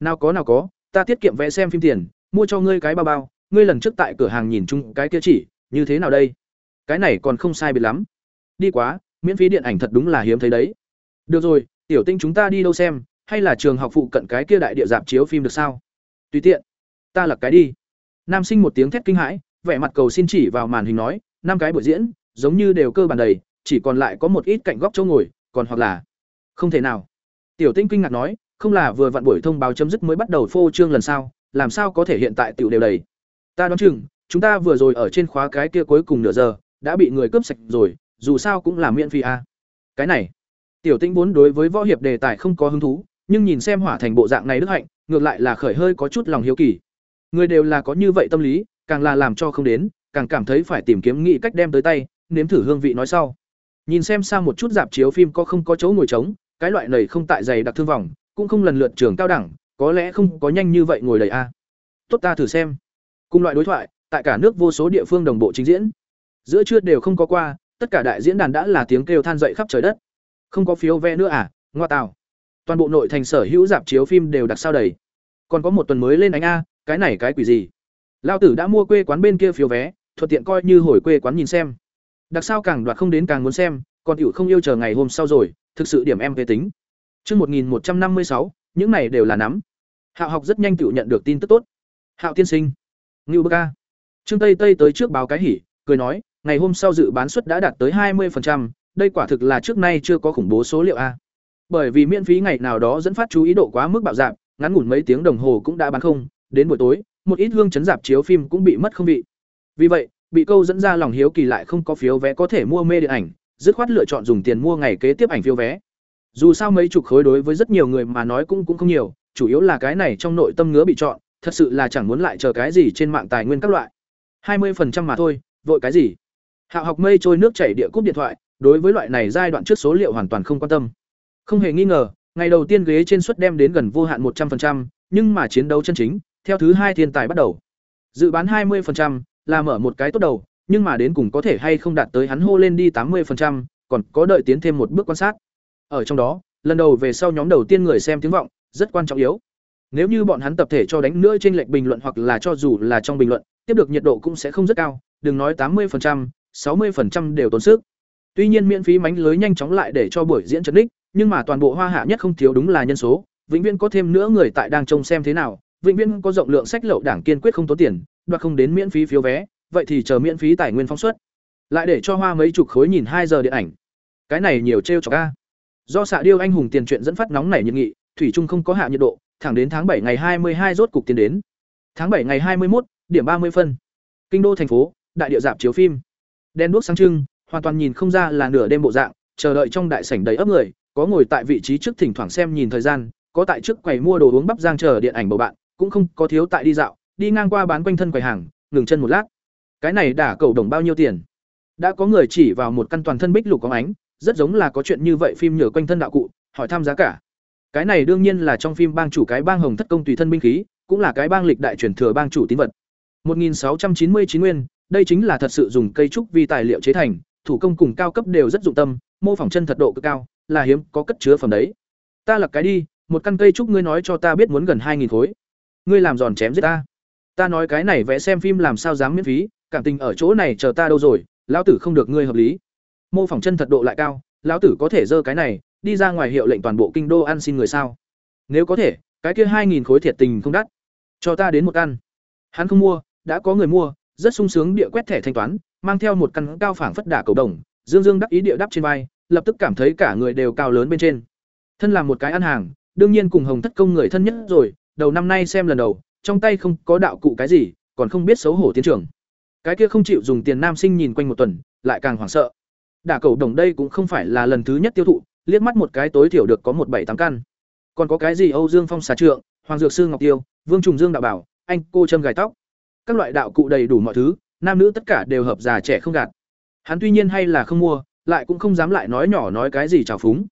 nào có nào có, ta tiết kiệm vẽ xem phim tiền, mua cho ngươi cái bao bao, ngươi lần trước tại cửa hàng nhìn chung cái kia chỉ, như thế nào đây? Cái này còn không sai biệt lắm. Đi quá, miễn phí điện ảnh thật đúng là hiếm thấy đấy. Được rồi, tiểu tinh chúng ta đi đâu xem, hay là trường học phụ cận cái kia đại địa dạp chiếu phim được sao? Tùy tiện. Ta là cái đi. Nam sinh một tiếng thét kinh hãi, vẻ mặt cầu xin chỉ vào màn hình nói, năm cái buổi diễn, giống như đều cơ bản đầy, chỉ còn lại có một ít cạnh góc chỗ ngồi, còn hoặc là không thể nào. Tiểu Tinh kinh ngạc nói, không là vừa vặn buổi thông báo chấm dứt mới bắt đầu phô trương lần sau, làm sao có thể hiện tại tiểu đều đầy. Ta đoán chừng, chúng ta vừa rồi ở trên khóa cái kia cuối cùng nửa giờ, đã bị người cướp sạch rồi, dù sao cũng là miễn phí. À. Cái này, Tiểu Tinh vốn đối với võ hiệp đề tài không có hứng thú, nhưng nhìn xem hỏa thành bộ dạng này đức hạnh, ngược lại là khởi hơi có chút lòng hiếu kỳ. Người đều là có như vậy tâm lý, càng là làm cho không đến, càng cảm thấy phải tìm kiếm nghị cách đem tới tay, nếm thử hương vị nói sau. Nhìn xem sang một chút dạp chiếu phim có không có chỗ ngồi trống, cái loại này không tại dày đặc thương vòng, cũng không lần lượt trường cao đẳng, có lẽ không có nhanh như vậy ngồi đầy a. Tốt ta thử xem. Cùng loại đối thoại, tại cả nước vô số địa phương đồng bộ trình diễn. Giữa trưa đều không có qua, tất cả đại diễn đàn đã là tiếng kêu than dậy khắp trời đất. Không có phiếu vé nữa à? Ngoa tào. Toàn bộ nội thành sở hữu dạp chiếu phim đều đặc sao đầy. Còn có một tuần mới lên ánh a, cái này cái quỷ gì? Lao tử đã mua quê quán bên kia phiếu vé, thuận tiện coi như hồi quê quán nhìn xem. Đặc sao càng đoạt không đến càng muốn xem, còn tiểu không yêu chờ ngày hôm sau rồi, thực sự điểm em về tính. Chương 1156, những này đều là nắm. Hạo học rất nhanh tiểu nhận được tin tức tốt. Hạo tiên sinh, Ngưu Bơ ca. Trương Tây Tây tới trước báo cái hỉ, cười nói, ngày hôm sau dự bán suất đã đạt tới 20%, đây quả thực là trước nay chưa có khủng bố số liệu a. Bởi vì miễn phí ngày nào đó dẫn phát chú ý độ quá mức bạo dạn, ngắn ngủn mấy tiếng đồng hồ cũng đã bán không, đến buổi tối, một ít hương chấn dạp chiếu phim cũng bị mất không vị. Vì vậy, bị câu dẫn ra lòng hiếu kỳ lại không có phiếu vé có thể mua mê điện ảnh, dứt khoát lựa chọn dùng tiền mua ngày kế tiếp ảnh phiếu vé. Dù sao mấy chục khối đối với rất nhiều người mà nói cũng cũng không nhiều, chủ yếu là cái này trong nội tâm ngứa bị chọn, thật sự là chẳng muốn lại chờ cái gì trên mạng tài nguyên các loại. 20% mà thôi, vội cái gì? Hạo học mây trôi nước chảy địa cúp điện thoại, đối với loại này giai đoạn trước số liệu hoàn toàn không quan tâm. Không hề nghi ngờ, ngày đầu tiên ghế trên suất đem đến gần vô hạn 100%, nhưng mà chiến đấu chân chính, theo thứ hai thiên tài bắt đầu. Dự bán 20% là mở một cái tốt đầu, nhưng mà đến cùng có thể hay không đạt tới hắn hô lên đi 80%, còn có đợi tiến thêm một bước quan sát. Ở trong đó, lần đầu về sau nhóm đầu tiên người xem tiếng vọng, rất quan trọng yếu. Nếu như bọn hắn tập thể cho đánh nữa trên lệch bình luận hoặc là cho dù là trong bình luận, tiếp được nhiệt độ cũng sẽ không rất cao, đừng nói 80%, 60% đều tốn sức. Tuy nhiên miễn phí mánh lưới nhanh chóng lại để cho buổi diễn trấn đích, nhưng mà toàn bộ hoa hạ nhất không thiếu đúng là nhân số, vĩnh viễn có thêm nữa người tại đang trông xem thế nào, vĩnh viễn có rộng lượng sách lậu đảng kiên quyết không tốn tiền, đoạt không đến miễn phí phiếu vé, vậy thì chờ miễn phí tài nguyên phóng xuất. Lại để cho hoa mấy chục khối nhìn hai giờ điện ảnh. Cái này nhiều trêu chọc a. Do xạ điêu anh hùng tiền truyện dẫn phát nóng nảy nhiệt nghị, thủy trung không có hạ nhiệt độ, thẳng đến tháng bảy ngày hai mươi hai rốt cục tiến đến. Tháng bảy ngày hai mươi một, điểm ba mươi phân. Kinh đô thành phố, đại địa dạp chiếu phim. Đen đuốc sáng trưng, hoàn toàn nhìn không ra là nửa đêm bộ dạng, chờ đợi trong đại sảnh đầy ấp người, có ngồi tại vị trí trước thỉnh thoảng xem nhìn thời gian, có tại trước quầy mua đồ uống bắp giang chờ điện ảnh bầu bạn, cũng không có thiếu tại đi dạo, đi ngang qua bán quanh thân quầy hàng, ngừng chân một lát. Cái này đả cầu đồng bao nhiêu tiền? Đã có người chỉ vào một căn toàn thân bích lục có ánh, rất giống là có chuyện như vậy phim nhờ quanh thân đạo cụ, hỏi thăm giá cả. Cái này đương nhiên là trong phim bang chủ cái bang hồng thất công tùy thân binh khí, cũng là cái bang lịch đại truyền thừa bang chủ tín vật. 1699 nguyên, đây chính là thật sự dùng cây trúc vi tài liệu chế thành, thủ công cùng cao cấp đều rất dụng tâm, mô phỏng chân thật độ cực cao, là hiếm có cất chứa phẩm đấy. Ta lật cái đi, một căn cây trúc ngươi nói cho ta biết muốn gần 2000 khối. Ngươi làm giòn chém giết ta. Ta nói cái này vẽ xem phim làm sao dám miễn phí, cảm tình ở chỗ này chờ ta đâu rồi, lão tử không được ngươi hợp lý. Mô phỏng chân thật độ lại cao, lão tử có thể dơ cái này, đi ra ngoài hiệu lệnh toàn bộ kinh đô ăn xin người sao? Nếu có thể, cái kia 2000 khối thiệt tình không đắt. Cho ta đến một căn. Hắn không mua, đã có người mua, rất sung sướng địa quét thẻ thanh toán, mang theo một căn cao phảng phất đả cầu đồng, dương dương đắc ý địa đắp trên vai, lập tức cảm thấy cả người đều cao lớn bên trên. Thân làm một cái ăn hàng, đương nhiên cùng Hồng Thất công người thân nhất rồi, đầu năm nay xem lần đầu, trong tay không có đạo cụ cái gì, còn không biết xấu hổ tiến trưởng. Cái kia không chịu dùng tiền nam sinh nhìn quanh một tuần, lại càng hoảng sợ. Đả cầu đồng đây cũng không phải là lần thứ nhất tiêu thụ, liếc mắt một cái tối thiểu được có một bảy tám căn. Còn có cái gì Âu Dương Phong xà trượng, Hoàng Dược Sư Ngọc Tiêu, Vương Trùng Dương đạo bảo, anh cô châm gài tóc. Các loại đạo cụ đầy đủ mọi thứ, nam nữ tất cả đều hợp già trẻ không gạt. Hắn tuy nhiên hay là không mua, lại cũng không dám lại nói nhỏ nói cái gì trào phúng.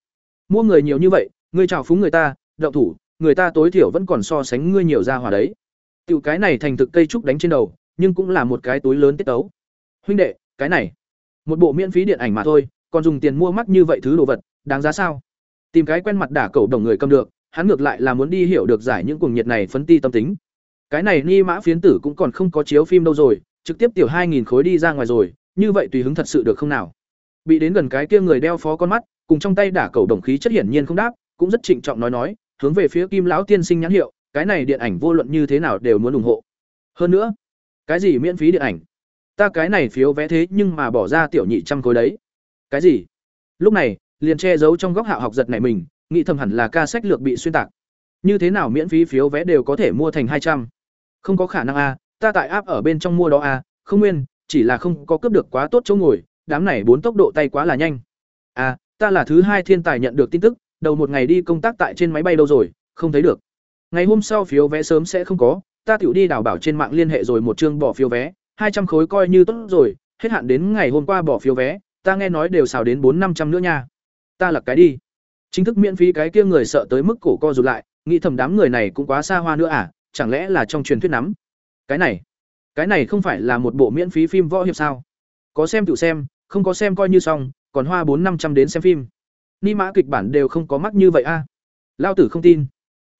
Mua người nhiều như vậy, ngươi trào phúng người ta, động thủ, người ta tối thiểu vẫn còn so sánh ngươi nhiều ra hòa đấy. Tiểu cái này thành thực cây trúc đánh trên đầu, nhưng cũng là một cái túi lớn tiết tấu. Huynh đệ, cái này, một bộ miễn phí điện ảnh mà thôi, còn dùng tiền mua mắc như vậy thứ đồ vật, đáng giá sao? Tìm cái quen mặt đả cầu đồng người cầm được, hắn ngược lại là muốn đi hiểu được giải những cuồng nhiệt này phấn ti tâm tính. Cái này ni mã phiến tử cũng còn không có chiếu phim đâu rồi, trực tiếp tiểu 2000 khối đi ra ngoài rồi, như vậy tùy hứng thật sự được không nào? Bị đến gần cái kia người đeo phó con mắt, cùng trong tay đả cầu đồng khí chất hiển nhiên không đáp, cũng rất trịnh trọng nói nói, hướng về phía Kim lão tiên sinh nhãn hiệu, cái này điện ảnh vô luận như thế nào đều muốn ủng hộ. Hơn nữa, cái gì miễn phí điện ảnh? Ta cái này phiếu vé thế nhưng mà bỏ ra tiểu nhị trăm khối đấy. Cái gì? Lúc này, liền che giấu trong góc hạo học giật này mình, nghĩ thầm hẳn là ca sách lược bị xuyên tạc. Như thế nào miễn phí phiếu vé đều có thể mua thành hai trăm Không có khả năng a, ta tại áp ở bên trong mua đó à? không nguyên, chỉ là không có cướp được quá tốt chỗ ngồi, đám này bốn tốc độ tay quá là nhanh. À, ta là thứ hai thiên tài nhận được tin tức, đầu một ngày đi công tác tại trên máy bay đâu rồi, không thấy được. Ngày hôm sau phiếu vé sớm sẽ không có, ta tiểu đi đảo bảo trên mạng liên hệ rồi một chương bỏ phiếu vé, hai trăm khối coi như tốt rồi, hết hạn đến ngày hôm qua bỏ phiếu vé, ta nghe nói đều xào đến bốn năm trăm nữa nha. Ta là cái đi. Chính thức miễn phí cái kia người sợ tới mức cổ co rụt lại, nghĩ thầm đám người này cũng quá xa hoa nữa à, chẳng lẽ là trong truyền thuyết nắm. Cái này, cái này không phải là một bộ miễn phí phim võ hiệp sao? Có xem tự xem, không có xem coi như xong, còn hoa bốn năm trăm đến xem phim. Ni mã kịch bản đều không có mắc như vậy a. À? Lao tử không tin.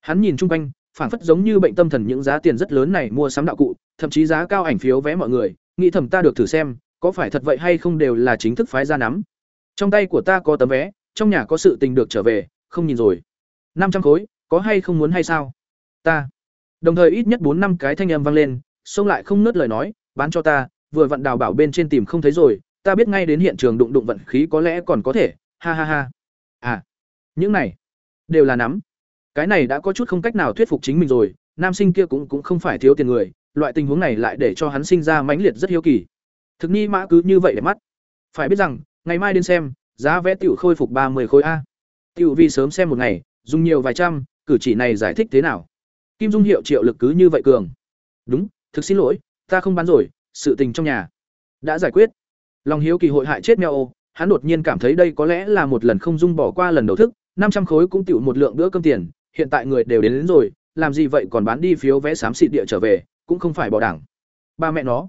Hắn nhìn chung quanh, phản phất giống như bệnh tâm thần những giá tiền rất lớn này mua sắm đạo cụ, thậm chí giá cao ảnh phiếu vé mọi người, nghĩ thầm ta được thử xem, có phải thật vậy hay không đều là chính thức phái ra nắm. Trong tay của ta có tấm vé, trong nhà có sự tình được trở về, không nhìn rồi. năm trăm khối, có hay không muốn hay sao? Ta. Đồng thời ít nhất bốn năm cái thanh âm vang lên, xông lại không nớt lời nói, bán cho ta, vừa vặn đào bảo bên trên tìm không thấy rồi, ta biết ngay đến hiện trường đụng đụng vận khí có lẽ còn có thể, ha ha ha. À, những này đều là nắm. Cái này đã có chút không cách nào thuyết phục chính mình rồi, nam sinh kia cũng cũng không phải thiếu tiền người, loại tình huống này lại để cho hắn sinh ra mãnh liệt rất hiếu kỳ. Thực ni mã cứ như vậy để mắt. Phải biết rằng, ngày mai đến xem, giá vé tiểu khôi phục ba mươi khối a. Tiểu vì sớm xem một ngày, dùng nhiều vài trăm, cử chỉ này giải thích thế nào? Kim Dung hiệu triệu lực cứ như vậy cường. Đúng, thực xin lỗi, ta không bán rồi, sự tình trong nhà đã giải quyết. Lòng hiếu kỳ hội hại chết mèo ô, hắn đột nhiên cảm thấy đây có lẽ là một lần không dung bỏ qua lần đầu thức, năm trăm khối cũng tiểu một lượng bữa cơm tiền, hiện tại người đều đến, đến rồi, làm gì vậy còn bán đi phiếu vé xám xịt địa trở về, cũng không phải bỏ đảng. Ba mẹ nó,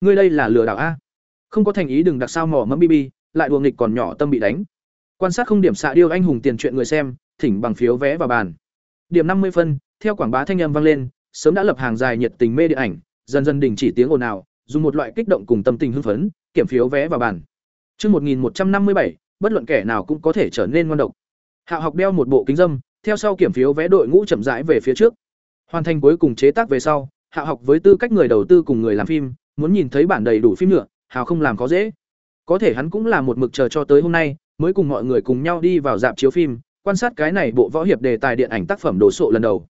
ngươi đây là lừa đảo a. Không có thành ý đừng đặt sao mỏ mẫm bi lại đùa nghịch còn nhỏ tâm bị đánh. Quan sát không điểm xạ điêu anh hùng tiền chuyện người xem, thỉnh bằng phiếu vé vào bàn. Điểm năm mươi phân, theo quảng bá thanh âm vang lên, sớm đã lập hàng dài nhiệt tình mê điện ảnh, dần dần đình chỉ tiếng ồn ào, dùng một loại kích động cùng tâm tình hưng phấn, kiểm phiếu vé vào bàn. Chương 1157, bất luận kẻ nào cũng có thể trở nên ngoan độc. Hạo học đeo một bộ kính dâm, theo sau kiểm phiếu vé đội ngũ chậm rãi về phía trước. Hoàn thành cuối cùng chế tác về sau, Hạo học với tư cách người đầu tư cùng người làm phim, muốn nhìn thấy bản đầy đủ phim nữa, Hào không làm có dễ. Có thể hắn cũng là một mực chờ cho tới hôm nay, mới cùng mọi người cùng nhau đi vào dạp chiếu phim, quan sát cái này bộ võ hiệp đề tài điện ảnh tác phẩm đồ sộ lần đầu.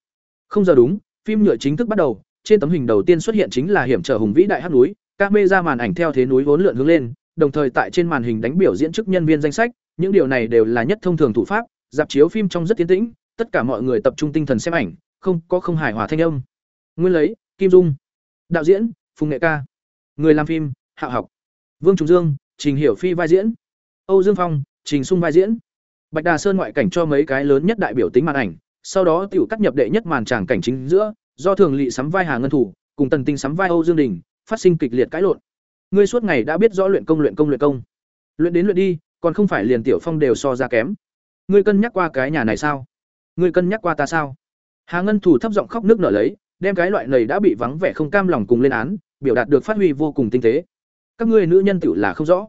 Không giờ đúng, phim nhựa chính thức bắt đầu, trên tấm hình đầu tiên xuất hiện chính là hiểm trở hùng vĩ đại hắc núi, các mê ra màn ảnh theo thế núi vốn lượn hướng lên, đồng thời tại trên màn hình đánh biểu diễn chức nhân viên danh sách, những điều này đều là nhất thông thường thủ pháp, dạp chiếu phim trong rất tiến tĩnh, tất cả mọi người tập trung tinh thần xem ảnh, không có không hài hòa thanh âm. Nguyên lấy, Kim Dung, đạo diễn, Phùng Nghệ Ca, người làm phim, Hạ học, Vương Trùng Dương, Trình Hiểu Phi vai diễn, Âu Dương Phong, Trình Sung vai diễn. Bạch Đà Sơn ngoại cảnh cho mấy cái lớn nhất đại biểu tính màn ảnh, sau đó tiểu cắt nhập đệ nhất màn tràng cảnh chính giữa, do thường lị sắm vai Hà Ngân Thủ, cùng Tần Tinh sắm vai Âu Dương Đình, phát sinh kịch liệt cãi lộn. Ngươi suốt ngày đã biết rõ luyện công luyện công luyện công. Luyện đến luyện đi, còn không phải liền tiểu phong đều so ra kém. Ngươi cân nhắc qua cái nhà này sao? Ngươi cân nhắc qua ta sao? Hà Ngân Thủ thấp giọng khóc nước nở lấy, đem cái loại này đã bị vắng vẻ không cam lòng cùng lên án, biểu đạt được phát huy vô cùng tinh tế. Các ngươi nữ nhân tiểu là không rõ.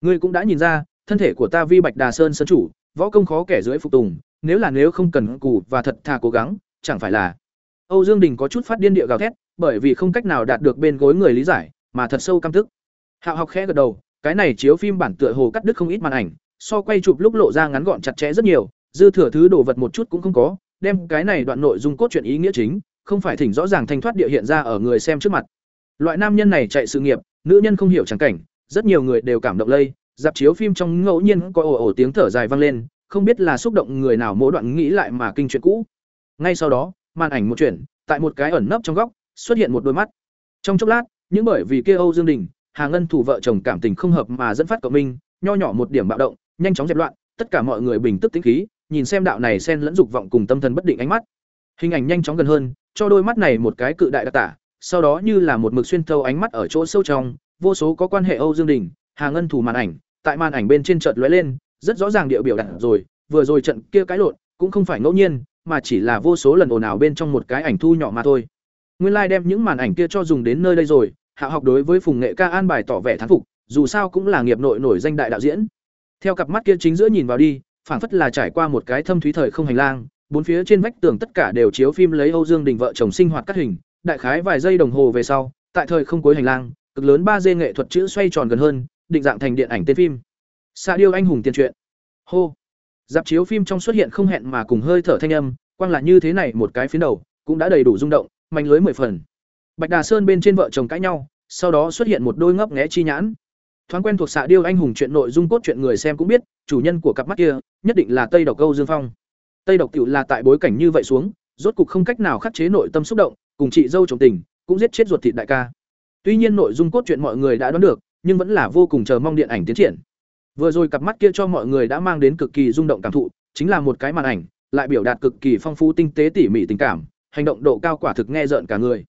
Ngươi cũng đã nhìn ra, thân thể của ta vi Bạch Đà Sơn sơn chủ, võ công khó kẻ dưới phục tùng, nếu là nếu không cần cù và thật thà cố gắng, chẳng phải là. Âu Dương Đình có chút phát điên địa gào thét, bởi vì không cách nào đạt được bên gối người lý giải, mà thật sâu căm tức. Hạo học khẽ gật đầu, cái này chiếu phim bản tựa hồ cắt đứt không ít màn ảnh, so quay chụp lúc lộ ra ngắn gọn chặt chẽ rất nhiều, dư thừa thứ đồ vật một chút cũng không có, đem cái này đoạn nội dung cốt truyện ý nghĩa chính, không phải thỉnh rõ ràng thanh thoát địa hiện ra ở người xem trước mặt. Loại nam nhân này chạy sự nghiệp, nữ nhân không hiểu chẳng cảnh, rất nhiều người đều cảm động lây, dạp chiếu phim trong ngẫu nhiên có ồ ồ tiếng thở dài vang lên, không biết là xúc động người nào mỗi đoạn nghĩ lại mà kinh chuyện cũ. Ngay sau đó, màn ảnh một chuyển, tại một cái ẩn nấp trong góc, xuất hiện một đôi mắt. Trong chốc lát, những bởi vì kia Âu Dương Đình, Hà Ngân thủ vợ chồng cảm tình không hợp mà dẫn phát cộng minh, nho nhỏ một điểm bạo động, nhanh chóng dẹp loạn, tất cả mọi người bình tức tĩnh khí, nhìn xem đạo này xen lẫn dục vọng cùng tâm thần bất định ánh mắt. Hình ảnh nhanh chóng gần hơn, cho đôi mắt này một cái cự đại đặc tả, sau đó như là một mực xuyên thấu ánh mắt ở chỗ sâu trong, vô số có quan hệ Âu Dương Đình, Hà Ngân thủ màn ảnh, tại màn ảnh bên trên chợt lóe lên, rất rõ ràng địa biểu đặt rồi, vừa rồi trận kia cái lộn, cũng không phải ngẫu nhiên, mà chỉ là vô số lần ồn ào bên trong một cái ảnh thu nhỏ mà thôi. Nguyên lai like đem những màn ảnh kia cho dùng đến nơi đây rồi, Hạ học đối với Phùng Nghệ Ca an bài tỏ vẻ thán phục, dù sao cũng là nghiệp nội nổi danh đại đạo diễn. Theo cặp mắt kia chính giữa nhìn vào đi, phảng phất là trải qua một cái thâm thúy thời không hành lang, bốn phía trên vách tường tất cả đều chiếu phim lấy Âu Dương Đình vợ chồng sinh hoạt cắt hình, đại khái vài giây đồng hồ về sau, tại thời không cuối hành lang, cực lớn ba d nghệ thuật chữ xoay tròn gần hơn, định dạng thành điện ảnh tên phim xạ điêu anh hùng tiền truyện. Hô. Dạp chiếu phim trong xuất hiện không hẹn mà cùng hơi thở thanh âm, quang là như thế này một cái phiến đầu, cũng đã đầy đủ rung động, mạnh lưới mười phần. Bạch Đà Sơn bên trên vợ chồng cãi nhau, sau đó xuất hiện một đôi ngấp nghé chi nhãn. Thoáng quen thuộc xạ điêu anh hùng chuyện nội dung cốt chuyện người xem cũng biết, chủ nhân của cặp mắt kia, nhất định là Tây Độc Câu Dương Phong. Tây Độc tiểu là tại bối cảnh như vậy xuống, rốt cục không cách nào khắc chế nội tâm xúc động, cùng chị dâu chồng tình, cũng giết chết ruột thịt đại ca. Tuy nhiên nội dung cốt truyện mọi người đã đoán được, nhưng vẫn là vô cùng chờ mong điện ảnh tiến triển. Vừa rồi cặp mắt kia cho mọi người đã mang đến cực kỳ rung động cảm thụ, chính là một cái màn ảnh, lại biểu đạt cực kỳ phong phú tinh tế tỉ mỉ tình cảm, hành động độ cao quả thực nghe rợn cả người.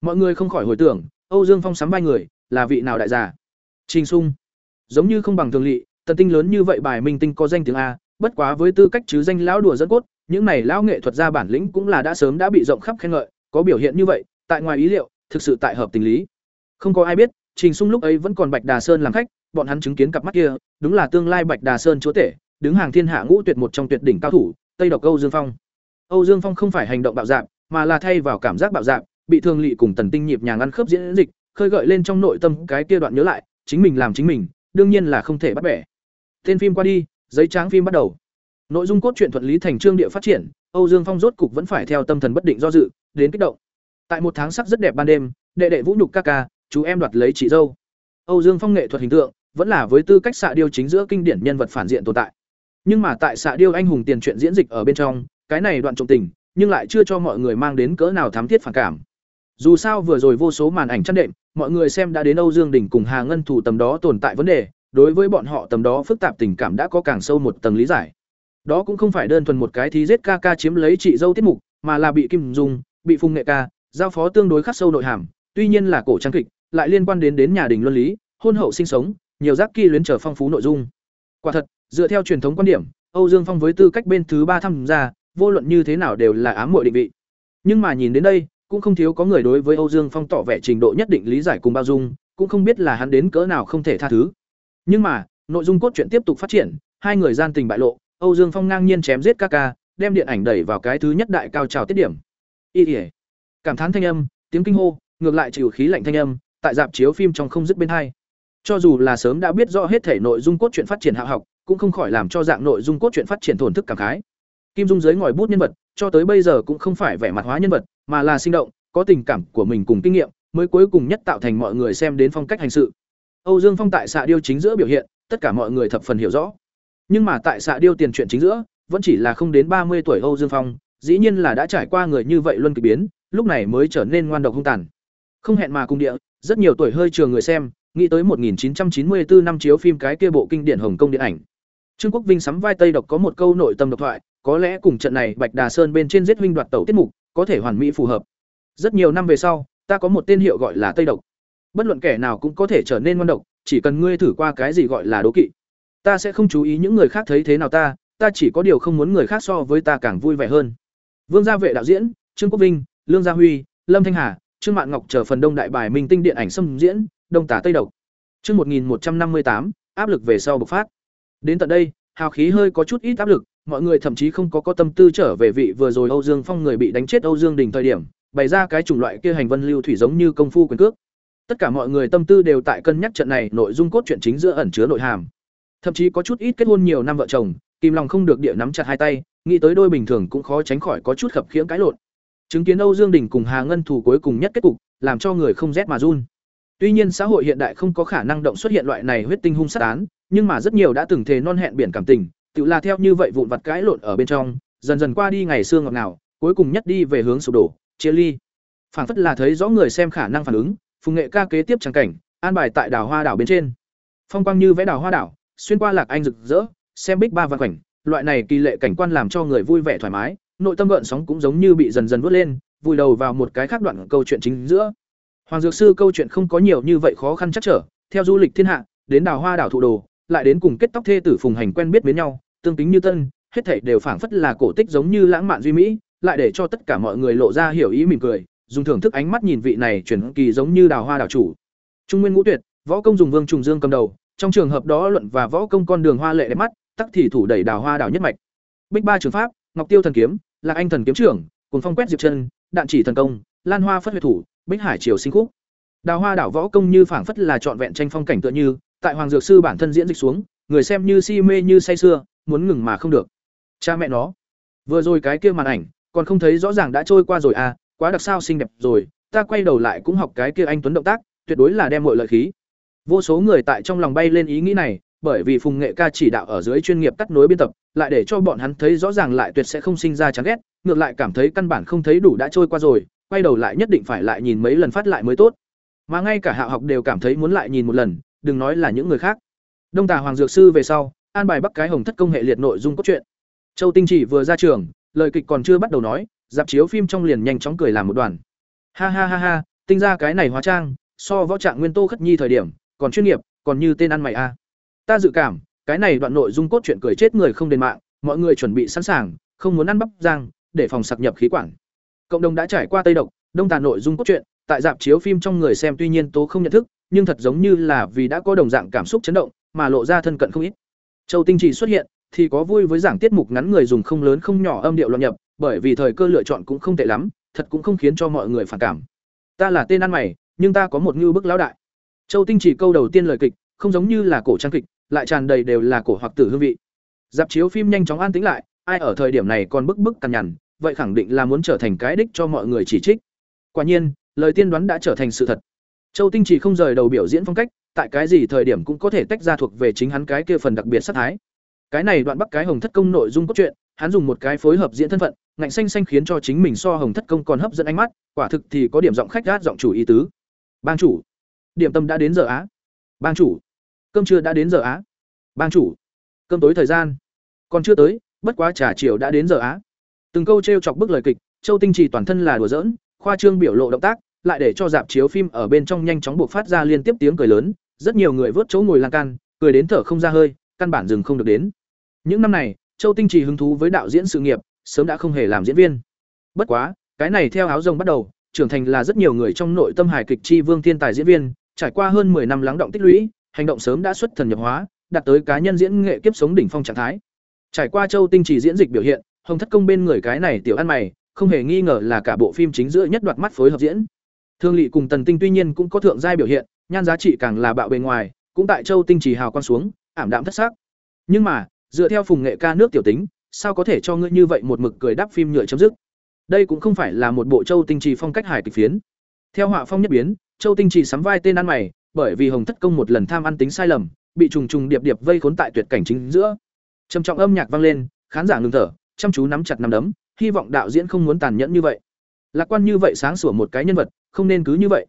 Mọi người không khỏi hồi tưởng, Âu Dương Phong sắm vai người, là vị nào đại giả? Trình Sung. Giống như không bằng thường lệ, tần tinh lớn như vậy bài minh tinh có danh tiếng a, bất quá với tư cách chứ danh lão đùa dẫn cốt, những này lão nghệ thuật gia bản lĩnh cũng là đã sớm đã bị rộng khắp khen ngợi, có biểu hiện như vậy, tại ngoài ý liệu, thực sự tại hợp tình lý. Không có ai biết, Trình Sung lúc ấy vẫn còn Bạch Đà Sơn làm khách, bọn hắn chứng kiến cặp mắt kia, đúng là tương lai Bạch Đà Sơn chúa tể, đứng hàng thiên hạ ngũ tuyệt một trong tuyệt đỉnh cao thủ, Tây Độc Âu Dương Phong. Âu Dương Phong không phải hành động bạo dạn, mà là thay vào cảm giác bạo dạn, bị thương lị cùng Tần Tinh nhịp nhàng ăn khớp diễn dịch, khơi gợi lên trong nội tâm cái kia đoạn nhớ lại, chính mình làm chính mình, đương nhiên là không thể bắt bẻ. Tên phim qua đi, giấy trắng phim bắt đầu. Nội dung cốt truyện thuận lý thành chương địa phát triển, Âu Dương Phong rốt cục vẫn phải theo tâm thần bất định do dự, đến kích động. Tại một tháng sắc rất đẹp ban đêm, đệ đệ Vũ Nhục ca ca, chú em đoạt lấy chị dâu. Âu Dương Phong nghệ thuật hình tượng, vẫn là với tư cách xạ điêu chính giữa kinh điển nhân vật phản diện tồn tại. Nhưng mà tại xạ điêu anh hùng tiền truyện diễn dịch ở bên trong, cái này đoạn trọng tình, nhưng lại chưa cho mọi người mang đến cỡ nào thám thiết phản cảm. Dù sao vừa rồi vô số màn ảnh chăn đệm, mọi người xem đã đến Âu Dương Đình cùng Hà Ngân thủ tầm đó tồn tại vấn đề, đối với bọn họ tầm đó phức tạp tình cảm đã có càng sâu một tầng lý giải. Đó cũng không phải đơn thuần một cái thí giết ca ca chiếm lấy chị dâu tiết mục, mà là bị Kim Dung, bị Phùng Nghệ ca, giao phó tương đối khắc sâu nội hàm, tuy nhiên là cổ trang kịch, lại liên quan đến đến nhà đình luân lý, hôn hậu sinh sống, nhiều giác kỳ luyến trở phong phú nội dung. Quả thật, dựa theo truyền thống quan điểm, Âu Dương Phong với tư cách bên thứ ba tham gia, vô luận như thế nào đều là ám muội định vị. Nhưng mà nhìn đến đây, cũng không thiếu có người đối với Âu Dương Phong tỏ vẻ trình độ nhất định lý giải cùng bao dung, cũng không biết là hắn đến cỡ nào không thể tha thứ. Nhưng mà, nội dung cốt truyện tiếp tục phát triển, hai người gian tình bại lộ, Âu Dương Phong ngang nhiên chém giết Kaka, đem điện ảnh đẩy vào cái thứ nhất đại cao trào tiết điểm. Y Liễu. Cảm thán thanh âm, tiếng kinh hô, ngược lại chịu khí lạnh thanh âm, tại dạp chiếu phim trong không dứt bên hai. Cho dù là sớm đã biết rõ hết thể nội dung cốt truyện phát triển hạ học, cũng không khỏi làm cho dạng nội dung cốt truyện phát triển thổn thức cảm khái. Kim Dung dưới ngòi bút nhân vật, cho tới bây giờ cũng không phải vẻ mặt hóa nhân vật, mà là sinh động, có tình cảm của mình cùng kinh nghiệm, mới cuối cùng nhất tạo thành mọi người xem đến phong cách hành sự. Âu Dương Phong tại xạ điêu chính giữa biểu hiện, tất cả mọi người thập phần hiểu rõ. Nhưng mà tại xạ điêu tiền truyện chính giữa, vẫn chỉ là không đến ba mươi tuổi Âu Dương Phong, dĩ nhiên là đã trải qua người như vậy luân kỳ biến, lúc này mới trở nên ngoan độc hung tàn. Không hẹn mà cùng địa, rất nhiều tuổi hơi trường người xem, nghĩ tới 1994 năm chiếu phim cái kia bộ kinh điển Hồng Kông điện ảnh. Trương Quốc Vinh sắm vai Tây độc có một câu nội tâm độc thoại, có lẽ cùng trận này Bạch Đà Sơn bên trên giết huynh đoạt tẩu tiết mục, có thể hoàn mỹ phù hợp. Rất nhiều năm về sau, ta có một tên hiệu gọi là Tây độc. Bất luận kẻ nào cũng có thể trở nên ngoan độc, chỉ cần ngươi thử qua cái gì gọi là đố kỵ. Ta sẽ không chú ý những người khác thấy thế nào ta, ta chỉ có điều không muốn người khác so với ta càng vui vẻ hơn. Vương Gia Vệ đạo diễn, Trương Quốc Vinh, Lương Gia Huy, Lâm Thanh Hà, Trương Mạn Ngọc chờ phần đông đại bài minh tinh điện ảnh xâm diễn, đông tả tây độc. Chương 1158, áp lực về sau bộc phát. Đến tận đây, hào khí hơi có chút ít áp lực, mọi người thậm chí không có có tâm tư trở về vị vừa rồi Âu Dương Phong người bị đánh chết Âu Dương Đình thời điểm, bày ra cái chủng loại kia hành vân lưu thủy giống như công phu quyền cước. Tất cả mọi người tâm tư đều tại cân nhắc trận này nội dung cốt truyện chính giữa ẩn chứa nội hàm. Thậm chí có chút ít kết hôn nhiều năm vợ chồng, kim lòng không được địa nắm chặt hai tay, nghĩ tới đôi bình thường cũng khó tránh khỏi có chút khập khiễng cái lộn. Chứng kiến Âu Dương Đình cùng Hà Ngân thủ cuối cùng nhất kết cục, làm cho người không rét mà run. Tuy nhiên xã hội hiện đại không có khả năng động xuất hiện loại này huyết tinh hung sát án, nhưng mà rất nhiều đã từng thề non hẹn biển cảm tình, tự là theo như vậy vụn vặt cãi lộn ở bên trong, dần dần qua đi ngày xưa ngọt ngào, cuối cùng nhất đi về hướng sụp đổ, chia ly. phản phất là thấy rõ người xem khả năng phản ứng, phùng nghệ ca kế tiếp trang cảnh, an bài tại đảo hoa đảo bên trên. Phong quang như vẽ đảo hoa đảo, xuyên qua lạc anh rực rỡ, xem bích ba vạn cảnh loại này kỳ lệ cảnh quan làm cho người vui vẻ thoải mái, nội tâm gợn sóng cũng giống như bị dần dần vớt lên, vùi đầu vào một cái khác đoạn câu chuyện chính giữa. Hoàng Dược Sư câu chuyện không có nhiều như vậy khó khăn chắc trở, theo du lịch thiên hạ, đến đào hoa đảo thụ đồ, lại đến cùng kết tóc thê tử phùng hành quen biết với nhau, tương tính như tân, hết thảy đều phảng phất là cổ tích giống như lãng mạn duy mỹ, lại để cho tất cả mọi người lộ ra hiểu ý mỉm cười, dùng thưởng thức ánh mắt nhìn vị này chuyển kỳ giống như đào hoa đảo chủ. Trung Nguyên Ngũ Tuyệt, võ công dùng Vương Trùng Dương cầm đầu, trong trường hợp đó luận và võ công con đường hoa lệ đẹp mắt, tắc thì thủ đẩy đào hoa đảo nhất mạch. Bích Ba trường pháp, Ngọc Tiêu thần kiếm, Lạc Anh thần kiếm trưởng, cuồng phong quét diệp chân, đạn chỉ thần công, Lan Hoa phất huyết thủ, Bích Hải triều sinh khúc. Đào Hoa đảo võ công như phảng phất là trọn vẹn tranh phong cảnh tựa như, tại Hoàng Dược sư bản thân diễn dịch xuống, người xem như si mê như say sưa, muốn ngừng mà không được. Cha mẹ nó, vừa rồi cái kia màn ảnh, còn không thấy rõ ràng đã trôi qua rồi à, quá đặc sao xinh đẹp rồi, ta quay đầu lại cũng học cái kia anh tuấn động tác, tuyệt đối là đem mọi lợi khí. Vô số người tại trong lòng bay lên ý nghĩ này, bởi vì Phùng Nghệ ca chỉ đạo ở dưới chuyên nghiệp cắt nối biên tập, lại để cho bọn hắn thấy rõ ràng lại tuyệt sẽ không sinh ra chán ghét, ngược lại cảm thấy căn bản không thấy đủ đã trôi qua rồi, quay đầu lại nhất định phải lại nhìn mấy lần phát lại mới tốt. Mà ngay cả Hạ học đều cảm thấy muốn lại nhìn một lần, đừng nói là những người khác. Đông Tà Hoàng Dược sư về sau, an bài Bắc cái Hồng Thất công hệ liệt nội dung cốt truyện. Châu Tinh chỉ vừa ra trường, lời kịch còn chưa bắt đầu nói, dạp chiếu phim trong liền nhanh chóng cười làm một đoàn. Ha ha ha ha, tinh ra cái này hóa trang, so võ trạng nguyên tô khất nhi thời điểm, còn chuyên nghiệp, còn như tên ăn mày a. Ta dự cảm, cái này đoạn nội dung cốt truyện cười chết người không đền mạng, mọi người chuẩn bị sẵn sàng, không muốn ăn bắp rang, để phòng sặc nhập khí quản. Cộng đồng đã trải qua Tây độc, Đông Tà nội dung cốt truyện, tại dạp chiếu phim trong người xem tuy nhiên tố không nhận thức, nhưng thật giống như là vì đã có đồng dạng cảm xúc chấn động, mà lộ ra thân cận không ít. Châu Tinh Chỉ xuất hiện, thì có vui với giảng tiết mục ngắn người dùng không lớn không nhỏ âm điệu loạn nhập, bởi vì thời cơ lựa chọn cũng không tệ lắm, thật cũng không khiến cho mọi người phản cảm. Ta là tên ăn mày, nhưng ta có một ngưu bức lão đại. Châu Tinh Chỉ câu đầu tiên lời kịch, không giống như là cổ trang kịch, lại tràn đầy đều là cổ hoặc tử hương vị. Dạp chiếu phim nhanh chóng an tĩnh lại, ai ở thời điểm này còn bức bức cằn nhằn, vậy khẳng định là muốn trở thành cái đích cho mọi người chỉ trích. Quả nhiên, lời tiên đoán đã trở thành sự thật. Châu Tinh chỉ không rời đầu biểu diễn phong cách, tại cái gì thời điểm cũng có thể tách ra thuộc về chính hắn cái kia phần đặc biệt sát thái. Cái này đoạn Bắc cái Hồng Thất Công nội dung cốt truyện, hắn dùng một cái phối hợp diễn thân phận, ngạnh xanh xanh khiến cho chính mình so Hồng Thất Công còn hấp dẫn ánh mắt, quả thực thì có điểm giọng khách gát giọng chủ ý tứ. Bang chủ, điểm tâm đã đến giờ á. Bang chủ, cơm trưa đã đến giờ á. Bang chủ, cơm tối thời gian còn chưa tới, bất quá trà chiều đã đến giờ á. Từng câu trêu chọc bức lời kịch, Châu Tinh Trì toàn thân là đùa giỡn, khoa trương biểu lộ động tác, lại để cho dạp chiếu phim ở bên trong nhanh chóng buộc phát ra liên tiếp tiếng cười lớn, rất nhiều người vớt chỗ ngồi lan can, cười đến thở không ra hơi, căn bản dừng không được đến. Những năm này, Châu Tinh Trì hứng thú với đạo diễn sự nghiệp, sớm đã không hề làm diễn viên. Bất quá, Cái này theo áo rồng bắt đầu, trưởng thành là rất nhiều người trong nội tâm hài kịch chi vương thiên tài diễn viên, trải qua hơn 10 năm lắng động tích lũy, hành động sớm đã xuất thần nhập hóa, đạt tới cá nhân diễn nghệ kiếp sống đỉnh phong trạng thái. Trải qua Châu Tinh chỉ diễn dịch biểu hiện, Hồng Thất Công bên người cái này tiểu ăn mày, không hề nghi ngờ là cả bộ phim chính giữa nhất đoạt mắt phối hợp diễn. Thương Lệ cùng Tần Tinh tuy nhiên cũng có thượng giai biểu hiện, nhan giá trị càng là bạo bề ngoài, cũng tại Châu Tinh chỉ hào quang xuống, ảm đạm thất sắc. Nhưng mà, dựa theo phùng nghệ ca nước tiểu tính, sao có thể cho ngươi như vậy một mực cười đáp phim nhựa chấm dứt. Đây cũng không phải là một bộ Châu Tinh trì phong cách hài kịch phiến. Theo họa phong nhất biến, Châu Tinh trì sắm vai tên ăn mày, bởi vì Hồng Thất Công một lần tham ăn tính sai lầm, bị trùng trùng điệp điệp vây khốn tại tuyệt cảnh chính giữa. Trầm trọng âm nhạc vang lên, khán giả ngừng thở, chăm chú nắm chặt nắm đấm, hy vọng đạo diễn không muốn tàn nhẫn như vậy. Lạc quan như vậy sáng sủa một cái nhân vật, không nên cứ như vậy.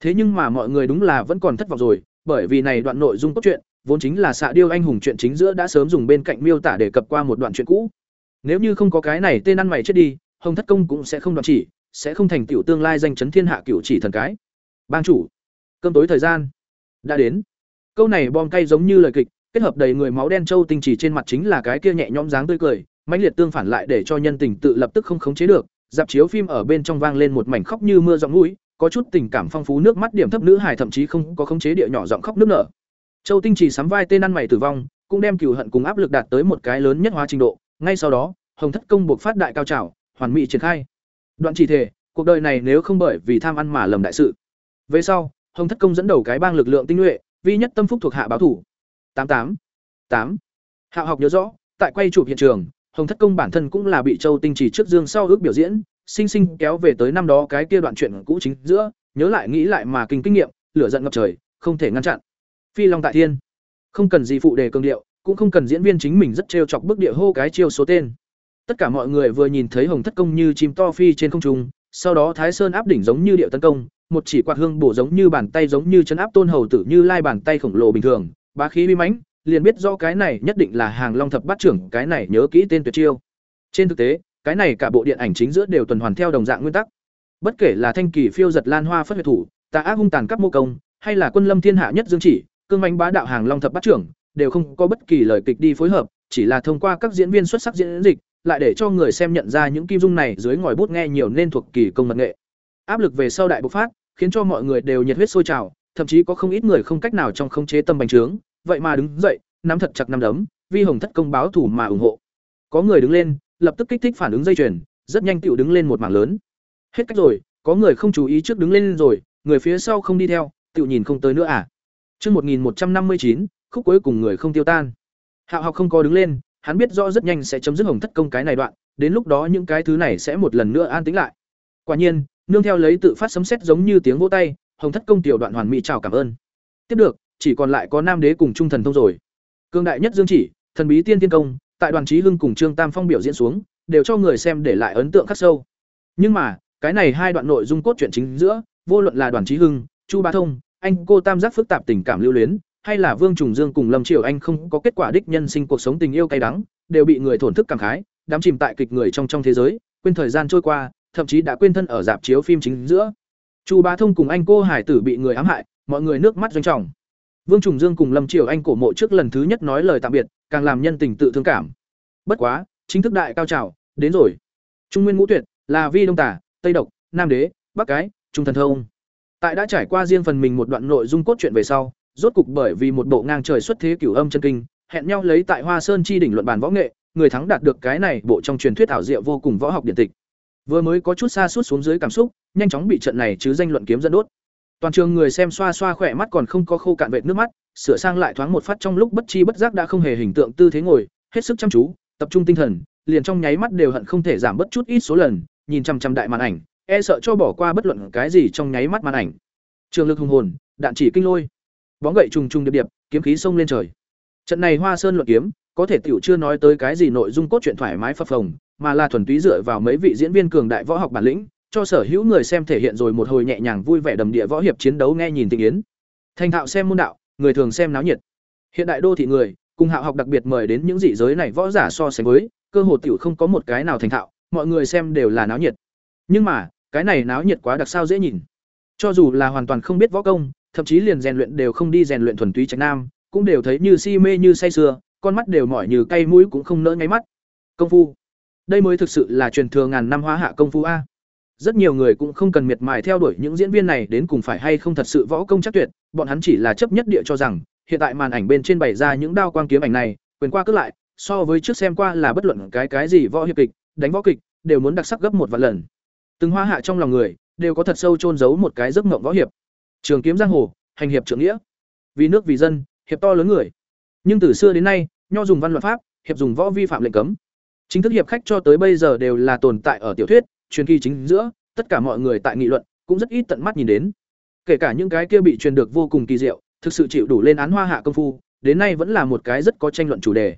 Thế nhưng mà mọi người đúng là vẫn còn thất vọng rồi, bởi vì này đoạn nội dung cốt truyện, vốn chính là xạ điêu anh hùng chuyện chính giữa đã sớm dùng bên cạnh miêu tả để cập qua một đoạn chuyện cũ. Nếu như không có cái này tên ăn mày chết đi, Hồng Thất Công cũng sẽ không đoạn chỉ, sẽ không thành tiểu tương lai danh chấn thiên hạ cửu chỉ thần cái. Bang chủ, cơm tối thời gian đã đến. Câu này bom cay giống như lời kịch, kết hợp đầy người máu đen châu tinh chỉ trên mặt chính là cái kia nhẹ nhõm dáng tươi cười, mãnh liệt tương phản lại để cho nhân tình tự lập tức không khống chế được. Dạp chiếu phim ở bên trong vang lên một mảnh khóc như mưa giọng mũi, có chút tình cảm phong phú nước mắt điểm thấp nữ hài thậm chí không có khống chế địa nhỏ giọng khóc nước nở. Châu Tinh chỉ sắm vai tên ăn mày tử vong, cũng đem cừu hận cùng áp lực đạt tới một cái lớn nhất hóa trình độ. Ngay sau đó, Hồng Thất Công buộc phát đại cao trào, hoàn mỹ triển khai. Đoạn chỉ thể, cuộc đời này nếu không bởi vì tham ăn mà lầm đại sự. Về sau, Hồng Thất Công dẫn đầu cái bang lực lượng tinh nhuệ, vi nhất tâm phúc thuộc hạ báo thủ. tám tám tám Hạo học nhớ rõ, tại quay chụp hiện trường, Hồng Thất Công bản thân cũng là bị Châu Tinh chỉ trước dương sau ước biểu diễn, sinh sinh kéo về tới năm đó cái kia đoạn chuyện cũ chính giữa, nhớ lại nghĩ lại mà kinh kinh nghiệm, lửa giận ngập trời, không thể ngăn chặn. Phi Long tại thiên, không cần gì phụ đề cường điệu, cũng không cần diễn viên chính mình rất trêu chọc bức địa hô cái chiêu số tên. Tất cả mọi người vừa nhìn thấy Hồng Thất Công như chim to phi trên không trung, sau đó Thái Sơn áp đỉnh giống như điệu tấn công, một chỉ quạt hương bổ giống như bàn tay giống như chấn áp tôn hầu tử như lai bàn tay khổng lồ bình thường, bá khí uy mãnh, liền biết rõ cái này nhất định là hàng Long thập bát trưởng, cái này nhớ kỹ tên tuyệt chiêu. Trên thực tế, cái này cả bộ điện ảnh chính giữa đều tuần hoàn theo đồng dạng nguyên tắc. Bất kể là thanh kỳ phiêu giật lan hoa phất huyệt thủ, tà ác hung tàn các mô công, hay là quân lâm thiên hạ nhất dương chỉ, cương mãnh bá đạo hàng Long thập bát trưởng, đều không có bất kỳ lời kịch đi phối hợp, chỉ là thông qua các diễn viên xuất sắc diễn dịch, lại để cho người xem nhận ra những kim dung này dưới ngòi bút nghe nhiều nên thuộc kỳ công mật nghệ. Áp lực về sau đại bộc phát, khiến cho mọi người đều nhiệt huyết sôi trào, thậm chí có không ít người không cách nào trong khống chế tâm bành trướng, vậy mà đứng dậy, nắm thật chặt nắm đấm, vi hồng thất công báo thủ mà ủng hộ. Có người đứng lên, lập tức kích thích phản ứng dây chuyền, rất nhanh tiểu đứng lên một mảng lớn. Hết cách rồi, có người không chú ý trước đứng lên rồi, người phía sau không đi theo, tiểu nhìn không tới nữa à? Chương 1159, khúc cuối cùng người không tiêu tan. Hạo học không có đứng lên, hắn biết rõ rất nhanh sẽ chấm dứt hồng thất công cái này đoạn, đến lúc đó những cái thứ này sẽ một lần nữa an tĩnh lại. Quả nhiên, nương theo lấy tự phát sấm sét giống như tiếng vỗ tay, hồng thất công tiểu đoạn hoàn mỹ chào cảm ơn. Tiếp được, chỉ còn lại có nam đế cùng trung thần thông rồi. Cương đại nhất dương chỉ, thần bí tiên tiên công, tại đoàn trí hưng cùng trương tam phong biểu diễn xuống, đều cho người xem để lại ấn tượng khắc sâu. Nhưng mà, cái này hai đoạn nội dung cốt truyện chính giữa, vô luận là đoàn trí hưng, chu ba thông, anh cô tam giác phức tạp tình cảm lưu luyến, hay là Vương Trùng Dương cùng Lâm Triều Anh không có kết quả đích nhân sinh cuộc sống tình yêu cay đắng, đều bị người thổn thức cảm khái, đắm chìm tại kịch người trong trong thế giới, quên thời gian trôi qua, thậm chí đã quên thân ở dạp chiếu phim chính giữa. Chu Bá Thông cùng anh cô Hải Tử bị người ám hại, mọi người nước mắt doanh trọng. Vương Trùng Dương cùng Lâm Triều Anh cổ mộ trước lần thứ nhất nói lời tạm biệt, càng làm nhân tình tự thương cảm. Bất quá, chính thức đại cao trào, đến rồi. Trung Nguyên Ngũ Tuyệt, là Vi Đông Tả, Tây Độc, Nam Đế, Bắc Cái, Trung Thần Thông. Tại đã trải qua riêng phần mình một đoạn nội dung cốt truyện về sau, rốt cục bởi vì một bộ ngang trời xuất thế cửu âm chân kinh, hẹn nhau lấy tại Hoa Sơn chi đỉnh luận bàn võ nghệ, người thắng đạt được cái này bộ trong truyền thuyết ảo diệu vô cùng võ học điện tịch. Vừa mới có chút xa suốt xuống dưới cảm xúc, nhanh chóng bị trận này chứ danh luận kiếm dẫn đốt. Toàn trường người xem xoa xoa khỏe mắt còn không có khô cạn vệt nước mắt, sửa sang lại thoáng một phát trong lúc bất chi bất giác đã không hề hình tượng tư thế ngồi, hết sức chăm chú, tập trung tinh thần, liền trong nháy mắt đều hận không thể giảm bất chút ít số lần, nhìn chăm chăm đại màn ảnh, e sợ cho bỏ qua bất luận cái gì trong nháy mắt màn ảnh. Trường lực hùng hồn, đạn chỉ kinh lôi bóng gậy trùng trùng điệp điệp kiếm khí xông lên trời trận này hoa sơn luận kiếm có thể tiểu chưa nói tới cái gì nội dung cốt truyện thoải mái phập phồng mà là thuần túy dựa vào mấy vị diễn viên cường đại võ học bản lĩnh cho sở hữu người xem thể hiện rồi một hồi nhẹ nhàng vui vẻ đầm địa võ hiệp chiến đấu nghe nhìn tình yến thành thạo xem môn đạo người thường xem náo nhiệt hiện đại đô thị người cùng hạo học đặc biệt mời đến những dị giới này võ giả so sánh với cơ hồ tiểu không có một cái nào thành thạo mọi người xem đều là náo nhiệt nhưng mà cái này náo nhiệt quá đặc sao dễ nhìn cho dù là hoàn toàn không biết võ công thậm chí liền rèn luyện đều không đi rèn luyện thuần túy trạch nam, cũng đều thấy như si mê như say sưa, con mắt đều mỏi như cay mũi cũng không nỡ ngáy mắt. Công phu. Đây mới thực sự là truyền thừa ngàn năm hóa hạ công phu a. Rất nhiều người cũng không cần miệt mài theo đuổi những diễn viên này đến cùng phải hay không thật sự võ công chắc tuyệt, bọn hắn chỉ là chấp nhất địa cho rằng, hiện tại màn ảnh bên trên bày ra những đao quang kiếm ảnh này, quyền qua cất lại, so với trước xem qua là bất luận cái cái gì võ hiệp kịch, đánh võ kịch, đều muốn đặc sắc gấp một vạn lần. Từng hoa hạ trong lòng người, đều có thật sâu chôn giấu một cái giấc mộng võ hiệp. Trường kiếm giang hồ, hành hiệp trưởng nghĩa. Vì nước vì dân, hiệp to lớn người. Nhưng từ xưa đến nay, nho dùng văn luật pháp, hiệp dùng võ vi phạm lệnh cấm. Chính thức hiệp khách cho tới bây giờ đều là tồn tại ở tiểu thuyết, truyền kỳ chính giữa, tất cả mọi người tại nghị luận cũng rất ít tận mắt nhìn đến. Kể cả những cái kia bị truyền được vô cùng kỳ diệu, thực sự chịu đủ lên án hoa hạ công phu, đến nay vẫn là một cái rất có tranh luận chủ đề.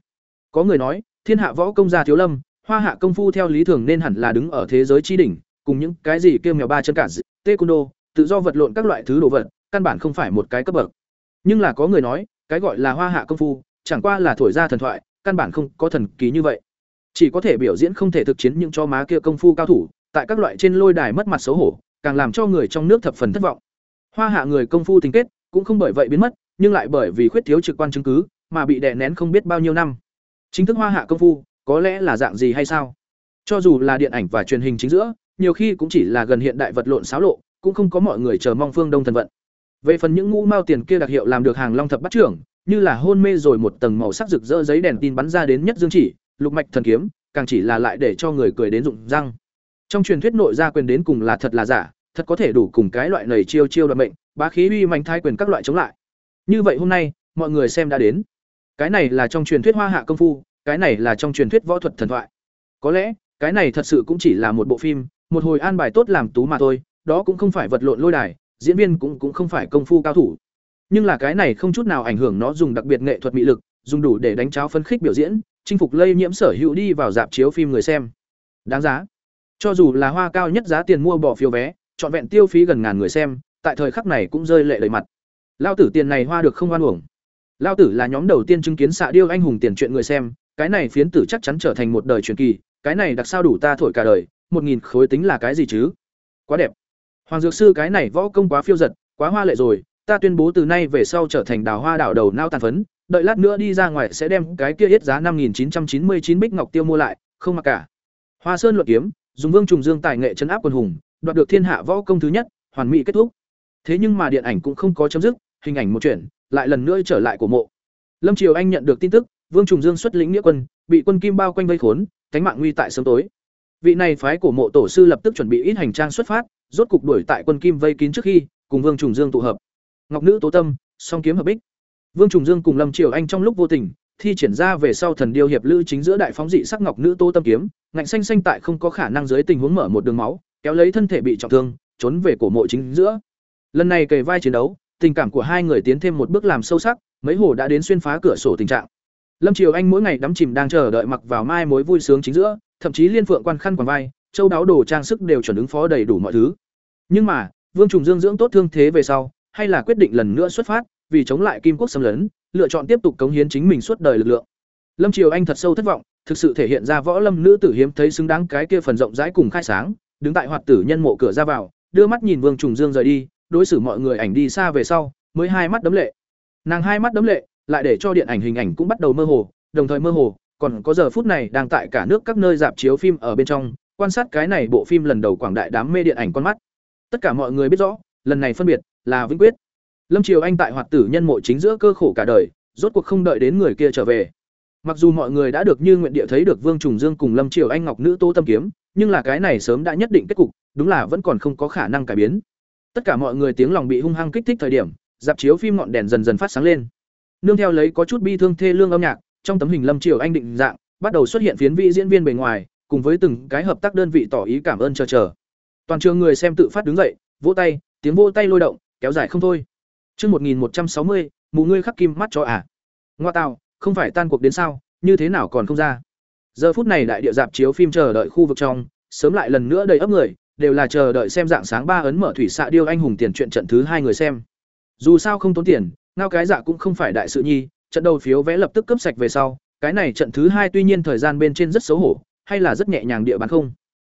Có người nói, thiên hạ võ công gia thiếu lâm, hoa hạ công phu theo lý thường nên hẳn là đứng ở thế giới chi đỉnh, cùng những cái gì kêu mèo ba chân cả, taekwondo, tự do vật lộn các loại thứ đồ vật, căn bản không phải một cái cấp bậc. Nhưng là có người nói, cái gọi là hoa hạ công phu, chẳng qua là thổi ra thần thoại, căn bản không có thần kỳ như vậy. Chỉ có thể biểu diễn không thể thực chiến những cho má kia công phu cao thủ, tại các loại trên lôi đài mất mặt xấu hổ, càng làm cho người trong nước thập phần thất vọng. Hoa hạ người công phu tình kết, cũng không bởi vậy biến mất, nhưng lại bởi vì khuyết thiếu trực quan chứng cứ, mà bị đè nén không biết bao nhiêu năm. Chính thức hoa hạ công phu, có lẽ là dạng gì hay sao? Cho dù là điện ảnh và truyền hình chính giữa, nhiều khi cũng chỉ là gần hiện đại vật lộn xáo lộ, cũng không có mọi người chờ mong phương đông thần vận. Về phần những ngũ mao tiền kia đặc hiệu làm được hàng long thập bắt trưởng, như là hôn mê rồi một tầng màu sắc rực rỡ giấy đèn tin bắn ra đến nhất dương chỉ, lục mạch thần kiếm, càng chỉ là lại để cho người cười đến rụng răng. Trong truyền thuyết nội gia quyền đến cùng là thật là giả, thật có thể đủ cùng cái loại nầy chiêu chiêu đoạt mệnh, bá khí uy mạnh thái quyền các loại chống lại. Như vậy hôm nay, mọi người xem đã đến. Cái này là trong truyền thuyết hoa hạ công phu, cái này là trong truyền thuyết võ thuật thần thoại. Có lẽ, cái này thật sự cũng chỉ là một bộ phim, một hồi an bài tốt làm tú mà thôi, đó cũng không phải vật lộn lôi đài, diễn viên cũng cũng không phải công phu cao thủ. Nhưng là cái này không chút nào ảnh hưởng nó dùng đặc biệt nghệ thuật mỹ lực, dùng đủ để đánh cháo phân khích biểu diễn, chinh phục lây nhiễm sở hữu đi vào dạp chiếu phim người xem. Đáng giá. Cho dù là hoa cao nhất giá tiền mua bỏ phiếu vé, trọn vẹn tiêu phí gần ngàn người xem, tại thời khắc này cũng rơi lệ đầy mặt. Lao tử tiền này hoa được không oan uổng. Lao tử là nhóm đầu tiên chứng kiến xạ điêu anh hùng tiền chuyện người xem, cái này phiến tử chắc chắn trở thành một đời truyền kỳ, cái này đặc sao đủ ta thổi cả đời, một nghìn khối tính là cái gì chứ? Quá đẹp. Hoàng dược sư cái này võ công quá phiêu giật, quá hoa lệ rồi, ta tuyên bố từ nay về sau trở thành đào hoa đảo đầu nao tàn phấn, đợi lát nữa đi ra ngoài sẽ đem cái kia yết giá năm nghìn chín trăm chín mươi chín bích ngọc tiêu mua lại, không mặc cả. Hoa Sơn luận kiếm, dùng Vương Trùng Dương tài nghệ trấn áp quân hùng, đoạt được thiên hạ võ công thứ nhất, hoàn mỹ kết thúc. Thế nhưng mà điện ảnh cũng không có chấm dứt, hình ảnh một chuyển, lại lần nữa trở lại của mộ. Lâm Triều Anh nhận được tin tức, Vương Trùng Dương xuất lĩnh nghĩa quân, bị quân Kim bao quanh vây khốn, cánh mạng nguy tại sớm tối. Vị này phái của mộ tổ sư lập tức chuẩn bị ít hành trang xuất phát, rốt cục đuổi tại quân Kim vây kín trước khi, cùng Vương Trùng Dương tụ hợp. Ngọc nữ tố tâm, song kiếm hợp bích. Vương Trùng Dương cùng Lâm Triều Anh trong lúc vô tình, thi triển ra về sau thần điêu hiệp lữ chính giữa đại phóng dị sắc ngọc nữ tô tâm kiếm, ngạnh xanh xanh tại không có khả năng dưới tình huống mở một đường máu, kéo lấy thân thể bị trọng thương, trốn về cổ mộ chính giữa. Lần này kề vai chiến đấu, tình cảm của hai người tiến thêm một bước làm sâu sắc, mấy hồ đã đến xuyên phá cửa sổ tình trạng. Lâm Triều Anh mỗi ngày đắm chìm đang chờ đợi mặc vào mai mối vui sướng chính giữa, thậm chí liên phượng quan khăn quàng vai, châu đáo đồ trang sức đều chuẩn ứng phó đầy đủ mọi thứ. Nhưng mà, Vương Trùng Dương dưỡng tốt thương thế về sau, hay là quyết định lần nữa xuất phát, vì chống lại Kim Quốc xâm lấn, lựa chọn tiếp tục cống hiến chính mình suốt đời lực lượng. Lâm Triều Anh thật sâu thất vọng, thực sự thể hiện ra võ lâm nữ tử hiếm thấy xứng đáng cái kia phần rộng rãi cùng khai sáng, đứng tại hoạt tử nhân mộ cửa ra vào, đưa mắt nhìn Vương Trùng Dương rời đi, đối xử mọi người ảnh đi xa về sau, mới hai mắt đấm lệ. Nàng hai mắt đấm lệ, lại để cho điện ảnh hình ảnh cũng bắt đầu mơ hồ, đồng thời mơ hồ, còn có giờ phút này đang tại cả nước các nơi dạp chiếu phim ở bên trong, quan sát cái này bộ phim lần đầu quảng đại đám mê điện ảnh con mắt. Tất cả mọi người biết rõ, lần này phân biệt là vĩnh quyết. Lâm Triều Anh tại hoạt tử nhân mộ chính giữa cơ khổ cả đời, rốt cuộc không đợi đến người kia trở về. Mặc dù mọi người đã được như nguyện địa thấy được Vương Trùng Dương cùng Lâm Triều Anh ngọc nữ Tô Tâm kiếm, nhưng là cái này sớm đã nhất định kết cục, đúng là vẫn còn không có khả năng cải biến. Tất cả mọi người tiếng lòng bị hung hăng kích thích thời điểm, dạp chiếu phim ngọn đèn dần dần phát sáng lên. Nương theo lấy có chút bi thương thê lương âm nhạc, trong tấm hình Lâm Triều Anh định dạng, bắt đầu xuất hiện phiến vị diễn viên bề ngoài, cùng với từng cái hợp tác đơn vị tỏ ý cảm ơn chờ chờ. Toàn trường người xem tự phát đứng dậy, vỗ tay, tiếng vỗ tay lôi động, kéo dài không thôi. Chương 1160, mù ngươi khắc kim mắt cho à. Ngoa tào, không phải tan cuộc đến sao, như thế nào còn không ra. Giờ phút này đại địa dạp chiếu phim chờ đợi khu vực trong, sớm lại lần nữa đầy ấp người, đều là chờ đợi xem dạng sáng ba ấn mở thủy xạ điêu anh hùng tiền truyện trận thứ hai người xem. Dù sao không tốn tiền, ngao cái dạ cũng không phải đại sự nhi, trận đầu phiếu vẽ lập tức cấp sạch về sau, cái này trận thứ hai tuy nhiên thời gian bên trên rất xấu hổ, hay là rất nhẹ nhàng địa bàn không.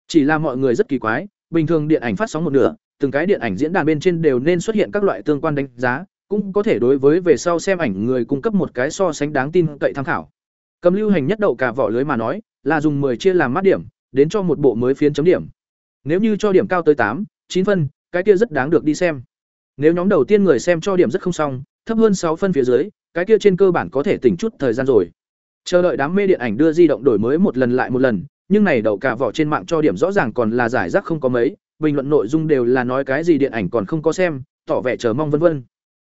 Chỉ là mọi người rất kỳ quái, bình thường điện ảnh phát sóng một nửa, từng cái điện ảnh diễn đàn bên trên đều nên xuất hiện các loại tương quan đánh giá, cũng có thể đối với về sau xem ảnh người cung cấp một cái so sánh đáng tin cậy tham khảo. Cầm lưu hành nhất đậu cả vỏ lưới mà nói, là dùng 10 chia làm mát điểm, đến cho một bộ mới phiến chấm điểm. Nếu như cho điểm cao tới tám, chín phân, cái kia rất đáng được đi xem. Nếu nhóm đầu tiên người xem cho điểm rất không xong, thấp hơn sáu phân phía dưới, cái kia trên cơ bản có thể tỉnh chút thời gian rồi. Chờ đợi đám mê điện ảnh đưa di động đổi mới một lần lại một lần, nhưng này đậu cả vỏ trên mạng cho điểm rõ ràng còn là giải rác không có mấy, bình luận nội dung đều là nói cái gì điện ảnh còn không có xem, tỏ vẻ chờ mong vân vân.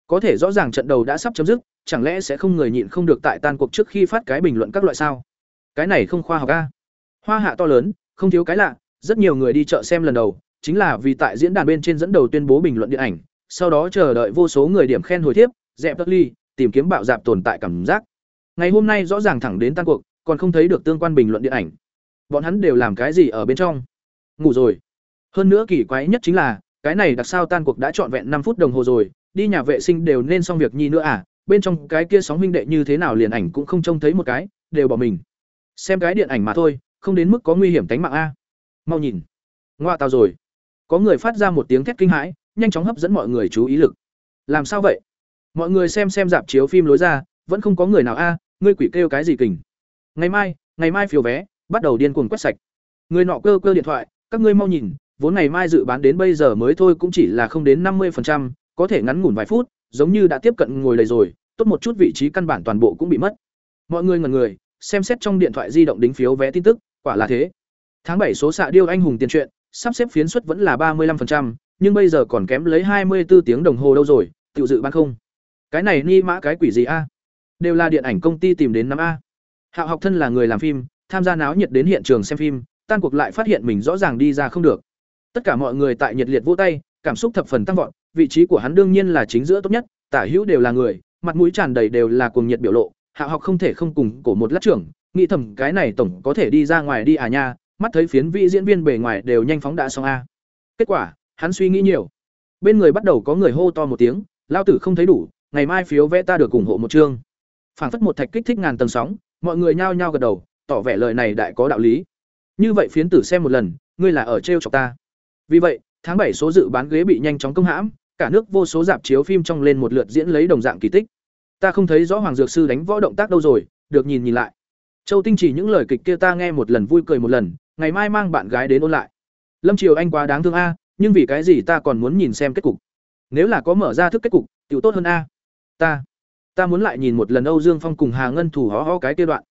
Có thể rõ ràng trận đầu đã sắp chấm dứt, chẳng lẽ sẽ không người nhịn không được tại tan cuộc trước khi phát cái bình luận các loại sao? Cái này không khoa học a. Hoa hạ to lớn, không thiếu cái lạ, rất nhiều người đi chợ xem lần đầu, chính là vì tại diễn đàn bên trên dẫn đầu tuyên bố bình luận điện ảnh, sau đó chờ đợi vô số người điểm khen hồi tiếp, dẹp tất ly, tìm kiếm bạo dạp tồn tại cảm giác. Ngày hôm nay rõ ràng thẳng đến tan cuộc, còn không thấy được tương quan bình luận điện ảnh. Bọn hắn đều làm cái gì ở bên trong? Ngủ rồi. Hơn nữa kỳ quái nhất chính là, cái này đặc sao tan cuộc đã trọn vẹn năm phút đồng hồ rồi, đi nhà vệ sinh đều nên xong việc nhi nữa à, bên trong cái kia sóng huynh đệ như thế nào liền ảnh cũng không trông thấy một cái, đều bỏ mình. Xem cái điện ảnh mà thôi, không đến mức có nguy hiểm tính mạng a. Mau nhìn. Ngoa tao rồi. Có người phát ra một tiếng thét kinh hãi, nhanh chóng hấp dẫn mọi người chú ý lực. Làm sao vậy? Mọi người xem xem dạp chiếu phim lối ra, vẫn không có người nào a, ngươi quỷ kêu cái gì kình. Ngày mai, ngày mai phiếu vé, bắt đầu điên cuồng quét sạch. Người nọ cơ cơ điện thoại, các ngươi mau nhìn, vốn ngày mai dự bán đến bây giờ mới thôi cũng chỉ là không đến năm 50%, có thể ngắn ngủn vài phút, giống như đã tiếp cận ngồi đầy rồi, tốt một chút vị trí căn bản toàn bộ cũng bị mất. Mọi người ngẩn người, xem xét trong điện thoại di động đính phiếu vé tin tức, quả là thế. Tháng bảy số xạ điêu anh hùng tiền truyện, sắp xếp phiến suất vẫn là ba mươi 35%, nhưng bây giờ còn kém lấy hai mươi 24 tiếng đồng hồ đâu rồi, tiểu dự bán không. Cái này ni mã cái quỷ gì a? Đều là điện ảnh công ty tìm đến năm a. Hạo học thân là người làm phim, tham gia náo nhiệt đến hiện trường xem phim, tan cuộc lại phát hiện mình rõ ràng đi ra không được. Tất cả mọi người tại nhiệt liệt vỗ tay, cảm xúc thập phần tăng vọt, vị trí của hắn đương nhiên là chính giữa tốt nhất, tả hữu đều là người, mặt mũi tràn đầy đều là cuồng nhiệt biểu lộ, Hạ học không thể không cùng cổ một lát trưởng, nghĩ thầm cái này tổng có thể đi ra ngoài đi à nha, mắt thấy phiến vị diễn viên bề ngoài đều nhanh phóng đã xong a. Kết quả, hắn suy nghĩ nhiều. Bên người bắt đầu có người hô to một tiếng, lao tử không thấy đủ, ngày mai phiếu vẽ ta được ủng hộ một chương. Phảng phất một thạch kích thích ngàn tầng sóng, mọi người nhao nhao gật đầu, tỏ vẻ lời này đại có đạo lý. Như vậy phiến tử xem một lần, ngươi là ở trêu chọc ta. Vì vậy, tháng bảy số dự bán ghế bị nhanh chóng công hãm, cả nước vô số dạp chiếu phim trong lên một lượt diễn lấy đồng dạng kỳ tích. Ta không thấy rõ Hoàng Dược sư đánh võ động tác đâu rồi, được nhìn nhìn lại. Châu Tinh chỉ những lời kịch kia ta nghe một lần vui cười một lần, ngày mai mang bạn gái đến ôn lại. Lâm Triều Anh quá đáng thương a, nhưng vì cái gì ta còn muốn nhìn xem kết cục. Nếu là có mở ra thức kết cục, tiểu tốt hơn a. Ta, ta muốn lại nhìn một lần Âu Dương Phong cùng Hà Ngân thủ hó hó cái kia đoạn.